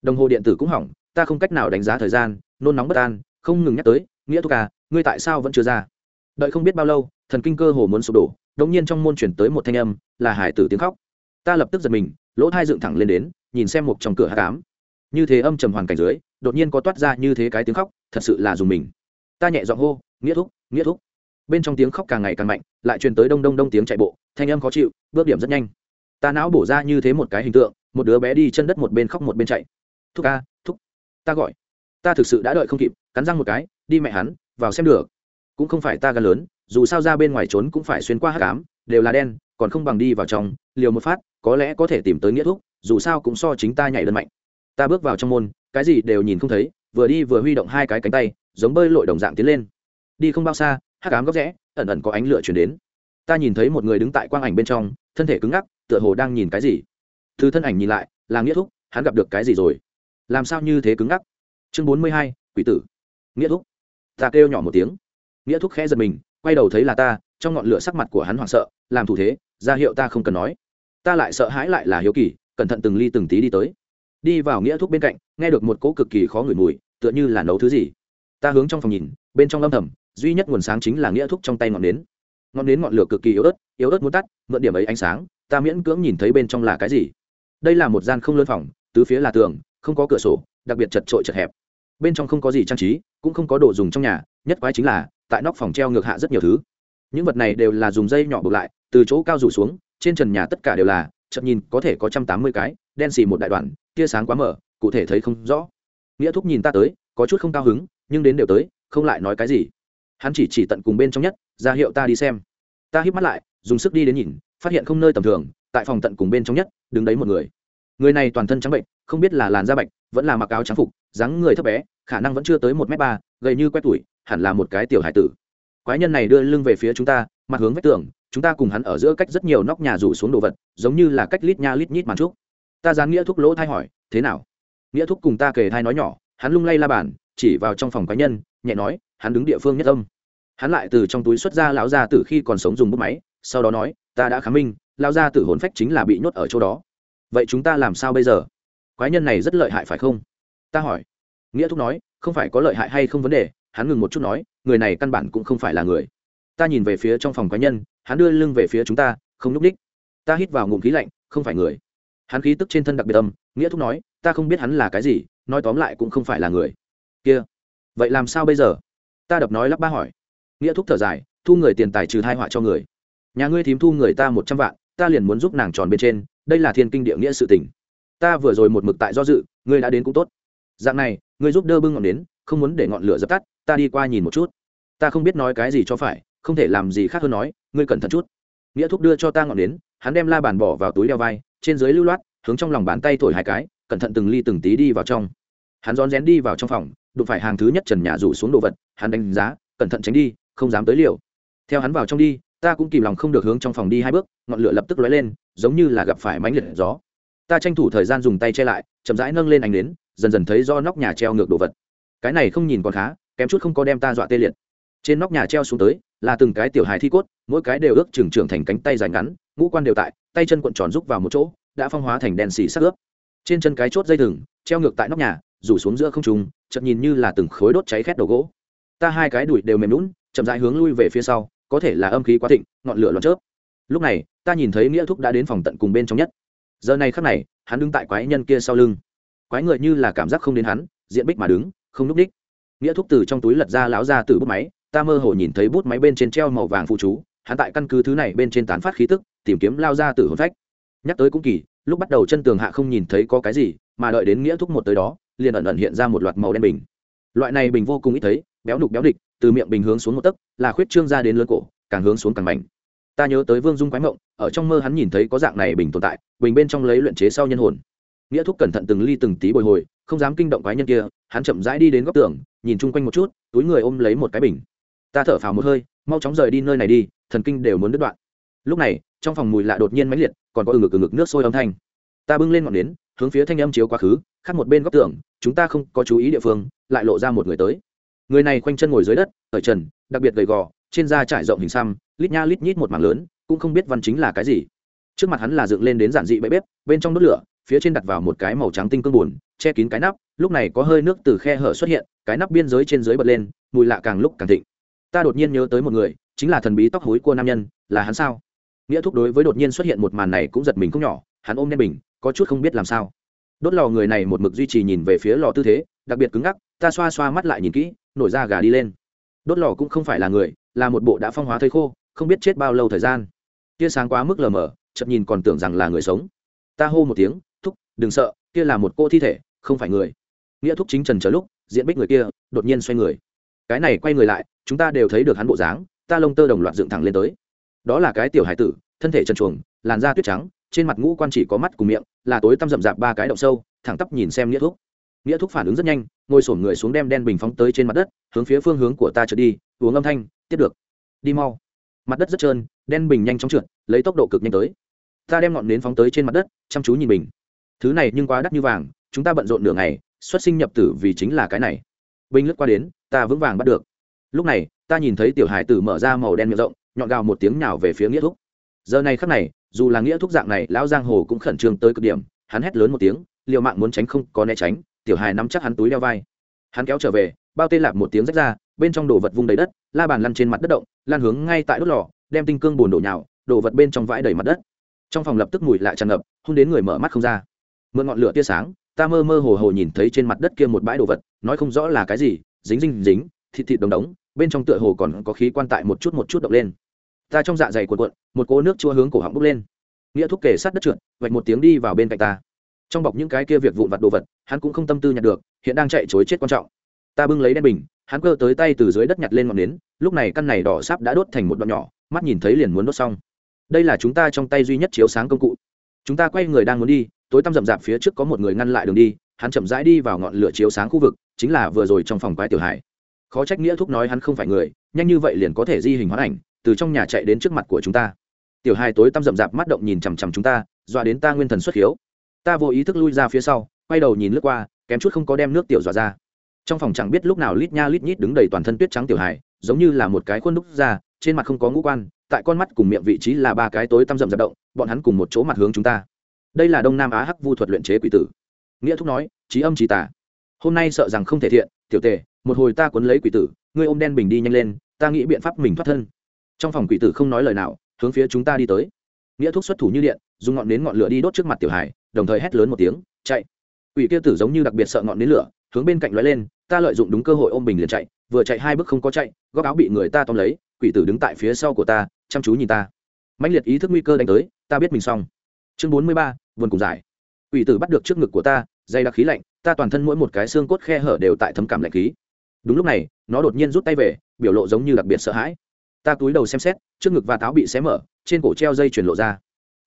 Đồng hồ điện tử cũng hỏng, ta không cách nào đánh giá thời gian, nôn nóng bất an, không ngừng nhắc tới, nghĩa thúc à ngươi tại sao vẫn chưa ra? Đợi không biết bao lâu, thần kinh cơ hồ muốn sụp đổ đống nhiên trong môn chuyển tới một thanh âm, là hải tử tiếng khóc. Ta lập tức giật mình, lỗ thai dựng thẳng lên đến, nhìn xem một trong cửa hát cám như thế âm trầm hoàn cảnh dưới, đột nhiên có toát ra như thế cái tiếng khóc, thật sự là dùng mình. Ta nhẹ giọng hô, nghĩa thúc nghĩa thúc. Bên trong tiếng khóc càng ngày càng mạnh, lại truyền tới đông đông đông tiếng chạy bộ, thanh âm khó chịu, bước điểm rất nhanh. Ta não bổ ra như thế một cái hình tượng, một đứa bé đi chân đất một bên khóc một bên chạy. Thúc ca, thúc, ta gọi. Ta thực sự đã đợi không kịp, cắn răng một cái, đi mẹ hắn, vào xem được. Cũng không phải ta gan lớn, dù sao ra bên ngoài trốn cũng phải xuyên qua hát cám đều là đen, còn không bằng đi vào trong, liều một phát, có lẽ có thể tìm tới nghĩa thuốc dù sao cũng so chính ta nhảy đơn mạnh ta bước vào trong môn, cái gì đều nhìn không thấy, vừa đi vừa huy động hai cái cánh tay, giống bơi lội đồng dạng tiến lên. Đi không bao xa hát cám góc rẽ, ẩn ẩn có ánh lửa chuyển đến. Ta nhìn thấy một người đứng tại quang ảnh bên trong, thân thể cứng ngắc, tựa hồ đang nhìn cái gì. Từ thân ảnh nhìn lại, là nghĩa thúc, hắn gặp được cái gì rồi? Làm sao như thế cứng ngắc? Chương bốn mươi hai, quỷ tử. Nghĩa thúc. Ta kêu nhỏ một tiếng. Nghĩa thúc khẽ giật mình, quay đầu thấy là ta, trong ngọn lửa sắc mặt của hắn hoảng sợ, làm thủ thế, ra hiệu ta không cần nói. Ta lại sợ hãi lại là hiếu kỳ, cẩn thận từng ly từng tí đi tới đi vào nghĩa thúc bên cạnh, nghe được một cỗ cực kỳ khó ngửi mùi, tựa như là nấu thứ gì. Ta hướng trong phòng nhìn, bên trong âm thầm, duy nhất nguồn sáng chính là nghĩa thúc trong tay ngọn nến. Ngọn nến ngọn lửa cực kỳ yếu ớt yếu ớt muốn tắt, mượn điểm ấy ánh sáng, ta miễn cưỡng nhìn thấy bên trong là cái gì. Đây là một gian không lớn phòng, tứ phía là tường, không có cửa sổ, đặc biệt chật trội chật hẹp. Bên trong không có gì trang trí, cũng không có đồ dùng trong nhà, nhất quái chính là, tại nóc phòng treo ngược hạ rất nhiều thứ. Những vật này đều là dùng dây nhỏ buộc lại, từ chỗ cao rủ xuống, trên trần nhà tất cả đều là chậm nhìn có thể có trăm tám mươi cái, đen xì một đại đoàn tia sáng quá mở, cụ thể thấy không rõ. Nghĩa thúc nhìn ta tới, có chút không cao hứng, nhưng đến đều tới, không lại nói cái gì. Hắn chỉ chỉ tận cùng bên trong nhất, ra hiệu ta đi xem. Ta hít mắt lại, dùng sức đi đến nhìn, phát hiện không nơi tầm thường, tại phòng tận cùng bên trong nhất, đứng đấy một người. Người này toàn thân trắng bệnh, không biết là làn da bệnh vẫn là mặc áo trắng phục, dáng người thấp bé, khả năng vẫn chưa tới một m ba, gầy như quét tuổi, hẳn là một cái tiểu hải tử. Quái nhân này đưa lưng về phía chúng ta, mặt hướng vách tường, chúng ta cùng hắn ở giữa cách rất nhiều nóc nhà rủ xuống đồ vật, giống như là cách lít nha lít nhít màn trúc ta dán nghĩa thúc lỗ thai hỏi, thế nào? Nghĩa thúc cùng ta kề thai nói nhỏ, hắn lung lay la bàn, chỉ vào trong phòng quái nhân, nhẹ nói, hắn đứng địa phương nhất âm. Hắn lại từ trong túi xuất ra lão gia tử khi còn sống dùng bút máy, sau đó nói, ta đã khám minh, lão gia tử hồn phách chính là bị nhốt ở chỗ đó. Vậy chúng ta làm sao bây giờ? Quái nhân này rất lợi hại phải không? Ta hỏi. Nghĩa thúc nói, không phải có lợi hại hay không vấn đề? Hắn ngừng một chút nói, người này căn bản cũng không phải là người. Ta nhìn về phía trong phòng quái nhân, hắn đưa lưng về phía chúng ta, không n ú c ta hít vào ngụm khí lạnh, không phải người hắn khí tức trên thân đặc biệt âm, nghĩa thúc nói, ta không biết hắn là cái gì, nói tóm lại cũng không phải là người. Kia, vậy làm sao bây giờ? Ta đập nói lắp ba hỏi. Nghĩa thúc thở dài, thu người tiền tài trừ thai họa cho người. Nhà ngươi thím thu người ta một trăm vạn, ta liền muốn giúp nàng tròn bên trên, đây là thiên kinh địa nghĩa sự tình. Ta vừa rồi một mực tại do dự, ngươi đã đến cũng tốt. Dạng này, ngươi giúp đỡ bưng ngọn đến không muốn để ngọn lửa dập tắt, ta đi qua nhìn một chút. Ta không biết nói cái gì cho phải, không thể làm gì khác hơn nói, ngươi cẩn thận chút. Nghĩa thúc đưa cho ta ngọn đến hắn đem la bàn bỏ vào túi đeo vai trên dưới lưu loát, hướng trong lòng bàn tay thổi hai cái, cẩn thận từng ly từng tí đi vào trong. Hắn rón rén đi vào trong phòng, đụng phải hàng thứ nhất trần nhà rủ xuống đồ vật, hắn đánh giá, cẩn thận tránh đi, không dám tới liều. Theo hắn vào trong đi, ta cũng kìm lòng không được hướng trong phòng đi hai bước, ngọn lửa lập tức lóe lên, giống như là gặp phải mánh liệt gió. Ta tranh thủ thời gian dùng tay che lại, chậm rãi nâng lên ánh đến dần dần thấy do nóc nhà treo ngược đồ vật. Cái này không nhìn còn khá, kém chút không có đem ta dọa tê liệt. Trên nóc nhà treo xuống tới, là từng cái tiểu hài thi cốt, mỗi cái đều ước trưởng trưởng thành cánh tay dài ngắn, ngũ quan đều tại tay chân cuộn tròn rúc vào một chỗ, đã phong hóa thành đèn xì sắc ướp. Trên chân cái chốt dây thừng, treo ngược tại nóc nhà, rủ xuống giữa không trùng chợt nhìn như là từng khối đốt cháy khét đầu gỗ. Ta hai cái đùi đều mềm lún chậm rãi hướng lui về phía sau, có thể là âm khí quá thịnh, ngọn lửa loạn chớp. Lúc này, ta nhìn thấy nghĩa thúc đã đến phòng tận cùng bên trong nhất. Giờ này khắc này, hắn đứng tại quái nhân kia sau lưng. Quái người như là cảm giác không đến hắn, diện bích mà đứng, không núp đích. Nghĩa thúc từ trong túi lật ra láo ra từ bút máy, ta mơ hồ nhìn thấy bút máy bên trên treo màu vàng phụ chú hắn tại căn cứ thứ này bên trên tán phát khí tức, tìm kiếm lao ra từ hồn phách. Nhắc tới cũng kỳ, lúc bắt đầu chân tường hạ không nhìn thấy có cái gì, mà đợi đến nghĩa thúc một tới đó, liền ẩn ẩn hiện ra một loạt màu đen bình. Loại này bình vô cùng ít thấy, béo đục béo địch, từ miệng bình hướng xuống một tấc, là khuyết trương ra đến lớn cổ, càng hướng xuống càng mạnh ta nhớ tới vương dung quái mộng, ở trong mơ hắn nhìn thấy có dạng này bình tồn tại, bình bên trong lấy luyện chế sau nhân hồn. Nghĩa thúc cẩn thận từng ly từng tí bồi hồi, không dám kinh động quái nhân kia, hắn chậm rãi đi đến góc tường, nhìn chung quanh một chút, túi người ôm lấy một cái bình. Ta thở phào một hơi mau chóng rời đi nơi này đi, thần kinh đều muốn đứt đoạn. Lúc này, trong phòng mùi lạ đột nhiên mãnh liệt, còn có ừ ngực ừ ngực nước sôi âm thanh. Ta bưng lên ngọn nến, hướng phía thanh âm chiếu quá khứ, khác một bên góc tường, chúng ta không có chú ý địa phương, lại lộ ra một người tới. Người này khoanh chân ngồi dưới đất, ở trần, đặc biệt gầy gò, trên da trải rộng hình xăm, lít nha lít nhít một mảng lớn, cũng không biết văn chính là cái gì. Trước mặt hắn là dựng lên đến giản dị bẫy bếp, bên trong đốt lửa, phía trên đặt vào một cái màu trắng tinh cương buồn, che kín cái nắp, lúc này có hơi nước từ khe hở xuất hiện, cái nắp biên giới trên dưới bật lên, mùi lạ càng lúc càng thịnh ta đột nhiên nhớ tới một người, chính là thần bí tóc hối của nam nhân, là hắn sao? Nghĩa thúc đối với đột nhiên xuất hiện một màn này cũng giật mình không nhỏ, hắn ôm đen bình, có chút không biết làm sao. Đốt lò người này một mực duy trì nhìn về phía lò tư thế, đặc biệt cứng ngắc, ta xoa xoa mắt lại nhìn kỹ, nổi da gà đi lên. Đốt lò cũng không phải là người, là một bộ đã phong hóa thây khô, không biết chết bao lâu thời gian. Tia sáng quá mức lờ mờ chậm nhìn còn tưởng rằng là người sống. Ta hô một tiếng, thúc, đừng sợ, kia là một cô thi thể, không phải người. Nghĩa thúc chính trần chờ lúc, diện bích người kia, đột nhiên xoay người cái này quay người lại, chúng ta đều thấy được hắn bộ dáng, ta lông tơ đồng loạt dựng thẳng lên tới. Đó là cái tiểu hải tử, thân thể trần chuồng làn da tuyết trắng, trên mặt ngũ quan chỉ có mắt cùng miệng, là tối tăm rậm rạp ba cái động sâu, thẳng tắp nhìn xem nghĩa thuốc. nghĩa thuốc phản ứng rất nhanh, ngồi sổm người xuống đem đen bình phóng tới trên mặt đất, hướng phía phương hướng của ta trượt đi, uống âm thanh, tiếp được. Đi mau. Mặt đất rất trơn, đen bình nhanh chóng trượt, lấy tốc độ cực nhanh tới. Ta đem ngọn nến phóng tới trên mặt đất, chăm chú nhìn bình. Thứ này nhưng quá đắt như vàng, chúng ta bận rộn nửa ngày, xuất sinh nhập tử vì chính là cái này. Binh lướt qua đến, ta vững vàng bắt được. Lúc này, ta nhìn thấy tiểu hải tử mở ra màu đen miệng rộng, nhọn gào một tiếng nhào về phía nghĩa thúc. Giờ này khắc này, dù là nghĩa thúc dạng này, lão giang hồ cũng khẩn trương tới cực điểm. Hắn hét lớn một tiếng, liều mạng muốn tránh không có né tránh, tiểu hài nắm chắc hắn túi đeo vai. Hắn kéo trở về, bao tê lạp một tiếng rách ra, bên trong đồ vật vung đầy đất, la bàn lăn trên mặt đất động, lan hướng ngay tại đốt lò, đem tinh cương bùn đổ nhào, đồ vật bên trong vãi đầy mặt đất. Trong phòng lập tức mùi lại tràn ngập hôn đến người mở mắt không ra. Mượn ngọn lửa tia sáng, ta mơ mơ hồ hồ nhìn thấy trên mặt đất kia một bãi đồ vật nói không rõ là cái gì, dính dính dính, thịt thịt đồng đống, bên trong tựa hồ còn có khí quan tại một chút một chút động lên. Ta trong dạ dày cuộn cuộn, một cỗ nước chua hướng cổ họng bốc lên. Nghĩa thúc kể sát đất trượt, vạch một tiếng đi vào bên cạnh ta. Trong bọc những cái kia việc vụn vặt đồ vật, hắn cũng không tâm tư nhặt được, hiện đang chạy chối chết quan trọng. Ta bưng lấy đen bình, hắn cơ tới tay từ dưới đất nhặt lên ngọn nến, lúc này căn này đỏ sáp đã đốt thành một đoạn nhỏ, mắt nhìn thấy liền muốn đốt xong. Đây là chúng ta trong tay duy nhất chiếu sáng công cụ. Chúng ta quay người đang muốn đi, tối tăm rậm rạp phía trước có một người ngăn lại đường đi hắn chậm rãi đi vào ngọn lửa chiếu sáng khu vực, chính là vừa rồi trong phòng quái tiểu hải khó trách nghĩa thúc nói hắn không phải người, nhanh như vậy liền có thể di hình hóa ảnh, từ trong nhà chạy đến trước mặt của chúng ta. Tiểu hai tối tăm rậm rạp mắt động nhìn chằm chằm chúng ta, dọa đến ta nguyên thần xuất hiếu. Ta vô ý thức lui ra phía sau, quay đầu nhìn lướt qua, kém chút không có đem nước tiểu dọa ra. Trong phòng chẳng biết lúc nào lít nha lít nhít đứng đầy toàn thân tuyết trắng tiểu hải giống như là một cái khuôn đúc ra, trên mặt không có ngũ quan, tại con mắt cùng miệng vị trí là ba cái tối tăm rậm rạp động, bọn hắn cùng một chỗ mặt hướng chúng ta. Đây là đông nam á hắc vu thuật luyện chế quỷ tử nghĩa thúc nói trí âm trí tả hôm nay sợ rằng không thể thiện, tiểu tề, một hồi ta cuốn lấy quỷ tử, ngươi ôm đen bình đi nhanh lên, ta nghĩ biện pháp mình thoát thân. Trong phòng quỷ tử không nói lời nào, hướng phía chúng ta đi tới. Nghĩa thúc xuất thủ như điện, dùng ngọn nến ngọn lửa đi đốt trước mặt tiểu hải đồng thời hét lớn một tiếng, chạy. Quỷ kia tử giống như đặc biệt sợ ngọn nến lửa, hướng bên cạnh lóe lên, ta lợi dụng đúng cơ hội ôm bình liền chạy, vừa chạy hai bước không có chạy, góc áo bị người ta tóm lấy, quỷ tử đứng tại phía sau của ta, chăm chú nhìn ta. Mạnh liệt ý thức nguy cơ đánh tới, ta biết mình xong. Chương bốn mươi ba vườn cùng giải quỷ tử bắt được trước ngực của ta dây đặc khí lạnh, ta toàn thân mỗi một cái xương cốt khe hở đều tại thấm cảm lạnh khí. Đúng lúc này, nó đột nhiên rút tay về, biểu lộ giống như đặc biệt sợ hãi. Ta túi đầu xem xét, trước ngực và táo bị xé mở, trên cổ treo dây chuyền lộ ra.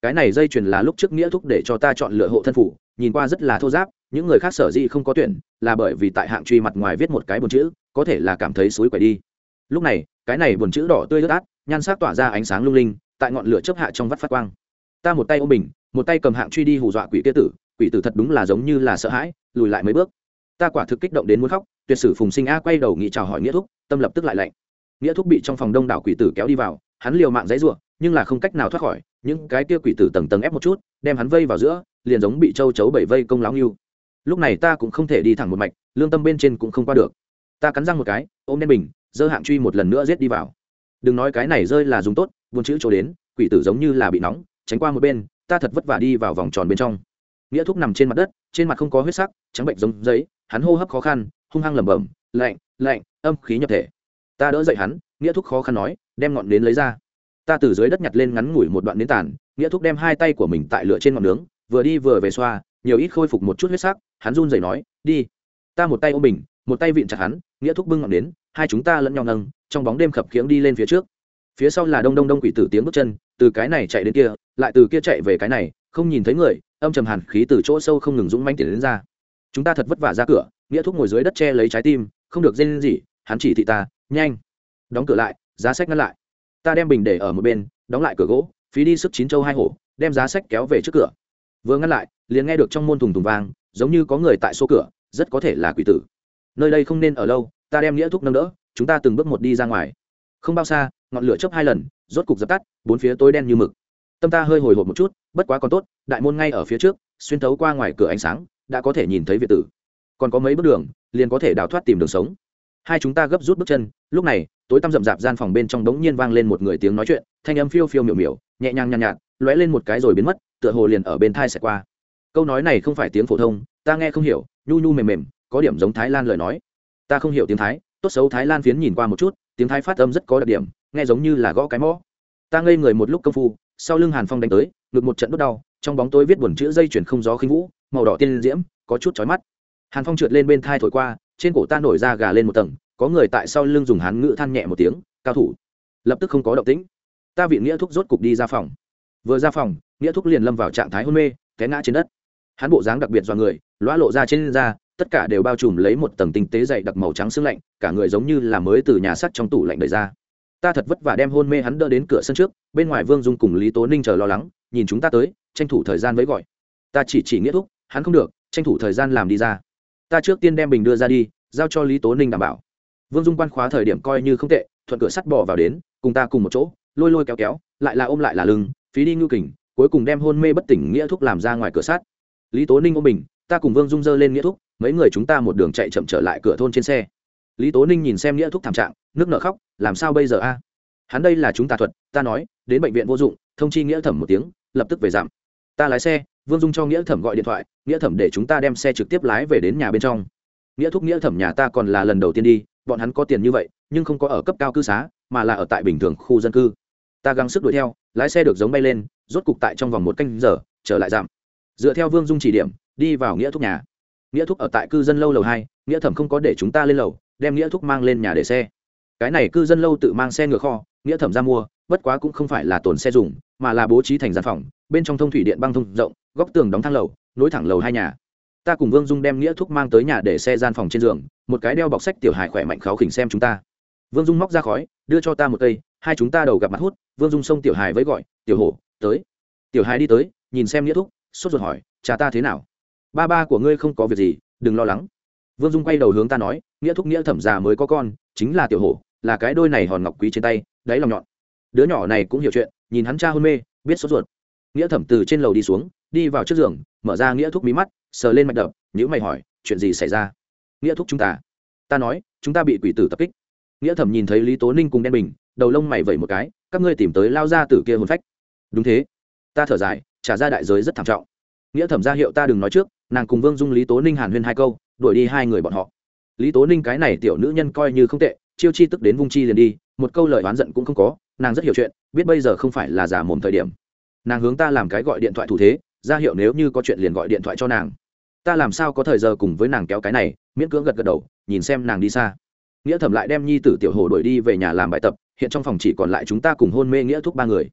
Cái này dây chuyền là lúc trước nghĩa thúc để cho ta chọn lựa hộ thân phủ, nhìn qua rất là thô giáp, những người khác sở dĩ không có tuyển, là bởi vì tại hạng truy mặt ngoài viết một cái buồn chữ, có thể là cảm thấy suối quẩy đi. Lúc này, cái này buồn chữ đỏ tươi ướt át, nhan sắc tỏa ra ánh sáng lung linh, tại ngọn lửa chớp hạ trong vắt phát quang. Ta một tay ôm bình một tay cầm hạng truy đi hù dọa quỷ kia tử, quỷ tử thật đúng là giống như là sợ hãi, lùi lại mấy bước. Ta quả thực kích động đến muốn khóc, tuyệt sử phùng sinh a quay đầu nghĩ chào hỏi nghĩa thúc, tâm lập tức lại lạnh. Nghĩa thúc bị trong phòng đông đảo quỷ tử kéo đi vào, hắn liều mạng dãy ruộng nhưng là không cách nào thoát khỏi, những cái kia quỷ tử tầng tầng ép một chút, đem hắn vây vào giữa, liền giống bị châu chấu bảy vây công láo nghiêu lúc này ta cũng không thể đi thẳng một mạch, lương tâm bên trên cũng không qua được. Ta cắn răng một cái, ôm đen bình dơ hạng truy một lần nữa giết đi vào. Đừng nói cái này rơi là dùng tốt buồn chữ chỗ đến, quỷ tử giống như là bị nóng, tránh qua một bên ta thật vất vả đi vào vòng tròn bên trong. Nghĩa thúc nằm trên mặt đất, trên mặt không có huyết sắc, trắng bệnh giống giấy, hắn hô hấp khó khăn, hung hăng lẩm bẩm, lạnh lạnh, âm khí nhập thể. Ta đỡ dậy hắn, nghĩa thúc khó khăn nói, đem ngọn nến lấy ra. Ta từ dưới đất nhặt lên ngắn ngủi một đoạn nến tàn, nghĩa thúc đem hai tay của mình tại lửa trên ngọn nướng, vừa đi vừa về xoa, nhiều ít khôi phục một chút huyết sắc, hắn run rẩy nói, đi. Ta một tay ôm mình, một tay vịn chặt hắn, nghĩa thúc bưng ngọn nến, hai chúng ta lẫn nhau nâng, trong bóng đêm khập khiễng đi lên phía trước. Phía sau là đông đông đông quỷ tử tiếng bước chân, từ cái này chạy đến kia lại từ kia chạy về cái này, không nhìn thấy người, âm trầm hàn khí từ chỗ sâu không ngừng dũng manh tiền đến ra. Chúng ta thật vất vả ra cửa, nghĩa thúc ngồi dưới đất che lấy trái tim, không được dên gì hắn chỉ thị ta, nhanh. Đóng cửa lại, giá sách ngăn lại. Ta đem bình để ở một bên, đóng lại cửa gỗ, phí đi sức chín châu hai hổ, đem giá sách kéo về trước cửa. Vừa ngăn lại, liền nghe được trong môn thùng thùng vang, giống như có người tại số cửa, rất có thể là quỷ tử. Nơi đây không nên ở lâu, ta đem nghĩa thúc nâng đỡ, chúng ta từng bước một đi ra ngoài. Không bao xa, ngọn lửa chớp hai lần, rốt cục dập tắt, bốn phía tối đen như mực tâm ta hơi hồi hộp một chút bất quá còn tốt đại môn ngay ở phía trước xuyên thấu qua ngoài cửa ánh sáng đã có thể nhìn thấy việt tử. Còn có mấy bước đường liền có thể đào thoát tìm đường sống. Hai chúng ta gấp rút bước chân lúc này tối tăm rậm rạp gian phòng bên trong đống nhiên vang lên một người tiếng nói chuyện thanh âm phiêu phiêu miểu miểu nhẹ nhàng nhàn nhạt, nhạt lóe lên một cái rồi biến mất tựa hồ liền ở bên thai sẽ qua. Câu nói này không phải tiếng phổ thông ta nghe không hiểu nhu nhu mềm mềm có điểm giống thái lan lời nói. Ta không hiểu tiếng thái tốt xấu thái lan phiến nhìn qua một chút tiếng thái phát âm rất có đặc điểm nghe giống như là gõ cái mõ. Ta ngây người một lúc công phu sau lưng hàn phong đánh tới, ngực một trận đốt đau, trong bóng tối viết buồn chữ dây chuyển không gió khinh vũ, màu đỏ tiên diễm, có chút chói mắt. Hàn phong trượt lên bên thai thổi qua, trên cổ ta nổi ra gà lên một tầng, có người tại sau lưng dùng hán ngữ than nhẹ một tiếng, cao thủ, lập tức không có động tĩnh. Ta viện nghĩa thúc rốt cục đi ra phòng. Vừa ra phòng, nghĩa thúc liền lâm vào trạng thái hôn mê, té ngã trên đất. Hắn bộ dáng đặc biệt do người, lõa lộ ra trên da, tất cả đều bao trùm lấy một tầng tinh tế dày đặc màu trắng xương lạnh, cả người giống như là mới từ nhà sắt trong tủ lạnh đời ra ta thật vất vả đem hôn mê hắn đỡ đến cửa sân trước, bên ngoài vương dung cùng lý tố ninh chờ lo lắng, nhìn chúng ta tới, tranh thủ thời gian với gọi. Ta chỉ chỉ nghĩa thúc, hắn không được, tranh thủ thời gian làm đi ra. Ta trước tiên đem bình đưa ra đi, giao cho lý tố ninh đảm bảo. Vương dung quan khóa thời điểm coi như không tệ, thuận cửa sắt bỏ vào đến, cùng ta cùng một chỗ, lôi lôi kéo kéo, lại là ôm lại là lưng, phí đi ngưu kình, cuối cùng đem hôn mê bất tỉnh nghĩa thúc làm ra ngoài cửa sắt. Lý tố ninh ôm bình, ta cùng vương dung dơ lên nghĩa thúc, mấy người chúng ta một đường chạy chậm trở lại cửa thôn trên xe. Lý tố ninh nhìn xem nghĩa thúc thảm trạng, nước nợ khóc làm sao bây giờ a? Hắn đây là chúng ta thuật, ta nói, đến bệnh viện vô dụng, thông chi nghĩa thẩm một tiếng, lập tức về giảm ta lái xe, vương dung cho nghĩa thẩm gọi điện thoại, nghĩa thẩm để chúng ta đem xe trực tiếp lái về đến nhà bên trong. Nghĩa thúc nghĩa thẩm nhà ta còn là lần đầu tiên đi, bọn hắn có tiền như vậy, nhưng không có ở cấp cao cư xá, mà là ở tại bình thường khu dân cư. Ta gắng sức đuổi theo, lái xe được giống bay lên, rốt cục tại trong vòng một canh giờ, trở lại giảm dựa theo vương dung chỉ điểm, đi vào nghĩa thúc nhà. Nghĩa thúc ở tại cư dân lâu lầu hai, nghĩa thẩm không có để chúng ta lên lầu, đem nghĩa thúc mang lên nhà để xe cái này cư dân lâu tự mang xe ngựa kho, nghĩa thẩm ra mua, bất quá cũng không phải là tồn xe dùng, mà là bố trí thành gian phòng, bên trong thông thủy điện băng thông rộng, góc tường đóng thang lầu, nối thẳng lầu hai nhà. Ta cùng vương dung đem nghĩa thúc mang tới nhà để xe gian phòng trên giường, một cái đeo bọc sách tiểu hài khỏe mạnh kháo khỉnh xem chúng ta. Vương dung móc ra khói, đưa cho ta một cây, hai chúng ta đầu gặp mặt hút, vương dung xông tiểu hài với gọi, tiểu hổ, tới. Tiểu hài đi tới, nhìn xem nghĩa thúc, sốt ruột hỏi, cha ta thế nào? Ba ba của ngươi không có việc gì, đừng lo lắng. Vương dung quay đầu hướng ta nói, nghĩa thúc nghĩa thẩm già mới có con, chính là tiểu hổ là cái đôi này hòn ngọc quý trên tay, đáy lòng nhọn. Đứa nhỏ này cũng hiểu chuyện, nhìn hắn cha hôn mê, biết sốt ruột. Nghĩa thẩm từ trên lầu đi xuống, đi vào trước giường, mở ra nghĩa thúc mí mắt, sờ lên mạch đập nhữ mày hỏi, chuyện gì xảy ra? Nghĩa thúc chúng ta? Ta nói, chúng ta bị quỷ tử tập kích. Nghĩa thẩm nhìn thấy lý tố ninh cùng đen bình, đầu lông mày vẩy một cái, các ngươi tìm tới lao ra từ kia hồn phách. Đúng thế. Ta thở dài, trả ra đại giới rất thảm trọng. Nghĩa thẩm ra hiệu ta đừng nói trước, nàng cùng vương dung lý tố ninh hàn huyên hai câu, đuổi đi hai người bọn họ. Lý tố ninh cái này tiểu nữ nhân coi như không tệ chiêu chi tức đến vung chi liền đi, một câu lời oán giận cũng không có, nàng rất hiểu chuyện, biết bây giờ không phải là giả mồm thời điểm. Nàng hướng ta làm cái gọi điện thoại thủ thế, ra hiệu nếu như có chuyện liền gọi điện thoại cho nàng. Ta làm sao có thời giờ cùng với nàng kéo cái này, miễn cưỡng gật gật đầu, nhìn xem nàng đi xa. Nghĩa thẩm lại đem nhi tử tiểu hồ đuổi đi về nhà làm bài tập, hiện trong phòng chỉ còn lại chúng ta cùng hôn mê nghĩa thúc ba người.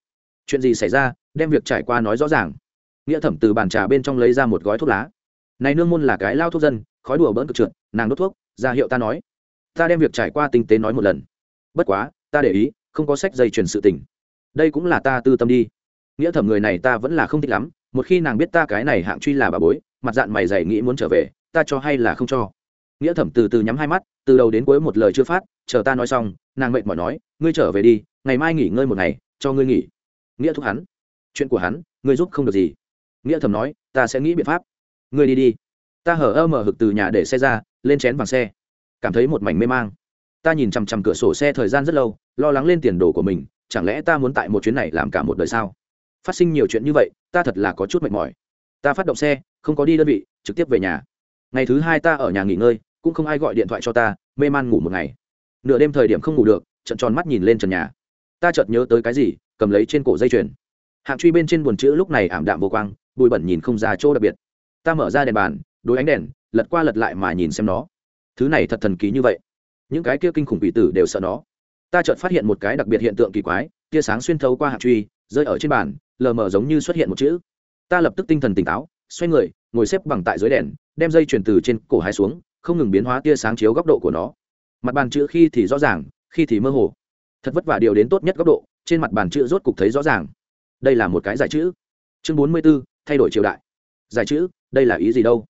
Chuyện gì xảy ra, đem việc trải qua nói rõ ràng. Nghĩa thẩm từ bàn trà bên trong lấy ra một gói thuốc lá. Này nương môn là cái lao thuốc dân, khói đùa bỡn cực trượt, nàng đốt thuốc, ra hiệu ta nói ta đem việc trải qua tinh tế nói một lần. Bất quá, ta để ý, không có sách dây truyền sự tình. Đây cũng là ta tư tâm đi. Nghĩa thẩm người này ta vẫn là không thích lắm, một khi nàng biết ta cái này hạng truy là bà bối, mặt dạng mày dày nghĩ muốn trở về, ta cho hay là không cho. Nghĩa thẩm từ từ nhắm hai mắt, từ đầu đến cuối một lời chưa phát, chờ ta nói xong, nàng mệt mỏi nói, ngươi trở về đi, ngày mai nghỉ ngơi một ngày, cho ngươi nghỉ. Nghĩa thúc hắn, chuyện của hắn, ngươi giúp không được gì. Nghĩa thẩm nói, ta sẽ nghĩ biện pháp. Ngươi đi đi. Ta hở ơ mở hực từ nhà để xe ra, lên chén bằng xe cảm thấy một mảnh mê mang. Ta nhìn chằm chằm cửa sổ xe thời gian rất lâu, lo lắng lên tiền đồ của mình, chẳng lẽ ta muốn tại một chuyến này làm cả một đời sao? Phát sinh nhiều chuyện như vậy, ta thật là có chút mệt mỏi. Ta phát động xe, không có đi đơn vị, trực tiếp về nhà. Ngày thứ hai ta ở nhà nghỉ ngơi, cũng không ai gọi điện thoại cho ta, mê man ngủ một ngày. Nửa đêm thời điểm không ngủ được, trận tròn mắt nhìn lên trần nhà. Ta chợt nhớ tới cái gì, cầm lấy trên cổ dây chuyền. Hạng truy bên trên buồn chữ lúc này ảm đạm vô quang bụi bẩn nhìn không ra chỗ đặc biệt. Ta mở ra đèn bàn, đối ánh đèn, lật qua lật lại mà nhìn xem nó thứ này thật thần kỳ như vậy. Những cái kia kinh khủng quỷ tử đều sợ nó. Ta chợt phát hiện một cái đặc biệt hiện tượng kỳ quái, tia sáng xuyên thấu qua hạt truy, rơi ở trên bàn, lờ mờ giống như xuất hiện một chữ. Ta lập tức tinh thần tỉnh táo, xoay người, ngồi xếp bằng tại dưới đèn, đem dây chuyển từ trên cổ hai xuống, không ngừng biến hóa tia sáng chiếu góc độ của nó. Mặt bàn chữ khi thì rõ ràng, khi thì mơ hồ. Thật vất vả điều đến tốt nhất góc độ, trên mặt bàn chữ rốt cục thấy rõ ràng. Đây là một cái giải chữ. Chương bốn mươi b ố thay đổi triều đại. Giải chữ, đây là ý gì đâu?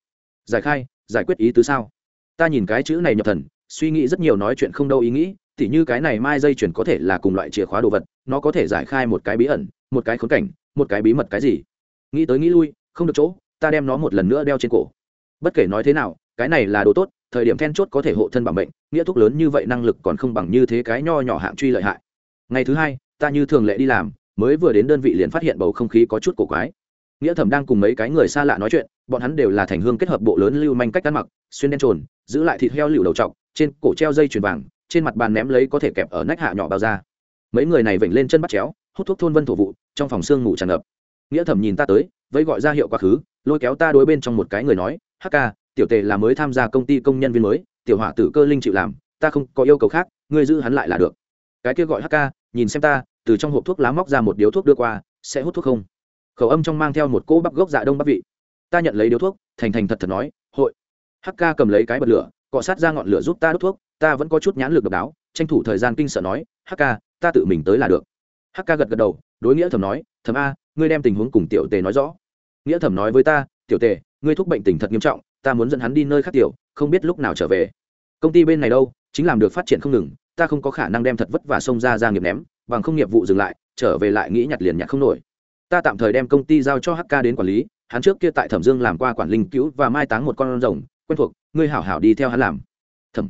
Giải khai, giải quyết ý tứ sao? Ta nhìn cái chữ này nhập thần, suy nghĩ rất nhiều nói chuyện không đâu ý nghĩ, tỉ như cái này mai dây chuyển có thể là cùng loại chìa khóa đồ vật, nó có thể giải khai một cái bí ẩn, một cái khốn cảnh, một cái bí mật cái gì. Nghĩ tới nghĩ lui, không được chỗ, ta đem nó một lần nữa đeo trên cổ. Bất kể nói thế nào, cái này là đồ tốt, thời điểm then chốt có thể hộ thân bằng bệnh, nghĩa thuốc lớn như vậy năng lực còn không bằng như thế cái nho nhỏ hạng truy lợi hại. Ngày thứ hai, ta như thường lệ đi làm, mới vừa đến đơn vị liền phát hiện bầu không khí có chút cổ quái nghĩa thẩm đang cùng mấy cái người xa lạ nói chuyện, bọn hắn đều là thành hương kết hợp bộ lớn lưu manh cách ăn mặc, xuyên đen trồn, giữ lại thịt heo lựu đầu trọc, trên cổ treo dây chuyền vàng, trên mặt bàn ném lấy có thể kẹp ở nách hạ nhỏ bao ra mấy người này vểnh lên chân bắt chéo, hút thuốc thôn vân thổ vụ, trong phòng xương ngủ tràn ngập. Nghĩa thẩm nhìn ta tới, vẫy gọi ra hiệu quá khứ, lôi kéo ta đối bên trong một cái người nói hk tiểu tề là mới tham gia công ty công nhân viên mới, tiểu hỏa tử cơ linh chịu làm, ta không có yêu cầu khác, ngươi giữ hắn lại là được. Cái kia gọi hk nhìn xem ta, từ trong hộp thuốc lá móc ra một điếu thuốc đưa qua, sẽ hút thuốc không? Khẩu âm trong mang theo một cỗ bắp gốc dạ đông bắc vị. Ta nhận lấy điếu thuốc, thành thành thật thật nói, hội. Hk cầm lấy cái bật lửa, cọ sát ra ngọn lửa giúp ta đốt thuốc, ta vẫn có chút nhãn lực độc đáo, tranh thủ thời gian kinh sợ nói hk ta tự mình tới là được. Hk gật gật đầu, đối nghĩa thẩm nói, thẩm a, ngươi đem tình huống cùng tiểu tề nói rõ. Nghĩa thẩm nói với ta, tiểu tề, ngươi thúc bệnh tình thật nghiêm trọng, ta muốn dẫn hắn đi nơi khác tiểu, không biết lúc nào trở về. Công ty bên này đâu, chính làm được phát triển không ngừng, ta không có khả năng đem thật vất và xông ra ra nghiệp ném, bằng không nghiệp vụ dừng lại, trở về lại nghĩ nhặt liền nhặt không nổi ta tạm thời đem công ty giao cho hk đến quản lý, hắn trước kia tại thẩm dương làm qua quản linh cứu và mai táng một con rồng, quen thuộc, ngươi hảo hảo đi theo hắn làm. Thẩm,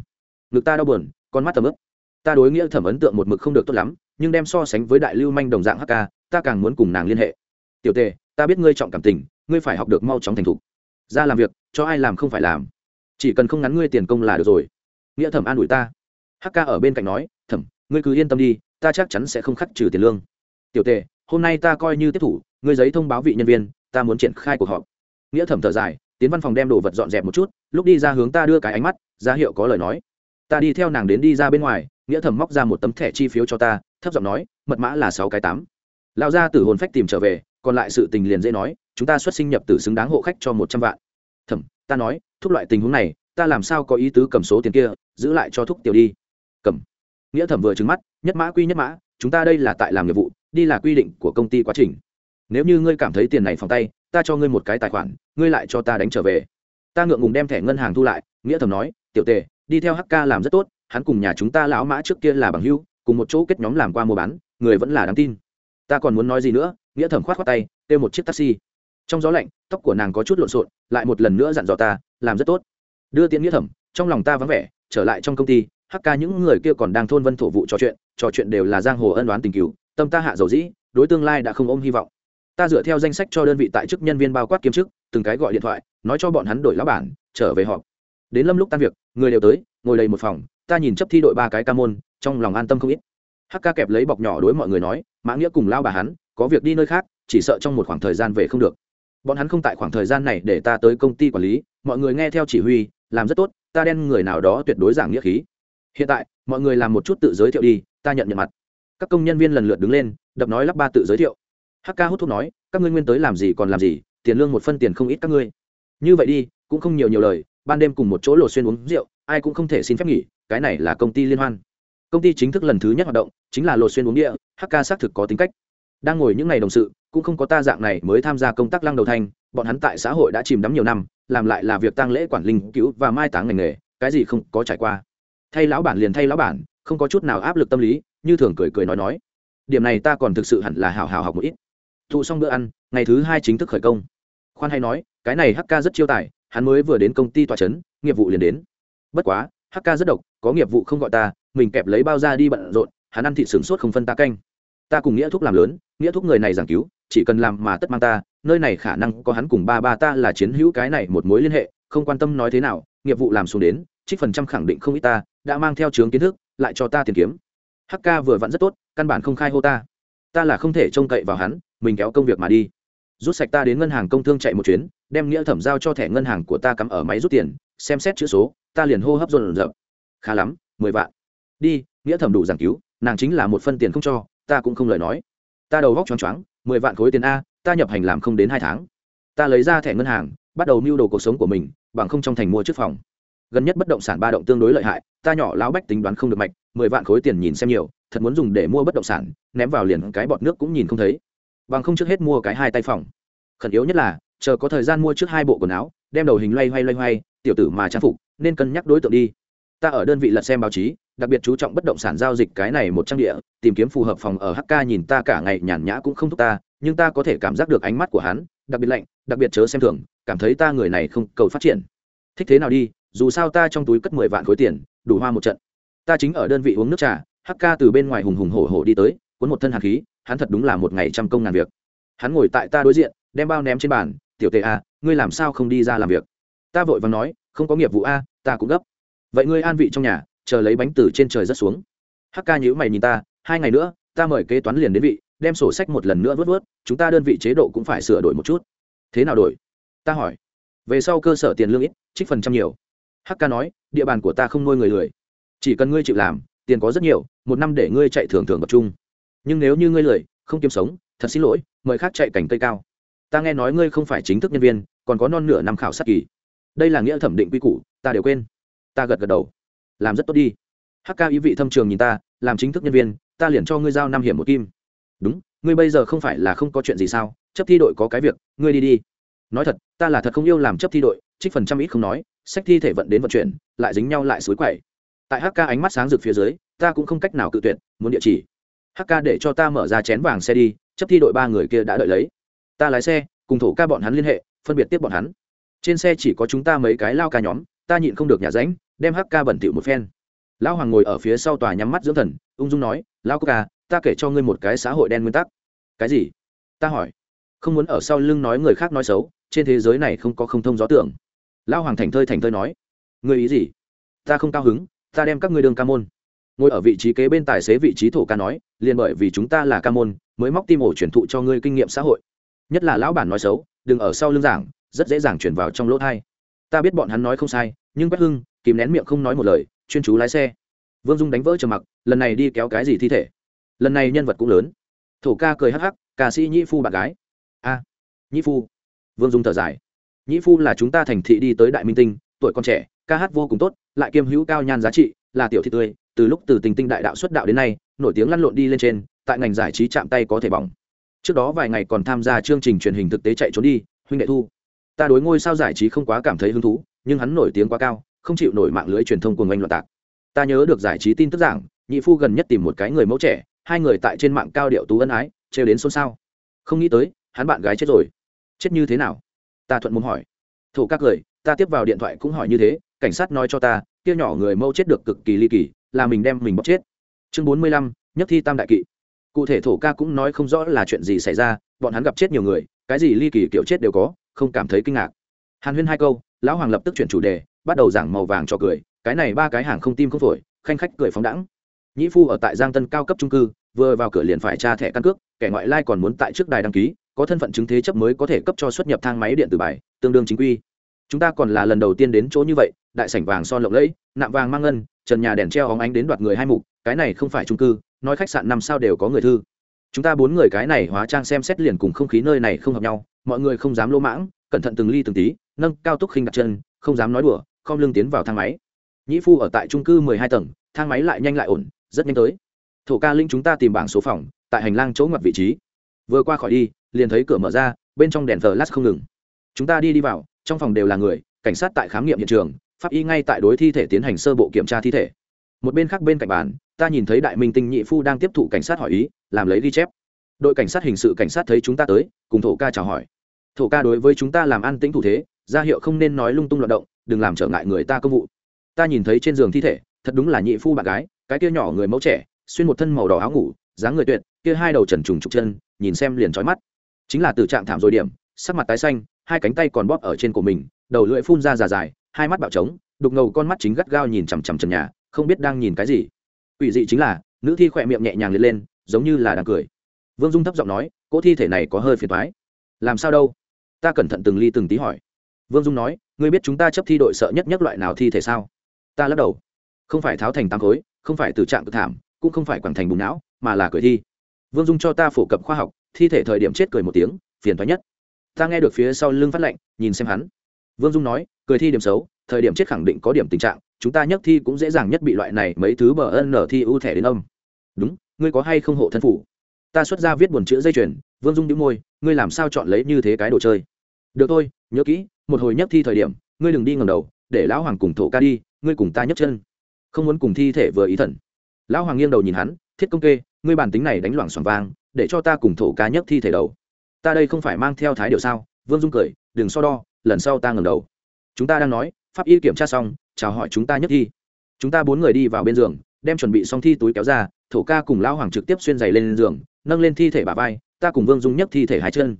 ngực ta đau buồn, con mắt tầm ướp ta đối nghĩa thẩm ấn tượng một mực không được tốt lắm, nhưng đem so sánh với đại lưu manh đồng dạng hk ta càng muốn cùng nàng liên hệ. Tiểu tề, ta biết ngươi trọng cảm tình, ngươi phải học được mau chóng thành thục. Ra làm việc, cho ai làm không phải làm. Chỉ cần không ngắn ngươi tiền công là được rồi. Nghĩa thẩm an ủi ta. Hk ở bên cạnh nói, thẩm, ngươi cứ yên tâm đi, ta chắc chắn sẽ không khắc trừ tiền lương. Tiểu tề hôm nay ta coi như tiếp thủ, ngươi giấy thông báo vị nhân viên, ta muốn triển khai cuộc họp. Nghĩa thẩm thở dài, tiến văn phòng đem đồ vật dọn dẹp một chút, lúc đi ra hướng ta đưa cái ánh mắt, ra hiệu có lời nói. Ta đi theo nàng đến đi ra bên ngoài, nghĩa thẩm móc ra một tấm thẻ chi phiếu cho ta, thấp giọng nói, mật mã là sáu cái tám. Lão gia tử hồn phách tìm trở về, còn lại sự tình liền dễ nói, chúng ta xuất sinh nhập tử xứng đáng hộ khách cho một trăm vạn. Thẩm, ta nói, thúc loại tình huống này, ta làm sao có ý tứ cầm số tiền kia, giữ lại cho thúc tiểu đi. Cầm. Nghĩa thẩm vừa trứng mắt, nhất mã quy nhất mã, chúng ta đây là tại làm nghiệp vụ đi là quy định của công ty quá trình. Nếu như ngươi cảm thấy tiền này phòng tay, ta cho ngươi một cái tài khoản, ngươi lại cho ta đánh trở về. Ta ngượng ngùng đem thẻ ngân hàng thu lại, nghĩa thẩm nói, tiểu tề, đi theo hk làm rất tốt, hắn cùng nhà chúng ta lão mã trước kia là bằng hưu cùng một chỗ kết nhóm làm qua mua bán, người vẫn là đáng tin. Ta còn muốn nói gì nữa? Nghĩa thẩm khoát khoát tay, kêu một chiếc taxi. Trong gió lạnh, tóc của nàng có chút lộn xộn, lại một lần nữa dặn dò ta, làm rất tốt. Đưa tiễn nghĩa thẩm trong lòng ta vắng vẻ, trở lại trong công ty hk những người kia còn đang thôn vân thổ vụ trò chuyện trò chuyện đều là giang hồ ân đoán tình cứu tâm ta hạ dầu dĩ, đối tương lai đã không ôm hy vọng. Ta dựa theo danh sách cho đơn vị tại chức nhân viên bao quát kiêm chức, từng cái gọi điện thoại, nói cho bọn hắn đổi lá bản, trở về họp. Đến lâm lúc tan việc, người đều tới, ngồi đầy một phòng, ta nhìn chấp thi đội ba cái ca môn, trong lòng an tâm không ít. Hk kẹp lấy bọc nhỏ đối mọi người nói, mã nghĩa cùng lao bà hắn, có việc đi nơi khác, chỉ sợ trong một khoảng thời gian về không được. Bọn hắn không tại khoảng thời gian này để ta tới công ty quản lý, mọi người nghe theo chỉ huy, làm rất tốt, ta đen người nào đó tuyệt đối giảng nghĩa khí. Hiện tại, mọi người làm một chút tự giới thiệu đi, ta nhận nhận mặt các công nhân viên lần lượt đứng lên, đập nói lắp ba tự giới thiệu. Hk hút thuốc nói, các ngươi nguyên tới làm gì còn làm gì, tiền lương một phân tiền không ít các ngươi. Như vậy đi, cũng không nhiều nhiều lời, ban đêm cùng một chỗ lột xuyên uống rượu, ai cũng không thể xin phép nghỉ, cái này là công ty liên hoan. Công ty chính thức lần thứ nhất hoạt động, chính là lột xuyên uống địa hk xác thực có tính cách. Đang ngồi những ngày đồng sự, cũng không có ta dạng này mới tham gia công tác lăng đầu thanh bọn hắn tại xã hội đã chìm đắm nhiều năm, làm lại là việc tăng lễ quản linh cứu và mai táng ngành nghề, cái gì không có trải qua. Thay lão bản liền thay lão bản, không có chút nào áp lực tâm lý như thường cười cười nói nói. Điểm này ta còn thực sự hẳn là hào hào học một ít. Thụ xong bữa ăn, ngày thứ hai chính thức khởi công. Khoan hay nói, cái này hk rất chiêu tài, hắn mới vừa đến công ty tòa trấn nghiệp vụ liền đến. Bất quá hk rất độc, có nghiệp vụ không gọi ta, mình kẹp lấy bao ra đi bận rộn, hắn ăn thịt sửng sốt không phân ta canh. Ta cùng nghĩa thúc làm lớn, nghĩa thúc người này giảng cứu, chỉ cần làm mà tất mang ta, nơi này khả năng có hắn cùng ba ba ta là chiến hữu cái này một mối liên hệ, không quan tâm nói thế nào, nghiệp vụ làm xuống đến, trích phần trăm khẳng định không ít ta, đã mang theo chướng kiến thức, lại cho ta tiền kiếm hk vừa vặn rất tốt, căn bản không khai hô ta. Ta là không thể trông cậy vào hắn, mình kéo công việc mà đi. Rút sạch ta đến ngân hàng công thương chạy một chuyến, đem nghĩa thẩm giao cho thẻ ngân hàng của ta cắm ở máy rút tiền, xem xét chữ số, ta liền hô hấp dồn dập. Khá lắm, mười vạn. Đi, nghĩa thẩm đủ giảng cứu, nàng chính là một phân tiền không cho, ta cũng không lời nói. Ta đầu góc choáng choáng, mười vạn khối tiền a, ta nhập hành làm không đến hai tháng. Ta lấy ra thẻ ngân hàng, bắt đầu mưu đồ cuộc sống của mình, bằng không trong thành mua trước phòng gần nhất bất động sản ba động tương đối lợi hại, ta nhỏ lão bách tính đoán không được mạch, mười vạn khối tiền nhìn xem nhiều, thật muốn dùng để mua bất động sản, ném vào liền cái bọt nước cũng nhìn không thấy. Bằng không trước hết mua cái hai tay phòng. Khẩn yếu nhất là, chờ có thời gian mua trước hai bộ quần áo, đem đầu hình loay hoay loay hoay, tiểu tử mà trang phục, nên cân nhắc đối tượng đi. Ta ở đơn vị lật xem báo chí, đặc biệt chú trọng bất động sản giao dịch cái này một trang địa, tìm kiếm phù hợp phòng ở hk nhìn ta cả ngày nhàn nhã cũng không thúc ta, nhưng ta có thể cảm giác được ánh mắt của hắn, đặc biệt lạnh, đặc biệt chớ xem thường, cảm thấy ta người này không cầu phát triển. Thích thế nào đi dù sao ta trong túi cất mười vạn khối tiền, đủ hoa một trận. Ta chính ở đơn vị uống nước trà hk từ bên ngoài hùng hùng hổ hổ đi tới, cuốn một thân hạt khí, hắn thật đúng là một ngày trăm công ngàn việc. Hắn ngồi tại ta đối diện, đem bao ném trên bàn, tiểu tề a ngươi làm sao không đi ra làm việc? Ta vội vàng nói, không có nghiệp vụ a, ta cũng gấp. Vậy ngươi an vị trong nhà, chờ lấy bánh từ trên trời rất xuống. Hk nhữ mày nhìn ta, hai ngày nữa, ta mời kế toán liền đến vị, đem sổ sách một lần nữa vớt vớt, chúng ta đơn vị chế độ cũng phải sửa đổi một chút. Thế nào đổi? Ta hỏi. Về sau cơ sở tiền lương ít, trích phần trăm nhiều. Hắc Ca nói, địa bàn của ta không nuôi người lười. Chỉ cần ngươi chịu làm, tiền có rất nhiều, một năm để ngươi chạy thường thường tập trung. Nhưng nếu như ngươi lười, không kiếm sống, thật xin lỗi, mời khác chạy cảnh cây cao. Ta nghe nói ngươi không phải chính thức nhân viên, còn có non nửa năm khảo sát kỳ. Đây là nghĩa thẩm định quy củ, ta đều quên. Ta gật gật đầu. Làm rất tốt đi. Hắc Ca ý vị thâm trường nhìn ta, làm chính thức nhân viên, ta liền cho ngươi giao năm hiểm một kim. Đúng, ngươi bây giờ không phải là không có chuyện gì sao, chấp thi đội có cái việc, ngươi đi đi. Nói thật, ta là thật không yêu làm chấp thi đội, trích phần trăm ít không nói sách thi thể vận đến vận chuyển, lại dính nhau lại suối quậy tại hk ánh mắt sáng rực phía dưới, ta cũng không cách nào cự tuyệt, muốn địa chỉ. Hk để cho ta mở ra chén vàng xe đi, chấp thi đội ba người kia đã đợi lấy. Ta lái xe, cùng thổ ca bọn hắn liên hệ, phân biệt tiếp bọn hắn. Trên xe chỉ có chúng ta mấy cái lao ca nhóm, ta nhịn không được nhà ránh, đem hk bẩn thỉu một phen. Lão hoàng ngồi ở phía sau tòa nhắm mắt dưỡng thần, ung dung nói, lão ca, ta kể cho ngươi một cái xã hội đen nguyên tắc. Cái gì? Ta hỏi. Không muốn ở sau lưng nói người khác nói xấu, trên thế giới này không có không thông gió tưởng lão hoàng thành thơi thành thơi nói người ý gì? Ta không cao hứng, ta đem các ngươi đường ca môn. Ngồi ở vị trí kế bên tài xế vị trí thổ ca nói, liền bởi vì chúng ta là ca môn, mới móc tim ổ truyền thụ cho ngươi kinh nghiệm xã hội. Nhất là lão bản nói xấu, đừng ở sau lưng giảng, rất dễ dàng chuyển vào trong lỗ thai. Ta biết bọn hắn nói không sai, nhưng quét hưng, kìm nén miệng không nói một lời, chuyên chú lái xe. Vương dung đánh vỡ trầm mặc, lần này đi kéo cái gì thi thể? Lần này nhân vật cũng lớn. Thổ ca cười hắc hắc, ca sĩ nhĩ phu bạn gái. A, nhĩ phu. Vương dung thở dài nhĩ phu là chúng ta thành thị đi tới đại minh tinh, tuổi còn trẻ, ca hát vô cùng tốt, lại kiêm hữu cao nhan giá trị, là tiểu thị tươi, từ lúc từ tình tinh đại đạo xuất đạo đến nay, nổi tiếng lăn lộn đi lên trên, tại ngành giải trí chạm tay có thể bỏng. Trước đó vài ngày còn tham gia chương trình truyền hình thực tế chạy trốn đi, huynh đệ thu. Ta đối ngôi sao giải trí không quá cảm thấy hứng thú, nhưng hắn nổi tiếng quá cao, không chịu nổi mạng lưới truyền thông của ngành loạn tạc. Ta nhớ được giải trí tin tức giảng nhị phu gần nhất tìm một cái người mẫu trẻ, hai người tại trên mạng cao điệu tú ân ái, trêu đến xôn xao. Không nghĩ tới, hắn bạn gái chết rồi. Chết như thế nào? Ta thuận mồm hỏi. Thủ các cười ta tiếp vào điện thoại cũng hỏi như thế, cảnh sát nói cho ta, kia nhỏ người mâu chết được cực kỳ ly kỳ, là mình đem mình bóc chết. Chương bốn mươi lăm, nhất thi tam đại kỵ. Cụ thể thổ ca cũng nói không rõ là chuyện gì xảy ra, bọn hắn gặp chết nhiều người, cái gì ly kỳ kiểu chết đều có, không cảm thấy kinh ngạc. Hàn huyên hai câu, lão hoàng lập tức chuyển chủ đề, bắt đầu giảng màu vàng cho cười, cái này ba cái hàng không tim không phổi, khanh khách cười phóng đẳng nhĩ phu ở tại giang tân cao cấp trung cư, vừa vào cửa liền phải tra thẻ căn cước kẻ ngoại lai còn muốn tại trước đài đăng ký, có thân phận chứng thế chấp mới có thể cấp cho xuất nhập thang máy điện tử bài, tương đương chính quy. Chúng ta còn là lần đầu tiên đến chỗ như vậy, đại sảnh vàng son lộng lẫy, nạm vàng mang ngân, trần nhà đèn treo hóng ánh đến đoạt người hai mục, cái này không phải trung cư, nói khách sạn năm sao đều có người thư. Chúng ta bốn người cái này hóa trang xem xét liền cùng không khí nơi này không hợp nhau, mọi người không dám lỗ mãng, cẩn thận từng ly từng tí, nâng cao túc khinh đặt chân, không dám nói đùa không lưng tiến vào thang máy. Nhĩ phu ở tại trung cư mười hai tầng, thang máy lại nhanh lại ổn, rất nhanh tới. Thổ ca linh chúng ta tìm bảng số phòng tại hành lang chỗ ngoặt vị trí. Vừa qua khỏi đi, liền thấy cửa mở ra, bên trong đèn thờ lát không ngừng. Chúng ta đi đi vào, trong phòng đều là người, cảnh sát tại khám nghiệm hiện trường, pháp y ngay tại đối thi thể tiến hành sơ bộ kiểm tra thi thể. Một bên khác bên cạnh bàn, ta nhìn thấy đại minh tinh nhị phu đang tiếp thụ cảnh sát hỏi ý, làm lấy ghi chép. Đội cảnh sát hình sự cảnh sát thấy chúng ta tới, cùng thổ ca chào hỏi. Thổ ca đối với chúng ta làm an tĩnh thủ thế, ra hiệu không nên nói lung tung loạt động, đừng làm trở ngại người ta công vụ. Ta nhìn thấy trên giường thi thể, thật đúng là nhị phu bạn gái, cái kia nhỏ người mẫu trẻ, xuyên một thân màu đỏ áo ngủ dáng người tuyệt, kia hai đầu trần trùng trục chân, nhìn xem liền trói mắt. Chính là từ trạng thảm rồi điểm, sắc mặt tái xanh, hai cánh tay còn bóp ở trên của mình, đầu lưỡi phun ra già dài, hai mắt bạo trống, đục ngầu con mắt chính gắt gao nhìn chằm chằm trần nhà, không biết đang nhìn cái gì. Ủy dị chính là, nữ thi khỏe miệng nhẹ nhàng lên lên, giống như là đang cười. Vương dung thấp giọng nói, cỗ thi thể này có hơi phiền thoái làm sao đâu? Ta cẩn thận từng ly từng tí hỏi. Vương dung nói, ngươi biết chúng ta chấp thi đội sợ nhất nhất loại nào thi thể sao? Ta lắc đầu. Không phải tháo thành tam khối, không phải từ trạng cực thảm, cũng không phải quẳng thành bùng não mà là cười thi. Vương dung cho ta phổ cập khoa học thi thể thời điểm chết cười một tiếng phiền thoái nhất. Ta nghe được phía sau lưng phát lệnh, nhìn xem hắn. Vương dung nói cười thi điểm xấu thời điểm chết khẳng định có điểm tình trạng chúng ta nhất thi cũng dễ dàng nhất bị loại này mấy thứ bờ ân nở thi ưu thẻ đến âm. Đúng ngươi có hay không hộ thân phủ? Ta xuất ra viết buồn chữ dây chuyền vương dung đĩu môi ngươi làm sao chọn lấy như thế cái đồ chơi? Được thôi nhớ kỹ một hồi nhất thi thời điểm ngươi đừng đi ngầm đầu để lão hoàng cùng thổ ca đi ngươi cùng ta nhấc chân. Không muốn cùng thi thể vừa ý thần. Lão hoàng nghiêng đầu nhìn hắn thiết công kê ngươi bản tính này đánh loảng xoảng vang, để cho ta cùng thổ ca nhấc thi thể đầu. Ta đây không phải mang theo thái điều sao? Vương dung cười, đừng so đo, lần sau ta ngẩng đầu. Chúng ta đang nói, pháp y kiểm tra xong, chào hỏi chúng ta nhất thi. Chúng ta bốn người đi vào bên giường, đem chuẩn bị xong thi túi kéo ra, thổ ca cùng lão hoàng trực tiếp xuyên giày lên giường, nâng lên thi thể bà vai, ta cùng vương dung nhấc thi thể hai chân.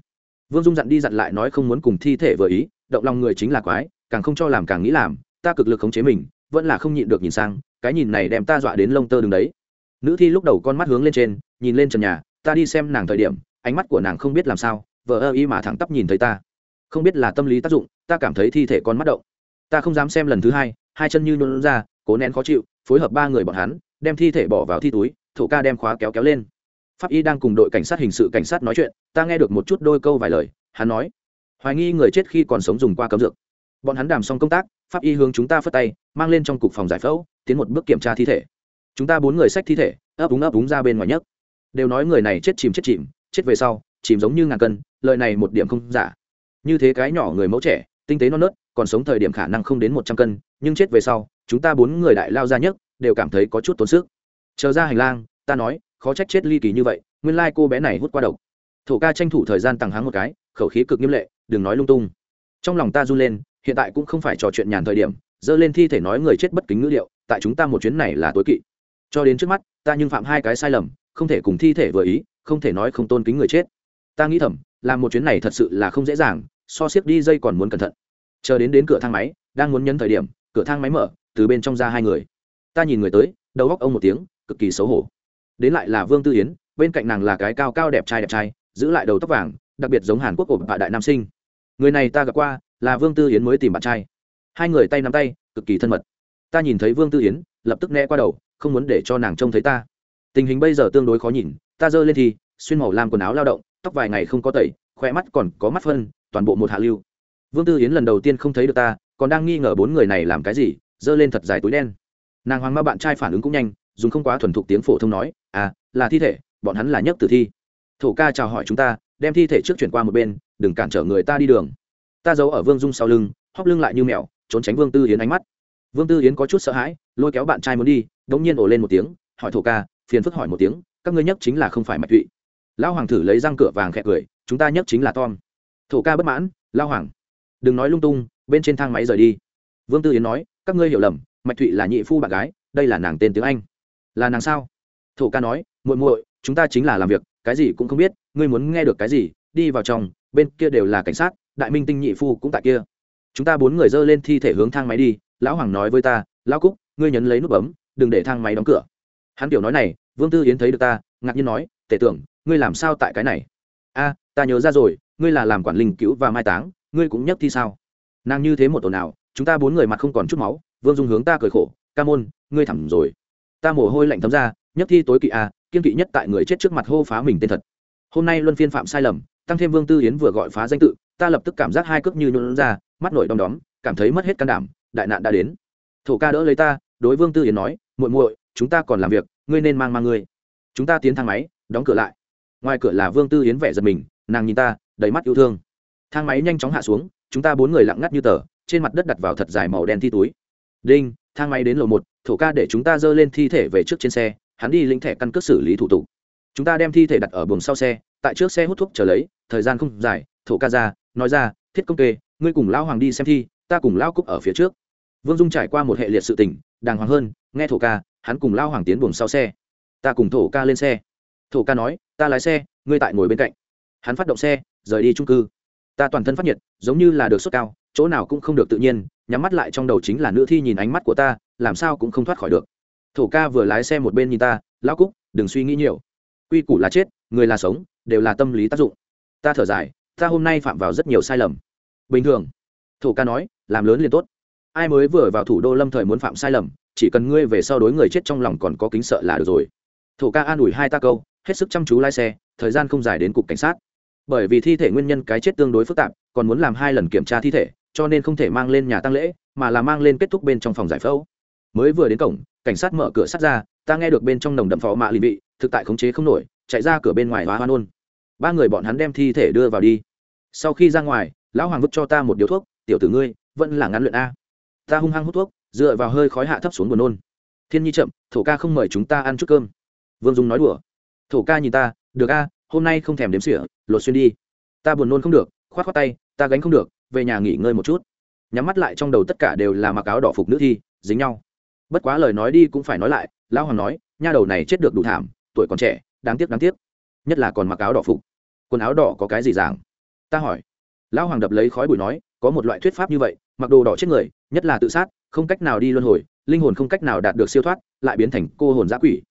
Vương dung dặn đi dặn lại nói không muốn cùng thi thể vừa ý, động lòng người chính là quái, càng không cho làm càng nghĩ làm, ta cực lực khống chế mình, vẫn là không nhịn được nhìn sang, cái nhìn này đem ta dọa đến lông tơ đứng đấy nữ thi lúc đầu con mắt hướng lên trên, nhìn lên trần nhà, ta đi xem nàng thời điểm, ánh mắt của nàng không biết làm sao vợ ơ y mà thẳng tắp nhìn thấy ta. Không biết là tâm lý tác dụng, ta cảm thấy thi thể con mắt động. Ta không dám xem lần thứ hai hai chân như nôn ra, cố nén khó chịu, phối hợp ba người bọn hắn, đem thi thể bỏ vào thi túi, thổ ca đem khóa kéo kéo lên. Pháp y đang cùng đội cảnh sát hình sự cảnh sát nói chuyện, ta nghe được một chút đôi câu vài lời, hắn nói, hoài nghi người chết khi còn sống dùng qua cấm dược. Bọn hắn đàm xong công tác, pháp y hướng chúng ta phất tay, mang lên trong cục phòng giải phẫu, tiến một bước kiểm tra thi thể chúng ta bốn người xách thi thể, ấp úng ấp úng ra bên ngoài nhất đều nói người này chết chìm chết chìm, chết về sau, chìm giống như ngàn cân, lời này một điểm không giả. Như thế cái nhỏ người mẫu trẻ, tinh tế non nớt, còn sống thời điểm khả năng không đến một trăm cân, nhưng chết về sau, chúng ta bốn người đại lao ra nhất đều cảm thấy có chút tốn sức. Chờ ra hành lang, ta nói, khó trách chết ly kỳ như vậy, nguyên lai cô bé này hút qua độc. Thổ ca tranh thủ thời gian tăng háng một cái, khẩu khí cực nghiêm lệ, đừng nói lung tung. Trong lòng ta run lên, hiện tại cũng không phải trò chuyện nhàn thời điểm, dơ lên thi thể nói người chết bất kính ngữ liệu tại chúng ta một chuyến này là tối kỵ cho đến trước mắt, ta nhưng phạm hai cái sai lầm, không thể cùng thi thể vừa ý, không thể nói không tôn kính người chết. Ta nghĩ thầm, làm một chuyến này thật sự là không dễ dàng, so siết đi dây còn muốn cẩn thận. Chờ đến đến cửa thang máy, đang muốn nhấn thời điểm, cửa thang máy mở, từ bên trong ra hai người. Ta nhìn người tới, đầu góc ông một tiếng, cực kỳ xấu hổ. Đến lại là vương tư yến, bên cạnh nàng là cái cao cao đẹp trai đẹp trai, giữ lại đầu tóc vàng, đặc biệt giống hàn quốc của bà đại nam sinh. Người này ta gặp qua, là vương tư yến mới tìm bạn trai. Hai người tay nắm tay, cực kỳ thân mật. Ta nhìn thấy vương tư yến, lập tức né qua đầu không muốn để cho nàng trông thấy ta. Tình hình bây giờ tương đối khó nhìn, ta giơ lên thì, xuyên màu làm quần áo lao động, tóc vài ngày không có tẩy khoe mắt còn có mắt phân, toàn bộ một hạ lưu. Vương tư yến lần đầu tiên không thấy được ta, còn đang nghi ngờ bốn người này làm cái gì, giơ lên thật dài túi đen. Nàng hoàng ma bạn trai phản ứng cũng nhanh, dùng không quá thuần thục tiếng phổ thông nói à là thi thể, bọn hắn là nhất tử thi. Thổ ca chào hỏi chúng ta, đem thi thể trước chuyển qua một bên, đừng cản trở người ta đi đường. Ta giấu ở vương dung sau lưng, hóc lưng lại như mèo, trốn tránh vương tư yến ánh mắt. Vương tư yến có chút sợ hãi, lôi kéo bạn trai muốn đi đống nhiên ồ lên một tiếng, hỏi thổ ca, phiền phức hỏi một tiếng, các ngươi nhất chính là không phải mạch thụy. Lão hoàng thử lấy răng cửa vàng khẽ cười, chúng ta nhất chính là tom. Thổ ca bất mãn lao hoàng, đừng nói lung tung, bên trên thang máy rời đi. Vương tư yến nói, các ngươi hiểu lầm, mạch thụy là nhị phu bạn gái, đây là nàng tên tiếng anh. Là nàng sao? Thổ ca nói, muội muội, chúng ta chính là làm việc, cái gì cũng không biết, ngươi muốn nghe được cái gì, đi vào trong, bên kia đều là cảnh sát, đại minh tinh nhị phu cũng tại kia. Chúng ta bốn người dơ lên thi thể hướng thang máy đi, lão hoàng nói với ta, lão cúc, ngươi nhấn lấy nút bấm đừng để thang máy đóng cửa. Hắn kiểu nói này, vương tư yến thấy được ta, ngạc nhiên nói, tể tưởng, ngươi làm sao tại cái này? A, ta nhớ ra rồi, ngươi là làm quản linh cứu và mai táng, ngươi cũng nhất thi sao? Nàng như thế một tổ nào, chúng ta bốn người mặt không còn chút máu, vương dung hướng ta cười khổ, ca môn, ngươi thẳng rồi. Ta mồ hôi lạnh thấm ra nhất thi tối kỵ a, kiên kỵ nhất tại người chết trước mặt hô phá mình tên thật. Hôm nay luân phiên phạm sai lầm, tăng thêm vương tư yến vừa gọi phá danh tự, ta lập tức cảm giác hai cước như nhuận ra, mắt nổi đom đóm, cảm thấy mất hết can đảm, đại nạn đã đến. Thổ ca đỡ lấy ta, đối vương tư yến nói muội muội, chúng ta còn làm việc, ngươi nên mang mang ngươi. Chúng ta tiến thang máy, đóng cửa lại. Ngoài cửa là vương tư yến vẻ giật mình, nàng nhìn ta, đầy mắt yêu thương. Thang máy nhanh chóng hạ xuống, chúng ta bốn người lặng ngắt như tờ, trên mặt đất đặt vào thật dài màu đen thi túi. Đinh, thang máy đến lầu một, thổ ca để chúng ta dơ lên thi thể về trước trên xe, hắn đi lĩnh thẻ căn cước xử lý thủ tục. Chúng ta đem thi thể đặt ở buồng sau xe, tại trước xe hút thuốc chờ lấy, thời gian không dài, thổ ca ra, nói ra, thiết công kê, ngươi cùng lão hoàng đi xem thi, ta cùng lão cúc ở phía trước. Vương dung trải qua một hệ liệt sự tình đàng hoàng hơn, nghe thổ ca, hắn cùng lao hoàng tiến buồng sau xe. Ta cùng thổ ca lên xe. Thổ ca nói, ta lái xe, ngươi tại ngồi bên cạnh. Hắn phát động xe, rời đi trung cư. Ta toàn thân phát nhiệt, giống như là được sốt cao, chỗ nào cũng không được tự nhiên, nhắm mắt lại trong đầu chính là nữ thi nhìn ánh mắt của ta, làm sao cũng không thoát khỏi được. Thổ ca vừa lái xe một bên nhìn ta, lão cúc, đừng suy nghĩ nhiều. Quy củ là chết, người là sống, đều là tâm lý tác dụng. Ta thở dài, ta hôm nay phạm vào rất nhiều sai lầm. Bình thường, thổ ca nói, làm lớn liền tốt ai mới vừa vào thủ đô lâm thời muốn phạm sai lầm, chỉ cần ngươi về sau đối người chết trong lòng còn có kính sợ là được rồi. Thổ ca an ủi hai ta câu, hết sức chăm chú lái xe, thời gian không dài đến cục cảnh sát. Bởi vì thi thể nguyên nhân cái chết tương đối phức tạp, còn muốn làm hai lần kiểm tra thi thể, cho nên không thể mang lên nhà tăng lễ, mà là mang lên kết thúc bên trong phòng giải phẫu. Mới vừa đến cổng, cảnh sát mở cửa sắt ra, ta nghe được bên trong nồng đậm phó mạ lì vị, thực tại khống chế không nổi, chạy ra cửa bên ngoài hóa hoan ôn. Ba người bọn hắn đem thi thể đưa vào đi. Sau khi ra ngoài, lão hoàng vứt cho ta một điếu thuốc, tiểu tử ngươi, vẫn là ngắn luyện a ta hung hăng hút thuốc, dựa vào hơi khói hạ thấp xuống buồn nôn. Thiên nhi chậm, thổ ca không mời chúng ta ăn chút cơm. Vương dung nói đùa. Thổ ca nhìn ta, được a, hôm nay không thèm đếm sỉa lột xuyên đi. Ta buồn nôn không được, khoát khoát tay, ta gánh không được, về nhà nghỉ ngơi một chút. Nhắm mắt lại trong đầu tất cả đều là mặc áo đỏ phục nữ thi, dính nhau. Bất quá lời nói đi cũng phải nói lại, lão hoàng nói, nha đầu này chết được đủ thảm, tuổi còn trẻ, đáng tiếc đáng tiếc. Nhất là còn mặc áo đỏ phục. Quần áo đỏ có cái gì giảng ta hỏi. Lão hoàng đập lấy khói bụi nói có một loại thuyết pháp như vậy, mặc đồ đỏ chết người, nhất là tự sát, không cách nào đi luân hồi, linh hồn không cách nào đạt được siêu thoát, lại biến thành cô hồn giã quỷ.